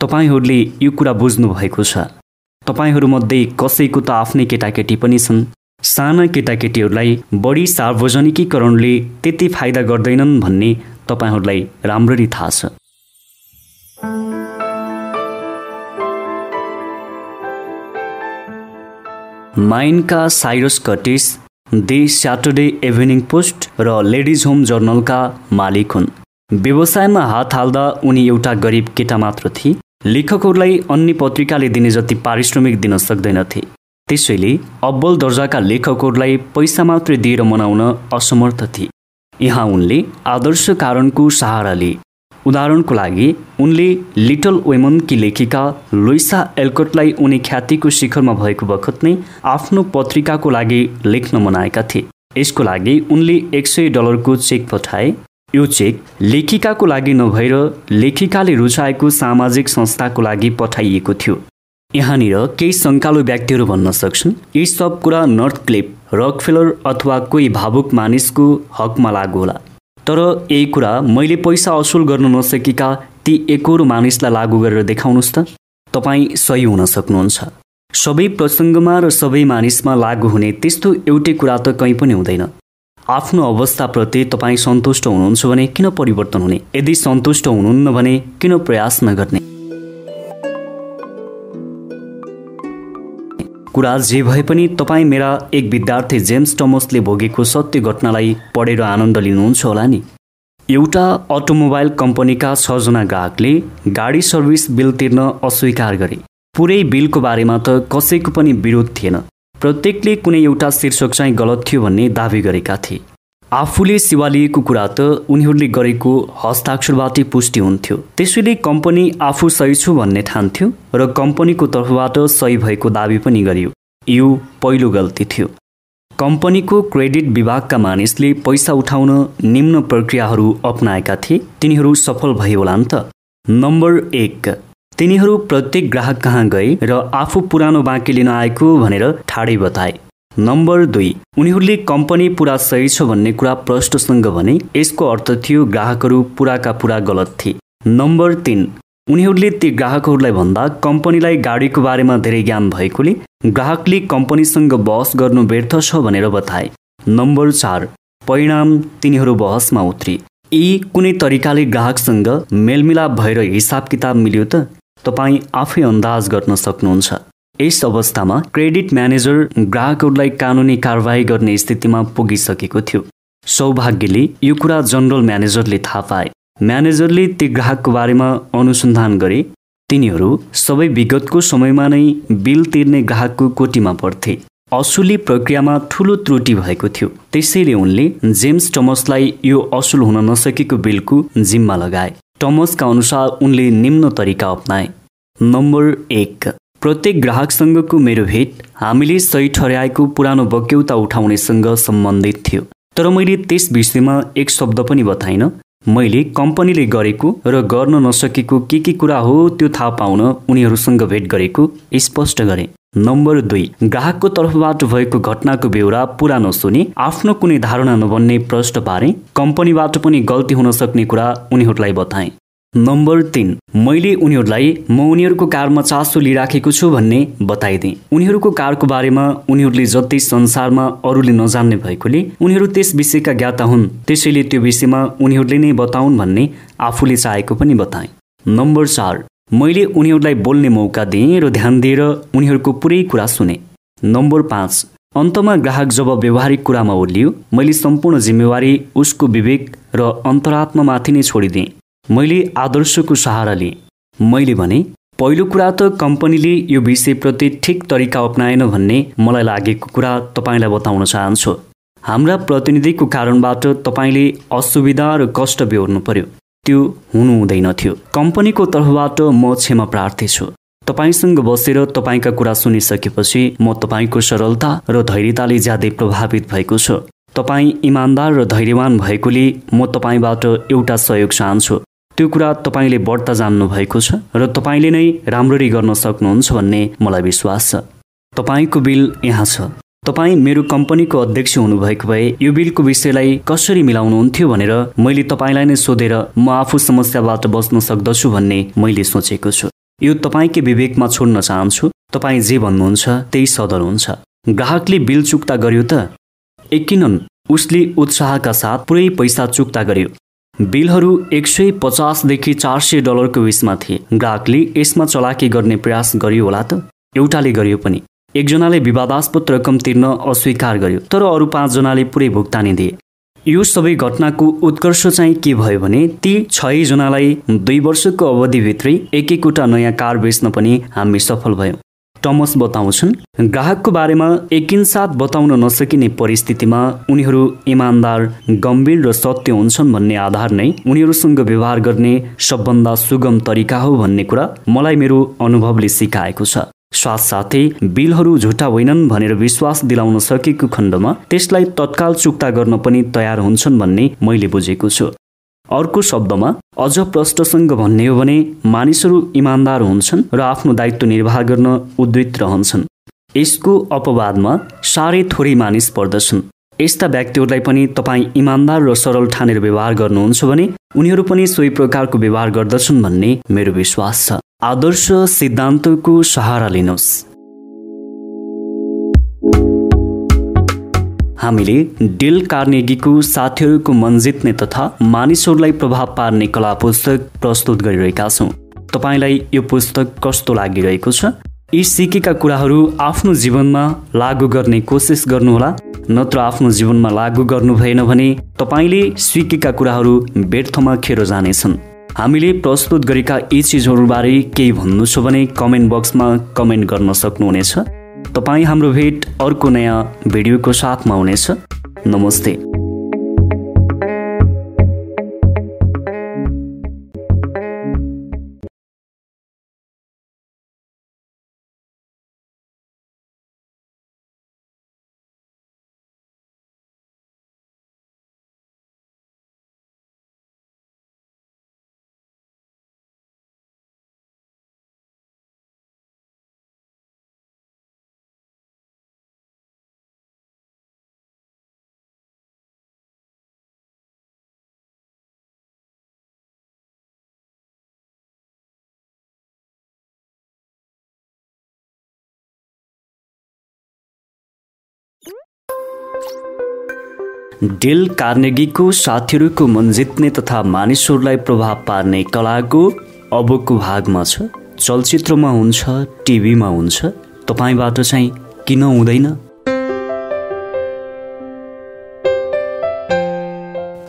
तपाईँहरूले यो कुरा बुझ्नु भएको छ। तपाईँहरूमध्ये कसैको त आफ्नै केटाकेटी पनि छन्। साना केटाकेटीहरूलाई बढी सार्वजनिकीकरणले त्यति फाइदा गर्दैनन् भन्ने तपाईँहरूलाई राम्ररी थाहा छ। माइनका Cyrus Curtis the Saturday Evening Post र लेडिज होम जर्नलका मालिक हुन्। व्यवसायमा हात हाल्दा उनी एउटा गरिब केटा मात्र थिए। लेखकहरूलाई अन्य पत्रिकाले दिने जति पारिश्रमिक दिन सक्दैनथे त्यसैले अब्बल दर्जाका लेखकहरूलाई पैसा मात्रै दिएर मनाउन असमर्थ थिए। यहाँ उनले आदर्श कारणको सहारा लिए। उदाहरणको लागि उनले लिटल वेमनकी लेखिका लुइसा एल्कटलाई उनी ख्यातिको शिखरमा भएको बखत नै आफ्नो पत्रिकाको लागि लेख्न मनाएका थिए। यसको लागि उनले एक सय डलरको चेक पठाए। यो चेक लेखिकाको लागि नभएर लेखिकाले रुचाएको सामाजिक संस्थाको लागि पठाइएको थियो। यहाँनिर केही शङ्कालु व्यक्तिहरू भन्न सक्छन् यी सब कुरा नर्थ क्लिप रकफेलर अथवा कोही भावुक मानिसको हकमा लागु होला। तर यही कुरा मैले पैसा असुल गर्न नसकेका ती एकहोरो मानिसलाई लागू गरेर देखाउनुहोस् त। तपाईँ सही हुन सक्नुहुन्छ। सबै प्रसङ्गमा र सबै मानिसमा लागू हुने त्यस्तो एउटै कुरा त कहीँ पनि हुँदैन। आफ्नो अवस्थाप्रति तपाईँ सन्तुष्ट हुनुहुन्छ भने किन परिवर्तन हुने? यदि सन्तुष्ट हुनुहुन्न भने किन प्रयास नगर्ने? कुरा जे भए पनि तपाईँ मेरा एक विद्यार्थी जेम्स टमसले भोगेको सत्य घटनालाई पढेर आनन्द लिनुहुन्छ होला नि। एउटा अटोमोबाइल कम्पनीका छजना ग्राहकले गाडी सर्भिस बिल तिर्न अस्वीकार गरे। पुरै बिलको बारेमा त कसैको पनि विरोध थिएन। प्रत्येकले कुनै एउटा शीर्षक चाहिँ गलत थियो भन्ने दावी गरेका थिए। आफूले सेवा लिएको कुरा त उनीहरूले गरेको हस्ताक्षरबाटै पुष्टि हुन्थ्यो। त्यसैले कम्पनी आफू सही छु भन्ने ठान्थ्यो र कम्पनीको तर्फबाट सही भएको दावी पनि गरियो। यो पहिलो गल्ती थियो। कम्पनीको क्रेडिट विभागका मानिसले पैसा उठाउन निम्न प्रक्रियाहरू अप्नाएका थिए। तिनीहरू सफल भए होला नि त। नम्बर एक तिनीहरू प्रत्येक ग्राहक कहाँ गए र आफू पुरानो बाँकी लिन आएको भनेर ठाडै बताए। नम्बर दुई उनीहरूले कम्पनी पुरा सही छ भन्ने कुरा प्रष्टसँग भने यसको अर्थ थियो ग्राहकहरू पुराका पुरा गलत थिए। नम्बर तिन उनीहरूले ती ग्राहकहरूलाई भन्दा कम्पनीलाई गाडीको बारेमा धेरै ज्ञान भएकोले ग्राहकले कम्पनीसँग बहस गर्नु व्यर्थ छ भनेर बताए। नम्बर चार परिणाम तिनीहरू बहसमा उत्रे। यी कुनै तरिकाले ग्राहकसँग मेलमिलाप भएर हिसाब किताब मिल्यो त? तपाईँ आफै अन्दाज गर्न सक्नुहुन्छ। यस अवस्थामा क्रेडिट म्यानेजर ग्राहकहरूलाई कानुनी कारवाही गर्ने स्थितिमा पुगिसकेको थियो। सौभाग्यले यो कुरा जनरल म्यानेजरले थाहा पाए। म्यानेजरले ती ग्राहकको बारेमा अनुसन्धान गरे। तिनीहरू सबै विगतको समयमा नै बिल तिर्ने ग्राहकको कोटीमा पर्थे असुली प्रक्रियामा ठुलो त्रुटि भएको थियो। त्यसैले उनले जेम्स टमसलाई यो असुल हुन नसकेको बिलको जिम्मा लगाए। टमसका अनुसार उनले निम्न तरिका अप्नाए। नम्बर एक प्रत्येक ग्राहकसँगको मेरो भेट हामीले सही ठहराएको पुरानो बक्यौता उठाउनेसँग सम्बन्धित थियो। तर मैले त्यस विषयमा एक शब्द पनि बताइन। मैले कम्पनीले गरेको र गर्न नसकेको के के कुरा हो त्यो थाहा पाउन उनीहरूसँग भेट गरेको स्पष्ट गरे। नम्बर दुई ग्राहकको तर्फबाट भएको घटनाको बेहोरा पुरा नसुने आफ्नो कुनै धारणा नबन्ने प्रष्ट पारे कम्पनीबाट पनि गल्ती हुन सक्ने कुरा उनीहरूलाई बताएँ। नम्बर तिन मैले उनीहरूलाई म उनीहरूको कारमा चासो लिइराखेको छु भन्ने बताइदिएँ। उनीहरूको कारको बारेमा उनीहरूले जति संसारमा अरूले नजान्ने भएकोले उनीहरू त्यस विषयका ज्ञाता हुन् त्यसैले त्यो विषयमा उनीहरूले नै बताउन् भन्ने आफूले चाहेको पनि बताएँ। नम्बर चार मैले उनीहरूलाई बोल्ने मौका दिएँ र ध्यान दिएर उनीहरूको पुरै कुरा सुने। नम्बर पाँच अन्तमा ग्राहक जब व्यवहारिक कुरामा ओर्लियो मैले सम्पूर्ण जिम्मेवारी उसको विवेक र अन्तरात्मामाथि नै छोडिदिएँ। मैले आदर्शको सहारा लिएँ। मैले भने पहिलो कुरा त कम्पनीले यो विषयप्रति ठिक तरिका अप्नाएन भन्ने मलाई लागेको कुरा तपाईँलाई बताउन चाहन्छु। हाम्रा प्रतिनिधिको कारणबाट तपाईँले असुविधा र कष्ट बेहोर्नु पर्यो। त्यो हुनु हुँदैन थियो। कम्पनीको तर्फबाट म क्षमा प्रार्थी छु। तपाईँसँग बसेर तपाईँका कुरा सुनिसकेपछि म तपाईँको सरलता र धैर्यताले ज्यादै प्रभावित भएको छु। तपाईँ इमान्दार र धैर्यवान भएकोले म तपाईँबाट एउटा सहयोग चाहन्छु। त्यो कुरा तपाईँले बढ्ता जान्नु भएको छ र तपाईँले नै राम्ररी गर्न सक्नुहुन्छ भन्ने मलाई विश्वास छ। तपाईँको बिल यहाँ छ। तपाईँ मेरो कम्पनीको अध्यक्ष हुनुभएको भए यो बिलको विषयलाई कसरी मिलाउनुहुन्थ्यो भनेर मैले तपाईँलाई नै सोधेर म आफू समस्याबाट बस्न सक्दछु भन्ने मैले सोचेको छु। यो तपाईँकै विवेकमा छोड्न चाहन्छु। तपाईँ जे भन्नुहुन्छ त्यही सदर हुन्छ। ग्राहकले बिल चुक्ता गर्यो त? यकिनन उसले उत्साहका साथ पुरै पैसा चुक्ता गर्यो। बिलहरू एक सय पचासदेखि चार सय डलरको बिचमा थिए। ग्राहकले यसमा चलाकी गर्ने प्रयास गरियो होला त? एउटाले गरियो पनि। एकजनाले विवादास्पद रकम तिर्न अस्वीकार गर्यो तर अरू पाँचजनाले पुरै भुक्तानी दिए। यो सबै घटनाको उत्कर्ष चाहिँ के भयो भने ती छजनालाई दुई वर्षको अवधिभित्रै एक एकवटा नयाँ कार बेच्न पनि हामी सफल भयौँ। टमस बताउँछन् ग्राहकको बारेमा एकिनसाथ बताउन नसकिने परिस्थितिमा उनीहरू इमान्दार गम्भीर र सत्य हुन्छन् भन्ने आधार नै उनीहरूसँग व्यवहार गर्ने सबभन्दा सुगम तरिका हो भन्ने कुरा मलाई मेरो अनुभवले सिकाएको छ। साथसाथै बिलहरू झुटा होइनन् भनेर विश्वास दिलाउन सकेको खण्डमा त्यसलाई तत्काल चुक्ता गर्न पनि तयार हुन्छन् भन्ने मैले बुझेको छु। अर्को शब्दमा अझ प्रष्टसँग भन्ने हो भने मानिसहरू इमान्दार हुन्छन् र आफ्नो दायित्व निर्वाह गर्न उद्धित रहन्छन्। यसको अपवादमा साह्रै थोरै मानिस पर्दछन्। यस्ता व्यक्तिहरूलाई पनि तपाईँ इमान्दार र सरल ठानेर व्यवहार गर्नुहुन्छ भने उनीहरू पनि सोही प्रकारको व्यवहार गर्दछन् भन्ने मेरो विश्वास छ। आदर्श सिद्धान्तको सहारा लिनुहोस्। हामीले डेल कार्नेगीको साथीहरूको मन जित्ने तथा मानिसहरूलाई प्रभाव पार्ने कला पुस्तक प्रस्तुत गरिरहेका छौँ। तपाईँलाई यो पुस्तक कस्तो लागिरहेको छ? यी सिकेका कुराहरू आफ्नो जीवनमा लागू गर्ने कोसिस गर्नुहोला। नत्र आफ्नो जीवनमा लागू गर्नु भएन भने तपाईँले सिकेका कुराहरू व्यर्थमा खेर जानेछन्। हामीले प्रस्तुत गरेका यी चिजहरूबारे केही भन्नु छ भने कमेन्ट बक्समा कमेन्ट गर्न सक्नुहुनेछ। तपाईँ हाम्रो भेट अर्को नयाँ भिडियोको साथमा हुनेछ। नमस्ते। डेल कार्नेगीको साथीहरूको मन जित्ने तथा मानिसहरूलाई प्रभाव पार्ने कलाको अबको भागमा छ। चलचित्रमा हुन्छ टिभीमा हुन्छ। तपाईँबाट चाहिँ किन हुँदैन?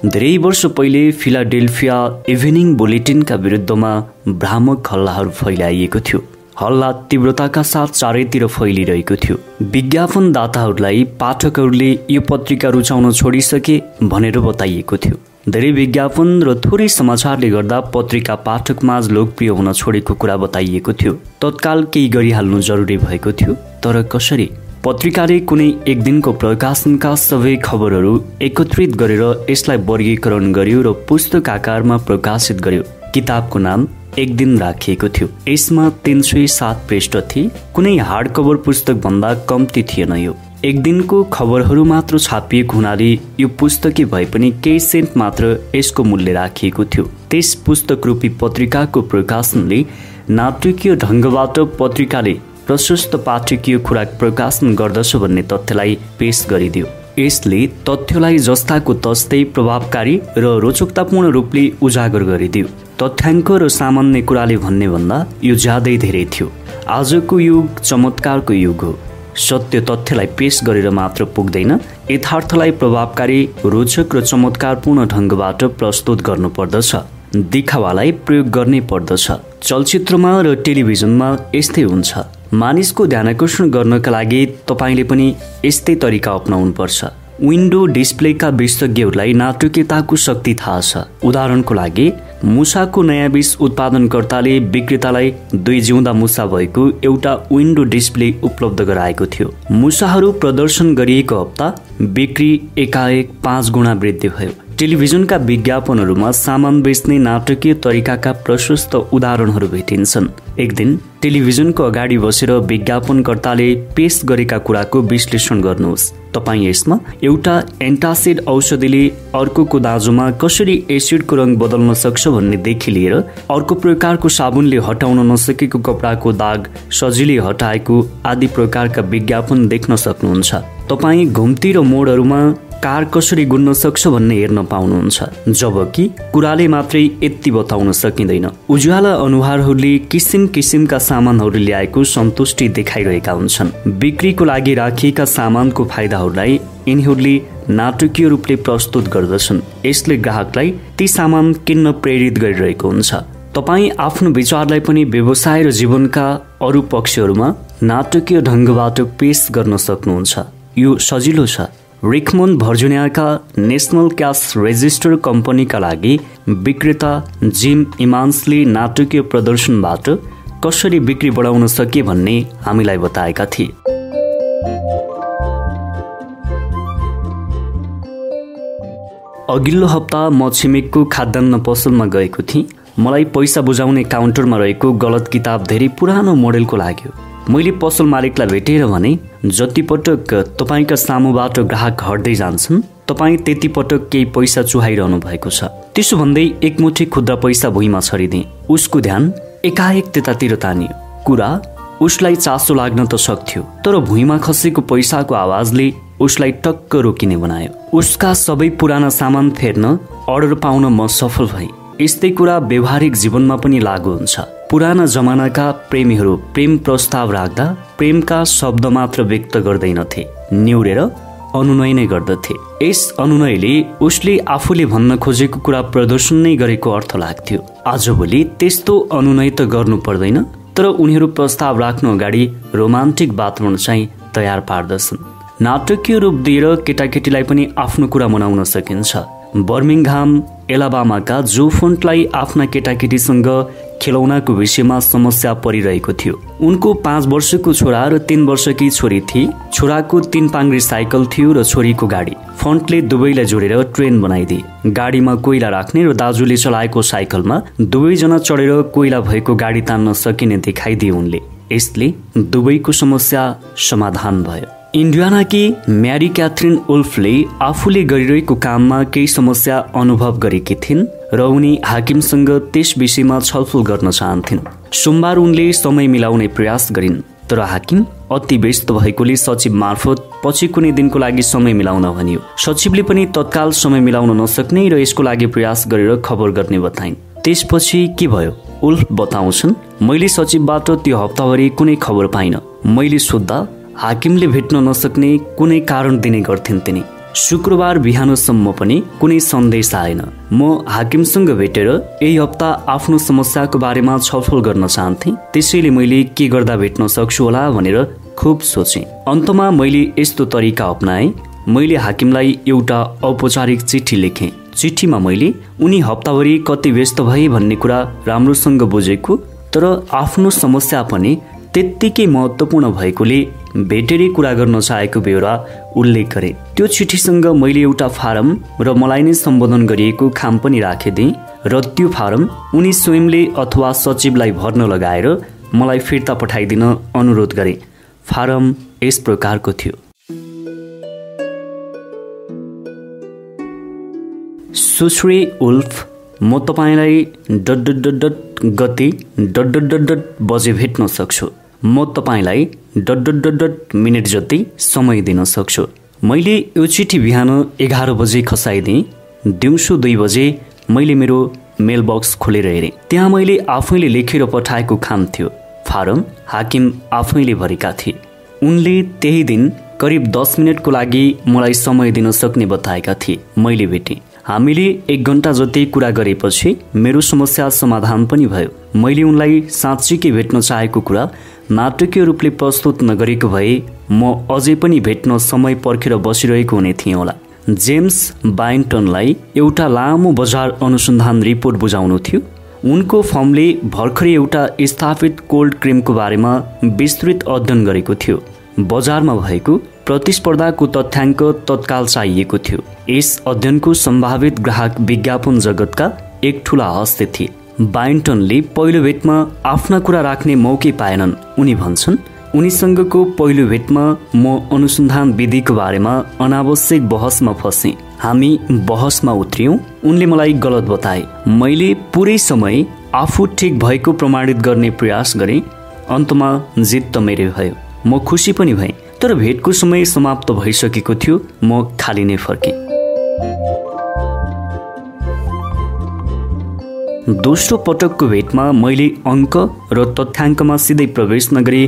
धेरै वर्ष पहिले फिलाडेल्फिया इभिनिङ बुलेटिनका विरुद्धमा भ्रामक हल्लाहरू फैलाइएको थियो। हल्ला तीव्रताका साथ चारैतिर फैलिरहेको थियो। विज्ञापनदाताहरूलाई पाठकहरूले यो पत्रिका रुचाउन छोडिसके भनेर बताइएको थियो। धेरै विज्ञापन र थोरै समाचारले गर्दा पत्रिका पाठकमाझ लोकप्रिय हुन छोडेको कुरा बताइएको थियो। तत्काल केही गरिहाल्नु जरुरी भएको थियो तर कसरी? पत्रिकाले कुनै एक दिनको प्रकाशनका सबै खबरहरू एकत्रित गरेर यसलाई वर्गीकरण गर्यो र पुस्तक आकारमा प्रकाशित गर्यो। किताबको नाम एक दिन राखिएको थियो। यसमा तिन सय सात पृष्ठ थिए। कुनै हार्ड कभर पुस्तक भन्दा कम्ती थिएन यो। एक दिनको खबरहरू मात्र छापिएको हुनाले यो पुस्तकै भए पनि केही सेन्ट मात्र यसको मूल्य राखिएको थियो। त्यस पुस्तक रूपी पत्रिकाको प्रकाशनले नाटकीय ढङ्गबाट पत्रिकाले प्रशस्त पाठकीय खुराक प्रकाशन गर्दछ भन्ने तथ्यलाई पेश गरिदियो। यसले तथ्यलाई जस्ताको तस्तै प्रभावकारी र रोचकतापूर्ण रूपले उजागर गरिदियो। तथ्याङ्क र सामान्य कुराले भन्ने भन्दा यो ज्यादै धेरै थियो। आजको युग चमत्कारको युग हो। सत्य तथ्यलाई पेश गरेर मात्र पुग्दैन यथार्थलाई प्रभावकारी रोचक र चमत्कारपूर्ण ढङ्गबाट प्रस्तुत गर्नुपर्दछ। देखावालाई प्रयोग गर्नै पर्दछ। चलचित्रमा र टेलिभिजनमा यस्तै हुन्छ। मानिसको ध्यानकर्षण गर्नका लागि तपाईँले पनि यस्तै तरिका अप्नाउनुपर्छ। विन्डो डिस्प्लेका विशेषज्ञहरूलाई नाटकीयताको शक्ति थाहा छ। उदाहरणको लागि मुसाको नयाँ विष उत्पादनकर्ताले विक्रेतालाई दुई जिउँदा मुसा भएको एउटा विन्डो डिस्प्ले उपलब्ध गराएको थियो। मुसाहरू प्रदर्शन गरिएको हप्ता बिक्री एकाएक पाँच गुणा वृद्धि भयो। टेलिभिजनका विज्ञापनहरूमा सामान बेच्ने नाटकीय तरिकाका प्रशस्त उदाहरणहरू भेटिन्छन्। एक दिन टेलिभिजनको अगाडि बसेर विज्ञापनकर्ताले पेश गरेका कुराको विश्लेषण गर्नुहोस्। तपाईँ यसमा एउटा एन्टासिड औषधिले अर्कोको दाजुमा कसरी एसिडको रङ बदल्न सक्छ भन्नेदेखि लिएर अर्को प्रकारको साबुनले हटाउन नसकेको कपडाको दाग सजिलै हटाएको आदि प्रकारका विज्ञापन देख्न सक्नुहुन्छ। तपाईँ घुम्ती र मोडहरूमा कार कसरी गुन्न सक्छ भन्ने हेर्न पाउनुहुन्छ। जबकि कुराले मात्रै यति बताउन सकिँदैन। उज्याला अनुहारहरूले किसिम किसिमका सामानहरू ल्याएको सन्तुष्टि देखाइरहेका हुन्छन्। बिक्रीको लागि राखिएका सामानको फाइदाहरूलाई यिनीहरूले नाटकीय रूपले प्रस्तुत गर्दछन्। यसले ग्राहकलाई ती सामान किन्न प्रेरित गरिरहेको हुन्छ। तपाईँ आफ्नो विचारलाई पनि व्यवसाय र जीवनका अरू पक्षहरूमा नाटकीय ढङ्गबाट पेश गर्न सक्नुहुन्छ। यो सजिलो छ। रिकमन भर्जुनियाका नेसनल क्यास रेजिस्टर कम्पनीका लागि विक्रेता जिम इमान्सले नाटकीय प्रदर्शनबाट कसरी बिक्री बढाउन सके भन्ने हामीलाई बताएका थिए अघिल्लो हप्ता म छिमेकको खाद्यान्न पसलमा गएको थिएँ मलाई पैसा बुझाउने काउन्टरमा रहेको गलत किताब धेरै पुरानो मोडेलको लाग्यो मैले पसल मालिकलाई भेटेर भने जतिपटक तपाईँका सामुबाट ग्राहक हट्दै जान्छन् तपाईँ त्यति पटक केही पैसा चुहाइरहनु भएको छ। त्यसो भन्दै एकमुठी खुद्रा पैसा भुइँमा छरिदिए। उसको ध्यान एकाएक त्यतातिर तानियो। कुरा उसलाई चासो लाग्न त सक्थ्यो तर भुइँमा खसेको पैसाको आवाजले उसलाई टक्क रोकिने बनायो। उसका सबै पुराना सामान फेर्न अर्डर पाउन म सफल भएँ। यस्तै कुरा व्यवहारिक जीवनमा पनि लागु हुन्छ। पुराना जमानाका प्रेमीहरू प्रेम प्रस्ताव राख्दा प्रेमका शब्द मात्र व्यक्त गर्दैनथे निउरेर अनुनय नै गर्दथे। यस अनुनयले उसले आफूले भन्न खोजेको कुरा प्रदर्शन नै गरेको अर्थ लाग्थ्यो। आजभोलि त्यस्तो अनुनय त गर्नु पर्दैन तर उनीहरू प्रस्ताव राख्नु अगाडि रोमान्टिक वातावरण चाहिँ तयार पार्दछन्। नाटकीय रूप दिएर केटाकेटीलाई पनि आफ्नो कुरा मनाउन सकिन्छ। बर्मिङहाम एलाबामाका जो फोन्टलाई आफ्ना केटाकेटीसँग खेलौनाको विषयमा समस्या परिरहेको थियो। उनको पाँच वर्षको छोरा र तीन वर्षकी छोरी थिए छोराको तीन पाङ्री साइकल थियो र छोरीको गाडी। फन्टले दुवैलाई जोडेर ट्रेन बनाइदिए। गाडीमा कोइला राख्ने र दाजुले चलाएको साइकलमा दुवैजना चढेर कोइला भएको गाडी तान्न सकिने देखाइदिए उनले। यसले दुवैको समस्या समाधान भयो। इन्डियानाकी म्यारी क्याथरिन उल्फले आफूले गरिरहेको काममा केही समस्या अनुभव गरेकी थिइन् र उनी हाकिमसँग त्यस विषयमा छलफल गर्न चाहन्थिन्। सोमबार उनले समय मिलाउने प्रयास गरिन् तर हाकिम अति व्यस्त भएकोले सचिव मार्फत पछि कुनै दिनको लागि समय मिलाउन भनियो। सचिवले पनि तत्काल समय मिलाउन नसक्ने र यसको लागि प्रयास गरेर खबर गर्ने बताइन्। त्यसपछि के भयो? उल्फ बताउँछन् मैले सचिवबाट त्यो हप्ताभरि कुनै खबर पाइन। मैले सोद्धा हाकिमले भेट्न नसक्ने कुनै कारण दिने गर्थिन् तिनी। शुक्रबार बिहानसम्म पनि कुनै सन्देश आएन। म हाकिमसँग भेटेर यही हप्ता आफ्नो समस्याको बारेमा छलफल गर्न चाहन्थे। त्यसैले मैले के गर्दा भेट्न सक्छु होला भनेर खुब सोचे। अन्तमा मैले यस्तो तरिका अप्नाएँ। मैले हाकिमलाई एउटा औपचारिक चिठी लेखेँ। चिठीमा मैले उनी हप्ताभरि कति व्यस्त भए भन्ने कुरा राम्रोसँग बुझेको तर आफ्नो समस्या पनि त्यत्तिकै महत्त्वपूर्ण भएकोले भेटेरै कुरा गर्न चाहेको बेहोरा उल्लेख गरे। त्यो चिठीसँग मैले एउटा फारम र मलाई नै सम्बोधन गरिएको खाम पनि राखिदिएँ र त्यो फारम उनी स्वयंले अथवा सचिवलाई भर्न लगाएर मलाई फिर्ता पठाइदिन अनुरोध गरे। फारम यस प्रकारको थियो। सुश्री उल्फ म तपाईँलाई डट डट डट गति डट डट डट बजे भेट्न सक्छु। म तपाईँलाई dot dot dot dot minute जति समय दिन सक्छु। मैले यो चिठी बिहान एघार बजे खसाइदिएँ। दिउँसो दुई बजे मैले मेरो मेलबक्स खोलेर हेरेँ। त्यहाँ मैले आफैले लेखेर पठाएको खाम थियो। फारम हाकिम आफैले भरेका थिए। उनले त्यही दिन करिब दस मिनटको लागि मलाई समय दिन सक्ने बताएका थिए। मैले भेटेँ। हामीले एक घन्टा जति कुरा गरेपछि मेरो समस्या समाधान पनि भयो। मैले उनलाई साँच्चीकै भेट्न चाहेको कुरा नाटकीय रूपले प्रस्तुत नगरेको भए म अझै पनि भेट्न समय पर्खेर बसिरहेको हुने थिएँ होला। जेम्स बाइन्टनलाई एउटा लामो बजार अनुसन्धान रिपोर्ट बुझाउनु थियो। उनको फर्मले भर्खरै एउटा स्थापित कोल्ड क्रिमको बारेमा विस्तृत अध्ययन गरेको थियो। बजारमा भएको प्रतिस्पर्धाको तथ्याङ्क तत्काल चाहिएको थियो। यस अध्ययनको सम्भावित ग्राहक विज्ञापन जगतका एक ठुला हस्ते थिए। बाइन्टनले पहिलो भेटमा आफ्ना कुरा राख्ने मौकै पाएनन्। उनी भन्छन् उनीसँगको पहिलो भेटमा म अनुसन्धान विधिको बारेमा अनावश्यक बहसमा फसेँ। हामी बहसमा उत्रियौँ। उनले मलाई गलत बताए। मैले पुरै समय आफू ठिक भएको प्रमाणित गर्ने प्रयास गरेँ। अन्तमा जित त मेरै भयो। म खुसी पनि भएँ। तर भेटको समय समाप्त भइसकेको थियो। म खाली नै फर्केँ। दोस्रो पटकको भेटमा मैले अङ्क र तथ्याङ्कमा सिधै प्रवेश नगरी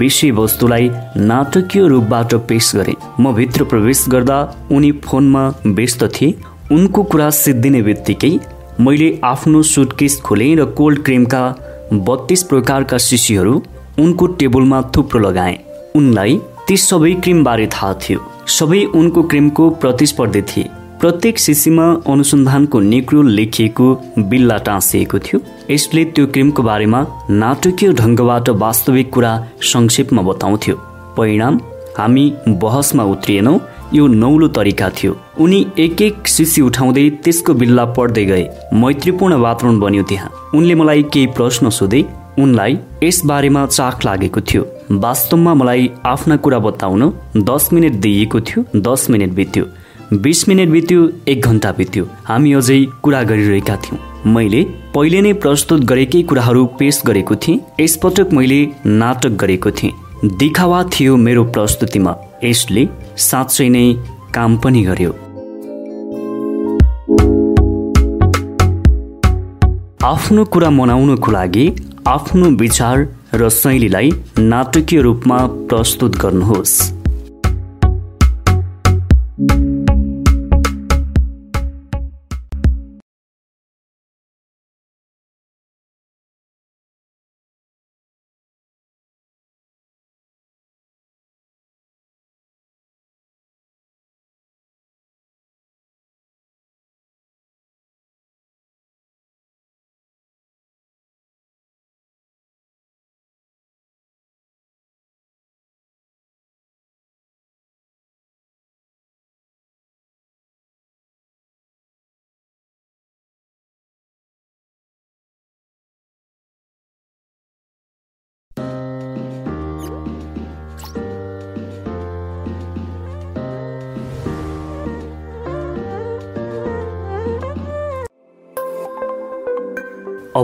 विषयवस्तुलाई नाटकीय रूपबाट पेश गरेँ। म भित्र प्रवेश गर्दा उनी फोनमा व्यस्त थिए। उनको कुरा सिद्धिने बित्तिकै मैले आफ्नो सुटकेस खोलेँ र कोल्ड क्रिमका बत्तीस प्रकारका सिसीहरू उनको टेबलमा थुप्रो लगाएँ। उनलाई ती सबै क्रिमबारे थाहा थियो। सबै उनको क्रिमको प्रतिस्पर्धी थिए। प्रत्येक शिशीमा अनुसन्धानको निक्रो लेखिएको बिल्ला टाँसिएको थियो। यसले त्यो क्रिमको बारेमा नाटकीय ढङ्गबाट वास्तविक कुरा संक्षेपमा बताउँथ्यो। परिणाम हामी बहसमा उत्रिएनौँ यो नौलो तरिका थियो। उनी एक एक सिसी उठाउँदै त्यसको बिल्ला पढ्दै गए। मैत्रीपूर्ण वातावरण बन्यो त्यहाँ। उनले मलाई केही प्रश्न सोधे। उनलाई यसबारेमा चाख लागेको थियो। वास्तवमा मलाई आफ्ना कुरा बताउन दस मिनट दिइएको थियो। दस मिनट बित्यो। बिस मिनट बित्यो एक घन्टा बित्यो। हामी अझै कुरा गरिरहेका थियौँ। मैले पहिले नै प्रस्तुत गरेकै कुराहरू पेश गरेको थिएँ। यसपटक मैले नाटक गरेको थिएँ। दिखावा थियो मेरो प्रस्तुतिमा। यसले साँच्चै नै काम पनि गर्यो। आफ्नो कुरा मनाउनको लागि आफ्नो विचार र शैलीलाई नाटकीय रूपमा प्रस्तुत गर्नुहोस्।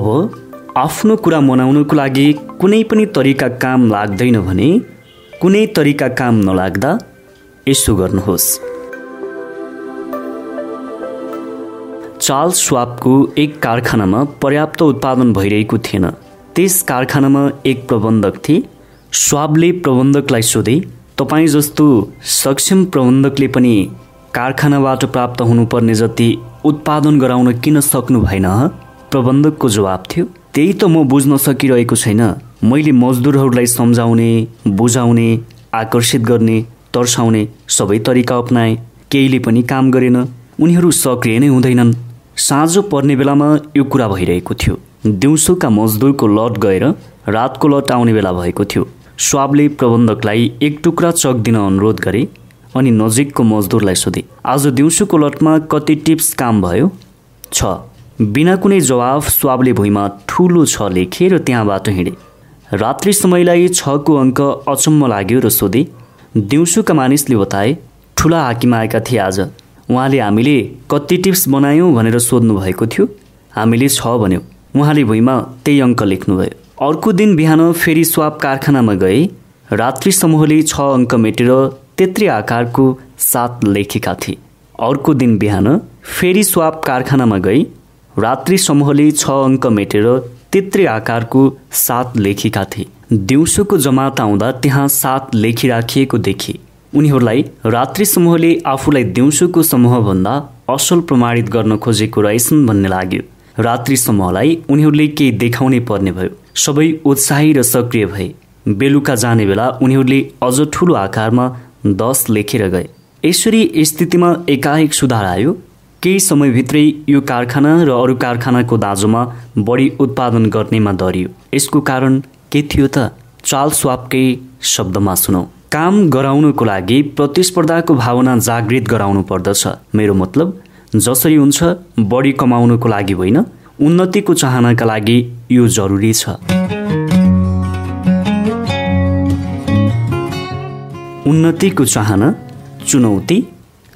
अब आफ्नो कुरा मनाउनको लागि कुनै पनि तरिका काम लाग्दैन भने कुनै तरिका काम नलाग्दा यसो गर्नुहोस्। चार्ल्स स्वापको एक कारखानामा पर्याप्त उत्पादन भइरहेको थिएन। त्यस कारखानामा एक प्रबन्धक थिए। स्वाबले प्रबन्धकलाई सोधे तपाईँ जस्तो सक्षम प्रबन्धकले पनि कारखानाबाट प्राप्त हुनुपर्ने जति उत्पादन गराउन किन सक्नु भएन प्रबन्धकको जवाब थियो। त्यही त म बुझ्न सकिरहेको छैन। मैले मजदुरहरूलाई सम्झाउने बुझाउने आकर्षित गर्ने तर्साउने सबै तरिका अप्नाएँ। केहीले पनि काम गरेन। उनीहरू सक्रिय नै हुँदैनन्। साँझो पर्ने बेलामा यो कुरा भइरहेको थियो। दिउँसोका मजदुरको लट गएर रातको लट आउने बेला भएको थियो। स्वाबले प्रबन्धकलाई एक टुक्रा चक दिन अनुरोध गरे अनि नजिकको मजदुरलाई सोधे आज दिउँसोको लटमा कति टिप्स काम भयो? छ। बिना कुनै जवाफ स्वाबले भुइँमा ठुलो छ लेखे र त्यहाँबाट हिँडे। रात्रि समयलाई छको अङ्क अचम्म लाग्यो र सोधे दिउँसोका मानिसले बताए ठुला हाकिम आएका थिए आज। उहाँले हामीले कति टिप्स बनायौँ भनेर सोध्नु भएको थियो। हामीले छ भन्यौँ। उहाँले भुइँमा त्यही अङ्क लेख्नुभयो। अर्को दिन बिहान फेरि स्वाब कारखानामा गए। रात्रि समूहले छ अङ्क मेटेर तेत्री आकारको सात लेखेका थिए। अर्को दिन बिहान फेरि स्वाब कारखानामा गई रात्रि समूहले छ अङ्क मेटेर तेत्रे आकारको सात लेखेका थिए। दिउँसोको जमात आउँदा त्यहाँ सात लेखिराखिएको देखे उनीहरूलाई रात्रि समूहले आफूलाई दिउँसोको समूहभन्दा असल प्रमाणित गर्न खोजेको रहेछन् भन्ने लाग्यो। रात्रि समूहलाई उनीहरूले केही देखाउनै पर्ने भयो। सबै उत्साही र सक्रिय भए। बेलुका जाने बेला उनीहरूले अझ ठुलो आकारमा दस लेखेर गए। यसरी स्थितिमा एकाएक सुधार आयो। केही समयभित्रै यो कारखाना र अरू कारखानाको दाँजोमा बढी उत्पादन गर्नेमा दरियो यसको कारण के थियो त? चाल स्वापकै शब्दमा सुनौ। काम गराउनको लागि प्रतिस्पर्धाको भावना जागृत गराउनु पर्दछ। मेरो मतलब जसरी हुन्छ बढी कमाउनको लागि होइन। उन्नतिको चाहनाका लागि यो जरुरी छ। उन्नतिको चाहना चुनौती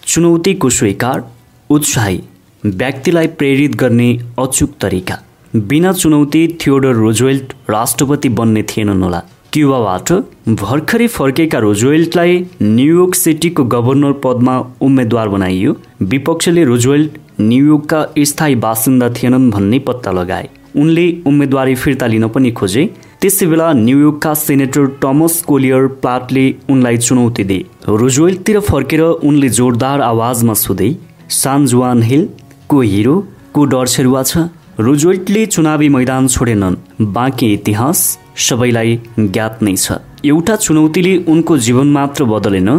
चुनौतीको स्वीकार उत्साही व्यक्तिलाई प्रेरित गर्ने अचुक तरिका। बिना चुनौती थियोडर रोजवेल्ट राष्ट्रपति बन्ने थिएनन् होला। क्युबाबाट भर्खरै फर्केका रोजवेल्टलाई न्युयोर्क सिटीको गभर्नर पदमा उम्मेद्वार बनाइयो। विपक्षले रोजवेल्ट न्युयोर्कका स्थायी बासिन्दा थिएनन् भन्ने पत्ता लगाए। उनले उम्मेदवारी फिर्ता लिन पनि खोजे। त्यसै बेला न्युयोर्कका सेनेटर टमस कोलियर प्लाटले उनलाई चुनौती दिए। रोजवेल्टतिर फर्केर उनले जोरदार आवाजमा सोधे सानजुवान हिल को हिरो को डर छेरुवा छ रुजवेल्टले चुनावी मैदान छोडेनन् बाँकी इतिहास सबैलाई ज्ञात नै छ एउटा चुनौतीले उनको जीवन मात्र बदलेन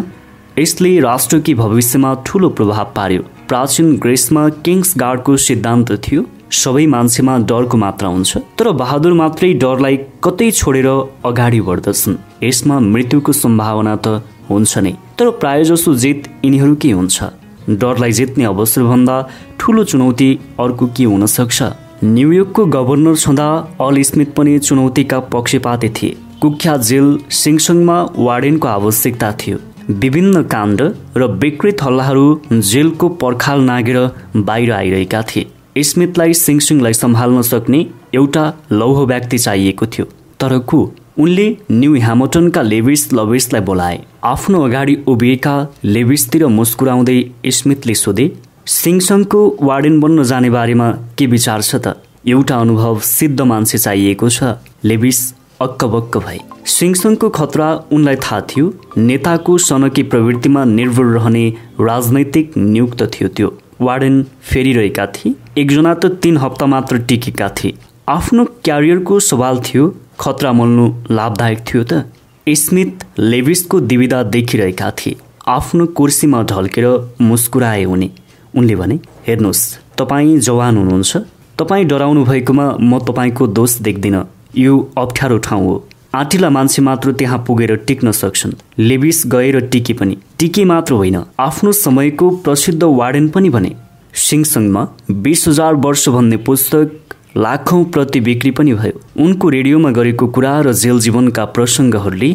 यसले राष्ट्रकी भविष्यमा ठुलो प्रभाव पार्यो प्राचीन ग्रेसमा किङ्स गार्डको सिद्धान्त थियो सबै मान्छेमा डरको मात्रा हुन्छ तर बहादुर मात्रै डरलाई कतै छोडेर अगाडि बढ्दछन् यसमा मृत्युको सम्भावना त हुन्छ नै तर प्रायजसो जित यिनीहरूकै हुन्छ डरलाई जित्ने अवसरभन्दा ठुलो चुनौती अर्को के हुन सक्छ? न्युयोर्कको गभर्नर छँदा अल स्मिथ पनि चुनौतीका पक्षपाती थिए। कुख्या जेल सिङसङमा वार्डेनको आवश्यकता थियो। विभिन्न काण्ड र विकृत हल्लाहरू जेलको पर्खाल नागेर बाहिर आइरहेका थिए। स्मिथलाई सिङसुङलाई सम्हाल्न सक्ने एउटा लौह व्यक्ति चाहिएको थियो। तर को? उनले न्यु ह्यामटनका लेभिस लभिसलाई बोलाए। आफ्नो अगाडि उभिएका लेभिसतिर मुस्कुराउँदै स्मिथले सोधे सिङसङको वार्डेन बन्न जाने बारेमा के विचार छ त? एउटा अनुभव सिद्ध मान्छे चाहिएको छ। लेभिस अक्कबक्क भए। सिङसङको खतरा उनलाई थाहा थियो। नेताको सनकी प्रवृत्तिमा निर्भर रहने राजनैतिक नियुक्त थियो त्यो। वार्डेन फेरिरहेका थिए। एकजना त तिन हप्ता मात्र टिकेका थिए। आफ्नो क्यारियरको सवाल थियो खतरा मोल्नु लाभदायक थियो त। स्मिथ लेभिसको दिविदा देखिरहेका थिए। आफ्नो कुर्सीमा ढल्केर मुस्कुराए हुने। उनले भने हेर्नुहोस् तपाईँ जवान हुनुहुन्छ। तपाईँ डराउनु भएकोमा म तपाईँको दोष देख्दिनँ। यो अप्ठ्यारो ठाउँ हो। आँटिला मान्छे मात्र त्यहाँ पुगेर टिक्न सक्छन् लेबिस गएर टिके पनि। टिके मात्र होइन आफ्नो समयको प्रसिद्ध वार्डेन पनि भने सिङसङमा बिस हजार वर्ष भन्ने पुस्तक लाखौँ प्रति बिक्री पनि भयो। उनको रेडियोमा गरेको कुरा र जेल जीवनका प्रसङ्गहरूले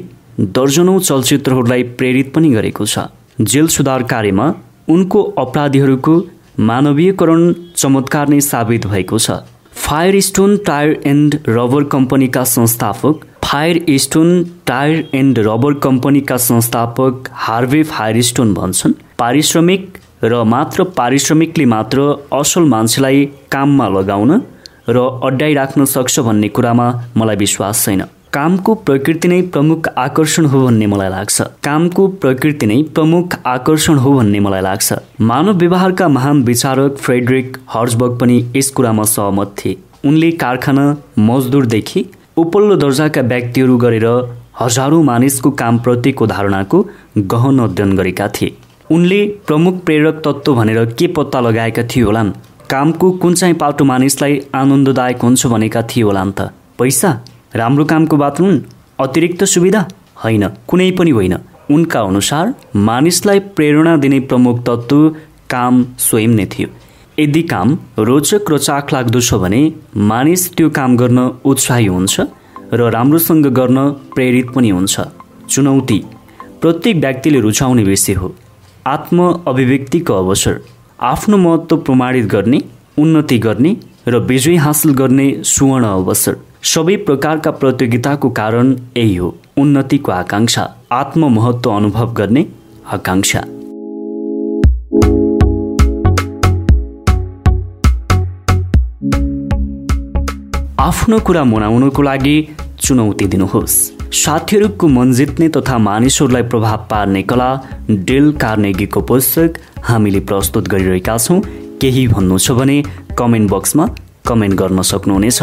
दर्जनौँ चलचित्रहरूलाई प्रेरित पनि गरेको छ। जेल सुधार कार्यमा उनको अपराधीहरूको मानवीयकरण चमत्कार नै साबित भएको छ। Firestone tyre and rubber कम्पनीका संस्थापक Firestone tyre and rubber कम्पनीका संस्थापक हार्वे फायर स्टोन भन्छन् पारिश्रमिक र मात्र पारिश्रमिकले मात्र असल मान्छेलाई काममा लगाउन र अड्डाइराख्न सक्छ भन्ने कुरामा मलाई विश्वास छैन। कामको प्रकृति नै प्रमुख आकर्षण हो भन्ने मलाई लाग्छ। कामको प्रकृति नै प्रमुख आकर्षण हो भन्ने मलाई लाग्छ। मानव व्यवहारका महान विचारक फ्रेडरिक हर्जबर्ग पनि यस कुरामा सहमत थिए। उनले कारखाना मजदुरदेखि उपल्लो दर्जाका व्यक्तिहरू गरेर हजारौँ मानिसको कामप्रतिको धारणाको गहन अध्ययन गरेका थिए। उनले प्रमुख प्रेरक तत्त्व भनेर के पत्ता लगाएका थिए होलान्? कामको कुन चाहिँ पाटो मानिसलाई आनन्ददायक हुन्छ भनेका थिए होलान् त। पैसा? राम्रो कामको बाथरुम अतिरिक्त सुविधा? होइन कुनै पनि होइन। उनका अनुसार मानिसलाई प्रेरणा दिने प्रमुख तत्त्व काम स्वयं नै थियो। यदि काम रोचक र चाख लाग्दो छ भने मानिस त्यो काम गर्न उत्साही हुन्छ र राम्रोसँग गर्न प्रेरित पनि हुन्छ। चुनौती। प्रत्येक व्यक्तिले रुचाउने विषय हो। आत्म अभिव्यक्तिको अवसर। आफ्नो महत्त्व प्रमाणित गर्ने उन्नति गर्ने र विजय हासिल गर्ने सुवर्ण अवसर। सबै प्रकारका प्रतियोगिताको कारण यही हो उन्नतिको आकाङ्क्षा आत्ममहत्व अनुभव गर्ने आकाङ्क्षा आफ्नो कुरा मनाउनको लागि चुनौती दिनुहोस्। साथीहरूको मन जित्ने तथा मानिसहरूलाई प्रभाव पार्ने कला डेल कार्नेगीको पुस्तक हामीले प्रस्तुत गरिरहेका छौँ। केही भन्नु छ भने कमेन्ट बक्समा कमेन्ट गर्न सक्नुहुनेछ।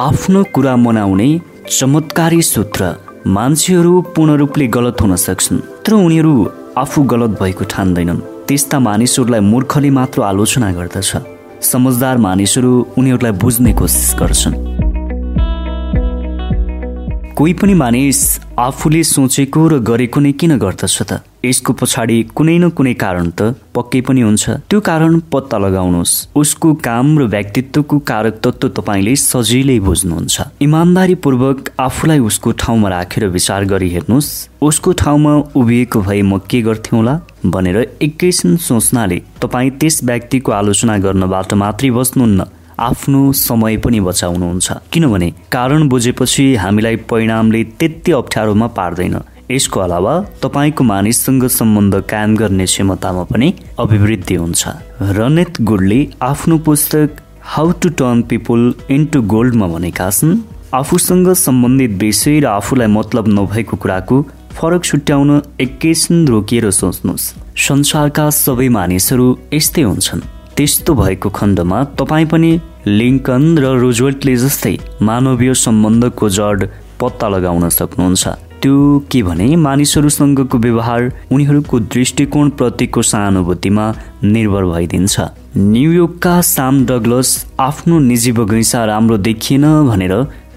आफ्नो कुरा मनाउने चमत्कारी सूत्र। मान्छेहरू पूर्ण रूपले गलत हुन सक्छन् तर उनीहरू आफू गलत भएको ठान्दैनन्। त्यस्ता मानिसहरूलाई मूर्खले मात्र आलोचना गर्दछ। समझदार मानिसहरू उनीहरूलाई बुझ्ने कोसिस गर्छन्। कोही पनि मानिस आफूले सोचेको र गरेको नै किन गर्दछ त? यसको पछाडि कुनै न कुनै कारण त पक्कै पनि हुन्छ। त्यो कारण पत्ता लगाउनुहोस्। उसको काम र व्यक्तित्वको कारक तत्व तपाईँले सजिलै बुझ्नुहुन्छ। इमान्दारीपूर्वक आफूलाई उसको ठाउँमा राखेर विचार गरी हेर्नुहोस्। उसको ठाउँमा उभिएको भए म के गर्थेँ होला भनेर एकैछिन सोच्नाले तपाईँ त्यस व्यक्तिको आलोचना गर्नबाट मात्रै बस्नुहुन्न। आफ्नो समय पनि बचाउनुहुन्छ। किनभने कारण बुझेपछि हामीलाई परिणामले त्यति अप्ठ्यारोमा पार्दैन। यसको अलावा तपाईँको मानिससँग सम्बन्ध कायम गर्ने क्षमतामा पनि अभिवृद्धि हुन्छ। रनेत गुडले आफ्नो पुस्तक how to turn people into गोल्डमा भनेका छन्। आफूसँग सम्बन्धित विषय र आफूलाई मतलब नभएको कुराको फरक छुट्याउन एकैछिन रोकिएर सोच्नुहोस्। संसारका सबै मानिसहरू यस्तै हुन्छन्। त्यस्तो भएको खण्डमा तपाईँ पनि लिङ्कन र रोजवेल्टले जस्तै मानवीय सम्बन्धको जड पत्ता लगाउन सक्नुहुन्छ। त्यो के भने मानिसहरूसँगको व्यवहार उनीहरूको दृष्टिकोण प्रतिको सहानुभूतिमा निर्भर भइदिन्छ। न्युयोर्कका साम डगलस आफ्नो निजी बगैँचा राम्रो देखिएन भनेर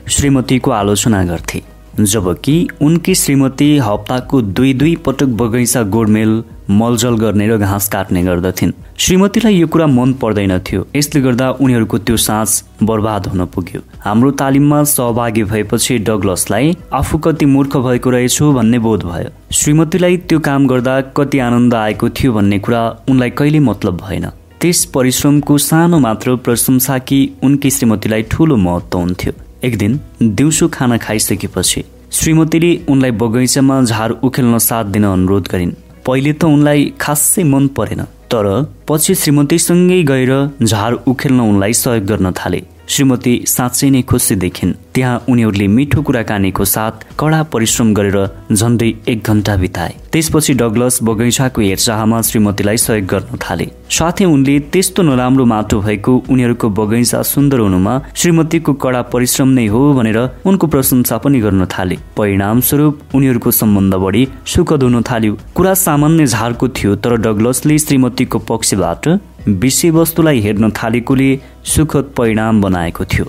श्रीमतीको आलोचना गर्थे जबकि उनकी श्रीमती हप्ताको दुई दुई पटक बगैँचा गोडमेल मलजल गर्ने र घाँस काट्ने गर्दथिन्। श्रीमतीलाई यो कुरा मन पर्दैन थियो। यसले गर्दा उनीहरूको त्यो साँझ बर्बाद हुन पुग्यो। हाम्रो तालिममा सहभागी भएपछि डगलसलाई आफू कति मूर्ख भएको रहेछु भन्ने बोध भयो। श्रीमतीलाई त्यो काम गर्दा कति आनन्द आएको थियो भन्ने कुरा उनलाई कहिले मतलब भएन। त्यस परिश्रमको सानो मात्र प्रशंसा कि उनकी श्रीमतीलाई ठूलो महत्व हुन्थ्यो। एक दिन दिउँसो खाना खाइसकेपछि श्रीमतीले उनलाई बगैँचामा झार उखेल्न साथ दिन अनुरोध गरिन्। पहिले त उनलाई खासै मन परेन तर पछि श्रीमतीसँगै गएर झार उखेल्न उनलाई सहयोग गर्न थाले। श्रीमती साँच्चै नै खुसी देखिन्। त्यहाँ उनीहरूले मिठो कुराकानीको साथ कडा परिश्रम गरेर झन्डै एक घन्टा बिताए। त्यसपछि डगलस बगैँचाको हेरचाहमा श्रीमतीलाई सहयोग गर्न थाले। साथै उनले त्यस्तो नराम्रो माटो भएको उनीहरूको बगैँचा सुन्दर हुनुमा श्रीमतीको कडा परिश्रम नै हो भनेर उनको प्रशंसा पनि गर्न थाले। परिणाम स्वरूप उनीहरूको सम्बन्ध बढी सुखद हुन थाल्यो। कुरा सामान्य झारको थियो तर डगलसले श्रीमतीको पक्षबाट विषयवस्तुलाई हेर्न थालेकोले सुखद परिणाम बनाएको थियो।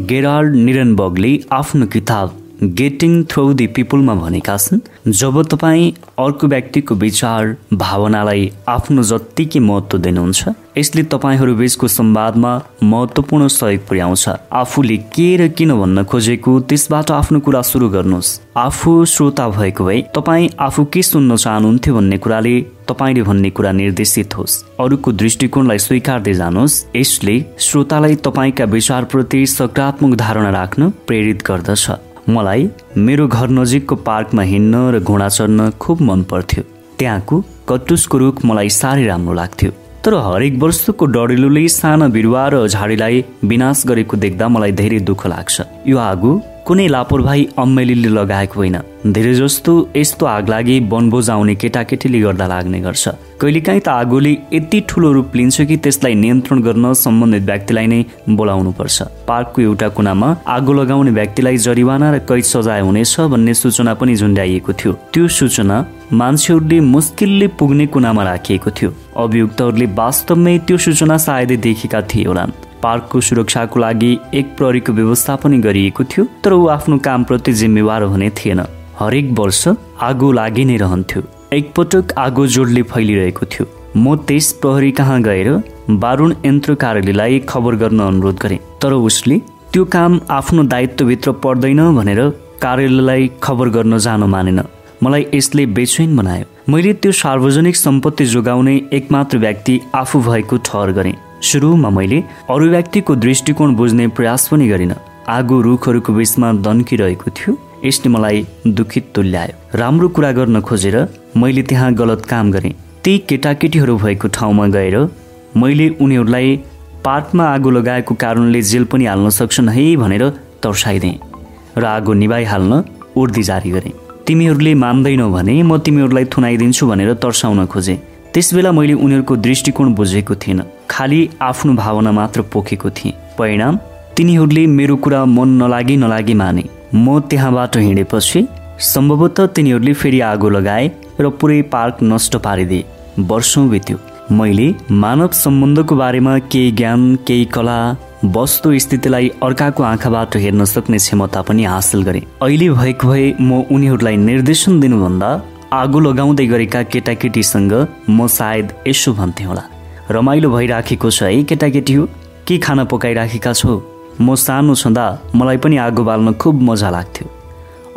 गेराल्ड निरनबगले आफ्नो किताब गेटिङ थ्रु दि पिपुलमा भनेका छन् जब तपाईँ अर्को व्यक्तिको विचार भावनालाई आफ्नो जत्तिकै महत्त्व दिनुहुन्छ यसले तपाईँहरू बिचको संवादमा महत्त्वपूर्ण सहयोग पुर्याउँछ। आफूले के र किन भन्न खोजेको त्यसबाट आफ्नो कुरा सुरु गर्नुहोस्। आफू श्रोता भएको भए तपाईँ आफू के सुन्न चाहनुहुन्थ्यो भन्ने कुराले तपाईँले भन्ने कुरा निर्देशित होस्। अरूको दृष्टिकोणलाई स्वीकार्दै जानुहोस्। यसले श्रोतालाई तपाईँका विचारप्रति सकारात्मक धारणा राख्न प्रेरित गर्दछ। मलाई मेरो घर नजिकको पार्कमा हिँड्न र घोडा चढ्न खुब मन पर्थ्यो। त्यहाँको कटुसको रुख मलाई साह्रै राम्रो लाग्थ्यो। तर हरेक वर्षको डढेलुले साना बिरुवा र झाडीलाई विनाश गरेको देख्दा मलाई धेरै दुःख लाग्छ। यो आगो कुनै लापरवाही अम्मेलीले लगाएको होइन। धेरै जस्तो यस्तो आग लागि वनभोज आउने केटाकेटीले गर्दा लाग्ने गर्छ। कहिलेकाहीँ त आगोले यति ठुलो रूप लिन्छ कि त्यसलाई नियन्त्रण गर्न सम्बन्धित व्यक्तिलाई नै बोलाउनु पर्छ पार्कको एउटा कुनामा आगो लगाउने व्यक्तिलाई जरिवाना र कैद सजाय हुनेछ भन्ने सूचना पनि झुन्ड्याइएको थियो। त्यो सूचना मान्छेहरूले मुस्किलले पुग्ने कुनामा राखिएको थियो। अभियुक्तहरूले वास्तवमै त्यो सूचना सायदै देखेका थिए होलान् पार्कको सुरक्षाको लागि एक प्रहरीको व्यवस्था पनि गरिएको थियो तर ऊ आफ्नो कामप्रति जिम्मेवार हुने थिएन। हरेक वर्ष आगो लागि नै रहन्थ्यो। एकपटक आगो जोडले फैलिरहेको थियो। म त्यस प्रहरी कहाँ गएर बारुण यन्त्र कार्यालयलाई खबर गर्न अनुरोध गरेँ तर उसले त्यो काम आफ्नो दायित्वभित्र पर्दैन भनेर कार्यालयलाई खबर गर्न जान मानेन। मलाई यसले बेचैन बनायो। मैले त्यो सार्वजनिक सम्पत्ति जोगाउने एकमात्र व्यक्ति आफू भएको ठहर गरेँ। सुरुमा मैले अरू व्यक्तिको दृष्टिकोण बुझ्ने प्रयास पनि गरिनँ। आगो रुखहरूको बिचमा दन्किरहेको थियो। यसले मलाई दुखित तुल्यायो। राम्रो कुरा गर्न खोजेर मैले त्यहाँ गलत काम गरेँ। ती केटाकेटीहरू भएको ठाउँमा गएर मैले उनीहरूलाई पार्कमा आगो लगाएको कारणले जेल पनि हाल्न सक्छन् है भनेर तर्साइदिएँ र आगो निभाइहाल्न उर्दी जारी गरेँ। तिमीहरूले मान्दैनौ भने म तिमीहरूलाई थुनाइदिन्छु भनेर तर्साउन खोजेँ। त्यसबेला मैले उनीहरूको दृष्टिकोण बुझेको थिइनँ खालि आफ्नो भावना मात्र पोखेको थिएँ। परिणाम तिनीहरूले मेरो कुरा मन नलागी नलागी माने। म त्यहाँबाट हिँडेपछि सम्भवतः तिनीहरूले फेरि आगो लगाए र पुरै पार्क नष्ट पारिदिए। वर्षौँ बित्यो। मैले मानव सम्बन्धको बारेमा केही ज्ञान केही कला वस्तु स्थितिलाई अर्काको आँखाबाट हेर्न सक्ने क्षमता पनि हासिल गरेँ। अहिले भएको भए म उनीहरूलाई निर्देशन दिनुभन्दा आगो लगाउँदै गरेका केटाकेटीसँग म सायद यसो भन्थेँ होला। रमाइलो भइराखेको छ है केटाकेटी हो। के खाना पकाइराखेका छौ? म सानो छँदा मलाई पनि आगो बाल्न खुब मजा लाग्थ्यो।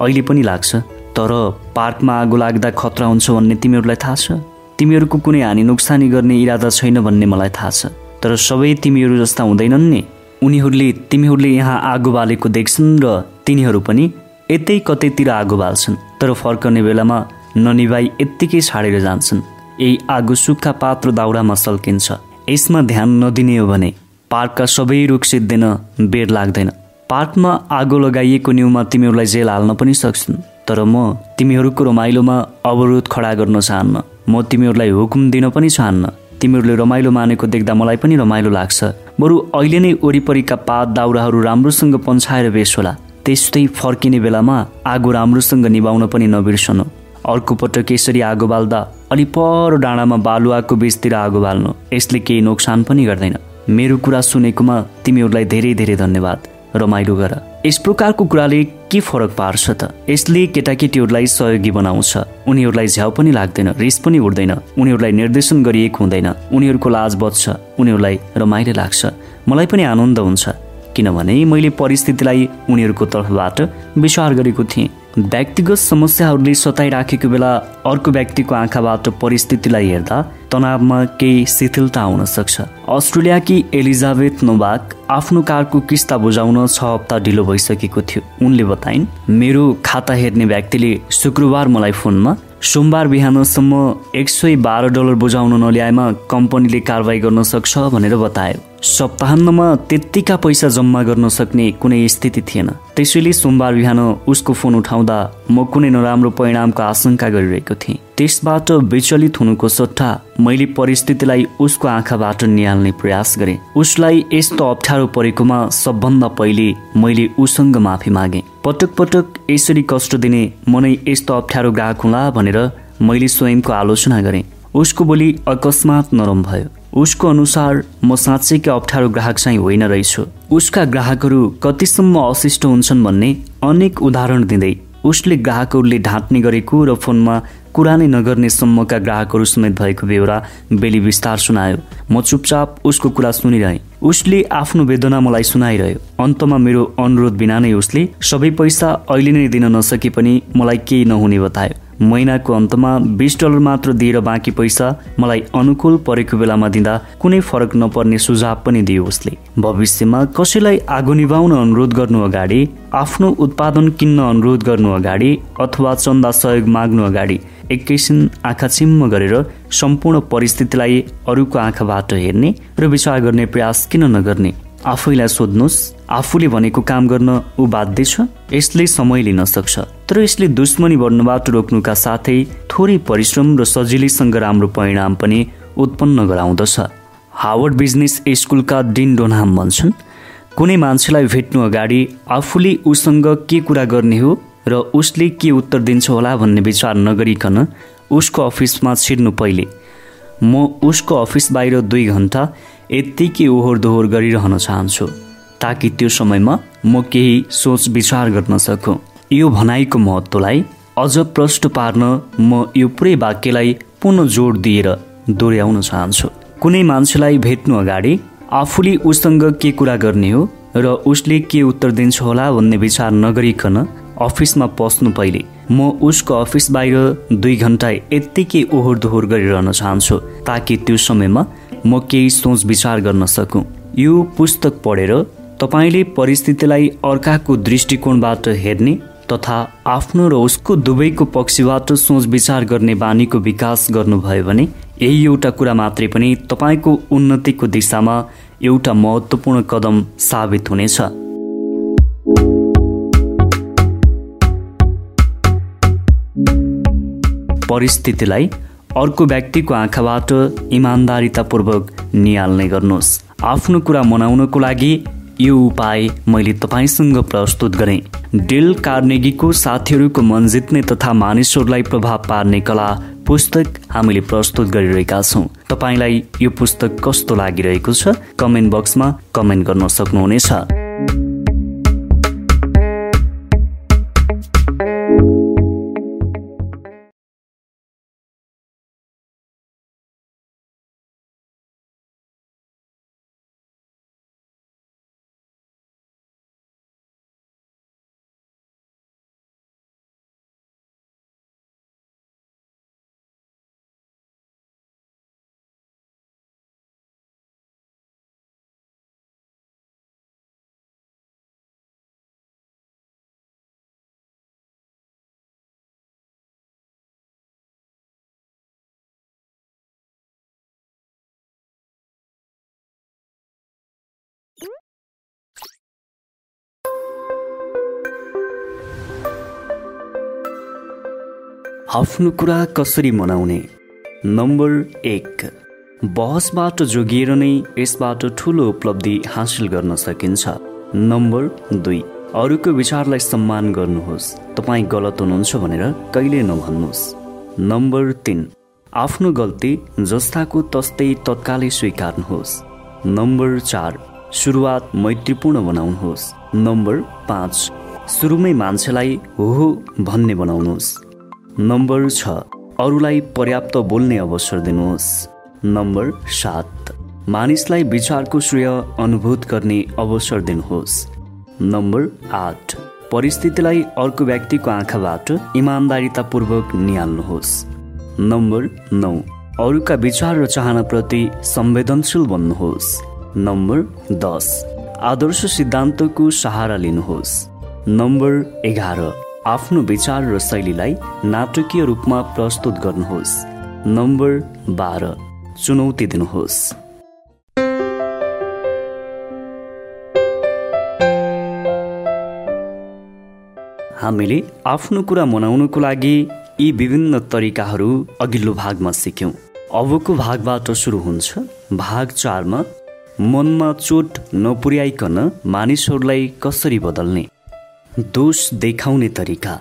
अहिले पनि लाग्छ। तर पार्कमा आगो लाग्दा खतरा हुन्छ भन्ने तिमीहरूलाई थाहा छ? तिमीहरूको कुनै हानि नोक्सानी गर्ने इरादा छैन भन्ने मलाई थाहा छ। तर सबै तिमीहरू जस्ता हुँदैनन् नि। उनीहरूले तिमीहरूले यहाँ आगो बालेको देख्छन् र तिनीहरू पनि यतै कतैतिर आगो बाल्छन्। तर फर्कने बेलामा ननिभाइ यत्तिकै छाडेर जान्छन्। यही आगो सुक्खा पात र दाउरामा सल्किन्छ यसमा ध्यान नदिने हो भने पार्कका सबै रुख सिद्धिन बेर लाग्दैन पार्कमा आगो लगाइएको न्युमा तिमीहरूलाई जेल हाल्न पनि सक्छन् तर म तिमीहरूको रमाइलोमा अवरोध खडा गर्न चाहन्न म तिमीहरूलाई हुकुम दिन पनि चाहन्न तिमीहरूले रमाइलो मानेको देख्दा मलाई पनि रमाइलो लाग्छ बरु अहिले नै वरिपरिका पात दाउराहरू राम्रोसँग पन्छाएर बेस होला त्यस्तै फर्किने बेलामा आगो राम्रोसँग निभाउन पनि नबिर्सनु अर्को पटक यसरी आगो बाल्दा अलि पर डाँडामा बालुवाको बिचतिर आगो बाल्नु। यसले केही नोक्सान पनि गर्दैन। मेरो कुरा सुनेकोमा तिमीहरूलाई धेरै धेरै धन्यवाद रमाइलो गर। यस प्रकारको कुराले के फरक पार्छ त? यसले केटाकेटीहरूलाई सहयोगी बनाउँछ। उनीहरूलाई झ्याउ पनि लाग्दैन रिस पनि उठ्दैन। उनीहरूलाई निर्देशन गरिएको हुँदैन। उनीहरूको लाज बच्छ उनीहरूलाई रमाइलो लाग्छ। मलाई पनि आनन्द हुन्छ। किनभने मैले परिस्थितिलाई उनीहरूको तर्फबाट विचार गरेको थिएँ। व्यक्तिगत समस्याहरूले सताइराखेको बेला अर्को व्यक्तिको आँखाबाट परिस्थितिलाई हेर्दा तनावमा केही शिथिलता हुन सक्छ। अस्ट्रेलियाकी एलिजाबेथ नोबाक आफ्नो कारको किस्ता बुझाउन छ हप्ता ढिलो भइसकेको थियो। उनले बताइन् मेरो खाता हेर्ने व्यक्तिले शुक्रबार मलाई फोनमा सोमबार बिहानसम्म एक सय बाह्र डलर बुझाउन नल्याएमा कम्पनीले कारवाही गर्न सक्छ भनेर बतायो। सप्ताहन्तमा त्यत्तिका पैसा जम्मा गर्न सक्ने कुनै स्थिति थिएन। त्यसैले सोमबार बिहान उसको फोन उठाउँदा म कुनै नराम्रो परिणामको आशंका गरिरहेको थिएँ। त्यसबाट विचलित हुनुको सट्टा मैले परिस्थितिलाई उसको आँखाबाट निहाल्ने प्रयास गरेँ। उसलाई यस्तो अप्ठ्यारो परेकोमा सबभन्दा पहिले मैले उसँग माफी मागेँ। पटक पटक यसरी कष्ट दिने मनै यस्तो अप्ठ्यारो ग्राहक हुला भनेर मैले स्वयंको आलोचना गरेँ। उसको बोली अकस्मात नरम भयो। उसको अनुसार म साँच्चैकै अप्ठ्यारो ग्राहक चाहिँ होइन रहेछु। उसका ग्राहकहरू कतिसम्म अशिष्ट हुन्छन् भन्ने अनेक उदाहरण दिँदै उसले ग्राहकहरूले ढाँट्ने गरेको र फोनमा कुरा नै नगर्ने सम्मका ग्राहकहरू समेत भएको बेहोरा बेली विस्तार सुनायो। म चुपचाप उसको कुरा सुनिरहेँ। उसले आफ्नो वेदना मलाई सुनाइरह्यो। अन्तमा मेरो अनुरोध बिना नै उसले सबै पैसा अहिले नै दिन नसके पनि मलाई केही नहुने बतायो। महिनाको अन्तमा बिस डलर मात्र दिएर बाँकी पैसा मलाई अनुकूल परेको बेलामा दिँदा कुनै फरक नपर्ने सुझाव पनि दियो उसले। भविष्यमा कसैलाई आगो निभाउन अनुरोध गर्नु अगाडि आफ्नो उत्पादन किन्न अनुरोध गर्नु अगाडि अथवा चन्दा सहयोग माग्नु अगाडि एकैछिन आँखा चिम्म गरेर सम्पूर्ण परिस्थितिलाई अरूको आँखाबाट हेर्ने र विचार गर्ने प्रयास किन नगर्ने? आफैलाई सोध्नुहोस् आफूले भनेको काम गर्न ऊ बाध्य छ? यसले समय लिन सक्छ। तर यसले दुश्मनी बढ्नुबाट रोक्नुका साथै थोरै परिश्रम र सजिलैसँग राम्रो परिणाम पनि उत्पन्न गराउँदछ। हावर्ड बिजनेस स्कुलका डिन डोनाम भन्छन् कुनै मान्छेलाई भेट्नु अगाडि आफूले उसँग के कुरा गर्ने हो र उसले के उत्तर दिन्छ होला भन्ने विचार नगरिकन उसको अफिसमा छिर्नु पहिले। म उसको अफिस बाहिर दुई घन्टा यत्तिकै ओहोर दोहोर गरिरहन चाहन्छु ताकि त्यो समयमा म केही सोच विचार गर्न सकु। यो भनाइको महत्त्वलाई अझ प्रष्ट पार्न म यो पुरै वाक्यलाई पुनः जोड दिएर दोहोऱ्याउन चाहन्छु। कुनै मान्छेलाई भेट्नु अगाडि आफूले उसँग के कुरा गर्ने हो र उसले के उत्तर दिन्छ होला भन्ने विचार नगरिकन अफिसमा पस्नु पहिले म उसको अफिस बाहिर दुई घन्टा यत्तिकै ओहोर दोहोर गरिरहन चाहन्छु ताकि त्यो समयमा म केही सोच विचार गर्न सकु। यो पुस्तक पढेर तपाईँले परिस्थितिलाई अर्काको दृष्टिकोणबाट हेर्ने तथा आफ्नो र उसको दुवैको पक्षबाट सोच विचार गर्ने बानीको विकास गर्नुभयो भने यही एउटा कुरा मात्रै पनि तपाईँको उन्नतिको दिशामा एउटा महत्त्वपूर्ण कदम साबित हुनेछ। परिस्थितिलाई अर्को व्यक्तिको आँखाबाट इमान्दारितापूर्वक निहाल्ने गर्नुहोस्। आफ्नो कुरा मनाउनको लागि यो उपाय मैले तपाईँसँग प्रस्तुत गरेँ। डेल कार्नेगीको साथीहरूको मन जित्ने तथा मानिसहरूलाई प्रभाव पार्ने कला पुस्तक हामीले प्रस्तुत गरिरहेका छौँ। तपाईँलाई यो पुस्तक कस्तो लागिरहेको छ? कमेन्ट बक्समा कमेन्ट गर्न सक्नुहुनेछ। आफ्नो कुरा कसरी मनाउने? नम्बर एक बहसबाट जोगिएर नै यसबाट ठुलो उपलब्धि हासिल गर्न सकिन्छ। नम्बर दुई अरूको विचारलाई सम्मान गर्नुहोस्। तपाईँ गलत हुनुहुन्छ भनेर कहिले नभन्नुहोस्। नम्बर तिन आफ्नो गल्ती जस्ताको तस्तै तत्कालै स्वीकार्नुहोस्। नम्बर चार सुरुवात मैत्रीपूर्ण बनाउनुहोस्। नम्बर पाँच सुरुमै मान्छेलाई हो भन्ने बनाउनुहोस्। नम्बर छ अरूलाई पर्याप्त बोल्ने अवसर दिनुहोस्। नम्बर सात मानिसलाई विचारको श्रेय अनुभूत गर्ने अवसर दिनुहोस्। नम्बर आठ परिस्थितिलाई अर्को व्यक्तिको आँखाबाट इमान्दारितापूर्वक निहाल्नुहोस्। नम्बर नौ अरूका विचार र चाहनाप्रति संवेदनशील बन्नुहोस्। नम्बर दस आदर्श सिद्धान्तको सहारा लिनुहोस्। नम्बर एघार आफ्नो विचार र शैलीलाई नाटकीय रूपमा प्रस्तुत गर्नुहोस्। नम्बर बाह्र चुनौती दिनुहोस्। हामीले आफ्नो कुरा मनाउनुको लागि यी विभिन्न तरिकाहरू अघिल्लो भागमा सिक्यौँ। अबको भागबाट सुरु हुन्छ। भाग चारमा मनमा चोट नपुर्याइकन मानिसहरूलाई कसरी बदल्ने? दोष देखाउने तरिका।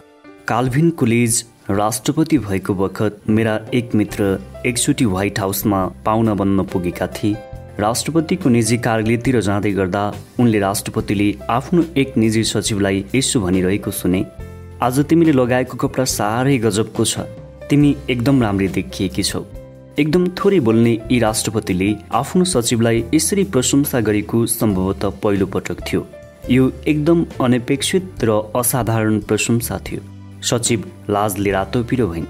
काल्भिन कुलेज राष्ट्रपति भएको बखत मेरा एक मित्र एकचोटि व्हाइट हाउसमा पाहुना बन्न पुगेका थिए। राष्ट्रपतिको निजी कार्यालयतिर जाँदै गर्दा उनले राष्ट्रपतिले आफ्नो एक निजी सचिवलाई यसो भनिरहेको सुने आज तिमीले लगाएको कपडा साह्रै गजबको छ। तिमी एकदम राम्रै देखिएकी छौ। एकदम थोरै बोल्ने यी राष्ट्रपतिले आफ्नो सचिवलाई यसरी प्रशंसा गरेको सम्भवतः पहिलो पटक थियो। यो एकदम अनपेक्षित र असाधारण प्रशंसा थियो। सचिव लाजले रातो पिरो भइन्।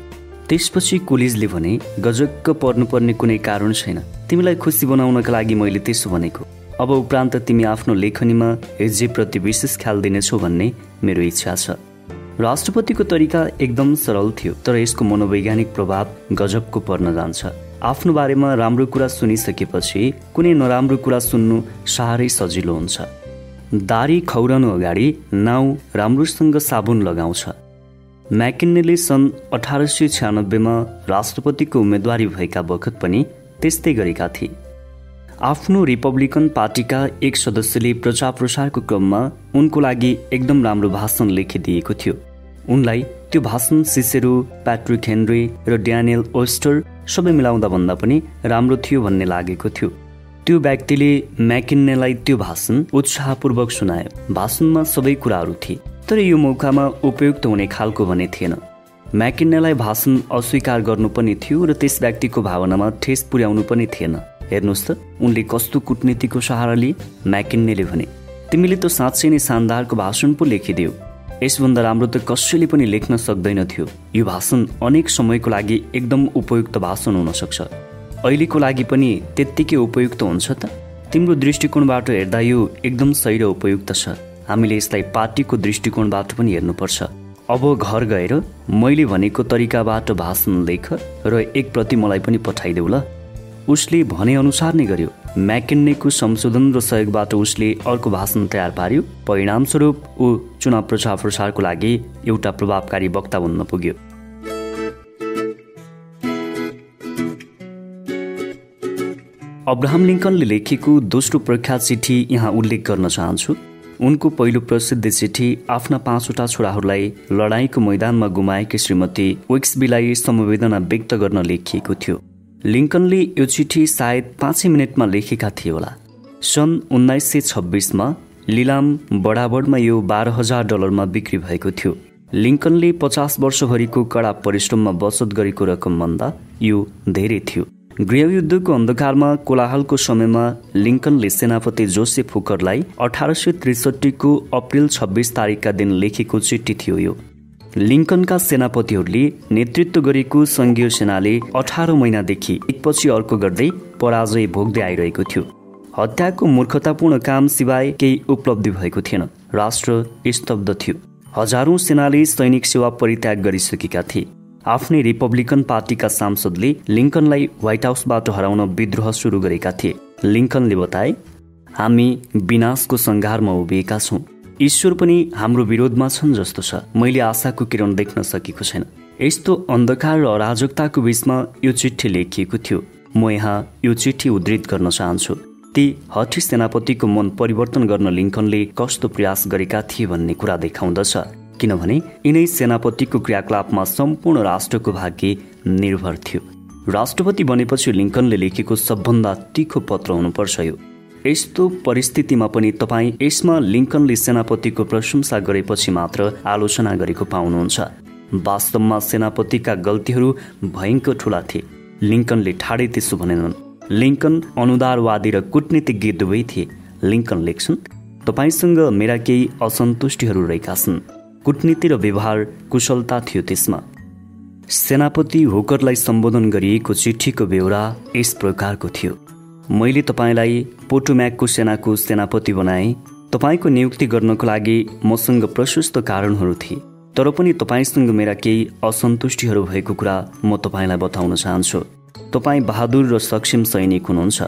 त्यसपछि कुलिजले भने गजक्क पर्नुपर्ने कुनै कारण छैन। तिमीलाई खुसी बनाउनका लागि मैले त्यसो भनेको। अब उपरान्त तिमी आफ्नो लेखनीमा हिज्जेप्रति विशेष ख्याल दिनेछौ भन्ने मेरो इच्छा छ। राष्ट्रपतिको तरिका एकदम सरल थियो तर यसको मनोवैज्ञानिक प्रभाव गजबको पर्न जान्छ। आफ्नो बारेमा राम्रो कुरा सुनिसकेपछि कुनै नराम्रो कुरा सुन्नु साह्रै सजिलो हुन्छ। दारी खौरनु अगाडि नाउ राम्रोसँग साबुन लगाउँछ। म्याकिन्नेले सन् अठार सय छ्यानब्बेमा राष्ट्रपतिको उम्मेदवारी भएका बखत पनि त्यस्तै गरेका थिए। आफ्नो रिपब्लिकन पार्टीका एक सदस्यले प्रचार प्रसारको क्रममा उनको लागि एकदम राम्रो भाषण लेखिदिएको थियो। उनलाई त्यो भाषण सिसेरो प्याट्रिक हेनरी र ड्यानियल ओस्टर सबै मिलाउँदा भन्दा पनि राम्रो थियो भन्ने लागेको थियो। त्यो व्यक्तिले म्याकिन्नेलाई त्यो भाषण उत्साहपूर्वक सुनायो भाषणमा सबै कुराहरू थिए तर यो मौकामा उपयुक्त हुने खालको भने थिएन। म्याकिन्नेलाई भाषण अस्वीकार गर्नु पनि थियो र त्यस व्यक्तिको भावनामा ठेस पुर्याउनु पनि थिएन। हेर्नुहोस् त उनले कस्तो कुटनीतिको सहारा लिए म्याकिन्नेले भने तिमीले त साँच्चै नै शानदारको भाषण पो लेखिदियो। यसभन्दा राम्रो त कसैले पनि लेख्न सक्दैनथ्यो यो भाषण अनेक समयको लागि एकदम उपयुक्त भाषण हुन सक्छ। अहिलेको लागि पनि त्यत्तिकै उपयुक्त हुन्छ त? तिम्रो दृष्टिकोणबाट हेर्दा यो एकदम सही र उपयुक्त छ। हामीले यसलाई पार्टीको दृष्टिकोणबाट पनि हेर्नुपर्छ। अब घर गएर मैले भनेको तरिकाबाट भाषण लेख र एक प्रति मलाई पनि पठाइदेऊ ल। उसले भनेअनुसार नै गर्यो। म्याकेन्नेको संशोधन र सहयोगबाट उसले अर्को भाषण तयार पार्यो। परिणामस्वरूप ऊ चुनाव प्रचार प्रसारको लागि एउटा प्रभावकारी वक्ता बन्न पुग्यो। अब्राहम लिङ्कनले लेखेको दोस्रो प्रख्यात चिठी यहाँ उल्लेख गर्न चाहन्छु। उनको पहिलो प्रसिद्ध चिठी आफ्ना पाँचवटा छोराहरूलाई लडाईँको मैदानमा गुमाएकी श्रीमती विक्सबीलाई समवेदना व्यक्त गर्न लेखिएको थियो। लिङ्कनले यो चिठी सायद पाँचै मिनटमा लेखेका थिए होला। सन् उन्नाइस सय छब्बिसमा लिलाम बडाबडमा यो बाह्र हजार डलरमा बिक्री भएको थियो। लिङ्कनले पचास वर्षभरिको कडा परिश्रममा बचत गरेको रकमभन्दा यो धेरै थियो। गृहयुद्धको अन्धकारमा कोलाहलको समयमा लिङ्कनले सेनापति जोसेफ फुकरलाई अठार सय त्रिसठीको अप्रेल छब्बिस तारिकका दिन लेखेको चिठी थियो यो। लिङ्कनका सेनापतिहरूले नेतृत्व गरेको सङ्घीय सेनाले अठार महिनादेखि एकपछि अर्को गर्दै पराजय भोग्दै आइरहेको थियो। हत्याको मूर्खतापूर्ण काम सिवाय केही उपलब्धि भएको थिएन। राष्ट्र स्तब्ध थियो। हजारौं सेनाले सैनिक सेवा परित्याग गरिसकेका थिए। आफ्नै रिपब्लिकन पार्टीका सांसदले लिङ्कनलाई व्हाइट हाउसबाट हराउन विद्रोह सुरु गरेका थिए। लिङ्कनले बताए हामी विनाशको सङ्घारमा उभिएका छौँ। ईश्वर पनि हाम्रो विरोधमा छन् जस्तो छ। मैले आशाको किरण देख्न सकेको छैन। यस्तो अन्धकार र अराजकताको बिचमा यो चिठी लेखिएको थियो। म यहाँ यो चिठी उद्धृत गर्न चाहन्छु। ती हठी सेनापतिको मन परिवर्तन गर्न लिङ्कनले कस्तो प्रयास गरेका थिए भन्ने कुरा देखाउँदछ। किनभने यिनै सेनापतिको क्रियाकलापमा सम्पूर्ण राष्ट्रको भाग्य निर्भर थियो। राष्ट्रपति बनेपछि लिङ्कनले लेखेको सबभन्दा तिखो पत्र हुनुपर्छ यो। यस्तो परिस्थितिमा पनि तपाईँ यसमा लिङ्कनले सेनापतिको प्रशंसा गरेपछि मात्र आलोचना गरेको पाउनुहुन्छ। वास्तवमा सेनापतिका गल्तीहरू भयङ्कर ठुला थिए। लिङ्कनले ठाडै त्यसो भनेनन्। लिङ्कन अनुदारवादी र कुटनीतिज्ञ दुवै थिए। लिङ्कन लेख्छन् तपाईँसँग मेरा केही असन्तुष्टिहरू रहेका छन्। कुटनीति र व्यवहार कुशलता थियो त्यसमा। सेनापति होकरलाई सम्बोधन गरिएको चिठीको बेहोरा यस प्रकारको थियो। मैले तपाईँलाई पोटोम्याकको सेनाको सेनापति बनाएँ। तपाईँको नियुक्ति गर्नको लागि मसँग प्रशस्त कारणहरू थिए। तर पनि तपाईँसँग मेरा केही असन्तुष्टिहरू भएको कुरा म तपाईँलाई बताउन चाहन्छु। तपाईँ बहादुर र सक्षम सैनिक हुनुहुन्छ।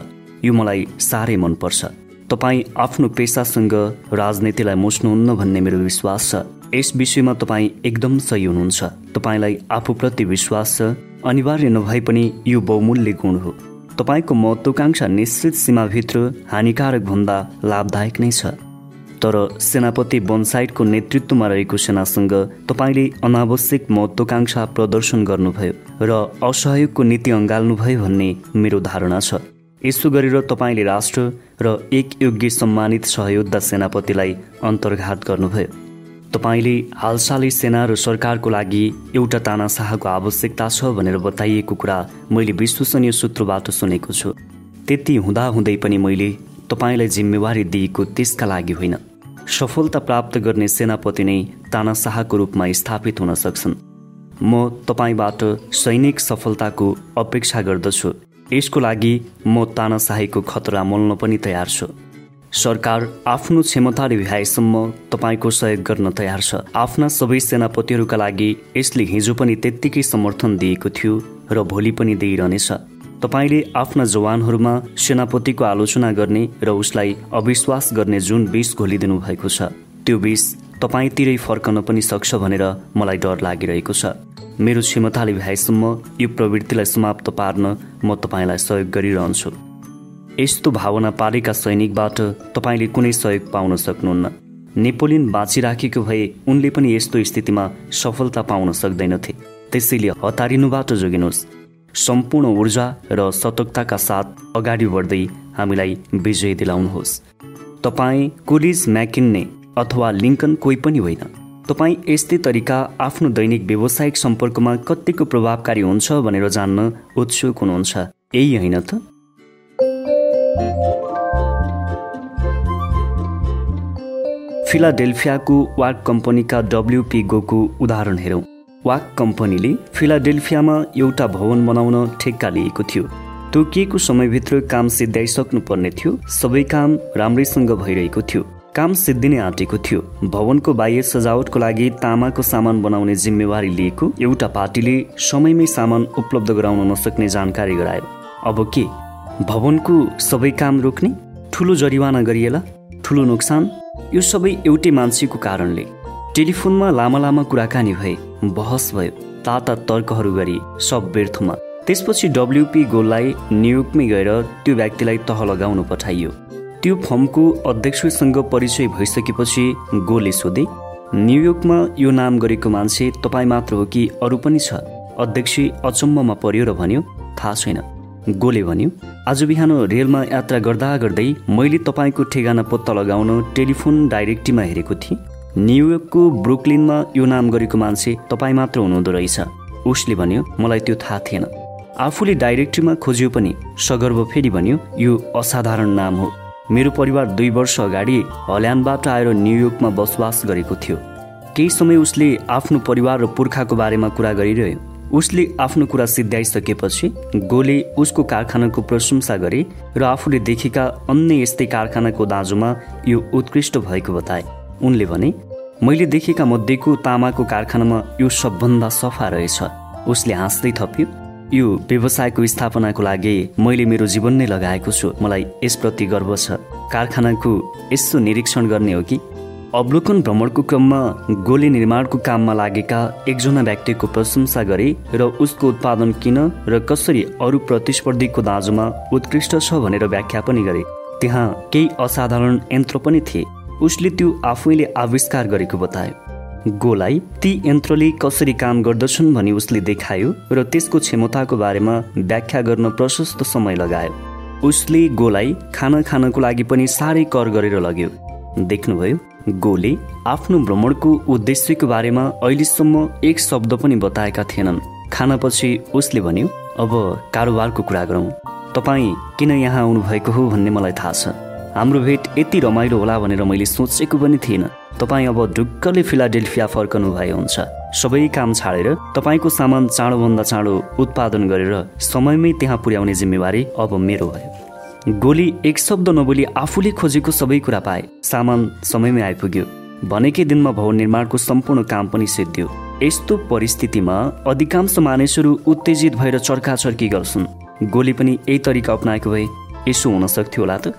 यो मलाई साह्रै मनपर्छ। तपाईँ आफ्नो पेसासँग राजनीतिलाई मुस्नुहुन्न भन्ने मेरो विश्वास छ। यस विषयमा तपाईँ एकदम सही हुनुहुन्छ। तपाईँलाई आफूप्रति विश्वास छ। अनिवार्य नभए पनि यो बहुमूल्य गुण हो। तपाईँको महत्वाकांक्षा निश्चित सीमाभित्र हानिकारक भन्दा लाभदायक नै छ। तर सेनापति बनसाइडको नेतृत्वमा रहेको सेनासँग तपाईँले अनावश्यक महत्वाकांक्षा प्रदर्शन गर्नुभयो र असहयोगको नीति अँगाल्नुभयो भन्ने मेरो धारणा छ। यसो गरेर तपाईँले राष्ट्र र एक योग्य सम्मानित सहयोद्धा सेनापतिलाई अन्तर्घात गर्नुभयो। तपाईँले हालसालै सेना र सरकारको लागि एउटा तानासाहको आवश्यकता छ भनेर बताइएको कुरा मैले विश्वसनीय सूत्रबाट सुनेको छु। त्यति हुँदाहुँदै पनि मैले तपाईँलाई जिम्मेवारी दिएको त्यसका लागि होइन। सफलता प्राप्त गर्ने सेनापति नै तानाशाहको रूपमा स्थापित हुन सक्छन्। म तपाईँबाट सैनिक सफलताको अपेक्षा गर्दछु। यसको लागि म तानाशाहीको खतरा मोल्न पनि तयार छु। सरकार आफ्नो क्षमताले भ्याएसम्म तपाईँको सहयोग गर्न तयार छ। आफ्ना सबै सेनापतिहरूका लागि यसले हिजो पनि त्यत्तिकै समर्थन दिएको थियो र भोलि पनि दिइरहनेछ। तपाईँले आफ्ना जवानहरूमा सेनापतिको आलोचना गर्ने र उसलाई अविश्वास गर्ने जुन विष घोलिदिनु भएको छ त्यो विष तपाईँतिरै फर्कन पनि सक्छ भनेर मलाई डर लागिरहेको छ। मेरो क्षमताले भ्याएसम्म यो प्रवृत्तिलाई समाप्त पार्न म तपाईँलाई सहयोग गरिरहन्छु। यस्तो भावना पारेका सैनिकबाट तपाईँले कुनै सहयोग पाउन सक्नुहुन्न। नेपोलियन बाँचिराखेको भए उनले पनि यस्तो स्थितिमा सफलता पाउन सक्दैनथे। त्यसैले हतारिनुबाट जोगिनुहोस्। सम्पूर्ण ऊर्जा र सतर्कताका साथ अगाडि बढ्दै हामीलाई विजय दिलाउनुहोस्। तपाईँ कुलिज म्याकिन्ने अथवा लिङ्कन कोही पनि होइन। तपाईँ यस्तै तरिका आफ्नो दैनिक व्यावसायिक सम्पर्कमा कतिको प्रभावकारी हुन्छ भनेर जान्न उत्सुक हुनुहुन्छ? यही होइन त? फिलाडेल्फियाको वाक कम्पनीका डब्ल्युपी गोको उदाहरण हेरौँ। वाक कम्पनीले फिलाडेल्फियामा एउटा भवन बनाउन ठेक्का लिएको थियो। तोकिएको समयभित्र काम सिद्ध्याइसक्नु पर्ने थियो। सबै काम राम्रैसँग भइरहेको थियो। काम सिद्धिने आँटेको थियो। भवनको बाह्य सजावटको लागि तामाको सामान बनाउने जिम्मेवारी लिएको एउटा पार्टीले समयमै सामान उपलब्ध गराउन नसक्ने जानकारी गरायो। अब के? भवनको सबै काम रोक्ने? ठुलो जरिवाना गरिएला? ठुलो नोक्सान? यो सबै एउटै मान्छेको कारणले। टेलिफोनमा लामा लामा कुराकानी भए बहस भयो ताता तर्कहरू गरी सब व्यर्थमा। त्यसपछि डब्ल्युपी गोललाई न्युयोर्कमै गएर त्यो व्यक्तिलाई तह लगाउन पठाइयो। त्यो फर्मको अध्यक्षसँग परिचय भइसकेपछि गोले सोधे न्युयोर्कमा यो नाम गरेको मान्छे तपाईँ मात्र हो कि अरू पनि छ? अध्यक्ष अचम्ममा पर्यो र भन्यो थाहा छैन। गोले भन्यो आज बिहान रेलमा यात्रा गर्दा गर्दै मैले तपाईँको ठेगाना पत्ता लगाउन टेलिफोन डाइरेक्टीमा हेरेको थिएँ। न्युयोर्कको ब्रुकलिनमा यो नाम गरेको मान्छे तपाईँ मात्र हुनुहुँदो रहेछ। उसले भन्यो मलाई त्यो थाहा थिएन। आफूले डाइरेक्टरीमा खोज्यो पनि सगर्व फेरि भन्यो यो असाधारण नाम हो। मेरो परिवार दुई वर्ष अगाडि हल्यान्डबाट आएर न्युयोर्कमा बसोबास गरेको थियो। केही समय उसले आफ्नो परिवार र पुर्खाको बारेमा कुरा गरिरह्यो। उसले आफ्नो कुरा सिद्ध्याइसकेपछि गोले उसको कारखानाको प्रशंसा गरे र आफूले देखेका अन्य यस्तै कारखानाको दाँजोमा यो उत्कृष्ट भएको बताए। उनले भने मैले देखेका मध्येको तामाको कारखानामा यो सबभन्दा सफा रहेछ। उसले हाँस्दै थप्यो। यो व्यवसायको स्थापनाको लागि मैले मेरो जीवन नै लगाएको छु। मलाई यसप्रति गर्व छ। कारखानाको यसो निरीक्षण गर्ने हो कि? अवलोकन भ्रमणको क्रममा गोली निर्माणको काममा लागेका एकजना व्यक्तिको प्रशंसा गरे र उसको उत्पादन किन र कसरी अरू प्रतिस्पर्धीको दाजुमा उत्कृष्ट छ भनेर व्याख्या पनि गरे। त्यहाँ केही असाधारण यन्त्र पनि थिए। उसले त्यो आफैले आविष्कार गरेको बतायो। गोलाई ती यन्त्रले कसरी काम गर्दछन् भनी उसले देखायो र त्यसको क्षमताको बारेमा व्याख्या गर्न प्रशस्त समय लगायो। उसले गोलाई खाना खानको लागि पनि साह्रै कर गरेर लग्यो। देख्नुभयो गोले आफ्नो भ्रमणको उद्देश्यको बारेमा अहिलेसम्म एक शब्द पनि बताएका थिएनन्। खानापछि उसले भन्यो अब कारोबारको कुरा गरौँ। तपाईँ किन यहाँ आउनुभएको हो भन्ने मलाई थाहा छ। हाम्रो भेट यति रमाइलो होला भनेर मैले सोचेको पनि थिइनँ तपाईँ अब ढुक्कले फिलाडेल्फिया फर्कनु भए हुन्छ। सबै काम छाडेर तपाईँको सामान चाँडोभन्दा चाँडो उत्पादन गरेर समयमै त्यहाँ पुर्याउने जिम्मेवारी अब मेरो भयो। गोली एक शब्द नबोली आफूले खोजेको सबै कुरा पाए। सामान समयमै आइपुग्यो। भनेकै दिनमा भवन निर्माणको सम्पूर्ण काम पनि सिद्धियो। यस्तो परिस्थितिमा अधिकांश मानिसहरू उत्तेजित भएर चर्काचर्की गर्छन्। गोली पनि यही तरिका अप्नाएको भए यसो हुन सक्थ्यो होला त।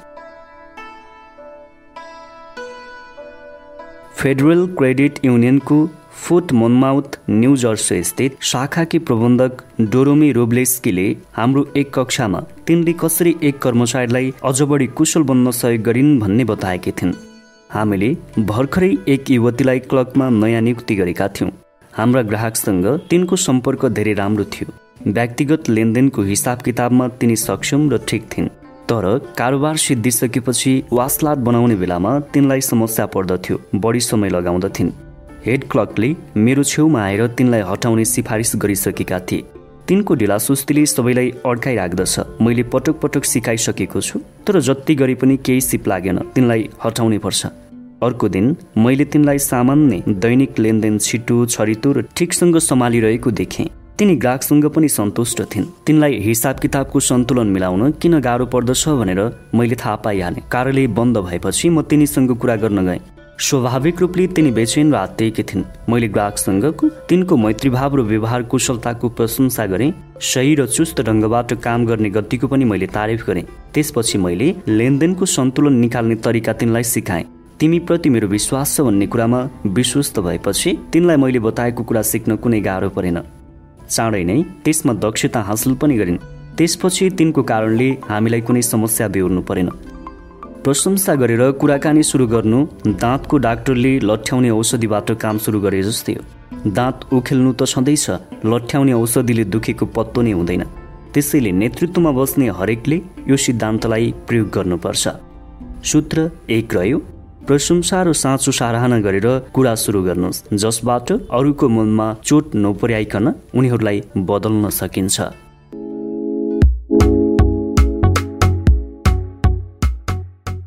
फेडरल क्रेडिट युनियनको फुट मोनमाउथ न्यू जर्सी स्थित शाखाकी प्रबन्धक डोरोमी रोब्लेस्कीले हाम्रो एक कक्षामा तिनले कसरी एक कर्मचारीलाई अझ बढी कुशल बन्न सहयोग गरिन् भन्ने बताएकी थिइन्। हामीले भर्खरै एक युवतीलाई क्लबमा नयाँ नियुक्ति गरेका थियौँ। हाम्रा ग्राहकसँग तिनको सम्पर्क धेरै राम्रो थियो। व्यक्तिगत लेनदेनको हिसाब किताबमा तिनी सक्षम र ठिक थिइन्। तर कारोबार सिद्धिसकेपछि वासलात बनाउने बेलामा तिनलाई समस्या पर्दथ्यो। बढी समय लगाउँदथिन्। हेड क्लर्कले मेरो छेउमा आएर तिनलाई हटाउने सिफारिस गरिसकेका थिए। तिनको ढिलासुस्तीले सबैलाई अड्काइराख्दछ। मैले पटक पटक सिकाइसकेको छु तर जति गरे पनि केही सिप लागेन। तिनलाई हटाउनै पर्छ। अर्को दिन मैले तिनलाई सामान्य दैनिक लेनदेन छिटो छरितो र ठिकसँग सम्हालिरहेको देखेँ। तिनी ग्राहकसँग पनि सन्तुष्ट थिइन्। तिनलाई हिसाब किताबको सन्तुलन मिलाउन किन गाह्रो पर्दछ भनेर मैले थाहा पाइहालेँ। कार्यालय बन्द भएपछि म तिनीसँग कुरा गर्न गएँ। स्वाभाविक रूपले तिनी बेचेन र आत्तिएकी थिइन्। मैले ग्राहकसँगको तिनको मैत्रीभाव र व्यवहार कुशलताको प्रशंसा गरेँ। सही र चुस्त ढङ्गबाट काम गर्ने गतिको पनि मैले तारिफ गरेँ। त्यसपछि मैले लेनदेनको सन्तुलन निकाल्ने तरिका तिनलाई सिकाएँ। तिमीप्रति मेरो विश्वास छ भन्ने कुरामा विश्वस्त भएपछि तिनलाई मैले बताएको कुरा सिक्न कुनै गाह्रो परेन। चाँडै नै त्यसमा दक्षता हासिल पनि गरिन्। त्यसपछि तिनको कारणले हामीलाई कुनै समस्या बेहोर्नु परेन। प्रशंसा गरेर कुराकानी सुरु गर्नु दाँतको डाक्टरले लठ्याउने औषधिबाट काम सुरु गरे जस्तै हो। दाँत उखेल्नु त छँदैछ लठ्याउने औषधिले दुखेको पत्तो नै हुँदैन। त्यसैले नेतृत्वमा बस्ने हरेकले यो सिद्धान्तलाई प्रयोग गर्नुपर्छ। सूत्र एक रह्यो प्रशंसा र साँचो सराहना गरेर कुरा सुरु गर्नुहोस्। जसबाट अरूको मनमा चोट नपुर्याइकन उनीहरूलाई बदल्न सकिन्छ।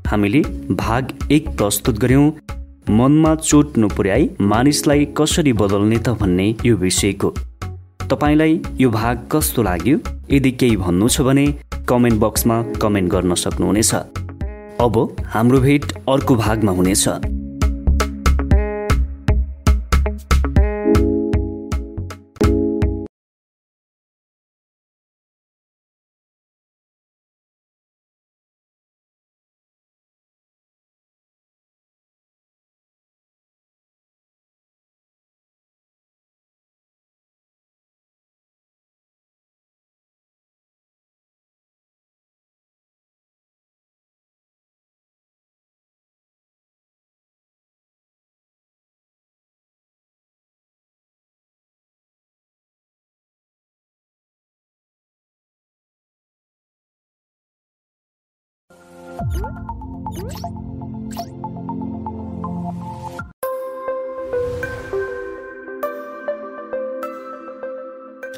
हामीले भाग एक प्रस्तुत गर्यौँ मनमा चोट नपुर्याई मानिसलाई कसरी बदल्ने त भन्ने यो विषयको। तपाईँलाई यो भाग कस्तो लाग्यो? यदि केही भन्नु छ भने कमेन्ट बक्समा कमेन्ट गर्न सक्नुहुनेछ। अब हाम्रो भेट अर्को भागमा हुनेछ।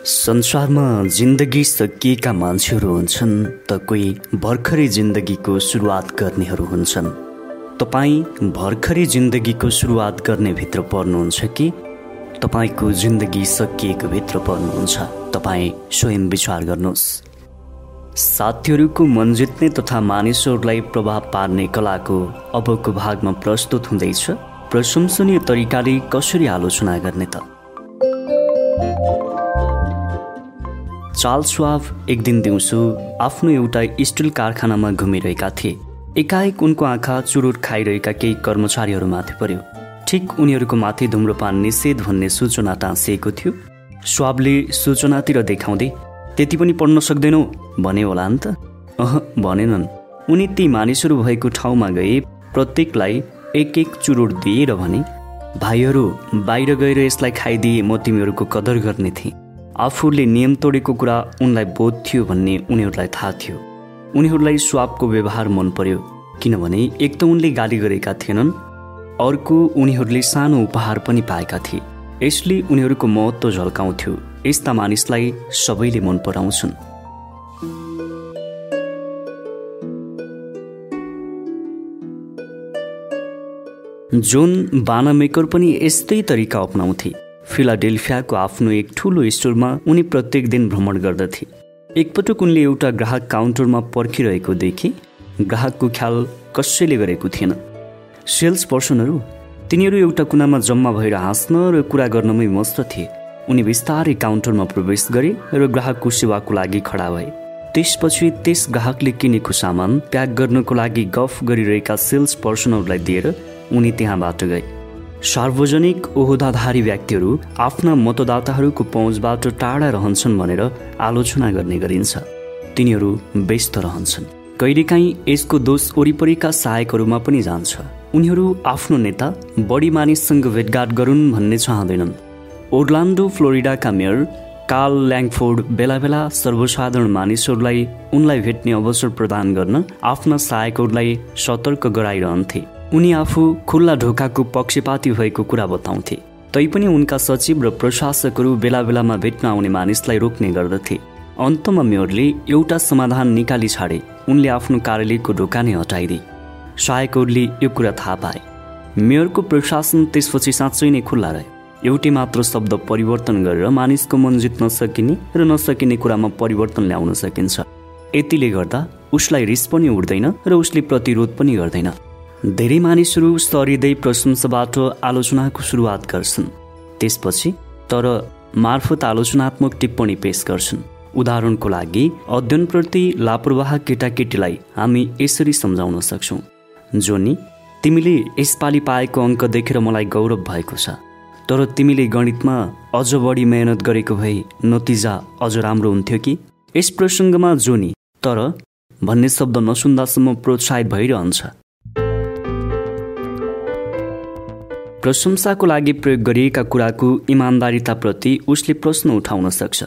संसारमा जिन्दगी सकिएका मान्छेहरू हुन्छन् त कोही भर्खरै जिन्दगीको सुरुवात गर्नेहरू हुन्छन्। तपाईँ भर्खरै जिन्दगीको सुरुवात गर्ने भित्र पर्नुहुन्छ कि? तपाईँको जिन्दगी सकिएको भित्र पर्नुहुन्छ। तपाईँ स्वयं विचार गर्नुहोस्। साथीहरूको मन जित्ने तथा मानिसहरूलाई प्रभाव पार्ने कलाको अबको भागमा प्रस्तुत हुँदैछ। प्रशंसनीय तरिकाले कसरी आलोचना गर्ने त? चार्ल्स स्वाभ एक दिन दिउँसो आफ्नो एउटा स्टिल कारखानामा घुमिरहेका थिए। एकाएक उनको आँखा चुरोट खाइरहेका केही कर्मचारीहरूमाथि पर्यो। ठिक उनीहरूको माथि धुम्रपान निषेध भन्ने सूचना टाँसिएको थियो। स्वाबले सूचनातिर देखाउँदै त्यति पनि पढ्न सक्दैनौ? भने होला नि त। अह भनेनन्। उनी ती मानिसहरू भएको ठाउँमा गए प्रत्येकलाई एक एक चुरोट दिएर भने भाइहरू बाहिर गएर यसलाई खाइदिए म तिमीहरूको कदर गर्ने थिएँ। आफूले नियम तोडेको कुरा उनलाई बोध थियो भन्ने उनीहरूलाई थाहा थियो। उनीहरूलाई स्वापको व्यवहार मन पर्यो किनभने एक त उनले गाली गरेका थिएनन् अर्को उनीहरूले सानो उपहार पनि पाएका थिए। यसले उनीहरूको महत्त्व झल्काउँथ्यो। यस्ता मानिसलाई सबैले मन पराउँछन्। जोन बानामेकर पनि यस्तै तरिका अप्नाउँथे। फिलाडेल्फियाको आफ्नो एक ठुलो स्टोरमा उनी प्रत्येक दिन भ्रमण गर्दथे। एकपटक उनले एउटा ग्राहक काउन्टरमा पर्खिरहेको देखे ग्राहकको ख्याल कसैले गरेको थिएन। सेल्स पर्सनहरू तिनीहरू एउटा कुनामा जम्मा भएर हाँस्न र कुरा गर्नमै मस्त थिए। उनी बिस्तारै काउन्टरमा प्रवेश गरे र ग्राहकको सेवाको लागि खडा भए। त्यसपछि त्यस ग्राहकले किनेको सामान प्याक गर्नको लागि गफ गरिरहेका सेल्स पर्सनहरूलाई दिएर उनी त्यहाँबाट गए। सार्वजनिक ओहदाधारी व्यक्तिहरू आफ्ना मतदाताहरूको पहुँचबाट टाढा रहन्छन् भनेर आलोचना गर्ने गरिन्छ। तिनीहरू व्यस्त रहन्छन्। कहिलेकाहीँ यसको दोष वरिपरिका सहायकहरूमा पनि जान्छ। उनीहरू आफ्नो नेता बढी मानिससँग भेटघाट गरून् भन्ने चाहँदैनन्। ओर्लान्डो फ्लोरिडाका मेयर काल ल्याङफोर्ड बेला बेला सर्वसाधारण मानिसहरूलाई उनलाई भेट्ने अवसर प्रदान गर्न आफ्ना सहायकहरूलाई सतर्क गराइरहन्थे। उनी आफू खुल्ला ढोकाको पक्षपाती भएको कुरा बताउँथे। तैपनि उनका सचिव र प्रशासकहरू बेला बेलामा भेट्न आउने मानिसलाई रोक्ने गर्दथे। अन्तमा मेयरले एउटा समाधान निकाली छाडे। उनले आफ्नो कार्यालयको ढोका नै हटाइदिए। सहायकहरूले यो कुरा थाहा पाए। मेयरको प्रशासन त्यसपछि साँच्चै नै खुल्ला रह्यो। एउटै मात्र शब्द परिवर्तन गरेर मानिसको मन जित्न सकिने र नसकिने कुरामा परिवर्तन ल्याउन सकिन्छ। यतिले गर्दा उसलाई रिस पनि उठ्दैन र उसले प्रतिरोध पनि गर्दैन। धेरै मानिसहरू स्तरिँदै प्रशंसाबाट आलोचनाको सुरुवात गर्छन्। त्यसपछि तर मार्फत आलोचनात्मक टिप्पणी पेश गर्छन्। उदाहरणको लागि अध्ययनप्रति लापरवाह केटाकेटीलाई हामी यसरी सम्झाउन सक्छौँ। जोनी तिमीले यसपालि पाएको अङ्क देखेर मलाई गौरव भएको छ। तर तिमीले गणितमा अझ बढी मेहनत गरेको भए नतिजा अझ राम्रो हुन्थ्यो कि? यस प्रसङ्गमा जोनी तर भन्ने शब्द नसुन्दासम्म प्रोत्साहित भइरहन्छ। प्रशंसाको लागि प्रयोग गरिएका कुराको इमान्दारिताप्रति उसले प्रश्न उठाउन सक्छ।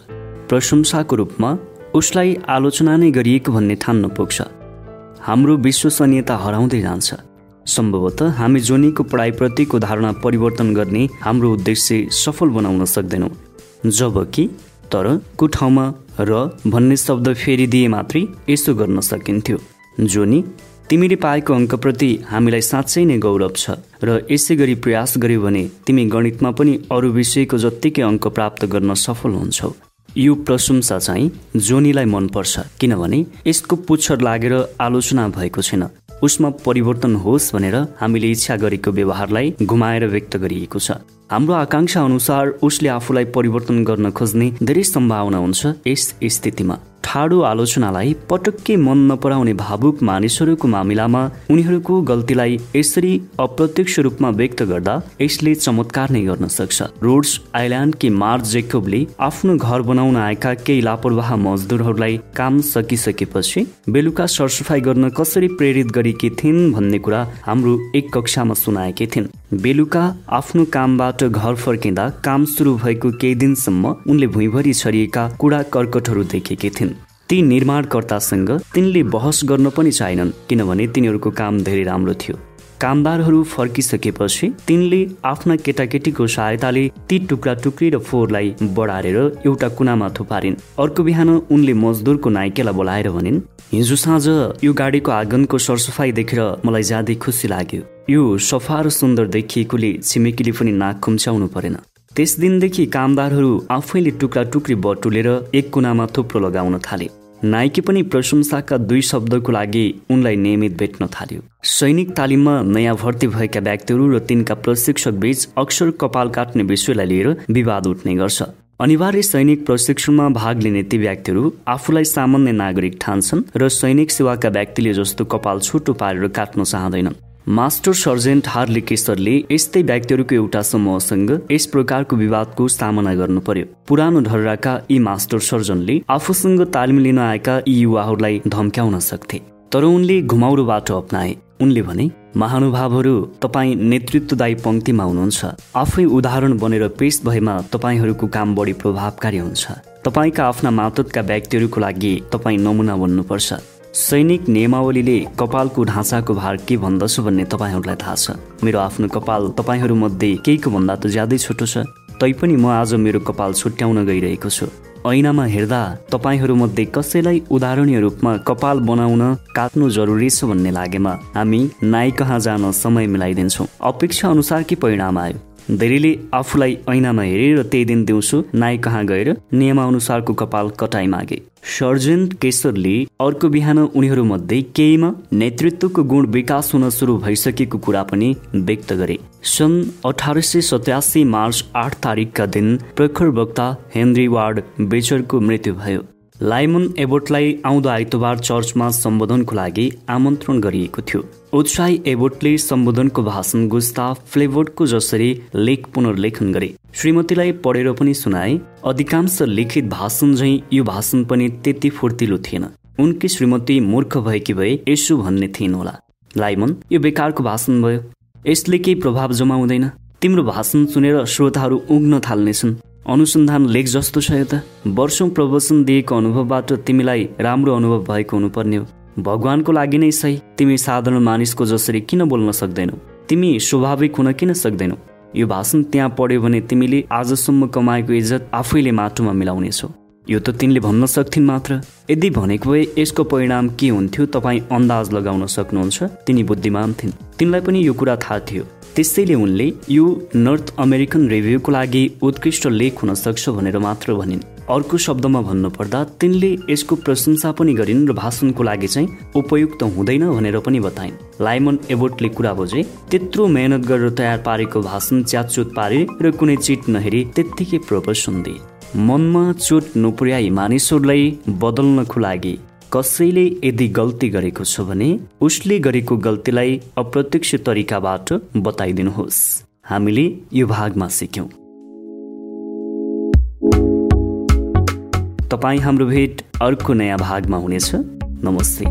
प्रशंसाको रूपमा उसलाई आलोचना नै गरिएको भन्ने ठान्न पुग्छ। हाम्रो विश्वसनीयता हराउँदै जान्छ। सम्भवतः हामी जोनीको पढाइप्रतिको धारणा परिवर्तन गर्ने हाम्रो उद्देश्य सफल बनाउन सक्दैनौँ। जबकि तर को ठाउँमा र भन्ने शब्द फेरिदिए मात्रै यसो गर्न सकिन्थ्यो। जोनी तिमीले पाएको अङ्कप्रति हामीलाई साँच्चै नै गौरव छ र यसै गरी प्रयास गर्यो भने तिमी गणितमा पनि अरू विषयको जत्तिकै अङ्क प्राप्त गर्न सफल हुन्छौ। यो प्रशंसा चाहिँ जोनीलाई मनपर्छ किनभने यसको पुच्छर लागेर आलोचना भएको छैन। उसमा परिवर्तन होस् भनेर हामीले इच्छा गरेको व्यवहारलाई घुमाएर व्यक्त गरिएको छ। हाम्रो आकाङ्क्षा अनुसार उसले आफूलाई परिवर्तन गर्न खोज्ने धेरै सम्भावना हुन्छ यस स्थितिमा। ठाडो आलोचनालाई पटक्कै मन नपराउने भावुक मानिसहरूको मामिलामा उनीहरूको गल्तीलाई यसरी अप्रत्यक्ष रूपमा व्यक्त गर्दा यसले चमत्कार नै गर्न सक्छ। रोड्स आइल्यान्डकी मार्च जेकोबले आफ्नो घर बनाउन आएका केही लापरवाह मजदुरहरूलाई काम सकिसकेपछि बेलुका सरसफाइ गर्न कसरी प्रेरित गरेकी थिइन् भन्ने कुरा हाम्रो एक कक्षामा सुनाएकी थिइन्। बेलुका आफ्नो कामबाट घर फर्किँदा काम सुरु भएको केही दिनसम्म उनले भुइँभरि छरिएका कुडा कर्कटहरू देखेकी थिइन्। ती निर्माणकर्तासँग तिनले बहस गर्न पनि चाहेनन् किनभने तिनीहरूको काम धेरै राम्रो थियो। कामदारहरू फर्किसकेपछि तिनले आफ्ना केटाकेटीको सहायताले ती टुक्रा टुक्री र फोहोरलाई बढारेर एउटा कुनामा थुपारिन्। अर्को बिहान उनले मजदुरको नाइकेलाई बोलाएर भनिन् हिजो साँझ यो गाडीको आँगनको सरसफाइ देखेर मलाई ज्यादै खुसी लाग्यो। यो सफा र सुन्दर देखिएकोले छिमेकीले पनि नाक खुम्च्याउनु परेन। त्यस दिनदेखि कामदारहरू आफैले टुक्रा टुक्री बटुलेर एक कुनामा थुप्रो लगाउन थाले। नाइके पनि प्रशंसाका दुई शब्दको लागि उनलाई नियमित भेट्न थाल्यो। सैनिक तालिममा नयाँ भर्ती भएका व्यक्तिहरू र तिनका प्रशिक्षक बीच अक्सर कपाल काट्ने विषयलाई लिएर विवाद उठ्ने गर्छ। अनिवार्य सैनिक प्रशिक्षणमा भाग लिने ती व्यक्तिहरू आफूलाई सामान्य नागरिक ठान्छन् र सैनिक सेवाका व्यक्तिले जस्तो कपाल छुटो पारेर काट्न चाहँदैनन्। मास्टर सर्जेन्ट हार्ले केसरले यस्तै व्यक्तिहरूको एउटा समूहसँग यस प्रकारको विवादको सामना गर्नु पर्यो पुरानो ढर्राका यी मास्टर सर्जनले आफूसँग तालिम लिन आएका यी युवाहरूलाई धम्क्याउन सक्थे तर उनले घुमाउरो बाटो अप्नाए। उनले भने महानुभावहरू तपाईँ नेतृत्वदायी पङ्क्तिमा हुनुहुन्छ। आफै उदाहरण बनेर पेश भएमा तपाईँहरूको काम बढी प्रभावकारी हुन्छ। तपाईँका आफ्ना मातहतका व्यक्तिहरूको लागि तपाईँ नमुना बन्नुपर्छ। सैनिक नियमावलीले कपालको ढाँचाको भार के भन्दछ भन्ने तपाईँहरूलाई थाहा छ। मेरो आफ्नो कपाल तपाईँहरूमध्ये केहीको भन्दा त ज्यादै छोटो छ। तैपनि म आज मेरो कपाल छुट्याउन गइरहेको छु। ऐनामा हेर्दा तपाईँहरूमध्ये कसैलाई उदाहरणीय रूपमा कपाल बनाउन काट्नु जरुरी छ भन्ने लागेमा हामी नाइ कहाँ जान समय मिलाइदिन्छौँ। अपेक्षा अनुसार के परिणाम आयो? धेरैले आफूलाई ऐनामा हेरेर त्यही दिन दिउँसो नाइ कहाँ गएर नियमानुसारको कपाल कटाइ मागे। सर्जेन्ट केशरले अर्को बिहान उनीहरूमध्ये केहीमा नेतृत्वको गुण विकास हुन सुरु भइसकेको कुरा पनि व्यक्त गरे। सन् अठार सय सतासी मार्च आठ तारिकका दिन प्रखर वक्ता हेनरी वार्ड बेचरको मृत्यु भयो। लाइमन एबोटलाई आउँदो आइतबार चर्चमा सम्बोधनको लागि आमन्त्रण गरिएको थियो। उत्साही एबोटले सम्बोधनको भाषण गुस्ता फ्लेभोडको जसरी लेख पुनर्लेखन गरे। श्रीमतीलाई पढेर पनि सुनाए अधिकांश लिखित भाषण झै यो भाषण पनि त्यति फुर्तिलो थिएन। उनकी श्रीमती मूर्ख भएकी भए यसो भन्ने थिइन् होला। लाइमन यो बेकारको भाषण भयो। यसले केही प्रभाव जमाउँदैन। तिम्रो भाषण सुनेर श्रोताहरू उग्न थाल्नेछन्। अनुसन्धान लेख जस्तो छ त। वर्षौँ प्रवचन दिएको अनुभवबाट तिमीलाई राम्रो अनुभव भएको हुनुपर्ने हो। भगवानको लागि नै सही। तिमी साधारण मानिसको जसरी किन बोल्न सक्दैनौ? तिमी स्वाभाविक हुन किन सक्दैनौ? यो भाषण त्यहाँ पढ्यो भने तिमीले आजसम्म कमाएको इज्जत आफैले माटोमा मिलाउनेछौ। यो त तिनले भन्न सक्थिन् मात्र। यदि भनेको भए यसको परिणाम के हुन्थ्यो तपाईँ अन्दाज लगाउन सक्नुहुन्छ? तिनी बुद्धिमान थिइन्। तिनलाई पनि यो कुरा थाहा थियो। त्यसैले उनले यो नर्थ अमेरिकन रिभ्यूको लागि उत्कृष्ट लेख हुन सक्छ भनेर मात्र भनिन्। अर्को शब्दमा भन्नुपर्दा तिनले यसको प्रशंसा पनि गरिन् र भाषणको लागि चाहिँ उपयुक्त हुँदैन भनेर पनि बताइन्। लाइमन एबोटले कुरा बुझे त्यत्रो मेहनत गरेर तयार पारेको भाषण च्यातचुत पारे र कुनै चिट नहेरी त्यत्तिकै प्रवचन दिए मनमा चोट नपुर्याई मानिसहरूलाई बदल्नको लागि कसैले यदि गल्ती गरेको छ भने उसले गरेको गल्तीलाई अप्रत्यक्ष तरिकाबाट बताइदिनुहोस्। हामीले यो भागमा सिक्यौँ। तपाईँ हाम्रो भेट अर्को नयाँ भागमा हुनेछ। नमस्ते।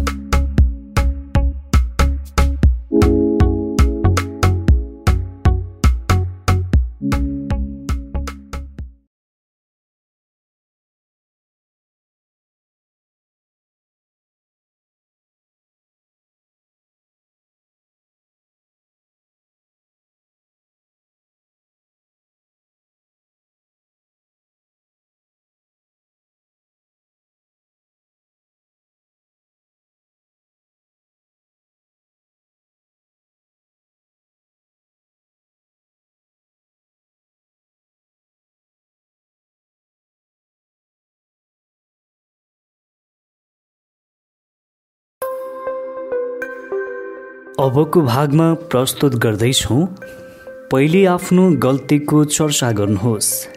अबको भागमा प्रस्तुत गर्दैछौँ पहिले आफ्नो गल्तीको चर्चा गर्नुहोस्।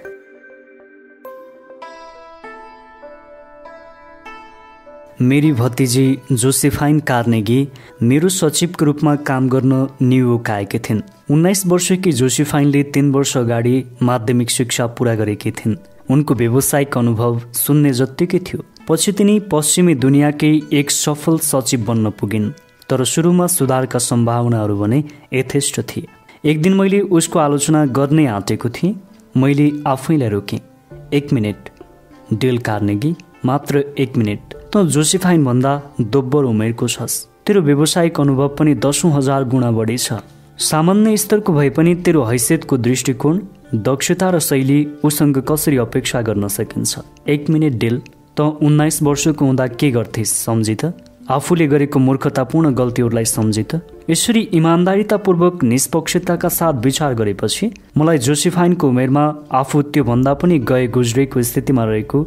मेरी भतिजी जोसेफाइन कार्नेगी मेरो सचिवको रूपमा काम गर्न न्युयोर्क आएकी थिइन्। उन्नाइस वर्षकी जोसेफाइनले तिन वर्ष अगाडि माध्यमिक शिक्षा पुरा गरेकी थिइन्। उनको व्यावसायिक अनुभव सुन्ने जत्तिकै थियो। पछि तिनी पश्चिमी दुनियाँकै एक सफल सचिव बन्न पुगिन्। तर सुरुमा सुधारका सम्भावनाहरू भने यथेष्ट थिए। एक दिन मैले उसको आलोचना गर्नै आँटेको थिएँ। मैले आफैलाई रोकेँ। एक मिनट डेल कार्नेगी मात्र एक मिनट। त जोसिफाइन भन्दा दोब्बर उमेरको छस्। तेरो व्यावसायिक अनुभव पनि दसौँ हजार गुणा बढी छ। सामान्य स्तरको भए पनि तेरो हैसियतको दृष्टिकोण दक्षता र शैली उसँग कसरी अपेक्षा गर्न सकिन्छ? एक मिनट डेल त उन्नाइस वर्षको हुँदा के गर्थेस् सम्झि त आफूले गरेको मूर्खतापूर्ण गल्तीहरूलाई सम्झे त यसरी इमान्दारितापूर्वक निष्पक्षताका साथ विचार गरेपछि मलाई जोसिफाइनको उमेरमा आफू त्योभन्दा पनि गए गुज्रेको स्थितिमा रहेको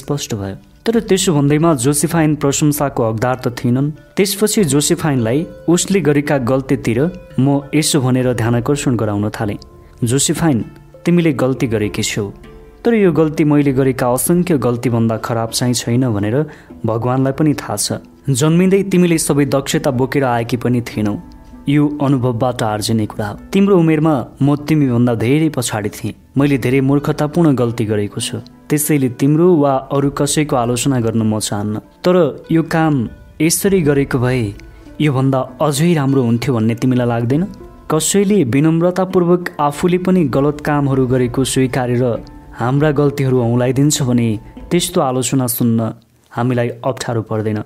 स्पष्ट भयो। तर त्यसो भन्दैमा जोसिफाइन प्रशंसाको हकदार त थिएनन्। त्यसपछि जोसिफाइनलाई उसले गरेका गल्तीतिर म यसो भनेर ध्यानकर्षण गराउन थालेँ। जोसिफाइन तिमीले गल्ती गरेकी छौ। तर यो गल्ती मैले गरेका असङ्ख्य गल्तीभन्दा खराब चाहिँ छैन भनेर भगवान्लाई पनि थाहा छ। जन्मिँदै तिमीले सबै दक्षता बोकेर आएकी पनि थिएनौ। यो अनुभवबाट आर्जिने कुरा हो। तिम्रो उमेरमा म तिमीभन्दा धेरै पछाडि थिएँ। मैले धेरै मूर्खतापूर्ण गल्ती गरेको छु। त्यसैले तिम्रो वा अरू कसैको आलोचना गर्न म चाहन्न। तर यो काम यसरी गरेको भए योभन्दा अझै राम्रो हुन्थ्यो भन्ने तिमीलाई लाग्दैन? कसैले विनम्रतापूर्वक आफूले पनि गलत कामहरू गरेको स्वीकारेर हाम्रा गल्तीहरू औँलाइदिन्छ भने त्यस्तो आलोचना सुन्न हामीलाई अप्ठ्यारो पर्दैन।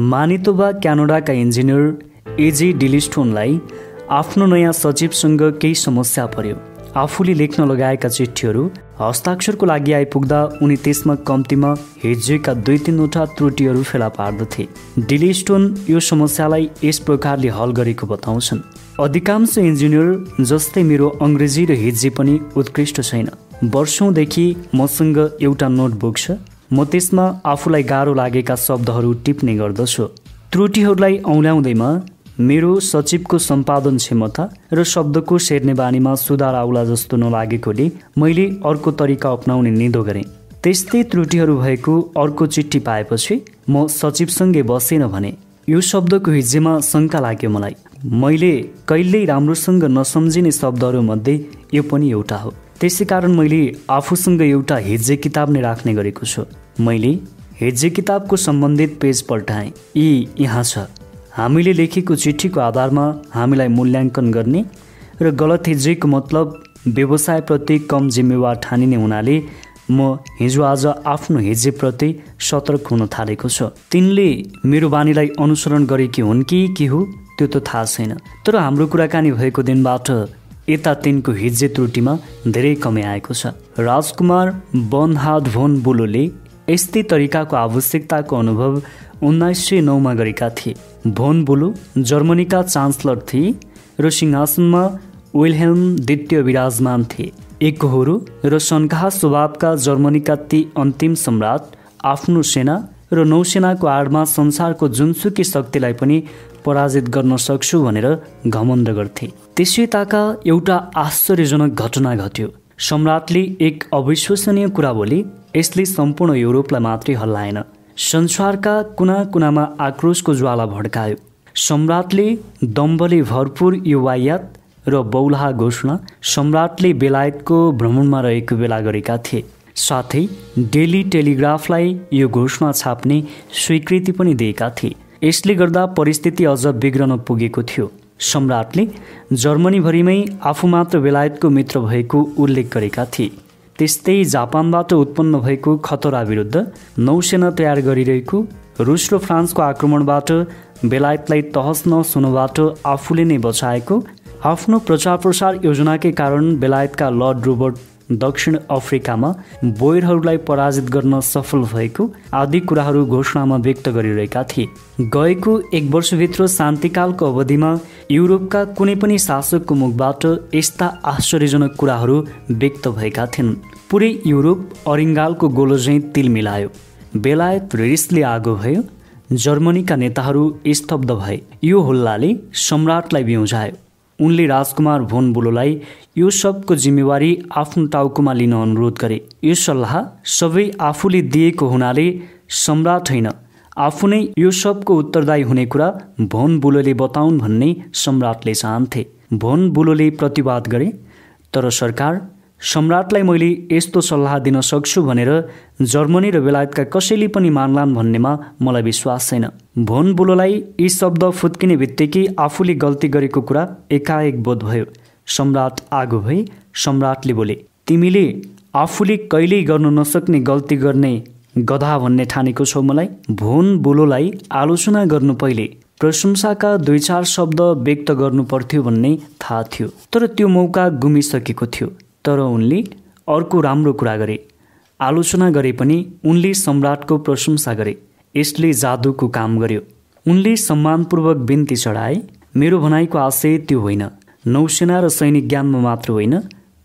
मानितोबा क्यानाडाका इन्जिनियर एजी डिलिस्टोनलाई आफ्नो नयाँ सचिवसँग केही समस्या पर्यो। आफूले लेख्न लगाएका चिठीहरू हस्ताक्षरको लागि आइपुग्दा उनी त्यसमा कम्तीमा हिजोका दुई तिनवटा त्रुटिहरू फेला पार्दथे। डिलिस्टोन यो समस्यालाई यस प्रकारले हल गरेको बताउँछन्। अधिकांश इन्जिनियर जस्तै मेरो अङ्ग्रेजी र हिज्जी पनि उत्कृष्ट छैन। वर्षौँदेखि मसँग एउटा नोटबुक छ। म त्यसमा आफूलाई गाह्रो लागेका शब्दहरू टिप्ने गर्दछु। त्रुटिहरूलाई औँल्याउँदैमा मेरो सचिवको सम्पादन क्षमता र शब्दको सेर्ने बानीमा सुधार आउला जस्तो नलागेकोले मैले अर्को तरिका अप्नाउने निदो गरेँ। त्यस्तै त्रुटिहरू भएको अर्को चिठी पाएपछि म सचिवसँगै बसेन भने यो शब्दको हिज्जेमा शङ्का लाग्यो मलाई। मैले कहिल्यै राम्रोसँग नसम्झिने शब्दहरूमध्ये यो पनि एउटा हो। त्यसै कारण मैले आफूसँग एउटा हिज्जे किताब नै राख्ने गरेको छु। मैले हिज्जे किताबको सम्बन्धित पेज पल्टाएँ। यी यहाँ छ। हामीले लेखेको चिठीको आधारमा हामीलाई मूल्याङ्कन गर्ने र गलत हिज्जेको मतलब व्यवसायप्रति कम जिम्मेवार ठानिने हुनाले म हिजो आज आफ्नो हिज्जेप्रति सतर्क हुन थालेको छु। तिनले मेरो बानीलाई अनुसरण गरेकी हुन् कि के हो त्यो त थाहा छैन। तर हाम्रो कुराकानी भएको दिनबाट यता तिनको हिज्जे त्रुटिमा धेरै कमी आएको छ। राजकुमार बनहाद भोन बुलोले यस्तै तरिकाको आवश्यकताको अनुभव उन्नाइस सय नौमा गरेका थिए। भोन बुलु जर्मनीका चान्सलर थिए र सिंहासनमा विलहेल्म द्वितीय विराजमान थिए। एकहोरो र सन्काह स्वभावका जर्मनीका ती अन्तिम सम्राट आफ्नो सेना र नौसेनाको आडमा संसारको जुनसुकी शक्तिलाई पनि पराजित गर्न सक्छु भनेर घमण्ड गर्थे। त्यसै ताका एउटा आश्चर्यजनक घटना घट्यो। सम्राटले एक अविश्वसनीय कुरा बोले यसले सम्पूर्ण युरोपलाई मात्रै हल्लाएन। संसारका कुना कुनामा आक्रोशको ज्वाला भड्कायो। सम्राटले दम्बले भरपुर यो वायात र बौलाहा घोषणा सम्राटले बेलायतको भ्रमणमा रहेको बेला गरेका थिए। साथै डेली टेलिग्राफलाई यो घोषणा छाप्ने स्वीकृति पनि दिएका थिए। यसले गर्दा परिस्थिति अझ बिग्रन पुगेको थियो। सम्राटले जर्मनीभरिमै आफू मात्र बेलायतको मित्र भएको उल्लेख गरेका थिए। त्यस्तै जापानबाट उत्पन्न भएको खतरा विरुद्ध नौसेना तयार गरिरहेको रुस र फ्रान्सको आक्रमणबाट बेलायतलाई तहस नहस हुनबाट आफूले नै बचाएको आफ्नो प्रचार प्रसार योजनाकै कारण बेलायतका लर्ड रोबर्ट दक्षिण अफ्रिकामा बोयरहरूलाई पराजित गर्न सफल भएको आदि कुराहरू घोषणामा व्यक्त गरिरहेका थिए। गएको एक वर्षभित्र शान्तिकालको अवधिमा युरोपका कुनै पनि शासकको मुखबाट यस्ता आश्चर्यजनक कुराहरू व्यक्त भएका थिएन पुरै युरोप अरिङ्गालको गोलो झैँ तिल मिलायो बेलायत रिसले आगो भयो। जर्मनीका नेताहरू स्तब्ध भए। यो हुल्लाले सम्राटलाई बिउजायो उनले राजकुमार भोन बुलोलाई यो सबको जिम्मेवारी आफ्नो टाउकोमा लिन अनुरोध गरे। यो सल्लाह सबै आफूले दिएको हुनाले सम्राट होइन। आफू नै यो सबको उत्तरदायी हुने कुरा भोन बुलोले बताउन् भन्ने सम्राटले चाहन्थे। भोन बुलोले प्रतिवाद गरे तर सरकार सम्राटलाई मैले यस्तो सल्लाह दिन सक्छु भनेर जर्मनी र बेलायतका कसैले पनि मान्लान् भन्नेमा मलाई विश्वास छैन। भोन बुलोलाई यी शब्द फुत्किने बित्तिकै आफूले गल्ती गरेको कुरा एकाएक बोध भयो। सम्राट आगो भई सम्राटले बोले तिमीले आफूले कहिल्यै गर्नु नसक्ने गल्ती गर्ने गधा भन्ने ठानेको छौ मलाई। भोन बुलोलाई आलोचना गर्नु पहिले प्रशंसाका दुई चार शब्द व्यक्त गर्नु पर्थ्यो भन्ने थाहा थियो। तर त्यो मौका गुमिसकेको थियो। तर उनले अर्को राम्रो कुरा गरे। आलोचना गरे पनि उनले सम्राटको प्रशंसा गरे। यसले जादुको काम गर्यो। उनले सम्मानपूर्वक बिन्ती चढाए मेरो भनाइको आशय त्यो होइन। नौसेना र सैनिक ज्ञानमा मात्र होइन।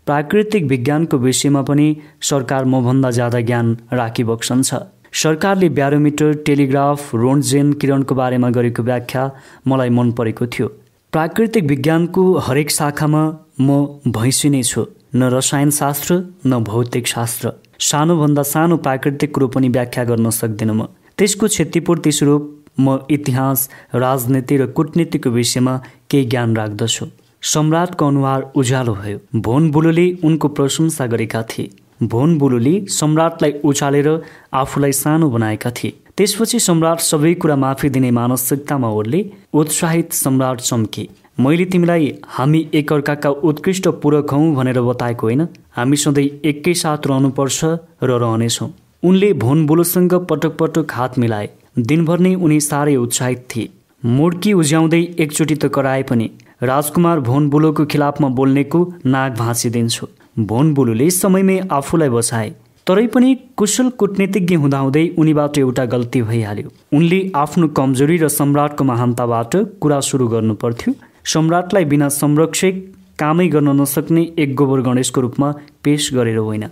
प्राकृतिक विज्ञानको विषयमा पनि सरकार मभन्दा ज्यादा ज्ञान राखिबक्सन छ। सरकारले ब्यारोमिटर टेलिग्राफ रोन्जेन किरणको बारेमा गरेको व्याख्या मलाई मन परेको थियो। प्राकृतिक विज्ञानको हरेक शाखामा म भैँसी नै छु। न रसायनशास्त्र न भौतिक शास्त्र सानोभन्दा सानो प्राकृतिक कुरो पनि व्याख्या गर्न सक्दिनँ म। त्यसको क्षतिपूर्ति स्वरूप म इतिहास राजनीति र कुटनीतिको विषयमा केही ज्ञान राख्दछु। सम्राटको अनुहार उज्यालो भयो। भोन बुलोले उनको प्रशंसा गरेका थिए। भोन बुलुले सम्राटलाई उचालेर आफूलाई सानो बनाएका थिए। त्यसपछि सम्राट सबै कुरा माफी दिने मानसिकतामा ओर्ले उत्साहित सम्राट चम्के। मैले तिमीलाई हामी एकअर्काका उत्कृष्ट पूरक हौ भनेर बताएको होइन। हामी सधैँ एकै साथ रहनुपर्छ र रहनेछौँ। उनले भोन बुलोसँग पटक पटक हात मिलाए। दिनभर नै उनी साह्रै उत्साहित थिए। मुड्की उज्याउँदै एकचोटि त कराए पनि राजकुमार भोन बुलोको खिलाफमा बोल्नेको नाग भाँचिदिन्छु। भोन बुलुले समयमै आफूलाई बसाए तरै पनि कुशल कुटनीतिज्ञ हुँदाहुँदै उनीबाट एउटा गल्ती भइहाल्यो। उनले आफ्नो कमजोरी र सम्राटको महानताबाट कुरा सुरु गर्नु पर्थ्यो। सम्राटलाई बिना संरक्षक कामै गर्न नसक्ने एक गोबर गणेशको रूपमा पेश गरेर होइन।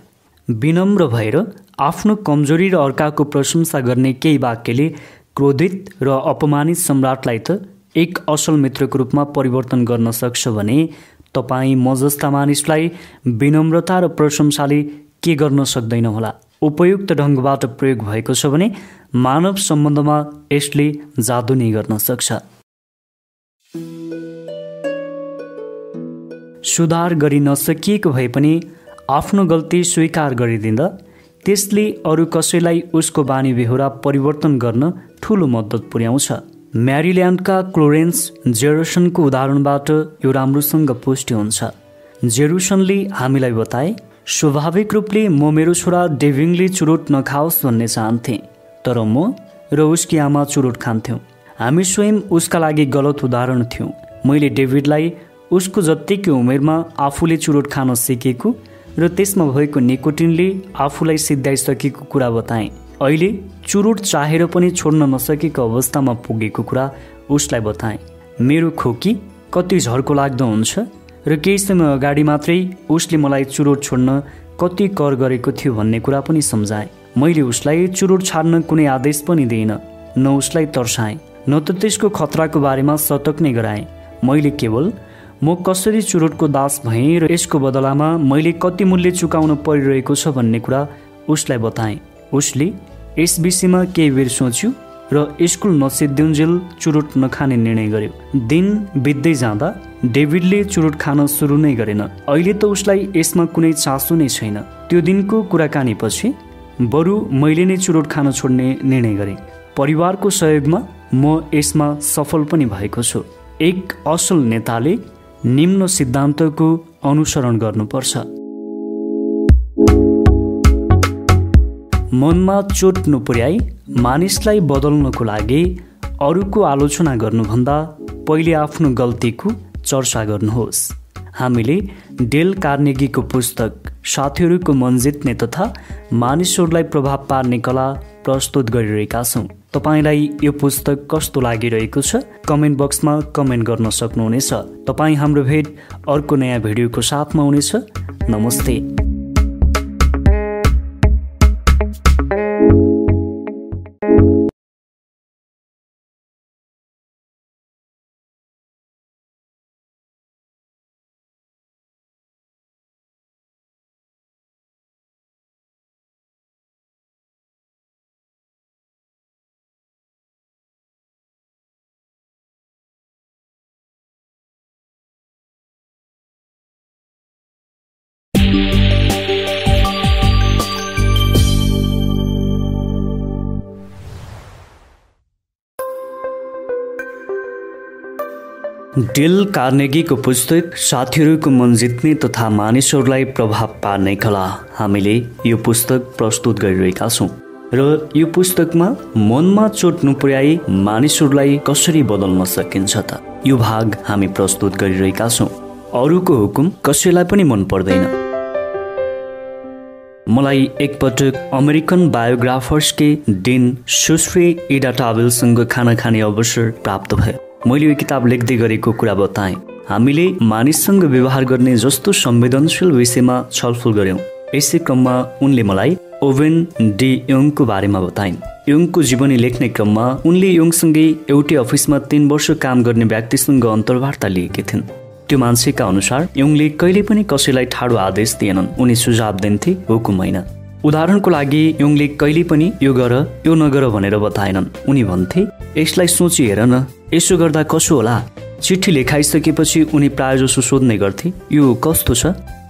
विनम्र भएर आफ्नो कमजोरी र अर्काको प्रशंसा गर्ने केही वाक्यले क्रोधित र अपमानित सम्राटलाई त एक असल मित्रको रूपमा परिवर्तन गर्न सक्छ भने तपाईँ म जस्ता मानिसलाई विनम्रता र प्रशंसाले के गर्न सक्दैन होला? उपयुक्त ढङ्गबाट प्रयोग भएको छ भने मानव सम्बन्धमा यसले जादु नै गर्न सक्छ। सुधार गरि नसकिएको भए पनि आफ्नो गल्ती स्वीकार गरिदिँदा त्यसले अरू कसैलाई उसको बानी बेहोरा परिवर्तन गर्न ठुलो मद्दत पुर्याउँछ। म्यारिल्यान्डका क्लोरेन्स जेरुसनको उदाहरणबाट यो राम्रोसँग पुष्टि हुन्छ। जेरुसनले हामीलाई बताए स्वाभाविक रूपले म मेरो छोरा डेभिङले चुरोट नखाओस् भन्ने चाहन्थेँ तर म र उसकी आमा चुरोट खान्थ्यौँ। हामी स्वयं उसका लागि गलत उदाहरण थियौँ। मैले डेभिडलाई उसको जत्तिकै उमेरमा आफूले चुरोट खान सिकेको र त्यसमा भएको निकोटिनले आफूलाई सिद्धाइसकेको कुरा बताएँ। अहिले चुरोट चाहेर पनि छोड्न नसकेको अवस्थामा पुगेको कुरा उसलाई बताएँ। मेरो खोकी कति झर्को लाग्दो हुन्छ र केही समय अगाडि मात्रै उसले मलाई चुरोट छोड्न कति कर गरेको थियो भन्ने कुरा पनि सम्झाएँ। मैले उसलाई चुरोट छाड्न कुनै आदेश पनि दिइनँ न उसलाई तर्साएँ न त त्यसको खतराको बारेमा सतर्क नै गराएँ। मैले केवल म कसरी चुरोटको दास भएँ र यसको बदलामा मैले कति मूल्य चुकाउन परिरहेको छ भन्ने कुरा उसलाई बताएँ। उसले यस विषयमा केही बेर सोच्यो र स्कुल नसिद्धिउन्जेल चुरोट नखाने निर्णय गर्यो। दिन बित्दै जाँदा डेभिडले चुरोट खान सुरु नै गरेन। अहिले त उसलाई यसमा कुनै चासो नै छैन। त्यो दिनको कुराकानीपछि बरु मैले नै चुरोट खान छोड्ने निर्णय गरेँ। परिवारको सहयोगमा म यसमा सफल पनि भएको छु। एक असल नेताले निम्न सिद्धान्तको अनुसरण गर्नुपर्छ। मनमा चोट नपुर्याई मानिसलाई बदल्नको लागि अरूको आलोचना गर्नुभन्दा पहिले आफ्नो गल्तीको चर्चा गर्नुहोस्। हामीले डेल कार्नेगीको पुस्तक साथीहरूको मन जित्ने तथा मानिसहरूलाई प्रभाव पार्ने कला प्रस्तुत गरिरहेका छौँ। तपाईँलाई यो पुस्तक कस्तो लागिरहेको छ? कमेन्ट बक्समा कमेन्ट गर्न सक्नुहुनेछ। तपाईँ हाम्रो भेट अर्को नयाँ भिडियोको साथमा हुनेछ। नमस्ते। डेल कार्नेगीको पुस्तक साथीहरूको मन जित्ने तथा मानिसहरूलाई प्रभाव पार्ने कला। हामीले यो पुस्तक प्रस्तुत गरिरहेका छौँ। र यो पुस्तकमा मनमा चोट नपुर्याई मानिसहरूलाई कसरी बदल्न सकिन्छ त? यो भाग हामी प्रस्तुत गरिरहेका छौँ। अरूको हुकुम कसैलाई पनि मन पर्दैन। मलाई एकपटक अमेरिकन बायोग्राफर्सकै दिन सुश्री इडा टावेलसँग खाना खाने अवसर प्राप्त भयो। मैले यो किताब लेख्दै गरेको कुरा बताएँ। हामीले मानिससँग व्यवहार गर्ने जस्तो संवेदनशील विषयमा छलफल गऱ्यौँ। यसै क्रममा उनले मलाई ओभेन डी योङको बारेमा बताइन्। योङको जीवनी लेख्ने क्रममा उनले योङसँगै एउटै अफिसमा तीन वर्ष काम गर्ने व्यक्तिसँग अन्तर्वार्ता लिएकी थिइन्। त्यो मान्छेका अनुसार योङले कहिले पनि कसैलाई ठाडो आदेश दिएनन् उनी सुझाव दिन्थे हुकुम होइन। उदाहरणको लागि योङले कहिले पनि यो गर यो नगर भनेर बताएनन्। उनी भन्थे यसलाई सोची हेर न यसो गर्दा कसो होला? चिठी लेखाइसकेपछि उनी प्रायःजसो सोध्ने गर्थे यो कस्तो छ?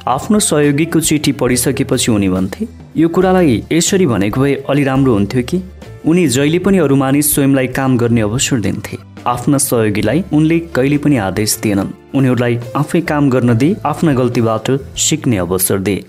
आफ्नो सहयोगीको चिठी पढिसकेपछि उनी भन्थे यो कुरालाई यसरी भनेको भए अलि राम्रो हुन्थ्यो कि? उनी जहिले पनि अरू मानिस स्वयंलाई काम गर्ने अवसर दिन्थे। आफ्ना सहयोगीलाई उनले कहिले पनि आदेश दिएनन्। उनीहरूलाई आफै काम गर्न दिए आफ्ना गल्तीबाट सिक्ने अवसर दिए।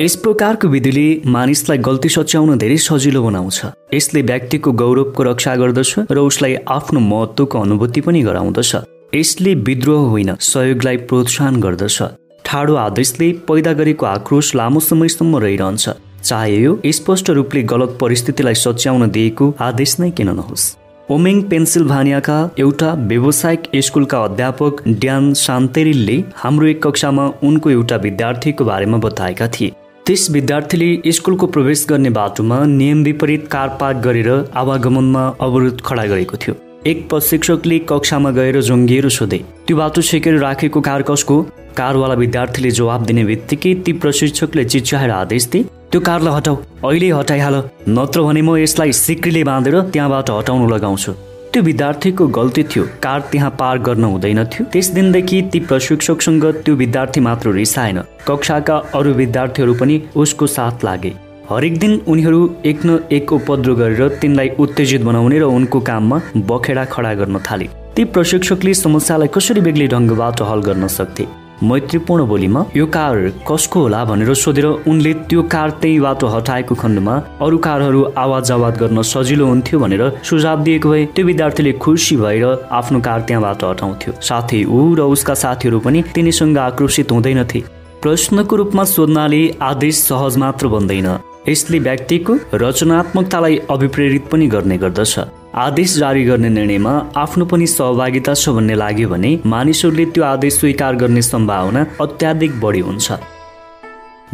यस प्रकारको विधिले मानिसलाई गल्ती सच्याउन धेरै सजिलो बनाउँछ। यसले व्यक्तिको गौरवको रक्षा गर्दछ र उसलाई आफ्नो महत्त्वको अनुभूति पनि गराउँदछ। यसले विद्रोह होइन सहयोगलाई प्रोत्साहन गर्दछ। ठाडो आदेशले पैदा गरेको आक्रोश लामो समयसम्म रहिरहन्छ। चाहे यो स्पष्ट रूपले गलत परिस्थितिलाई सच्याउन दिएको आदेश नै किन नहोस्। ओमेङ पेन्सिल्भानियाका एउटा व्यावसायिक स्कुलका अध्यापक ड्यान सान्तेरिलले हाम्रो एक कक्षामा उनको एउटा विद्यार्थीको बारेमा बताएका थिए। त्यस विद्यार्थीले स्कुलको प्रवेश गर्ने बाटोमा नियम विपरीत कार पार्क गरेर आवागमनमा अवरोध खडा गरेको थियो। एक प्रशिक्षकले कक्षामा गएर जोङ्गिएर सोधे। त्यो बाटो छेकेर राखेको कार कसको कारवाला विद्यार्थीले जवाब दिने बित्तिकै ती प्रशिक्षकले चिच्याएर आदेश दिए त्यो कारलाई हटाऊ अहिले हटाइहाल। नत्र भने म यसलाई सिक्रीले बाँधेर त्यहाँबाट हटाउनु लगाउँछु। त्यो विद्यार्थीको गल्ती थियो। कार त्यहाँ पार गर्न हुँदैन थियो। त्यस दिनदेखि ती प्रशिक्षकसँग त्यो विद्यार्थी मात्र रिसाएन। कक्षाका अरू विद्यार्थीहरू पनि उसको साथ लागे। हरेक दिन उनीहरू एक न एक उपद्रो गरेर तिनलाई उत्तेजित बनाउने र उनको काममा बखेडा खडा गर्न थाले। ती प्रशिक्षकले समस्यालाई कसरी बेग्लै ढङ्गबाट हल गर्न सक्थे? मैत्रीपूर्ण बोलीमा यो कार कसको होला? भनेर सोधेर उनले त्यो कार त्यही बाटो हटाएको खण्डमा अरू कारहरू आवाज आवाज गर्न सजिलो हुन्थ्यो भनेर सुझाव दिएको भए त्यो विद्यार्थीले खुसी भएर आफ्नो कार त्यहाँबाट हटाउँथ्यो। साथै ऊ र उसका साथीहरू पनि तिनीसँग आक्रोशित हुँदैनथे। प्रश्नको रूपमा सोध्नाले आदेश सहज मात्र बन्दैन। यसले व्यक्तिको रचनात्मकतालाई अभिप्रेरित पनि गर्ने गर्दछ। आदेश जारी गर्ने निर्णयमा आफ्नो पनि सहभागिता छ भन्ने लाग्यो भने मानिसहरूले त्यो आदेश स्वीकार गर्ने सम्भावना अत्याधिक बढी हुन्छ।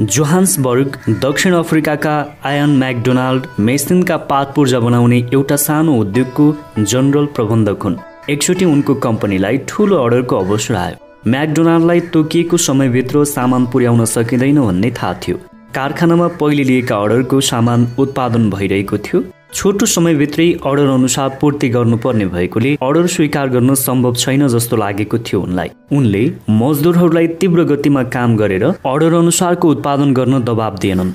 जोहान्सबर्ग दक्षिण अफ्रिकाका आयन म्याकडोनाल्ड मेसिनका पात पूर्जा बनाउने एउटा सानो उद्योगको जनरल प्रबन्धक हुन्। एकचोटि उनको कम्पनीलाई ठुलो अर्डरको अवसर आयो। म्याकडोनाल्डलाई तोकिएको समयभित्र सामान पुर्याउन सकिँदैन भन्ने थाहा थियो। कारखानामा पहिले लिएका अर्डरको सामान उत्पादन भइरहेको थियो। छोटो समयभित्रै अर्डर अनुसार पूर्ति गर्नुपर्ने भएकोले अर्डर स्वीकार गर्न सम्भव छैन जस्तो लागेको थियो उनलाई। उनले मजदुरहरूलाई तीव्र गतिमा काम गरेर अर्डर अनुसारको उत्पादन गर्न दबाब दिएनन्।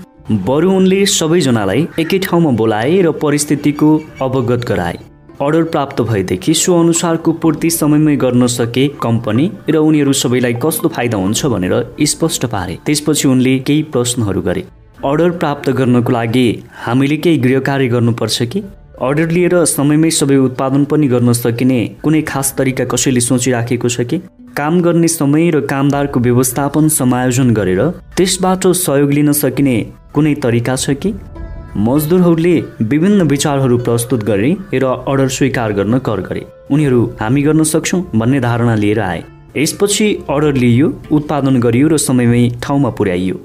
बरु उनले सबैजनालाई एकै ठाउँमा बोलाए र परिस्थितिको अवगत गराए। अर्डर प्राप्त भएदेखि सो अनुसारको पूर्ति समयमै गर्न सके कम्पनी र उनीहरू सबैलाई कस्तो फाइदा हुन्छ भनेर स्पष्ट पारे। त्यसपछि उनले केही प्रश्नहरू गरे। अर्डर प्राप्त गर्नको लागि हामीले केही गृह कार्य गर्नुपर्छ कि? अर्डर लिएर समयमै सबै उत्पादन पनि गर्न सकिने कुनै खास तरिका कसैले सोचिराखेको छ कि? काम गर्ने समय र कामदारको व्यवस्थापन समायोजन गरेर त्यसबाट सहयोग लिन सकिने कुनै तरिका छ कि? मजदुरहरूले विभिन्न विचारहरू प्रस्तुत गरे र अर्डर स्वीकार गर्न कर गरे। उनीहरू हामी गर्न सक्छौँ भन्ने धारणा लिएर आए। यसपछि अर्डर लिइयो उत्पादन गरियो र समयमै ठाउँमा पुर्याइयो।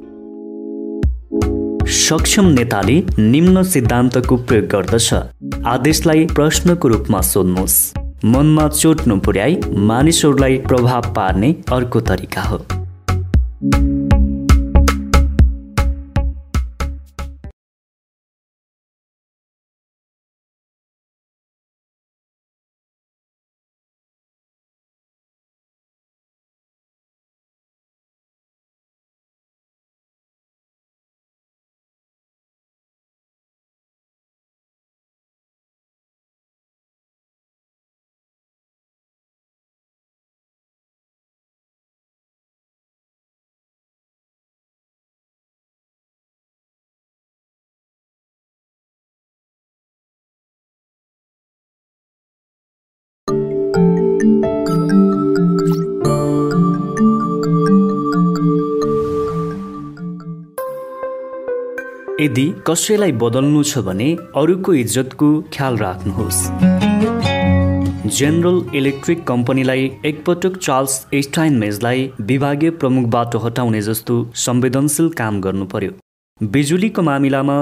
सक्षम नेताले निम्न सिद्धान्तको प्रयोग गर्दछ। आदेशलाई प्रश्नको रूपमा सोध्नुहोस्। मनमा चोट नपुर्याई मानिसहरूलाई प्रभाव पार्ने अर्को तरिका हो। यदि कसैलाई बदल्नु छ भने अरूको इज्जतको ख्याल राख्नुहोस्। जेनरल इलेक्ट्रिक कम्पनीलाई एकपटक चार्ल्स एस्टाइन मेजलाई विभागीय प्रमुखबाट हटाउने जस्तो संवेदनशील काम गर्नु पर्यो बिजुलीको मामिलामा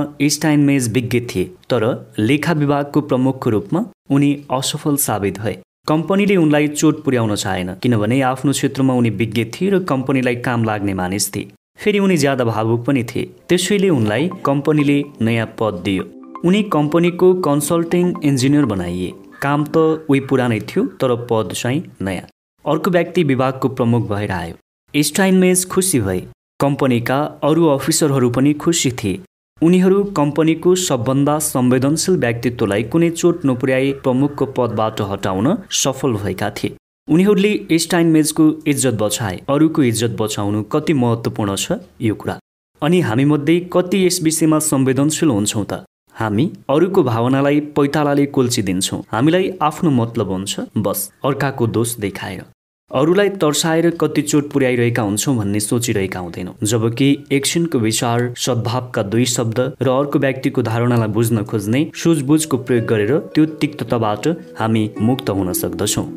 मेज विज्ञ थिए तर लेखा विभागको प्रमुखको रूपमा उनी असफल साबित भए। कम्पनीले उनलाई चोट पुर्याउन चाहेन किनभने आफ्नो क्षेत्रमा उनी विज्ञ थिए र कम्पनीलाई काम लाग्ने मानिस थिए। फेरि उनी ज्यादा भावुक पनि थिए। त्यसैले उनलाई कम्पनीले नयाँ पद दियो। उनी कम्पनीको कन्सल्टिङ इन्जिनियर बनाइए। काम त उही पुरानै थियो तर पद चाहिँ नयाँ। अर्को व्यक्ति विभागको प्रमुख भएर आयो। स्टाइनमेज खुसी भए। कम्पनीका अरू अफिसरहरू पनि खुसी थिए। उनीहरू कम्पनीको सबभन्दा संवेदनशील व्यक्तित्वलाई कुनै चोट नपुर्याई प्रमुखको पदबाट हटाउन सफल भएका थिए। उनीहरूले स्टाइनमेजको इज्जत बचाए अरूको इज्जत बचाउनु कति महत्त्वपूर्ण छ यो कुरा। अनि हामीमध्ये कति यस विषयमा संवेदनशील हुन्छौँ त? हामी अरूको भावनालाई पैतालाले कोल्चिदिन्छौँ। हामीलाई आफ्नो मतलब हुन्छ बस अर्काको दोष देखाएर अरूलाई तर्साएर कति चोट पुर्याइरहेका हुन्छौँ भन्ने सोचिरहेका हुँदैनौँ। जबकि एकछिनको विचार सद्भावका दुई शब्द र अर्को व्यक्तिको धारणालाई बुझ्न खोज्ने सुझबुझको प्रयोग गरेर त्यो तिक्तताबाट हामी मुक्त हुन सक्दछौँ।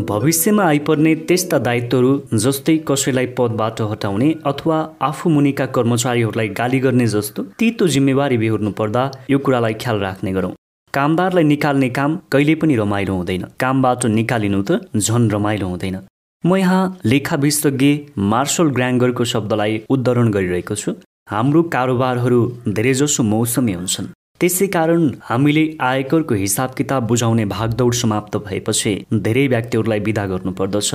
भविष्यमा आइपर्ने त्यस्ता दायित्वहरू जस्तै कसैलाई पदबाट हटाउने अथवा आफू मुनिका कर्मचारीहरूलाई गाली गर्ने जस्तो तितो जिम्मेवारी बिहोर्नु पर्दा यो कुरालाई ख्याल राख्ने गरौँ। कामदारलाई निकाल्ने काम कहिले पनि रमाइलो हुँदैन। कामबाट निकालिनु त झन रमाइलो हुँदैन। म यहाँ लेखा विशेषज्ञ मार्शल ग्राङ्गरको शब्दलाई उद्धरण गरिरहेको छु। हाम्रो कारोबारहरू धेरैजसो मौसमी हुन्छन्। त्यसै कारण हामीले आयकरको हिसाब किताब बुझाउने भागदौड समाप्त भएपछि धेरै व्यक्तिहरूलाई विदा गर्नुपर्दछ।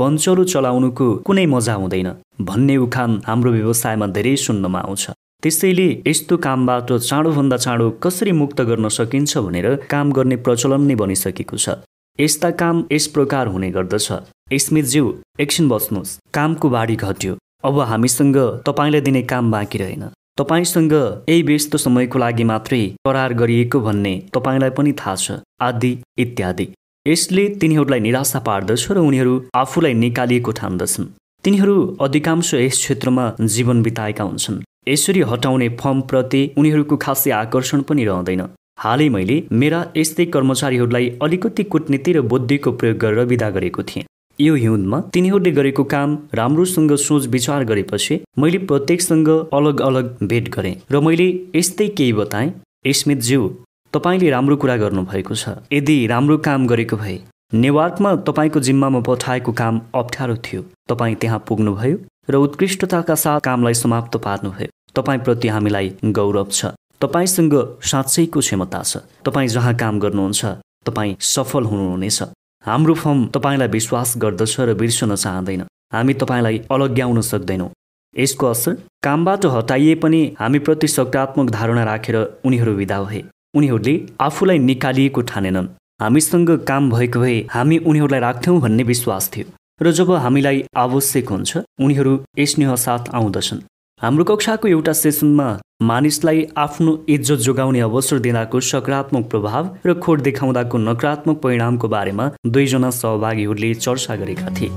बन्चरो चलाउनुको कुनै मजा हुँदैन भन्ने उखान हाम्रो व्यवसायमा धेरै सुन्नमा आउँछ। त्यसैले यस्तो कामबाट चाँडोभन्दा चाँडो कसरी मुक्त गर्न सकिन्छ भनेर काम गर्ने प्रचलन नै बनिसकेको छ। यस्ता काम यस प्रकार हुने गर्दछ। स्मितज्यू एकछिन बस्नुहोस्। कामको बाढी घट्यो। अब हामीसँग तपाईँलाई दिने काम बाँकी रहेन। तपाईँसँग यही व्यस्त समयको लागि मात्रै करार गरिएको भन्ने तपाईँलाई पनि थाहा छ। आदि इत्यादि। यसले तिनीहरूलाई निराशा पार्दछ र उनीहरू आफूलाई निकालिएको ठान्दछन्। तिनीहरू अधिकांश यस क्षेत्रमा जीवन बिताएका हुन्छन्। यसरी हटाउने फर्मप्रति उनीहरूको खासै आकर्षण पनि रहँदैन। हालै मैले मेरा यस्तै कर्मचारीहरूलाई अलिकति कुटनीति र बुद्धिको प्रयोग गरेर विदा गरेको थिएँ। यो हिउँदमा तिनीहरूले गरेको काम राम्रोसँग सोच विचार गरेपछि मैले प्रत्येकसँग अलग अलग भेट गरेँ र मैले यस्तै केही बताएँ। स्मितज्यू तपाईँले राम्रो कुरा गर्नुभएको छ। यदि राम्रो काम गरेको भए नेवार्कमा तपाईँको जिम्मामा पठाएको काम अप्ठ्यारो थियो। तपाईँ त्यहाँ पुग्नुभयो र उत्कृष्टताका साथ कामलाई समाप्त पार्नुभयो। तपाईँप्रति हामीलाई गौरव छ। तपाईँसँग साँच्चैको क्षमता छ। तपाईँ जहाँ काम गर्नुहुन्छ तपाईँ सफल हुनुहुनेछ। हाम्रो फर्म तपाईँलाई विश्वास गर्दछ र बिर्सन चाहँदैन। हामी तपाईँलाई अलग्याउन सक्दैनौँ। यसको असर कामबाट हटाइए पनि हामीप्रति सकारात्मक धारणा राखेर उनीहरू विदा भए। उनीहरूले आफूलाई निकालिएको ठानेनन्। हामीसँग काम भएको भए हामी उनीहरूलाई राख्थ्यौँ भन्ने विश्वास थियो। र जब हामीलाई आवश्यक हुन्छ उनीहरू स्नेह साथ आउँदछन्। हाम्रो कक्षाको एउटा सेसनमा मानिसलाई आफ्नो इज्जत जोगाउने अवसर दिँदाको सकारात्मक प्रभाव र खोट देखाउँदाको नकारात्मक परिणामको बारेमा दुईजना सहभागीहरूले चर्चा गरेका थिए।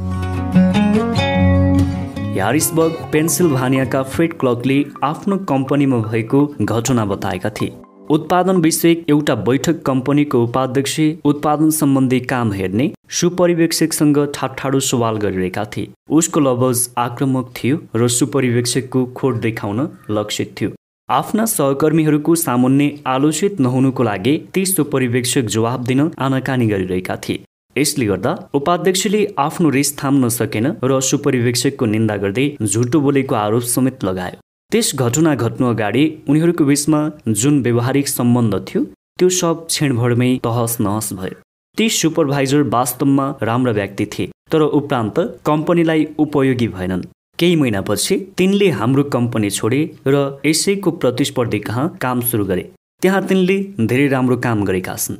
ह्यारिसबर्ग पेन्सिल्भानियाका फ्रेड क्लकले आफ्नो कम्पनीमा भएको घटना बताएका थिए। उत्पादन विषयक एउटा बैठक कम्पनीको उपाध्यक्ष उत्पादन सम्बन्धी काम हेर्ने सुपरिवेक्षकसँग ठाठाडो सवाल गरिरहेका थिए। उसको लवज आक्रमक थियो र सुपरिवेक्षकको खोट देखाउन लक्षित थियो। आफ्ना सहकर्मीहरूको सामुन्ने आलोचित नहुनुको लागि ती सुपरिवेक्षक जवाब दिन आनाकानी गरिरहेका थिए। यसले गर्दा उपाध्यक्षले आफ्नो रिस थाम्न सकेन र सुपरिवेक्षकको निन्दा गर्दै झुटो बोलेको आरोप समेत लगायो। त्यस घटना घट्नु अगाडि उनीहरूको बिचमा जुन व्यवहारिक सम्बन्ध थियो त्यो सब क्षणभरमै तहस नहस भयो। ती सुपरभाइजर वास्तवमा राम्रा व्यक्ति थिए तर उपरान्त कम्पनीलाई उपयोगी भएनन्। केही महिनापछि तिनले हाम्रो कम्पनी छोडे र यसैको प्रतिस्पर्धी कहाँ काम सुरु गरे। त्यहाँ तिनले धेरै राम्रो काम गरेका छन्।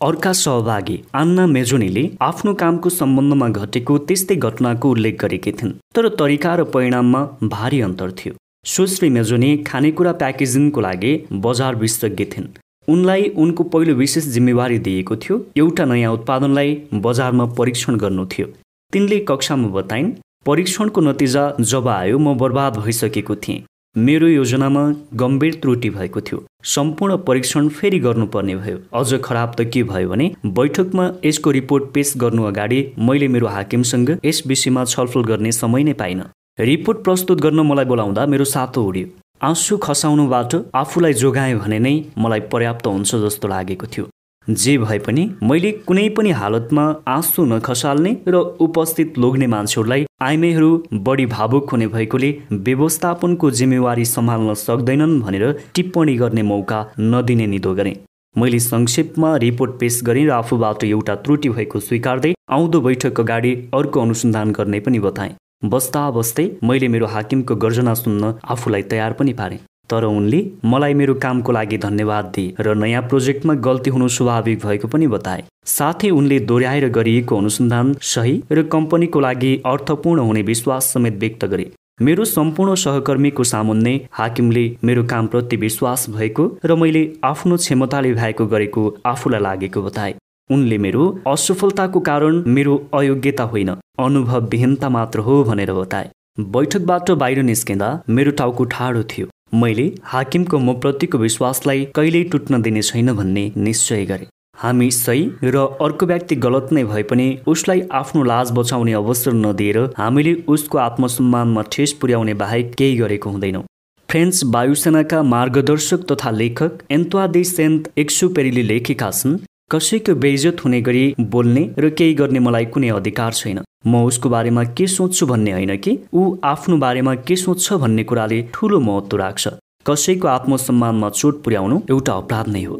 अर्का सहभागी आन्ना मेजोनीले आफ्नो कामको सम्बन्धमा घटेको त्यस्तै घटनाको उल्लेख गरेकी थिइन् तर तरिका र परिणाममा भारी अन्तर थियो। सुश्री मेजोनी खानेकुरा प्याकेजिङको लागि बजार विशेषज्ञ थिइन् उनलाई उनको पहिलो विशेष जिम्मेवारी दिएको थियो। एउटा नयाँ उत्पादनलाई बजारमा परीक्षण गर्नु थियो। तिनले कक्षामा बताइन् परीक्षणको नतिजा जब आयो म बर्बाद भइसकेको थिएँ। मेरो योजनामा गम्भीर त्रुटि भएको थियो। सम्पूर्ण परीक्षण फेरि गर्नुपर्ने भयो। अझ खराब त के भयो भने बैठकमा यसको रिपोर्ट पेश गर्नु अगाडि मैले मेरो हाकिमसँग यस विषयमा छलफल गर्ने समय नै पाइनँ। रिपोर्ट प्रस्तुत गर्न मलाई बोलाउँदा मेरो सातो उड्यो। आँसु खसाउनुबाट आफूलाई जोगाएँ भने नै मलाई पर्याप्त हुन्छ जस्तो लागेको थियो। जे भए पनि मैले कुनै पनि हालतमा आँसु नखसाल्ने र उपस्थित लोग्ने मान्छेहरूलाई आइमेहरू बढी भावुक हुने भएकोले व्यवस्थापनको जिम्मेवारी सम्हाल्न सक्दैनन् भनेर टिप्पणी गर्ने मौका नदिने निदो गरेँ। मैले संक्षेपमा रिपोर्ट पेश गरेँ र आफूबाट एउटा त्रुटि भएको स्वीकार्दै आउँदो बैठक अगाडि अर्को अनुसन्धान गर्ने पनि बताएँ। बस्दा बस्दै मैले मेरो हाकिमको गर्जना सुन्न आफूलाई तयार पनि पारेँ। तर उनले मलाई मेरो कामको लागि धन्यवाद दिए र नयाँ प्रोजेक्टमा गल्ती हुनु स्वाभाविक भएको पनि बताए। साथै उनले दोहोऱ्याएर गरिएको अनुसन्धान सही र कम्पनीको लागि अर्थपूर्ण हुने विश्वास समेत व्यक्त गरे। मेरो सम्पूर्ण सहकर्मीको सामुन्ने हाकिमले मेरो कामप्रति विश्वास भएको र मैले आफ्नो क्षमताले भएको गरेको आफूलाई लागेको बताए। उनले मेरो असफलताको कारण मेरो अयोग्यता होइन अनुभव विहीनता मात्र हो भनेर बताए। बैठकबाट बाहिर निस्किँदा मेरो टाउको ठाडो थियो। मैले हाकिमको म प्रतिको विश्वासलाई कहिल्यै टुट्न दिने छैन भन्ने निश्चय गरे। हामी सही र अर्को व्यक्ति गलत नै भए पनि उसलाई आफ्नो लाज बचाउने अवसर नदिएर हामीले उसको आत्मसम्मानमा ठेस पुर्याउने बाहेक केही गरेको हुँदैनौँ। फ्रेन्च वायुसेनाका मार्गदर्शक तथा लेखक एन्त्वा सेन्ट एक्सुपेरीले लेखेका छन् कसैको बेइजत हुने गरी बोल्ने र केही गर्ने मलाई कुनै अधिकार छैन। म उसको बारेमा के सोच्छु भन्ने होइन कि ऊ आफ्नो बारेमा के सोच्छ भन्ने कुराले ठुलो महत्त्व राख्छ। कसैको आत्मसम्मानमा चोट पुर्याउनु एउटा अपराध नै हो।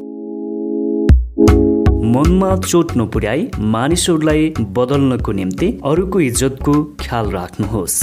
मनमा चोट नपुर्याई मानिसहरूलाई बदल्नको निम्ति अरूको इज्जतको ख्याल राख्नुहोस्।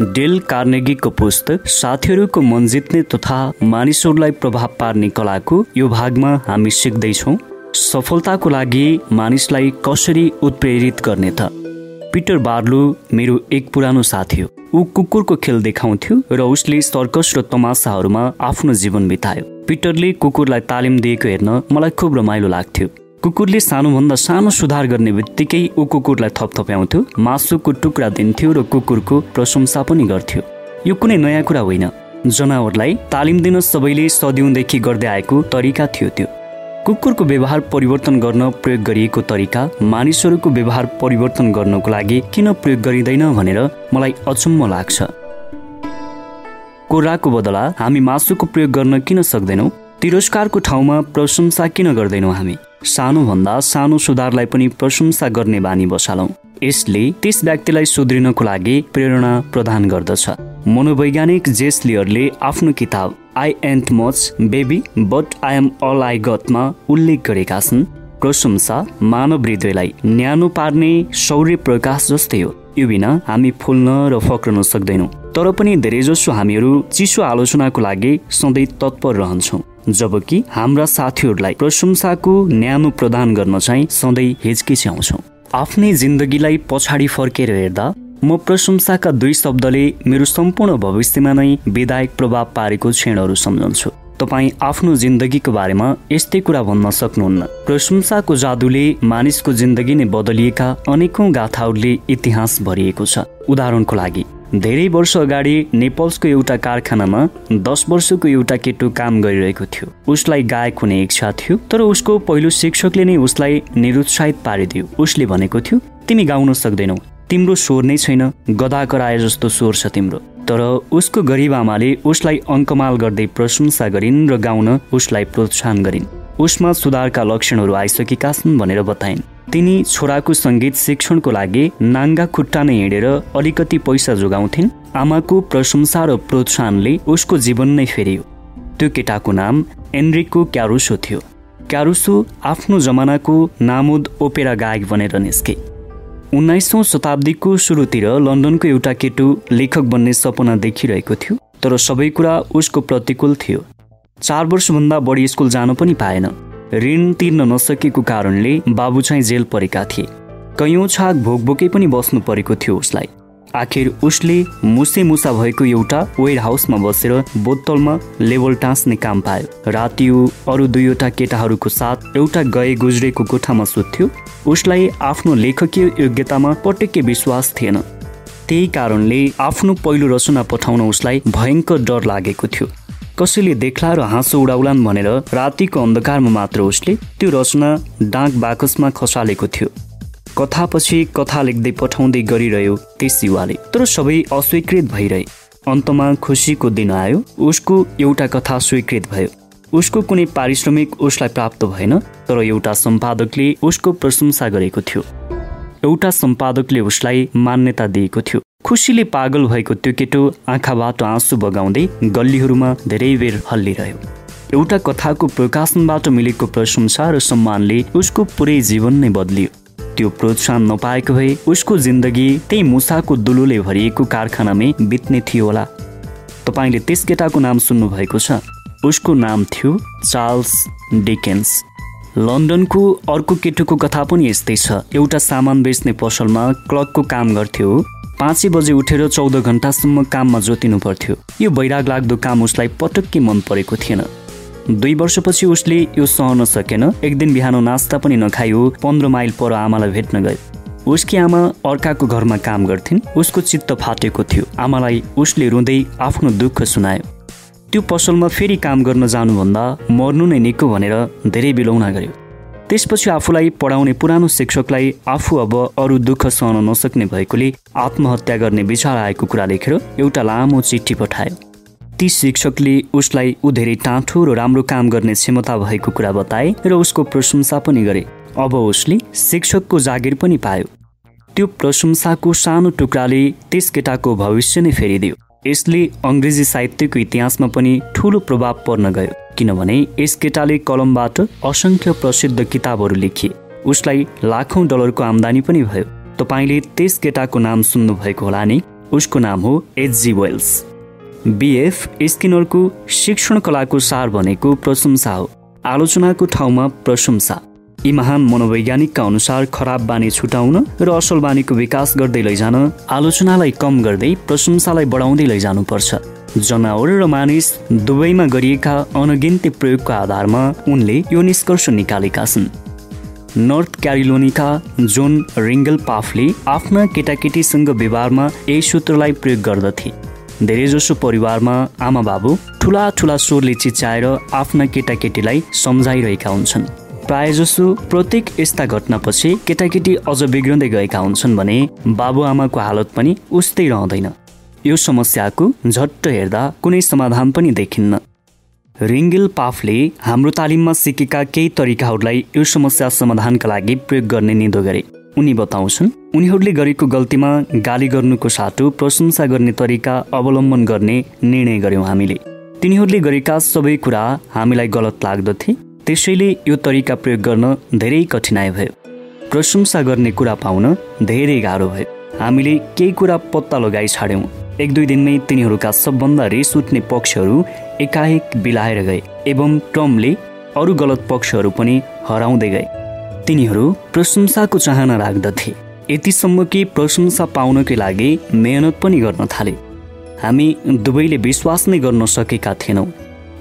डेल कार्नेगीको पुस्तक साथीहरूको मन जित्ने तथा मानिसहरूलाई प्रभाव पार्ने कलाको यो भागमा हामी सिक्दैछौँ। सफलताको लागि मानिसलाई कसरी उत्प्रेरित गर्ने त? पिटर बार्लु मेरो एक पुरानो साथी हो। ऊ कुकुरको खेल देखाउँथ्यो र उसले सर्कस र तमासाहरूमा आफ्नो जीवन बितायो। पिटरले कुकुरलाई तालिम दिएको हेर्न मलाई खुब रमाइलो लाग्थ्यो। कुकुरले सानोभन्दा सानो सुधार गर्ने बित्तिकै ऊ कुकुरलाई थपथप्याउँथ्यो मासुको टुक्रा दिन्थ्यो र कुकुरको प्रशंसा पनि गर्थ्यो। यो कुनै नयाँ कुरा होइन। जनावरलाई तालिम दिन सबैले सदिउँदेखि गर्दै आएको तरिका थियो त्यो। कुकुरको व्यवहार परिवर्तन गर्न प्रयोग गरिएको तरिका मानिसहरूको व्यवहार परिवर्तन गर्नको लागि किन प्रयोग गरिँदैन भनेर मलाई अचम्म लाग्छ। कोराको बदला हामी मासुको प्रयोग गर्न किन सक्दैनौँ? तिरस्कारको ठाउँमा प्रशंसा किन गर्दैनौँ हामी? सानोभन्दा सानो सुधारलाई पनि प्रशंसा गर्ने बानी बसालौँ। यसले त्यस व्यक्तिलाई सुध्रिनको लागि प्रेरणा प्रदान गर्दछ। मनोवैज्ञानिक जेसलियरले आफ्नो किताब I ain't much baby but I'm all I गटमा उल्लेख गरेका छन्। प्रशंसा मानव हृदयलाई न्यानो पार्ने सौर्य प्रकाश जस्तै हो। यो बिना हामी फुल्न र फक्रन सक्दैनौँ तर पनि धेरैजसो हामीहरू चिसो आलोचनाको लागि सधैँ तत्पर रहन्छौँ। जबकि हाम्रा साथीहरूलाई प्रशंसाको न्यानो प्रदान गर्न चाहिँ सधैँ हिचकिच्याउँछौँ। आफ्नै जिन्दगीलाई पछाडि फर्केर हेर्दा म प्रशंसाका दुई शब्दले मेरो सम्पूर्ण भविष्यमा नै विधायक प्रभाव पारेको क्षणहरू सम्झन्छु। तपाईँ आफ्नो जिन्दगीको बारेमा यस्तै कुरा भन्न सक्नुहुन्न। प्रशंसाको जादुले मानिसको जिन्दगी नै बदलिएका अनेकौँ गाथाहरूले इतिहास भरिएको छ। उदाहरणको लागि धेरै वर्ष अगाडि नेपल्सको एउटा कारखानामा दस वर्षको एउटा केटो काम गरिरहेको थियो। उसलाई गायक हुने इच्छा थियो तर उसको पहिलो शिक्षकले नै उसलाई निरुत्साहित पारिदियो। उसले भनेको थियो तिमी गाउन सक्दैनौ। तिम्रो स्वर नै छैन। गदा कराए जस्तो स्वर छ तिम्रो। तर उसको गरिब आमाले उसलाई अङ्कमाल गर्दै प्रशंसा गरिन् र गाउन उसलाई प्रोत्साहन गरिन्। उसमा सुधारका लक्षणहरू आइसकेका छन् भनेर बताइन्। तिनी छोराको सङ्गीत शिक्षणको लागि नाङ्गा खुट्टा नै हिँडेर अलिकति पैसा जोगाउँथिन्। आमाको प्रशंसा र प्रोत्साहनले उसको जीवन नै फेरियो। त्यो केटाको नाम एन्ड्रिको क्यारुसो थियो। क्यारुसो आफ्नो जमानाको नामुद ओपेरा गायक बनेर निस्के। उन्नाइसौँ शताब्दीको सुरुतिर लन्डनको एउटा केटु लेखक बन्ने सपना देखिरहेको थियो तर सबै कुरा उसको प्रतिकूल थियो। चार वर्षभन्दा बढी स्कुल जान पनि पाएन। ऋण तिर्न नसकेको कारणले बाबु चाहिँ जेल परेका थिए। कैयौँ छाक भोकभोकै पनि बस्नु परेको थियो उसलाई। आखिर उसले मुसे मुसा भएको एउटा वेयर हाउसमा बसेर बोतलमा लेबल टाँस्ने काम पायो। राति ऊ अरू दुईवटा केटाहरूको साथ एउटा गए गुज्रेको कोठामा सुत्थ्यो। उसलाई आफ्नो लेखकीय योग्यतामा पटक्कै विश्वास थिएन। त्यही कारणले आफ्नो पहिलो रचना पठाउन उसलाई भयङ्कर डर लागेको थियो। कसैले देख्ला र हाँसो उडाउलान् भनेर रातिको अन्धकारमा मात्र उसले त्यो रचना डाँक बाकसमा खसालेको थियो। कथापछि कथा लेख्दै पठाउँदै गरिरह्यो त्यस युवाले तर सबै अस्वीकृत भइरहे। अन्तमा खुसीको दिन आयो। उसको एउटा कथा स्वीकृत भयो। उसको कुनै पारिश्रमिक उसलाई प्राप्त भएन तर एउटा सम्पादकले उसको प्रशंसा गरेको थियो। एउटा सम्पादकले उसलाई मान्यता दिएको थियो। खुसीले पागल भएको त्यो केटो आँखाबाट आँसु बगाउँदै गल्लीहरूमा धेरै बेर हल्लिरह्यो। एउटा कथाको प्रकाशनबाट मिलेको प्रशंसा र सम्मानले उसको पुरै जीवन नै बदलियो। त्यो प्रोत्साहन नपाएको भए उसको जिन्दगी त्यही मुसाको दुलोले भरिएको कारखानामै बित्ने थियो होला। तपाईँले त्यस केटाको नाम सुन्नुभएको छ? उसको नाम थियो चार्ल्स डिकेन्स। लन्डनको अर्को केटोको कथा पनि यस्तै छ। एउटा सामान बेच्ने पसलमा क्लकको काम गर्थ्यो। पाँचै बजे उठेर चौध घन्टासम्म काममा जोतिनु पर्थ्यो यो बैराग लाग्दो काम उसलाई पटक्कै मन परेको थिएन। दुई वर्षपछि उसले यो सहन सकेन। एक दिन बिहान नास्ता पनि नखायो पन्ध्र माइल पर आमालाई भेट्न गयो। उसकी आमा अर्काको घरमा काम गर्थिन्। उसको चित्त फाटेको थियो। आमालाई उसले रुँदै आफ्नो दुःख सुनायो। त्यो पसलमा फेरि काम गर्न जानुभन्दा मर्नु नै निको भनेर धेरै बिलौना गर्यो। त्यसपछि आफूलाई पढाउने पुरानो शिक्षकलाई आफू अब अरू दुःख सहन नसक्ने भएकोले आत्महत्या गर्ने विचार आएको कुरा लेखेर एउटा लामो चिठी पठायो। ती शिक्षकले उसलाई ऊ धेरै टाँठो र राम्रो काम गर्ने क्षमता भएको कुरा बताए र उसको प्रशंसा पनि गरे। अब उसले शिक्षकको जागिर पनि पायो। त्यो प्रशंसाको सानो टुक्राले त्यस केटाको भविष्य नै फेरिदियो। यसले अङ्ग्रेजी साहित्यको इतिहासमा पनि ठुलो प्रभाव पर्न गयो। किनभने यस केटाले कलमबाट असङ्ख्य प्रसिद्ध किताबहरू लेखिए उसलाई लाखौँ डलरको आम्दानी पनि भयो। तपाईँले त्यस केटाको नाम सुन्नुभएको होला नि? उसको नाम हो एचजी वेल्स। बिएफ स्किनरको शिक्षण कलाको सार भनेको प्रशंसा हो। आलोचनाको ठाउँमा प्रशंसा। यी महान मनोवैज्ञानिकका अनुसार खराब बानी छुटाउन र असल बानीको विकास गर्दै लैजान आलोचनालाई कम गर्दै प्रशंसालाई बढाउँदै लैजानुपर्छ। जनावर र मानिस दुवैमा गरिएका अनगिन्ती प्रयोगको आधारमा उनले यो निष्कर्ष निकालेका छन्। नर्थ क्यारिलोनिका जोन रिङ्गल पाफले आफ्ना केटाकेटीसँग व्यवहारमा यही सूत्रलाई प्रयोग गर्दथे। धेरैजसो परिवारमा आमा बाबु ठुला ठुला स्वरले चिच्याएर आफ्ना केटाकेटीलाई सम्झाइरहेका हुन्छन्। प्रायजसो प्रत्येक यस्ता घटनापछि केटाकेटी अझ बिग्रँदै गएका हुन्छन् भने बाबुआमाको हालत पनि उस्तै रहँदैन। यो समस्याको झट्ट हेर्दा कुनै समाधान पनि देखिन्न। रिङ्गिल पाफले हाम्रो तालिममा सिकेका केही तरिकाहरूलाई यो समस्या समाधानका लागि प्रयोग गर्ने निदो गरे। उनी बताउँछन् उनीहरूले गरेको गल्तीमा गाली गर्नुको साटो प्रशंसा गर्ने तरिका अवलम्बन गर्ने निर्णय गर्यौँ हामीले। तिनीहरूले गरेका सबै कुरा हामीलाई गलत लाग्दथे। त्यसैले यो तरिका प्रयोग गर्न धेरै कठिनाइ भयो। प्रशंसा गर्ने कुरा पाउन धेरै गाह्रो भयो। हामीले केही कुरा पत्ता लगाइ छाड्यौँ। एक दुई दिनमै तिनीहरूका सबभन्दा रिस उठ्ने पक्षहरू एकाएक बिलाएर गए एवं क्रमले अरू गलत पक्षहरू पनि हराउँदै गए। तिनीहरू प्रशंसाको चाहना राख्दथे यतिसम्म कि प्रशंसा पाउनकै लागि मेहनत पनि गर्न थाले। हामी दुवैले विश्वास नै गर्न सकेका थिएनौँ।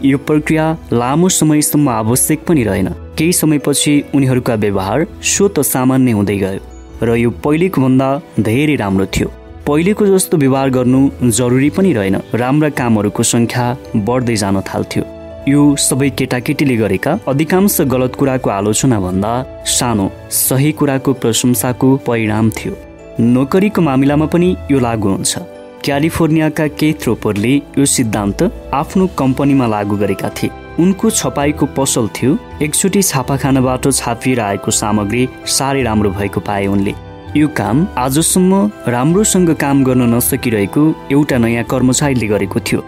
यो प्रक्रिया लामो समयसम्म आवश्यक पनि रहेन। केही समयपछि उनीहरूका व्यवहार स्वत सामान्य हुँदै गयो र यो पहिलेको भन्दा धेरै राम्रो थियो। पहिलेको जस्तो व्यवहार गर्नु जरुरी पनि रहेन। राम्रा कामहरूको सङ्ख्या बढ्दै जान थाल्थ्यो। यो सबै केटाकेटीले गरेका अधिकांश गलत कुराको आलोचना भन्दा सानो सही कुराको प्रशंसाको परिणाम थियो। नोकरीको मामिलामा पनि यो लागू हुन्छ। क्यालिफोर्नियाका केही थ्रोपरले यो सिद्धान्त आफ्नो कम्पनीमा लागू गरेका थिए। उनको छपाईको पसल थियो एकचोटि छापाखानाबाट छापिएर आएको सामग्री साह्रै राम्रो भएको पाए उनले। यो काम आजसम्म राम्रोसँग काम गर्न नसकिरहेको एउटा नयाँ कर्मचारीले गरेको थियो।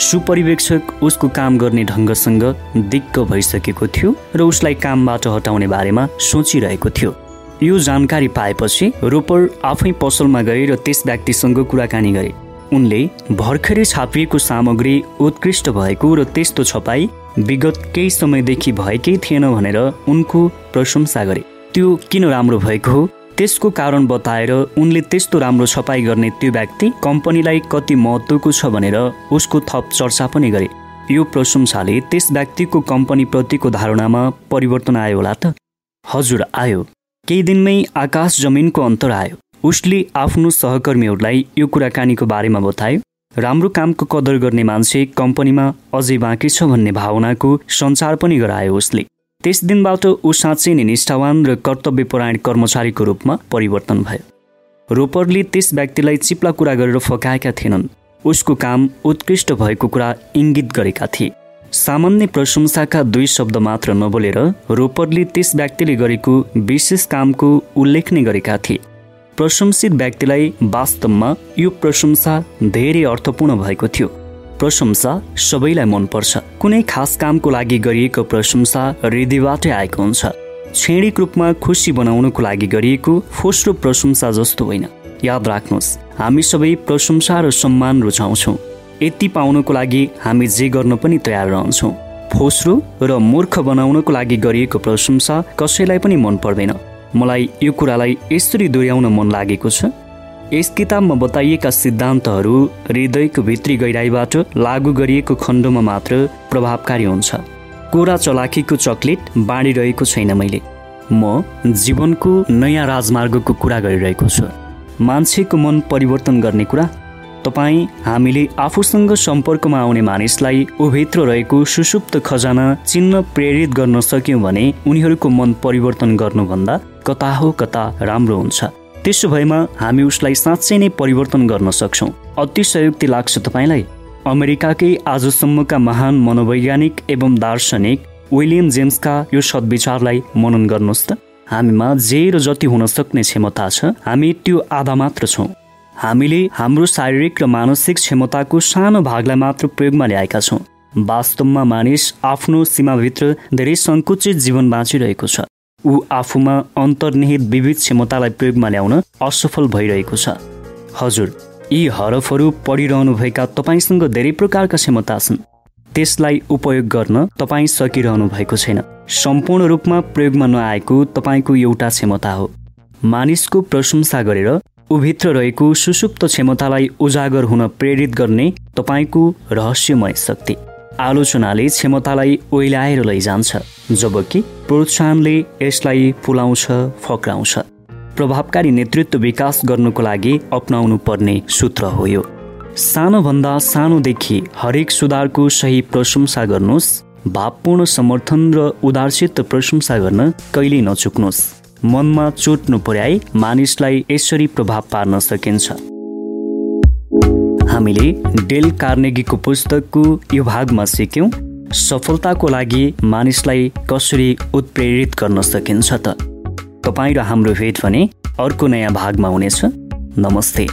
सुपरिवेक्षक उसको काम गर्ने ढङ्गसँग दिक्क भइसकेको थियो र उसलाई कामबाट हटाउने बारेमा सोचिरहेको थियो। यो जानकारी पाएपछि रोपर आफै पसलमा गए र त्यस व्यक्तिसँग कुराकानी गरे। उनले भर्खरै छापिएको सामग्री उत्कृष्ट भएको र त्यस्तो छपाई विगत केही समयदेखि भएकै थिएन भनेर उनको प्रशंसा गरे। त्यो किन राम्रो भएको हो? त्यसको कारण बताएर उनले त्यस्तो राम्रो छपाई गर्ने त्यो व्यक्ति कम्पनीलाई कति महत्त्वको छ भनेर उसको थप चर्चा पनि गरे। यो प्रशंसाले त्यस व्यक्तिको कम्पनीप्रतिको धारणामा परिवर्तन आयो होला त? हजुर आयो। केही दिनमै आकाश जमिनको अन्तर आयो। उसले आफ्नो सहकर्मीहरूलाई यो कुराकानीको बारेमा बतायो राम्रो कामको कदर गर्ने मान्छे कम्पनीमा अझै बाँकी छ भन्ने भावनाको सञ्चार पनि गरायो उसले। त्यस दिनबाट ऊ साँच्चै नै निष्ठावान र कर्तव्यपरायण कर्मचारीको रूपमा परिवर्तन भयो। रोपरले त्यस व्यक्तिलाई चिप्ला कुरा गरेर फकाएका थिएनन्। उसको काम उत्कृष्ट भएको कुरा इङ्गित गरेका थिए। सामान्य प्रशंसाका दुई शब्द मात्र नबोलेर रोपरले त्यस व्यक्तिले गरेको विशेष कामको उल्लेख नै गरेका थिए। प्रशंसित व्यक्तिलाई वास्तवमा यो प्रशंसा धेरै अर्थपूर्ण भएको थियो। प्रशंसा सबैलाई मनपर्छ। कुनै खास कामको लागि गरिएको प्रशंसा हृदयबाटै आएको हुन्छ। क्षणिक रूपमा खुसी बनाउनको लागि गरिएको फोस्रो प्रशंसा जस्तो होइन। याद राख्नुहोस् हामी सबै प्रशंसा र सम्मान रुचाउँछौँ यति पाउनको लागि हामी जे गर्न पनि तयार रहन्छौँ। फोस्रो र मूर्ख बनाउनको लागि गरिएको प्रशंसा कसैलाई पनि मन पर्दैन मलाई यो कुरालाई यसरी दोहोऱ्याउन मन लागेको छ। यस किताबमा बताइएका सिद्धान्तहरू हृदयको भित्री गहिराईबाट लागू गरिएको खण्डमा मात्र प्रभावकारी हुन्छ। कोरा चलाखीको चक्लेट बाँडिरहेको छैन मैले। म जीवनको नयाँ राजमार्गको कुरा गरिरहेको छु। मान्छेको मन परिवर्तन गर्ने कुरा? तपाईँ हामीले आफूसँग सम्पर्कमा आउने मानिसलाई उभित्र रहेको सुसुप्त खजाना चिन्न प्रेरित गर्न सक्यौँ भने उनीहरूको मन परिवर्तन गर्नुभन्दा कता हो कता राम्रो हुन्छ। त्यसो भएमा हामी उसलाई साँच्चै नै परिवर्तन गर्न सक्छौँ। अति संयुक्ति लाग्छ तपाईँलाई? अमेरिकाकै आजसम्मका महान मनोवैज्ञानिक एवं दार्शनिक विलियम जेम्सका यो सद्विचारलाई मनन गर्नुहोस् त। हामीमा जे र जति हुन सक्ने क्षमता छ हामी त्यो आधा मात्र छौँ। हामीले हाम्रो शारीरिक र मानसिक क्षमताको सानो भागलाई मात्र प्रयोगमा ल्याएका छौँ। वास्तवमा मानिस आफ्नो सीमाभित्र धेरै सङ्कुचित जीवन बाँचिरहेको छ। ऊ आफूमा अन्तर्निहित विविध क्षमतालाई प्रयोगमा ल्याउन असफल भइरहेको छ। हजुर यी हरफहरू पढिरहनुभएका तपाईँसँग धेरै प्रकारका क्षमता छन्। त्यसलाई उपयोग गर्न तपाईँ सकिरहनु भएको छैन। सम्पूर्ण रूपमा प्रयोगमा नआएको तपाईँको एउटा क्षमता हो। मानिसको प्रशंसा गरेर ऊभित्र रहेको सुसुप्त क्षमतालाई उजागर हुन प्रेरित गर्ने तपाईँको रहस्यमय शक्ति। आलोचनाले क्षमतालाई ओइलाएर लैजान्छ जबकि प्रोत्साहनले यसलाई फुलाउँछ फक्राउँछ। प्रभावकारी नेतृत्व विकास गर्नुको लागि अप्नाउनु पर्ने सूत्र हो यो। सानोभन्दा सानोदेखि हरेक सुधारको सही प्रशंसा गर्नुहोस् भावपूर्ण समर्थन र उदारसित प्रशंसा गर्न कहिल्यै नचुक्नुहोस्। मनमा चोट नपुर्याई मानिसलाई यसरी प्रभाव पार्न सकिन्छ। हामीले डेल कार्नेगीको पुस्तकको यो भागमा सिक्यौँ। सफलताको लागि मानिसलाई कसरी उत्प्रेरित गर्न सकिन्छ त? तपाईँ र हाम्रो भेट भने अर्को नयाँ भागमा हुनेछ। नमस्ते।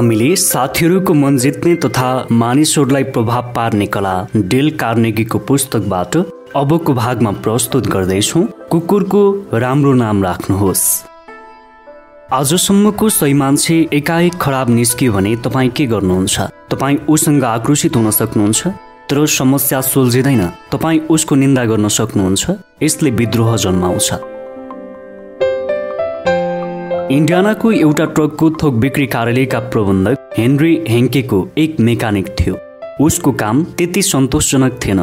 हामीले साथीहरूको मन जित्ने तथा मानिसहरूलाई प्रभाव पार्ने कला डेल कार्नेगीको पुस्तकबाट अबको भागमा प्रस्तुत गर्दैछौँ। कुकुरको राम्रो नाम राख्नुहोस्। आजसम्मको सही मान्छे एकाएक खराब निस्कियो भने तपाईँ के गर्नुहुन्छ? तपाईँ उसँग आक्रोशित हुन सक्नुहुन्छ? तर समस्या सुल्झिँदैन। तपाईँ उसको निन्दा गर्न सक्नुहुन्छ। यसले विद्रोह जन्माउँछ। इन्डियानाको एउटा ट्रकको थोक बिक्री कार्यालयका प्रबन्धक हेनरी हेङ्केको एक मेकानिक थियो। उसको काम त्यति सन्तोषजनक थिएन।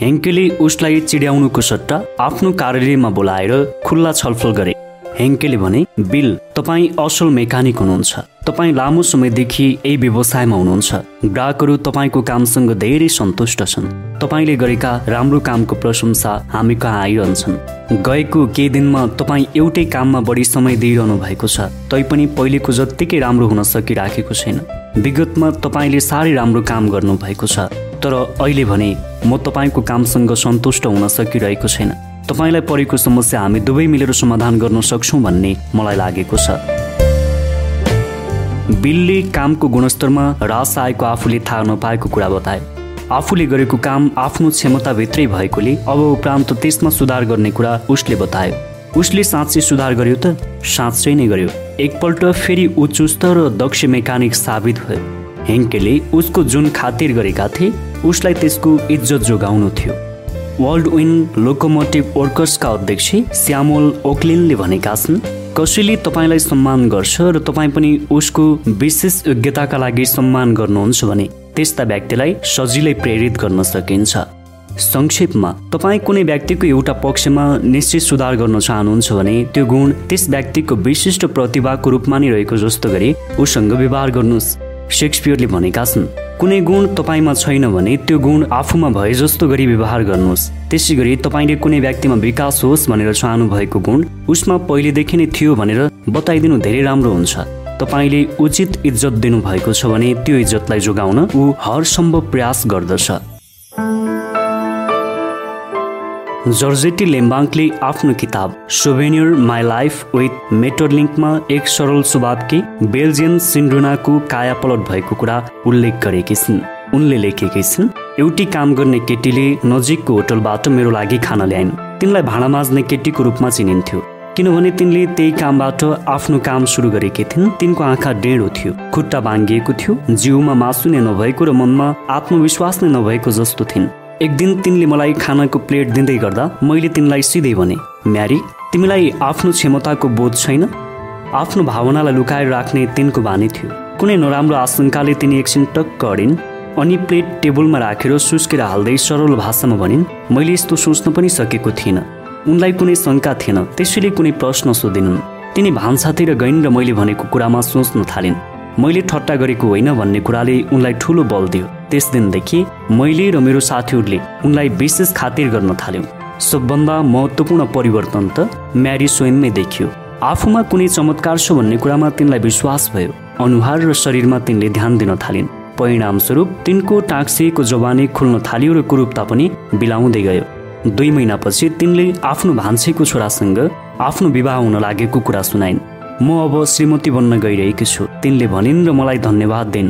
हेङ्केले उसलाई चिड्याउनुको सट्टा आफ्नो कार्यालयमा बोलाएर खुल्ला छलफल गरे। हेङ्केले भने बिल तपाईँ असल मेकानिक हुनुहुन्छ। तपाईँ लामो समयदेखि यही व्यवसायमा हुनुहुन्छ। ग्राहकहरू तपाईँको कामसँग धेरै सन्तुष्ट छन्। तपाईँले गरेका राम्रो कामको प्रशंसा हामी कहाँ आइरहन्छन्। गएको केही दिनमा तपाईँ एउटै काममा बढी समय दिइरहनु भएको छ। तैपनि पहिलेको जत्तिकै राम्रो हुन सकिराखेको छैन। विगतमा तपाईँले साह्रै राम्रो काम गर्नु भएको छ। तर अहिले भने म तपाईँको कामसँग सन्तुष्ट हुन सकिरहेको छैन। तपाईँलाई परेको समस्या हामी दुवै मिलेर समाधान गर्न सक्छौँ भन्ने मलाई लागेको छ। बिलले कामको गुणस्तरमा ह्रास आएको आफूले थाहा नपाएको कुरा बताए। आफूले गरेको काम आफ्नो क्षमताभित्रै भएकोले अब उपरान्त त्यसमा सुधार गर्ने कुरा उसले बतायो। उसले साँच्चै सुधार गर्यो त साँच्चै नै गर्यो। एकपल्ट फेरि ऊ र दक्ष मेकानिक साबित भयो। हेङ्केले उसको जुन खातिर गरेका थिए उसलाई त्यसको इज्जत जोगाउनु थियो। वर्ल्ड विन लोकोमोटिभ वर्कर्सका अध्यक्ष श्यामोल ओक्लिनले भनेका छन् कसैले तपाईँलाई सम्मान गर्छ र तपाईँ पनि उसको विशेष योग्यताका लागि सम्मान गर्नुहुन्छ भने त्यस्ता व्यक्तिलाई सजिलै प्रेरित गर्न सकिन्छ। संक्षेपमा तपाईँ कुनै व्यक्तिको एउटा पक्षमा निश्चित सुधार गर्न चाहनुहुन्छ भने त्यो गुण त्यस व्यक्तिको विशिष्ट प्रतिभाको रूपमा नै रहेको जस्तो गरी उसँग व्यवहार गर्नुहोस्। सेक्सपियरले भनेका छन् कुनै गुण तपाईँमा छैन भने त्यो गुण आफूमा भए जस्तो गरी व्यवहार गर्नुहोस्। त्यसै गरी तपाईँले कुनै व्यक्तिमा विकास होस् भनेर चाहनु भएको गुण उसमा पहिलेदेखि नै थियो भनेर बताइदिनु धेरै राम्रो हुन्छ। तपाईँले उचित इज्जत दिनुभएको छ भने त्यो इज्जतलाई जोगाउन ऊ हर सम्भव प्रयास गर्दछ। जर्जेटी लेम्बाङ्कले आफ्नो किताब सोभेनियर माई लाइफ विथ मेटरलिङ्कमा एक सरल स्वभावकी बेल्जियन सिन्ड्रोनाको कायापलट भएको कुरा उल्लेख गरेकी छिन्। उनले लेखेकी छिन् एउटी काम गर्ने केटीले नजिकको होटलबाट मेरो लागि खाना ल्याइन्। तिनलाई भाँडा माझ्ने केटीको रूपमा चिनिन्थ्यो। किनभने तिनले त्यही कामबाट आफ्नो काम सुरु गरेकी थिइन्। तिनको आँखा डेढो थियो खुट्टा बाङ्गिएको थियो जिउमा मासु नै नभएको र मनमा आत्मविश्वास नै नभएको जस्तो थिइन्। एक दिन तिनले मलाई खानाको प्लेट दिँदै गर्दा मैले तिनलाई सिधै भने म्यारी तिमीलाई आफ्नो क्षमताको बोध छैन? आफ्नो भावनालाई लुकाएर राख्ने तिनको बानी थियो। कुनै नराम्रो आशंकाले तिनी एकछिन टक्क अडिन् अनि प्लेट टेबलमा राखेर सुस्केर हाल्दै सरल भाषामा भनिन् मैले यस्तो सोच्न पनि सकेको थिइनँ। उनलाई कुनै शङ्का थिएन त्यसैले कुनै प्रश्न सोधिनन् तिनी भान्सातिर गइन् र मैले भनेको कुरामा सोच्न थालिन्। मैले ठट्टा गरेको होइन भन्ने कुराले उनलाई ठुलो बल दियो। त्यस दिनदेखि मैले र मेरो साथीहरूले उनलाई विशेष खातिर गर्न थाल्यौँ। सबभन्दा महत्त्वपूर्ण परिवर्तन त म्यारी स्वयंमै देखियो। आफूमा कुनै चमत्कार छ भन्ने कुरामा तिनलाई विश्वास भयो। अनुहार र शरीरमा तिनले ध्यान दिन थालिन्। परिणामस्वरूप तिनको टाक्सिएको जवानी खुल्न थाल्यो र कुरूपता पनि बिलाउँदै गयो। दुई महिनापछि तिनले आफ्नो भान्सेको छोरासँग आफ्नो विवाह हुन लागेको कुरा सुनाइन्। म अब श्रीमती बन्न गइरहेकी छु। तिनले भनिन् र मलाई धन्यवाद दिन्।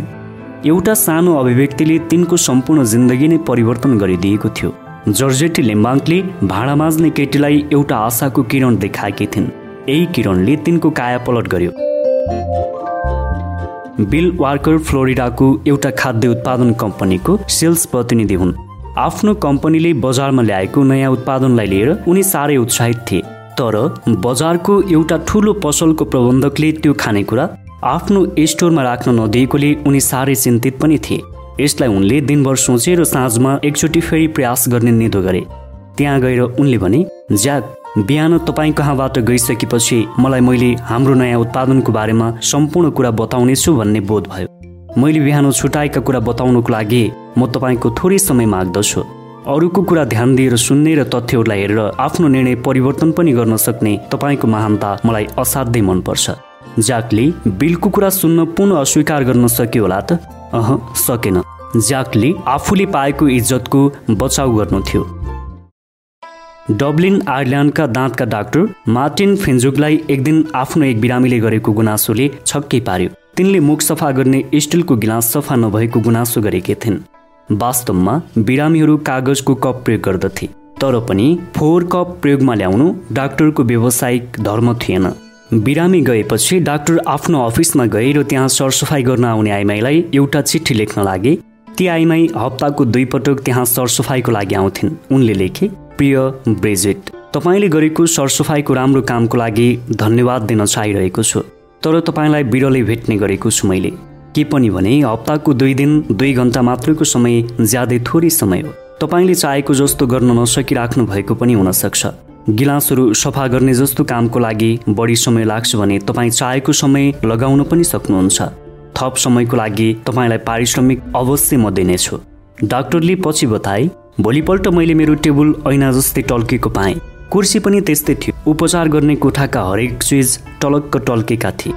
एउटा सानो अभिव्यक्तिले तिनको सम्पूर्ण जिन्दगी नै परिवर्तन गरिदिएको थियो। जर्जेटी लिम्बाङ्कले भाँडा माझ्ने केटीलाई एउटा आशाको किरण देखाएकी थिइन्। यही किरणले तिनको काया पलट गर्यो। बिल वार्कर फ्लोरिडाको एउटा खाद्य उत्पादन कम्पनीको सेल्स प्रतिनिधि हुन्। आफ्नो कम्पनीले बजारमा ल्याएको नयाँ उत्पादनलाई लिएर उनी साह्रै उत्साहित थिए। तर बजारको एउटा ठुलो पसलको प्रबन्धकले त्यो खानेकुरा आफ्नो स्टोरमा राख्न नदिएकोले उनी साह्रै चिन्तित पनि थिए। यसलाई उनले दिनभर सोचे र साँझमा एकचोटि फेरि प्रयास गर्ने निधो गरे। त्यहाँ गएर उनले भने ज्याक बिहान तपाईँ कहाँबाट गइसकेपछि मलाई मैले हाम्रो नयाँ उत्पादनको बारेमा सम्पूर्ण कुरा बताउनेछु भन्ने बोध भयो। मैले बिहान छुटाएका कुरा बताउनको लागि म तपाईँको थोरै समय माग्दछु। अरूको कुरा ध्यान दिएर सुन्ने र तथ्यहरूलाई हेरेर आफ्नो निर्णय परिवर्तन पनि गर्न सक्ने तपाईँको महानता मलाई असाध्यै मनपर्छ। ज्याकले बिलको कुरा सुन्न पुनः अस्वीकार गर्न सक्यो होला त? अह सकेन। ज्याकले आफूले पाएको इज्जतको बचाउ गर्नु थियो डब्लिन आयरल्यान्डका दाँतका डाक्टर मार्टिन फेन्जुकलाई एक दिन आफ्नो एक बिरामीले गरेको गुनासोले छक्कै पार्यो। तिनले मुख सफा गर्ने स्टिलको गिलास सफा नभएको गुनासो गरेकी थिइन्। वास्तवमा बिरामीहरू कागजको कप प्रयोग गर्दथे तर पनि फोहोर कप प्रयोगमा ल्याउनु डाक्टरको व्यावसायिक धर्म थिएन। बिरामी गएपछि डाक्टर आफ्नो अफिसमा गए र त्यहाँ सरसफाइ गर्न आउने आइमाईलाई एउटा चिठी लेख्न लागे। ती आइमाई हप्ताको दुई पटक त्यहाँ सरसफाइको लागि आउँथिन्। उनले लेखे प्रिय ब्रेजेट तपाईँले गरेको सरसफाइको राम्रो कामको लागि धन्यवाद दिन चाहिरहेको छु तर तपाईँलाई बिरलै भेट्ने गरेको छु मैले। के पनि भने हप्ताको दुई दिन दुई घन्टा मात्रैको समय ज्यादै थोरै समय हो। तपाईँले चाहेको जस्तो गर्न नसकिराख्नु भएको पनि हुनसक्छ गिलासहरू सफा गर्ने जस्तो कामको लागि बढी समय लाग्छ भने तपाईँ चाहेको समय लगाउन पनि सक्नुहुन्छ। थप समयको लागि तपाईँलाई पारिश्रमिक अवश्य म दिनेछु। डाक्टरले पछि बताए भोलिपल्ट मैले मेरो टेबल ऐना जस्तै टल्केको पाएँ। कुर्सी पनि त्यस्तै थियो। उपचार गर्ने कोठाका हरेक चिज टलक्क टल्केका थिए।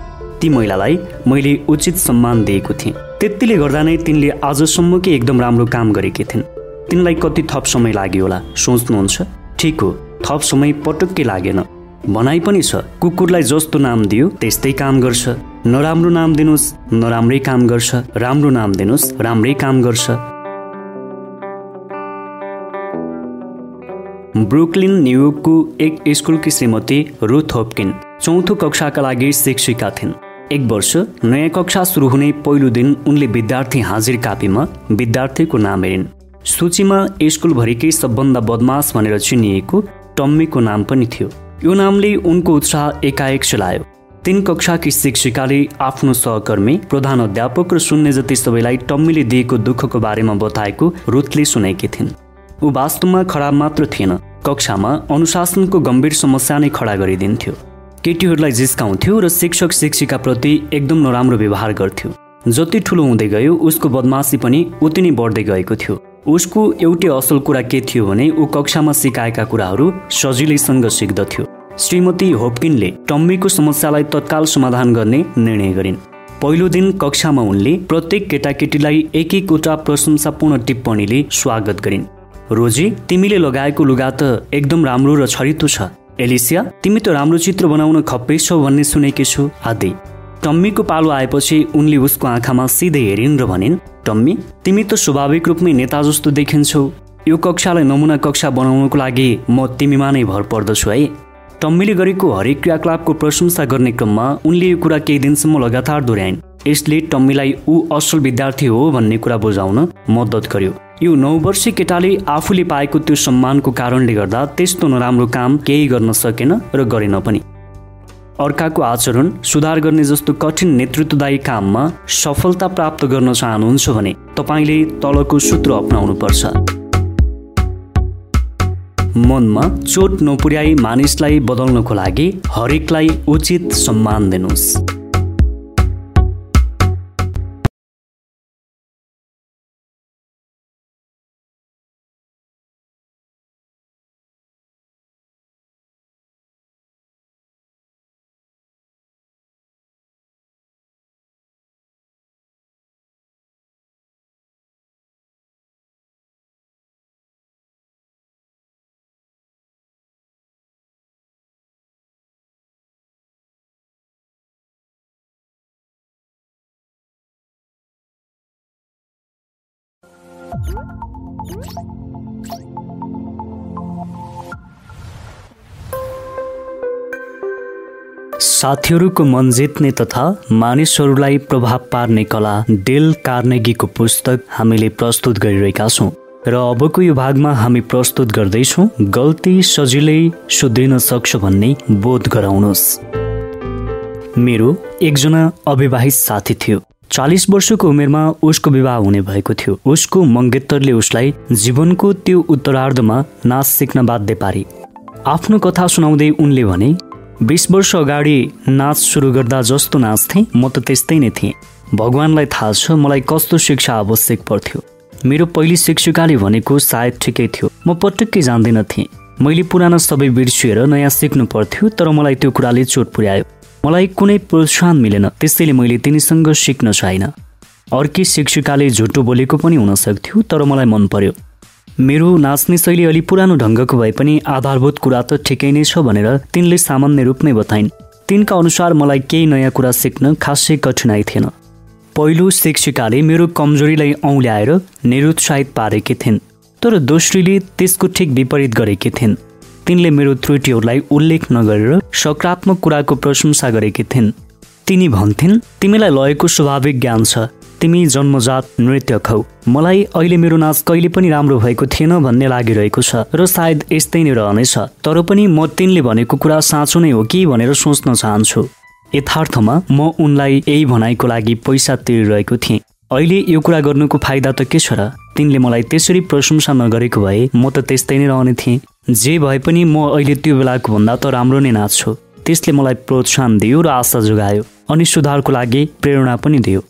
ती महिलालाई मैले उचित सम्मान दिएको थिएँ। त्यतिले गर्दा नै तिनले आजसम्मकै एकदम राम्रो काम गरेकी थिइन्। तिनलाई कति थप समय लाग्यो होला सोच्नुहुन्छ? ठिक हो थप समय पटक्कै लागेन। भनाइ पनि छ कुकुरलाई जस्तो नाम दियो त्यस्तै काम गर्छ। नराम्रो नाम दिनुहोस् नराम्रै काम गर्छ। राम्रो नाम दिनुहोस् राम्रै काम गर्छ। ब्रुकलिन न्युयोर्कको एक स्कुलकी श्रीमती रुथ होपकिन चौथो कक्षाका लागि शिक्षिका थिइन्। एक वर्ष नयाँ कक्षा सुरु हुने पहिलो दिन उनले विद्यार्थी हाजिर कापीमा विद्यार्थीको नाम हेरिन्। सूचीमा स्कुलभरिकै सबभन्दा बदमास भनेर चिनिएको टम्मीको नाम पनि थियो। यो नामले उनको उत्साह एकाएक चलायो। तीन कक्षाकी शिक्षिकाले आफ्नो सहकर्मी प्रधान अध्यापक र सुन्ने जति सबैलाई टम्मीले दिएको दुःखको बारेमा बताएको रुथले सुनेकी थिइन्। ऊ वास्तवमा खराब मात्र थिएन। कक्षामा अनुशासनको गम्भीर समस्या नै खडा गरिदिन्थ्यो। केटीहरूलाई जिस्काउँथ्यो र शिक्षक शिक्षिकाप्रति एकदम नराम्रो व्यवहार गर्थ्यो। जति ठुलो हुँदै गयो उसको बदमासी पनि उति नै बढ्दै गएको थियो। उसको एउटै असल कुरा के थियो भने ऊ कक्षामा सिकाएका कुराहरू सजिलैसँग सिक्दथ्यो। श्रीमती होपकिनले टम्मीको समस्यालाई तत्काल समाधान गर्ने निर्णय गरिन्। पहिलो दिन कक्षामा उनले प्रत्येक केटाकेटीलाई एक एकवटा प्रशंसापूर्ण टिप्पणीले स्वागत गरिन्। रोजी तिमीले लगाएको लुगा त एकदम राम्रो र छरितो छ। एलिसिया तिमी त राम्रो चित्र बनाउन खप्पै छौ भन्ने सुनेकी छु आदि। टम्मीको पालो आएपछि उनले उसको आँखामा सिधै हेरिन् र भनिन् टम्मी तिमी त स्वाभाविक रूपमै नेता जस्तो देखिन्छौ। यो कक्षालाई नमुना कक्षा बनाउनको लागि म तिमीमा नै भर पर्दछु है। टम्मीले गरेको हरेक क्रियाकलापको प्रशंसा गर्ने क्रममा उनले यो कुरा केही दिनसम्म लगातार दोहोऱ्याइन्। यसले टम्मीलाई ऊ असल विद्यार्थी हो भन्ने कुरा बुझाउन मद्दत गर्यो। यो नौ वर्षीय केटाले आफूले पाएको त्यो सम्मानको कारणले गर्दा त्यस्तो नराम्रो काम केही गर्न सकेन र गरेन पनि। अर्काको आचरण सुधार गर्ने जस्तो कठिन नेतृत्वदायी काममा सफलता प्राप्त गर्न चाहनुहुन्छ भने तपाईँले तलको सूत्र अप्नाउनुपर्छ। मनमा चोट नपुर्याई मानिसलाई बदल्नको लागि हरेकलाई उचित सम्मान दिनुहोस्। साथीहरूको मन जित्ने तथा मानिसहरूलाई प्रभाव पार्ने कला डेल कार्नेगीको पुस्तक हामीले प्रस्तुत गरिरहेका छौँ। र अबको यो भागमा हामी प्रस्तुत गर्दैछौँ गल्ती सजिलै सुध्रिन सक्छ भन्ने बोध गराउनुहोस्। मेरो एकजना अविवाहित साथी थियो। चालिस वर्षको उमेरमा उसको विवाह हुने भएको थियो। उसको मङ्गेतरले उसलाई जीवनको त्यो उत्तरार्धमा नाच सिक्न बाध्य पारे। आफ्नो कथा सुनाउँदै उनले भने बिस वर्ष अगाडि नाच सुरु गर्दा जस्तो नाच्थेँ म त त्यस्तै नै थिएँ। भगवान्लाई थाहा छ मलाई कस्तो शिक्षा आवश्यक पर्थ्यो। मेरो पहिली शिक्षिकाले भनेको सायद ठिकै थियो। म पटक्कै जान्दिन थिएँ। मैले पुरानो सबै बिर्सिएर नयाँ सिक्नु पर्थ्यो तर मलाई त्यो कुराले चोट पुर्यायो। मलाई कुनै प्रोत्साहन मिलेन त्यसैले मैले तिनीसँग सिक्न चाहिनँ अर्की शिक्षिकाले झुटो बोलेको पनि हुन सक्थ्यो तर मलाई मन पर्यो। मेरो नाच्ने शैली अलि पुरानो ढङ्गको भए पनि आधारभूत कुरा त ठिकै नै छ भनेर तिनले सामान्य रूपमै बताइन्। तिनका अनुसार मलाई केही नयाँ कुरा सिक्न खासै कठिनाइ थिएन। पहिलो शिक्षिकाले मेरो कमजोरीलाई औँल्याएर निरुत्साहित पारेकी थिइन् तर दोस्रीले त्यसको ठिक विपरीत गरेकी थिइन्। तिनले मेरो त्रुटिहरूलाई उल्लेख नगरेर सकारात्मक कुराको प्रशंसा गरेकी थिइन्। तिनी भन्थिन् तिमीलाई लयको स्वाभाविक ज्ञान छ। तिमी जन्मजात नृत्यक हौ। मलाई अहिले मेरो नाच कहिले पनि राम्रो भएको थिएन भन्ने लागिरहेको छ र सायद यस्तै नै रहनेछ। तर पनि म तिनले भनेको कुरा साँचो नै हो कि भनेर सोच्न चाहन्छु। यथार्थमा म उनलाई यही भनाइको लागि पैसा तिरिरहेको थिएँ। अहिले यो कुरा गर्नुको फाइदा त के छ र? तिनले मलाई त्यसरी प्रशंसा नगरेको भए म त त्यस्तै नै रहने थिएँ। जे भए पनि म अहिले त्यो बेलाको भन्दा त राम्रो नै नाच्छु त्यसले मलाई प्रोत्साहन दियो र आशा जोगायो अनि सुधारको लागि प्रेरणा पनि दियो।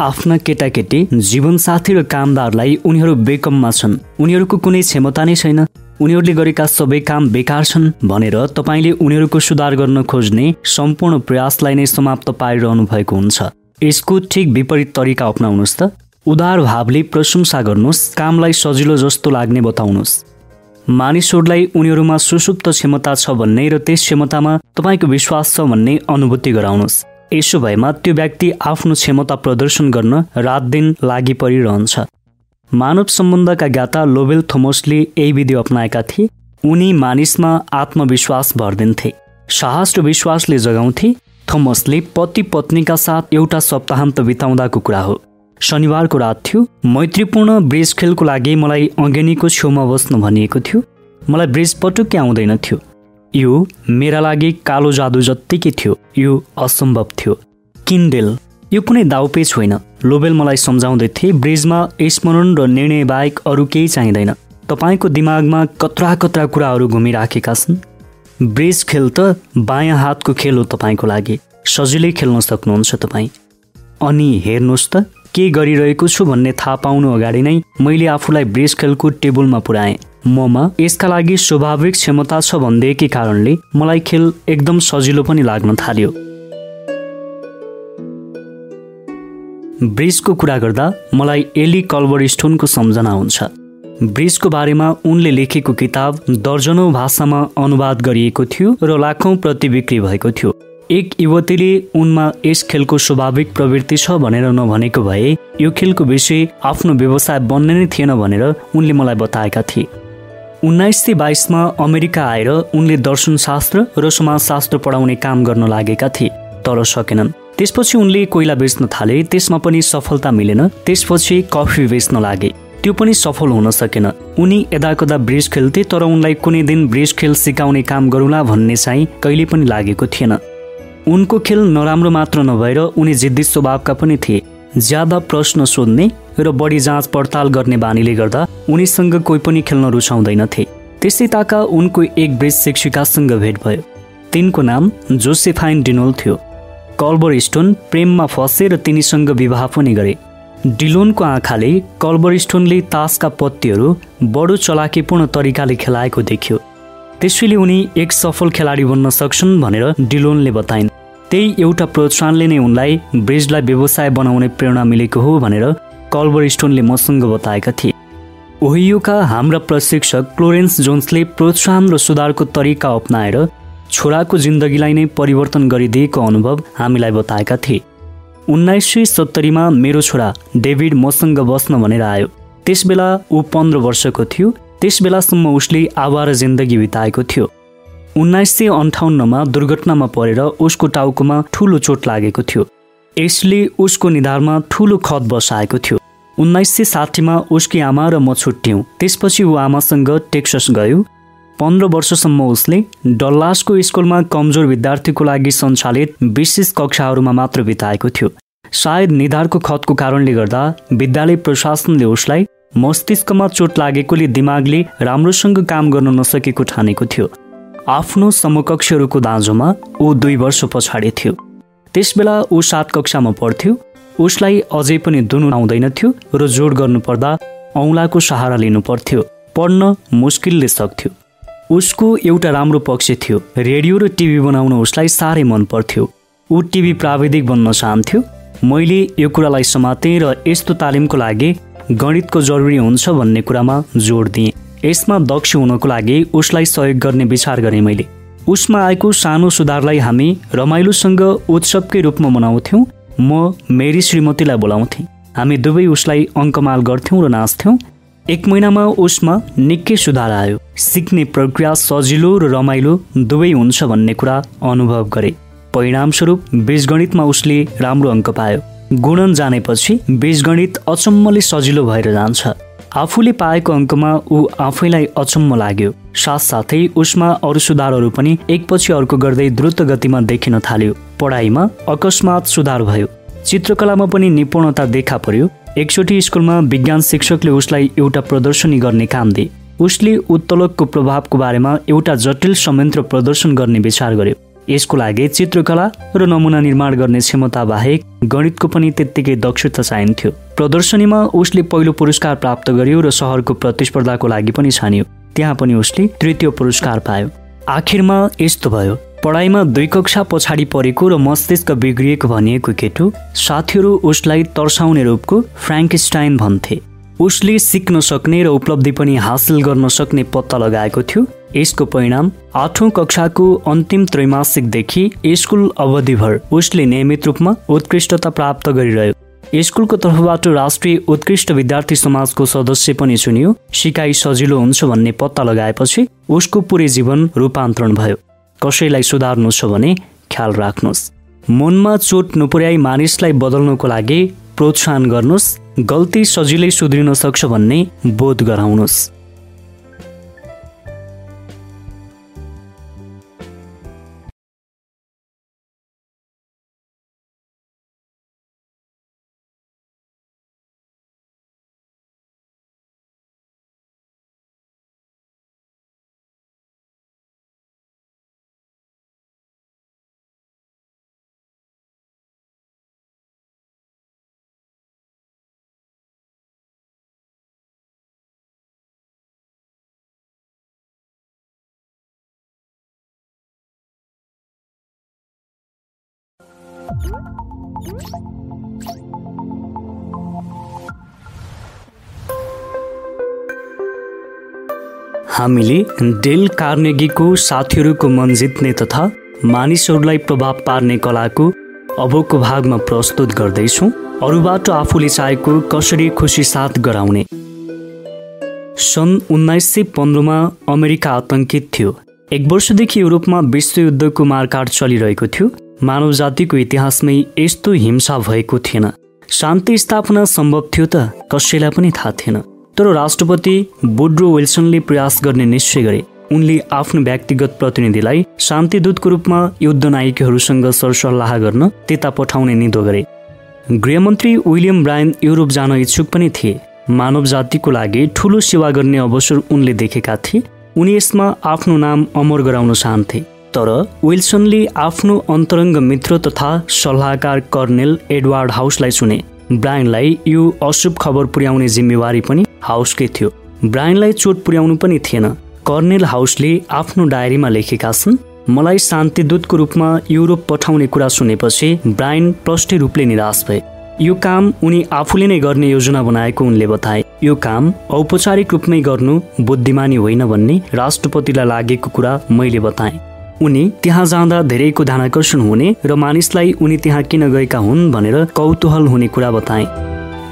आफ्ना केटाकेटी जीवनसाथी र कामदारलाई उनीहरू बेकममा छन्। उनीहरूको कुनै क्षमता नै छैन। उनीहरूले गरेका सबै काम बेकार छन् भनेर तपाईँले उनीहरूको सुधार गर्न खोज्ने सम्पूर्ण प्रयासलाई नै समाप्त पारिरहनु भएको हुन्छ। यसको ठिक विपरीत तरिका अप्नाउनुहोस् त। उदार भावले प्रशंसा गर्नुहोस् कामलाई सजिलो जस्तो लाग्ने बताउनुहोस्। मानिसहरूलाई उनीहरूमा सुसुप्त क्षमता छ भन्ने र त्यस क्षमतामा तपाईँको विश्वास छ भन्ने अनुभूति गराउनुहोस्। यसो भएमा त्यो व्यक्ति आफ्नो क्षमता प्रदर्शन गर्न रात दिन लागि परिरहन्छ। मानव सम्बन्धका ज्ञाता लोबेल थोमसले यही विधि अप्नाएका थिए। उनी मानिसमा आत्मविश्वास भरिदिन्थे। साहस र विश्वासले जगाउँथे। थोमसले पति पत्नीका साथ एउटा सप्ताहन्त बिताउँदाको कुरा हो। शनिबारको रात थियो। मैत्रीपूर्ण ब्रिज खेलको लागि मलाई अङ्गेनीको छेउमा बस्न भनिएको थियो। मलाई ब्रिज पटुकै आउँदैन थियो। यो मेरा लागि कालो जादु जत्तिकै थियो। यो असम्भव थियो। किन्डेल यो कुनै दाउपेच होइन। लोबेल मलाई सम्झाउँदै थिए ब्रिजमा स्मरण र निर्णय बाहेक अरू केही चाहिँदैन। तपाईँको दिमागमा कत्रा कत्रा कुराहरू घुमिराखेका छन्। ब्रिज खेल त बायाँ हातको खेल हो तपाईँको लागि। सजिलै खेल्न सक्नुहुन्छ तपाईँ। अनि हेर्नुहोस् त के गरिरहेको छु भन्ने थाहा पाउनु अगाडि नै मैले आफूलाई ब्रिज खेलको टेबलमा पुऱ्याएँ। ममा यसका लागि स्वाभाविक क्षमता छ भनिदिएकै कारणले मलाई खेल एकदम सजिलो पनि लाग्न थाल्यो। ब्रिजको कुरा गर्दा मलाई एली कल्बर स्टोनको सम्झना हुन्छ। ब्रिजको बारेमा उनले लेखेको किताब दर्जनौँ भाषामा अनुवाद गरिएको थियो र लाखौँ प्रति बिक्री भएको थियो। एक युवतीले उनमा यस खेलको स्वाभाविक प्रवृत्ति छ भनेर नभनेको भए यो खेलको विषय आफ्नो व्यवसाय बन्ने नै थिएन भनेर उनले मलाई बताएका थिए। उन्नाइस सय बाइसमा अमेरिका आएर उनले दर्शनशास्त्र र समाजशास्त्र पढाउने काम गर्न लागेका थिए तर सकेनन्। त्यसपछि उनले कोइला बेच्न थाले त्यसमा पनि सफलता मिलेन त्यसपछि कफी बेच्न लागे। त्यो पनि सफल हुन सकेन। उनी यदाकदा ब्रिज खेल्थे तर उनलाई कुनै दिन ब्रिज खेल सिकाउने काम गरौँला भन्ने चाहिँ कहिले पनि लागेको थिएन। उनको खेल नराम्रो मात्र नभएर उनी जिद्दी स्वभावका पनि थिए। ज्यादा प्रश्न सोध्ने र बढी जाँच पडताल गर्ने बानीले गर्दा उनीसँग कोही पनि खेल्न रुचाउँदैनथे। त्यसै ताका उनको एक ब्रिज शिक्षिकासँग भेट भयो। तिनको नाम जोसेफाइन डिनोल थियो। कल्बर स्टोन प्रेममा फसे र तिनीसँग विवाह पनि गरे। डिलोनको आँखाले कल्बर स्टोनले तासका पत्तीहरू बडो चलाकीपूर्ण तरिकाले खेलाएको देख्यो। त्यसैले उनी एक सफल खेलाडी बन्न सक्छन् भनेर डिलोनले बताइन्। त्यही एउटा प्रोत्साहनले नै उनलाई ब्रिजलाई व्यवसाय बनाउने प्रेरणा मिलेको हो भनेर कल्बर स्टोनले मसँग बताएका थिए। ओहियोका हाम्रा प्रशिक्षक क्लोरेन्स जोन्सले प्रोत्साहन र सुधारको तरिका अप्नाएर छोराको जिन्दगीलाई नै परिवर्तन गरिदिएको अनुभव हामीलाई बताएका थिए। उन्नाइस सय सत्तरीमा मेरो छोरा डेभिड मसँग बस्न भनेर आयो। त्यसबेला ऊ पन्ध्र वर्षको थियो। त्यस बेलासम्म उसले आवार जिन्दगी बिताएको थियो। उन्नाइस सय अन्ठाउन्नमा दुर्घटनामा परेर उसको टाउकोमा ठुलो चोट लागेको थियो। यसले उसको निधारमा ठुलो खत बसाएको थियो। उन्नाइस सय साठीमा उसकी आमा र म छुट्यौँ। त्यसपछि ऊ आमासँग टेक्सस गयो। पन्ध्र वर्षसम्म उसले डल्लासको स्कुलमा कमजोर विद्यार्थीको लागि सञ्चालित विशेष कक्षाहरूमा मात्र बिताएको थियो। सायद निधारको खतको कारणले गर्दा विद्यालय प्रशासनले उसलाई मस्तिष्कमा चोट लागेकोले दिमागले राम्रोसँग काम गर्न नसकेको ठानेको थियो। आफ्नो समकक्षहरूको दाँजोमा ऊ दुई वर्ष पछाडि थियो। त्यसबेला ऊ सात कक्षामा पढ्थ्यो। उसलाई अझै पनि दुनु आउँदैनथ्यो र जोड गर्नुपर्दा औँलाको सहारा लिनु पर्थ्यो पढ्न मुस्किलले सक्थ्यो। उसको एउटा राम्रो पक्ष थियो। रेडियो र टिभी बनाउन उसलाई साह्रै मन पर्थ्यो। ऊ टिभी प्राविधिक बन्न चाहन्थ्यो। मैले यो कुरालाई समातेँ र यस्तो तालिमको लागि गणितको जरुरी हुन्छ भन्ने कुरामा जोड दिएँ। यसमा दक्ष हुनको लागि उसलाई सहयोग गर्ने विचार गरेँ मैले। उसमा आएको सानो सुधारलाई हामी रमाइलोसँग उत्सवकै रूपमा मनाउँथ्यौँ। म मेरी श्रीमतीलाई बोलाउँथेँ। हामी दुवै उसलाई अङ्कमाल गर्थ्यौँ र नाच्थ्यौँ। एक महिनामा उसमा निकै सुधार आयो। सिक्ने प्रक्रिया सजिलो र रमाइलो दुवै हुन्छ भन्ने कुरा अनुभव गरे। परिणामस्वरूप बीजगणितमा उसले राम्रो अङ्क पायो। गुणन जानेपछि बीजगणित अचम्मले सजिलो भएर जान्छ। आफूले पाएको अङ्कमा ऊ आफैलाई अचम्म लाग्यो। साथसाथै उसमा अरू सुधारहरू पनि एकपछि अर्को गर्दै द्रुत गतिमा देखिन थाल्यो। पढाइमा अकस्मात सुधार भयो। चित्रकलामा पनि निपुणता देखा पर्यो। एकचोटि स्कुलमा विज्ञान शिक्षकले उसलाई एउटा प्रदर्शनी गर्ने काम दिए। उसले उत्तोलकको प्रभावको बारेमा एउटा जटिल संयन्त्र प्रदर्शन गर्ने विचार गर्यो। यसको लागि चित्रकला र नमुना निर्माण गर्ने क्षमता बाहेक गणितको पनि त्यत्तिकै दक्षता चाहिन्थ्यो। प्रदर्शनीमा उसले पहिलो पुरस्कार प्राप्त गर्यो र सहरको प्रतिस्पर्धाको लागि पनि छानियो। त्यहाँ पनि उसले तृतीय पुरस्कार पायो। आखिरमा यस्तो भयो पढाइमा दुई कक्षा पछाडि परेको र मस्तिष्क बिग्रिएको भनिएको केटु साथीहरू उसलाई तर्साउने रूपको फ्रेङ्कस्टाइन भन्थे। उसले सिक्न सक्ने र उपलब्धि पनि हासिल गर्न सक्ने पत्ता लगाएको थियो। यसको परिणाम आठौँ कक्षाको अन्तिम त्रैमासिकदेखि स्कुल अवधिभर उसले नियमित रूपमा उत्कृष्टता प्राप्त गरिरह्यो। स्कुलको तर्फबाट राष्ट्रिय उत्कृष्ट विद्यार्थी समाजको सदस्य पनि चुनियो। सिकाइ सजिलो हुन्छ भन्ने पत्ता लगाएपछि उसको पुरै जीवन रूपान्तरण भयो। कसैलाई सुधार्नु छ भने ख्याल राख्नुहोस्। मनमा चोट नपुर्याई मानिसलाई बदल्नको लागि प्रोत्साहन गर्नुहोस्। गल्ती सजिलै सुध्रिन सक्छ भन्ने बोध गराउनुहोस् हामीले डेल कार्नेगीको साथीहरूको मन जित्ने तथा मानिसहरूलाई प्रभाव पार्ने कलाको अबको भागमा प्रस्तुत गर्दैछौँ। अरूबाट आफूले चाहेको कसरी खुसी साथ गराउने। सन् उन्नाइस सय पन्ध्रमा अमेरिका आतङ्कित थियो। एक वर्षदेखि युरोपमा विश्वयुद्धको मारकाट चलिरहेको थियो। मानव जातिको इतिहासमै यस्तो हिंसा भएको थिएन। शान्ति स्थापना सम्भव थियो त कसैलाई पनि थाहा थिएन। तर राष्ट्रपति बुड्रो विल्सनले प्रयास गर्ने निश्चय गरे। उनले आफ्नो व्यक्तिगत प्रतिनिधिलाई शान्तिदूतको रूपमा युद्ध नायकीहरूसँग सरसल्लाह गर्न त्यता पठाउने निदो गरे। गृहमन्त्री विलियम ब्रायन युरोप जान इच्छुक पनि थिए। मानव जातिको लागि ठुलो सेवा गर्ने अवसर उनले देखेका थिए। उनी यसमा आफ्नो नाम अमर गराउन चाहन्थे। तर विल्सनले आफ्नो अन्तरङ्ग मित्र तथा सल्लाहकार कर्नेल एडवार्ड हाउसलाई चुने ब्रायनलाई यो अशुभ खबर पुर्याउने जिम्मेवारी पनि हाउसकै थियो। ब्रायनलाई चोट पुर्याउनु पनि थिएन। कर्नेल हाउसले आफ्नो डायरीमा लेखेका छन् मलाई शान्तिदूतको रूपमा युरोप पठाउने कुरा सुनेपछि ब्रायन प्रष्ट रूपले निराश भए। यो काम उनी आफूले नै गर्ने योजना बनाएको उनले बताए। यो काम औपचारिक रूपमै गर्नु बुद्धिमानी होइन भन्ने राष्ट्रपतिलाई लागेको कुरा मैले बताएँ। उनी त्यहाँ जाँदा धेरैको ध्यानकर्षण हुने र मानिसलाई उनी त्यहाँ किन गएका हुन् भनेर कौतूहल हुने कुरा बताए।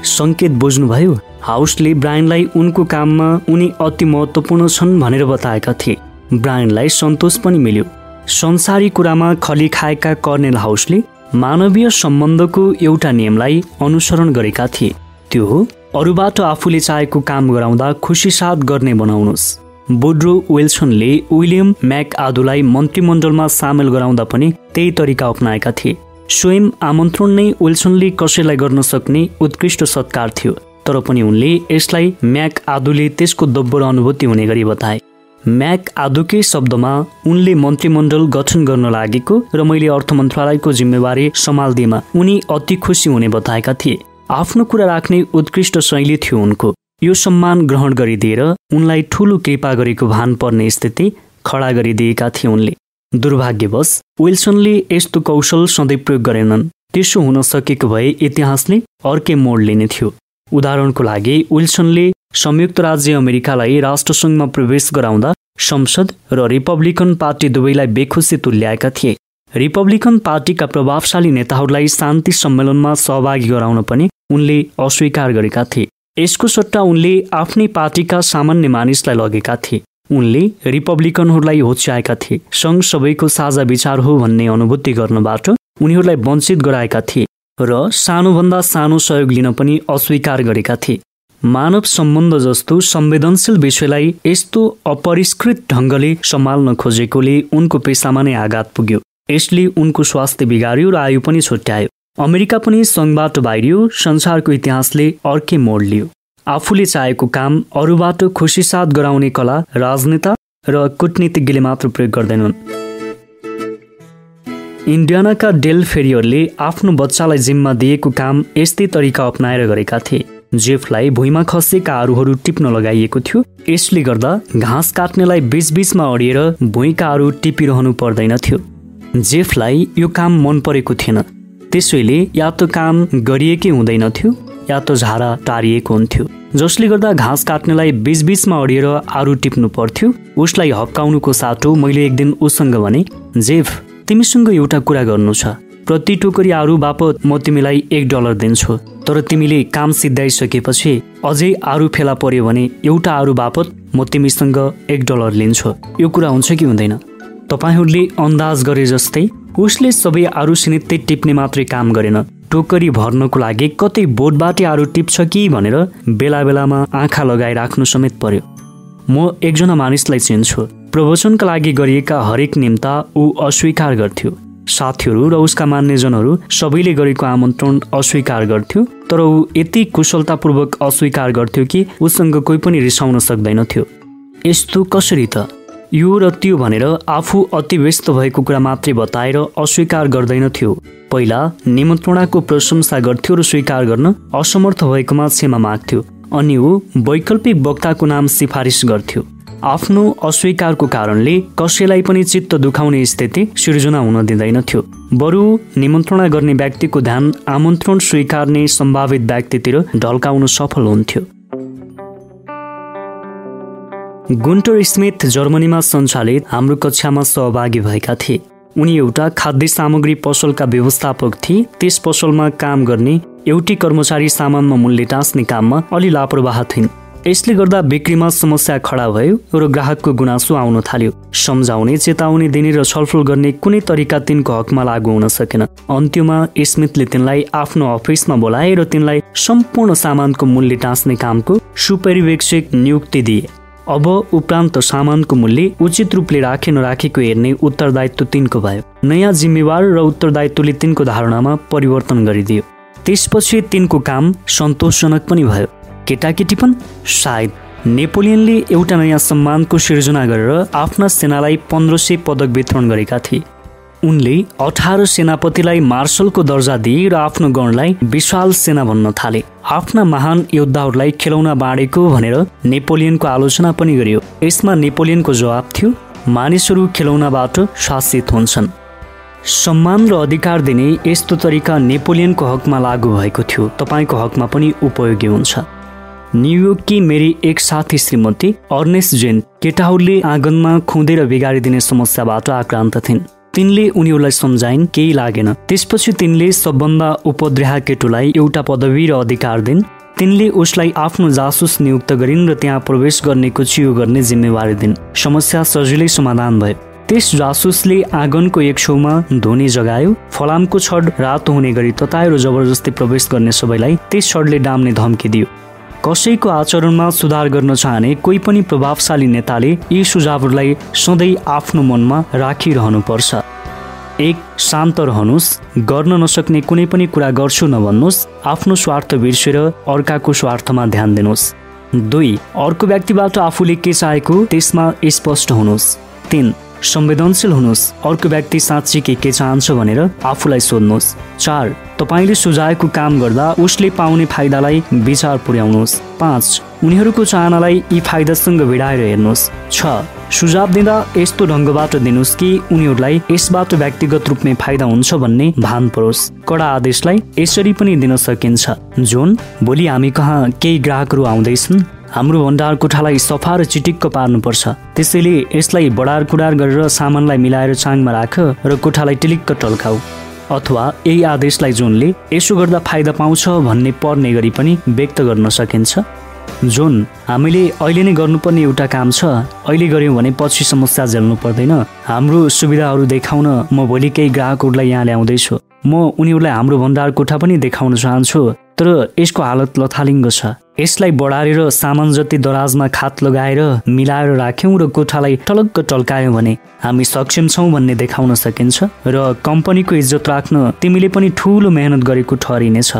सङ्केत बुझ्नुभयो? हाउसले ब्रायनलाई उनको काममा उनी अति महत्त्वपूर्ण छन् भनेर बताएका थिए। ब्रायनलाई सन्तोष पनि मिल्यो। संसारी कुरामा खली खाएका कर्नेल हाउसले मानवीय सम्बन्धको एउटा नियमलाई अनुसरण गरेका थिए। त्यो हो अरूबाट आफूले चाहेको काम गराउँदा खुसी साथ गर्ने बनाउनुहोस् बोड्रो वेल्सनले विलियम म्याक आदुलाई मन्त्रीमण्डलमा सामेल गराउँदा पनि त्यही तरिका अप्नाएका थिए। स्वयं आमन्त्रण नै विल्सनले कसैलाई गर्न सक्ने उत्कृष्ट सत्कार थियो। तर पनि उनले यसलाई म्याक आदुले त्यसको दोब्बर अनुभूति हुने गरी बताए। म्याक आदुकै शब्दमा उनले मन्त्रीमण्डल गठन गर्न लागेको र मैले अर्थ मन्त्रालयको जिम्मेवारी सम्हाल्दिएमा उनी अति खुसी हुने बताएका थिए। आफ्नो कुरा राख्ने उत्कृष्ट शैली थियो उनको। यो सम्मान ग्रहण गरिदिएर उनलाई ठुलो कृपा गरेको भान पर्ने स्थिति खडा गरिदिएका थिए उनले। दुर्भाग्यवश विल्सनले यस्तो कौशल सधैँ प्रयोग गरेनन्। त्यसो हुन सकेको भए इतिहासले अर्कै मोड लिने थियो। उदाहरणको लागि विल्सनले संयुक्त राज्य अमेरिकालाई राष्ट्रसङ्घमा प्रवेश गराउँदा संसद र रिपब्लिकन पार्टी दुवैलाई बेखुसी तुल्याएका थिए। रिपब्लिकन पार्टीका प्रभावशाली नेताहरूलाई शान्ति सम्मेलनमा सहभागी गराउन पनि उनले अस्वीकार गरेका थिए। यसको सट्टा उनले आफ्नै पार्टीका सामान्य मानिसलाई लगेका थिए। उनले रिपब्लिकनहरूलाई होच्याएका थिए। सङ्घ सबैको साझा विचार हो भन्ने अनुभूति गर्नबाट उनीहरूलाई वञ्चित गराएका थिए। र सानोभन्दा सानो सहयोग लिन पनि अस्वीकार गरेका थिए। मानव सम्बन्ध जस्तो संवेदनशील विषयलाई यस्तो अपरिष्कृत ढङ्गले सम्हाल्न खोजेकोले उनको पेसामा नै आघात पुग्यो। यसले उनको स्वास्थ्य बिगार्यो र आयु पनि छुट्यायो। अमेरिका पनि सङ्घबाट बाहिरियो संसारको इतिहासले अर्कै मोड लियो। आफूले चाहेको काम अरूबाट खुसीसाथ गराउने कला राजनेता र कुटनीतिज्ञले मात्र प्रयोग गर्दैनन्। इन्डियानाका डेल फेरियरले आफ्नो बच्चालाई जिम्मा दिएको काम यस्तै तरिका अप्नाएर गरेका थिए। जेफलाई भुइँमा खसेका आरूहरू टिप्न लगाइएको थियो। यसले गर्दा घाँस काट्नेलाई बीचबीचमा अडिएर भुइँका आरू टिपिरहनु पर्दैनथ्यो जेफलाई यो काम मन परेको थिएन। त्यसैले या त काम गरिएकै हुँदैनथ्यो या त झारा टारिएको हुन्थ्यो। जसले गर्दा घाँस काट्नेलाई बीचबीचमा अडिएर आरू टिप्नु पर्थ्यो। उसलाई हप्काउनुको साटो मैले एक दिन उसँग भने जेफ तिमीसँग एउटा कुरा गर्नु छ। प्रति टोकरी आरू बापत म तिमीलाई एक डलर दिन्छु। तर तिमीले काम सिद्धाइसकेपछि अझै आरू फेला पर्यो भने एउटा आरू बापत म तिमीसँग एक डलर लिन्छु। यो कुरा हुन्छ कि हुँदैन? तपाईँहरूले अन्दाज गरे जस्तै उसले सबै आरू सिनित्तै टिप्ने मात्रै काम गरेन। टोकरी भर्नको लागि कतै बोटबाटै आरू टिप्छ कि भनेर बेला बेलामा आँखा लगाइराख्नु समेत पर्यो। म एकजना मानिसलाई चिन्छु। प्रवचनका लागि गरिएका हरेक निम्ता ऊ अस्वीकार गर्थ्यो। साथीहरू र उसका मान्यजनहरू सबैले गरेको आमन्त्रण अस्वीकार गर्थ्यो तर ऊ यति कुशलतापूर्वक अस्वीकार गर्थ्यो कि उसँग कोही पनि रिसाउन सक्दैनथ्यो। यस्तो कसरी त? यो र त्यो भनेर आफू अति व्यस्त भएको कुरा मात्रै बताएर अस्वीकार गर्दैनथ्यो। पहिला निमन्त्रणाको प्रशंसा गर्थ्यो र स्वीकार गर्न असमर्थ भएकोमा क्षमा माग्थ्यो अनि ऊ वैकल्पिक वक्ताको नाम सिफारिस गर्थ्यो। आफ्नो अस्वीकारको कारणले कसैलाई पनि चित्त दुखाउने स्थिति सिर्जना हुन दिँदैनथ्यो बरु निमन्त्रणा गर्ने व्यक्तिको ध्यान आमन्त्रण स्वीकार्ने सम्भावित व्यक्तितिर ढल्काउन सफल हुन्थ्यो। गुन्टर स्मिथ जर्मनीमा सञ्चालित हाम्रो कक्षामा सहभागी भएका थिए। उनी एउटा खाद्य सामग्री पसलका व्यवस्थापक थिए। त्यस पसलमा काम गर्ने एउटी कर्मचारी सामानमा मूल्य टाँच्ने काममा अलि लापरवाह थिइन्। यसले गर्दा बिक्रीमा समस्या खडा भयो र ग्राहकको गुनासो आउन थाल्यो। सम्झाउने चेतावनी दिने र छलफल गर्ने कुनै तरिका तिनको हकमा लागू हुन सकेन। अन्त्यमा स्मिथले तिनलाई आफ्नो अफिसमा बोलाए र तिनलाई सम्पूर्ण सामानको मूल्य टाँच्ने कामको सुपरिवेक्षक नियुक्ति दिए। अब उपरान्त सामानको मूल्य उचित रूपले राखे नराखेको हेर्ने उत्तरदायित्व तिनको भयो। नयाँ जिम्मेवार र उत्तरदायित्वले तिनको धारणामा परिवर्तन गरिदियो। त्यसपछि तिनको काम सन्तोषजनक पनि भयो। केटाकेटी पनि? सायद। नेपोलियनले एउटा नयाँ सम्मानको सिर्जना गरेर आफ्ना सेनालाई पन्ध्र सय पदक वितरण गरेका थिए। उनले अठार सेनापतिलाई मार्सलको दर्जा दिए र आफ्नो गणलाई विशाल सेना भन्न थाले। आफ्ना महान योद्धाहरूलाई खेलौना बाँडेको भनेर नेपोलियनको आलोचना पनि गरियो। यसमा नेपोलियनको जवाब थियो मानिसहरू खेलौनाबाट शासित हुन्छन्। सम्मान र अधिकार दिने यस्तो तरिका नेपोलियनको हकमा लागू भएको थियो। तपाईँको हकमा पनि उपयोगी हुन्छ। न्युयोर्ककी मेरी एक साथी श्रीमती अर्नेस जेन केटाहरूले आँगनमा खुँदेर बिगारिदिने समस्याबाट आक्रान्त थिइन्। तिनले उनीहरूलाई सम्झाइन् केही लागेन। त्यसपछि तिनले सबभन्दा उपद्रेहा केटुलाई एउटा पदवी र अधिकार दिन्। तिनले उसलाई आफ्नो जासुस नियुक्त गरिन् र त्यहाँ प्रवेश गर्नेको चियो गर्ने जिम्मेवारी दिन्। समस्या सजिलै समाधान भयो त्यस जासुसले आँगनको एक छेउमा धुनी जगायो फलामको छड रातो हुने गरी ततायो र जबरजस्ती प्रवेश गर्ने सबैलाई त्यस छडले डाम्ने धम्की दियो। कसैको आचरणमा सुधार गर्न चाहने कोही पनि प्रभावशाली नेताले यी सुझावहरूलाई सधैँ आफ्नो मनमा राखिरहनुपर्छ। एक शान्त रहनुहोस्। गर्न नसक्ने कुनै पनि कुरा गर्छु नभन्नुहोस्। आफ्नो स्वार्थ बिर्सेर अर्काको स्वार्थमा ध्यान दिनुहोस्। दुई अर्को व्यक्तिबाट आफूले के चाहेको त्यसमा स्पष्ट हुनुहोस्। तिन संवेदनशील हुनुहोस्। अर्को व्यक्ति साँच्ची के के चाहन्छ भनेर आफूलाई सोध्नुहोस्। चार तपाईँले सुझाएको काम गर्दा उसले पाउने फाइदालाई विचार पुर्याउनुहोस्। पाँच उनीहरूको चाहनालाई यी फाइदासँग भिडाएर हेर्नुहोस्। छ सुझाव दिँदा यस्तो ढङ्गबाट दिनुहोस् कि उनीहरूलाई यसबाट व्यक्तिगत रूपमै फाइदा हुन्छ भन्ने भान परोस्। कडा आदेशलाई यसरी पनि दिन सकिन्छ। जुन भोलि हामी कहाँ केही ग्राहकहरू आउँदैछन्? हाम्रो भण्डार कोठालाई सफा र चिटिक्क पार्नुपर्छ। त्यसैले यसलाई बडार कुडार गरेर सामानलाई मिलाएर चाङमा राख र कोठालाई टिलिक्क टल्काऊ। अथवा यही आदेशलाई जुनले यसो गर्दा फाइदा पाउँछ भन्ने पर्ने गरी पनि व्यक्त गर्न सकिन्छ। जुन हामीले अहिले नै गर्नुपर्ने एउटा काम छ। अहिले गऱ्यौँ भने पछि समस्या झेल्नु पर्दैन। हाम्रो सुविधाहरू देखाउन म भोलि केही ग्राहकहरूलाई यहाँ ल्याउँदैछु। म उनीहरूलाई हाम्रो भण्डार कोठा पनि देखाउन चाहन्छु। तर यसको हालत लथालिङ्ग छ। यसलाई बढारेर सामान जति दराजमा खात लगाएर मिलाएर राख्यौँ र कोठालाई टलक्क टल्कायौँ भने हामी सक्षम छौँ भन्ने देखाउन सकिन्छ र कम्पनीको इज्जत राख्न तिमीले पनि ठुलो मेहनत गरेको ठहरिनेछ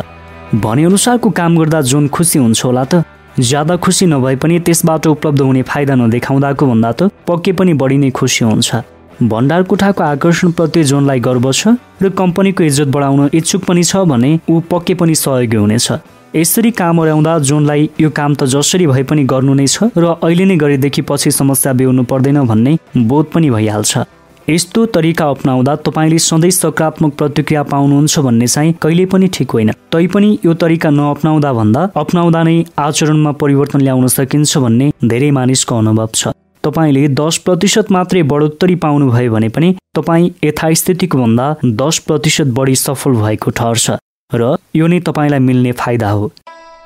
भनेअनुसारको काम गर्दा जुन खुसी हुन्छ होला त। ज्यादा खुसी नभए पनि त्यसबाट उपलब्ध हुने फाइदा नदेखाउँदाको भन्दा त पक्कै पनि बढी नै खुसी हुन्छ। भण्डार कोठाको आकर्षणप्रति जोनलाई गर्व छ र कम्पनीको इज्जत बढाउन इच्छुक पनि छ भने ऊ पक्कै पनि सहयोगी हुनेछ। यसरी काम ओर्याउँदा जोनलाई यो काम त जसरी भए पनि गर्नु नै छ र अहिले नै गरेदेखि पछि समस्या बेहोर्नु पर्दैन भन्ने बोध पनि भइहाल्छ। यस्तो तरिका अप्नाउँदा तपाईँले सधैँ सकारात्मक प्रतिक्रिया पाउनुहुन्छ भन्ने चाहिँ कहिले पनि ठिक होइन। तैपनि यो तरिका नअप्नाउँदा भन्दा अप्नाउँदा नै आचरणमा परिवर्तन ल्याउन सकिन्छ भन्ने धेरै मानिसको अनुभव छ। तपाईँले दस प्रतिशत मात्रै बढोत्तरी पाउनुभयो भने पनि तपाईँ यथास्थितिको भन्दा दस प्रतिशत बढी सफल भएको ठहर्छ र यो नै तपाईँलाई मिल्ने फाइदा हो।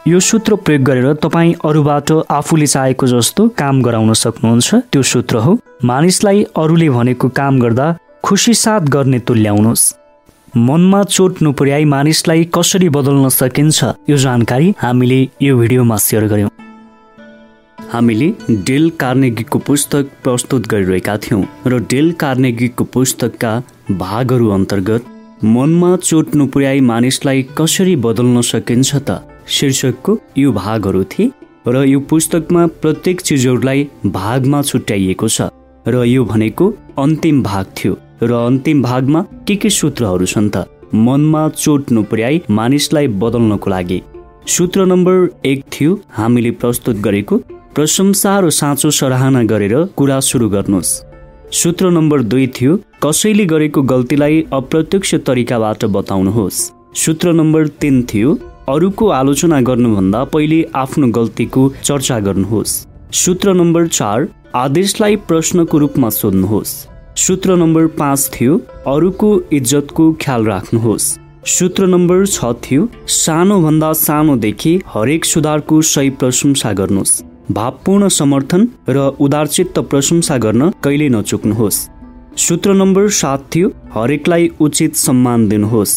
यो सूत्र प्रयोग गरेर तपाईँ अरूबाट आफूले चाहेको जस्तो काम गराउन सक्नुहुन्छ। त्यो सूत्र हो मानिसलाई अरूले भनेको काम गर्दा खुसी साथ गर्ने तुल्याउनुहोस् मनमा चोट नपुर्याई मानिसलाई कसरी बदल्न सकिन्छ यो जानकारी हामीले यो भिडियोमा सेयर गर्यौँ। हामीले डेल कार्नेगीको पुस्तक प्रस्तुत गरिरहेका थियौँ र डेल कार्नेगीको पुस्तकका भागहरू अन्तर्गत मनमा चोट नपुर्याई मानिसलाई कसरी बदल्न सकिन्छ त शीर्षकको यो भागहरू थिए र यो पुस्तकमा प्रत्येक चिजहरूलाई भागमा छुट्याइएको छ र यो भनेको अन्तिम भाग थियो र अन्तिम भागमा के के सूत्रहरू छन् त? मनमा चोट नपुर्याई मानिसलाई बदल्नको लागि। सूत्र नम्बर एक थियो हामीले प्रस्तुत गरेको प्रशंसा र साँचो सराहना गरेर कुरा सुरु गर्नुहोस्। सूत्र नम्बर दुई थियो कसैले गरेको गल्तीलाई अप्रत्यक्ष तरिकाबाट बताउनुहोस्। सूत्र नम्बर तिन थियो अरूको आलोचना गर्नुभन्दा पहिले आफ्नो गल्तीको चर्चा गर्नुहोस्। सूत्र नम्बर चार आदेशलाई प्रश्नको रूपमा सोध्नुहोस्। सूत्र नम्बर पाँच थियो अरूको इज्जतको ख्याल राख्नुहोस्। सूत्र नम्बर छ थियो सानोभन्दा सानोदेखि हरेक सुधारको सही प्रशंसा गर्नुहोस्। भावपूर्ण समर्थन र उदारचित्त प्रशंसा गर्न कहिले नचुक्नुहोस्। सूत्र नम्बर सात थियो हरेकलाई उचित सम्मान दिनुहोस्।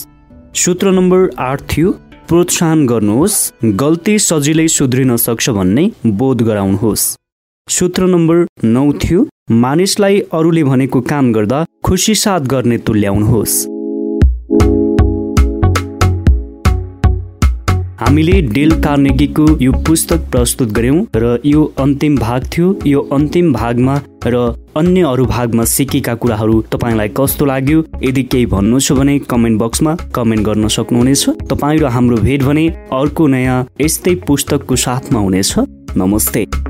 सूत्र नम्बर आठ थियो प्रोत्साहन गर्नुहोस् गल्ती सजिलै सुध्रिन सक्छ भन्ने बोध गराउनुहोस्। सूत्र नम्बर नौ थियो मानिसलाई अरूले भनेको काम गर्दा खुसी साथ गर्ने तुल्याउनुहोस्। हामीले डेल कार्नेगीको यो पुस्तक प्रस्तुत गऱ्यौँ र यो अन्तिम भाग थियो। यो अन्तिम भागमा र अन्य अरू भागमा सिकेका कुराहरू तपाईँलाई कस्तो लाग्यो यदि केही भन्नु छ भने कमेन्ट बक्समा कमेन्ट गर्न सक्नुहुनेछ। तपाईँ र हाम्रो भेट भने अर्को नयाँ यस्तै पुस्तकको साथमा हुनेछ। नमस्ते।